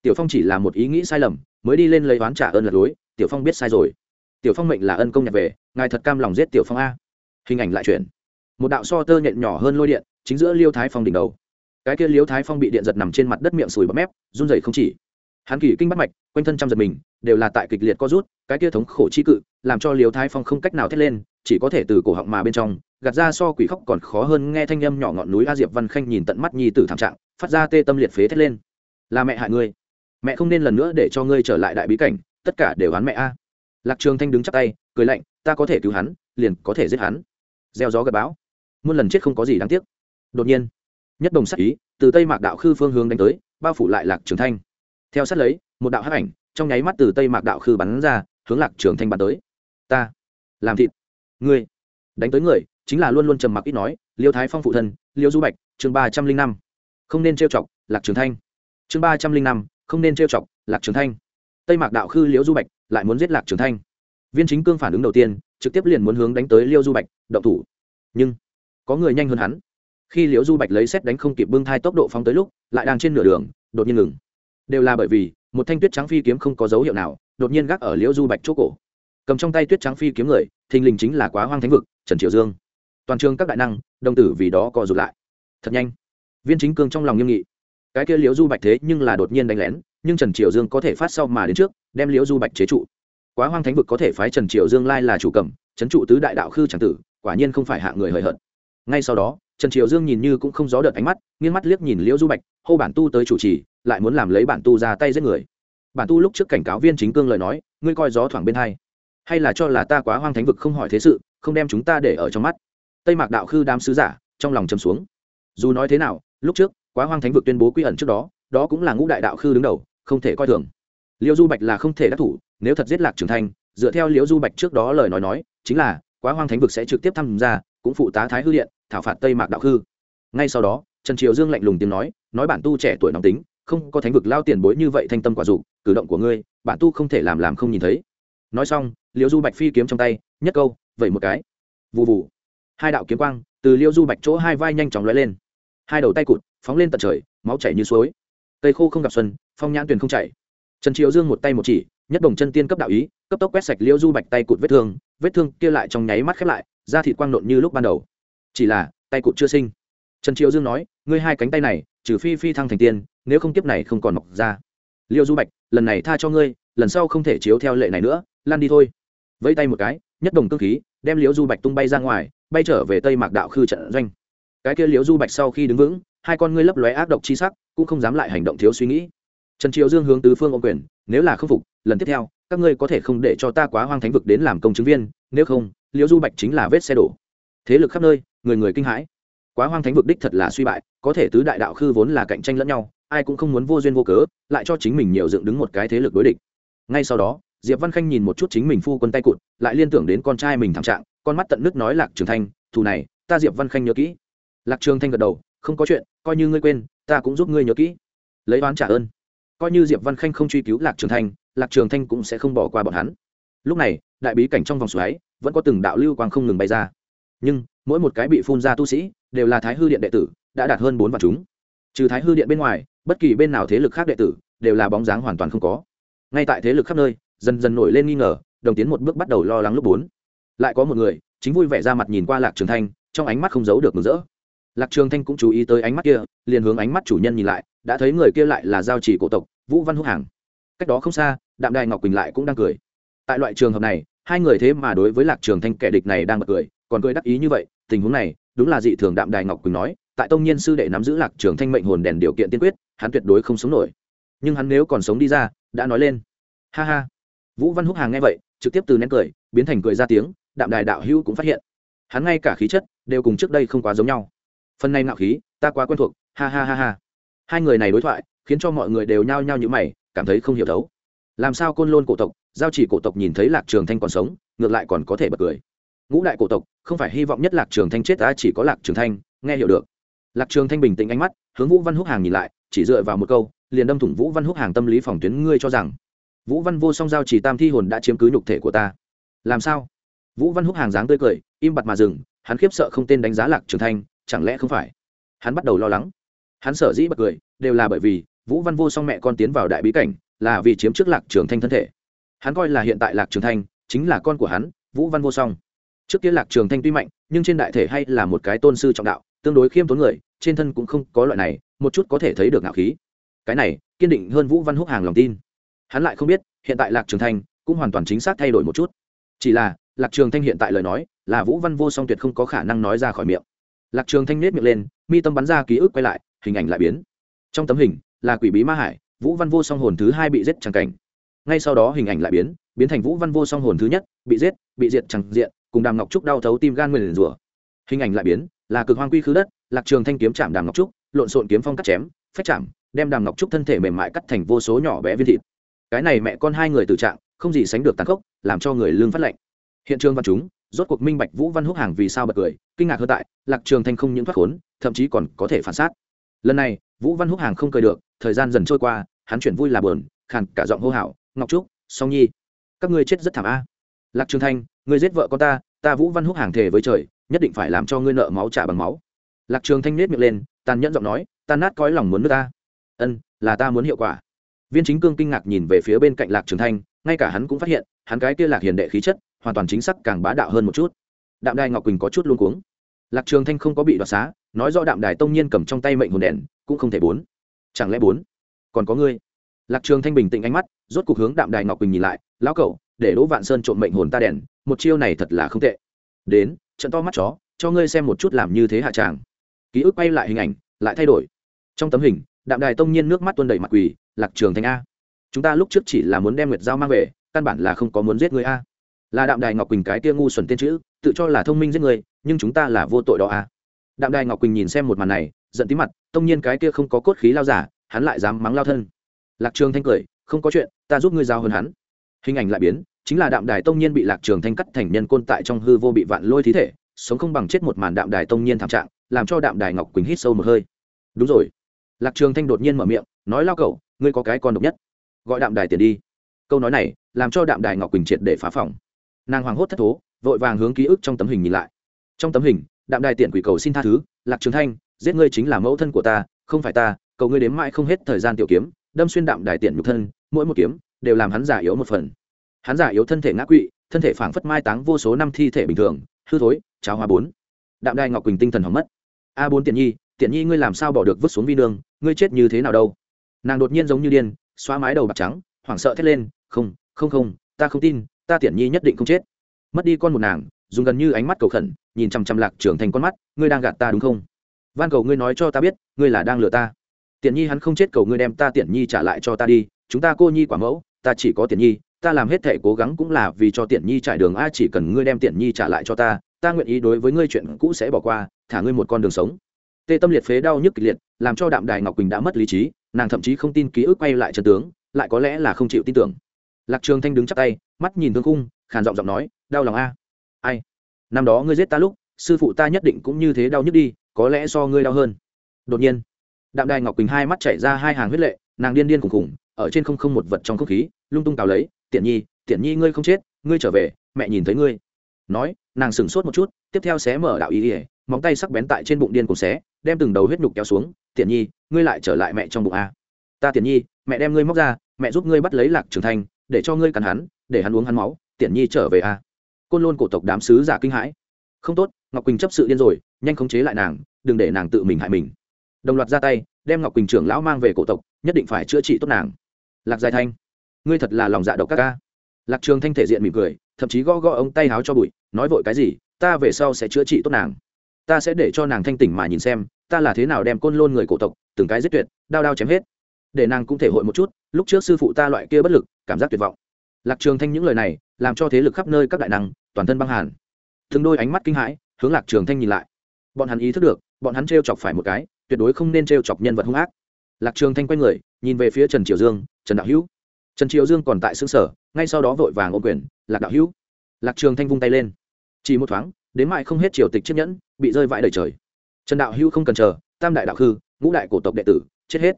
Tiểu phong chỉ là một ý nghĩ sai lầm, mới đi lên lấy oán trả ơn lật lối tiểu phong biết sai rồi. Tiểu phong mệnh là ân công nhặt về, ngài thật cam lòng giết tiểu phong a. Hình ảnh lại chuyển. Một đạo so tơ nhện nhỏ hơn lôi điện, chính giữa liêu thái phong đỉnh đầu. Cái kia liêu thái phong bị điện giật nằm trên mặt đất miệng sùi bắp mép, run rẩy không chỉ. Hắn kỳ kinh bắt mạch, quanh thân trăm giật mình, đều là tại kịch liệt co rút, cái kia thống khổ chi cự, làm cho liêu thái phong không cách nào thét lên, chỉ có thể từ cổ họng mà bên trong, gạt ra so quỷ khóc còn khó hơn nghe thanh âm nhỏ ngọn núi a diệp văn khanh nhìn tận mắt nhi tử thảm trạng, phát ra tê tâm liệt phế thét lên. Là mẹ hại ngươi. Mẹ không nên lần nữa để cho ngươi trở lại đại bí cảnh tất cả đều hắn mẹ a. Lạc trường thanh đứng chắp tay, cười lạnh, ta có thể cứu hắn, liền có thể giết hắn. Gieo gió gặp bão. Muôn lần chết không có gì đáng tiếc. Đột nhiên, nhất đồng sắc ý, từ tây mạc đạo khư phương hướng đánh tới, bao phủ lại lạc trường thanh. Theo sát lấy, một đạo hắc ảnh trong nháy mắt từ tây mạc đạo khư bắn ra, hướng lạc trường thanh bắn tới. Ta, làm thịt, ngươi. Đánh tới người, chính là luôn luôn trầm mặc ít nói, liêu thái phong phụ thân, liêu du bạch, chương ba trăm linh năm. Không nên trêu chọc, lạc trường thanh. Chương ba trăm linh năm, không nên trêu chọc, lạc trường thanh tây mạc đạo khư liễu du bạch lại muốn giết lạc trường thanh. Viên chính cương phản ứng đầu tiên, trực tiếp liền muốn hướng đánh tới liêu du bạch, động thủ. Nhưng, có người nhanh hơn hắn. Khi liễu du bạch lấy xét đánh không kịp bưng thai tốc độ phóng tới lúc, lại đang trên nửa đường, đột nhiên ngừng. Đều là bởi vì, một thanh tuyết trắng phi kiếm không có dấu hiệu nào, đột nhiên gác ở liễu du bạch chỗ cổ. Cầm trong tay tuyết trắng phi kiếm người, thình lình chính là quá hoang thánh vực, trần triều dương. Toàn trường các đại năng, đồng tử vì đó co rụt lại. Thật nhanh. Viên chính cương trong lòng nghiêm nghị. Cái kia liễu du bạch thế nhưng là đột nhiên đánh lén nhưng trần triều dương có thể phát sau mà đến trước, đem liễu du bạch chế trụ. Quá hoang thánh vực có thể phái trần triều dương lai là chủ cầm trấn trụ tứ đại đạo khư tràng tử, quả nhiên không phải hạ người hời hợt. Ngay sau đó, trần triều dương nhìn như cũng không gió đợt ánh mắt, nghiêng mắt liếc nhìn liễu du bạch, hô bản tu tới chủ trì, lại muốn làm lấy bản tu ra tay giết người. Bản tu lúc trước cảnh cáo viên chính cương lời nói, ngươi coi gió thoảng bên hai. Hay là cho là ta quá hoang thánh vực không hỏi thế sự, không đem chúng ta để ở trong mắt. Tây mạc đạo khư đám sứ giả, trong lòng châm xuống. Dù nói thế nào, lúc trước, quá hoang thánh vực tuyên bố quy ẩn trước đó đó cũng là ngũ đại đạo khư đứng đầu, không thể coi thường. Liêu du bạch là không thể đắc thủ, nếu thật giết lạc trưởng thành dựa theo Liêu du bạch trước đó lời nói nói, chính là, quá hoang thánh vực sẽ trực tiếp tham gia, cũng phụ tá thái hư điện, thảo phạt tây mạc đạo khư. Ngay sau đó, trần triều dương lạnh lùng tiếng nói nói bản tu trẻ tuổi nóng tính, không có thánh vực lao tiền bối như vậy thanh tâm quả dục cử động của ngươi, bản tu không thể làm làm không nhìn thấy. Nói xong, Liêu du bạch phi kiếm trong tay, nhất câu vậy một cái. Vụ vụ hai đạo kiếm quang, từ Liêu du bạch chỗ hai vai nhanh chóng lóe lên. Hai đầu tay cụt, phóng lên tận trời, máu chảy như suối cây khô không gặp xuân, phong nhãn tuyền không chảy. Trần triệu dương một tay một chỉ, nhất đồng chân tiên cấp đạo ý, cấp tốc quét sạch liễu du bạch tay cụt vết thương vết thương kia lại trong nháy mắt khép lại, da thịt quang nộn như lúc ban đầu. Chỉ là, tay cụt chưa sinh. Trần triệu dương nói, ngươi hai cánh tay này, trừ phi phi thăng thành tiên, nếu không kiếp này không còn mọc ra. Liêu du bạch, lần này tha cho ngươi, lần sau không thể chiếu theo lệ này nữa lan đi thôi. Vẫy tay một cái, nhất đồng cơ khí, đem liễu du bạch tung bay ra ngoài, bay trở về tây mạc đạo khư trận doanh. Cái kia liễu du bạch sau khi đứng vững, hai con ngươi lấp lóe ác độc chi sắc cũng không dám lại hành động thiếu suy nghĩ. Trần triều dương hướng tứ phương ông quyền, nếu là không phục, lần tiếp theo, các ngươi có thể không để cho ta quá hoang thánh vực đến làm công chứng viên, nếu không, liễu du bạch chính là vết xe đổ. Thế lực khắp nơi, người người kinh hãi. Quá hoang thánh vực đích thật là suy bại, có thể tứ đại đạo khư vốn là cạnh tranh lẫn nhau, ai cũng không muốn vô duyên vô cớ, lại cho chính mình nhiều dựng đứng một cái thế lực đối địch. Ngay sau đó, diệp văn khanh nhìn một chút chính mình phu quân tay cụt, lại liên tưởng đến con trai mình thảm trạng, con mắt tận nước nói lạc trường thanh, thù này, ta diệp văn khanh nhớ kỹ. Lạc trường thanh gật đầu, không có chuyện, coi như ngươi quên ta cũng giúp ngươi nhớ kỹ. Lấy oán trả ơn. Coi như diệp văn khanh không truy cứu lạc trường thanh, lạc trường thanh cũng sẽ không bỏ qua bọn hắn. Lúc này, đại bí cảnh trong vòng xoáy vẫn có từng đạo lưu quang không ngừng bay ra. Nhưng, mỗi một cái bị phun ra tu sĩ đều là thái hư điện đệ tử, đã đạt hơn bốn vạn chúng. Trừ thái hư điện bên ngoài, bất kỳ bên nào thế lực khác đệ tử đều là bóng dáng hoàn toàn không có. Ngay tại thế lực khắp nơi, dần dần nổi lên nghi ngờ, đồng tiến một bước bắt đầu lo lắng lúc bốn. Lại có một người, chính vui vẻ ra mặt nhìn qua lạc trường thanh, trong ánh mắt không giấu được mừng rỡ lạc trường thanh cũng chú ý tới ánh mắt kia, liền hướng ánh mắt chủ nhân nhìn lại, đã thấy người kia lại là giao chỉ cổ tộc, vũ văn húc hàng. Cách đó không xa, đạm đài ngọc quỳnh lại cũng đang cười. Tại loại trường hợp này, hai người thế mà đối với lạc trường thanh kẻ địch này đang bật cười, còn cười đắc ý như vậy, tình huống này, đúng là dị thường, đạm đài ngọc quỳnh nói, tại tông nhiên sư đệ nắm giữ lạc trường thanh mệnh hồn đèn điều kiện tiên quyết, hắn tuyệt đối không sống nổi. Nhưng hắn nếu còn sống đi ra, đã nói lên. Ha ha. Vũ văn húc hàng nghe vậy, trực tiếp từ nén cười, biến thành cười ra tiếng, đạm đài đạo hữu cũng phát hiện. Hắn ngay cả khí chất, đều cùng trước đây không quá giống nhau phần này ngạo khí, ta quá quen thuộc, ha ha ha ha. Hai người này đối thoại, khiến cho mọi người đều nhao nhao như mày, cảm thấy không hiểu thấu. Làm sao côn lôn cổ tộc, giao chỉ cổ tộc nhìn thấy lạc trường thanh còn sống, ngược lại còn có thể bật cười. Ngũ đại cổ tộc, không phải hy vọng nhất lạc trường thanh chết ta chỉ có lạc trường thanh, nghe hiểu được. Lạc trường thanh bình tĩnh ánh mắt, hướng vũ văn húc hàng nhìn lại, chỉ dựa vào một câu, liền đâm thủng vũ văn húc hàng tâm lý phòng tuyến ngươi cho rằng. Vũ văn vô song giao chỉ tam thi hồn đã chiếm cứ nhục thể của ta. Làm sao? Vũ văn húc hàng dáng tươi cười, im bặt mà dừng, hắn khiếp sợ không tên đánh giá lạc trường thanh chẳng lẽ không phải? Hắn bắt đầu lo lắng. Hắn sở dĩ bật cười, đều là bởi vì vũ văn vô song mẹ con tiến vào đại bí cảnh, là vì chiếm trước lạc trường thanh thân thể. Hắn coi là hiện tại lạc trường thanh chính là con của hắn, vũ văn vô song. Trước kia lạc trường thanh tuy mạnh, nhưng trên đại thể hay là một cái tôn sư trọng đạo, tương đối khiêm tốn người, trên thân cũng không có loại này, một chút có thể thấy được ngạo khí. Cái này, kiên định hơn vũ văn húc hàng lòng tin. Hắn lại không biết, hiện tại lạc trường thanh cũng hoàn toàn chính xác thay đổi một chút. Chỉ là, lạc trường thanh hiện tại lời nói là vũ văn vô song tuyệt không có khả năng nói ra khỏi miệng lạc trường thanh nết miệng lên, mi tâm bắn ra ký ức quay lại, hình ảnh lại biến. Trong tấm hình, là quỷ bí ma hải, vũ văn vô song hồn thứ hai bị giết chẳng cảnh. Ngay sau đó hình ảnh lại biến biến thành vũ văn vô song hồn thứ nhất, bị giết, bị diệt chẳng diện, cùng đàm ngọc trúc đau thấu tim gan nguyền rủa. Hình ảnh lại biến, là cực hoang quy khứ đất, lạc trường thanh kiếm chạm đàm ngọc trúc, lộn xộn kiếm phong cắt chém, phách chạm, đem đàm ngọc trúc thân thể mềm mại cắt thành vô số nhỏ bé viên thịt. Cái này mẹ con hai người tự trạng, không gì sánh được tàn khốc, làm cho người lương phát lệnh. Hiện trường văn chúng rốt cuộc minh bạch vũ văn húc hàng vì sao bật cười, kinh ngạc hơn tại, lạc trường thanh không những thoát khốn, thậm chí còn có thể phản sát lần này, vũ văn húc hàng không cười được, thời gian dần trôi qua, hắn chuyển vui là bờn khàn cả giọng hô hào, ngọc trúc, song nhi, các ngươi chết rất thảm a. Lạc trường thanh, ngươi giết vợ con ta ta vũ văn húc hàng thề với trời, nhất định phải làm cho ngươi nợ máu trả bằng máu. Lạc trường thanh nết miệng lên, tàn nhẫn giọng nói tan nát cõi lòng muốn nước ta. Ân, là ta muốn hiệu quả. Viên chính cương kinh ngạc nhìn về phía bên cạnh lạc trường thanh, ngay cả hắn cũng phát hiện, hắn cái kia lạc hiền đệ khí chất hoàn toàn chính xác càng bá đạo hơn một chút. Đạm đài ngọc quỳnh có chút luôn cuống. Lạc trường thanh không có bị đoạt xá, nói do đạm đài tông nhiên cầm trong tay mệnh hồn đèn, cũng không thể bốn. Chẳng lẽ bốn? Còn có ngươi? Lạc trường thanh bình tĩnh ánh mắt, rốt cục hướng đạm đài ngọc quỳnh nhìn lại, lão cẩu để đỗ vạn sơn trộm mệnh hồn ta đèn, một chiêu này thật là không tệ. Đến, trận to mắt chó, cho ngươi xem một chút làm như thế hạ tràng. Ký ức quay lại hình ảnh, lại thay đổi. Trong tấm hình, đạm đài tông nhiên nước mắt tuôn đầy mặt quỳ, lạc trường thanh a, chúng ta lúc trước chỉ là muốn đem nguyệt giao mang về, căn bản là không có muốn giết người a là đạm đài ngọc quỳnh cái tia ngu xuẩn tên chữ, tự cho là thông minh giết người, nhưng chúng ta là vô tội đó à? đạm đài ngọc quỳnh nhìn xem một màn này, giận tí mặt, tông nhiên cái kia không có cốt khí lao giả, hắn lại dám mắng lao thân. Lạc trường thanh cười, không có chuyện, ta giúp ngươi giao hơn hắn. Hình ảnh lại biến, chính là đạm đài tông nhiên bị lạc trường thanh cắt thành nhân côn tại trong hư vô bị vạn lôi thí thể, sống không bằng chết một màn đạm đài tông nhiên thảm trạng, làm cho đạm đài ngọc quỳnh hít sâu một hơi. Đúng rồi. Lạc trường thanh đột nhiên mở miệng, nói lao cậu, ngươi có cái con độc nhất. Gọi đạm đài tiền đi. Câu nói này, làm cho đạm đài ngọc quỳnh triệt để phá phòng nàng hoàng hốt thất thố, vội vàng hướng ký ức trong tấm hình nhìn lại. Trong tấm hình, đạm đài tiện quỷ cầu xin tha thứ, lạc trường thanh, giết ngươi chính là mẫu thân của ta, không phải ta, cầu ngươi đếm mãi không hết thời gian tiểu kiếm, đâm xuyên đạm đài tiện nhục thân, mỗi một kiếm đều làm hắn giả yếu một phần. Hắn giả yếu thân thể ngã quỵ, thân thể phảng phất mai táng vô số năm thi thể bình thường, hư thối, cháo hoa bốn. Đạm đài ngọc quỳnh tinh thần hỏng mất. A bốn tiện nhi tiện nhi ngươi làm sao bỏ được vứt xuống vi nương ngươi chết như thế nào đâu? Nàng đột nhiên giống như điên, xóa mái đầu bạc trắng, hoảng sợ thét lên, không không không, ta không tin ta tiện nhi nhất định không chết. Mất đi con một nàng, dùng gần như ánh mắt cầu khẩn, nhìn chằm chằm lạc trưởng thành con mắt, ngươi đang gạt ta đúng không? Van cầu ngươi nói cho ta biết, ngươi là đang lừa ta. Tiện nhi hắn không chết cầu ngươi đem ta tiện nhi trả lại cho ta đi, chúng ta cô nhi quả mẫu, ta chỉ có tiện nhi, ta làm hết thể cố gắng cũng là vì cho tiện nhi trải đường, a, chỉ cần ngươi đem tiện nhi trả lại cho ta ta nguyện ý đối với ngươi chuyện cũ sẽ bỏ qua, thả ngươi một con đường sống. Tê tâm liệt phế đau nhức kịch liệt, làm cho đạm đài ngọc quỳnh đã mất lý trí, nàng thậm chí không tin ký ức quay lại trận tướng, lại có lẽ là không chịu tin tưởng lạc trường thanh đứng chắp tay, mắt nhìn thương cung khàn giọng giọng nói, đau lòng a. Ai? Năm đó ngươi giết ta lúc, sư phụ ta nhất định cũng như thế đau nhức đi, có lẽ do ngươi đau hơn. Đột nhiên, đạm đài ngọc quỳnh hai mắt chảy ra hai hàng huyết lệ, nàng điên điên khủng khủng ở trên không không một vật trong không khí, lung tung cào lấy, tiện nhi tiện nhi ngươi không chết, ngươi trở về, mẹ nhìn thấy ngươi. Nói, nàng sửng sốt một chút, tiếp theo xé mở đạo ý ỉa móng tay sắc bén tại trên bụng điên cùng xé, đem từng đầu huyết nhục kéo xuống, tiện nhi, ngươi lại trở lại mẹ trong bụng a. Ta tiện nhi, mẹ đem ngươi móc ra, mẹ giúp ngươi bắt lấy lạc trưởng thành để cho ngươi cắn hắn, để hắn uống hắn máu, tiện nhi trở về a. Côn lôn cổ tộc đám sứ giả kinh hãi. Không tốt, ngọc quỳnh chấp sự điên rồi, nhanh khống chế lại nàng, đừng để nàng tự mình hại mình. Đồng loạt ra tay, đem ngọc quỳnh trưởng lão mang về cổ tộc, nhất định phải chữa trị tốt nàng. Lạc dài thanh, ngươi thật là lòng dạ độc các ca. Lạc trường thanh thể diện mỉm cười, thậm chí gõ gõ ống tay háo cho bụi, nói vội cái gì, ta về sau sẽ chữa trị tốt nàng. Ta sẽ để cho nàng thanh tỉnh mà nhìn xem, ta là thế nào đem côn lôn người cổ tộc, từng cái giết tuyệt, đao đao chém hết để nàng cũng thể hội một chút, lúc trước sư phụ ta loại kia bất lực, cảm giác tuyệt vọng. Lạc trường thanh những lời này, làm cho thế lực khắp nơi các đại năng, toàn thân băng hàn. Thường đôi ánh mắt kinh hãi, hướng lạc trường thanh nhìn lại. Bọn hắn ý thức được, bọn hắn t chọc phải một cái, tuyệt đối không nên t chọc nhân vật hung ác. Lạc trường thanh quay người, nhìn về phía trần triều dương, trần đạo hữu. Trần triều dương còn tại xương sở ngay sau đó vội vàng ôm quyền, lạc đạo hữu. Lạc trường thanh vung tay lên. Chỉ một thoáng, đến mại không hết triều tịch chiếc nhẫn, bị rơi vãi đầy trời. Trần đạo hữu không cần chờ, tam đại đạo khư, ngũ đại cổ tộc đệ tử, chết hết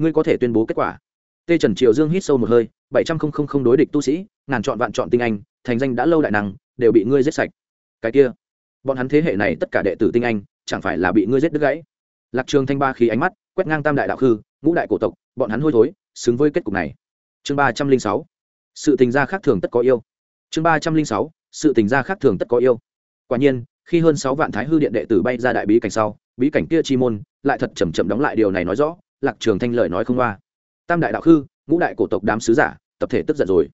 ngươi có thể tuyên bố kết quả. Tê trần triều dương hít sâu một hơi, bảy trăm không không không đối địch tu sĩ, ngàn chọn vạn chọn tinh anh, thành danh đã lâu đại năng, đều bị ngươi giết sạch. Cái kia, bọn hắn thế hệ này tất cả đệ tử tinh anh, chẳng phải là bị ngươi giết đứt gãy? Lạc trường thanh ba khí ánh mắt quét ngang tam đại đạo khư, ngũ đại cổ tộc, bọn hắn hôi thối, xứng với kết cục này. Chương ba trăm linh sáu, sự tình gia khác thường tất có yêu. Chương ba trăm linh sáu, sự tình gia khác thường tất có yêu. Quả nhiên, khi hơn sáu vạn thái hư điện đệ tử bay ra đại bí cảnh sau, bí cảnh kia chi môn lại thật chầm chậm đóng lại, điều này nói rõ lạc trường thanh lời nói không qua. Tam đại đạo khư, ngũ đại cổ tộc đám sứ giả, tập thể tức giận rồi.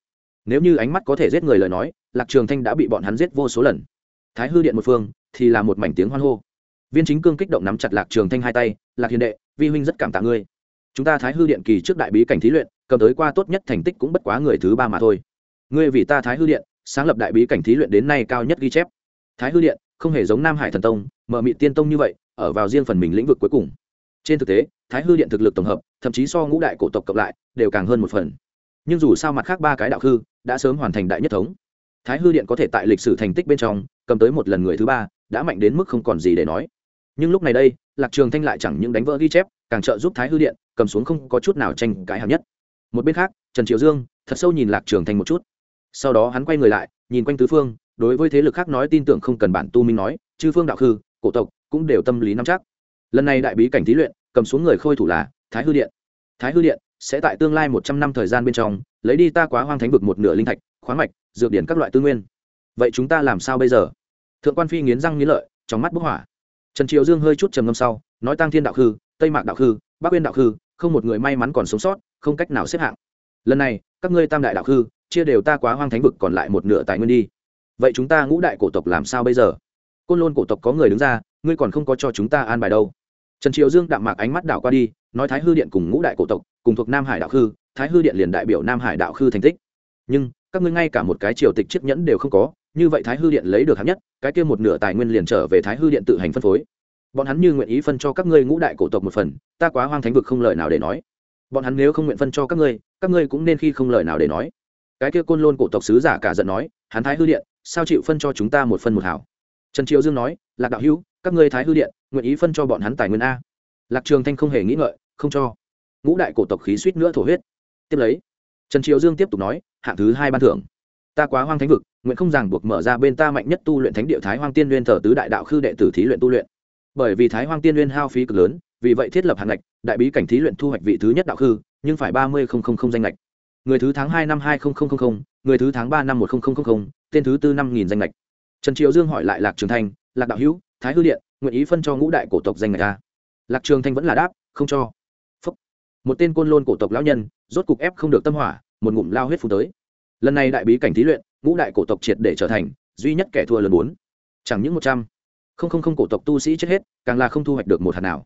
Nếu như ánh mắt có thể giết người lời nói, lạc trường thanh đã bị bọn hắn giết vô số lần. Thái hư điện một phương, thì là một mảnh tiếng hoan hô. Viên chính cương kích động nắm chặt lạc trường thanh hai tay, lạc hiền đệ, vi huynh rất cảm tạ ngươi. Chúng ta thái hư điện kỳ trước đại bí cảnh thí luyện, cầm tới qua tốt nhất thành tích cũng bất quá người thứ ba mà thôi. Ngươi vì ta thái hư điện, sáng lập đại bí cảnh thí luyện đến nay cao nhất ghi chép. Thái hư điện, không hề giống nam hải thần tông, mở mị tiên tông như vậy, ở vào riêng phần mình lĩnh vực cuối cùng. Trên thực tế thái hư điện thực lực tổng hợp, thậm chí so ngũ đại cổ tộc cộng lại, đều càng hơn một phần. Nhưng dù sao mặt khác ba cái đạo hư, đã sớm hoàn thành đại nhất thống. Thái hư điện có thể tại lịch sử thành tích bên trong, cầm tới một lần người thứ ba, đã mạnh đến mức không còn gì để nói. Nhưng lúc này đây, lạc trường thanh lại chẳng những đánh vỡ ghi chép, càng trợ giúp thái hư điện, cầm xuống không có chút nào tranh cãi hạng nhất. Một bên khác, trần triệu dương, thật sâu nhìn lạc trường thanh một chút. Sau đó hắn quay người lại, nhìn quanh tứ phương, đối với thế lực khác nói tin tưởng không cần bản tu minh nói, chư phương đạo khư cổ tộc cũng đều tâm lý nắm chắc. Lần này đại bí cảnh thí luyện cầm xuống người khôi thủ là thái hư điện. Thái hư điện sẽ tại tương lai một trăm năm thời gian bên trong, lấy đi ta quá hoang thánh vực một nửa linh thạch, khoáng mạch, dược điển các loại tư nguyên. Vậy chúng ta làm sao bây giờ? Thượng quan phi nghiến răng nghiến lợi, trong mắt bức hỏa. Trần triều dương hơi chút trầm ngâm sau, nói tăng thiên đạo khư, tây mạc đạo khư, bắc uyên đạo khư, không một người may mắn còn sống sót, không cách nào xếp hạng. Lần này, các ngươi tam đại đạo khư, chia đều ta quá hoang thánh vực còn lại một nửa tài nguyên đi. Vậy chúng ta ngũ đại cổ tộc làm sao bây giờ? Côn lôn cổ tộc có người đứng ra, ngươi còn không có cho chúng ta an bài đâu trần triều dương đạm mạc ánh mắt đảo qua đi, nói thái hư điện cùng ngũ đại cổ tộc, cùng thuộc nam hải đạo khư, thái hư điện liền đại biểu nam hải đạo khư thành tích. Nhưng, các ngươi ngay cả một cái triều tịch chiếc nhẫn đều không có, như vậy thái hư điện lấy được hạng nhất, cái kia một nửa tài nguyên liền trở về thái hư điện tự hành phân phối. Bọn hắn như nguyện ý phân cho các ngươi ngũ đại cổ tộc một phần, ta quá hoang thánh vực không lời nào để nói. Bọn hắn nếu không nguyện phân cho các ngươi các ngươi cũng nên khi không lời nào để nói. Cái kia côn lôn cổ tộc sứ giả cả giận nói, hắn thái hư điện, sao chịu phân cho chúng ta một phân một hảo? Trần triệu dương nói, lạc đạo hữu các ngươi thái hư điện, nguyện ý phân cho bọn hắn tài nguyên a. Lạc trường thanh không hề nghĩ ngợi, không cho. Ngũ đại cổ tộc khí suýt nữa thổ huyết. Tiếp lấy, trần triều dương tiếp tục nói, hạng thứ hai ban thưởng. Ta quá hoang thánh vực, nguyện không ràng buộc mở ra bên ta mạnh nhất tu luyện thánh địa thái hoang tiên nguyên thờ tứ đại đạo khư đệ tử thí luyện tu luyện. Bởi vì thái hoang tiên nguyên hao phí cực lớn, vì vậy thiết lập hạng ngạch, đại bí cảnh thí luyện thu hoạch vị thứ nhất đạo khư, nhưng phải ba mươi danh ngạch. Người thứ tháng hai năm hai người thứ tháng ba năm một tên thứ tư năm nghìn danh lệch trần triệu dương hỏi lại lạc trường thanh, lạc đạo hữu thái hư điện, nguyện ý phân cho ngũ đại cổ tộc danh ngạch ta lạc trường thanh vẫn là đáp, không cho. Phúc. một tên côn lôn cổ tộc lão nhân, rốt cục ép không được tâm hỏa, một ngụm lao huyết phù tới. Lần này đại bí cảnh thí luyện, ngũ đại cổ tộc triệt để trở thành, duy nhất kẻ thua lần bốn. Chẳng những một trăm. Không không không cổ tộc tu sĩ chết hết, càng là không thu hoạch được một hạt nào.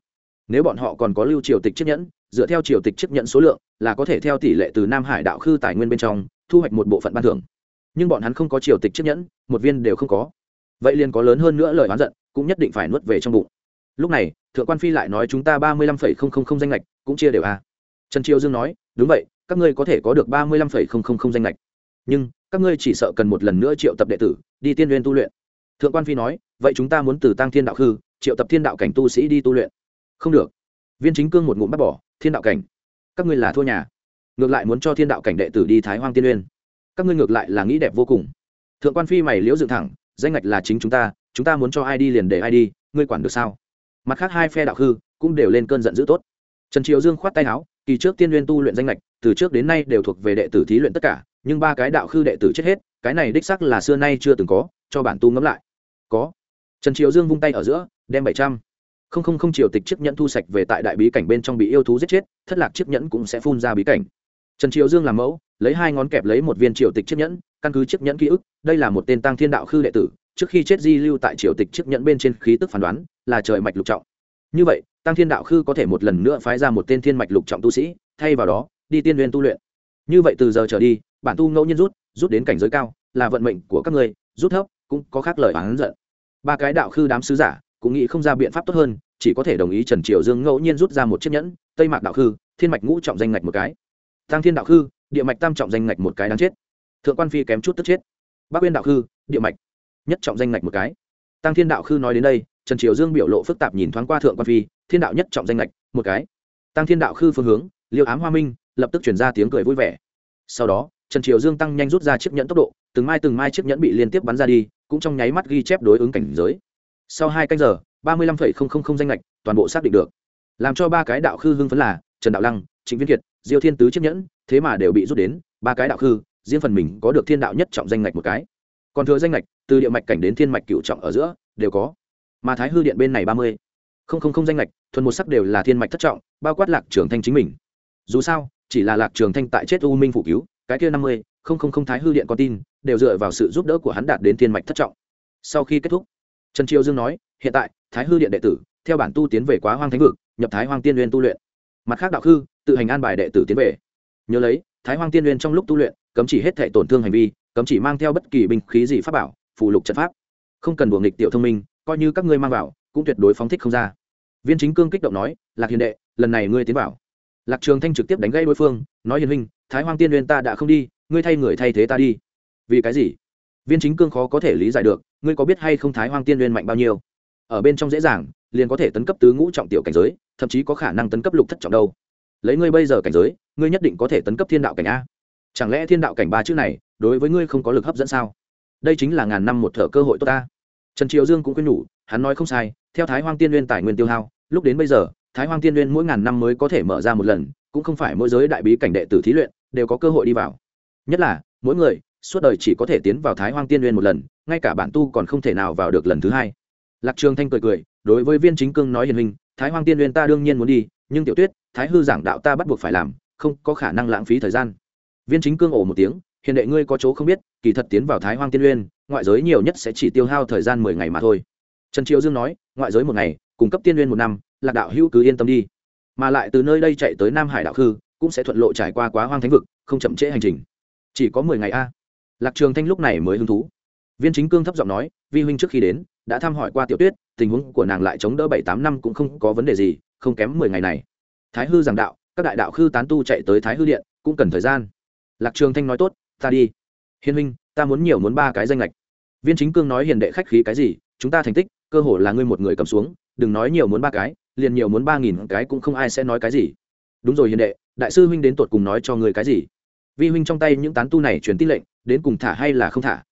Nếu bọn họ còn có lưu triều tịch chiếc nhẫn, dựa theo triều tịch chiếc nhẫn số lượng, là có thể theo tỷ lệ từ nam hải đạo khư tài nguyên bên trong, thu hoạch một bộ phận ban thưởng. Nhưng bọn hắn không có triều tịch chiếc nhẫn, một viên đều không có vậy liền có lớn hơn nữa lời oán giận, cũng nhất định phải nuốt về trong bụng. Lúc này, thượng quan phi lại nói chúng ta ba mươi lăm phẩy không không không danh lệch cũng chia đều a à. trần triều dương nói, đúng vậy, các ngươi có thể có được ba mươi lăm phẩy không không không danh lệch nhưng, các ngươi chỉ sợ cần một lần nữa triệu tập đệ tử, đi tiên liên tu luyện. Thượng quan phi nói, vậy chúng ta muốn từ tăng thiên đạo khư, triệu tập thiên đạo cảnh tu sĩ đi tu luyện. Không được. Viên chính cương một ngụm bắt bỏ, thiên đạo cảnh. Các ngươi là thua nhà. Ngược lại muốn cho thiên đạo cảnh đệ tử đi thái hoang tiên uyên các ngươi ngược lại là nghĩ đẹp vô cùng. Thượng quan phi mày liễu dựng thẳng danh ngạch là chính chúng ta chúng ta muốn cho ai đi liền để ai đi, ngươi quản được sao? Mặt khác hai phe đạo hư cũng đều lên cơn giận dữ tốt. Trần triều dương khoát tay áo, kỳ trước tiên nguyên tu luyện danh lệch từ trước đến nay đều thuộc về đệ tử thí luyện tất cả, nhưng ba cái đạo khư đệ tử chết hết, cái này đích sắc là xưa nay chưa từng có, cho bản tu ngẫm lại. Có. Trần triều dương vung tay ở giữa, đem bảy trăm. Không không không triều tịch chiếc nhẫn thu sạch về tại đại bí cảnh bên trong bị yêu thú giết chết, thất lạc chiếc nhẫn cũng sẽ phun ra bí cảnh. Trần triều dương làm mẫu, lấy hai ngón kẹp lấy một viên triều tịch chiếc nhẫn căn cứ chiếc nhẫn ký ức, đây là một tên tăng thiên đạo khư đệ tử, trước khi chết di lưu tại triều tịch chiếc nhẫn bên trên khí tức phán đoán, là trời mạch lục trọng. Như vậy tăng thiên đạo khư có thể một lần nữa phái ra một tên thiên mạch lục trọng tu sĩ, thay vào đó, đi tiên liên tu luyện. Như vậy từ giờ trở đi, bản tu ngẫu nhiên rút rút đến cảnh giới cao, là vận mệnh của các ngươi rút thấp, cũng có khác lời oán giận. Ba cái đạo khư đám sứ giả, cũng nghĩ không ra biện pháp tốt hơn, chỉ có thể đồng ý trần triều dương ngẫu nhiên rút ra một chiếc nhẫn, tây mạc đạo khư, thiên mạch ngũ trọng danh ngạch một cái. Tăng thiên đạo khư, địa mạch tam trọng danh ngạch một cái đáng chết thượng quan phi kém chút tức chết. Bắc uyên đạo khư, địa mạch. Nhất trọng danh ngạch một cái. Tăng thiên đạo khư nói đến đây, trần triều dương biểu lộ phức tạp nhìn thoáng qua thượng quan phi, thiên đạo nhất trọng danh ngạch, một cái. Tăng thiên đạo khư phương hướng, liêu ám hoa minh, lập tức chuyển ra tiếng cười vui vẻ. Sau đó, trần triều dương tăng nhanh rút ra chiếc nhẫn tốc độ, từng mai từng mai chiếc nhẫn bị liên tiếp bắn ra đi, cũng trong nháy mắt ghi chép đối ứng cảnh giới. Sau hai canh giờ, ba mươi lăm phẩy không không không danh lệch toàn bộ xác định được. Làm cho ba cái đạo khư hưng phấn là, trần đạo lăng, trịnh viên kiệt, diêu thiên tứ chiếc nhẫn, thế mà đều bị rút đến, ba cái đạo khư riêng phần mình có được thiên đạo nhất trọng danh ngạch một cái. Còn thừa danh ngạch, từ địa mạch cảnh đến thiên mạch cựu trọng ở giữa, đều có. Mà thái hư điện bên này ba mươi. Không không không danh ngạch, thuần một sắc đều là thiên mạch thất trọng, bao quát lạc trường thanh chính mình. Dù sao, chỉ là lạc trường thanh tại chết u minh phủ cứu, cái kia năm mươi, không không không thái hư điện con tin, đều dựa vào sự giúp đỡ của hắn đạt đến thiên mạch thất trọng. Sau khi kết thúc, trần triều dương nói, hiện tại, thái hư điện đệ tử, theo bản tu tiến về quá hoang thánh vực, nhập thái hoang tiên liên tu luyện. Mặt khác đạo khư, tự hành an bài đệ tử tiến về. Nhớ lấy, thái hoang tiên liên trong lúc tu luyện cấm chỉ hết thể tổn thương hành vi, cấm chỉ mang theo bất kỳ binh khí gì pháp bảo phụ lục trận pháp. Không cần buồng nghịch tiểu thông minh, coi như các ngươi mang vào, cũng tuyệt đối phóng thích không ra. Viên chính cương kích động nói, lạc hiền đệ, lần này ngươi tiến vào. Lạc trường thanh trực tiếp đánh gây đối phương, nói, hiền huynh, thái hoang tiên Nguyên ta đã không đi, ngươi thay người thay thế ta đi. Vì cái gì? Viên chính cương khó có thể lý giải được, ngươi có biết hay không thái hoang tiên Nguyên mạnh bao nhiêu? Ở bên trong dễ dàng, liền có thể tấn cấp tứ ngũ trọng tiểu cảnh giới, thậm chí có khả năng tấn cấp lục thất trọng đâu. Lấy ngươi bây giờ cảnh giới, ngươi nhất định có thể tấn cấp thiên đạo cảnh a chẳng lẽ thiên đạo cảnh ba chữ này đối với ngươi không có lực hấp dẫn sao? Đây chính là ngàn năm một thở cơ hội tốt ta. Trần triều dương cũng quên nhủ, hắn nói không sai, theo thái hoang tiên nguyên tài nguyên tiêu hao, lúc đến bây giờ, thái hoang tiên nguyên mỗi ngàn năm mới có thể mở ra một lần, cũng không phải mỗi giới đại bí cảnh đệ tử thí luyện đều có cơ hội đi vào. Nhất là, mỗi người, suốt đời chỉ có thể tiến vào thái hoang tiên nguyên một lần, ngay cả bản tu còn không thể nào vào được lần thứ hai. Lạc trường thanh cười cười, đối với viên chính cương nói hiền hình thái hoang tiên nguyên ta đương nhiên muốn đi, nhưng tiểu tuyết, thái hư giảng đạo ta bắt buộc phải làm, không có khả năng lãng phí thời gian viên chính cương ổ một tiếng, hiền đệ ngươi có chỗ không biết, kỳ thật tiến vào thái hoang tiên uyên ngoại giới nhiều nhất sẽ chỉ tiêu hao thời gian mười ngày mà thôi. Trần Triệu dương nói, ngoại giới một ngày, cung cấp tiên uyên một năm, lạc đạo hữu cứ yên tâm đi. Mà lại từ nơi đây chạy tới nam hải đạo khư, cũng sẽ thuận lộ trải qua quá hoang thánh vực, không chậm trễ hành trình. Chỉ có mười ngày a. Lạc trường thanh lúc này mới hứng thú. Viên chính cương thấp giọng nói, vi huynh trước khi đến, đã thăm hỏi qua tiểu tuyết, tình huống của nàng lại chống đỡ bảy tám năm cũng không có vấn đề gì, không kém mười ngày này. Thái hư giảng đạo, các đại đạo khư tán tu chạy tới thái hư điện, cũng cần thời gian lạc trường thanh nói tốt, ta đi. Hiền huynh, ta muốn nhiều muốn ba cái danh lệch viên chính cương nói hiền đệ khách khí cái gì, chúng ta thành tích, cơ hồ là ngươi một người cầm xuống, đừng nói nhiều muốn ba cái, liền nhiều muốn ba nghìn cái cũng không ai sẽ nói cái gì. Đúng rồi hiền đệ, đại sư huynh đến tột cùng nói cho ngươi cái gì? Vi huynh trong tay những tán tu này truyền tin lệnh, đến cùng thả hay là không thả?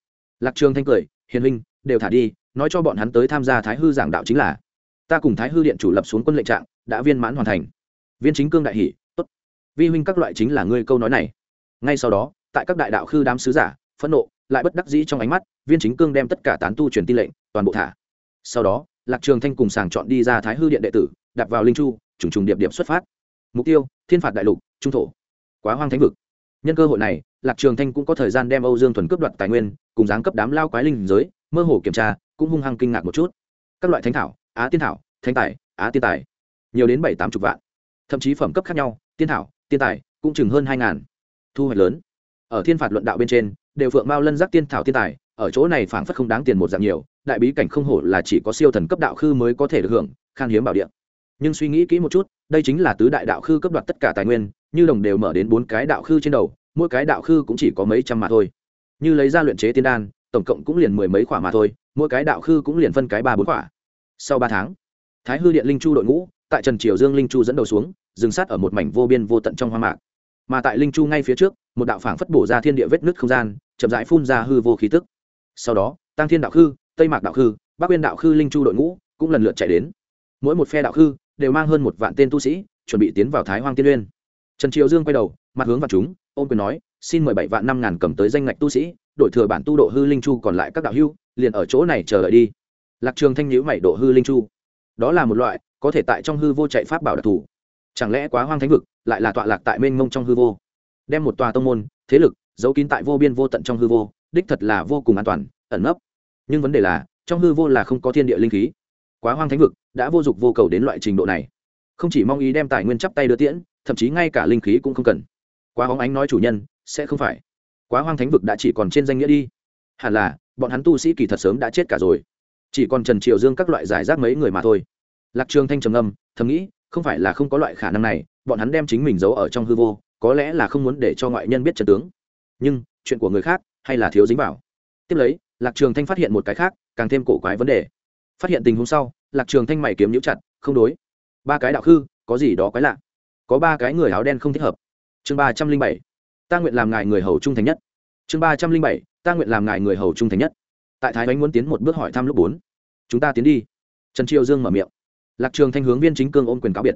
Lạc trường thanh cười, hiền huynh, đều thả đi, nói cho bọn hắn tới tham gia thái hư giảng đạo chính là, ta cùng thái hư điện chủ lập xuống quân lệnh trạng, đã viên mãn hoàn thành. Viên chính cương đại hỷ tốt, vi huynh các loại chính là ngươi câu nói này ngay sau đó, tại các đại đạo khư đám sứ giả, phẫn nộ, lại bất đắc dĩ trong ánh mắt, viên chính cương đem tất cả tán tu truyền tin lệnh, toàn bộ thả. Sau đó, lạc trường thanh cùng sàng chọn đi ra thái hư điện đệ tử đặt vào linh chu, trùng trùng điệp điệp xuất phát. Mục tiêu, thiên phạt đại lục, trung thổ. Quá hoang thánh vực. Nhân cơ hội này, lạc trường thanh cũng có thời gian đem âu dương thuần cướp đoạt tài nguyên, cùng giáng cấp đám lao quái linh giới, mơ hồ kiểm tra, cũng hung hăng kinh ngạc một chút. Các loại thánh thảo, á tiên thảo, thánh tài, á tiên tài. Nhiều đến bảy tám chục vạn. Thậm chí phẩm cấp khác nhau, tiên thảo, tiên tài, cũng chừng hơn hai ngàn thu hoạch lớn. Ở thiên phạt luận đạo bên trên, đều phượng mao lân giác tiên thảo thiên tài, ở chỗ này phảng phất không đáng tiền một dạng nhiều, đại bí cảnh không hổ là chỉ có siêu thần cấp đạo khư mới có thể được hưởng, khan hiếm bảo địa. Nhưng suy nghĩ kỹ một chút, đây chính là tứ đại đạo khư cấp đoạt tất cả tài nguyên, như đồng đều mở đến bốn cái đạo khư trên đầu, mỗi cái đạo khư cũng chỉ có mấy trăm mà thôi. Như lấy ra luyện chế tiên đan, tổng cộng cũng liền mười mấy khỏa mà thôi, mỗi cái đạo khư cũng liền phân cái ba bốn khỏa. Sau ba tháng, thái hư điện linh chu đội ngũ, tại trần triều dương linh chu dẫn đầu xuống, dừng sát ở một mảnh vô biên vô tận trong hoa mạc mà tại linh chu ngay phía trước, một đạo phảng phất bổ ra thiên địa vết nứt không gian, chậm rãi phun ra hư vô khí tức. Sau đó tăng thiên đạo khư, tây mạc đạo khư, bắc uyên đạo khư linh chu đội ngũ cũng lần lượt chạy đến. Mỗi một phe đạo khư đều mang hơn một vạn tên tu sĩ, chuẩn bị tiến vào thái hoang tiên uyên trần triều dương quay đầu, mặt hướng vào chúng ôm quyền nói, xin mời bảy vạn năm ngàn cầm tới danh ngạch tu sĩ, đổi thừa bản tu độ hư linh chu còn lại các đạo hưu, liền ở chỗ này chờ đợi đi. Lạc trường thanh nhữ mày độ hư linh chu. Đó là một loại có thể tại trong hư vô chạy pháp bảo đặc thù chẳng lẽ quá hoang thánh vực lại là tọa lạc tại mênh mông trong hư vô? Đem một tòa tông môn, thế lực, giấu kín tại vô biên vô tận trong hư vô, đích thật là vô cùng an toàn, ẩn nấp. Nhưng vấn đề là, trong hư vô là không có thiên địa linh khí. Quá hoang thánh vực đã vô dụng vô cầu đến loại trình độ này. Không chỉ mong ý đem tài nguyên chắp tay đưa tiễn, thậm chí ngay cả linh khí cũng không cần. Quá hóng ánh nói chủ nhân, sẽ không phải. Quá hoang thánh vực đã chỉ còn trên danh nghĩa đi. Hẳn là, bọn hắn tu sĩ kỳ thật sớm đã chết cả rồi. Chỉ còn trần triều dương các loại giải rác mấy người mà thôi. Lạc trường thanh trầm âm thầm nghĩ không phải là không có loại khả năng này, bọn hắn đem chính mình giấu ở trong hư vô, có lẽ là không muốn để cho ngoại nhân biết trần tướng. Nhưng, chuyện của người khác, hay là thiếu dính vào. Tiếp lấy, lạc trường thanh phát hiện một cái khác, càng thêm cổ quái vấn đề. Phát hiện tình huống sau, lạc trường thanh mày kiếm nhũ chặt, không đối. Ba cái đạo khư, có gì đó quái lạ. Có ba cái người áo đen không thích hợp. Chương ba trăm linh bảy, ta nguyện làm ngài người hầu trung thành nhất. Chương ba trăm linh bảy, ta nguyện làm ngài người hầu trung thành nhất. Tại thái bánh muốn tiến một bước hỏi thăm lúc bốn. Chúng ta tiến đi. Trần triều dương mở miệng lạc trường thanh hướng viên chính cương ôm quyền cáo biệt.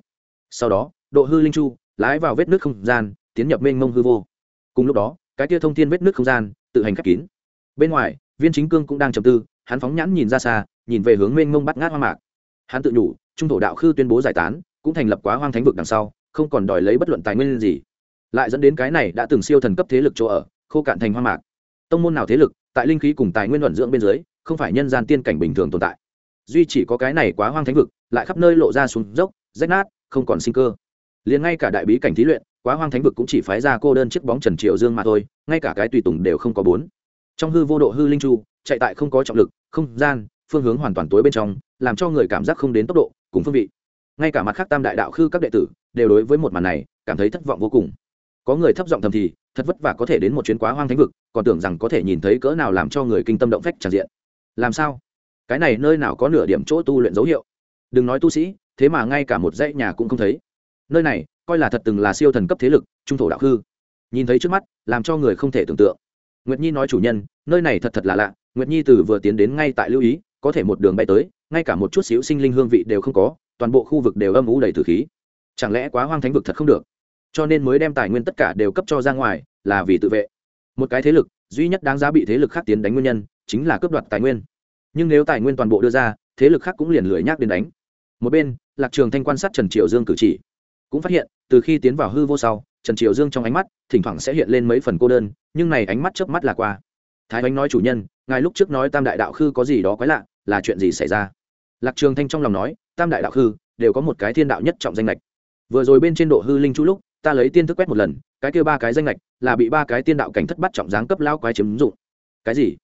Sau đó, độ hư linh chu lái vào vết nước không gian, tiến nhập mênh mông hư vô. Cùng lúc đó, cái tia thông thiên vết nước không gian tự hành khép kín. Bên ngoài, viên chính cương cũng đang trầm tư, hắn phóng nhãn nhìn ra xa, nhìn về hướng mênh mông bắt ngát hoang mạc. Hắn tự nhủ, trung thổ đạo khư tuyên bố giải tán, cũng thành lập quá hoang thánh vực đằng sau, không còn đòi lấy bất luận tài nguyên gì. Lại dẫn đến cái này đã từng siêu thần cấp thế lực chỗ ở, khô cạn thành hoang mạc. Tông môn nào thế lực, tại linh khí cùng tài nguyên luận dưỡng bên dưới, không phải nhân gian tiên cảnh bình thường tồn tại duy chỉ có cái này quá hoang thánh vực, lại khắp nơi lộ ra xuống dốc, rách nát, không còn sinh cơ. Liền ngay cả đại bí cảnh thí luyện, quá hoang thánh vực cũng chỉ phái ra cô đơn chiếc bóng trần triệu dương mà thôi, ngay cả cái tùy tùng đều không có bốn. Trong hư vô độ hư linh chu, chạy tại không có trọng lực, không gian, phương hướng hoàn toàn tối bên trong, làm cho người cảm giác không đến tốc độ, cùng phương vị. Ngay cả mặt khác tam đại đạo khư các đệ tử, đều đối với một màn này, cảm thấy thất vọng vô cùng. Có người thấp giọng thầm thì, thật vất vả có thể đến một chuyến quá hoang thánh vực, còn tưởng rằng có thể nhìn thấy cỡ nào làm cho người kinh tâm động phách tràn diện. Làm sao? Cái này nơi nào có nửa điểm chỗ tu luyện dấu hiệu? Đừng nói tu sĩ, thế mà ngay cả một dãy nhà cũng không thấy. Nơi này, coi là thật từng là siêu thần cấp thế lực, trung thổ đạo khư nhìn thấy trước mắt, làm cho người không thể tưởng tượng. Nguyệt nhi nói chủ nhân, nơi này thật thật là lạ, nguyệt nhi từ vừa tiến đến ngay tại lưu ý, có thể một đường bay tới, ngay cả một chút xíu sinh linh hương vị đều không có, toàn bộ khu vực đều âm ủ đầy tử khí. Chẳng lẽ quá hoang thánh vực thật không được? Cho nên mới đem tài nguyên tất cả đều cấp cho ra ngoài, là vì tự vệ. Một cái thế lực, duy nhất đáng giá bị thế lực khác tiến đánh nguyên nhân, chính là cướp đoạt tài nguyên nhưng nếu tài nguyên toàn bộ đưa ra, thế lực khác cũng liền lười nhác đến đánh. Một bên, lạc trường thanh quan sát trần triều dương cử chỉ, cũng phát hiện, từ khi tiến vào hư vô sau, trần triều dương trong ánh mắt, thỉnh thoảng sẽ hiện lên mấy phần cô đơn, nhưng này ánh mắt chớp mắt là qua. Thái ánh nói chủ nhân, ngài lúc trước nói tam đại đạo khư có gì đó quái lạ, là chuyện gì xảy ra? Lạc trường thanh trong lòng nói, tam đại đạo khư, đều có một cái thiên đạo nhất trọng danh lệch vừa rồi bên trên độ hư linh chú lúc, ta lấy tiên thức quét một lần, cái kia ba cái danh lệch là bị ba cái tiên đạo cảnh thất bắt trọng dáng cấp lao quái chiếm dụng. Cái gì?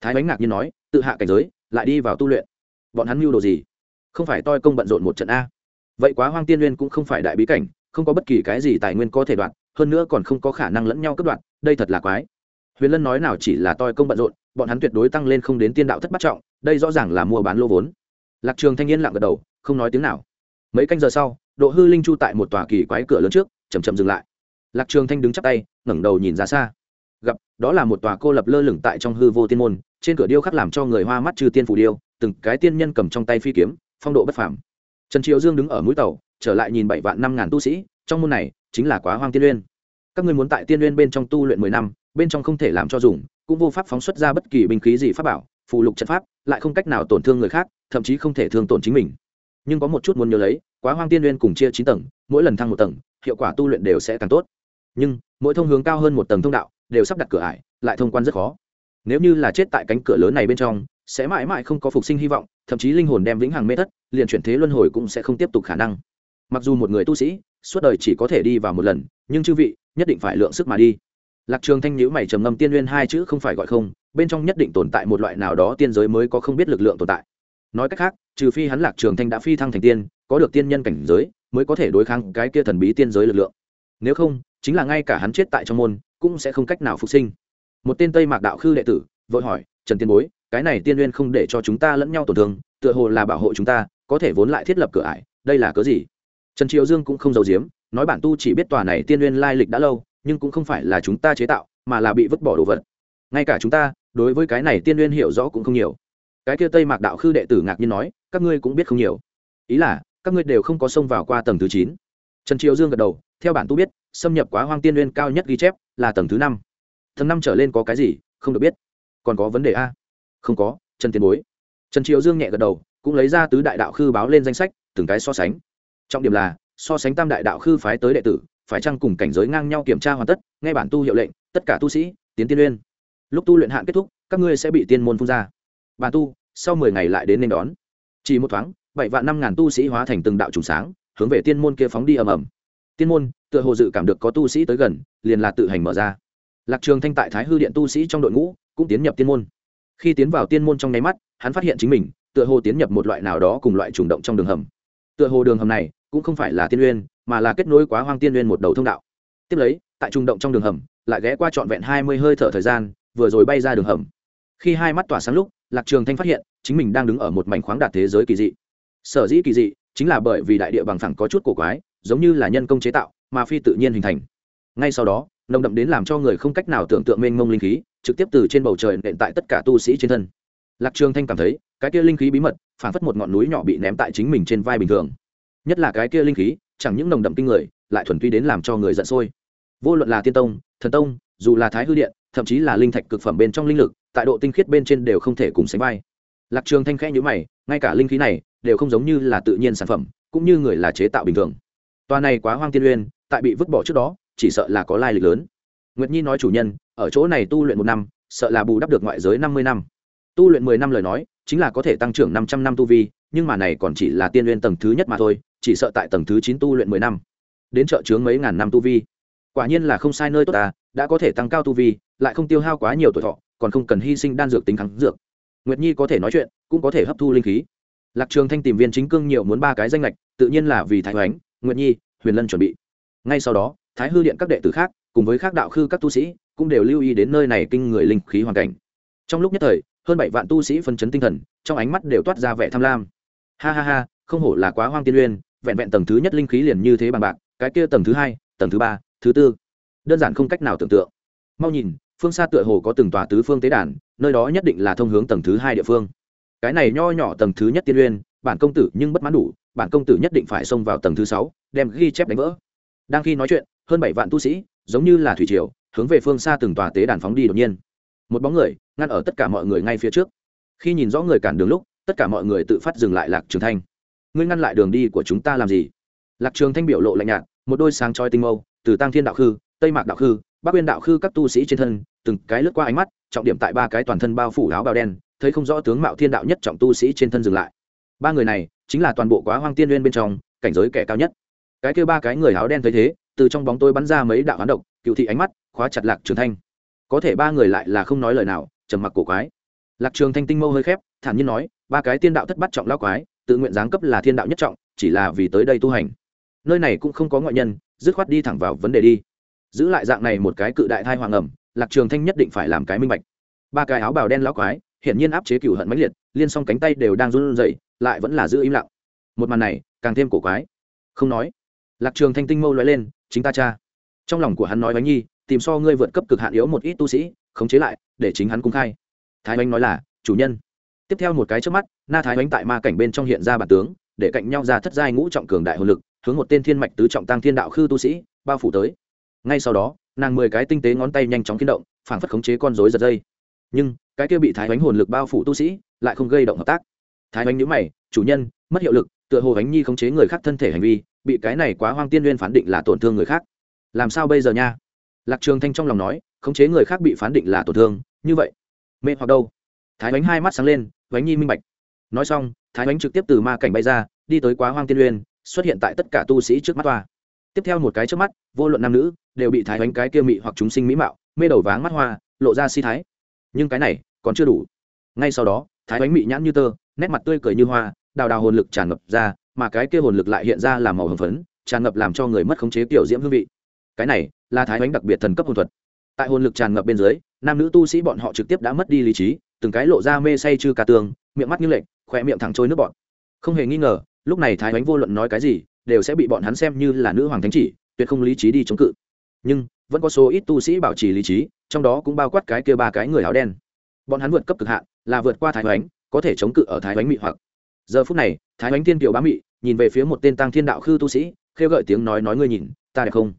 Thái ánh ngạc nhiên nói, tự hạ cảnh giới lại đi vào tu luyện. Bọn hắn mưu đồ gì? Không phải toi công bận rộn một trận a. Vậy quá hoang tiên liên cũng không phải đại bí cảnh, không có bất kỳ cái gì tài nguyên có thể đoạt, hơn nữa còn không có khả năng lẫn nhau cướp đoạn đây thật là quái. Huyền lân nói nào chỉ là toi công bận rộn, bọn hắn tuyệt đối tăng lên không đến tiên đạo thất bắt trọng, đây rõ ràng là mua bán lô vốn. Lạc trường thanh niên lặng gật đầu, không nói tiếng nào. Mấy canh giờ sau, độ hư linh chu tại một tòa kỳ quái cửa lớn trước chầm chậm dừng lại. Lạc trường thanh đứng chắp tay, ngẩng đầu nhìn ra xa đó là một tòa cô lập lơ lửng tại trong hư vô tiên môn, trên cửa điêu khắc làm cho người hoa mắt trừ tiên phủ điêu, từng cái tiên nhân cầm trong tay phi kiếm, phong độ bất phàm. Trần triều dương đứng ở mũi tàu, trở lại nhìn bảy vạn năm ngàn tu sĩ, trong môn này chính là quá hoang tiên uyên. Các ngươi muốn tại tiên uyên bên trong tu luyện mười năm, bên trong không thể làm cho dùng, cũng vô pháp phóng xuất ra bất kỳ binh khí gì pháp bảo, phù lục trận pháp, lại không cách nào tổn thương người khác, thậm chí không thể thương tổn chính mình. Nhưng có một chút muốn nhớ lấy, quá hoang tiên uyên cùng chia chín tầng, mỗi lần thăng một tầng, hiệu quả tu luyện đều sẽ càng tốt. Nhưng, mỗi thông hướng cao hơn một tầng thông đạo đều sắp đặt cửa ải, lại thông quan rất khó. Nếu như là chết tại cánh cửa lớn này bên trong, sẽ mãi mãi không có phục sinh hy vọng, thậm chí linh hồn đem vĩnh hằng mê thất, liền chuyển thế luân hồi cũng sẽ không tiếp tục khả năng. Mặc dù một người tu sĩ, suốt đời chỉ có thể đi vào một lần, nhưng chư vị, nhất định phải lượng sức mà đi. Lạc trường thanh nhữ mày trầm ngâm tiên nguyên hai chữ không phải gọi không, bên trong nhất định tồn tại một loại nào đó tiên giới mới có không biết lực lượng tồn tại. Nói cách khác, trừ phi hắn lạc trường thanh đã phi thăng thành tiên, có được tiên nhân cảnh giới, mới có thể đối kháng cái kia thần bí tiên giới lực lượng. Nếu không, chính là ngay cả hắn chết tại trong môn cũng sẽ không cách nào phục sinh. Một tên tây mạc đạo khư đệ tử, vội hỏi, trần tiên bối, cái này tiên nguyên không để cho chúng ta lẫn nhau tổn thương, tựa hồ là bảo hộ chúng ta, có thể vốn lại thiết lập cửa ải, đây là cớ gì? Trần triều dương cũng không giấu giếm, nói bản tu chỉ biết tòa này tiên nguyên lai lịch đã lâu, nhưng cũng không phải là chúng ta chế tạo, mà là bị vứt bỏ đồ vật. Ngay cả chúng ta, đối với cái này tiên nguyên hiểu rõ cũng không nhiều. Cái kia tây mạc đạo khư đệ tử ngạc nhiên nói, các ngươi cũng biết không nhiều. Ý là, các ngươi đều không có xông vào qua tầng thứ chín trần triều dương gật đầu, theo bản tu biết, xâm nhập quá hoang tiên nguyên cao nhất ghi chép là tầng thứ năm. Tầng năm trở lên có cái gì, không được biết. Còn có vấn đề a? Không có, trần tiền bối. Trần triều dương nhẹ gật đầu, cũng lấy ra tứ đại đạo khư báo lên danh sách, từng cái so sánh. Trọng điểm là, so sánh tam đại đạo khư phái tới đệ tử, phải chăng cùng cảnh giới ngang nhau kiểm tra hoàn tất ngay bản tu hiệu lệnh, tất cả tu sĩ, tiến tiên uyên lúc tu luyện hạn kết thúc, các ngươi sẽ bị tiên môn phun ra. Bản tu, sau mười ngày lại đến nên đón. Chỉ một thoáng, bảy vạn năm ngàn tu sĩ hóa thành từng đạo trùng sáng hướng về tiên môn kia phóng đi ầm ầm. Tiên môn, tựa hồ dự cảm được có tu sĩ tới gần, liền là tự hành mở ra. Lạc trường thanh tại thái hư điện tu sĩ trong đội ngũ, cũng tiến nhập tiên môn. Khi tiến vào tiên môn trong nháy mắt, hắn phát hiện chính mình, tựa hồ tiến nhập một loại nào đó cùng loại trùng động trong đường hầm. Tựa hồ đường hầm này, cũng không phải là tiên uyên, mà là kết nối quá hoang tiên uyên một đầu thông đạo. Tiếp lấy, tại trùng động trong đường hầm, lại ghé qua trọn vẹn hai mươi hơi thở thời gian, vừa rồi bay ra đường hầm. Khi hai mắt tỏa sáng lúc, lạc trường thanh phát hiện, chính mình đang đứng ở một mảnh khoáng đạt thế giới kỳ dị. Sở dĩ kỳ dị chính là bởi vì đại địa bằng phẳng có chút cổ quái, giống như là nhân công chế tạo, mà phi tự nhiên hình thành. Ngay sau đó, nồng đậm đến làm cho người không cách nào tưởng tượng mênh mông linh khí, trực tiếp từ trên bầu trời nện tại tất cả tu sĩ trên thân. Lạc trường thanh cảm thấy, cái kia linh khí bí mật, phản phất một ngọn núi nhỏ bị ném tại chính mình trên vai bình thường. Nhất là cái kia linh khí, chẳng những nồng đậm kinh người, lại thuần túy đến làm cho người giận sôi. Vô luận là tiên tông, thần tông, dù là thái hư điện, thậm chí là linh thạch cực phẩm bên trong linh lực, tại độ tinh khiết bên trên đều không thể cùng sánh vai. Lạc trường thanh khẽ nhíu mày, ngay cả linh khí này đều không giống như là tự nhiên sản phẩm, cũng như người là chế tạo bình thường. Toa này quá hoang tiên uyên, tại bị vứt bỏ trước đó, chỉ sợ là có lai lịch lớn. Nguyệt nhi nói chủ nhân, ở chỗ này tu luyện một năm, sợ là bù đắp được ngoại giới năm mươi năm. Tu luyện mười năm lời nói, chính là có thể tăng trưởng năm trăm năm tu vi, nhưng mà này còn chỉ là tiên uyên tầng thứ nhất mà thôi, chỉ sợ tại tầng thứ chín tu luyện mười năm. Đến trợ chướng mấy ngàn năm tu vi. Quả nhiên là không sai nơi tốt ta, đã có thể tăng cao tu vi, lại không tiêu hao quá nhiều tuổi thọ, còn không cần hy sinh đan dược tính kháng dược. Nguyệt nhi có thể nói chuyện, cũng có thể hấp thu linh khí lạc trường thanh tìm viên chính cương nhiều muốn ba cái danh lệch tự nhiên là vì thái hoánh Nguyễn nhi, huyền lân chuẩn bị. Ngay sau đó, thái hư điện các đệ tử khác, cùng với các đạo khư các tu sĩ, cũng đều lưu ý đến nơi này kinh người linh khí hoàn cảnh. Trong lúc nhất thời, hơn bảy vạn tu sĩ phân chấn tinh thần, trong ánh mắt đều toát ra vẻ tham lam. Ha ha ha, không hổ là quá hoang tiên uyên, vẹn vẹn tầng thứ nhất linh khí liền như thế bằng bạc, cái kia tầng thứ hai, tầng thứ ba, thứ tư. Đơn giản không cách nào tưởng tượng. Mau nhìn, phương xa tựa hồ có từng tòa tứ phương tế đàn, nơi đó nhất định là thông hướng tầng thứ hai địa phương cái này nho nhỏ tầng thứ nhất tiên uyên, bản công tử nhưng bất mãn đủ, bản công tử nhất định phải xông vào tầng thứ sáu, đem ghi chép đánh vỡ. Đang khi nói chuyện, hơn bảy vạn tu sĩ, giống như là thủy triều, hướng về phương xa từng tòa tế đàn phóng đi đột nhiên. Một bóng người, ngăn ở tất cả mọi người ngay phía trước. Khi nhìn rõ người cản đường lúc, tất cả mọi người tự phát dừng lại lạc trường thanh. Ngươi ngăn lại đường đi của chúng ta làm gì? Lạc trường thanh biểu lộ lạnh nhạt, một đôi sáng chói tinh mâu, từ tăng thiên đạo khư, tây mạc đạo khư, bắc uyên đạo khư các tu sĩ trên thân, từng cái lướt qua ánh mắt, trọng điểm tại ba cái toàn thân bao phủ áo bào đen thấy không rõ tướng mạo thiên đạo nhất trọng tu sĩ trên thân dừng lại. Ba người này chính là toàn bộ quá hoang tiên nguyên bên trong, cảnh giới kẻ cao nhất. Cái kêu ba cái người áo đen thấy thế, từ trong bóng tôi bắn ra mấy đạo hán độc, cựu thị ánh mắt khóa chặt lạc trường thanh. Có thể ba người lại là không nói lời nào, trầm mặc cổ quái. Lạc trường thanh tinh mâu hơi khép, thản nhiên nói, ba cái tiên đạo thất bắt trọng lao quái, tự nguyện giáng cấp là thiên đạo nhất trọng, chỉ là vì tới đây tu hành. Nơi này cũng không có ngoại nhân, dứt khoát đi thẳng vào vấn đề đi. Giữ lại dạng này một cái cự đại thai hoàng ẩm, lạc trường thanh nhất định phải làm cái minh bạch. Ba cái áo bào đen lão quái hiển nhiên áp chế cửu hận mãnh liệt, liên song cánh tay đều đang run rẩy, lại vẫn là giữ im lặng. Một màn này, càng thêm cổ quái. Không nói. Lạc trường thanh tinh mâu lóe lên, chính ta cha. Trong lòng của hắn nói bánh nhi, tìm so ngươi vượt cấp cực hạn yếu một ít tu sĩ, khống chế lại, để chính hắn cung khai. Thái bánh nói là, chủ nhân. Tiếp theo một cái trước mắt, na thái bánh tại ma cảnh bên trong hiện ra bản tướng, để cạnh nhau ra thất giai ngũ trọng cường đại hồn lực, hướng một tên thiên mạch tứ trọng tăng thiên đạo khư tu sĩ, bao phủ tới. Ngay sau đó, nàng mười cái tinh tế ngón tay nhanh chóng kiến động, phảng phất khống chế con rối giật dây. Nhưng cái kia bị thái bánh hồn lực bao phủ tu sĩ, lại không gây động hợp tác. Thái bánh nhữ mày, chủ nhân, mất hiệu lực, tựa hồ bánh nhi khống chế người khác thân thể hành vi, bị cái này quá hoang tiên nguyên phán định là tổn thương người khác. Làm sao bây giờ nha? Lạc trường thanh trong lòng nói, khống chế người khác bị phán định là tổn thương, như vậy, mê hoặc đâu? Thái bánh hai mắt sáng lên bánh nhi minh bạch. Nói xong, thái bánh trực tiếp từ ma cảnh bay ra, đi tới quá hoang tiên uyên xuất hiện tại tất cả tu sĩ trước mắt tòa. tiếp theo một cái trước mắt, vô luận nam nữ, đều bị thái bánh cái kia mị hoặc chúng sinh mỹ mạo, mê đầu váng mắt hoa, lộ ra si thái nhưng cái này còn chưa đủ. Ngay sau đó, thái bánh mị nhãn như tơ, nét mặt tươi cười như hoa, đào đào hồn lực tràn ngập ra, mà cái kia hồn lực lại hiện ra làm màu hồng phấn, tràn ngập làm cho người mất khống chế tiểu diễm hương vị. Cái này là thái bánh đặc biệt thần cấp hồn thuật. Tại hồn lực tràn ngập bên dưới, nam nữ tu sĩ bọn họ trực tiếp đã mất đi lý trí, từng cái lộ ra mê say chư ca tường, miệng mắt như lệnh khỏe miệng thẳng trôi nước bọn không hề nghi ngờ, lúc này thái bánh vô luận nói cái gì, đều sẽ bị bọn hắn xem như là nữ hoàng thánh chỉ, tuyệt không lý trí đi chống cự. Nhưng, vẫn có số ít tu sĩ bảo trì lý trí trong đó cũng bao quát cái kia ba cái người áo đen. Bọn hắn vượt cấp cực hạn, là vượt qua thái bánh có thể chống cự ở thái bánh mị hoặc. Giờ phút này, thái bánh thiên kiều bá mị, nhìn về phía một tên tăng thiên đạo khư tu sĩ, khêu gợi tiếng nói nói ngươi nhìn, ta đẹp không?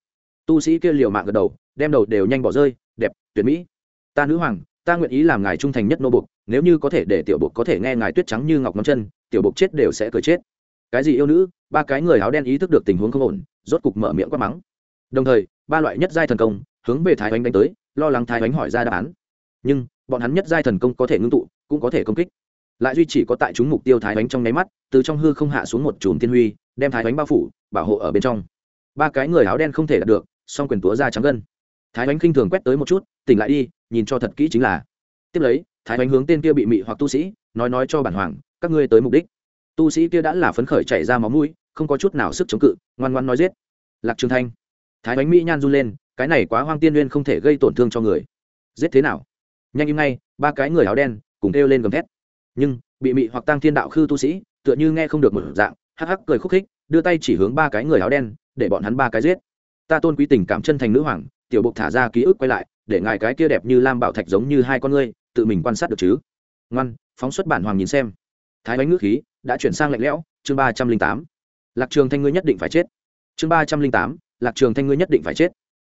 Tu sĩ kia liều mạng gật đầu, đem đầu đều nhanh bỏ rơi, đẹp, tuyệt mỹ. Ta nữ hoàng, ta nguyện ý làm ngài trung thành nhất nô bục nếu như có thể để tiểu bục có thể nghe ngài tuyết trắng như ngọc ngón chân, tiểu bục chết đều sẽ cười chết. Cái gì yêu nữ? Ba cái người áo đen ý thức được tình huống không ổn, rốt cục mở miệng quát mắng. Đồng thời, ba loại nhất giai thần công hướng về thái oánh đánh tới lo lắng thái oánh hỏi ra đáp án. Nhưng, bọn hắn nhất giai thần công có thể ngưng tụ, cũng có thể công kích. Lại duy chỉ có tại chúng mục tiêu thái oánh trong nháy mắt, từ trong hư không hạ xuống một chùm tiên huy, đem thái oánh bao phủ, bảo hộ ở bên trong. Ba cái người áo đen không thể đạt được, song quyền túa ra trắng gân. Thái oánh khinh thường quét tới một chút, tỉnh lại đi, nhìn cho thật kỹ chính là. Tiếp lấy, thái oánh hướng tên kia bị mị hoặc tu sĩ, nói nói cho bản hoàng, các ngươi tới mục đích. Tu sĩ kia đã là phấn khởi chạy ra máu mũi, không có chút nào sức chống cự, ngoan ngoan nói giết. Lạc trường thanh. Thái bánh mỹ nhan run lên cái này quá hoang tiên nguyên không thể gây tổn thương cho người. Giết thế nào? Nhanh im ngay, ba cái người áo đen cùng kêu lên gầm thét. Nhưng, bị mị hoặc tăng thiên đạo khư tu sĩ, tựa như nghe không được một dạng, hắc hắc cười khúc khích, đưa tay chỉ hướng ba cái người áo đen, để bọn hắn ba cái giết. Ta tôn quý tình cảm chân thành nữ hoàng, tiểu bục thả ra ký ức quay lại, để ngài cái kia đẹp như lam bảo thạch giống như hai con ngươi, tự mình quan sát được chứ. Ngoan, phóng xuất bản hoàng nhìn xem. Thái bánh ngữ khí đã chuyển sang lạnh lẽo, chương ba trăm linh tám. Lạc trường thanh ngươi nhất định phải chết. Chương ba trăm linh tám, lạc trường thanh ngươi nhất định phải chết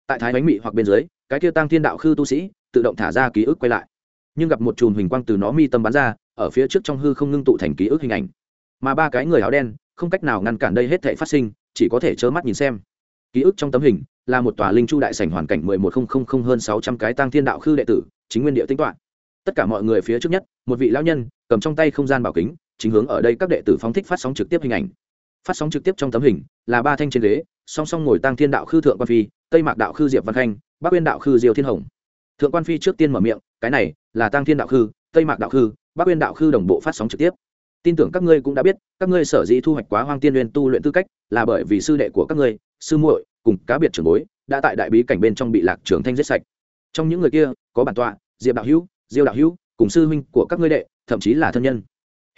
tại thái bánh mị hoặc bên dưới, cái kia tăng thiên đạo khư tu sĩ tự động thả ra ký ức quay lại. Nhưng gặp một chùm hình quang từ nó mi tâm bắn ra, ở phía trước trong hư không ngưng tụ thành ký ức hình ảnh. Mà ba cái người áo đen, không cách nào ngăn cản đây hết thể phát sinh, chỉ có thể trơ mắt nhìn xem. Ký ức trong tấm hình là một tòa linh chu đại sảnh hoàn cảnh mười một không không không hơn sáu trăm cái tăng thiên đạo khư đệ tử, chính nguyên địa tính toán tất cả mọi người phía trước nhất, một vị lão nhân, cầm trong tay không gian bảo kính, chính hướng ở đây các đệ tử phóng thích phát sóng trực tiếp hình ảnh. Phát sóng trực tiếp trong tấm hình là ba thanh trên ghế, song song ngồi tăng thiên đạo khư thượng quan phi tây mạc đạo khư diệp văn khanh bắc uyên đạo khư Diêu thiên hồng thượng quan phi trước tiên mở miệng cái này là tăng thiên đạo khư tây mạc đạo khư bắc uyên đạo khư đồng bộ phát sóng trực tiếp tin tưởng các ngươi cũng đã biết các ngươi sở dĩ thu hoạch quá hoang tiên liên tu luyện tư cách là bởi vì sư đệ của các ngươi sư muội cùng cá biệt trưởng bối đã tại đại bí cảnh bên trong bị lạc trưởng thanh giết sạch trong những người kia có bản tọa diệp đạo hữu diêu đạo hữu cùng sư huynh của các ngươi đệ thậm chí là thân nhân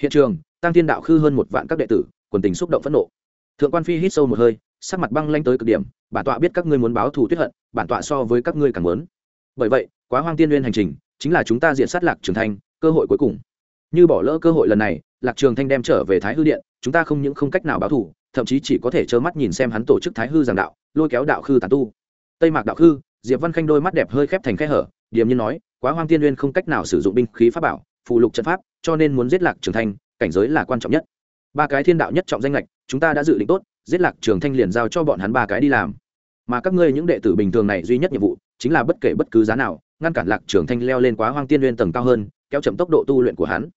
hiện trường tăng thiên đạo khư hơn một vạn các đệ tử quần tình xúc động phẫn nộ thượng quan phi hít sâu một hơi sắc mặt băng lanh tới cực điểm bản tọa biết các ngươi muốn báo thù tuyết hận, bản tọa so với các ngươi càng muốn. Bởi vậy, quá hoang tiên liên hành trình, chính là chúng ta diện sát lạc trường thanh, cơ hội cuối cùng. Như bỏ lỡ cơ hội lần này, lạc trường thanh đem trở về thái hư điện, chúng ta không những không cách nào báo thù, thậm chí chỉ có thể trơ mắt nhìn xem hắn tổ chức thái hư giảng đạo, lôi kéo đạo khư tàn tu. Tây mạc đạo khư, diệp văn khanh đôi mắt đẹp hơi khép thành khe hở, điềm nhiên nói, quá hoang tiên liên không cách nào sử dụng binh khí pháp bảo phụ lục trận pháp, cho nên muốn giết lạc trường thanh, cảnh giới là quan trọng nhất. Ba cái thiên đạo nhất trọng danh lệch, chúng ta đã dự định tốt, giết lạc trường thanh liền giao cho bọn hắn ba cái đi làm mà các ngươi những đệ tử bình thường này duy nhất nhiệm vụ chính là bất kể bất cứ giá nào, ngăn cản lạc trường thanh leo lên quá hoang tiên liên tầng cao hơn, kéo chậm tốc độ tu luyện của hắn.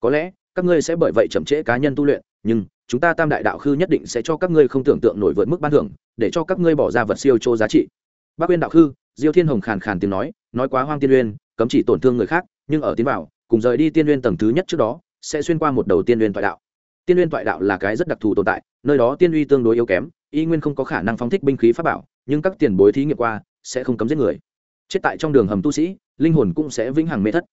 Có lẽ, các ngươi sẽ bởi vậy chậm trễ cá nhân tu luyện, nhưng chúng ta tam đại đạo khư nhất định sẽ cho các ngươi không tưởng tượng nổi vượt mức ban thưởng, để cho các ngươi bỏ ra vật siêu chô giá trị. Bác uyên đạo khư, diêu thiên hồng khàn khàn tiếng nói nói quá hoang tiên uyên cấm chỉ tổn thương người khác, nhưng ở tiến vào, cùng rời đi tiên uyên tầng thứ nhất trước đó, sẽ xuyên qua một đầu tiên uyên toại đạo. Tiên uyên toại đạo là cái rất đặc thù tồn tại, nơi đó tiên uy tương đối yếu kém, y nguyên không có khả năng phóng thích binh khí pháp bảo nhưng các tiền bối thí nghiệm qua sẽ không cấm giết người. Chết tại trong đường hầm tu sĩ, linh hồn cũng sẽ vĩnh hằng mê thất.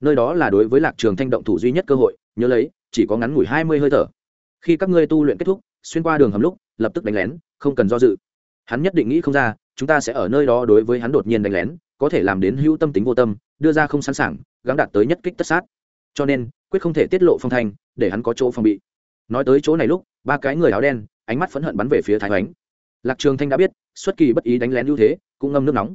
Nơi đó là đối với lạc trường thanh động thủ duy nhất cơ hội, nhớ lấy, chỉ có ngắn ngủi hai mươi hơi thở. Khi các ngươi tu luyện kết thúc, xuyên qua đường hầm lúc, lập tức đánh lén, không cần do dự. Hắn nhất định nghĩ không ra, chúng ta sẽ ở nơi đó đối với hắn đột nhiên đánh lén, có thể làm đến hữu tâm tính vô tâm, đưa ra không sẵn sàng, gắng đạt tới nhất kích tất sát. Cho nên, quyết không thể tiết lộ phong thanh, để hắn có chỗ phòng bị. Nói tới chỗ này lúc, ba cái người áo đen, ánh mắt phẫn hận bắn về phía thái oánh lạc trường thanh đã biết xuất kỳ bất ý đánh lén ưu thế, cũng ngâm nước nóng.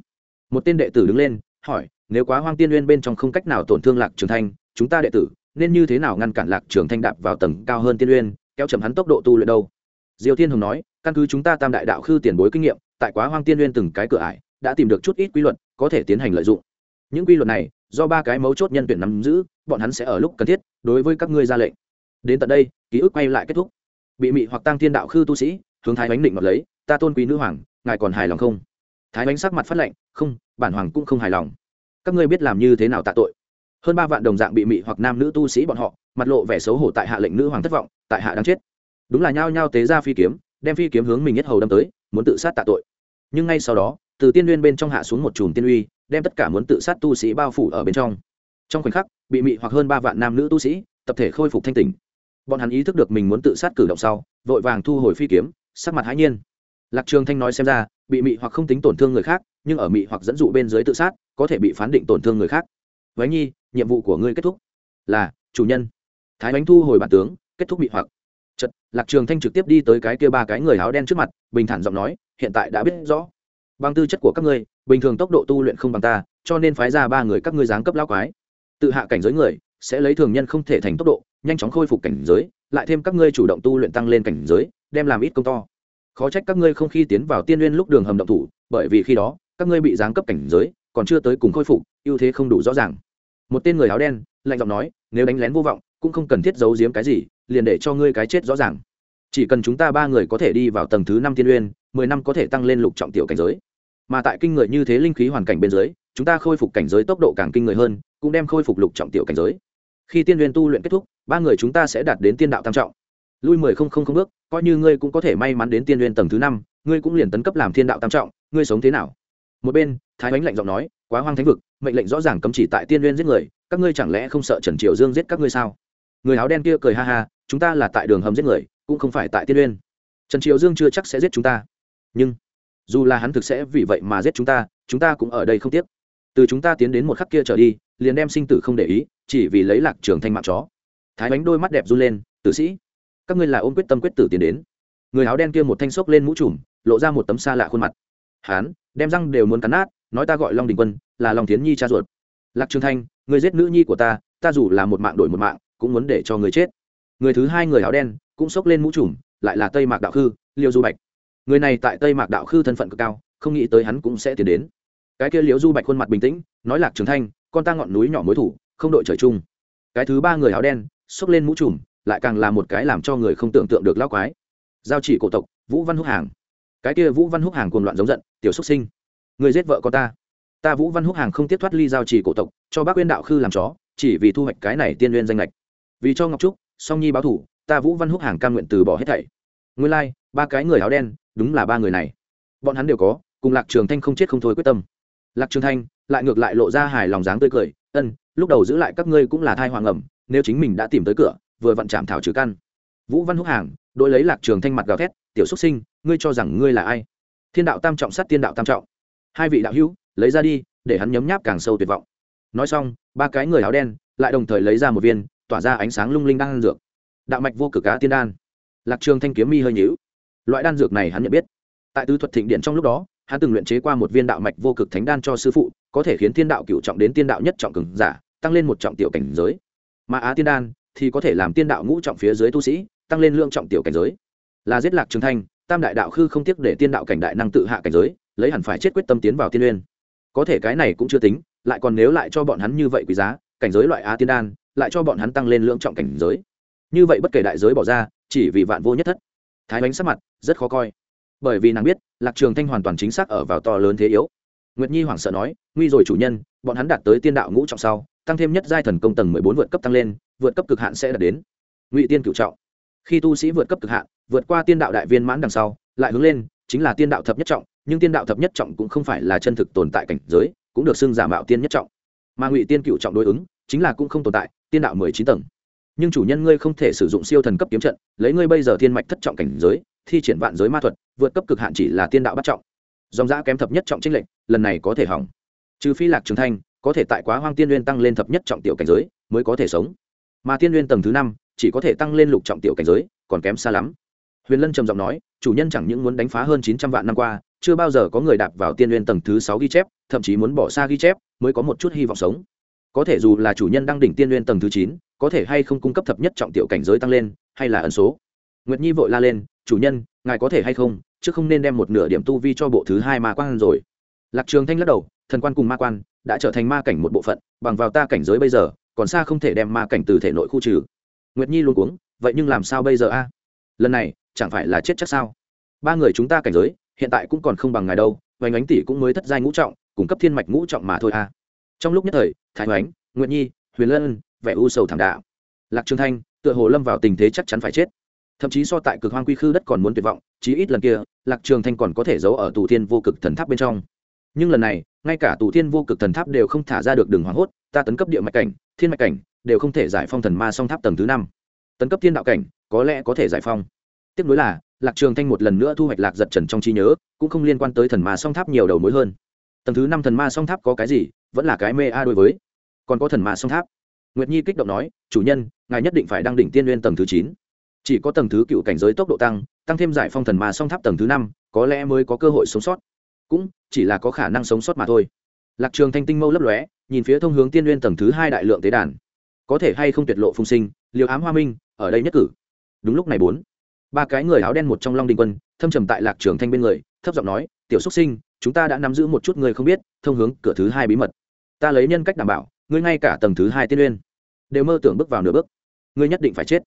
Một tên đệ tử đứng lên, hỏi, nếu quá hoang tiên nguyên bên trong không cách nào tổn thương lạc trường thanh, chúng ta đệ tử nên như thế nào ngăn cản lạc trường thanh đạp vào tầng cao hơn tiên uyên, kéo chậm hắn tốc độ tu luyện đâu? Diêu thiên hồng nói, căn cứ chúng ta tam đại đạo khư tiền bối kinh nghiệm, tại quá hoang tiên uyên từng cái cửa ải, đã tìm được chút ít quy luật, có thể tiến hành lợi dụng. Những quy luật này, do ba cái mấu chốt nhân tuyển nắm giữ, bọn hắn sẽ ở lúc cần thiết, đối với các ngươi ra lệnh. Đến tận đây, ký ức quay lại kết thúc. Bị mị hoặc tăng thiên đạo khư tu sĩ, hướng thái bánh định ngọt lấy, ta tôn quý nữ hoàng ngài còn hài lòng không? Thái bánh sắc mặt phát lệnh không, bản hoàng cũng không hài lòng. Các ngươi biết làm như thế nào tạ tội? Hơn ba vạn đồng dạng bị mị hoặc nam nữ tu sĩ bọn họ, mặt lộ vẻ xấu hổ tại hạ lệnh nữ hoàng thất vọng, tại hạ đang chết. Đúng là nhao nhao tế ra phi kiếm, đem phi kiếm hướng mình nhất hầu đâm tới, muốn tự sát tạ tội. Nhưng ngay sau đó, từ tiên nguyên bên trong hạ xuống một chùm tiên uy, đem tất cả muốn tự sát tu sĩ bao phủ ở bên trong. Trong khoảnh khắc, bị mị hoặc hơn ba vạn nam nữ tu sĩ, tập thể khôi phục thanh tình bọn hắn ý thức được mình muốn tự sát cử động sau, vội vàng thu hồi phi kiếm, sắc mặt hãi nhiên lạc trường thanh nói xem ra, bị mị hoặc không tính tổn thương người khác, nhưng ở mị hoặc dẫn dụ bên dưới tự sát, có thể bị phán định tổn thương người khác. Váy nhi, nhiệm vụ của ngươi kết thúc. Là, chủ nhân. Thái bánh thu hồi bản tướng, kết thúc bị hoặc. Chật lạc trường thanh trực tiếp đi tới cái kia ba cái người áo đen trước mặt, bình thản giọng nói, hiện tại đã biết rõ. Bằng tư chất của các ngươi, bình thường tốc độ tu luyện không bằng ta, cho nên phái ra ba người các ngươi giáng cấp lao quái. Tự hạ cảnh giới người, sẽ lấy thường nhân không thể thành tốc độ, nhanh chóng khôi phục cảnh giới, lại thêm các ngươi chủ động tu luyện tăng lên cảnh giới, đem làm ít công to khó trách các ngươi không khi tiến vào tiên nguyên lúc đường hầm động thủ, bởi vì khi đó, các ngươi bị giáng cấp cảnh giới, còn chưa tới cùng khôi phục, ưu thế không đủ rõ ràng. Một tên người áo đen, lạnh giọng nói, nếu đánh lén vô vọng, cũng không cần thiết giấu giếm cái gì, liền để cho ngươi cái chết rõ ràng. Chỉ cần chúng ta ba người có thể đi vào tầng thứ năm tiên uyên mười năm có thể tăng lên lục trọng tiểu cảnh giới. Mà tại kinh người như thế linh khí hoàn cảnh bên dưới, chúng ta khôi phục cảnh giới tốc độ càng kinh người hơn, cũng đem khôi phục lục trọng tiểu cảnh giới. Khi tiên uyên tu luyện kết thúc, ba người chúng ta sẽ đạt đến tiên đạo tam trọng lui mười không không không bước, coi như ngươi cũng có thể may mắn đến tiên uyên tầng thứ năm, ngươi cũng liền tấn cấp làm thiên đạo tam trọng, ngươi sống thế nào? Một bên, thái bánh lạnh giọng nói, quá hoang thánh vực, mệnh lệnh rõ ràng cấm chỉ tại tiên uyên giết người, các ngươi chẳng lẽ không sợ trần triều dương giết các ngươi sao? Người áo đen kia cười ha ha, chúng ta là tại đường hầm giết người, cũng không phải tại tiên uyên trần triều dương chưa chắc sẽ giết chúng ta. Nhưng, dù là hắn thực sẽ vì vậy mà giết chúng ta chúng ta cũng ở đây không tiếc. Từ chúng ta tiến đến một khắc kia trở đi, liền đem sinh tử không để ý, chỉ vì lấy lạc trường thanh mạng chó. Thái bánh đôi mắt đẹp run lên, tử sĩ các ngươi là ôm quyết tâm quyết tử tiến đến. Người áo đen kia một thanh xốc lên mũ trùm, lộ ra một tấm xa lạ khuôn mặt. Hán, đem răng đều muốn cắn nát, nói ta gọi long đình quân, là long tiến nhi cha ruột. Lạc trường thanh, người giết nữ nhi của ta ta dù là một mạng đổi một mạng, cũng muốn để cho người chết. Người thứ hai người áo đen, cũng xốc lên mũ trùm, lại là tây mạc đạo khư, liêu du bạch. Người này tại tây mạc đạo khư thân phận cực cao, không nghĩ tới hắn cũng sẽ tiến đến. Cái kia liêu du bạch khuôn mặt bình tĩnh, nói lạc trường thanh, con ta ngọn núi nhỏ mối thủ, không đội trời chung. Cái thứ ba người áo đen, xốc lên mũ trùm lại càng là một cái làm cho người không tưởng tượng được lao quái. Giao chỉ cổ tộc vũ văn húc hàng. Cái kia vũ văn húc hàng cuồng loạn giống giận tiểu xuất sinh người giết vợ con ta. Ta vũ văn húc hàng không tiếp thoát ly giao chỉ cổ tộc cho bác quyên đạo khư làm chó chỉ vì thu hoạch cái này tiên liên danh lệch vì cho ngọc trúc song nhi báo thủ ta vũ văn húc hàng cam nguyện từ bỏ hết thảy. Nguyên lai、like, ba cái người áo đen đúng là ba người này. Bọn hắn đều có cùng lạc trường thanh không chết không thôi quyết tâm. Lạc trường thanh lại ngược lại lộ ra hài lòng dáng tươi cười ân lúc đầu giữ lại các ngươi cũng là thai hoàng ẩm nếu chính mình đã tìm tới cửa vừa vặn chạm thảo trừ căn. Vũ văn húc hàng, đội lấy lạc trường thanh mặt gào thét, tiểu xuất sinh, ngươi cho rằng ngươi là ai? Thiên đạo tam trọng sát tiên đạo tam trọng. Hai vị đạo hữu, lấy ra đi, để hắn nhấm nháp càng sâu tuyệt vọng. Nói xong, ba cái người áo đen lại đồng thời lấy ra một viên, tỏa ra ánh sáng lung linh đan dược. Đạo mạch vô cực cá tiên đan. Lạc trường thanh kiếm mi hơi nhíu. Loại đan dược này hắn nhận biết. Tại tứ thuật thịnh điện trong lúc đó, hắn từng luyện chế qua một viên đạo mạch vô cực thánh đan cho sư phụ, có thể khiến tiên đạo cựu trọng đến tiên đạo nhất trọng cường giả, tăng lên một trọng tiểu cảnh giới. Mà á tiên đan thì có thể làm tiên đạo ngũ trọng phía dưới tu sĩ, tăng lên lượng trọng tiểu cảnh giới. Là giết lạc trường thanh, tam đại đạo khư không tiếc để tiên đạo cảnh đại năng tự hạ cảnh giới, lấy hẳn phải chết quyết tâm tiến vào tiên uyên. Có thể cái này cũng chưa tính, lại còn nếu lại cho bọn hắn như vậy quý giá, cảnh giới loại á tiên đan, lại cho bọn hắn tăng lên lượng trọng cảnh giới. Như vậy bất kể đại giới bỏ ra, chỉ vì vạn vô nhất thất. Thái bánh sắc mặt, rất khó coi. Bởi vì nàng biết, lạc trường thanh hoàn toàn chính xác ở vào to lớn thế yếu. Nguyệt nhi hoảng sợ nói, nguy rồi chủ nhân bọn hắn đạt tới tiên đạo ngũ trọng sau, tăng thêm nhất giai thần công tầng mười bốn vượt cấp tăng lên, vượt cấp cực hạn sẽ đạt đến. Ngụy tiên cửu trọng. Khi tu sĩ vượt cấp cực hạn, vượt qua tiên đạo đại viên mãn đằng sau, lại hướng lên, chính là tiên đạo thập nhất trọng, nhưng tiên đạo thập nhất trọng cũng không phải là chân thực tồn tại cảnh giới, cũng được xưng giả mạo tiên nhất trọng. Mà ngụy tiên cựu trọng đối ứng, chính là cũng không tồn tại, tiên đạo mười chín tầng. Nhưng chủ nhân ngươi không thể sử dụng siêu thần cấp kiếm trận, lấy ngươi bây giờ thiên mạch thất trọng cảnh giới, thi triển vạn giới ma thuật, vượt cấp cực hạn chỉ là tiên đạo bắt trọng. Dòng giã kém thập nhất trọng trinh lệnh lần này có thể hỏng trừ phi lạc trường thanh, có thể tại quá hoang tiên liên tăng lên thập nhất trọng tiểu cảnh giới, mới có thể sống. Mà tiên liên tầng thứ năm, chỉ có thể tăng lên lục trọng tiểu cảnh giới, còn kém xa lắm. Huyền lân trầm giọng nói, chủ nhân chẳng những muốn đánh phá hơn chín trăm vạn năm qua, chưa bao giờ có người đạp vào tiên liên tầng thứ sáu ghi chép, thậm chí muốn bỏ xa ghi chép, mới có một chút hy vọng sống. Có thể dù là chủ nhân đang đỉnh tiên liên tầng thứ chín, có thể hay không cung cấp thập nhất trọng tiểu cảnh giới tăng lên, hay là ẩn số. Nguyệt nhi vội la lên, chủ nhân, ngài có thể hay không, chứ không nên đem một nửa điểm tu vi cho bộ thứ hai mà quan rồi. Lạc trường thanh lắc đầu thần quan cùng ma quan đã trở thành ma cảnh một bộ phận, bằng vào ta cảnh giới bây giờ, còn xa không thể đem ma cảnh từ thể nội khu trừ. Nguyệt nhi luôn cuống, vậy nhưng làm sao bây giờ a? Lần này, chẳng phải là chết chắc sao? Ba người chúng ta cảnh giới, hiện tại cũng còn không bằng ngài đâu vành ánh tỷ cũng mới thất giai ngũ trọng cung cấp thiên mạch ngũ trọng mà thôi a. Trong lúc nhất thời, thái hoánh nguyệt nhi, huyền lân, vẻ u sầu thảm đạo lạc trường thanh, tựa hồ lâm vào tình thế chắc chắn phải chết. Thậm chí so tại cực hoang quy khư đất còn muốn tuyệt vọng, chí ít lần kia, lạc trường thanh còn có thể giấu ở tù thiên vô cực thần tháp bên trong nhưng lần này, ngay cả tù thiên vô cực thần tháp đều không thả ra được đường hoảng hốt, ta tấn cấp địa mạch cảnh, thiên mạch cảnh, đều không thể giải phong thần ma song tháp tầng thứ năm. Tấn cấp thiên đạo cảnh, có lẽ có thể giải phong. Tiếp nối là, lạc trường thanh một lần nữa thu hoạch lạc giật trần trong trí nhớ, cũng không liên quan tới thần ma song tháp nhiều đầu mối hơn. Tầng thứ năm thần ma song tháp có cái gì, vẫn là cái mê a đối với. Còn có thần ma song tháp. Nguyệt nhi kích động nói, chủ nhân, ngài nhất định phải đăng đỉnh tiên nguyên tầng thứ chín. Chỉ có tầng thứ cựu cảnh giới tốc độ tăng tăng thêm giải phong thần ma song tháp tầng thứ năm, có lẽ mới có cơ hội sống sót cũng chỉ là có khả năng sống sót mà thôi. Lạc trường thanh tinh mâu lấp lóe, nhìn phía thông hướng tiên nguyên tầng thứ hai đại lượng tế đàn. Có thể hay không tuyệt lộ phung sinh, liều ám hoa minh, ở đây nhất cử. Đúng lúc này bốn, ba cái người áo đen một trong long đình quân, thâm trầm tại lạc trường thanh bên người, thấp giọng nói, tiểu xuất sinh, chúng ta đã nắm giữ một chút người không biết, thông hướng cửa thứ hai bí mật. Ta lấy nhân cách đảm bảo, ngươi ngay cả tầng thứ hai tiên uyên đều mơ tưởng bước vào nửa bước. Ngươi nhất định phải chết.